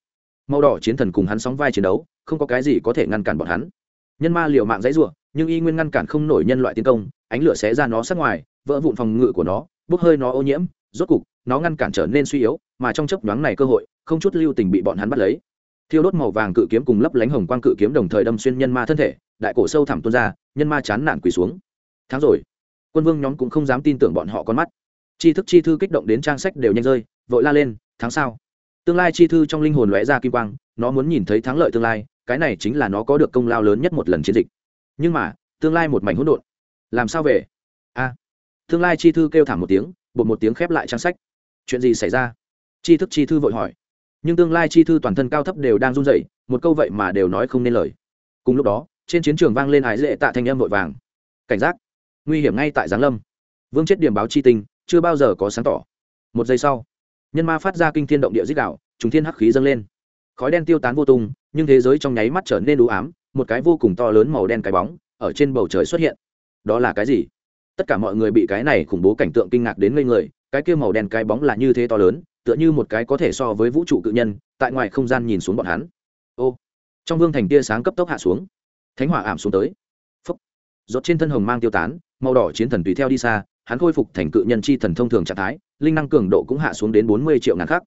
Màu đỏ chiến thần cùng hắn sóng vai chiến đấu, không có cái gì có thể ngăn cản bọn hắn. Nhân ma liều mạng dãy rủa, nhưng y nguyên ngăn cản không nổi nhân loại tiến công, ánh lửa xé ra nó sát ngoài, vỡ vụn phòng ngự của nó, bốc hơi nó ô nhiễm, rốt cục, nó ngăn cản trở nên suy yếu, mà trong chớp nhoáng này cơ hội, không chút lưu tình bị bọn hắn bắt lấy. Thiêu đốt màu vàng cự kiếm cùng lấp lánh hồng quang cự kiếm đồng thời đâm xuyên nhân ma thân thể đại cổ sâu thẳm tuôn ra, nhân ma chán nản quỳ xuống. Tháng rồi. Quân vương nhóm cũng không dám tin tưởng bọn họ con mắt. Chi thức chi thư kích động đến trang sách đều nhanh rơi, vội la lên tháng sau tương lai chi thư trong linh hồn lóe ra kim quang, nó muốn nhìn thấy thắng lợi tương lai, cái này chính là nó có được công lao lớn nhất một lần chiến dịch. Nhưng mà, tương lai một mảnh hỗn độn. Làm sao về? A. Tương lai chi thư kêu thảm một tiếng, bột một tiếng khép lại trang sách. Chuyện gì xảy ra? Chi thức chi thư vội hỏi. Nhưng tương lai chi thư toàn thân cao thấp đều đang run rẩy, một câu vậy mà đều nói không nên lời. Cùng lúc đó trên chiến trường vang lên ái lệ tạ thanh âm vội vàng. Cảnh giác. Nguy hiểm ngay tại giáng lâm. Vương chết điểm báo chi tinh, chưa bao giờ có sáng tỏ. Một giây sau, nhân ma phát ra kinh thiên động địa dích đạo chúng thiên hắc khí dâng lên. Khói đen tiêu tán vô tung, nhưng thế giới trong nháy mắt trở nên đủ ám, một cái vô cùng to lớn màu đen cái bóng, ở trên bầu trời xuất hiện. Đó là cái gì? Tất cả mọi người bị cái này khủng bố cảnh tượng kinh ngạc đến ngây người, cái kia màu đen cái bóng là như thế to lớn, tựa như một cái có thể so với vũ trụ cự nhân, tại ngoài không gian nhìn xuống bọn hắn. Ô, trong vương thành tia sáng cấp tốc hạ xuống thánh hỏa ảm xuống tới. Phấp rốt trên thân hồng mang tiêu tán, màu đỏ chiến thần tùy theo đi xa, hắn khôi phục thành cự nhân chi thần thông thường trạng thái, linh năng cường độ cũng hạ xuống đến bốn mươi triệu ngàn khác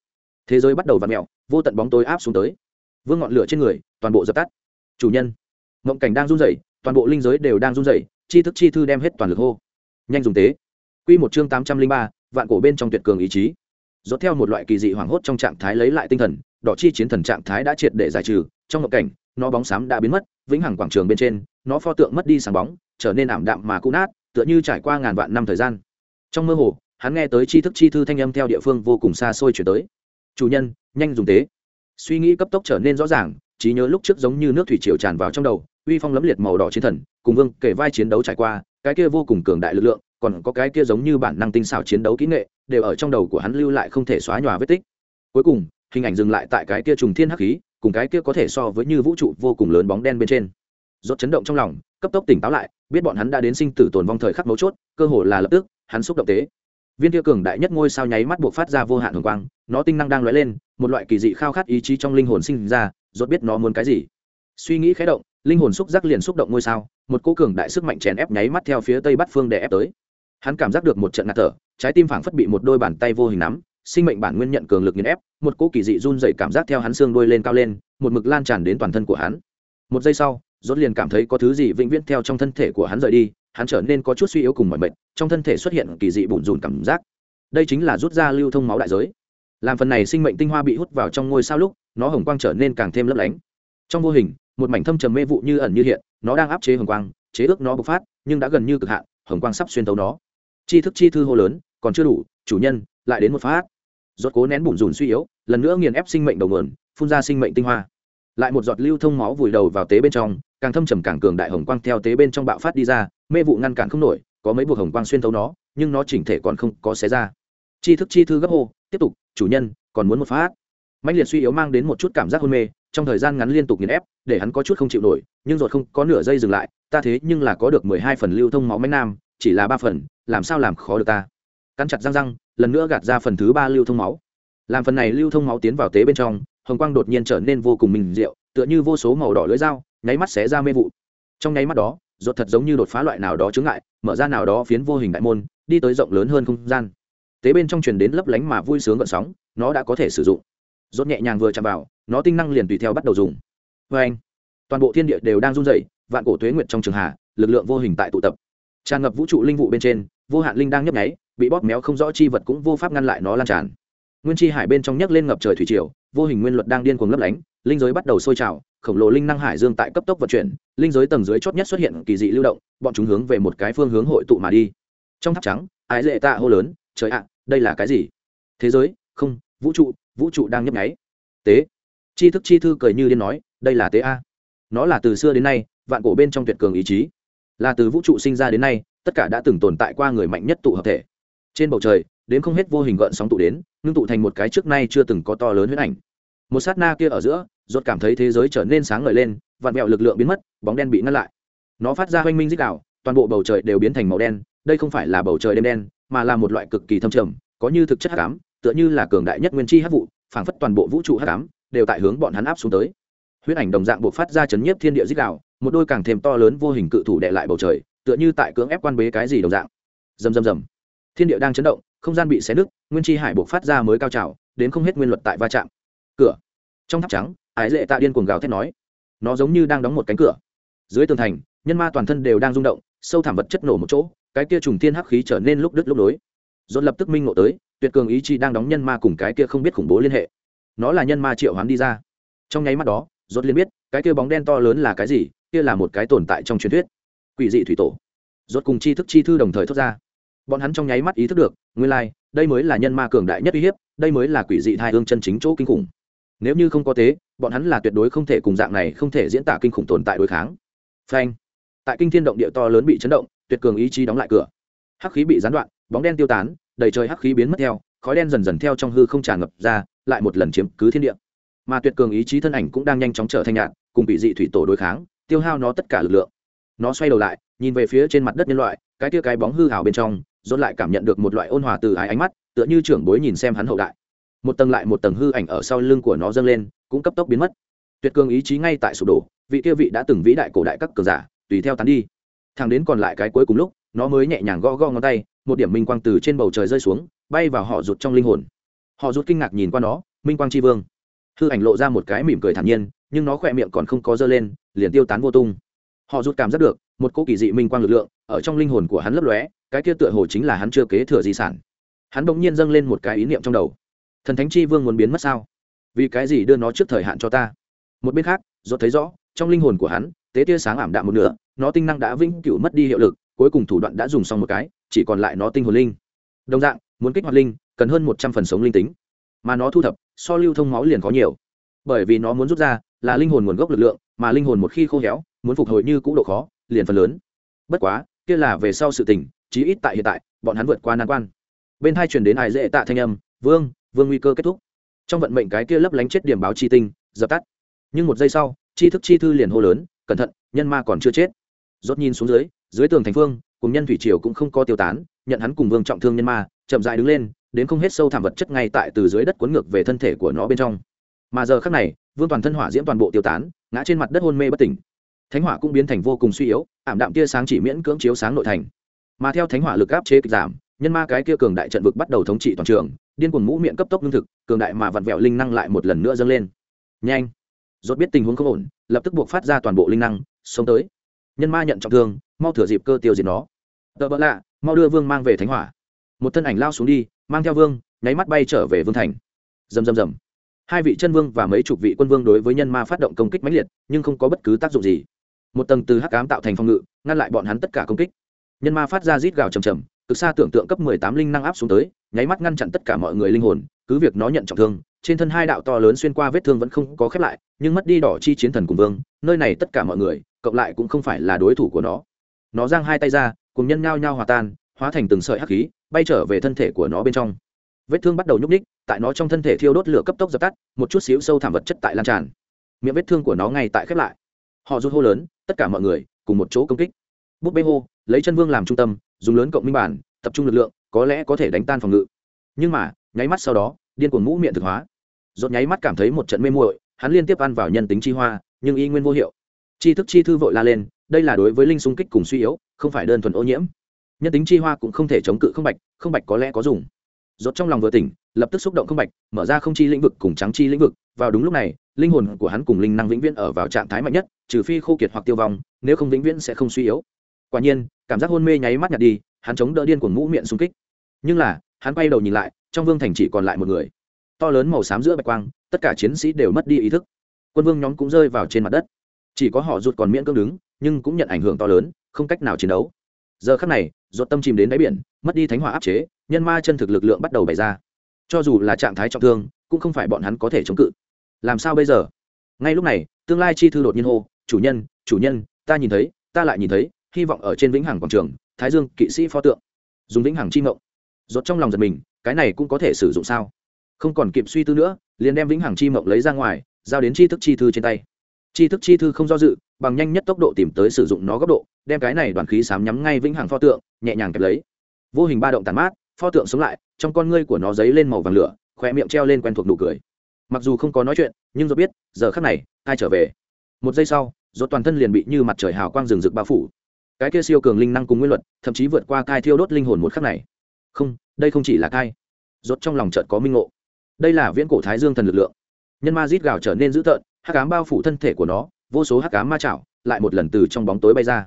thế giới bắt đầu vặn mẹo vô tận bóng tối áp xuống tới. Vương ngọn lửa trên người, toàn bộ dập tắt. Chủ nhân. Mộng cảnh đang run rẩy, toàn bộ linh giới đều đang run rẩy chi thức chi thư đem hết toàn lực hô. Nhanh dùng tế. Q một chương tám trăm linh ba, vạn cổ bên trong tuyệt cường ý chí. Dốt theo một loại kỳ dị hoảng hốt trong trạng thái lấy lại tinh thần, đỏ chi chiến thần trạng thái đã triệt để giải trừ, trong mộng cảnh nó bóng xám đã biến mất, vĩnh hằng quảng trường bên trên, nó pho tượng mất đi sáng bóng, trở nên ảm đạm mà cũ nát, tựa như trải qua ngàn vạn năm thời gian. Trong mơ hồ, hắn nghe tới chi thức chi thư thanh âm theo địa phương vô cùng xa xôi chuyển tới. Chủ nhân, nhanh dùng tế suy nghĩ cấp tốc trở nên rõ ràng, trí nhớ lúc trước giống như nước thủy triều tràn vào trong đầu, uy phong lẫm liệt màu đỏ chiến thần, cùng vương kể vai chiến đấu trải qua, cái kia vô cùng cường đại lực lượng, còn có cái kia giống như bản năng tinh xảo chiến đấu kỹ nghệ, đều ở trong đầu của hắn lưu lại không thể xóa nhòa vết tích. Cuối cùng, hình ảnh dừng lại tại cái kia trùng thiên hắc khí cùng cái kia có thể so với như vũ trụ vô cùng lớn bóng đen bên trên. Rốt chấn động trong lòng, cấp tốc tỉnh táo lại, biết bọn hắn đã đến sinh tử tồn vong thời khắc mấu chốt, cơ hồ là lập tức, hắn xúc động tế. Viên kia cường đại nhất ngôi sao nháy mắt buộc phát ra vô hạn hồng quang, nó tinh năng đang lóe lên, một loại kỳ dị khao khát ý chí trong linh hồn sinh ra, rốt biết nó muốn cái gì. Suy nghĩ khẽ động, linh hồn xúc giác liền xúc động ngôi sao, một cô cường đại sức mạnh chèn ép nháy mắt theo phía tây bắc phương để ép tới. Hắn cảm giác được một trận ngạt thở, trái tim phảng phất bị một đôi bàn tay vô hình nắm sinh mệnh bản nguyên nhận cường lực nghiền ép một cỗ kỳ dị run dày cảm giác theo hắn xương đuôi lên cao lên một mực lan tràn đến toàn thân của hắn. Một giây sau rốt liền cảm thấy có thứ gì vĩnh viễn theo trong thân thể của hắn rời đi hắn trở nên có chút suy yếu cùng mọi mệt, trong thân thể xuất hiện kỳ dị bùn rùn cảm giác. Đây chính là rút ra lưu thông máu đại giới. Làm phần này sinh mệnh tinh hoa bị hút vào trong ngôi sao lúc nó hồng quang trở nên càng thêm lấp lánh. Trong vô hình một mảnh thâm trầm mê vụ như ẩn như hiện nó đang áp chế hồng quang chế ước nó bộc phát nhưng đã gần như cực hạn hồng quang sắp xuyên tấu nó. Chi thức chi thư hô lớn còn chưa đủ chủ nhân lại đến một phát rốt cố nén bùn rùn suy yếu, lần nữa nghiền ép sinh mệnh đầu nguồn, phun ra sinh mệnh tinh hoa. Lại một giọt lưu thông máu vùi đầu vào tế bên trong, càng thâm trầm càng cường đại hồng quang theo tế bên trong bạo phát đi ra, mê vụ ngăn cản không nổi, có mấy buộc hồng quang xuyên thấu nó, nhưng nó chỉnh thể còn không có xé ra. Chi thức chi thư gấp hô, tiếp tục, chủ nhân, còn muốn một phát. Mạnh liệt suy yếu mang đến một chút cảm giác hôn mê, trong thời gian ngắn liên tục nghiền ép, để hắn có chút không chịu nổi, nhưng ruột không có nửa giây dừng lại, ta thế nhưng là có được mười hai phần lưu thông máu mánh nam, chỉ là ba phần, làm sao làm khó được ta? Cắn chặt răng răng lần nữa gạt ra phần thứ ba lưu thông máu. Làm phần này lưu thông máu tiến vào tế bên trong, hồng quang đột nhiên trở nên vô cùng mình rượu tựa như vô số màu đỏ lưỡi dao, nháy mắt xé ra mê vụ. Trong nháy mắt đó, ruột thật giống như đột phá loại nào đó chướng ngại, mở ra nào đó phiến vô hình đại môn, đi tới rộng lớn hơn không gian. Tế bên trong truyền đến lấp lánh mà vui sướng gợn sóng, nó đã có thể sử dụng. Rốt nhẹ nhàng vừa chạm vào, nó tinh năng liền tùy theo bắt đầu dùng. Vê anh, toàn bộ thiên địa đều đang run rẩy, vạn cổ tuế nguyệt trong trường hà, lực lượng vô hình tại tụ tập. Tràn ngập vũ trụ linh vụ bên trên, vô hạn linh đang nhấp nháy bị bóp méo không rõ chi vật cũng vô pháp ngăn lại nó lan tràn. Nguyên chi hải bên trong nhấc lên ngập trời thủy triều, vô hình nguyên luật đang điên cuồng lấp lánh, linh giới bắt đầu sôi trào, khổng lồ linh năng hải dương tại cấp tốc vận chuyển, linh giới tầng dưới chót nhất xuất hiện kỳ dị lưu động, bọn chúng hướng về một cái phương hướng hội tụ mà đi. Trong tháp trắng, ái lệ tạ hô lớn, trời ạ, đây là cái gì? Thế giới, không, vũ trụ vũ trụ đang nhấp nháy. Tế. Chi thức chi thư cười như điên nói, đây là tế a. Nó là từ xưa đến nay, vạn cổ bên trong tuyệt cường ý chí. Là từ vũ trụ sinh ra đến nay, tất cả đã từng tồn tại qua người mạnh nhất tụ hợp thể trên bầu trời, đến không hết vô hình gợn sóng tụ đến, ngưng tụ thành một cái trước nay chưa từng có to lớn huyết ảnh. Một sát na kia ở giữa, rốt cảm thấy thế giới trở nên sáng ngời lên, vạn mẹo lực lượng biến mất, bóng đen bị ngăn lại. Nó phát ra hoanh minh dích đạo, toàn bộ bầu trời đều biến thành màu đen, đây không phải là bầu trời đêm đen, mà là một loại cực kỳ thâm trầm, có như thực chất hắc ám, tựa như là cường đại nhất nguyên chi hắc vụ, phảng phất toàn bộ vũ trụ hắc ám, đều tại hướng bọn hắn áp xuống tới. Huyết ảnh đồng dạng buộc phát ra chấn nhiếp thiên địa dích đạo, một đôi càng thêm to lớn vô hình cự thủ đệ lại bầu trời, tựa như tại cưỡng ép quan bế cái gì đồng dạng. Rầm rầm rầm thiên địa đang chấn động, không gian bị xé nứt, nguyên chi hải buộc phát ra mới cao trào, đến không hết nguyên luật tại va chạm. Cửa. Trong tháp trắng, ái lệ tạ điên cuồng gào thét nói. Nó giống như đang đóng một cánh cửa. Dưới tường thành, nhân ma toàn thân đều đang rung động, sâu thảm vật chất nổ một chỗ, cái kia trùng thiên hắc khí trở nên lúc đứt lúc nối. Dồn lập tức minh ngộ tới, tuyệt cường ý chí đang đóng nhân ma cùng cái kia không biết khủng bố liên hệ. Nó là nhân ma triệu hoán đi ra. Trong nháy mắt đó dốt liền biết, cái kia bóng đen to lớn là cái gì, kia là một cái tồn tại trong truyền thuyết. Quỷ dị thủy tổ. Dốt cùng chi thức chi thư đồng thời thốt ra bọn hắn trong nháy mắt ý thức được nguyên lai、like, đây mới là nhân ma cường đại nhất uy hiếp đây mới là quỷ dị thai hương chân chính chỗ kinh khủng. Nếu như không có thế bọn hắn là tuyệt đối không thể cùng dạng này không thể diễn tả kinh khủng tồn tại đối kháng. Phanh. Tại kinh thiên động địa to lớn bị chấn động tuyệt cường ý chí đóng lại cửa. Hắc khí bị gián đoạn bóng đen tiêu tán đầy trời hắc khí biến mất theo khói đen dần dần theo trong hư không tràn ngập ra lại một lần chiếm cứ thiên địa. Mà tuyệt cường ý chí thân ảnh cũng đang nhanh chóng trở thành nhạn cùng bị dị thủy tổ đối kháng tiêu hao nó tất cả lực lượng. Nó xoay đầu lại nhìn về phía trên mặt đất nhân loại cái tia cái bóng hư hào bên trong dồn lại cảm nhận được một loại ôn hòa từ ái ánh mắt, tựa như trưởng bối nhìn xem hắn hậu đại. Một tầng lại một tầng hư ảnh ở sau lưng của nó dâng lên, cũng cấp tốc biến mất. Tuyệt cường ý chí ngay tại sụp đổ, vị kia vị đã từng vĩ đại cổ đại các cường giả, tùy theo tán đi. Thằng đến còn lại cái cuối cùng lúc, nó mới nhẹ nhàng gõ gõ ngón tay, một điểm minh quang từ trên bầu trời rơi xuống, bay vào họ rụt trong linh hồn. Họ rụt kinh ngạc nhìn qua nó, minh quang tri vương. Hư ảnh lộ ra một cái mỉm cười thản nhiên, nhưng nó khỏe miệng còn không có dơ lên, liền tiêu tán vô tung. Họ rụt cảm giác được, một cỗ kỳ dị minh quang lực lượng, ở trong linh hồn của hắn lấp lóe cái kia tựa hồ chính là hắn chưa kế thừa di sản. Hắn bỗng nhiên dâng lên một cái ý niệm trong đầu. Thần thánh chi vương muốn biến mất sao? Vì cái gì đưa nó trước thời hạn cho ta? Một bên khác, dốt thấy rõ, trong linh hồn của hắn, tế tia sáng ảm đạm một nửa, nó tinh năng đã vĩnh cửu mất đi hiệu lực, cuối cùng thủ đoạn đã dùng xong một cái, chỉ còn lại nó tinh hồn linh. Đồng dạng, muốn kích hoạt linh, cần hơn một trăm phần sống linh tính. Mà nó thu thập, so lưu thông máu liền có nhiều. Bởi vì nó muốn rút ra, là linh hồn nguồn gốc lực lượng, mà linh hồn một khi khô héo, muốn phục hồi như cũ độ khó, liền phần lớn. Bất quá, kia là về sau sự tình chí ít tại hiện tại, bọn hắn vượt qua nan quan. Bên hai truyền đến ai dễ tạ thanh âm, vương vương nguy cơ kết thúc. Trong vận mệnh cái kia lấp lánh chết điểm báo chi tinh, dập tắt. Nhưng một giây sau chi thức chi thư liền hô lớn, cẩn thận, nhân ma còn chưa chết. Rốt nhìn xuống dưới dưới tường thành phương, cùng nhân thủy triều cũng không có tiêu tán, nhận hắn cùng vương trọng thương nhân ma, chậm dại đứng lên, đến không hết sâu thảm vật chất ngay tại từ dưới đất cuốn ngược về thân thể của nó bên trong. Mà giờ khắc này, vương toàn thân hỏa diễm toàn bộ tiêu tán, ngã trên mặt đất hôn mê bất tỉnh. Thánh hỏa cũng biến thành vô cùng suy yếu, ảm đạm tia sáng chỉ miễn cưỡng chiếu sáng nội thành mà theo thánh hỏa lực áp chế kịch giảm, nhân ma cái kia cường đại trận vực bắt đầu thống trị toàn trường, điên cuồng mũ miệng cấp tốc lương thực, cường đại mà vặn vẹo linh năng lại một lần nữa dâng lên. Nhanh! Dốt biết tình huống không ổn, lập tức buộc phát ra toàn bộ linh năng sống tới. Nhân ma nhận trọng thương, mau thừa dịp cơ tiêu diệt nó. Tờ bỡ lạ, mau đưa vương mang về thánh hỏa. Một thân ảnh lao xuống đi, mang theo vương, nháy mắt bay trở về vương thành. Rầm rầm rầm. Hai vị chân vương và mấy chục vị quân vương đối với nhân ma phát động công kích mãnh liệt, nhưng không có bất cứ tác dụng gì. Một tầng từ hắc ám tạo thành phòng ngự, ngăn lại bọn hắn tất cả công kích nhân ma phát ra rít gào trầm trầm cực xa tưởng tượng cấp mười tám linh năng áp xuống tới, nháy mắt ngăn chặn tất cả mọi người linh hồn, cứ việc nó nhận trọng thương, trên thân hai đạo to lớn xuyên qua vết thương vẫn không có khép lại, nhưng mất đi đỏ chi chiến thần cùng vương, nơi này tất cả mọi người, cộng lại cũng không phải là đối thủ của nó. Nó giang hai tay ra, cùng nhân nhao nhao hòa tan, hóa thành từng sợi hắc khí, bay trở về thân thể của nó bên trong. Vết thương bắt đầu nhúc ních tại nó trong thân thể thiêu đốt lửa cấp tốc dập tắt, một chút xíu sâu thảm vật chất tại lan tràn. Miệng vết thương của nó ngay tại khép lại. Họ rút hô lớn, tất cả mọi người, cùng một chỗ công kích. Bút bê hô lấy chân vương làm trung tâm, dùng lớn cộng minh bản, tập trung lực lượng, có lẽ có thể đánh tan phòng ngự. Nhưng mà, nháy mắt sau đó, điên cuồng ngũ miệng thực hóa. Rốt nháy mắt cảm thấy một trận mê muội, hắn liên tiếp ăn vào nhân tính chi hoa, nhưng y nguyên vô hiệu. Chi thức chi thư vội la lên, đây là đối với linh xung kích cùng suy yếu, không phải đơn thuần ô nhiễm. Nhân tính chi hoa cũng không thể chống cự không bạch không bạch có lẽ có dùng. Rốt trong lòng vừa tỉnh, lập tức xúc động không bạch, mở ra không chi lĩnh vực cùng trắng chi lĩnh vực. Vào đúng lúc này, linh hồn của hắn cùng linh năng vĩnh viễn ở vào trạng thái mạnh nhất, trừ phi khô kiệt hoặc tiêu vong, nếu không vĩnh viễn sẽ không suy yếu. Quả nhiên cảm giác hôn mê nháy mắt nhạt đi, hắn chống đỡ điên cuồng mũ miệng xung kích. Nhưng là, hắn quay đầu nhìn lại, trong vương thành chỉ còn lại một người. To lớn màu xám giữa bạch quang, tất cả chiến sĩ đều mất đi ý thức. Quân vương nhóm cũng rơi vào trên mặt đất. Chỉ có họ rụt còn miễn cưỡng đứng, nhưng cũng nhận ảnh hưởng to lớn, không cách nào chiến đấu. Giờ khắc này, ruột tâm chìm đến đáy biển, mất đi thánh hỏa áp chế, nhân ma chân thực lực lượng bắt đầu bày ra. Cho dù là trạng thái trọng thương, cũng không phải bọn hắn có thể chống cự. Làm sao bây giờ? Ngay lúc này, tương lai chi thư đột nhiên hô, chủ nhân chủ nhân, ta nhìn thấy, ta lại nhìn thấy hy vọng ở trên vĩnh hằng quảng trường, thái dương kỵ sĩ pho tượng, dùng vĩnh hằng chi mộng. Rốt trong lòng giật mình, cái này cũng có thể sử dụng sao? Không còn kịp suy tư nữa, liền đem vĩnh hằng chi mộng lấy ra ngoài, giao đến tri thức chi thư trên tay. Tri thức chi thư không do dự, bằng nhanh nhất tốc độ tìm tới sử dụng nó góc độ, đem cái này đoàn khí sám nhắm ngay vĩnh hằng pho tượng, nhẹ nhàng kẹp lấy. Vô hình ba động tàn mát, pho tượng sống lại, trong con ngươi của nó dấy lên màu vàng lửa khoe miệng treo lên quen thuộc nụ cười. Mặc dù không có nói chuyện, nhưng do biết, giờ khắc này, ai trở về? Một giây sau, rốt toàn thân liền bị như mặt trời hào quang rừng rực bao phủ cái kia siêu cường linh năng cùng nguyên luật, thậm chí vượt qua cai thiêu đốt linh hồn một khắc này. Không, đây không chỉ là cai. Rốt trong lòng chợt có minh ngộ. Đây là viễn cổ thái dương thần lực lượng. Nhân ma rít gào trở nên dữ tợn, hắc ám bao phủ thân thể của nó, vô số hắc ám ma chảo lại một lần từ trong bóng tối bay ra.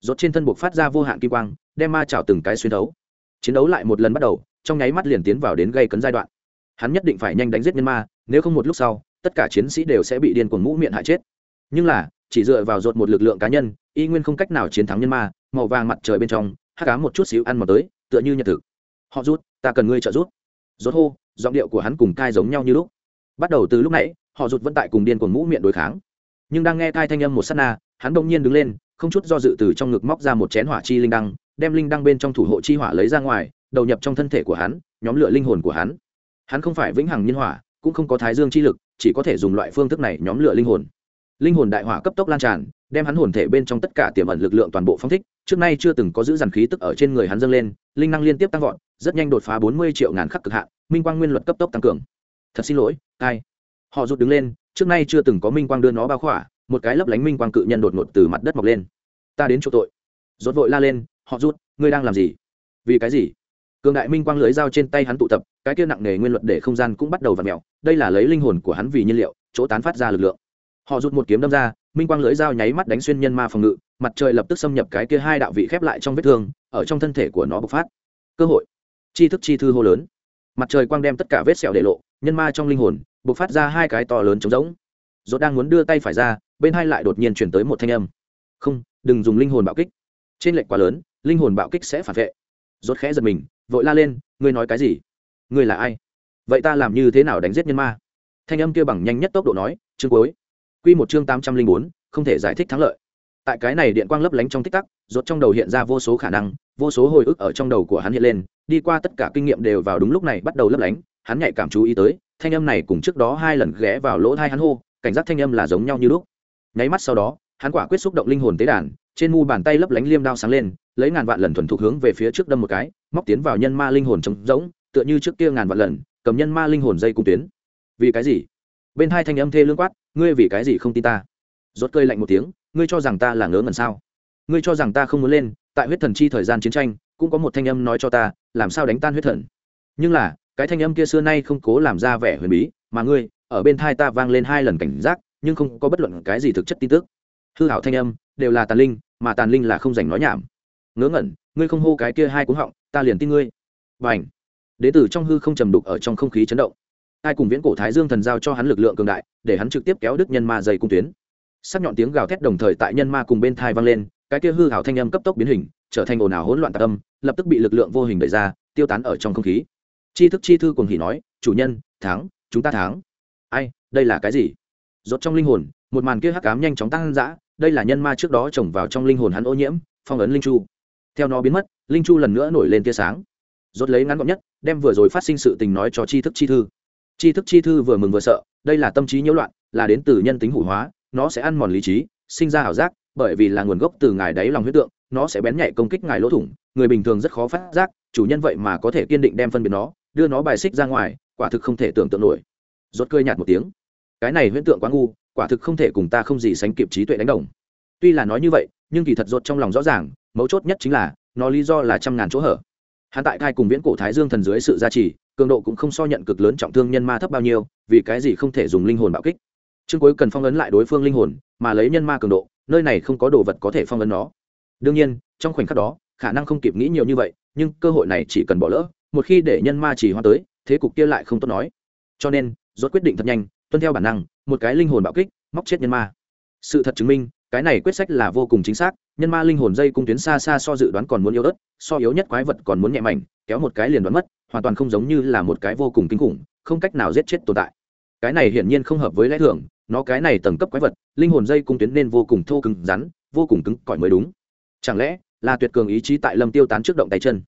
Rốt trên thân buộc phát ra vô hạn kim quang, đem ma chảo từng cái xuyên thấu. Chiến đấu lại một lần bắt đầu, trong nháy mắt liền tiến vào đến gây cấn giai đoạn. Hắn nhất định phải nhanh đánh giết nhân ma, nếu không một lúc sau, tất cả chiến sĩ đều sẽ bị điên cuồng mũ miệng hại chết. Nhưng là chỉ dựa vào rột một lực lượng cá nhân, y nguyên không cách nào chiến thắng nhân ma, màu vàng mặt trời bên trong hát cá một chút xíu ăn mò tới, tựa như nhật thực. Họ rút, ta cần ngươi trợ rút rốt hô, giọng điệu của hắn cùng cai giống nhau như lúc. Bắt đầu từ lúc nãy, họ rụt vẫn tại cùng điên cuồng mũ miệng đối kháng. Nhưng đang nghe cai thanh âm một sát na, hắn đột nhiên đứng lên, không chút do dự từ trong ngực móc ra một chén hỏa chi linh đăng, đem linh đăng bên trong thủ hộ chi hỏa lấy ra ngoài, đầu nhập trong thân thể của hắn, nhóm lửa linh hồn của hắn. Hắn không phải vĩnh hằng nhân hỏa, cũng không có thái dương chi lực, chỉ có thể dùng loại phương thức này nhóm lửa linh hồn linh hồn đại hỏa cấp tốc lan tràn, đem hắn hồn thể bên trong tất cả tiềm ẩn lực lượng toàn bộ phong thích. Trước nay chưa từng có giữ dàn khí tức ở trên người hắn dâng lên, linh năng liên tiếp tăng vọt, rất nhanh đột phá bốn mươi triệu ngàn khắc cực hạn, minh quang nguyên luật cấp tốc tăng cường. Thật xin lỗi ai họ rút đứng lên, trước nay chưa từng có minh quang đưa nó bao khỏa, một cái lấp lánh minh quang cự nhân đột ngột từ mặt đất mọc lên. Ta đến chỗ tội. Rốt vội la lên, họ rút ngươi đang làm gì? Vì cái gì? Cường đại minh quang lưới dao trên tay hắn tụ tập, cái kia nặng nề nguyên luật để không gian cũng bắt đầu v ặ mẹo đây là lấy linh hồn của hắn vì nhiên liệu, chỗ tán phát ra lực lượng họ rút một kiếm đâm ra, minh quang lưỡi dao nháy mắt đánh xuyên nhân ma phòng ngự, mặt trời lập tức xâm nhập cái kia hai đạo vị khép lại trong vết thương, ở trong thân thể của nó bộc phát. Cơ hội. Chi thức chi thư hô lớn. Mặt trời quang đem tất cả vết sẹo để lộ, nhân ma trong linh hồn, bộc phát ra hai cái to lớn trống rỗng. Dốt đang muốn đưa tay phải ra, bên hai lại đột nhiên chuyển tới một thanh âm. Không, đừng dùng linh hồn bạo kích. Trên lệnh quá lớn, linh hồn bạo kích sẽ phản vệ. Rốt khẽ giật mình, vội la lên, ngươi nói cái gì? Ngươi là ai? Vậy ta làm như thế nào đánh giết nhân ma? Thanh âm kia bằng nhanh nhất tốc độ nói, chương cuối quy một chương tám trăm linh bốn, không thể giải thích thắng lợi. Tại cái này điện quang lấp lánh trong tích tắc, rốt trong đầu hiện ra vô số khả năng, vô số hồi ức ở trong đầu của hắn hiện lên, đi qua tất cả kinh nghiệm đều vào đúng lúc này bắt đầu lấp lánh, hắn nhạy cảm chú ý tới, thanh âm này cùng trước đó hai lần ghé vào lỗ tai hắn hô, cảnh giác thanh âm là giống nhau như lúc. Nháy mắt sau đó, hắn quả quyết xúc động linh hồn tế đàn, trên mu bàn tay lấp lánh liêm đao sáng lên, lấy ngàn vạn lần thuần thục hướng về phía trước đâm một cái, móc tiến vào nhân ma linh hồn trống rỗng, tựa như trước kia ngàn vạn lần, cầm nhân ma linh hồn dây cung tuyến. Vì cái gì? Bên hai thanh âm thê lương quát ngươi vì cái gì không tin ta? Rốt cơi lạnh một tiếng, ngươi cho rằng ta là ngớ ngẩn sao? Ngươi cho rằng ta không muốn lên, tại huyết thần chi thời gian chiến tranh, cũng có một thanh âm nói cho ta, làm sao đánh tan huyết thần? Nhưng là, cái thanh âm kia xưa nay không cố làm ra vẻ huyền bí, mà ngươi, ở bên thai ta vang lên hai lần cảnh giác, nhưng không có bất luận cái gì thực chất tin tức. Hư hảo thanh âm, đều là tàn linh, mà tàn linh là không dành nói nhảm. Ngớ ngẩn, ngươi không hô cái kia hai cú họng, ta liền tin ngươi. Và ảnh đế tử trong hư không trầm đục ở trong không khí chấn động ai cùng viễn cổ thái dương thần giao cho hắn lực lượng cường đại, để hắn trực tiếp kéo đứt nhân ma dày cung tuyến. Sắc nhọn tiếng gào thét đồng thời tại nhân ma cùng bên thai vang lên, cái kia hư hảo thanh âm cấp tốc biến hình, trở thành ồn ào hỗn loạn tạc âm, lập tức bị lực lượng vô hình đẩy ra, tiêu tán ở trong không khí. Chi thức chi thư cùng hỉ nói, chủ nhân, thắng, chúng ta thắng. Ai, đây là cái gì? Rốt trong linh hồn, một màn kia hắc ám nhanh chóng tăng dã, đây là nhân ma trước đó trồng vào trong linh hồn hắn ô nhiễm, phong ấn linh chu. Theo nó biến mất, linh chu lần nữa nổi lên tia sáng. Rốt lấy ngắn gọn nhất, đem vừa rồi phát sinh sự tình nói cho chi thức chi thư tri thức chi thư vừa mừng vừa sợ, đây là tâm trí nhiễu loạn, là đến từ nhân tính hủ hóa, nó sẽ ăn mòn lý trí, sinh ra ảo giác, bởi vì là nguồn gốc từ ngài đáy lòng huyết tượng, nó sẽ bén nhạy công kích ngài lỗ thủng, người bình thường rất khó phát giác, chủ nhân vậy mà có thể kiên định đem phân biệt nó, đưa nó bài xích ra ngoài, quả thực không thể tưởng tượng nổi. Rốt cười nhạt một tiếng. Cái này huyễn tượng quá ngu, quả thực không thể cùng ta không gì sánh kịp trí tuệ đánh đồng. Tuy là nói như vậy, nhưng kỳ thật rốt trong lòng rõ ràng, mấu chốt nhất chính là, nó lý do là trăm ngàn chỗ hở. Hắn tại thai cùng viễn cổ thái dương thần dưới sự gia trì cường độ cũng không so nhận cực lớn trọng thương nhân ma thấp bao nhiêu, vì cái gì không thể dùng linh hồn bạo kích? Chương cuối cần phong ấn lại đối phương linh hồn, mà lấy nhân ma cường độ, nơi này không có đồ vật có thể phong ấn nó. Đương nhiên, trong khoảnh khắc đó, khả năng không kịp nghĩ nhiều như vậy, nhưng cơ hội này chỉ cần bỏ lỡ, một khi để nhân ma chỉ hoa tới, thế cục kia lại không tốt nói. Cho nên, rốt quyết định thật nhanh, tuân theo bản năng, một cái linh hồn bạo kích, móc chết nhân ma. Sự thật chứng minh, cái này quyết sách là vô cùng chính xác, nhân ma linh hồn dây cung tuyến xa xa so dự đoán còn muốn yếu ớt, so yếu nhất quái vật còn muốn nhẹ mảnh, kéo một cái liền đoán mất hoàn toàn không giống như là một cái vô cùng kinh khủng, không cách nào giết chết tồn tại. Cái này hiển nhiên không hợp với lẽ thường, nó cái này tầng cấp quái vật, linh hồn dây cung tuyến nên vô cùng thô cứng rắn, vô cùng cứng cỏi mới đúng. Chẳng lẽ là tuyệt cường ý chí tại lâm tiêu tán trước động tay chân?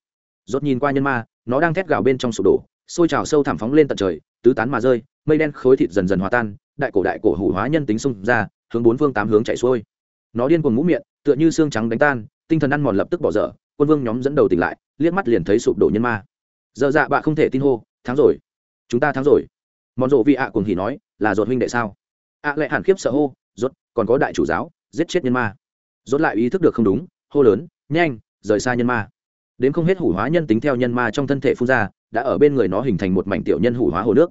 Rốt nhìn qua nhân ma, nó đang thét gào bên trong sụp đổ sôi trào sâu thẳm phóng lên tận trời, tứ tán mà rơi, mây đen khối thịt dần dần hòa tan, đại cổ đại cổ hủ hóa nhân tính xung ra, hướng bốn phương tám hướng chạy xuôi. Nó điên cuồng mũ miệng, tựa như xương trắng đánh tan, tinh thần ăn mòn lập tức bỏ dở, quân vương nhóm dẫn đầu tỉnh lại, liếc mắt liền thấy sụp đổ nhân ma giờ dạ bạ không thể tin hô, thắng rồi, chúng ta thắng rồi. Mòn rộ vị ạ cùng hỉ nói, là ruột huynh đệ sao? Ạ lại hẳn khiếp sợ hô rốt còn có đại chủ giáo, giết chết nhân ma. Rốt lại ý thức được không đúng, hô lớn, nhanh, rời xa nhân ma. Đến không hết hủ hóa nhân tính theo nhân ma trong thân thể phun ra, đã ở bên người nó hình thành một mảnh tiểu nhân hủ hóa hồ nước.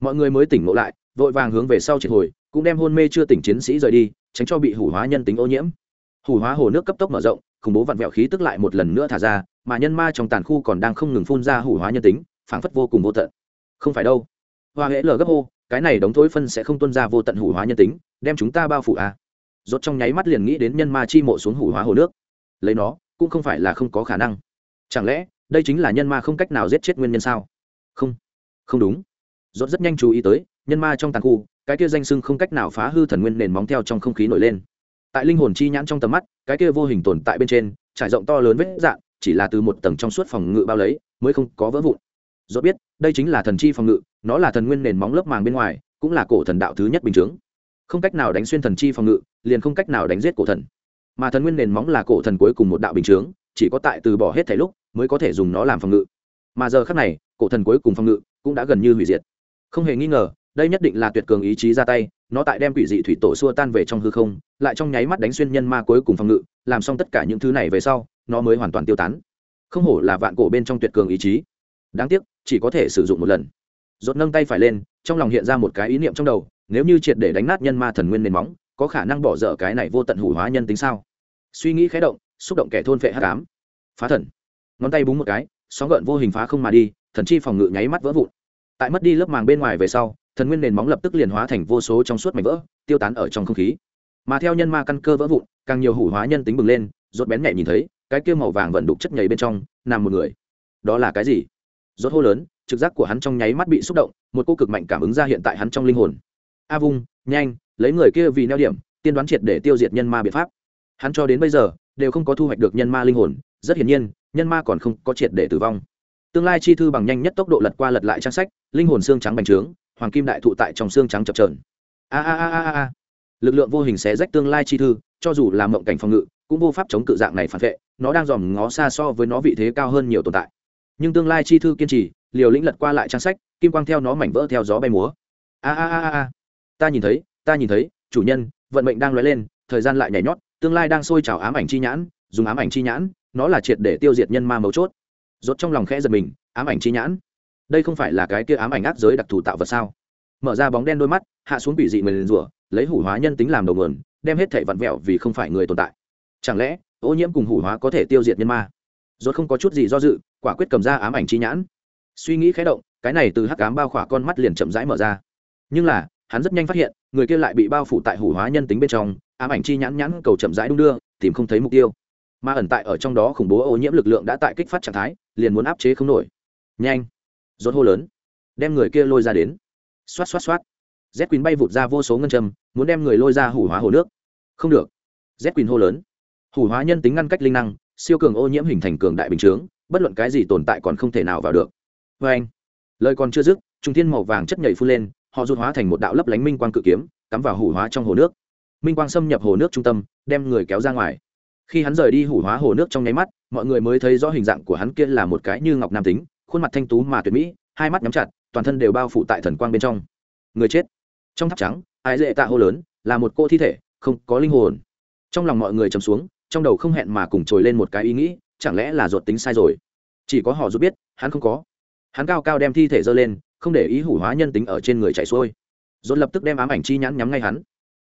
Mọi người mới tỉnh ngộ lại, vội vàng hướng về sau triệt hồi, cũng đem hôn mê chưa tỉnh chiến sĩ rời đi, tránh cho bị hủ hóa nhân tính ô nhiễm. Hủ hóa hồ nước cấp tốc mở rộng, khủng bố vặn vẹo khí tức lại một lần nữa thả ra mà nhân ma trong tàn khu còn đang không ngừng phun ra hủ hóa nhân tính, phảng phất vô cùng vô tận. Không phải đâu. Hoa hễ lờ gấp hô, cái này đóng thối phân sẽ không tuân ra vô tận hủ hóa nhân tính, đem chúng ta bao phủ à. rốt trong nháy mắt liền nghĩ đến nhân ma chi mộ xuống hủ hóa hồ nước. Lấy nó, cũng không phải là không có khả năng. Chẳng lẽ, đây chính là nhân ma không cách nào giết chết nguyên nhân sao? Không. Không đúng. Rốt rất nhanh chú ý tới, nhân ma trong tàn khu, cái kia danh sưng không cách nào phá hư thần nguyên nền móng theo trong không khí nổi lên. Tại linh hồn chi nhãn trong tầm mắt, cái kia vô hình tồn tại bên trên, trải rộng to lớn vết dạng chỉ là từ một tầng trong suốt phòng ngự bao lấy, mới không có vỡ vụn. Do biết, đây chính là thần chi phòng ngự, nó là thần nguyên nền móng lớp màng bên ngoài, cũng là cổ thần đạo thứ nhất bình chướng. Không cách nào đánh xuyên thần chi phòng ngự, liền không cách nào đánh giết cổ thần. Mà thần nguyên nền móng là cổ thần cuối cùng một đạo bình chướng, chỉ có tại từ bỏ hết thảy lúc, mới có thể dùng nó làm phòng ngự. Mà giờ khác này, cổ thần cuối cùng phòng ngự cũng đã gần như hủy diệt. Không hề nghi ngờ, đây nhất định là tuyệt cường ý chí ra tay, nó tại đem quỷ dị thủy tổ xua tan về trong hư không, lại trong nháy mắt đánh xuyên nhân ma cuối cùng phòng ngự, làm xong tất cả những thứ này về sau nó mới hoàn toàn tiêu tán. Không hổ là vạn cổ bên trong tuyệt cường ý chí. Đáng tiếc, chỉ có thể sử dụng một lần. Rốt nâng tay phải lên, trong lòng hiện ra một cái ý niệm trong đầu, nếu như triệt để đánh nát nhân ma thần nguyên nền móng, có khả năng bỏ dở cái này vô tận hủ hóa nhân tính sao? Suy nghĩ khẽ động, xúc động kẻ thôn phệ hắc ám. Phá thần. Ngón tay búng một cái, sóng gợn vô hình phá không mà đi, thần chi phòng ngự nháy mắt vỡ vụn. Tại mất đi lớp màng bên ngoài về sau, thần nguyên nền móng lập tức liền hóa thành vô số trong suốt mảnh vỡ, tiêu tán ở trong không khí. Mà theo nhân ma căn cơ vỡ vụn, càng nhiều hủ hóa nhân tính bừng lên, rốt bén nhẹ nhìn thấy cái kia màu vàng vận đục chất nhảy bên trong, nằm một người. Đó là cái gì? Rốt hô lớn, trực giác của hắn trong nháy mắt bị xúc động, một cô cực mạnh cảm ứng ra hiện tại hắn trong linh hồn. A vung, nhanh, lấy người kia vì neo điểm, tiên đoán triệt để tiêu diệt nhân ma biện pháp. Hắn cho đến bây giờ, đều không có thu hoạch được nhân ma linh hồn, rất hiển nhiên, nhân ma còn không có triệt để tử vong. Tương lai chi thư bằng nhanh nhất tốc độ lật qua lật lại trang sách, linh hồn xương trắng bành trướng, hoàng kim đại thụ tại trong xương trắng chập trờn a a a a a. Lực lượng vô hình xé rách tương lai chi thư, cho dù là mộng cảnh phòng ngự, cũng vô pháp chống cự dạng này phản vệ nó đang dòm ngó xa so với nó vị thế cao hơn nhiều tồn tại. Nhưng tương lai chi thư kiên trì, liều lĩnh lật qua lại trang sách, kim quang theo nó mảnh vỡ theo gió bay múa. A a a a ta nhìn thấy, ta nhìn thấy, chủ nhân, vận mệnh đang lóe lên, thời gian lại nhảy nhót, tương lai đang sôi trào ám ảnh chi nhãn, dùng ám ảnh chi nhãn, nó là triệt để tiêu diệt nhân ma mấu chốt. Rốt trong lòng khẽ giật mình, ám ảnh chi nhãn. Đây không phải là cái kia ám ảnh ác giới đặc thù tạo vật sao? Mở ra bóng đen đôi mắt, hạ xuống bị dị mình rủa lấy hủ hóa nhân tính làm đầu nguồn, đem hết thảy vặn vẹo vì không phải người tồn tại. Chẳng lẽ ô nhiễm cùng hủ hóa có thể tiêu diệt nhân ma. Rốt không có chút gì do dự, quả quyết cầm ra ám ảnh chi nhãn. Suy nghĩ khẽ động, cái này từ hắc ám bao khỏa con mắt liền chậm rãi mở ra. Nhưng là, hắn rất nhanh phát hiện, người kia lại bị bao phủ tại hủ hóa nhân tính bên trong, ám ảnh chi nhãn nhãn cầu chậm rãi đung đưa, tìm không thấy mục tiêu. Mà ẩn tại ở trong đó khủng bố ô nhiễm lực lượng đã tại kích phát trạng thái, liền muốn áp chế không nổi. Nhanh! Rốt hô lớn. Đem người kia lôi ra đến. Xoát xoát xoát. Z quỳnh bay vụt ra vô số ngân châm, muốn đem người lôi ra hủ hóa hồ nước. Không được. Z quỳnh hô lớn hủ hóa nhân tính ngăn cách linh năng, siêu cường ô nhiễm hình thành cường đại bình chướng, bất luận cái gì tồn tại còn không thể nào vào được. Vê anh, lời còn chưa dứt trung thiên màu vàng chất nhảy phun lên, họ rút hóa thành một đạo lấp lánh minh quang cự kiếm, cắm vào hủ hóa trong hồ nước. Minh quang xâm nhập hồ nước trung tâm, đem người kéo ra ngoài. Khi hắn rời đi hủ hóa hồ nước trong nháy mắt, mọi người mới thấy rõ hình dạng của hắn kia là một cái như ngọc nam tính, khuôn mặt thanh tú mà tuyệt mỹ, hai mắt nhắm chặt, toàn thân đều bao phủ tại thần quang bên trong. Người chết. Trong tháp trắng, ai dễ tạ hô lớn, là một cô thi thể, không có linh hồn. Trong lòng mọi người trầm xuống trong đầu không hẹn mà cùng trồi lên một cái ý nghĩ, chẳng lẽ là ruột tính sai rồi? Chỉ có họ rút biết, hắn không có. Hắn cao cao đem thi thể dơ lên, không để ý hủ hóa nhân tính ở trên người chạy xuôi. Dồn lập tức đem ám ảnh chi nhãn nhắm ngay hắn.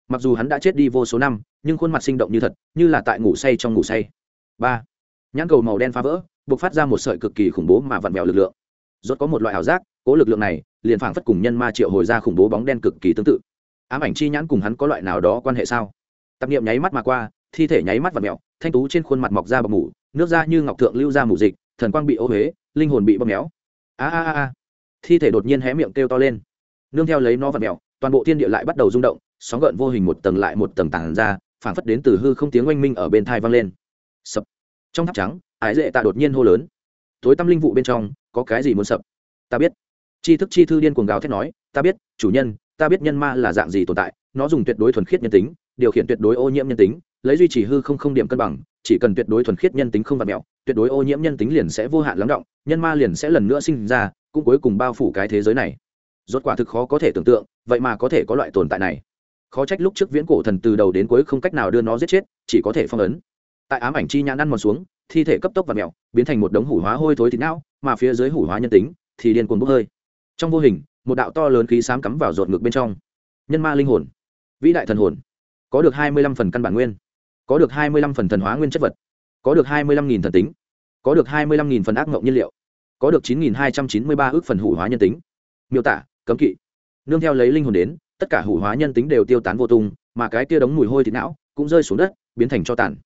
Mặc dù hắn đã chết đi vô số năm, nhưng khuôn mặt sinh động như thật, như là tại ngủ say trong ngủ say. Ba. Nhãn cầu màu đen phá vỡ bộc phát ra một sợi cực kỳ khủng bố mà vặn vẹo lực lượng. Rốt có một loại ảo giác, cố lực lượng này, liền phảng phất cùng nhân ma triệu hồi ra khủng bố bóng đen cực kỳ tương tự. Ám ảnh chi nhãn cùng hắn có loại nào đó quan hệ sao? Tập niệm nháy mắt mà qua thi thể nháy mắt và mẹo, thanh tú trên khuôn mặt mọc ra bọc mủ, nước ra như ngọc thượng lưu ra mủ dịch, thần quang bị ô huế, linh hồn bị bóp méo. A a a thi thể đột nhiên hé miệng kêu to lên. Nương theo lấy nó và mẹo, toàn bộ thiên địa lại bắt đầu rung động, sóng gợn vô hình một tầng lại một tầng tàn ra, phảng phất đến từ hư không tiếng oanh minh ở bên thai vang lên. Sập. Trong tháp trắng, ái dệ tạ đột nhiên hô lớn. Tối tâm linh vụ bên trong, có cái gì muốn sập? Ta biết. Chi thức chi thư điên cuồng gào thét nói, ta biết, chủ nhân, ta biết nhân ma là dạng gì tồn tại, nó dùng tuyệt đối thuần khiết nhân tính điều khiển tuyệt đối ô nhiễm nhân tính, lấy duy trì hư không không điểm cân bằng, chỉ cần tuyệt đối thuần khiết nhân tính không vặt mẹo tuyệt đối ô nhiễm nhân tính liền sẽ vô hạn lắng động, nhân ma liền sẽ lần nữa sinh ra, cũng cuối cùng bao phủ cái thế giới này. Rốt quả thực khó có thể tưởng tượng, vậy mà có thể có loại tồn tại này. Khó trách lúc trước viễn cổ thần từ đầu đến cuối không cách nào đưa nó giết chết, chỉ có thể phong ấn. Tại ám ảnh chi nhãn ăn mòn xuống, thi thể cấp tốc và mẹo biến thành một đống hủ hóa hôi thối thịt não, mà phía dưới hủ hóa nhân tính thì điên cuồng bốc hơi. Trong vô hình, một đạo to lớn khí xám cắm vào ruột ngực bên trong. Nhân ma linh hồn. Vĩ đại thần hồn có được hai mươi lăm phần căn bản nguyên. Có được hai mươi lăm phần thần hóa nguyên chất vật. Có được hai mươi lăm nghìn thần tính. Có được hai mươi lăm nghìn phần ác mộng nhiên liệu. Có được chín nghìn hai trăm chín mươi ba ước phần hủ hóa nhân tính. Miêu tả, cấm kỵ. Nương theo lấy linh hồn đến, tất cả hủ hóa nhân tính đều tiêu tán vô tung, mà cái tia đống mùi hôi thịt não cũng rơi xuống đất, biến thành cho tàn.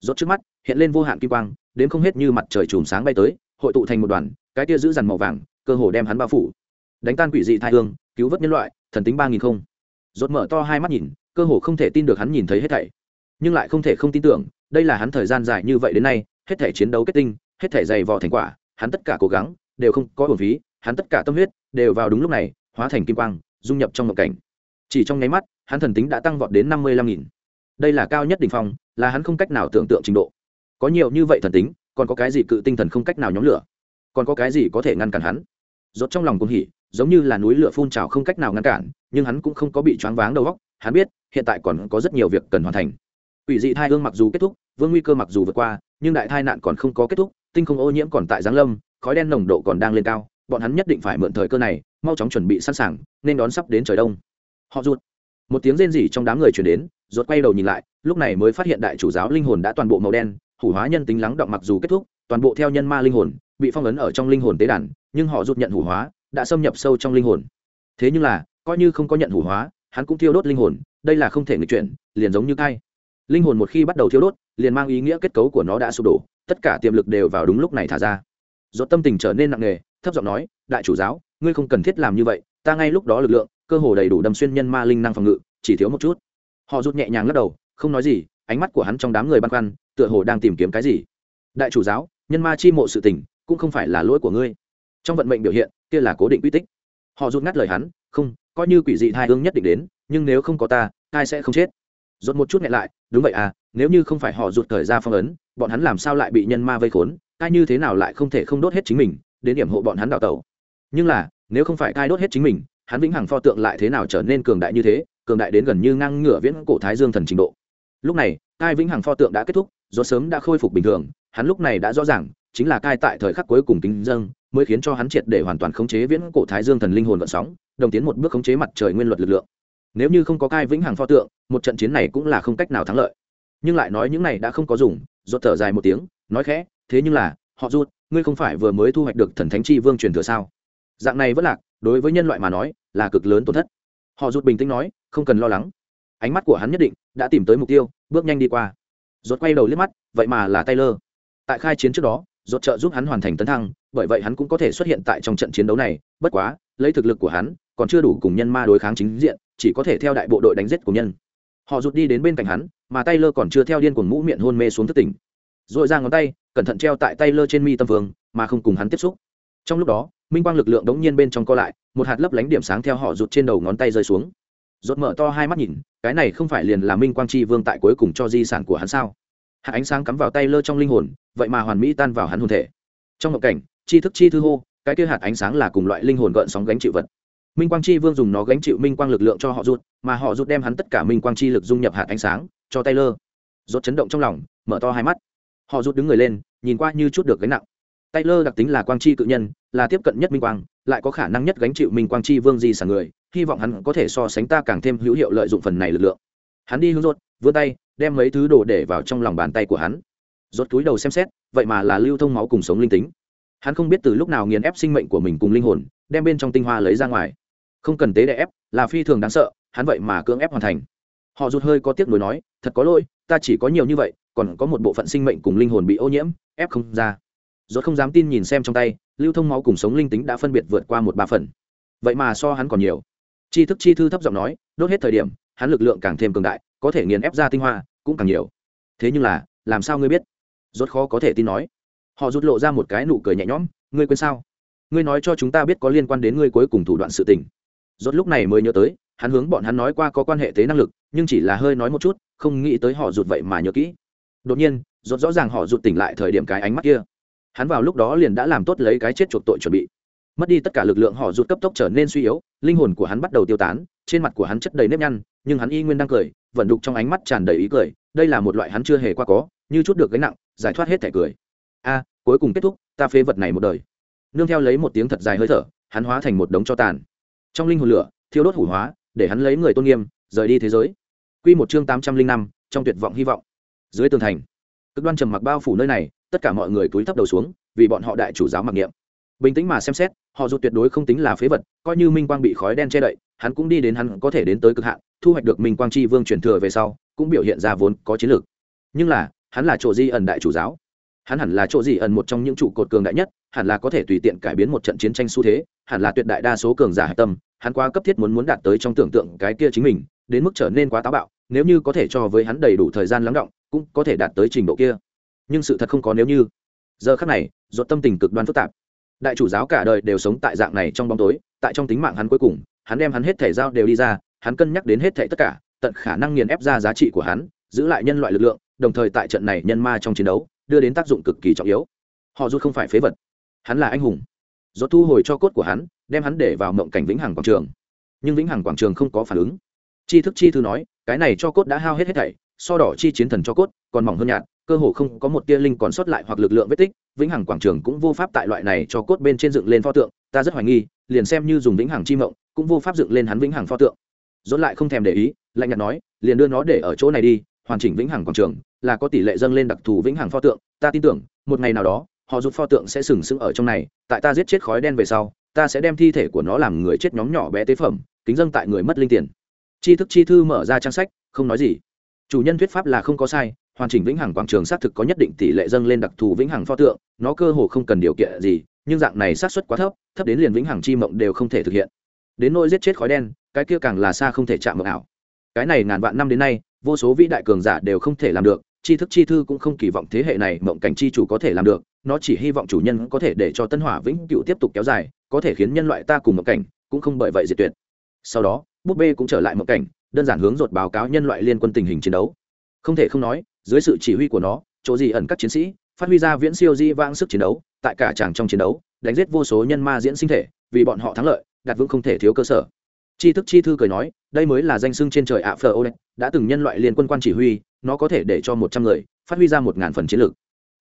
Rốt trước mắt, hiện lên vô hạn kim quang, đến không hết như mặt trời chùm sáng bay tới, hội tụ thành một đoàn, cái tia giữ dằn màu vàng, cơ hồ đem hắn bao phủ. Đánh tan quỷ dị thai hương, cứu vớt nhân loại, thần tính ba nghìn không. Rốt mở to hai mắt nhìn cơ hồ không thể tin được hắn nhìn thấy hết thảy. Nhưng lại không thể không tin tưởng, đây là hắn thời gian dài như vậy đến nay, hết thảy chiến đấu kết tinh, hết thảy dày vò thành quả, hắn tất cả cố gắng, đều không có bổn phí, hắn tất cả tâm huyết, đều vào đúng lúc này, hóa thành kim quang, dung nhập trong mộng cảnh. Chỉ trong nháy mắt, hắn thần tính đã tăng vọt đến năm mươi lăm nghìn. Đây là cao nhất đ ỉ n h phong, là hắn không cách nào tưởng tượng trình độ. Có nhiều như vậy thần tính, còn có cái gì cự tinh thần không cách nào nhóm lửa? Còn có cái gì có thể ngăn cản hắn? Rốt trong lòng cũng hỉ, giống như là núi lửa phun trào không cách nào ngăn cản, nhưng hắn cũng không có bị choáng váng đầu óc, hắn biết hiện tại còn có rất nhiều việc cần hoàn thành. Quỷ dị thai hương mặc dù kết thúc, vương nguy cơ mặc dù vượt qua, nhưng đại thai nạn còn không có kết thúc, tinh không ô nhiễm còn tại giáng lâm, khói đen nồng độ còn đang lên cao, bọn hắn nhất định phải mượn thời cơ này, mau chóng chuẩn bị sẵn sàng, nên đón sắp đến trời đông. Họ rụt. Một tiếng rên rỉ trong đám người chuyển đến, rốt quay đầu nhìn lại, lúc này mới phát hiện đại chủ giáo linh hồn đã toàn bộ màu đen, hủ hóa nhân tính lắng động mặc dù kết thúc, toàn bộ theo nhân ma linh hồn, bị phong ấn ở trong linh hồn tế đàn, nhưng họ rút nhận hủ hóa, đã xâm nhập sâu trong linh hồn. Thế nhưng là, coi như không có nhận hủ hóa hắn cũng thiêu đốt linh hồn, đây là không thể nghịch chuyển, liền giống như cai. Linh hồn một khi bắt đầu thiêu đốt, liền mang ý nghĩa kết cấu của nó đã sụp đổ, tất cả tiềm lực đều vào đúng lúc này thả ra. Do tâm tình trở nên nặng nề, thấp giọng nói, đại chủ giáo, ngươi không cần thiết làm như vậy, ta ngay lúc đó lực lượng, cơ hồ đầy đủ đâm xuyên nhân ma linh năng phòng ngự, chỉ thiếu một chút. Họ rút nhẹ nhàng lắc đầu, không nói gì, ánh mắt của hắn trong đám người băn khoăn, tựa hồ đang tìm kiếm cái gì. Đại chủ giáo, nhân ma chi mộ sự tình, cũng không phải là lỗi của ngươi. Trong vận mệnh biểu hiện, kia là cố định quy tích. Họ rút ngắt lời hắn không, coi như quỷ dị thai hương nhất định đến, nhưng nếu không có ta ai sẽ không chết. Rốt một chút nhẹ lại, đúng vậy à nếu như không phải họ rụt thời ra phong ấn, bọn hắn làm sao lại bị nhân ma vây khốn ai như thế nào lại không thể không đốt hết chính mình, đến điểm hộ bọn hắn đào tẩu. Nhưng là, nếu không phải cai đốt hết chính mình, hắn vĩnh hằng pho tượng lại thế nào trở nên cường đại như thế, cường đại đến gần như ngang ngửa viễn cổ thái dương thần trình độ. Lúc này cai vĩnh hằng pho tượng đã kết thúc do sớm đã khôi phục bình thường, hắn lúc này đã rõ ràng, chính là cai tại thời khắc cuối cùng kính dâng mới khiến cho hắn triệt để hoàn toàn khống chế viễn cổ thái dương thần linh hồn vận sóng, đồng tiến một bước khống chế mặt trời nguyên luật lực lượng. Nếu như không có cai vĩnh hằng pho tượng, một trận chiến này cũng là không cách nào thắng lợi. Nhưng lại nói những này đã không có dùng, rốt thở dài một tiếng, nói khẽ, thế nhưng là, họ rút, ngươi không phải vừa mới thu hoạch được thần thánh chi vương truyền thừa sao? Dạng này vẫn lạc, đối với nhân loại mà nói, là cực lớn tổn thất. Họ rút bình tĩnh nói, không cần lo lắng. Ánh mắt của hắn nhất định đã tìm tới mục tiêu, bước nhanh đi qua. Rốt quay đầu liếc mắt, vậy mà là taylor. Tại khai chiến trước đó, rốt trợ giúp hắn hoàn thành tấn thăng bởi vậy hắn cũng có thể xuất hiện tại trong trận chiến đấu này, bất quá, lấy thực lực của hắn, còn chưa đủ cùng nhân ma đối kháng chính diện, chỉ có thể theo đại bộ đội đánh giết của nhân. Họ rụt đi đến bên cạnh hắn, mà taylor còn chưa theo điên cuồng mũ miệng hôn mê xuống thất tỉnh. Rồi ra ngón tay, cẩn thận treo tại tay lơ trên mi tâm vương, mà không cùng hắn tiếp xúc. Trong lúc đó, minh quang lực lượng đống nhiên bên trong co lại, một hạt lấp lánh điểm sáng theo họ rụt trên đầu ngón tay rơi xuống. Rốt mở to hai mắt nhìn, cái này không phải liền là minh quang chi vương tại cuối cùng cho di sản của hắn sao? Hạt ánh sáng cắm vào tay lơ trong linh hồn, vậy mà hoàn mỹ tan vào hắn hồn thể. Trong ngộ cảnh chi thức chi thư hô, cái kia hạt ánh sáng là cùng loại linh hồn gợn sóng gánh chịu vật. Minh quang chi vương dùng nó gánh chịu minh quang lực lượng cho họ rút mà họ rút đem hắn tất cả minh quang chi lực dung nhập hạt ánh sáng, cho Taylor. rốt chấn động trong lòng, mở to hai mắt. Họ rút đứng người lên, nhìn qua như chút được gánh nặng. Taylor đặc tính là quang chi cự nhân, là tiếp cận nhất minh quang, lại có khả năng nhất gánh chịu minh quang chi vương di sản người, hy vọng hắn có thể so sánh ta càng thêm hữu hiệu lợi dụng phần này lực lượng. Hắn đi hướng rốt, vươn tay, đem mấy thứ đồ để vào trong lòng bàn tay của hắn. Rốt túi đầu xem xét, vậy mà là lưu thông máu cùng sống linh tính hắn không biết từ lúc nào nghiền ép sinh mệnh của mình cùng linh hồn, đem bên trong tinh hoa lấy ra ngoài. Không cần tế để ép, là phi thường đáng sợ, hắn vậy mà cưỡng ép hoàn thành. Họ rụt hơi có tiếc nuối nói, thật có lỗi, ta chỉ có nhiều như vậy, còn có một bộ phận sinh mệnh cùng linh hồn bị ô nhiễm, ép không ra. Rốt không dám tin nhìn xem trong tay, lưu thông máu cùng sống linh tính đã phân biệt vượt qua một ba phần. Vậy mà so hắn còn nhiều. Chi thức chi thư thấp giọng nói, đốt hết thời điểm, hắn lực lượng càng thêm cường đại, có thể nghiền ép ra tinh hoa, cũng càng nhiều. Thế nhưng là, làm sao ngươi biết? Rốt khó có thể tin nói họ rút lộ ra một cái nụ cười nhẹ nhõm, ngươi quên sao? Ngươi nói cho chúng ta biết có liên quan đến ngươi cuối cùng thủ đoạn sự tình. Rốt lúc này mới nhớ tới, hắn hướng bọn hắn nói qua có quan hệ tế năng lực, nhưng chỉ là hơi nói một chút, không nghĩ tới họ rụt vậy mà nhớ kỹ. Đột nhiên, rốt rõ ràng họ rụt tỉnh lại thời điểm cái ánh mắt kia. Hắn vào lúc đó liền đã làm tốt lấy cái chết chuộc tội chuẩn bị. Mất đi tất cả lực lượng họ rụt cấp tốc trở nên suy yếu, linh hồn của hắn bắt đầu tiêu tán, trên mặt của hắn chất đầy nếp nhăn, nhưng hắn y nguyên đang cười vận đục trong ánh mắt tràn đầy ý cười, đây là một loại hắn chưa hề qua có, như chút được gánh nặng, giải thoát hết thẻ cười cuối cùng kết thúc, ta phế vật này một đời. Nương theo lấy một tiếng thật dài hơi thở, hắn hóa thành một đống cho tàn. Trong linh hồn lửa, thiêu đốt hủ hóa, để hắn lấy người tôn nghiêm, rời đi thế giới. Quy một chương tám trăm linh năm, trong tuyệt vọng hy vọng. Dưới tường thành, cực đoan trầm mặc bao phủ nơi này, tất cả mọi người cúi thấp đầu xuống, vì bọn họ đại chủ giáo mặc niệm. Bình tĩnh mà xem xét, họ dù tuyệt đối không tính là phế vật, coi như minh quang bị khói đen che đậy, hắn cũng đi đến hắn có thể đến tới cực hạn, thu hoạch được minh quang chi vương truyền thừa về sau, cũng biểu hiện ra vốn có chiến lược. Nhưng là, hắn là chỗ di ẩn đại chủ giáo hắn hẳn là chỗ gì ẩn một trong những trụ cột cường đại nhất, hẳn là có thể tùy tiện cải biến một trận chiến tranh xu thế, hẳn là tuyệt đại đa số cường giả hạch tâm, hắn quá cấp thiết muốn muốn đạt tới trong tưởng tượng cái kia chính mình, đến mức trở nên quá táo bạo, nếu như có thể cho với hắn đầy đủ thời gian lắng động, cũng có thể đạt tới trình độ kia. Nhưng sự thật không có nếu như. Giờ khắc này, ruột tâm tình cực đoan phức tạp. Đại chủ giáo cả đời đều sống tại dạng này trong bóng tối, tại trong tính mạng hắn cuối cùng, hắn đem hắn hết thể giao đều đi ra, hắn cân nhắc đến hết thể tất cả, tận khả năng nghiền ép ra giá trị của hắn, giữ lại nhân loại lực lượng, đồng thời tại trận này nhân ma trong chiến đấu đưa đến tác dụng cực kỳ trọng yếu. Họ rút không phải phế vật, hắn là anh hùng. Do thu hồi cho cốt của hắn, đem hắn để vào mộng cảnh vĩnh hằng quảng trường. Nhưng vĩnh hằng quảng trường không có phản ứng. Chi thức chi thư nói, cái này cho cốt đã hao hết hết thảy, so đỏ chi chiến thần cho cốt còn mỏng hơn nhạt, cơ hồ không có một tia linh còn sót lại hoặc lực lượng vết tích. Vĩnh hằng quảng trường cũng vô pháp tại loại này cho cốt bên trên dựng lên pho tượng, ta rất hoài nghi, liền xem như dùng vĩnh hằng chi mộng, cũng vô pháp dựng lên hắn vĩnh hằng pho tượng. Dốt lại không thèm để ý, lạnh nhạt nói, liền đưa nó để ở chỗ này đi, hoàn chỉnh vĩnh hằng quảng trường là có tỷ lệ dâng lên đặc thù vĩnh hằng pho tượng, ta tin tưởng, một ngày nào đó, họ rút pho tượng sẽ sừng sững ở trong này, tại ta giết chết khói đen về sau, ta sẽ đem thi thể của nó làm người chết nhóm nhỏ bé tế phẩm, kính dâng tại người mất linh tiền. Chi thức chi thư mở ra trang sách, không nói gì. Chủ nhân thuyết pháp là không có sai, hoàn chỉnh vĩnh hằng quảng trường xác thực có nhất định tỷ lệ dâng lên đặc thù vĩnh hằng pho tượng, nó cơ hồ không cần điều kiện gì, nhưng dạng này xác suất quá thấp thấp đến liền vĩnh hằng chi mộng đều không thể thực hiện. Đến nỗi giết chết khói đen, cái kia càng là xa không thể chạm mộng ảo. Cái này ngàn vạn năm đến nay, vô số vĩ đại cường giả đều không thể làm được tri thức chi thư cũng không kỳ vọng thế hệ này mộng cảnh chi chủ có thể làm được, nó chỉ hy vọng chủ nhân có thể để cho tân hỏa vĩnh cựu tiếp tục kéo dài, có thể khiến nhân loại ta cùng mộng cảnh cũng không bởi vậy diệt tuyệt. Sau đó, búp bê cũng trở lại mộng cảnh, đơn giản hướng rột báo cáo nhân loại liên quân tình hình chiến đấu. Không thể không nói, dưới sự chỉ huy của nó, chỗ gì ẩn các chiến sĩ, phát huy ra viễn siêu di vang sức chiến đấu, tại cả tràng trong chiến đấu, đánh giết vô số nhân ma diễn sinh thể, vì bọn họ thắng lợi, đặt vững không thể thiếu cơ sở chi thức chi thư cười nói, đây mới là danh xưng trên trời ạ phờ ô đã từng nhân loại liên quân quan chỉ huy, nó có thể để cho một trăm người, phát huy ra một ngàn phần chiến lược.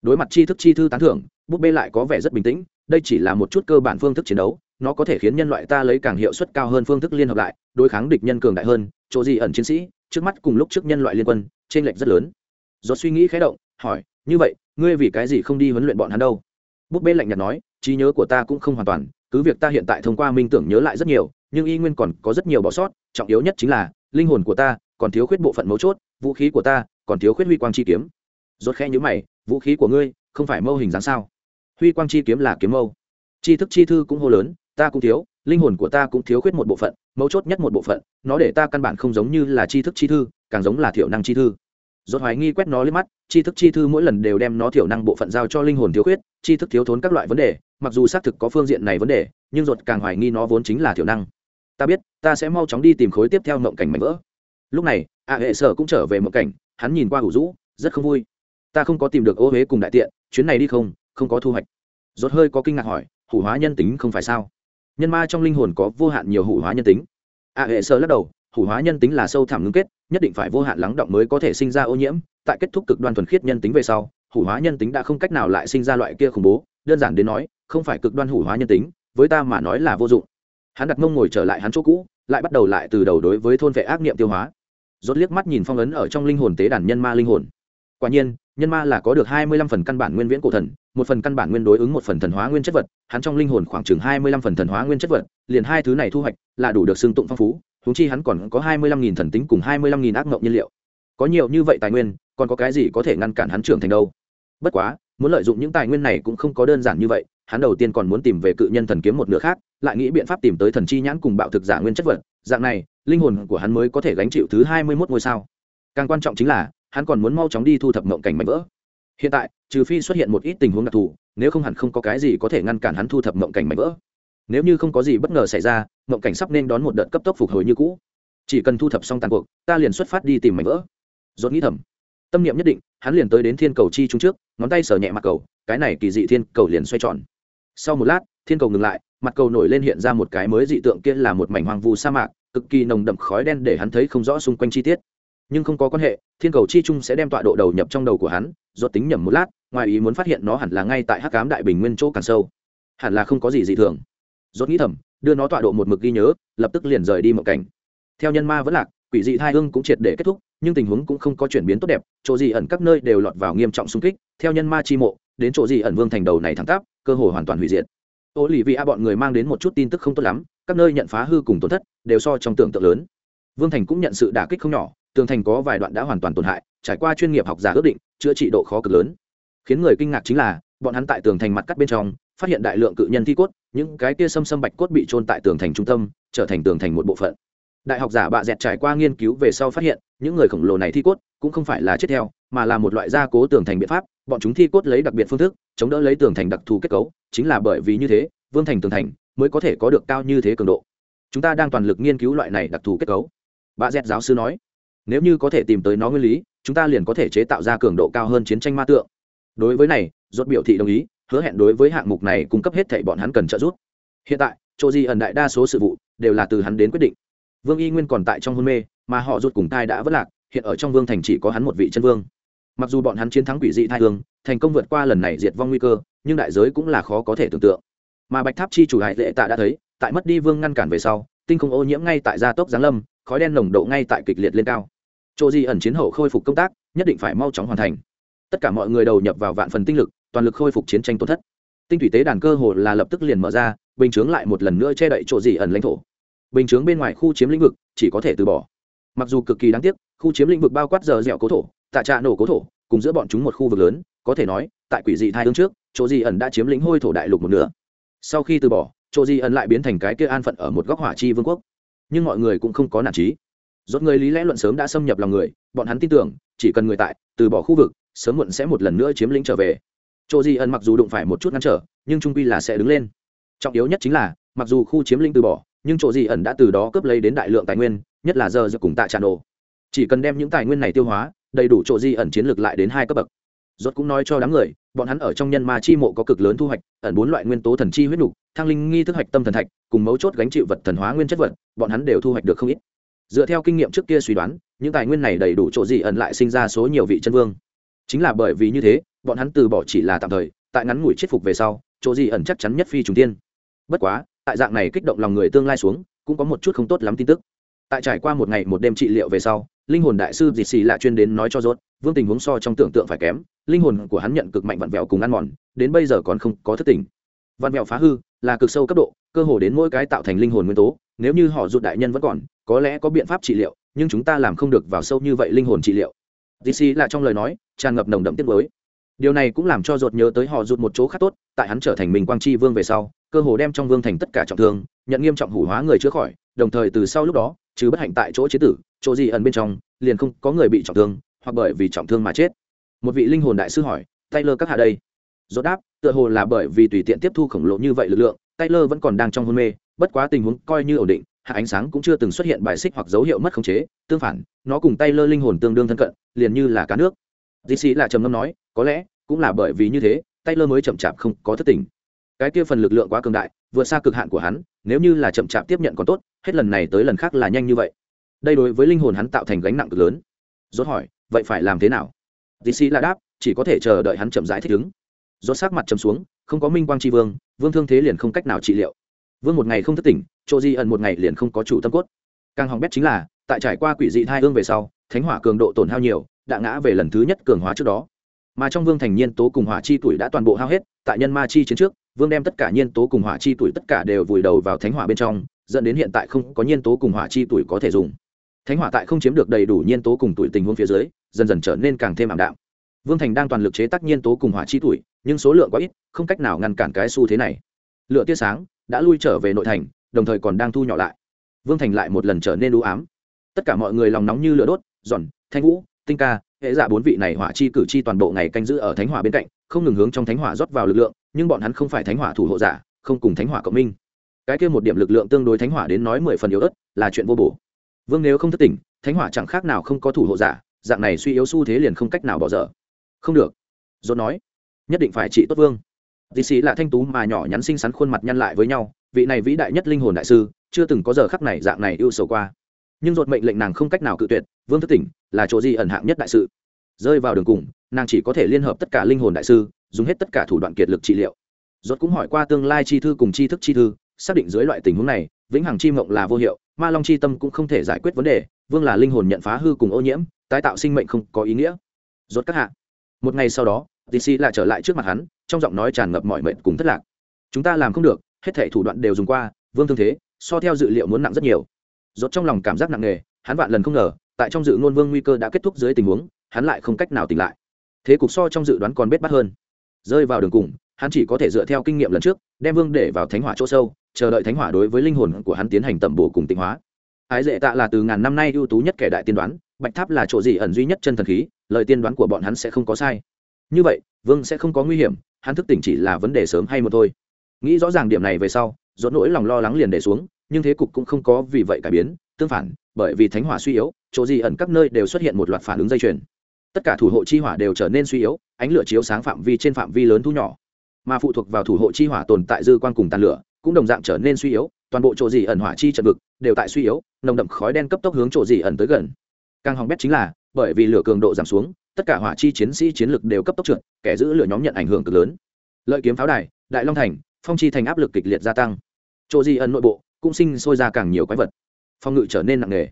Đối mặt chi thức chi thư tán thưởng, búp bê lại có vẻ rất bình tĩnh, đây chỉ là một chút cơ bản phương thức chiến đấu, nó có thể khiến nhân loại ta lấy càng hiệu suất cao hơn phương thức liên hợp lại, đối kháng địch nhân cường đại hơn, chỗ gì ẩn chiến sĩ, trước mắt cùng lúc trước nhân loại liên quân trên lệch rất lớn. Do suy nghĩ khẽ động, hỏi, như vậy, ngươi vì cái gì không đi huấn luyện bọn hắn đâu? Búp bê lạnh nhạt nói, trí nhớ của ta cũng không hoàn toàn, cứ việc ta hiện tại thông qua minh tưởng nhớ lại rất nhiều nhưng y nguyên còn có rất nhiều bỏ sót, trọng yếu nhất chính là, linh hồn của ta còn thiếu khuyết bộ phận mấu chốt, vũ khí của ta còn thiếu khuyết huy quang chi kiếm. Rốt khe nhữ mày, vũ khí của ngươi không phải mâu hình dáng sao? Huy quang chi kiếm là kiếm mâu. Chi thức chi thư cũng hô lớn, ta cũng thiếu, linh hồn của ta cũng thiếu khuyết một bộ phận, mấu chốt nhất một bộ phận, nó để ta căn bản không giống như là chi thức chi thư, càng giống là thiểu năng chi thư. Rốt hoài nghi quét nó lên mắt, chi thức chi thư mỗi lần đều đem nó thiểu năng bộ phận giao cho linh hồn thiếu khuyết, chi thức thiếu thốn các loại vấn đề, mặc dù xác thực có phương diện này vấn đề, nhưng ruột càng hoài nghi nó vốn chính là thiểu năng ta biết, ta sẽ mau chóng đi tìm khối tiếp theo mộng cảnh mảnh vỡ. Lúc này ạ hệ sở cũng trở về mộng cảnh, hắn nhìn qua hủ rũ, rất không vui. Ta không có tìm được ô huế cùng đại tiện, chuyến này đi không không có thu hoạch. Rốt hơi có kinh ngạc hỏi, hủ hóa nhân tính không phải sao? Nhân ma trong linh hồn có vô hạn nhiều hủ hóa nhân tính. Ạ hệ sở lắc đầu, hủ hóa nhân tính là sâu thẳm ngưng kết, nhất định phải vô hạn lắng động mới có thể sinh ra ô nhiễm. Tại kết thúc cực đoan thuần khiết nhân tính về sau, hủ hóa nhân tính đã không cách nào lại sinh ra loại kia khủng bố. Đơn giản đến nói, không phải cực đoan hủ hóa nhân tính, với ta mà nói là vô dụng hắn đặt mông ngồi trở lại hắn chỗ cũ, lại bắt đầu lại từ đầu đối với thôn vệ ác niệm tiêu hóa. Rốt liếc mắt nhìn phong ấn ở trong linh hồn tế đàn nhân ma linh hồn. Quả nhiên, nhân ma là có được hai mươi lăm phần căn bản nguyên viễn cổ thần, một phần căn bản nguyên đối ứng một phần thần hóa nguyên chất vật, hắn trong linh hồn khoảng chừng hai mươi lăm phần thần hóa nguyên chất vật, liền hai thứ này thu hoạch là đủ được xương tụng phong phú húng chi hắn còn có hai mươi lăm nghìn thần tính cùng hai mươi lăm nghìn ác mộng nhiên liệu. Có nhiều như vậy tài nguyên, còn có cái gì có thể ngăn cản hắn trưởng thành đâu? Bất quá muốn lợi dụng những tài nguyên này cũng không có đơn giản như vậy, hắn đầu tiên còn muốn tìm về cự nhân thần kiếm một nửa khác, lại nghĩ biện pháp tìm tới thần chi nhãn cùng bạo thực giả nguyên chất vật, dạng này, linh hồn của hắn mới có thể gánh chịu thứ hai mươi mốt ngôi sao. Càng quan trọng chính là, hắn còn muốn mau chóng đi thu thập mộng cảnh mạnh vỡ. Hiện tại, trừ phi xuất hiện một ít tình huống đặc thù, nếu không hẳn không có cái gì có thể ngăn cản hắn thu thập mộng cảnh mạnh vỡ. Nếu như không có gì bất ngờ xảy ra, mộng cảnh sắp nên đón một đợt cấp tốc phục hồi như cũ. Chỉ cần thu thập xong tàn cuộc, ta liền xuất phát đi tìm mảnh vỡ. Dốt nghĩ thầm tâm niệm nhất định, hắn liền tới đến thiên cầu chi trung trước, ngón tay sờ nhẹ mặt cầu, cái này kỳ dị thiên cầu liền xoay tròn. Sau một lát, thiên cầu ngừng lại, mặt cầu nổi lên hiện ra một cái mới dị tượng kia là một mảnh hoang vu sa mạc, cực kỳ nồng đậm khói đen để hắn thấy không rõ xung quanh chi tiết. Nhưng không có quan hệ, thiên cầu chi trung sẽ đem tọa độ đầu nhập trong đầu của hắn dốt tính nhầm một lát, ngoài ý muốn phát hiện nó hẳn là ngay tại hắc cám đại bình nguyên chỗ càng sâu. Hẳn là không có gì dị thường. Dốt nghĩ thầm, đưa nó tọa độ một mực ghi nhớ, lập tức liền rời đi một cảnh. Theo nhân ma vẫn lạc quỷ dị thai hương cũng triệt để kết thúc, nhưng tình huống cũng không có chuyển biến tốt đẹp, chỗ gì ẩn các nơi đều lọt vào nghiêm trọng xung kích, theo nhân ma chi mộ, đến chỗ gì ẩn vương thành đầu này thẳng tắp, cơ hội hoàn toàn hủy diệt. Ô lì vì a bọn người mang đến một chút tin tức không tốt lắm, các nơi nhận phá hư cùng tổn thất đều so trong tưởng tượng lớn. Vương thành cũng nhận sự đả kích không nhỏ, tường thành có vài đoạn đã hoàn toàn tổn hại, trải qua chuyên nghiệp học giả ước định, chữa trị độ khó cực lớn. Khiến người kinh ngạc chính là, bọn hắn tại tường thành mặt cắt bên trong, phát hiện đại lượng cự nhân thi cốt, những cái kia xâm xâm bạch cốt bị trôn tại tường thành trung tâm, trở thành tường thành một bộ phận đại học giả bạ dẹt trải qua nghiên cứu về sau phát hiện, những người khổng lồ này thi cốt cũng không phải là chết theo, mà là một loại gia cố tường thành biện pháp, bọn chúng thi cốt lấy đặc biệt phương thức, chống đỡ lấy tường thành đặc thù kết cấu, chính là bởi vì như thế, vương thành tường thành mới có thể có được cao như thế cường độ. Chúng ta đang toàn lực nghiên cứu loại này đặc thù kết cấu. Bà z giáo sư nói, nếu như có thể tìm tới nó nguyên lý, chúng ta liền có thể chế tạo ra cường độ cao hơn chiến tranh ma tượng. Đối với này, rốt biểu thị đồng ý, hứa hẹn đối với hạng mục này cung cấp hết thảy bọn hắn cần trợ giúp. Hiện tại, chỗ gì ẩn đại đa số sự vụ đều là từ hắn đến quyết định vương y nguyên còn tại trong hôn mê, mà họ rụt cùng thai đã vất lạc, hiện ở trong vương thành chỉ có hắn một vị chân vương. Mặc dù bọn hắn chiến thắng quỷ dị thai hương, thành công vượt qua lần này diệt vong nguy cơ, nhưng đại giới cũng là khó có thể tưởng tượng. Mà bạch tháp chi chủ hải lệ tạ đã thấy, tại mất đi vương ngăn cản về sau, tinh không ô nhiễm ngay tại gia tốc giáng lâm, khói đen nồng độ ngay tại kịch liệt lên cao. Chỗ di ẩn chiến hậu khôi phục công tác, nhất định phải mau chóng hoàn thành. Tất cả mọi người đầu nhập vào vạn phần tinh lực, toàn lực khôi phục chiến tranh tổn thất. Tinh thủy tế đàn cơ hồ là lập tức liền mở ra, bình chướng lại một lần nữa che đậy chỗ di ẩn lãnh thổ bình chướng bên ngoài khu chiếm lĩnh vực, chỉ có thể từ bỏ. Mặc dù cực kỳ đáng tiếc, khu chiếm lĩnh vực bao quát giờ dẻo cố thổ, tạ trạ nổ cố thổ, cùng giữa bọn chúng một khu vực lớn, có thể nói, tại quỷ dị thai hương trước, chỗ di ẩn đã chiếm lĩnh hôi thổ đại lục một nửa. Sau khi từ bỏ, chỗ di ẩn lại biến thành cái kia an phận ở một góc hỏa chi vương quốc. Nhưng mọi người cũng không có nản trí. Rốt người lý lẽ luận sớm đã xâm nhập lòng người, bọn hắn tin tưởng, chỉ cần người tại, từ bỏ khu vực, sớm muộn sẽ một lần nữa chiếm lĩnh trở về. Chỗ di ẩn mặc dù đụng phải một chút ngăn trở, nhưng trung quy là sẽ đứng lên. Trọng yếu nhất chính là, mặc dù khu chiếm lĩnh từ bỏ nhưng chỗ di ẩn đã từ đó cướp lấy đến đại lượng tài nguyên, nhất là giờ giờ cùng tạ tràn đồ chỉ cần đem những tài nguyên này tiêu hóa, đầy đủ chỗ di ẩn chiến lược lại đến hai cấp bậc. Rốt cũng nói cho đám người, bọn hắn ở trong nhân ma chi mộ có cực lớn thu hoạch, ẩn bốn loại nguyên tố thần chi huyết nục, thăng linh nghi thức hoạch tâm thần thạch, cùng mấu chốt gánh chịu vật thần hóa nguyên chất vật, bọn hắn đều thu hoạch được không ít. Dựa theo kinh nghiệm trước kia suy đoán, những tài nguyên này đầy đủ chỗ di ẩn lại sinh ra số nhiều vị chân vương. Chính là bởi vì như thế, bọn hắn từ bỏ chỉ là tạm thời, tại ngắn ngủi chết phục về sau, chỗ di ẩn chắc chắn nhất phi trùng tiên bất quá tại dạng này kích động lòng người tương lai xuống, cũng có một chút không tốt lắm tin tức. Tại trải qua một ngày một đêm trị liệu về sau, linh hồn đại sư dịt xì lại chuyên đến nói cho rốt, vương tình huống so trong tưởng tượng phải kém, linh hồn của hắn nhận cực mạnh vặn vẹo cùng ăn mòn, đến bây giờ còn không có thất tình vặn vẹo phá hư, là cực sâu cấp độ, cơ hồ đến mỗi cái tạo thành linh hồn nguyên tố, nếu như họ rụt đại nhân vẫn còn, có lẽ có biện pháp trị liệu, nhưng chúng ta làm không được vào sâu như vậy linh hồn trị liệu. Dc là trong lời nói, tràn ngập nồng đậm tiết mới điều này cũng làm cho ruột nhớ tới họ rụt một chỗ khác tốt, tại hắn trở thành mình quang chi vương về sau cơ hồ đem trong vương thành tất cả trọng thương, nhận nghiêm trọng hủ hóa người chữa khỏi, đồng thời từ sau lúc đó, chứ bất hạnh tại chỗ chế tử, chỗ gì ẩn bên trong, liền không có người bị trọng thương, hoặc bởi vì trọng thương mà chết. Một vị linh hồn đại sư hỏi, taylor các hạ đây? Dốt đáp, tựa hồ là bởi vì tùy tiện tiếp thu khổng lồ như vậy lực lượng, taylor vẫn còn đang trong hôn mê, bất quá tình huống coi như ổn định, hạ ánh sáng cũng chưa từng xuất hiện bài xích hoặc dấu hiệu mất khống chế, tương phản, nó cùng taylor linh hồn tương đương thân cận, liền như là cá nước. Dì xì là trầm ngâm nói, có lẽ cũng là bởi vì như thế, taylor mới chậm chạp không có thất tình cái kia phần lực lượng quá cường đại, vượt xa cực hạn của hắn, nếu như là chậm chạp tiếp nhận còn tốt, hết lần này tới lần khác là nhanh như vậy. Đây đối với linh hồn hắn tạo thành gánh nặng cực lớn. Rốt hỏi, vậy phải làm thế nào? Dì xì là đáp, chỉ có thể chờ đợi hắn chậm rãi thích ứng. Rốt sắc mặt trầm xuống, không có minh quang tri vương vương thương thế liền không cách nào trị liệu. Vương một ngày không thất tỉnh, chỗ di ẩn một ngày liền không có chủ tâm cốt. Càng hỏng bét chính là, tại trải qua quỷ dị thai hương về sau, thánh hỏa cường độ tổn hao nhiều, đã ngã về lần thứ nhất cường hóa trước đó. Mà trong vương thành nhiên tố cùng hỏa chi tuổi đã toàn bộ hao hết, tại nhân ma chi chiến trước vương đem tất cả nhiên tố cùng hỏa chi tuổi tất cả đều vùi đầu vào thánh hỏa bên trong, dẫn đến hiện tại không có nhiên tố cùng hỏa chi tuổi có thể dùng. Thánh hỏa tại không chiếm được đầy đủ nhiên tố cùng tuổi tình huống phía dưới, dần dần trở nên càng thêm ảm đạm. Vương thành đang toàn lực chế tác nhiên tố cùng hỏa chi tuổi, nhưng số lượng quá ít, không cách nào ngăn cản cái xu thế này. Lựa tia sáng đã lui trở về nội thành, đồng thời còn đang thu nhỏ lại. Vương thành lại một lần trở nên đũ ám. Tất cả mọi người lòng nóng như lửa đốt, giòn, thanh vũ, tinh ca, hệ giả bốn vị này hỏa chi cử chi toàn bộ ngày canh giữ ở thánh hỏa bên cạnh, không ngừng hướng trong thánh hỏa rót vào lực lượng nhưng bọn hắn không phải thánh hỏa thủ hộ giả, không cùng thánh hỏa cộng minh. Cái kia một điểm lực lượng tương đối thánh hỏa đến nói mười phần yếu ớt, là chuyện vô bổ. Vương nếu không thất tỉnh, thánh hỏa chẳng khác nào không có thủ hộ giả, dạng này suy yếu xu thế liền không cách nào bỏ dở. Không được. Dốt nói, nhất định phải trị tốt vương. Dì sĩ là thanh tú mà nhỏ nhắn xinh xắn khuôn mặt nhăn lại với nhau, vị này vĩ đại nhất linh hồn đại sư, chưa từng có giờ khắc này dạng này ưu sầu qua. Nhưng dột mệnh lệnh nàng không cách nào cự tuyệt, vương thất tỉnh, là chỗ gì ẩn hạng nhất đại sự. Rơi vào đường cùng, nàng chỉ có thể liên hợp tất cả linh hồn đại sư dùng hết tất cả thủ đoạn kiệt lực trị liệu. Rốt cũng hỏi qua tương lai chi thư cùng chi thức chi thư, xác định dưới loại tình huống này, vĩnh hằng chi mộng là vô hiệu, ma long chi tâm cũng không thể giải quyết vấn đề, vương là linh hồn nhận phá hư cùng ô nhiễm, tái tạo sinh mệnh không có ý nghĩa. Rốt các hạ. Một ngày sau đó dc lại trở lại trước mặt hắn, trong giọng nói tràn ngập mọi mệnh cùng thất lạc. Chúng ta làm không được, hết thể thủ đoạn đều dùng qua, vương thương thế, so theo dự liệu muốn nặng rất nhiều. Rốt trong lòng cảm giác nặng nề, hắn vạn lần không ngờ, tại trong dự ngôn vương nguy cơ đã kết thúc dưới tình huống, hắn lại không cách nào tỉnh lại. Thế cục so trong dự đoán còn bết bát hơn rơi vào đường cùng, hắn chỉ có thể dựa theo kinh nghiệm lần trước, đem vương để vào thánh hỏa chỗ sâu, chờ đợi thánh hỏa đối với linh hồn của hắn tiến hành tẩm bổ cùng tịnh hóa. Ái dệ tạ là từ ngàn năm nay ưu tú nhất kẻ đại tiên đoán, bạch tháp là chỗ gì ẩn duy nhất chân thần khí, lời tiên đoán của bọn hắn sẽ không có sai. Như vậy, vương sẽ không có nguy hiểm, hắn thức tỉnh chỉ là vấn đề sớm hay một thôi. Nghĩ rõ ràng điểm này về sau dốt nỗi lòng lo lắng liền để xuống, nhưng thế cục cũng không có vì vậy cải biến, tương phản, bởi vì thánh hỏa suy yếu, chỗ gì ẩn các nơi đều xuất hiện một loạt phản ứng dây chuyền tất cả thủ hộ chi hỏa đều trở nên suy yếu, ánh lửa chiếu sáng phạm vi trên phạm vi lớn thu nhỏ. Mà phụ thuộc vào thủ hộ chi hỏa tồn tại dư quan cùng tàn lửa, cũng đồng dạng trở nên suy yếu, toàn bộ chỗ gì ẩn hỏa chi trận vực đều tại suy yếu, nồng đậm khói đen cấp tốc hướng chỗ gì ẩn tới gần. Càng hỏng bét chính là, bởi vì lửa cường độ giảm xuống, tất cả hỏa chi chiến sĩ chiến lực đều cấp tốc trượt, kẻ giữ lửa nhóm nhận ảnh hưởng cực lớn. Lợi kiếm pháo đài, đại long thành, phong chi thành áp lực kịch liệt gia tăng. Chỗ gì ẩn nội bộ cũng sinh sôi ra càng nhiều quái vật. Phong ngự trở nên nặng nề.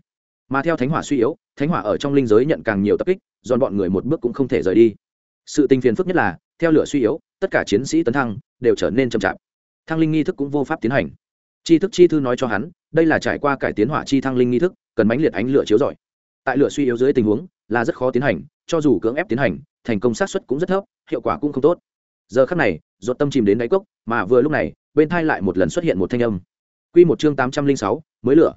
Mà theo thánh hỏa suy yếu thánh hỏa ở trong linh giới nhận càng nhiều tập kích dọn bọn người một bước cũng không thể rời đi. Sự tình phiền phức nhất là, theo lửa suy yếu, tất cả chiến sĩ tấn thăng, đều trở nên chậm chạp. Thăng linh nghi thức cũng vô pháp tiến hành. Chi thức chi thư nói cho hắn, đây là trải qua cải tiến hỏa chi thăng linh nghi thức, cần mãnh liệt ánh lửa chiếu rọi. Tại lửa suy yếu dưới tình huống, là rất khó tiến hành, cho dù cưỡng ép tiến hành, thành công xác suất cũng rất thấp, hiệu quả cũng không tốt. Giờ khắc này, ruột tâm chìm đến đáy cốc, mà vừa lúc này, bên thai lại một lần xuất hiện một thanh âm. Q một chương tám trăm linh sáu, mới lửa.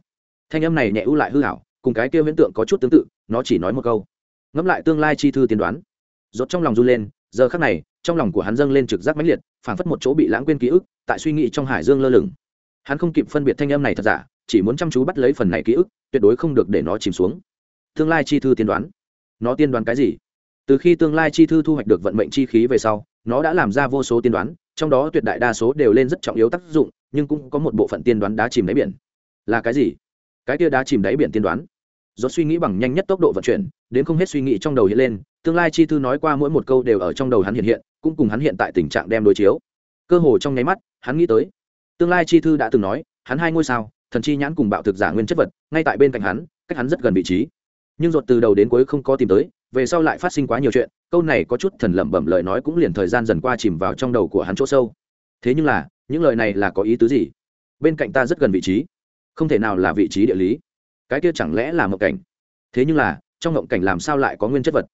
Thanh âm này nhẹ ưu lại hư hảo cùng cái kia huyễn tượng có chút tương tự, nó chỉ nói một câu. Ngẫm lại tương lai chi thư tiên đoán. Rốt trong lòng run lên, giờ khắc này, trong lòng của hắn dâng lên trực giác mãnh liệt, phảng phất một chỗ bị lãng quên ký ức, tại suy nghĩ trong hải dương lơ lửng. Hắn không kịp phân biệt thanh âm này thật giả, chỉ muốn chăm chú bắt lấy phần này ký ức, tuyệt đối không được để nó chìm xuống. Tương lai chi thư tiên đoán. Nó tiên đoán cái gì? Từ khi tương lai chi thư thu hoạch được vận mệnh chi khí về sau, nó đã làm ra vô số tiên đoán, trong đó tuyệt đại đa số đều lên rất trọng yếu tác dụng, nhưng cũng có một bộ phận tiên đoán đá chìm đáy biển. Là cái gì? Cái kia đá chìm đáy biển tiên đoán. Rốt suy nghĩ bằng nhanh nhất tốc độ vận chuyển, đến không hết suy nghĩ trong đầu hiện lên, tương lai chi thư nói qua mỗi một câu đều ở trong đầu hắn hiện hiện, cũng cùng hắn hiện tại tình trạng đem đối chiếu. Cơ hồ trong nháy mắt, hắn nghĩ tới, tương lai chi thư đã từng nói, hắn hai ngôi sao, thần chi nhãn cùng bạo thực giả nguyên chất vật, ngay tại bên cạnh hắn, cách hắn rất gần vị trí. Nhưng rốt từ đầu đến cuối không có tìm tới, về sau lại phát sinh quá nhiều chuyện, câu này có chút thần lẩm bẩm lời nói cũng liền thời gian dần qua chìm vào trong đầu của hắn chỗ sâu. Thế nhưng là, những lời này là có ý tứ gì? Bên cạnh ta rất gần vị trí, không thể nào là vị trí địa lý cái kia chẳng lẽ là mộng cảnh? Thế nhưng là, trong mộng cảnh làm sao lại có nguyên chất vật?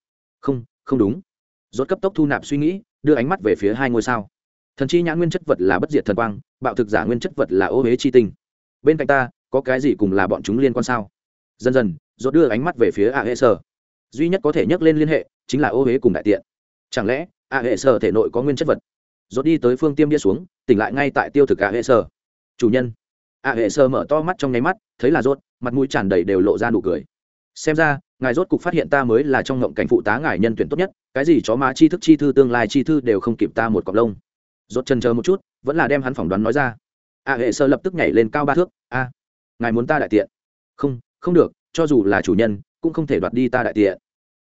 Không không đúng. Rốt cấp tốc thu nạp suy nghĩ, đưa ánh mắt về phía hai ngôi sao. Thần chi nhãn nguyên chất vật là bất diệt thần quang, bạo thực giả nguyên chất vật là ô huế chi tinh. Bên cạnh ta, có cái gì cùng là bọn chúng liên quan sao? Dần dần, rốt đưa ánh mắt về phía a hệ sở duy nhất có thể nhắc lên liên hệ, chính là ô huế cùng đại tiện. Chẳng lẽ, a hệ sở thể nội có nguyên chất vật? Rốt đi tới phương tiêm bia xuống, tỉnh lại ngay tại tiêu thực A hệ sơ chủ nhân. A hệ sơ mở to mắt trong nháy mắt, thấy là rốt mặt mũi tràn đầy đều lộ ra nụ cười. Xem ra, ngài rốt cục phát hiện ta mới là trong ngộng cảnh phụ tá ngài nhân tuyển tốt nhất, cái gì chó má chi thức chi thư tương lai chi thư đều không kịp ta một cọc lông. Rốt chân chờ một chút, vẫn là đem hắn phỏng đoán nói ra. A hệ sơ lập tức nhảy lên cao ba thước, a, ngài muốn ta đại tiện? Không không được, cho dù là chủ nhân, cũng không thể đoạt đi ta đại tiện.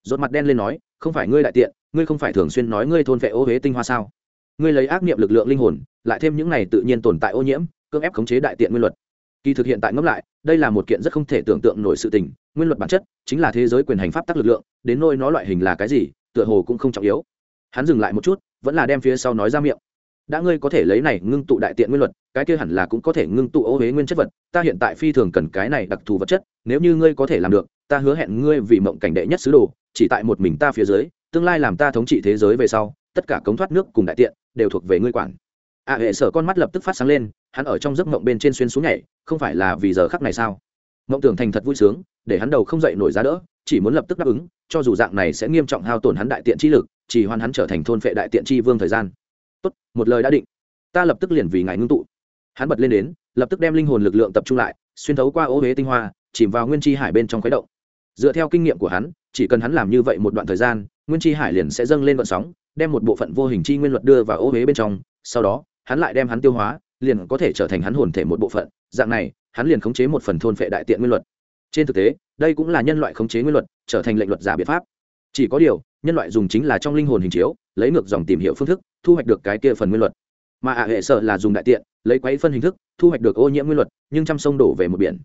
Rốt mặt đen lên nói, không phải ngươi đại tiện, ngươi không phải thường xuyên nói ngươi thôn vệ ô huế tinh hoa sao? Ngươi lấy ác niệm lực lượng linh hồn, lại thêm những này tự nhiên tồn tại ô nhiễm, cưỡng ép khống chế đại tiện nguyên luật kỳ thực hiện tại ngẫm lại, đây là một kiện rất không thể tưởng tượng nổi sự tình, nguyên luật bản chất chính là thế giới quyền hành pháp tắc lực lượng, đến nôi nó loại hình là cái gì, tựa hồ cũng không trọng yếu. Hắn dừng lại một chút, vẫn là đem phía sau nói ra miệng. Đã ngươi có thể lấy này ngưng tụ đại tiện nguyên luật, cái kia hẳn là cũng có thể ngưng tụ ô huế nguyên chất vật, ta hiện tại phi thường cần cái này đặc thù vật chất, nếu như ngươi có thể làm được, ta hứa hẹn ngươi vì mộng cảnh đệ nhất sứ đồ, chỉ tại một mình ta phía dưới, tương lai làm ta thống trị thế giới về sau, tất cả cống thoát nước cùng đại tiện, đều thuộc về ngươi quản. A hệ sở con mắt lập tức phát sáng lên hắn ở trong giấc mộng bên trên xuyên xuống nhảy, không phải là vì giờ khắc này sao? Mộng tưởng thành thật vui sướng, để hắn đầu không dậy nổi giá đỡ, chỉ muốn lập tức đáp ứng, cho dù dạng này sẽ nghiêm trọng hao tổn hắn đại tiện chi lực, chỉ hoàn hắn trở thành thôn phệ đại tiện chi vương thời gian. Tốt, một lời đã định. Ta lập tức liền vì ngài ngưng tụ. Hắn bật lên đến, lập tức đem linh hồn lực lượng tập trung lại, xuyên thấu qua ô huế tinh hoa, chìm vào nguyên chi hải bên trong khuấy động. Dựa theo kinh nghiệm của hắn, chỉ cần hắn làm như vậy một đoạn thời gian, nguyên chi hải liền sẽ dâng lên vận sóng, đem một bộ phận vô hình chi nguyên luật đưa vào ô huế bên trong, sau đó, hắn lại đem hắn tiêu hóa liền có thể trở thành hắn hồn thể một bộ phận, dạng này, hắn liền khống chế một phần thôn phệ đại tiện nguyên luật. Trên thực tế, đây cũng là nhân loại khống chế nguyên luật, trở thành lệnh luật giả biện pháp. Chỉ có điều, nhân loại dùng chính là trong linh hồn hình chiếu, lấy ngược dòng tìm hiểu phương thức, thu hoạch được cái kia phần nguyên luật. Mà ả hệ sợ là dùng đại tiện, lấy quấy phân hình thức, thu hoạch được ô nhiễm nguyên luật, nhưng chăm sông đổ về một biển.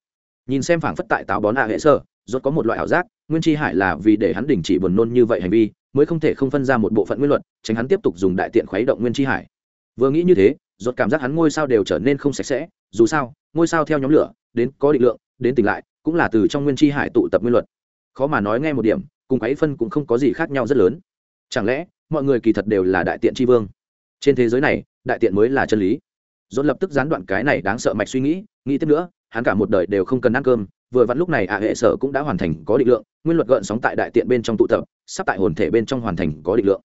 Nhìn xem phảng phất tại táo bón ả hệ sợ, rốt có một loại ảo giác, nguyên chi hải là vì để hắn đình chỉ buồn nôn như vậy hành vi, mới không thể không phân ra một bộ phận nguyên luật, tránh hắn tiếp tục dùng đại tiện khuấy động nguyên chi hải. Vừa nghĩ như thế rốt cảm giác hắn ngôi sao đều trở nên không sạch sẽ, dù sao, ngôi sao theo nhóm lửa, đến có định lượng, đến tỉnh lại, cũng là từ trong nguyên chi hải tụ tập nguyên luật. Khó mà nói nghe một điểm, cùng ấy phân cũng không có gì khác nhau rất lớn. Chẳng lẽ, mọi người kỳ thật đều là đại tiện tri vương? Trên thế giới này, đại tiện mới là chân lý. Dồn lập tức gián đoạn cái này đáng sợ mạch suy nghĩ nghĩ tiếp nữa, hắn cả một đời đều không cần ăn cơm, vừa vặn lúc này ạ hệ sở cũng đã hoàn thành có định lượng, nguyên luật gợn sóng tại đại tiện bên trong tụ tập, sắp tại hồn thể bên trong hoàn thành có định lượng.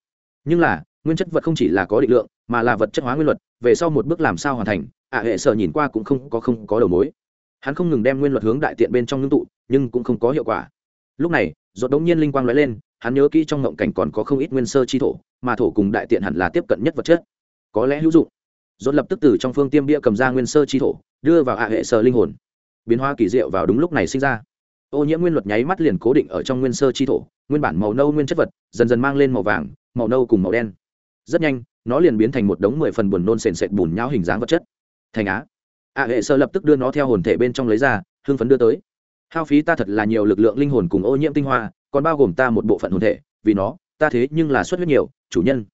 Nhưng là nguyên chất vật không chỉ là có định lượng, mà là vật chất hóa nguyên luật, về sau một bước làm sao hoàn thành, ạ hệ sở nhìn qua cũng không có không có đầu mối. Hắn không ngừng đem nguyên luật hướng đại tiện bên trong ngưng tụ, nhưng cũng không có hiệu quả. Lúc này dột đống nhiên linh quang lóe lên, hắn nhớ kỹ trong ngộng cảnh còn có không ít nguyên sơ chi thổ, mà thổ cùng đại tiện hẳn là tiếp cận nhất vật chất. Có lẽ hữu dụng. Dột lập tức từ trong phương tiêm bia cầm ra nguyên sơ chi thổ, đưa vào ạ hệ sơ linh hồn. Biến hóa kỳ diệu vào đúng lúc này sinh ra. Ô nhiễm nguyên luật nháy mắt liền cố định ở trong nguyên sơ chi thổ, nguyên bản màu nâu nguyên chất vật, dần dần mang lên màu vàng, màu nâu cùng màu đen rất nhanh, nó liền biến thành một đống mười phần buồn nôn sền sệt bùn nhau hình dáng vật chất. Thành á. A hệ sơ lập tức đưa nó theo hồn thể bên trong lấy ra hương phấn đưa tới. Hao phí ta thật là nhiều lực lượng linh hồn cùng ô nhiễm tinh hoa, còn bao gồm ta một bộ phận hồn thể, vì nó, ta thế nhưng là xuất huyết nhiều, chủ nhân.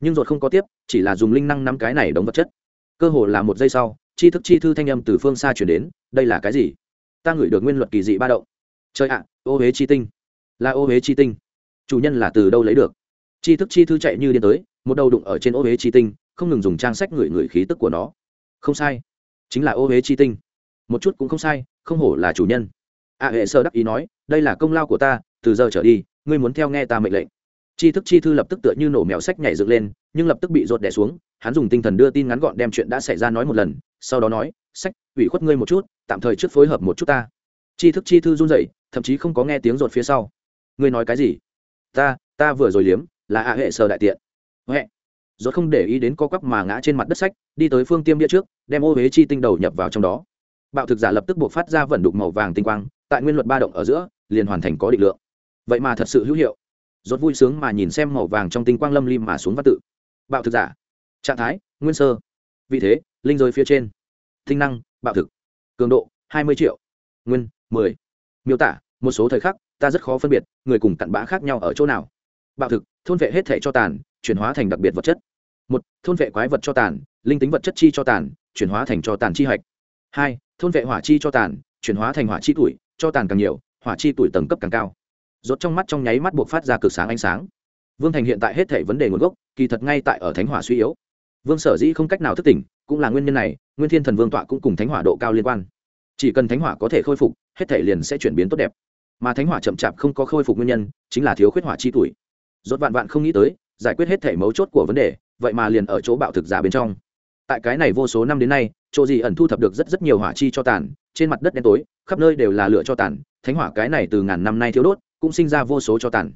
Nhưng ruột không có tiếp, chỉ là dùng linh năng năm cái này đóng vật chất. Cơ hồ là một giây sau chi thức chi thư thanh âm từ phương xa chuyển đến, đây là cái gì? Ta ngửi được nguyên luật kỳ dị ba động. Trời ạ, ô huế chi tinh. Là ô huế chi tinh. Chủ nhân là từ đâu lấy được? Chi thức chi thư chạy như điên tới một đầu đụng ở trên ô huế chi tinh, không ngừng dùng trang sách ngửi ngửi khí tức của nó. Không sai, chính là ô huế chi tinh. Một chút cũng không sai, không hổ là chủ nhân. A hệ sơ đắc ý nói, đây là công lao của ta, từ giờ trở đi, ngươi muốn theo nghe ta mệnh lệnh. Chi thức chi thư lập tức tựa như nổ mèo sách nhảy dựng lên, nhưng lập tức bị rột đẻ xuống, hắn dùng tinh thần đưa tin ngắn gọn đem chuyện đã xảy ra nói một lần, sau đó nói, sách, ủy khuất ngươi một chút, tạm thời trước phối hợp một chút ta. Chi thức chi thư run rẩy, thậm chí không có nghe tiếng rột phía sau. Ngươi nói cái gì? Ta ta vừa rồi liếm, là a hệ sơ đại tiện huệ. Rốt không để ý đến co quắp mà ngã trên mặt đất sách, đi tới phương tiêm bia trước, đem ô huế chi tinh đầu nhập vào trong đó. Bạo thực giả lập tức buộc phát ra vận đục màu vàng tinh quang, tại nguyên luật ba động ở giữa, liền hoàn thành có định lượng. Vậy mà thật sự hữu hiệu. Rốt vui sướng mà nhìn xem màu vàng trong tinh quang lâm lim mà xuống văn tự. Bạo thực giả. Trạng thái, nguyên sơ. Vị thế, linh rơi phía trên. Tinh năng, bạo thực. Cường độ, hai mươi triệu. Nguyên, mười. Miêu tả, một số thời khắc, ta rất khó phân biệt, người cùng cặn bã khác nhau ở chỗ nào bạo thực, thôn vệ hết thể cho tàn, chuyển hóa thành đặc biệt vật chất. Một, thôn vệ quái vật cho tàn, linh tính vật chất chi cho tàn, chuyển hóa thành cho tàn chi hạch hai, thôn vệ hỏa chi cho tàn, chuyển hóa thành hỏa chi tuổi, cho tàn càng nhiều, hỏa chi tuổi tầng cấp càng cao. Rốt trong mắt trong nháy mắt buộc phát ra cực sáng ánh sáng. Vương thành hiện tại hết thể vấn đề nguồn gốc, kỳ thật ngay tại ở thánh hỏa suy yếu. Vương sở dĩ không cách nào thức tỉnh, cũng là nguyên nhân này, nguyên thiên thần vương tọa cũng cùng thánh hỏa độ cao liên quan. Chỉ cần thánh hỏa có thể khôi phục, hết thể liền sẽ chuyển biến tốt đẹp. Mà thánh hỏa chậm chạp không có khôi phục nguyên nhân, chính là thiếu khuyết hỏa chi tuổi rốt vạn vạn không nghĩ tới, giải quyết hết thể mấu chốt của vấn đề, vậy mà liền ở chỗ bạo thực giả bên trong. Tại cái này vô số năm đến nay, chỗ gì ẩn thu thập được rất rất nhiều hỏa chi cho tàn, trên mặt đất đen tối, khắp nơi đều là lửa cho tàn, thánh hỏa cái này từ ngàn năm nay thiếu đốt, cũng sinh ra vô số cho tàn.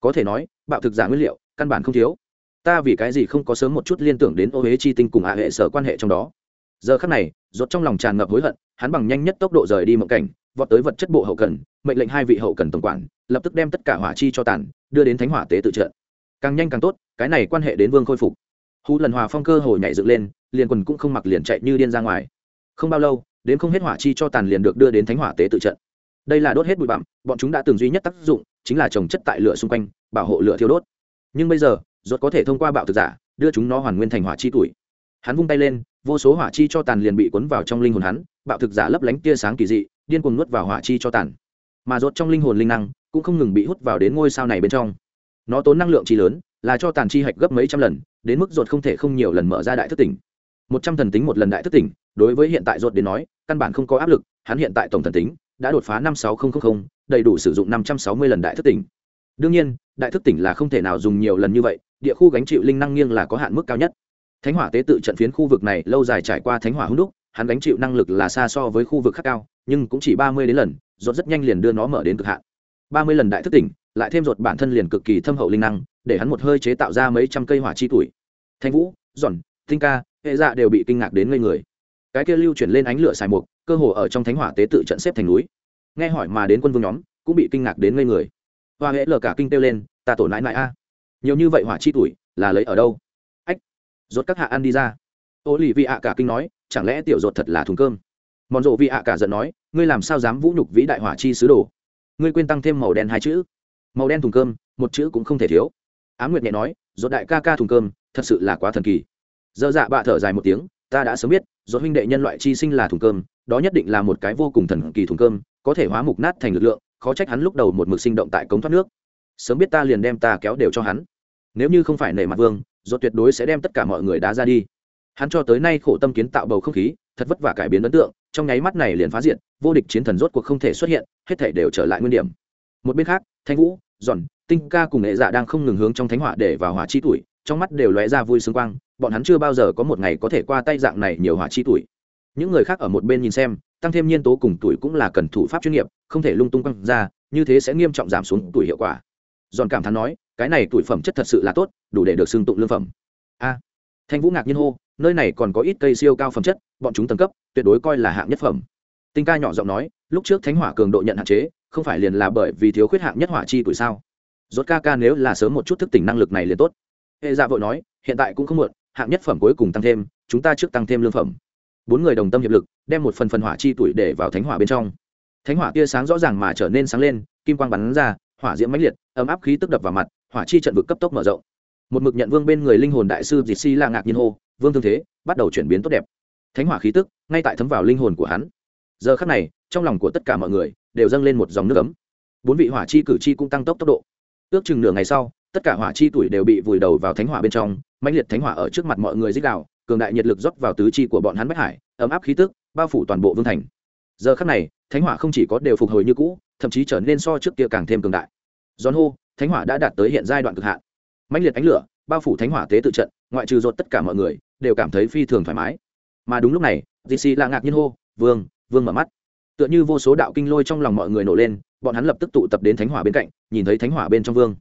Có thể nói, bạo thực giả nguyên liệu, căn bản không thiếu. Ta vì cái gì không có sớm một chút liên tưởng đến ô huế chi tinh cùng hạ hệ sở quan hệ trong đó. Giờ khắc này, rốt trong lòng tràn ngập hối hận, hắn bằng nhanh nhất tốc độ rời đi mộng cảnh, vọt tới vật chất bộ hậu cần, mệnh lệnh hai vị hậu cần tổng quản, lập tức đem tất cả hỏa chi cho tàn đưa đến thánh hỏa tế tự trận. Càng nhanh càng tốt, cái này quan hệ đến vương khôi phục. Hú lần hòa phong cơ hồ nhảy dựng lên, liền quần cũng không mặc liền chạy như điên ra ngoài. Không bao lâu, đến không hết hỏa chi cho tàn liền được đưa đến thánh hỏa tế tự trận. Đây là đốt hết bụi bặm, bọn chúng đã từng duy nhất tác dụng, chính là trồng chất tại lửa xung quanh, bảo hộ lửa thiêu đốt. Nhưng bây giờ, rốt có thể thông qua bạo thực giả, đưa chúng nó hoàn nguyên thành hỏa chi tuổi. Hắn vung tay lên, vô số hỏa chi cho tàn liền bị cuốn vào trong linh hồn hắn, bạo thực giả lấp lánh tia sáng kỳ dị, điên cuồng nuốt vào hỏa chi cho tàn. Mà rốt trong linh hồn linh năng cũng không ngừng bị hút vào đến ngôi sao này bên trong. Nó tốn năng lượng chi lớn, là cho tàn chi hạch gấp mấy trăm lần, đến mức ruột không thể không nhiều lần mở ra đại thức tỉnh. Một trăm thần tính một lần đại thức tỉnh, đối với hiện tại ruột đến nói, căn bản không có áp lực, hắn hiện tại tổng thần tính đã đột phá năm sáu nghìn đầy đủ sử dụng năm trăm sáu mươi lần đại thức tỉnh. Đương nhiên, đại thức tỉnh là không thể nào dùng nhiều lần như vậy, địa khu gánh chịu linh năng nghiêng là có hạn mức cao nhất. Thánh hỏa tế tự trận phiến khu vực này lâu dài trải qua thánh hỏa hung đúc, hắn gánh chịu năng lực là xa so với khu vực khác cao, nhưng cũng chỉ ba mươi đến lần rốt rất nhanh liền đưa nó mở đến cực hạn ba mươi lần đại thức tỉnh, lại thêm ruột bản thân liền cực kỳ thâm hậu linh năng, để hắn một hơi chế tạo ra mấy trăm cây hỏa chi tuổi. Thanh vũ, giòn, tinh ca, hệ dạ đều bị kinh ngạc đến ngây người. Cái kia lưu chuyển lên ánh lửa xài mục, cơ hồ ở trong thánh hỏa tế tự trận xếp thành núi. Nghe hỏi mà đến quân vương nhóm, cũng bị kinh ngạc đến ngây người. Hoa hễ lờ cả kinh kêu lên, ta tổ nãi nãi a. Nhiều như vậy hỏa chi tuổi, là lấy ở đâu? Ách rốt các hạ ăn đi ra. Ô lì vị ạ cả kinh nói, chẳng lẽ tiểu rột thật là thùng cơm? Mòn rộ vị ạ cả giận nói, ngươi làm sao dám vũ nhục vĩ đại hỏa chi sứ đồ? Ngươi quên tăng thêm màu đen hai chữ. Màu đen thùng cơm, một chữ cũng không thể thiếu. Á nguyệt nhẹ nói rột đại ca ca thùng cơm, thật sự là quá thần kỳ. Dơ dạ bạ thở dài một tiếng, ta đã sớm biết rột huynh đệ nhân loại chi sinh là thùng cơm, đó nhất định là một cái vô cùng thần kỳ thùng cơm, có thể hóa mục nát thành lực lượng, khó trách hắn lúc đầu một mực sinh động tại cống thoát nước. Sớm biết ta liền đem ta kéo đều cho hắn. Nếu như không phải nể mặt vương rột tuyệt đối sẽ đem tất cả mọi người đá ra đi. Hắn cho tới nay khổ tâm kiến tạo bầu không khí, thật vất vả cải biến ấn tượng trong nháy mắt này liền phá diện vô địch chiến thần rốt cuộc không thể xuất hiện, hết thể đều trở lại nguyên điểm. Một bên khác, thanh vũ, giòn, tinh ca cùng nghệ dạ đang không ngừng hướng trong thánh hỏa để vào hỏa chi tuổi, trong mắt đều lóe ra vui sướng quang, bọn hắn chưa bao giờ có một ngày có thể qua tay dạng này nhiều hỏa chi tuổi. Những người khác ở một bên nhìn xem, tăng thêm nhiên tố cùng tuổi cũng là cần thủ pháp chuyên nghiệp, không thể lung tung quăng ra, như thế sẽ nghiêm trọng giảm xuống tuổi hiệu quả. Giòn cảm thán nói, cái này tuổi phẩm chất thật sự là tốt, đủ để được xưng tụng lương phẩm. A. Thanh vũ ngạc nhiên hô nơi này còn có ít cây siêu cao phẩm chất, bọn chúng tầng cấp, tuyệt đối coi là hạng nhất phẩm. Tinh ca nhỏ giọng nói, lúc trước thánh hỏa cường độ nhận hạn chế, không phải liền là bởi vì thiếu khuyết hạng nhất hỏa chi tuổi sao? Rốt ca ca nếu là sớm một chút thức tỉnh năng lực này liền tốt. Hệ dạ vội nói, hiện tại cũng không muộn, hạng nhất phẩm cuối cùng tăng thêm, chúng ta trước tăng thêm lương phẩm. Bốn người đồng tâm hiệp lực, đem một phần phần hỏa chi tuổi để vào thánh hỏa bên trong. Thánh hỏa tia sáng rõ ràng mà trở nên sáng lên, kim quang bắn ra, hỏa diễm mãnh liệt, ấm áp khí tức đập vào mặt, hỏa chi trận vực cấp tốc mở rộng. Một mực nhận vương bên người linh hồn đại sư dịt si la ngạc nhiên hô vương thương thế bắt đầu chuyển biến tốt đẹp. Thánh hỏa khí tức, ngay tại thấm vào linh hồn của hắn. Giờ khắc này, trong lòng của tất cả mọi người đều dâng lên một dòng nước ấm. Bốn vị hỏa chi cử chi cũng tăng tốc tốc độ. Ước chừng nửa ngày sau, tất cả hỏa chi tuổi đều bị vùi đầu vào thánh hỏa bên trong, mãnh liệt thánh hỏa ở trước mặt mọi người dích đạo cường đại nhiệt lực rót vào tứ chi của bọn hắn bách hải, ấm áp khí tức, bao phủ toàn bộ vương thành. Giờ khắc này, thánh hỏa không chỉ có đều phục hồi như cũ, thậm chí trở nên so trước kia càng thêm cường đại. Giòn hô, thánh hỏa đã đạt tới hiện giai đoạn cực hạn. Mãnh liệt ánh lửa, bao phủ thánh hỏa tế tự trận, ngoại trừ rột tất cả mọi người đều cảm thấy phi thường thoải mái. Mà đúng lúc này dc là ngạc nhiên hô, vương vương mở mắt. Tựa như vô số đạo kinh lôi trong lòng mọi người nổ lên, bọn hắn lập tức tụ tập đến thánh hỏa bên cạnh, nhìn thấy thánh hỏa bên trong vương.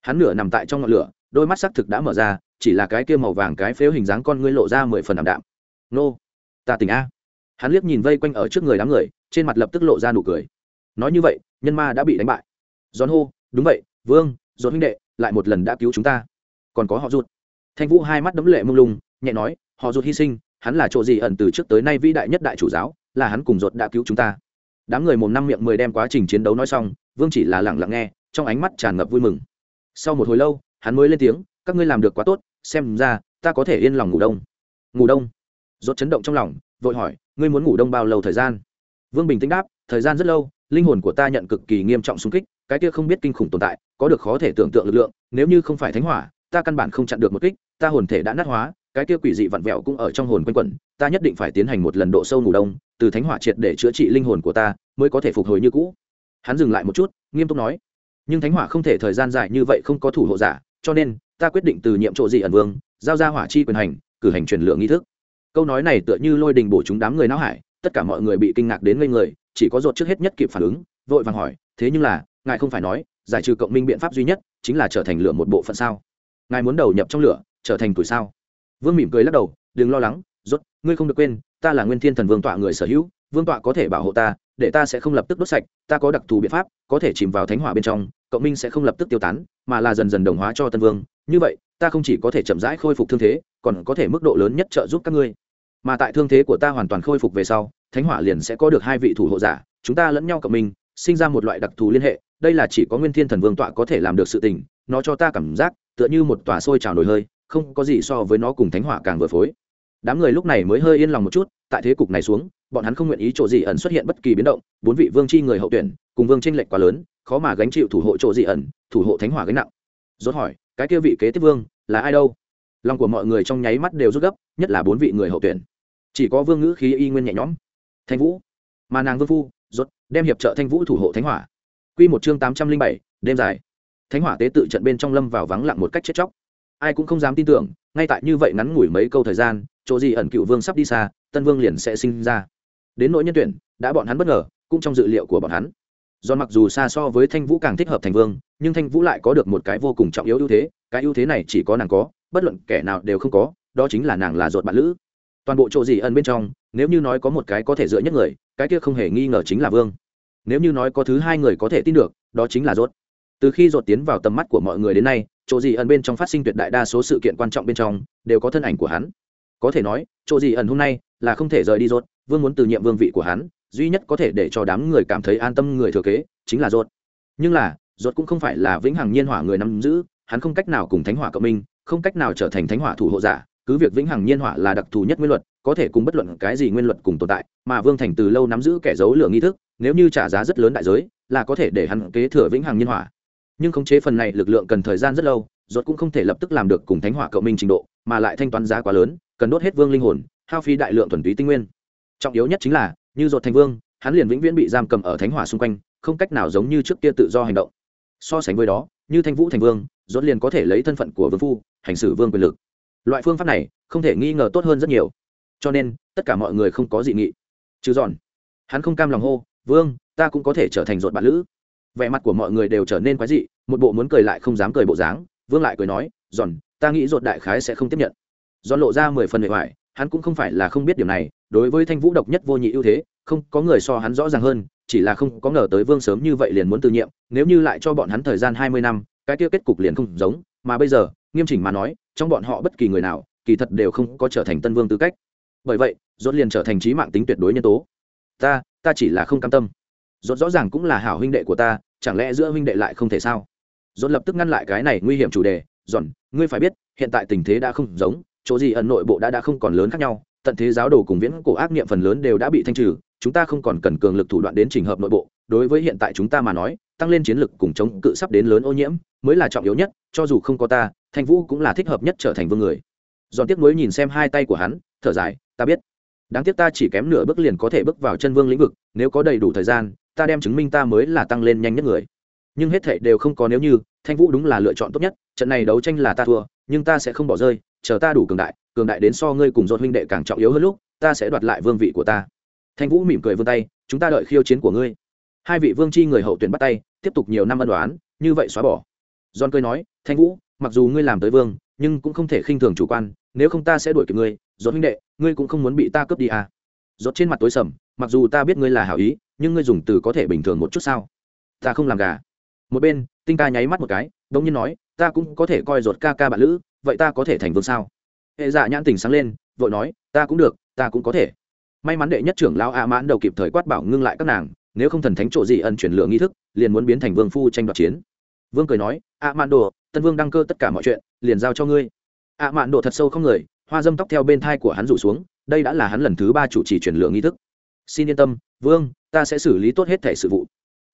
Hắn nửa nằm tại trong ngọn lửa, đôi mắt xác thực đã mở ra, chỉ là cái kia màu vàng cái phếu hình dáng con ngươi lộ ra mười phần ảm đạm. Nô, ta tỉnh a. Hắn liếc nhìn vây quanh ở trước người đám người, trên mặt lập tức lộ ra nụ cười. Nói như vậy, nhân ma đã bị đánh bại. Giòn hô, đúng vậy, vương, giòn huynh đệ, lại một lần đã cứu chúng ta. Còn có họ rút thanh vũ hai mắt đấm lệ mông lung nhẹ nói, họ rút hy sinh, hắn là chỗ gì ẩn từ trước tới nay vĩ đại nhất đại chủ giáo, là hắn cùng rột đã cứu chúng ta. Đám người mồm năm miệng mười đem quá trình chiến đấu nói xong, vương chỉ là lẳng lặng nghe, trong ánh mắt tràn ngập vui mừng. Sau một hồi lâu, hắn mới lên tiếng, các ngươi làm được quá tốt, xem ra, ta có thể yên lòng ngủ đông. Ngủ đông? Rốt chấn động trong lòng, vội hỏi, ngươi muốn ngủ đông bao lâu thời gian? Vương bình tĩnh đáp, thời gian rất lâu, linh hồn của ta nhận cực kỳ nghiêm trọng xung kích, cái kia không biết kinh khủng tồn tại, có được khó thể tưởng tượng lực lượng, nếu như không phải thánh hỏa, ta căn bản không chặn được một kích, ta hồn thể đã nát hóa cái kia quỷ dị vặn vẹo cũng ở trong hồn quanh quẩn, ta nhất định phải tiến hành một lần độ sâu ngủ đông, từ thánh hỏa triệt để chữa trị linh hồn của ta, mới có thể phục hồi như cũ. Hắn dừng lại một chút, nghiêm túc nói, nhưng thánh hỏa không thể thời gian dài như vậy không có thủ hộ giả, cho nên ta quyết định từ nhiệm chỗ dị ẩn vương, giao ra hỏa chi quyền hành, cử hành truyền lượng nghi thức. Câu nói này tựa như lôi đình bổ chúng đám người não hải, tất cả mọi người bị kinh ngạc đến ngây người, chỉ có ruột trước hết nhất kịp phản ứng, vội vàng hỏi, thế nhưng là, ngài không phải nói, giải trừ cộng minh biện pháp duy nhất chính là trở thành lửa một bộ phận sao? Ngài muốn đầu nhập trong lửa, trở thành tuổi sao? Vương mỉm cười lắc đầu, đừng lo lắng, rốt, ngươi không được quên, ta là nguyên thiên thần vương tọa người sở hữu, vương tọa có thể bảo hộ ta, để ta sẽ không lập tức đốt sạch, ta có đặc thù biện pháp, có thể chìm vào thánh hỏa bên trong cộng minh sẽ không lập tức tiêu tán, mà là dần dần đồng hóa cho tân vương. Như vậy, ta không chỉ có thể chậm rãi khôi phục thương thế, còn có thể mức độ lớn nhất trợ giúp các ngươi. Mà tại thương thế của ta hoàn toàn khôi phục về sau, thánh hỏa liền sẽ có được hai vị thủ hộ giả, chúng ta lẫn nhau cộng minh, sinh ra một loại đặc thù liên hệ, đây là chỉ có nguyên thiên thần vương tọa có thể làm được sự tình, nó cho ta cảm giác, tựa như một tòa sôi trào nổi hơi không có gì so với nó cùng thánh hỏa càng vừa phối. Đám người lúc này mới hơi yên lòng một chút, tại thế cục này xuống, bọn hắn không nguyện ý chỗ gì ẩn xuất hiện bất kỳ biến động, bốn vị vương chi người hậu tuyển, cùng vương tranh lệch quá lớn, khó mà gánh chịu thủ hộ chỗ gì ẩn, thủ hộ thánh hỏa gánh nặng. Rốt hỏi, cái kia vị kế tiếp vương, là ai đâu? Lòng của mọi người trong nháy mắt đều rút gấp, nhất là bốn vị người hậu tuyển. Chỉ có vương ngữ khí y nguyên nhẹ nhõm. Thanh vũ. Mà nàng vương phu, rốt, đem hiệp trợ thanh vũ thủ hộ thánh hỏa quy một chương tám trăm linh bảy, đêm dài. Thánh hỏa tế tự trận bên trong lâm vào vắng lặng một cách chết chóc ai cũng không dám tin tưởng, ngay tại như vậy ngắn ngủi mấy câu thời gian, chỗ gì ẩn cựu vương sắp đi xa, tân vương liền sẽ sinh ra. Đến nỗi nhân tuyển, đã bọn hắn bất ngờ, cũng trong dự liệu của bọn hắn. Do mặc dù xa so với thanh vũ càng thích hợp thành vương, nhưng thanh vũ lại có được một cái vô cùng trọng yếu ưu thế, cái ưu thế này chỉ có nàng có, bất luận kẻ nào đều không có, đó chính là nàng là ruột bạn lữ. Toàn bộ chỗ gì ẩn bên trong, nếu như nói có một cái có thể dựa nhất người, cái kia không hề nghi ngờ chính là vương. Nếu như nói có thứ hai người có thể tin được, đó chính là ruột. từ khi ruột tiến vào tầm mắt của mọi người đến nay chỗ gì ẩn bên trong phát sinh tuyệt đại đa số sự kiện quan trọng bên trong, đều có thân ảnh của hắn. Có thể nói, chỗ gì ẩn hôm nay là không thể rời đi rốt vương muốn từ nhiệm vương vị của hắn, duy nhất có thể để cho đám người cảm thấy an tâm người thừa kế, chính là rốt nhưng là rốt cũng không phải là vĩnh hằng nhiên hỏa người nắm giữ, hắn không cách nào cùng thánh hỏa cộng minh, không cách nào trở thành thánh hỏa thủ hộ giả, cứ việc vĩnh hằng nhiên hỏa là đặc thù nhất nguyên luật, có thể cùng bất luận cái gì nguyên luật cùng tồn tại, mà vương thành từ lâu nắm giữ kẻ giấu lửa nghi thức, nếu như trả giá rất lớn đại giới, là có thể để hắn kế thừa vĩnh hằng nhiên hỏa nhưng khống chế phần này lực lượng cần thời gian rất lâu, rốt cũng không thể lập tức làm được cùng thánh hỏa cộng minh trình độ, mà lại thanh toán giá quá lớn, cần đốt hết vương linh hồn, hao phí đại lượng thuần túy tinh nguyên. Trọng yếu nhất chính là, như rốt thành vương, hắn liền vĩnh viễn bị giam cầm ở thánh hỏa xung quanh, không cách nào giống như trước kia tự do hành động. So sánh với đó, như thanh vũ thành vương, rốt liền có thể lấy thân phận của vương phu, hành xử vương quyền lực. Loại phương pháp này, không thể nghi ngờ tốt hơn rất nhiều. Cho nên, tất cả mọi người không có dị nghị. Chứ giòn. Hắn không cam lòng hô, vương, ta cũng có thể trở thành ruột bạn lữ. Vẻ mặt của mọi người đều trở nên quái dị một bộ muốn cười lại không dám cười bộ dáng, vương lại cười nói, giòn, ta nghĩ ruột đại khái sẽ không tiếp nhận. Giòn lộ ra mười phần hệ hoại hắn cũng không phải là không biết điều này, đối với thanh vũ độc nhất vô nhị ưu thế, không có người so hắn rõ ràng hơn, chỉ là không có ngờ tới vương sớm như vậy liền muốn từ nhiệm, nếu như lại cho bọn hắn thời gian hai mươi năm, cái kia kết cục liền không giống, mà bây giờ, nghiêm chỉnh mà nói, trong bọn họ bất kỳ người nào, kỳ thật đều không có trở thành tân vương tư cách. Bởi vậy dốt liền trở thành trí mạng tính tuyệt đối nhân tố. Ta ta chỉ là không cam tâm. Dốt rõ ràng cũng là hảo huynh đệ của ta, chẳng lẽ giữa huynh đệ lại không thể sao? Dồn lập tức ngăn lại cái này nguy hiểm chủ đề dọn ngươi phải biết, hiện tại tình thế đã không giống, chỗ gì ẩn nội bộ đã đã không còn lớn khác nhau, tận thế giáo đồ cùng viễn cổ ác niệm phần lớn đều đã bị thanh trừ, chúng ta không còn cần cường lực thủ đoạn đến trình hợp nội bộ. Đối với hiện tại chúng ta mà nói, tăng lên chiến lực cùng chống cự sắp đến lớn ô nhiễm, mới là trọng yếu nhất, cho dù không có ta, thanh vũ cũng là thích hợp nhất trở thành vương người. Giòn tiếc nuối nhìn xem hai tay của hắn, thở dài, ta biết. Đáng tiếc ta chỉ kém nửa bước liền có thể bước vào chân vương lĩnh vực, nếu có đầy đủ thời gian, ta đem chứng minh ta mới là tăng lên nhanh nhất người nhưng hết thảy đều không có nếu như, thanh vũ đúng là lựa chọn tốt nhất, trận này đấu tranh là ta thua, nhưng ta sẽ không bỏ rơi, chờ ta đủ cường đại cường đại đến so ngươi cùng dột huynh đệ càng trọng yếu hơn lúc, ta sẽ đoạt lại vương vị của ta. Thanh vũ mỉm cười vươn tay, chúng ta đợi khiêu chiến của ngươi. Hai vị vương chi người hậu tuyển bắt tay, tiếp tục nhiều năm ân đoán như vậy xóa bỏ. John cười nói, thanh vũ, mặc dù ngươi làm tới vương, nhưng cũng không thể khinh thường chủ quan, nếu không ta sẽ đuổi kịp ngươi dột huynh đệ, ngươi cũng không muốn bị ta cướp đi à. Dột trên mặt tối sầm, mặc dù ta biết ngươi là hảo ý, nhưng ngươi dùng từ có thể bình thường một chút sao? Ta không làm gà một bên, tinh ca nháy mắt một cái đông nhiên nói, ta cũng có thể coi ruột ca ca bạn lữ, vậy ta có thể thành vương sao? Hệ dạ nhãn tình sáng lên, vội nói, ta cũng được, ta cũng có thể. May mắn đệ nhất trưởng lão a mãn đầu kịp thời quát bảo ngưng lại các nàng, nếu không thần thánh trộ gì ân chuyển lượng nghi thức, liền muốn biến thành vương phu tranh đoạt chiến. Vương cười nói, a mãn đồ, tân vương đăng cơ tất cả mọi chuyện, liền giao cho ngươi. A mãn đồ thật sâu không người, hoa dâm tóc theo bên thai của hắn rủ xuống, đây đã là hắn lần thứ ba chủ trì chuyển lượng nghi thức. Xin yên tâm, vương, ta sẽ xử lý tốt hết thể sự vụ.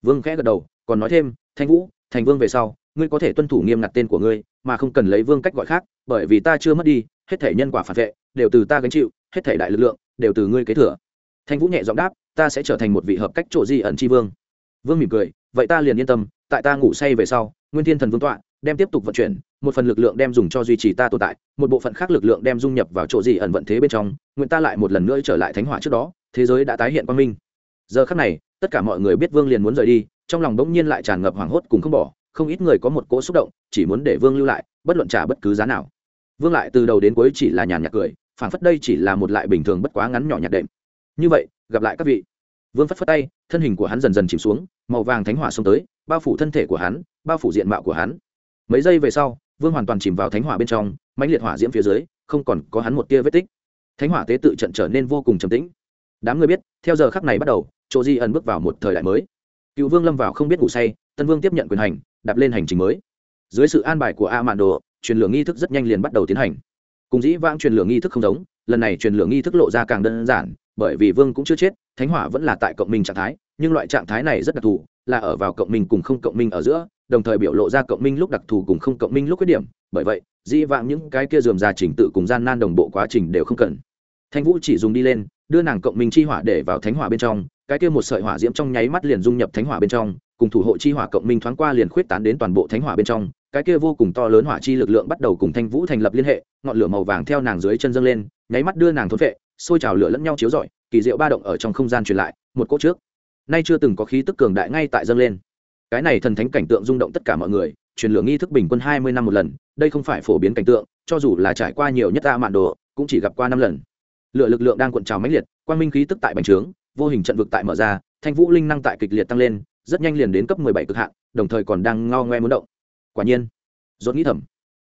Vương khẽ gật đầu, còn nói thêm thanh vũ, thành vương về sau, ngươi có thể tuân thủ nghiêm ngặt tên của ngươi, mà không cần lấy vương cách gọi khác, bởi vì ta chưa mất đi, hết thể nhân quả phản vệ, đều từ ta gánh chịu, hết thể đại lực lượng, đều từ ngươi kế thừa. Thanh vũ nhẹ giọng đáp, ta sẽ trở thành một vị hợp cách chỗ di ẩn tri vương. Vương mỉm cười, vậy ta liền yên tâm, tại ta ngủ say về sau, nguyên thiên thần vương tọa, đem tiếp tục vận chuyển, một phần lực lượng đem dùng cho duy trì ta tồn tại, một bộ phận khác lực lượng đem dung nhập vào chỗ gì ẩn vận thế bên trong, nguyện ta lại một lần nữa trở lại thánh hỏa trước đó, thế giới đã tái hiện quang minh. Giờ khắc này, tất cả mọi người biết vương liền muốn rời đi trong lòng bỗng nhiên lại tràn ngập hoảng hốt cùng không bỏ, không ít người có một cỗ xúc động, chỉ muốn để vương lưu lại, bất luận trả bất cứ giá nào. Vương lại từ đầu đến cuối chỉ là nhàn nhạt cười phản phất đây chỉ là một lại bình thường bất quá ngắn nhỏ nhạt đệm. Như vậy, gặp lại các vị. Vương phất phất tay, thân hình của hắn dần dần chìm xuống, màu vàng thánh hỏa xông tới, bao phủ thân thể của hắn, bao phủ diện mạo của hắn. Mấy giây về sau, vương hoàn toàn chìm vào thánh hỏa bên trong, mãnh liệt hỏa diễm phía dưới, không còn có hắn một tia vết tích. Thánh hỏa tế tự trận trở nên vô cùng trầm tĩnh. Đám người biết, theo giờ khắc này bắt đầu chỗ di ẩn bước vào một thời đại mới cựu vương lâm vào không biết ngủ say, tân vương tiếp nhận quyền hành, đạp lên hành trình mới. Dưới sự an bài của a mạn đồ, truyền lửa nghi thức rất nhanh liền bắt đầu tiến hành. Cùng dĩ vãng truyền lửa nghi thức không giống, lần này truyền lửa nghi thức lộ ra càng đơn giản, bởi vì vương cũng chưa chết, thánh hỏa vẫn là tại cộng minh trạng thái, nhưng loại trạng thái này rất đặc thù, là ở vào cộng minh cùng không cộng minh ở giữa, đồng thời biểu lộ ra cộng minh lúc đặc thù cùng không cộng minh lúc khuyết điểm. Bởi vậy, dĩ vãng những cái kia dườm ra trình tự cùng gian nan đồng bộ quá trình đều không cần. Thanh vũ chỉ dùng đi lên đưa nàng cộng minh chi hỏa để vào thánh hỏa bên trong, cái kia một sợi hỏa diễm trong nháy mắt liền dung nhập thánh hỏa bên trong, cùng thủ hộ chi hỏa cộng minh thoáng qua liền khuyết tán đến toàn bộ thánh hỏa bên trong, cái kia vô cùng to lớn hỏa chi lực lượng bắt đầu cùng thanh vũ thành lập liên hệ, ngọn lửa màu vàng theo nàng dưới chân dâng lên, nháy mắt đưa nàng thốn vệ xôi trào lửa lẫn nhau chiếu rọi, kỳ diệu ba động ở trong không gian truyền lại, một cỗ trước. Nay chưa từng có khí tức cường đại ngay tại dâng lên. Cái này thần thánh cảnh tượng rung động tất cả mọi người, truyền lửa nghi thức bình quân hai mươi năm một lần, đây không phải phổ biến cảnh tượng, cho dù là trải qua nhiều nhất ta mạn đồ, cũng chỉ gặp qua năm lần lửa lực lượng đang cuộn trào mãnh liệt, quang minh khí tức tại bành trướng, vô hình trận vực tại mở ra, thanh vũ linh năng tại kịch liệt tăng lên, rất nhanh liền đến cấp mười bảy cực hạn, đồng thời còn đang ngao ngoe muốn động. Quả nhiên dốt nghĩ thầm,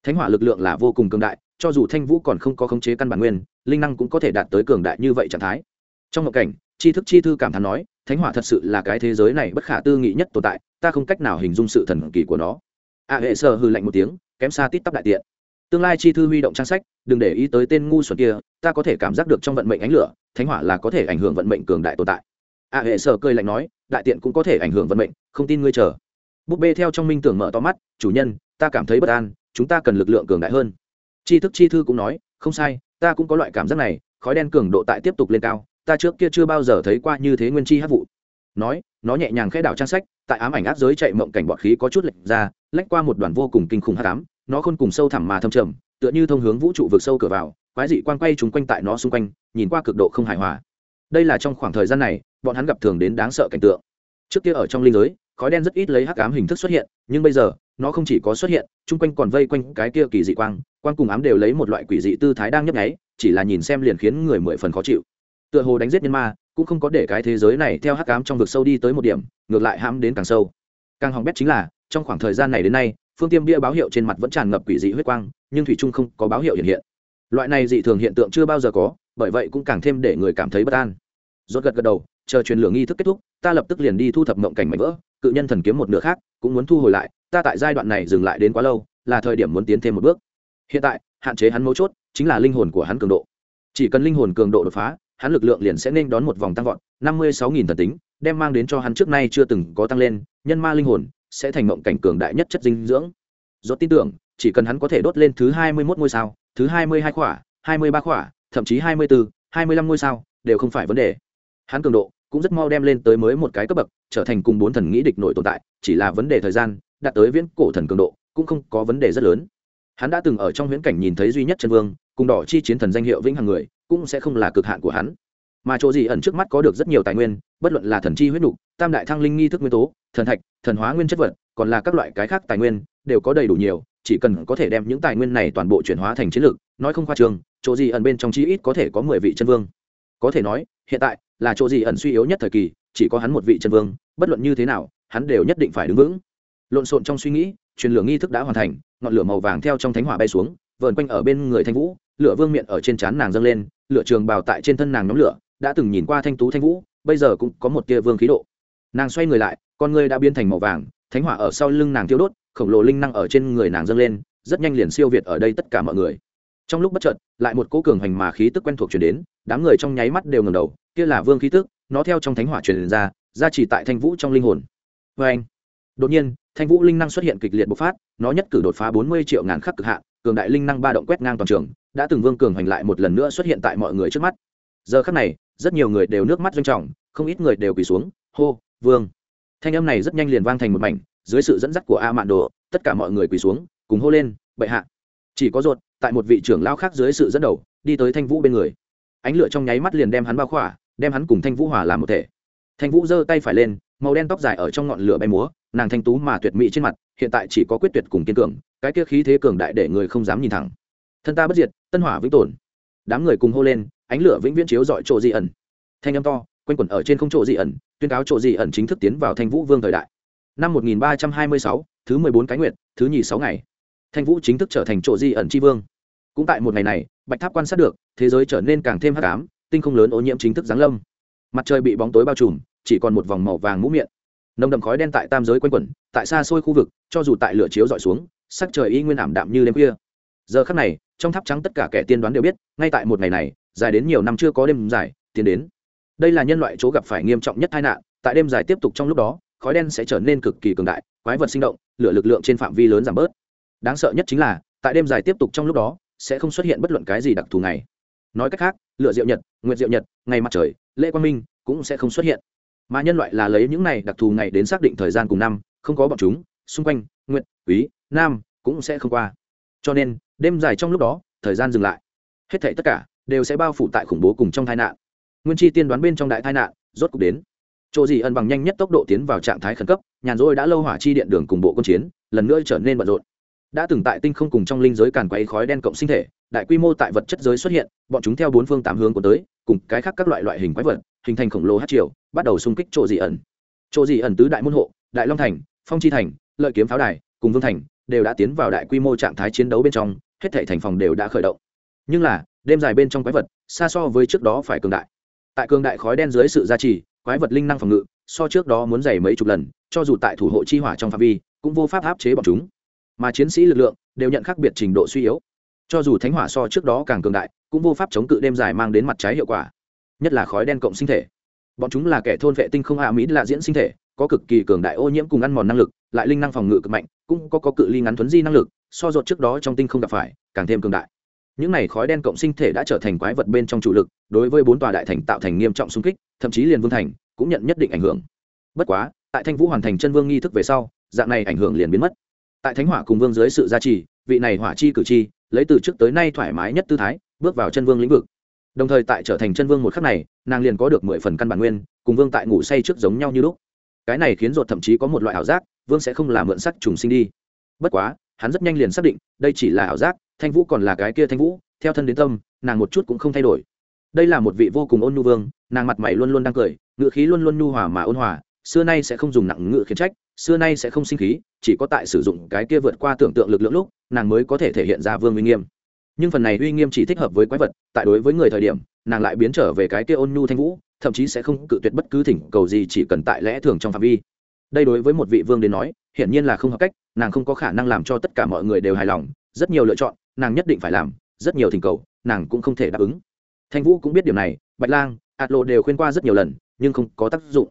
thánh hỏa lực lượng là vô cùng cường đại, cho dù thanh vũ còn không có khống chế căn bản nguyên, linh năng cũng có thể đạt tới cường đại như vậy trạng thái. Trong một cảnh, tri thức chi thư cảm thán nói, thánh hỏa thật sự là cái thế giới này bất khả tư nghị nhất tồn tại, ta không cách nào hình dung sự thần kỳ của nó. A hệ sơ hư lạnh một tiếng, kém xa tít tắp đại tiện tương lai chi thư huy động trang sách, đừng để ý tới tên ngu xuẩn kia, ta có thể cảm giác được trong vận mệnh ánh lửa, thánh hỏa là có thể ảnh hưởng vận mệnh cường đại tồn tại. A hệ sở cười lạnh nói, đại tiện cũng có thể ảnh hưởng vận mệnh, không tin ngươi chờ. Búp bê theo trong minh tưởng mở to mắt, chủ nhân, ta cảm thấy bất an, chúng ta cần lực lượng cường đại hơn. Tri thức chi thư cũng nói, không sai, ta cũng có loại cảm giác này, khói đen cường độ tại tiếp tục lên cao, ta trước kia chưa bao giờ thấy qua như thế nguyên chi hát vụ. Nói, nó nhẹ nhàng khẽ đảo trang sách, tại ám ảnh áp giới chạy mộng cảnh bọt khí có chút lệch ra, lách qua một đoàn vô cùng kinh khủng hát ám nó khôn cùng sâu thẳm mà thâm trầm, tựa như thông hướng vũ trụ vực sâu cửa vào, quái dị quan quay chúng quanh tại nó xung quanh, nhìn qua cực độ không hài hòa. Đây là trong khoảng thời gian này, bọn hắn gặp thường đến đáng sợ cảnh tượng. Trước kia ở trong linh giới, khói đen rất ít lấy hắc ám hình thức xuất hiện, nhưng bây giờ, nó không chỉ có xuất hiện, chung quanh còn vây quanh cái kia kỳ dị quang quang cùng ám đều lấy một loại quỷ dị tư thái đang nhấp nháy, chỉ là nhìn xem liền khiến người mười phần khó chịu. Tựa hồ đánh giết nhân ma, cũng không có để cái thế giới này theo hắc ám trong vực sâu đi tới một điểm, ngược lại hãm đến càng sâu. Càng hỏng bét chính là, trong khoảng thời gian này đến nay phương tiêm bia báo hiệu trên mặt vẫn tràn ngập quỷ dị huyết quang, nhưng thủy trung không có báo hiệu hiện hiện. Loại này dị thường hiện tượng chưa bao giờ có, bởi vậy cũng càng thêm để người cảm thấy bất an. Rốt gật gật đầu, chờ truyền lửa nghi thức kết thúc, ta lập tức liền đi thu thập mộng cảnh mảnh vỡ, cự nhân thần kiếm một nửa khác, cũng muốn thu hồi lại, ta tại giai đoạn này dừng lại đến quá lâu, là thời điểm muốn tiến thêm một bước. Hiện tại, hạn chế hắn mấu chốt, chính là linh hồn của hắn cường độ. Chỉ cần linh hồn cường độ đột phá, hắn lực lượng liền sẽ nên đón một vòng tăng vọt, năm mươi sáu nghìn thần tính, đem mang đến cho hắn trước nay chưa từng có tăng lên, nhân ma linh hồn sẽ thành mộng cảnh cường đại nhất chất dinh dưỡng. Rốt tin tưởng, chỉ cần hắn có thể đốt lên thứ hai mươi mốt ngôi sao, thứ hai mươi hai khỏa, hai mươi ba khỏa, thậm chí hai mươi bốn, hai mươi lăm ngôi sao, đều không phải vấn đề. Hắn cường độ cũng rất mau đem lên tới mới một cái cấp bậc, trở thành cùng bốn thần nghĩ địch nội tồn tại, chỉ là vấn đề thời gian, đạt tới viễn cổ thần cường độ, cũng không có vấn đề rất lớn. Hắn đã từng ở trong huyễn cảnh nhìn thấy duy nhất chân vương, cùng đỏ chi chiến thần danh hiệu vĩnh hằng người, cũng sẽ không là cực hạn của hắn mà chỗ gì ẩn trước mắt có được rất nhiều tài nguyên bất luận là thần chi huyết đủ, tam đại thăng linh nghi thức nguyên tố thần thạch thần hóa nguyên chất vật còn là các loại cái khác tài nguyên đều có đầy đủ nhiều chỉ cần có thể đem những tài nguyên này toàn bộ chuyển hóa thành chiến lược nói không khoa trường chỗ gì ẩn bên trong chi ít có thể có mười vị chân vương. Có thể nói hiện tại là chỗ gì ẩn suy yếu nhất thời kỳ chỉ có hắn một vị chân vương bất luận như thế nào hắn đều nhất định phải đứng vững. Lộn xộn trong suy nghĩ truyền lửa nghi thức đã hoàn thành ngọn lửa màu vàng theo trong thánh hỏa bay xuống vờn quanh ở bên người thanh vũ lửa vương miệng ở trên trán nàng dâng lên lửa trường bào tại trên thân nàng nhóm lửa đã từng nhìn qua thanh tú thanh vũ, bây giờ cũng có một tia vương khí độ. Nàng xoay người lại, con ngươi đã biến thành màu vàng, thánh hỏa ở sau lưng nàng tiêu đốt, khổng lồ linh năng ở trên người nàng dâng lên, rất nhanh liền siêu việt ở đây tất cả mọi người. Trong lúc bất chợt, lại một cỗ cường hành mà khí tức quen thuộc chuyển đến, đám người trong nháy mắt đều ngầm đầu, kia là vương khí tức, nó theo trong thánh hỏa truyền ra ra chỉ tại thanh vũ trong linh hồn. Vê anh, đột nhiên, thanh vũ linh năng xuất hiện kịch liệt bộc phát, nó nhất cử đột phá bốn mươi triệu ngàn khắc cực hạn cường đại linh năng ba động quét ngang toàn trường, đã từng vương cường hành lại một lần nữa xuất hiện tại mọi người trước mắt. Giờ khắc này rất nhiều người đều nước mắt doanh trọng, không ít người đều quỳ xuống, hô, vương! Thanh âm này rất nhanh liền vang thành một mảnh, dưới sự dẫn dắt của a mạn đồ, tất cả mọi người quỳ xuống, cùng hô lên, bệ hạ! Chỉ có ruột, tại một vị trưởng lao khác dưới sự dẫn đầu, đi tới thanh vũ bên người. Ánh lửa trong nháy mắt liền đem hắn bao khỏa, đem hắn cùng thanh vũ hòa làm một thể. Thanh vũ giơ tay phải lên, màu đen tóc dài ở trong ngọn lửa bay múa, nàng thanh tú mà tuyệt mỹ trên mặt, hiện tại chỉ có quyết tuyệt cùng kiên cường, cái kia khí thế cường đại để người không dám nhìn thẳng. Thân ta bất diệt, tân hỏa vĩnh tồn. Đám người cùng hô lên ánh lửa vĩnh viễn chiếu dọi chỗ di ẩn. Thanh âm to quanh quẩn ở trên không chỗ di ẩn tuyên cáo chỗ di ẩn chính thức tiến vào thanh vũ vương thời đại. Năm 1326, thứ 14 cái nguyệt thứ nhì sáu ngày. Thanh vũ chính thức trở thành chỗ di ẩn tri vương. Cũng tại một ngày này bạch tháp quan sát được thế giới trở nên càng thêm hắc ám tinh không lớn ô nhiễm chính thức giáng lâm. Mặt trời bị bóng tối bao trùm chỉ còn một vòng màu vàng mũ miệng. Nồng đậm khói đen tại tam giới quanh quẩn tại xa xôi khu vực cho dù tại lửa chiếu dọi xuống sắc trời y nguyên ảm đạm như đêm khuya. Giờ khắc này trong tháp trắng tất cả kẻ tiên đoán đều biết ngay tại một ngày này dài đến nhiều năm chưa có đêm dài, tiến đến. Đây là nhân loại chỗ gặp phải nghiêm trọng nhất tai nạn, tại đêm dài tiếp tục trong lúc đó, khói đen sẽ trở nên cực kỳ cường đại, quái vật sinh động, lửa lực lượng trên phạm vi lớn giảm bớt. Đáng sợ nhất chính là, tại đêm dài tiếp tục trong lúc đó, sẽ không xuất hiện bất luận cái gì đặc thù này nói cách khác lựa diệu nhật, nguyệt diệu nhật, ngày mặt trời, lễ quang minh cũng sẽ không xuất hiện. Mà nhân loại là lấy những này đặc thù ngày đến xác định thời gian cùng năm, không có bọn chúng, xung quanh nguyện quý, nam cũng sẽ không qua. Cho nên, đêm dài trong lúc đó, thời gian dừng lại. Hết thảy tất cả đều sẽ bao phủ tại khủng bố cùng trong tai nạn. Nguyên chi tiên đoán bên trong đại tai nạn, rốt cục đến. Chỗ gì ẩn bằng nhanh nhất tốc độ tiến vào trạng thái khẩn cấp, nhàn rỗi đã lâu hỏa chi điện đường cùng bộ quân chiến, lần nữa trở nên bận rộn. Đã từng tại tinh không cùng trong linh giới càn quấy khói đen cộng sinh thể, đại quy mô tại vật chất giới xuất hiện, bọn chúng theo bốn phương tám hướng của tới, cùng cái khác các loại loại hình quái vật, hình thành khổng lồ hát triều, bắt đầu xung kích chỗ dị ẩn. Chỗ dị ẩn tứ đại môn hộ, đại long thành, phong chi thành, lợi kiếm pháo đài, cùng vương thành, đều đã tiến vào đại quy mô trạng thái chiến đấu bên trong, hết thảy thành phòng đều đã khởi động. Nhưng là đêm dài bên trong quái vật xa so với trước đó phải cường đại. Tại cường đại khói đen dưới sự gia trì quái vật linh năng phòng ngự so trước đó muốn dày mấy chục lần cho dù tại thủ hộ chi hỏa trong phạm vi cũng vô pháp áp chế bọn chúng. Mà chiến sĩ lực lượng đều nhận khác biệt trình độ suy yếu. Cho dù thánh hỏa so trước đó càng cường đại cũng vô pháp chống cự đêm dài mang đến mặt trái hiệu quả. Nhất là khói đen cộng sinh thể. Bọn chúng là kẻ thôn vệ tinh không hạ mỹ là diễn sinh thể có cực kỳ cường đại ô nhiễm cùng ăn mòn năng lực lại linh năng phòng ngự cực mạnh cũng có, có cự ly ngắn thuấn di năng lực so dột trước đó trong tinh không gặp phải càng thêm cường đại những này khói đen cộng sinh thể đã trở thành quái vật bên trong chủ lực, đối với bốn tòa đại thành tạo thành nghiêm trọng xung kích, thậm chí liền vương thành cũng nhận nhất định ảnh hưởng. Bất quá, tại thanh vũ hoàn thành chân vương nghi thức về sau, dạng này ảnh hưởng liền biến mất. Tại thánh hỏa cùng vương dưới sự gia trì, vị này hỏa chi cử chi, lấy từ trước tới nay thoải mái nhất tư thái, bước vào chân vương lĩnh vực. Đồng thời tại trở thành chân vương một khắc này, nàng liền có được mười phần căn bản nguyên, cùng vương tại ngủ say trước giống nhau như lúc. Cái này khiến ruột thậm chí có một loại ảo giác, vương sẽ không làm mượn sắc trùng sinh đi. Bất quá, hắn rất nhanh liền xác định, đây chỉ là ảo giác thanh vũ còn là cái kia thanh vũ, theo thân đến tâm, nàng một chút cũng không thay đổi. Đây là một vị vô cùng ôn nhu vương, nàng mặt mày luôn luôn đang cười ngựa khí luôn luôn nhu hòa mà ôn hòa, xưa nay sẽ không dùng nặng ngựa khiến trách, xưa nay sẽ không sinh khí, chỉ có tại sử dụng cái kia vượt qua tưởng tượng lực lượng lúc, nàng mới có thể thể hiện ra vương uy nghiêm. Nhưng phần này uy nghiêm chỉ thích hợp với quái vật, tại đối với người thời điểm, nàng lại biến trở về cái kia ôn nhu thanh vũ, thậm chí sẽ không cự tuyệt bất cứ thỉnh cầu gì chỉ cần tại lẽ thường trong phạm vi. Đây đối với một vị vương đến nói, hiển nhiên là không hợp cách, nàng không có khả năng làm cho tất cả mọi người đều hài lòng, rất nhiều lựa chọn nàng nhất định phải làm, rất nhiều thỉnh cầu, nàng cũng không thể đáp ứng. Thanh vũ cũng biết điều này, bạch lang ạt lộ đều khuyên qua rất nhiều lần, nhưng không có tác dụng.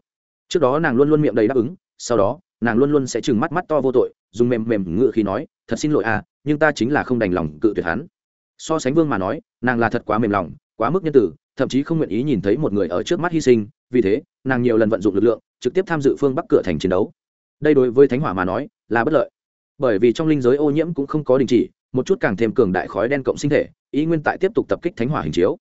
Trước đó nàng luôn luôn miệng đầy đáp ứng, sau đó, nàng luôn luôn sẽ trừng mắt mắt to vô tội, dùng mềm mềm ngựa khi nói, thật xin lỗi à nhưng ta chính là không đành lòng cự tuyệt hắn. So sánh vương mà nói, nàng là thật quá mềm lòng, quá mức nhân tử thậm chí không nguyện ý nhìn thấy một người ở trước mắt hy sinh, vì thế, nàng nhiều lần vận dụng lực lượng, trực tiếp tham dự phương bắc cửa thành chiến đấu. Đây đối với thánh hỏa mà nói, là bất lợi. Bởi vì trong linh giới ô nhiễm cũng không có đình chỉ một chút càng thêm cường đại khói đen cộng sinh thể, ý nguyên tại tiếp tục tập kích thánh hỏa hình chiếu.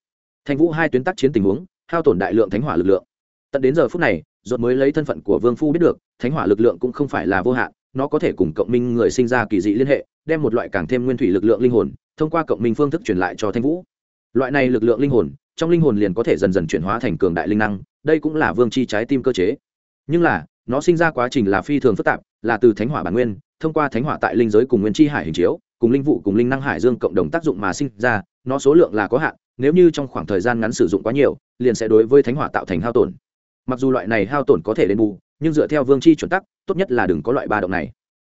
Thanh vũ hai tuyến tác chiến tình huống, hao tổn đại lượng thánh hỏa lực lượng. Tận đến giờ phút này dột mới lấy thân phận của vương phu biết được, thánh hỏa lực lượng cũng không phải là vô hạn, nó có thể cùng cộng minh người sinh ra kỳ dị liên hệ, đem một loại càng thêm nguyên thủy lực lượng linh hồn, thông qua cộng minh phương thức truyền lại cho thanh vũ. Loại này lực lượng linh hồn, trong linh hồn liền có thể dần dần chuyển hóa thành cường đại linh năng, đây cũng là vương chi trái tim cơ chế. Nhưng là, nó sinh ra quá trình là phi thường phức tạp, là từ thánh hỏa bản nguyên, thông qua thánh hỏa tại linh giới cùng nguyên chi hải hình chiếu cùng linh vụ cùng linh năng hải dương cộng đồng tác dụng mà sinh ra, nó số lượng là có hạn, nếu như trong khoảng thời gian ngắn sử dụng quá nhiều, liền sẽ đối với thánh hỏa tạo thành hao tổn. Mặc dù loại này hao tổn có thể đền bù, nhưng dựa theo vương chi chuẩn tắc, tốt nhất là đừng có loại ba động này.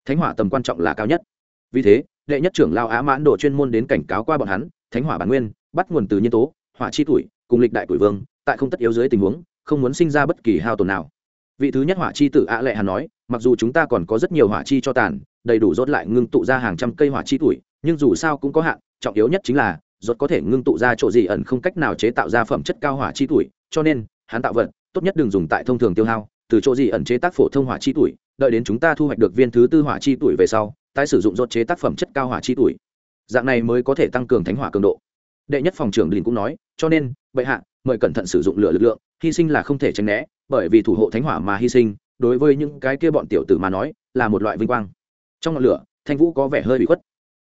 Thánh hỏa tầm quan trọng là cao nhất. Vì thế, đệ nhất trưởng lao á mãn độ chuyên môn đến cảnh cáo qua bọn hắn, thánh hỏa bản nguyên, bắt nguồn từ nhân tố, hỏa chi tuổi, cùng lịch đại tuổi vương, tại không tất yếu dưới tình huống, không muốn sinh ra bất kỳ hao tổn nào. Vị thứ nhất hỏa chi tử ạ lệ hàn nói, mặc dù chúng ta còn có rất nhiều hỏa chi cho tàn đầy đủ rốt lại ngưng tụ ra hàng trăm cây hỏa chi tuổi, nhưng dù sao cũng có hạn, trọng yếu nhất chính là, rốt có thể ngưng tụ ra chỗ gì ẩn không cách nào chế tạo ra phẩm chất cao hỏa chi tuổi, cho nên, hắn tạo vật, tốt nhất đừng dùng tại thông thường tiêu hao, từ chỗ gì ẩn chế tác phổ thông hỏa chi tuổi, đợi đến chúng ta thu hoạch được viên thứ tư hỏa chi tuổi về sau, tái sử dụng rốt chế tác phẩm chất cao hỏa chi tuổi. Dạng này mới có thể tăng cường thánh hỏa cường độ. Đệ nhất phòng trưởng đình cũng nói, cho nên, bệ hạ, mời cẩn thận sử dụng lửa lực lượng, hy sinh là không thể tránh né, bởi vì thủ hộ thánh hỏa mà hy sinh, đối với những cái kia bọn tiểu tử mà nói, là một loại vinh quang trong ngọn lửa, thanh vũ có vẻ hơi bị khuất.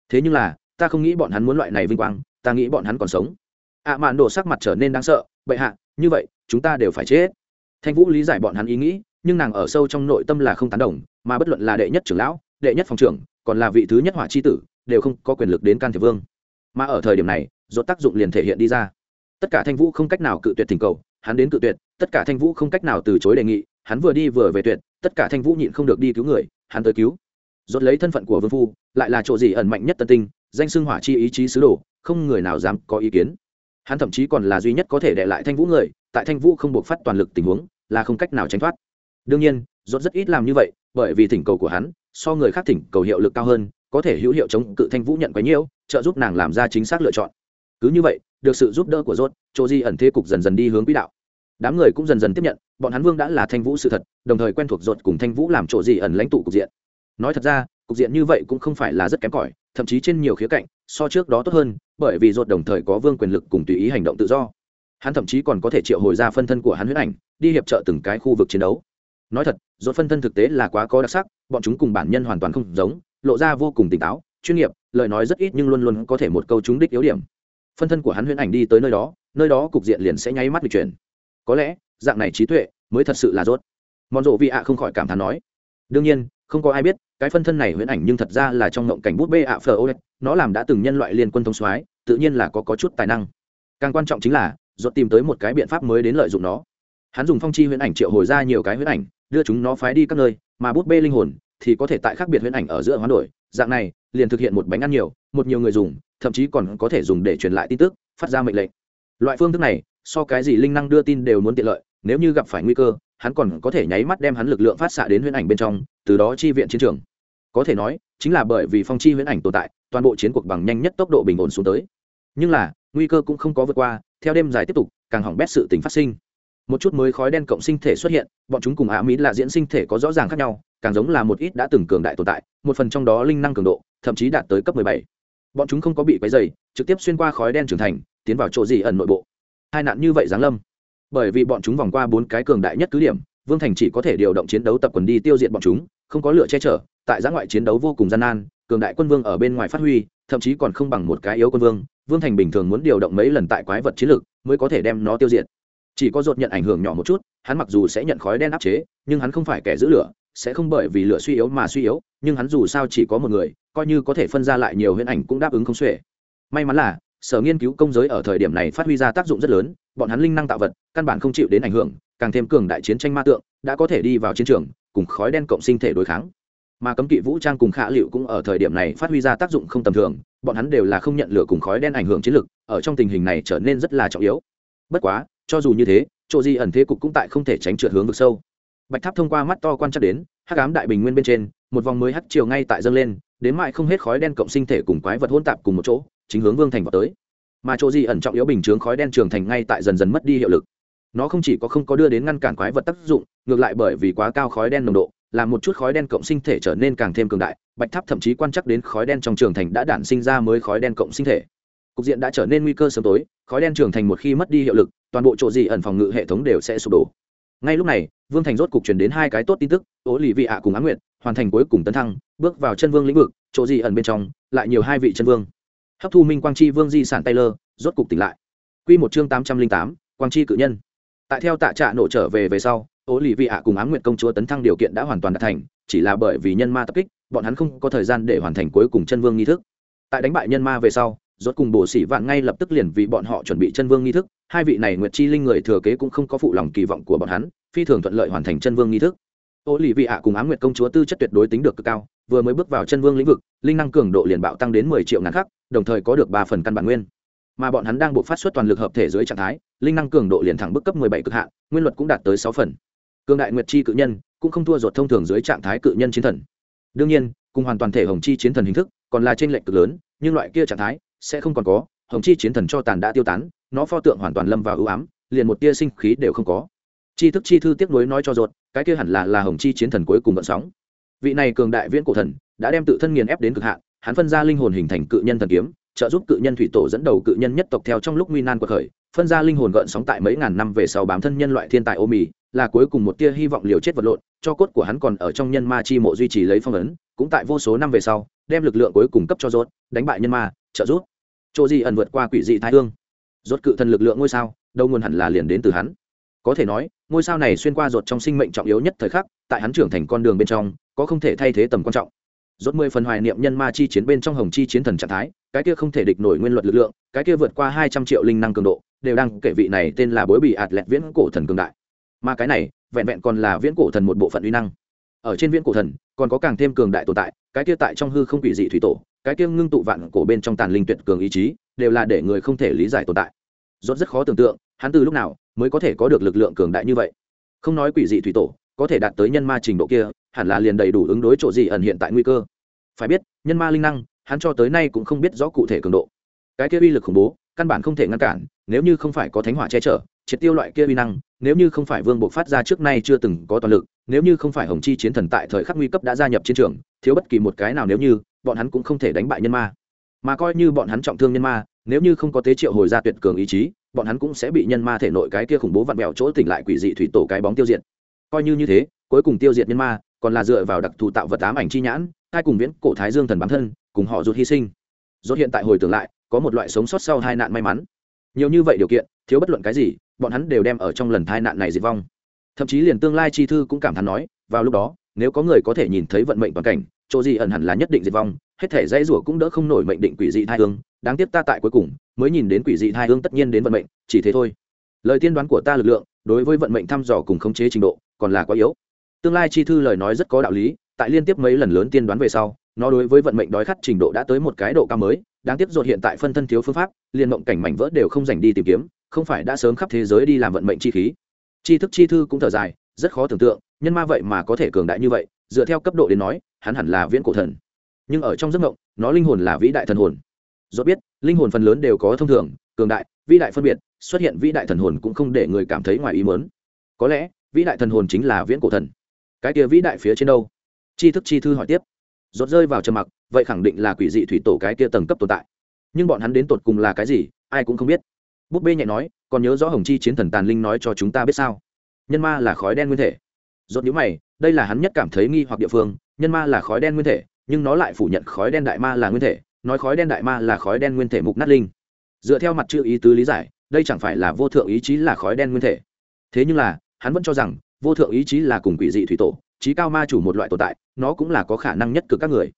Thế nhưng là, ta không nghĩ bọn hắn muốn loại này vinh quang, ta nghĩ bọn hắn còn sống. Ạ mạn đồ sắc mặt trở nên đáng sợ, bệ hạ, như vậy, chúng ta đều phải chết. Thanh vũ lý giải bọn hắn ý nghĩ, nhưng nàng ở sâu trong nội tâm là không tán đồng, mà bất luận là đệ nhất trưởng lão, đệ nhất phòng trưởng, còn là vị thứ nhất hỏa c h i tử, đều không có quyền lực đến can thiệp vương. Mà ở thời điểm này dột tác dụng liền thể hiện đi ra. Tất cả thanh vũ không cách nào cự tuyệt thỉnh cầu, hắn đến cự tuyệt, tất cả thanh vũ không cách nào từ chối đề nghị, hắn vừa đi vừa về tuyệt, tất cả thanh vũ nhịn không được đi cứu người, hắn tới cứu. Rốt lấy thân phận của vương phu, lại là chỗ gì ẩn mạnh nhất tân tinh, danh xưng hỏa chi ý chí sứ đồ, không người nào dám có ý kiến. Hắn thậm chí còn là duy nhất có thể đệ lại thanh vũ người, tại thanh vũ không buộc phát toàn lực tình huống, là không cách nào tránh thoát. Đương nhiên, Rốt rất ít làm như vậy, bởi vì thỉnh cầu của hắn, so người khác thỉnh cầu hiệu lực cao hơn, có thể hữu hiệu chống cự thanh vũ nhận quấy nhiễu, trợ giúp nàng làm ra chính xác lựa chọn. Cứ như vậy, được sự giúp đỡ của rốt, chỗ di ẩn thế cục dần dần đi hướng quỹ đạo. Đám người cũng dần dần tiếp nhận, bọn hắn vương đã là thanh vũ sự thật, đồng thời quen thuộc rốt cùng thanh vũ làm chỗ di ẩn lãnh tụ cục diện nói thật ra, cục diện như vậy cũng không phải là rất kém cỏi, thậm chí trên nhiều khía cạnh, so trước đó tốt hơn, bởi vì ruột đồng thời có vương quyền lực cùng tùy ý hành động tự do. Hắn thậm chí còn có thể triệu hồi ra phân thân của hắn huyết ảnh, đi hiệp trợ từng cái khu vực chiến đấu. Nói thật, ruột phân thân thực tế là quá có đặc sắc, bọn chúng cùng bản nhân hoàn toàn không giống, lộ ra vô cùng tỉnh táo, chuyên nghiệp, lời nói rất ít nhưng luôn luôn có thể một câu trúng đích yếu điểm. Phân thân của hắn huyễn ảnh đi tới nơi đó nơi đó cục diện liền sẽ nháy mắt bị chuyển. Có lẽ, dạng này trí tuệ mới thật sự là rốt mòn rộ vị ạ không khỏi cảm thán nói. Đương nhiên, không có ai biết cái phân thân này huyễn ảnh nhưng thật ra là trong ngộng cảnh bút bê ạ phờ ô nó làm đã từng nhân loại liên quân thông soái tự nhiên là có, có chút tài năng. Càng quan trọng chính là rốt tìm tới một cái biện pháp mới đến lợi dụng nó. Hắn dùng phong chi huyễn ảnh triệu hồi ra nhiều cái huyễn ảnh đưa chúng nó phái đi các nơi mà bút bê linh hồn thì có thể tại khác biệt huyễn ảnh ở giữa hoán đổi. Dạng này liền thực hiện một bánh ăn nhiều một nhiều người dùng thậm chí còn có thể dùng để truyền lại tin tức phát ra mệnh lệnh. Loại phương thức này so cái gì linh năng đưa tin đều muốn tiện lợi nếu như gặp phải nguy cơ, hắn còn có thể nháy mắt đem hắn lực lượng phát xạ đến huyễn ảnh bên trong, từ đó chi viện chiến trường. Có thể nói, chính là bởi vì phong chi huyễn ảnh tồn tại, toàn bộ chiến cuộc bằng nhanh nhất tốc độ bình ổn xuống tới. Nhưng là, nguy cơ cũng không có vượt qua, theo đêm dài tiếp tục, càng hỏng bét sự tình phát sinh. Một chút mới khói đen cộng sinh thể xuất hiện, bọn chúng cùng ả mỹ là diễn sinh thể có rõ ràng khác nhau, càng giống là một ít đã từng cường đại tồn tại, một phần trong đó linh năng cường độ, thậm chí đạt tới cấp 17. bọn chúng không có bị quấy dày trực tiếp xuyên qua khói đen trưởng thành, tiến vào chỗ gì ẩn nội bộ. Hai nạn như vậy giáng lâm bởi vì bọn chúng vòng qua bốn cái cường đại nhất cứ điểm, vương thành chỉ có thể điều động chiến đấu tập quần đi tiêu diệt bọn chúng, không có lựa che chở, tại giã ngoại chiến đấu vô cùng gian nan, cường đại quân vương ở bên ngoài phát huy, thậm chí còn không bằng một cái yếu quân vương vương thành bình thường muốn điều động mấy lần tại quái vật chiến lược mới có thể đem nó tiêu diệt. Chỉ có dột nhận ảnh hưởng nhỏ một chút, hắn mặc dù sẽ nhận khói đen áp chế, nhưng hắn không phải kẻ giữ lửa, sẽ không bởi vì lửa suy yếu mà suy yếu, nhưng hắn dù sao chỉ có một người, coi như có thể phân ra lại nhiều huyễn ảnh cũng đáp ứng không xuể. May mắn là sở nghiên cứu công giới ở thời điểm này phát huy ra tác dụng rất lớn, bọn hắn linh năng tạo vật, căn bản không chịu đến ảnh hưởng, càng thêm cường đại chiến tranh ma tượng, đã có thể đi vào chiến trường, cùng khói đen cộng sinh thể đối kháng. Mà cấm kỵ vũ trang cùng khả liệu cũng ở thời điểm này phát huy ra tác dụng không tầm thường, bọn hắn đều là không nhận lửa cùng khói đen ảnh hưởng chiến lực, ở trong tình hình này trở nên rất là trọng yếu. Bất quá, cho dù như thế, chỗ di ẩn thế cục cũng tại không thể tránh trượt hướng vực sâu. Bạch tháp thông qua mắt to quan trắc đến, hắc ám đại bình nguyên bên trên, một vòng mới hắt chiều ngay tại dâng lên, đến mại không hết khói đen cộng sinh thể cùng quái vật hôn tạp cùng một chỗ chính hướng vương thành vào tới. Mà chỗ di ẩn trọng yếu bình chướng khói đen trường thành ngay tại dần dần mất đi hiệu lực. Nó không chỉ có không có đưa đến ngăn cản quái vật tác dụng, ngược lại bởi vì quá cao khói đen nồng độ, làm một chút khói đen cộng sinh thể trở nên càng thêm cường đại, bạch tháp thậm chí quan chắc đến khói đen trong trường thành đã đản sinh ra mới khói đen cộng sinh thể. Cục diện đã trở nên nguy cơ sớm tối, khói đen trường thành một khi mất đi hiệu lực, toàn bộ chỗ gì ẩn phòng ngự hệ thống đều sẽ sụp đổ. Ngay lúc này, vương thành rốt cục truyền đến hai cái tốt tin tức ố lì vị ạ cùng á nguyện hoàn thành cuối cùng tấn thăng, bước vào chân vương lĩnh vực, chỗ gì ẩn bên trong, lại nhiều hai vị chân vương hấp thu minh quang chi vương di sản taylor, rốt cục tỉnh lại. Q một chương tám trăm linh tám, quang chi cự nhân. Tại theo tạ trạ nổ trở về về sau ố lì vị ạ cùng á nguyện công chúa tấn thăng điều kiện đã hoàn toàn đạt thành, chỉ là bởi vì nhân ma tập kích, bọn hắn không có thời gian để hoàn thành cuối cùng chân vương nghi thức. Tại đánh bại nhân ma về sau, rốt cùng bổ sĩ vạn ngay lập tức liền vì bọn họ chuẩn bị chân vương nghi thức, hai vị này nguyệt chi linh người thừa kế cũng không có phụ lòng kỳ vọng của bọn hắn, phi thường thuận lợi hoàn thành chân vương nghi thức. Ô lì vị ạ cùng á nguyệt công chúa tư chất tuyệt đối tính được cực cao, vừa mới bước vào chân vương lĩnh vực, linh năng cường độ liền bạo tăng đến mười triệu ngàn khắc đồng thời có được ba phần căn bản nguyên. Mà bọn hắn đang buộc phát xuất toàn lực hợp thể dưới trạng thái, linh năng cường độ liền thẳng bức cấp mười bảy cực hạn, nguyên luật cũng đạt tới sáu phần. Cường đại nguyệt chi cự nhân cũng không thua ruột thông thường dưới trạng thái cự nhân chiến thần. Đương nhiên, cùng hoàn toàn thể hồng chi chiến thần hình thức, còn là trên lệnh cực lớn, nhưng loại kia trạng thái sẽ không còn có, hồng chi chiến thần cho tàn đã tiêu tán, nó pho tượng hoàn toàn lâm vào ưu ám, liền một tia sinh khí đều không có. Chi thức chi thư tiếp nối nói cho ruột, cái kia hẳn là là hồng chi chiến thần cuối cùng vận sóng. Vị này cường đại viễn cổ thần đã đem tự thân nghiền ép đến cực hạn hắn phân ra linh hồn hình thành cự nhân thần kiếm, trợ giúp cự nhân thủy tổ dẫn đầu cự nhân nhất tộc theo trong lúc nguy nan cuộc khởi, phân ra linh hồn gợn sóng tại mấy ngàn năm về sau bám thân nhân loại thiên tài ô mì, là cuối cùng một tia hy vọng liều chết vật lộn, cho cốt của hắn còn ở trong nhân ma chi mộ duy trì lấy phong ấn, cũng tại vô số năm về sau, đem lực lượng cuối cùng cấp cho rốt, đánh bại nhân ma, trợ giúp. Chỗ gì ẩn vượt qua quỷ dị thái hương. Rốt cự thần lực lượng ngôi sao, đâu nguồn hẳn là liền đến từ hắn. Có thể nói, ngôi sao này xuyên qua rốt trong sinh mệnh trọng yếu nhất thời khắc, tại hắn trưởng thành con đường bên trong, có không thể thay thế tầm quan trọng rốt mười phần hoài niệm nhân ma chi chiến bên trong hồng chi chiến thần trạng thái, cái kia không thể địch nổi nguyên luật lực lượng, cái kia vượt qua hai trăm triệu linh năng cường độ, đều đang kể vị này tên là bối bị ạt lẹt viễn cổ thần cường đại. Mà cái này, vẹn vẹn còn là viễn cổ thần một bộ phận uy năng. Ở trên viễn cổ thần, còn có càng thêm cường đại tồn tại, cái kia tại trong hư không quỷ dị thủy tổ, cái kia ngưng tụ vạn cổ bên trong tàn linh tuyệt cường ý chí, đều là để người không thể lý giải tồn tại. Rốt rất khó tưởng tượng, hắn từ lúc nào mới có thể có được lực lượng cường đại như vậy? Không nói quỷ dị thủy tổ có thể đạt tới nhân ma trình độ kia, hẳn là liền đầy đủ ứng đối chỗ gì ẩn hiện tại nguy cơ. Phải biết, nhân ma linh năng, hắn cho tới nay cũng không biết rõ cụ thể cường độ. Cái kia uy lực khủng bố, căn bản không thể ngăn cản, nếu như không phải có thánh hỏa che chở, triệt tiêu loại kia uy năng, nếu như không phải vương bộ phát ra trước nay chưa từng có toàn lực, nếu như không phải hồng chi chiến thần tại thời khắc nguy cấp đã gia nhập chiến trường, thiếu bất kỳ một cái nào nếu như, bọn hắn cũng không thể đánh bại nhân ma. Mà coi như bọn hắn trọng thương nhân ma, nếu như không có tế triệu hồi ra tuyệt cường ý chí, bọn hắn cũng sẽ bị nhân ma thể nội cái kia khủng bố vặn vẹo chỗ tỉnh lại quỷ dị thủy tổ cái bóng tiêu diệt coi như như thế, cuối cùng tiêu diệt nhân ma, còn là dựa vào đặc thù tạo vật ám ảnh chi nhãn, hai cùng viễn cổ thái dương thần bản thân, cùng họ rút hy sinh. Rốt hiện tại hồi tưởng lại, có một loại sống sót sau hai nạn may mắn. Nhiều như vậy điều kiện, thiếu bất luận cái gì, bọn hắn đều đem ở trong lần tai nạn này diệt vong. Thậm chí liền tương lai chi thư cũng cảm thán nói, vào lúc đó, nếu có người có thể nhìn thấy vận mệnh toàn cảnh, chỗ gì ẩn hẳn là nhất định diệt vong, hết thể dây rủa cũng đỡ không nổi mệnh định quỷ dị thai hương. Đáng tiếc ta tại cuối cùng, mới nhìn đến quỷ dị thai hương tất nhiên đến vận mệnh, chỉ thế thôi. Lời tiên đoán của ta lực lượng, đối với vận mệnh thăm dò cùng khống chế trình độ còn là quá yếu. Tương lai chi thư lời nói rất có đạo lý, tại liên tiếp mấy lần lớn tiên đoán về sau, nó đối với vận mệnh đói khát trình độ đã tới một cái độ cao mới, đáng tiếc dột hiện tại phân thân thiếu phương pháp liên mộng cảnh mảnh vỡ đều không dành đi tìm kiếm, không phải đã sớm khắp thế giới đi làm vận mệnh chi khí. Chi thức chi thư cũng thở dài, rất khó tưởng tượng, nhân ma vậy mà có thể cường đại như vậy, dựa theo cấp độ đến nói, hắn hẳn là viễn cổ thần. Nhưng ở trong giấc mộng, nó linh hồn là vĩ đại thần hồn. Do biết, linh hồn phần lớn đều có thông thường, cường đại, vĩ đại phân biệt, xuất hiện vĩ đại thần hồn cũng không để người cảm thấy ngoài ý mớn có lẽ vĩ đại thần hồn chính là viễn cổ thần. Cái kia vĩ đại phía trên đâu? Chi thức chi thư hỏi tiếp. Rốt rơi vào trầm mặc, vậy khẳng định là quỷ dị thủy tổ cái kia tầng cấp tồn tại. Nhưng bọn hắn đến tột cùng là cái gì, ai cũng không biết. Búp bê nhẹ nói, còn nhớ rõ hồng chi chiến thần tàn linh nói cho chúng ta biết sao? Nhân ma là khói đen nguyên thể. Rốt nhíu mày, đây là hắn nhất cảm thấy nghi hoặc địa phương, nhân ma là khói đen nguyên thể, nhưng nó lại phủ nhận khói đen đại ma là nguyên thể, nói khói đen đại ma là khói đen nguyên thể mục nát linh. Dựa theo mặt chữ ý tứ lý giải, đây chẳng phải là vô thượng ý chí là khói đen nguyên thể. Thế nhưng là hắn vẫn cho rằng, vô thượng ý chí là cùng quỷ dị thủy tổ trí cao ma chủ một loại tồn tại, nó cũng là có khả năng nhất cực các người.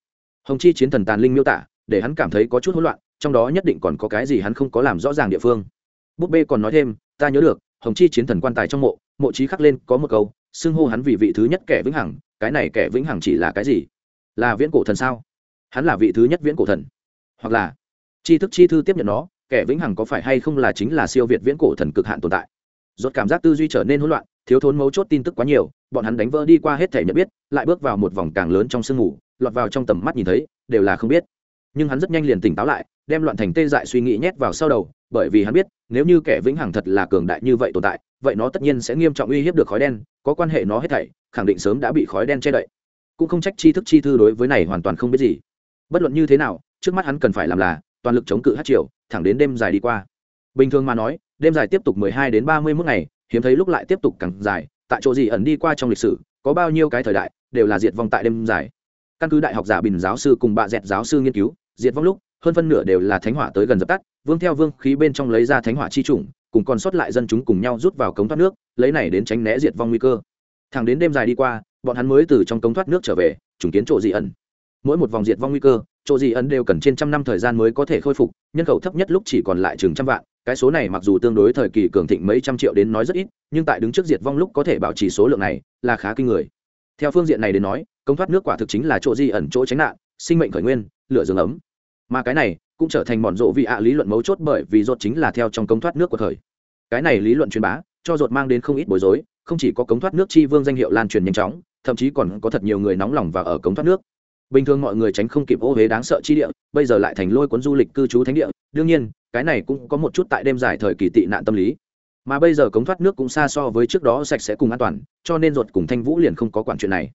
Hồng chi chiến thần tàn linh miêu tả, để hắn cảm thấy có chút hỗn loạn, trong đó nhất định còn có cái gì hắn không có làm rõ ràng địa phương. Búp bê còn nói thêm, ta nhớ được, hồng chi chiến thần quan tài trong mộ mộ trí khắc lên có một câu, xưng hô hắn vì vị thứ nhất kẻ vĩnh hằng, cái này kẻ vĩnh hằng chỉ là cái gì? Là viễn cổ thần sao? Hắn là vị thứ nhất viễn cổ thần. Hoặc là, chi thức chi thư tiếp nhận nó, kẻ vĩnh hằng có phải hay không là chính là siêu việt viễn cổ thần cực hạn tồn tại? Rốt cảm giác tư duy trở nên hỗn loạn thiếu thốn mấu chốt tin tức quá nhiều, bọn hắn đánh vỡ đi qua hết thể nhận biết, lại bước vào một vòng càng lớn trong sương mù, lọt vào trong tầm mắt nhìn thấy, đều là không biết. Nhưng hắn rất nhanh liền tỉnh táo lại, đem loạn thành tê dại suy nghĩ nhét vào sau đầu, bởi vì hắn biết, nếu như kẻ vĩnh hằng thật là cường đại như vậy tồn tại, vậy nó tất nhiên sẽ nghiêm trọng uy hiếp được khói đen, có quan hệ nó hết thảy, khẳng định sớm đã bị khói đen che đậy. Cũng không trách chi thức chi thư đối với này hoàn toàn không biết gì. Bất luận như thế nào, trước mắt hắn cần phải làm là, toàn lực chống cự hát triều, thẳng đến đêm dài đi qua. Bình thường mà nói, đêm dài tiếp tục mười hai đến ba mươi mốt ngày hiếm thấy lúc lại tiếp tục càng dài, tại chỗ gì ẩn đi qua trong lịch sử, có bao nhiêu cái thời đại, đều là diệt vong tại đêm dài. Căn cứ đại học giả bình giáo sư cùng bà dẹt giáo sư nghiên cứu, diệt vong lúc, hơn phân nửa đều là thánh hỏa tới gần dập tắt, vương theo vương khí bên trong lấy ra thánh hỏa chi chủng, cùng còn sót lại dân chúng cùng nhau rút vào cống thoát nước, lấy này đến tránh né diệt vong nguy cơ. Thẳng đến đêm dài đi qua, bọn hắn mới từ trong cống thoát nước trở về, trùng kiến chỗ dị ẩn. Mỗi một vòng diệt vong nguy cơ, chỗ dị ẩn đều cần trên trăm năm thời gian mới có thể khôi phục, nhân khẩu thấp nhất lúc chỉ còn lại chừng trăm vạn cái số này mặc dù tương đối thời kỳ cường thịnh mấy trăm triệu đến nói rất ít, nhưng tại đứng trước diệt vong lúc có thể bảo trì số lượng này là khá kinh người. Theo phương diện này đến nói, công thoát nước quả thực chính là chỗ di ẩn, chỗ tránh nạn, sinh mệnh khởi nguyên, lửa rừng ấm. Mà cái này cũng trở thành mòn rộ vị ạ lý luận mấu chốt bởi vì rột chính là theo trong công thoát nước của thời. Cái này lý luận truyền bá, cho rột mang đến không ít bối rối, không chỉ có cống thoát nước chi vương danh hiệu lan truyền nhanh chóng, thậm chí còn có thật nhiều người nóng lòng và ở cống thoát nước. Bình thường mọi người tránh không kịp ô huế đáng sợ chi địa, bây giờ lại thành lôi cuốn du lịch cư trú thánh địa, đương nhiên cái này cũng có một chút tại đêm dài thời kỳ tị nạn tâm lý. Mà bây giờ cống thoát nước cũng xa so với trước đó sạch sẽ cùng an toàn, cho nên ruột cùng thanh vũ liền không có quản chuyện này.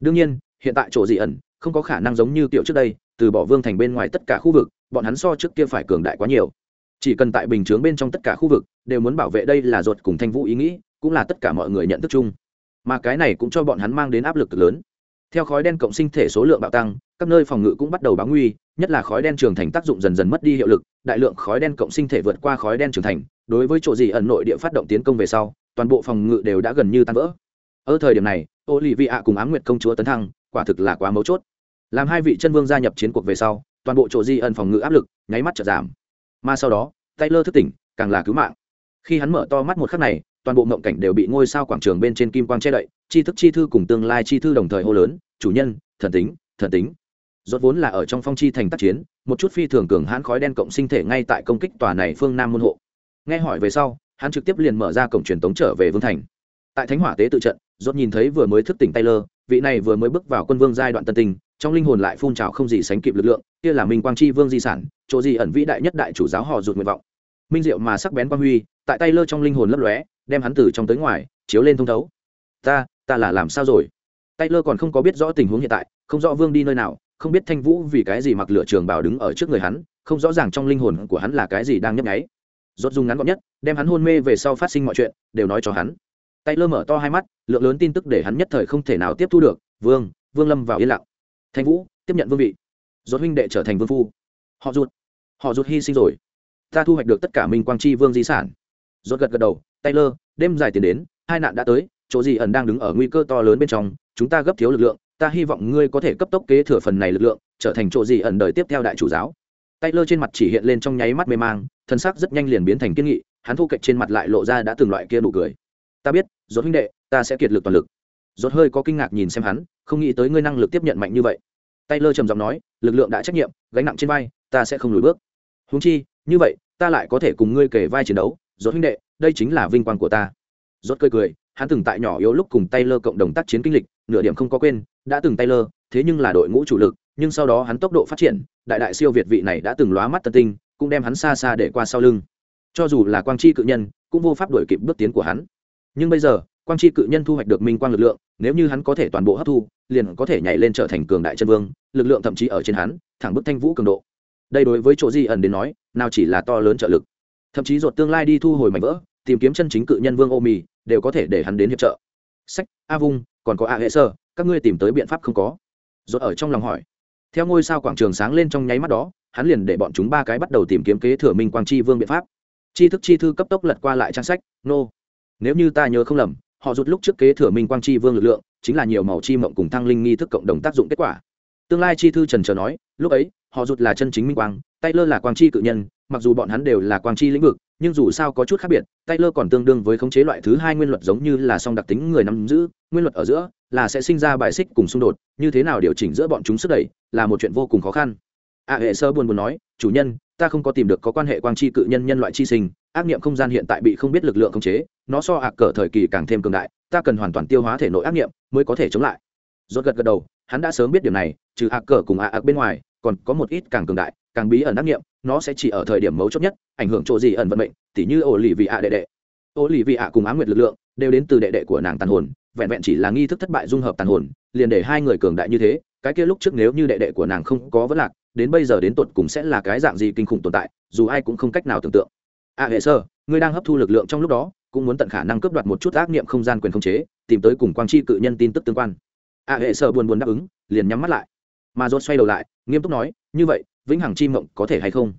Đương nhiên, hiện tại chỗ dị ẩn, không có khả năng giống như kiểu trước đây, từ bỏ vương thành bên ngoài tất cả khu vực, bọn hắn so trước kia phải cường đại quá nhiều. Chỉ cần tại bình chướng bên trong tất cả khu vực, đều muốn bảo vệ đây là ruột cùng thanh vũ ý nghĩ, cũng là tất cả mọi người nhận thức chung. Mà cái này cũng cho bọn hắn mang đến áp lực lớn. Theo khói đen cộng sinh thể số lượng bạo tăng, các nơi phòng ngự cũng bắt đầu báo nguy nhất là khói đen trường thành tác dụng dần dần mất đi hiệu lực, đại lượng khói đen cộng sinh thể vượt qua khói đen trường thành, đối với chỗ gì ẩn nội địa phát động tiến công về sau, toàn bộ phòng ngự đều đã gần như tan vỡ. Ở thời điểm này ô lì vị ạ cùng ám nguyệt công chúa tấn thăng, quả thực là quá mấu chốt. Làm hai vị chân vương gia nhập chiến cuộc về sau, toàn bộ chỗ di ẩn phòng ngự áp lực, nháy mắt chợt giảm. Mà sau đó, taylor thức tỉnh, càng là cứu mạng. Khi hắn mở to mắt một khắc này, toàn bộ mộng cảnh đều bị ngôi sao quảng trường bên trên kim quang che đậy chi thức chi thư cùng tương lai chi thư đồng thời hô lớn, chủ nhân, thần tính thần tính rốt vốn là ở trong phong chi thành tác chiến, một chút phi thường cường hãn khói đen cộng sinh thể ngay tại công kích tòa này phương nam môn hộ. Nghe hỏi về sau, hắn trực tiếp liền mở ra cổng truyền tống trở về vương thành. Tại thánh hỏa tế tự trận, rốt nhìn thấy vừa mới thức tỉnh taylor, vị này vừa mới bước vào quân vương giai đoạn tân tình trong linh hồn lại phun trào không gì sánh kịp lực lượng, kia là minh quang chi vương di sản, chỗ gì ẩn vĩ đại nhất đại chủ giáo họ rụt nguyện vọng. Minh diệu mà sắc bén quang huy, tại tay lơ trong linh hồn lấp lóe, đem hắn từ trong tới ngoài, chiếu lên thông thấu. Ta ta là làm sao rồi? Tay lơ còn không có biết rõ tình huống hiện tại, không rõ vương đi nơi nào không biết thanh vũ vì cái gì mặc lửa trường bảo đứng ở trước người hắn không rõ ràng trong linh hồn của hắn là cái gì đang nhấp nháy. Rốt dùng ngắn gọn nhất đem hắn hôn mê về sau phát sinh mọi chuyện đều nói cho hắn. Tay lơ mở to hai mắt lượng lớn tin tức để hắn nhất thời không thể nào tiếp thu được. Vương vương lâm vào yên lặng. Thanh vũ tiếp nhận vương vị. Rốt huynh đệ trở thành vương phu. Họ ruột, họ ruột hy sinh rồi. Ta thu hoạch được tất cả minh quang chi vương di sản. Rốt gật gật đầu tay lơ đêm dài tiền đến hai nạn đã tới chỗ gì ẩn đang đứng ở nguy cơ to lớn bên trong chúng ta gấp thiếu lực lượng ta hy vọng ngươi có thể cấp tốc kế thừa phần này lực lượng, trở thành chỗ gì ẩn đời tiếp theo đại chủ giáo. Taylor trên mặt chỉ hiện lên trong nháy mắt mê mang, thân xác rất nhanh liền biến thành kiên nghị, hắn thu cạnh trên mặt lại lộ ra đã từng loại kia nụ cười. Ta biết rốt huynh đệ, ta sẽ kiệt lực toàn lực. Rốt hơi có kinh ngạc nhìn xem hắn, không nghĩ tới ngươi năng lực tiếp nhận mạnh như vậy. Taylor trầm giọng nói, lực lượng đã trách nhiệm, gánh nặng trên vai, ta sẽ không lùi bước. Huống chi, như vậy, ta lại có thể cùng ngươi kể vai chiến đấu rốt huynh đệ, đây chính là vinh quang của ta. Rốt cười cười, hắn từng tại nhỏ yếu lúc cùng taylor cộng đồng tác chiến kinh lịch, nửa điểm không có quên đã từng taylor thế nhưng là đội ngũ chủ lực, nhưng sau đó hắn tốc độ phát triển, đại đại siêu việt vị này đã từng lóa mắt tân tinh, cũng đem hắn xa xa để qua sau lưng. Cho dù là quang chi cự nhân, cũng vô pháp đuổi kịp bước tiến của hắn. Nhưng bây giờ, quang chi cự nhân thu hoạch được minh quang lực lượng, nếu như hắn có thể toàn bộ hấp thu, liền có thể nhảy lên trở thành cường đại chân vương, lực lượng thậm chí ở trên hắn, thẳng bức thanh vũ cường độ. Đây đối với chỗ di ẩn đến nói, nào chỉ là to lớn trợ lực. Thậm chí ruột tương lai đi thu hồi mảnh vỡ, tìm kiếm chân chính cự nhân vương ô mì, đều có thể để hắn đến hiệp trợ. Sách, a vung, còn có a hệ sơ các ngươi tìm tới biện pháp không có. Rồi ở trong lòng hỏi. Theo ngôi sao quảng trường sáng lên trong nháy mắt đó, hắn liền để bọn chúng ba cái bắt đầu tìm kiếm kế thừa minh quang chi vương biện pháp. Chi thức chi thư cấp tốc lật qua lại trang sách, nô、no. nếu như ta nhớ không lầm, họ rút lúc trước kế thừa minh quang chi vương lực lượng, chính là nhiều màu chi mộng cùng thăng linh nghi thức cộng đồng tác dụng kết quả. Tương lai chi thư trần trờ nói, lúc ấy, họ rút là chân chính minh quang Tay Lơ là quang chi cự nhân, mặc dù bọn hắn đều là quang chi lĩnh vực, nhưng dù sao có chút khác biệt Tay Lơ còn tương đương với khống chế loại thứ hai nguyên luật giống như là song đặc tính người nắm giữ, nguyên luật ở giữa là sẽ sinh ra bài xích cùng xung đột, như thế nào điều chỉnh giữa bọn chúng sức đẩy là một chuyện vô cùng khó khăn. A hệ sơ buồn buồn nói, chủ nhân, ta không có tìm được có quan hệ quang chi cự nhân nhân loại chi sinh, ác niệm không gian hiện tại bị không biết lực lượng khống chế, nó so ạc cờ thời kỳ càng thêm cường đại, ta cần hoàn toàn tiêu hóa thể nội ác niệm mới có thể chống lại. Rốt gật gật đầu, hắn đã sớm biết điều này, trừ ạc cờ cùng ạc bên ngoài, còn có một ít càng cường đại, càng bí ẩn ác niệm, nó sẽ chỉ ở thời điểm mấu chốt nhất, ảnh hưởng chỗ gì ẩn vận mệnh, tỉ như ổ lì vị ạ đệ đệ. Ổ lì vị ạ cùng ám nguyệt lực lượng đều đến từ đệ đệ của nàng tàn hồn vẹn vẹn chỉ là nghi thức thất bại dung hợp tàn hồn, liền để hai người cường đại như thế, cái kia lúc trước nếu như đệ đệ của nàng không có vấn lạc, đến bây giờ đến tột cùng sẽ là cái dạng gì kinh khủng tồn tại, dù ai cũng không cách nào tưởng tượng. A hệ sơ, ngươi đang hấp thu lực lượng trong lúc đó, cũng muốn tận khả năng cướp đoạt một chút ác niệm không gian quyền khống chế, tìm tới cùng quang chi cự nhân tin tức tương quan. A hệ sơ buồn buồn đáp ứng, liền nhắm mắt lại. Mà dốt xoay đầu lại, nghiêm túc nói, như vậy, vĩnh hằng chi mộng có thể hay không?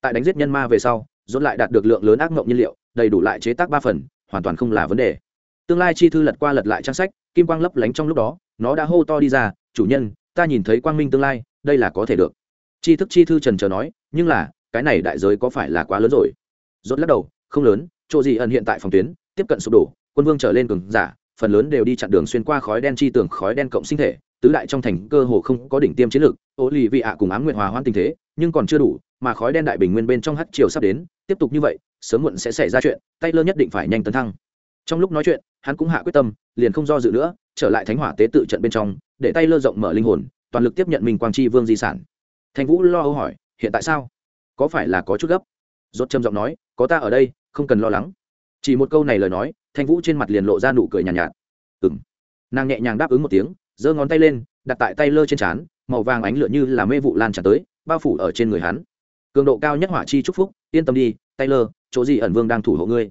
Tại đánh giết nhân ma về sau dốt lại đạt được lượng lớn ác mộng nhiên liệu, đầy đủ lại chế tác ba phần, hoàn toàn không là vấn đề tương lai chi thư lật qua lật lại trang sách, kim quang lấp lánh trong lúc đó, nó đã hô to đi ra, chủ nhân, ta nhìn thấy quang minh tương lai, đây là có thể được. Chi thức chi thư trần trờ nói, nhưng là, cái này đại giới có phải là quá lớn rồi? Rốt lắc đầu, không lớn, chỗ gì ẩn hiện tại phòng tuyến, tiếp cận sụp đổ, quân vương trở lên cường giả, phần lớn đều đi chặn đường xuyên qua khói đen chi tường, khói đen cộng sinh thể, tứ đại trong thành cơ hồ không có đỉnh tiêm chiến lược ô lì vị ạ cùng ám nguyện hòa hoan tình thế, nhưng còn chưa đủ, mà khói đen đại bình nguyên bên trong hắt chiều sắp đến, tiếp tục như vậy, sớm muộn sẽ xảy ra chuyện, tay lơ nhất định phải nhanh tấn thăng trong lúc nói chuyện hắn cũng hạ quyết tâm liền không do dự nữa trở lại thánh hỏa tế tự trận bên trong để tay lơ rộng mở linh hồn toàn lực tiếp nhận mình quang chi vương di sản. Thanh vũ lo âu hỏi hiện tại sao? Có phải là có chút gấp? Rốt trầm giọng nói có ta ở đây không cần lo lắng. Chỉ một câu này lời nói thanh vũ trên mặt liền lộ ra nụ cười nhàn nhạt, nhạt. Ừm. Nàng nhẹ nhàng đáp ứng một tiếng giơ ngón tay lên đặt tại tay lơ trên trán màu vàng ánh lửa như là mê vụ lan tràn tới bao phủ ở trên người hắn. Cường độ cao nhất hỏa chi chúc phúc yên tâm đi tay lơ chỗ gì ẩn vương đang thủ hộ ngươi?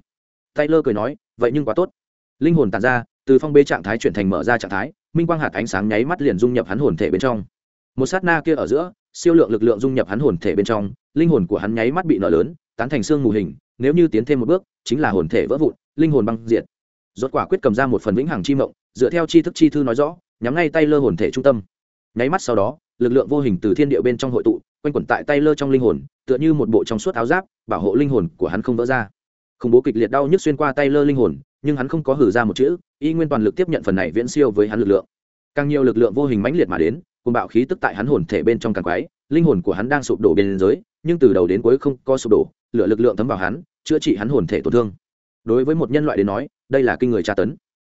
Tay lơ cười nói vậy nhưng quá tốt. Linh hồn tàn ra, từ phong bế trạng thái chuyển thành mở ra trạng thái, minh quang hạt ánh sáng nháy mắt liền dung nhập hắn hồn thể bên trong. Một sát na kia ở giữa, siêu lượng lực lượng dung nhập hắn hồn thể bên trong, linh hồn của hắn nháy mắt bị nở lớn, tán thành xương mù hình, nếu như tiến thêm một bước, chính là hồn thể vỡ vụn, linh hồn băng diệt. Rốt quả quyết cầm ra một phần vĩnh hằng chi mộng, dựa theo chi thức chi thư nói rõ, nhắm ngay tay lơ hồn thể trung tâm. Nháy mắt sau đó, lực lượng vô hình từ thiên địa bên trong hội tụ, quanh quẩn tại tay lơ trong linh hồn, tựa như một bộ trong suốt áo giáp, bảo hộ linh hồn của hắn không vỡ ra khủng bố kịch liệt đau nhức xuyên qua tay lơ linh hồn, nhưng hắn không có hử ra một chữ, y nguyên toàn lực tiếp nhận phần này viễn siêu với hắn lực lượng. Càng nhiều lực lượng vô hình mãnh liệt mà đến cùng bạo khí tức tại hắn hồn thể bên trong càng quái, linh hồn của hắn đang sụp đổ bên giới, nhưng từ đầu đến cuối không có sụp đổ, lửa lực lượng thấm vào hắn, chữa trị hắn hồn thể tổn thương. Đối với một nhân loại đến nói, đây là kinh người tra tấn.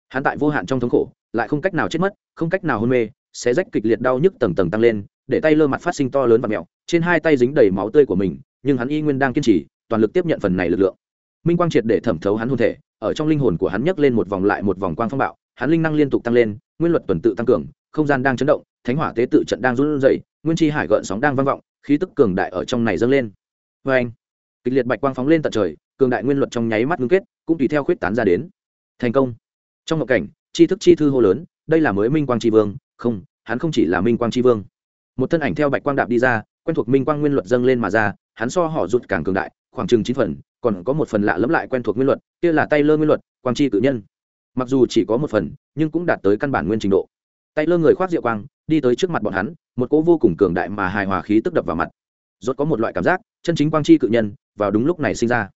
Hắn tại vô hạn trong thống khổ, lại không cách nào chết mất, không cách nào hôn mê, sẽ rách kịch liệt đau nhức tầng tầng tăng lên, để tay lơ mặt phát sinh to lớn và mẹo, trên hai tay dính đầy máu tươi của mình, nhưng hắn y nguyên đang kiên trì, toàn lực tiếp nhận phần này lực lượng minh quang triệt để thẩm thấu hắn hồn thể, ở trong linh hồn của hắn nhấc lên một vòng lại một vòng quang phong bạo, hắn linh năng liên tục tăng lên, nguyên luật tuần tự tăng cường, không gian đang chấn động, thánh hỏa tế tự trận đang run rẩy, nguyên chi hải gợn sóng đang vang vọng, khí tức cường đại ở trong này dâng lên. Vê anh, kịch liệt bạch quang phóng lên tận trời, cường đại nguyên luật trong nháy mắt ngưng kết, cũng tùy theo khuyết tán ra đến. Thành công. Trong ngộ cảnh, chi thức chi thư hô lớn, đây là mới minh quang tri vương. Không, hắn không chỉ là minh quang tri vương. Một thân ảnh theo bạch quang đạp đi ra, quen thuộc minh quang nguyên luật dâng lên mà ra, hắn so họ rụt càng cường đại, khoảng chừng chín phần còn có một phần lạ lẫm lại quen thuộc nguyên luật, kia là tay lơ nguyên luật, quang chi tự nhân. Mặc dù chỉ có một phần, nhưng cũng đạt tới căn bản nguyên trình độ. Tay lơ người khoác diệu quang, đi tới trước mặt bọn hắn, một cỗ vô cùng cường đại mà hài hòa khí tức đập vào mặt. Rốt có một loại cảm giác, chân chính quang chi cự nhân, vào đúng lúc này sinh ra.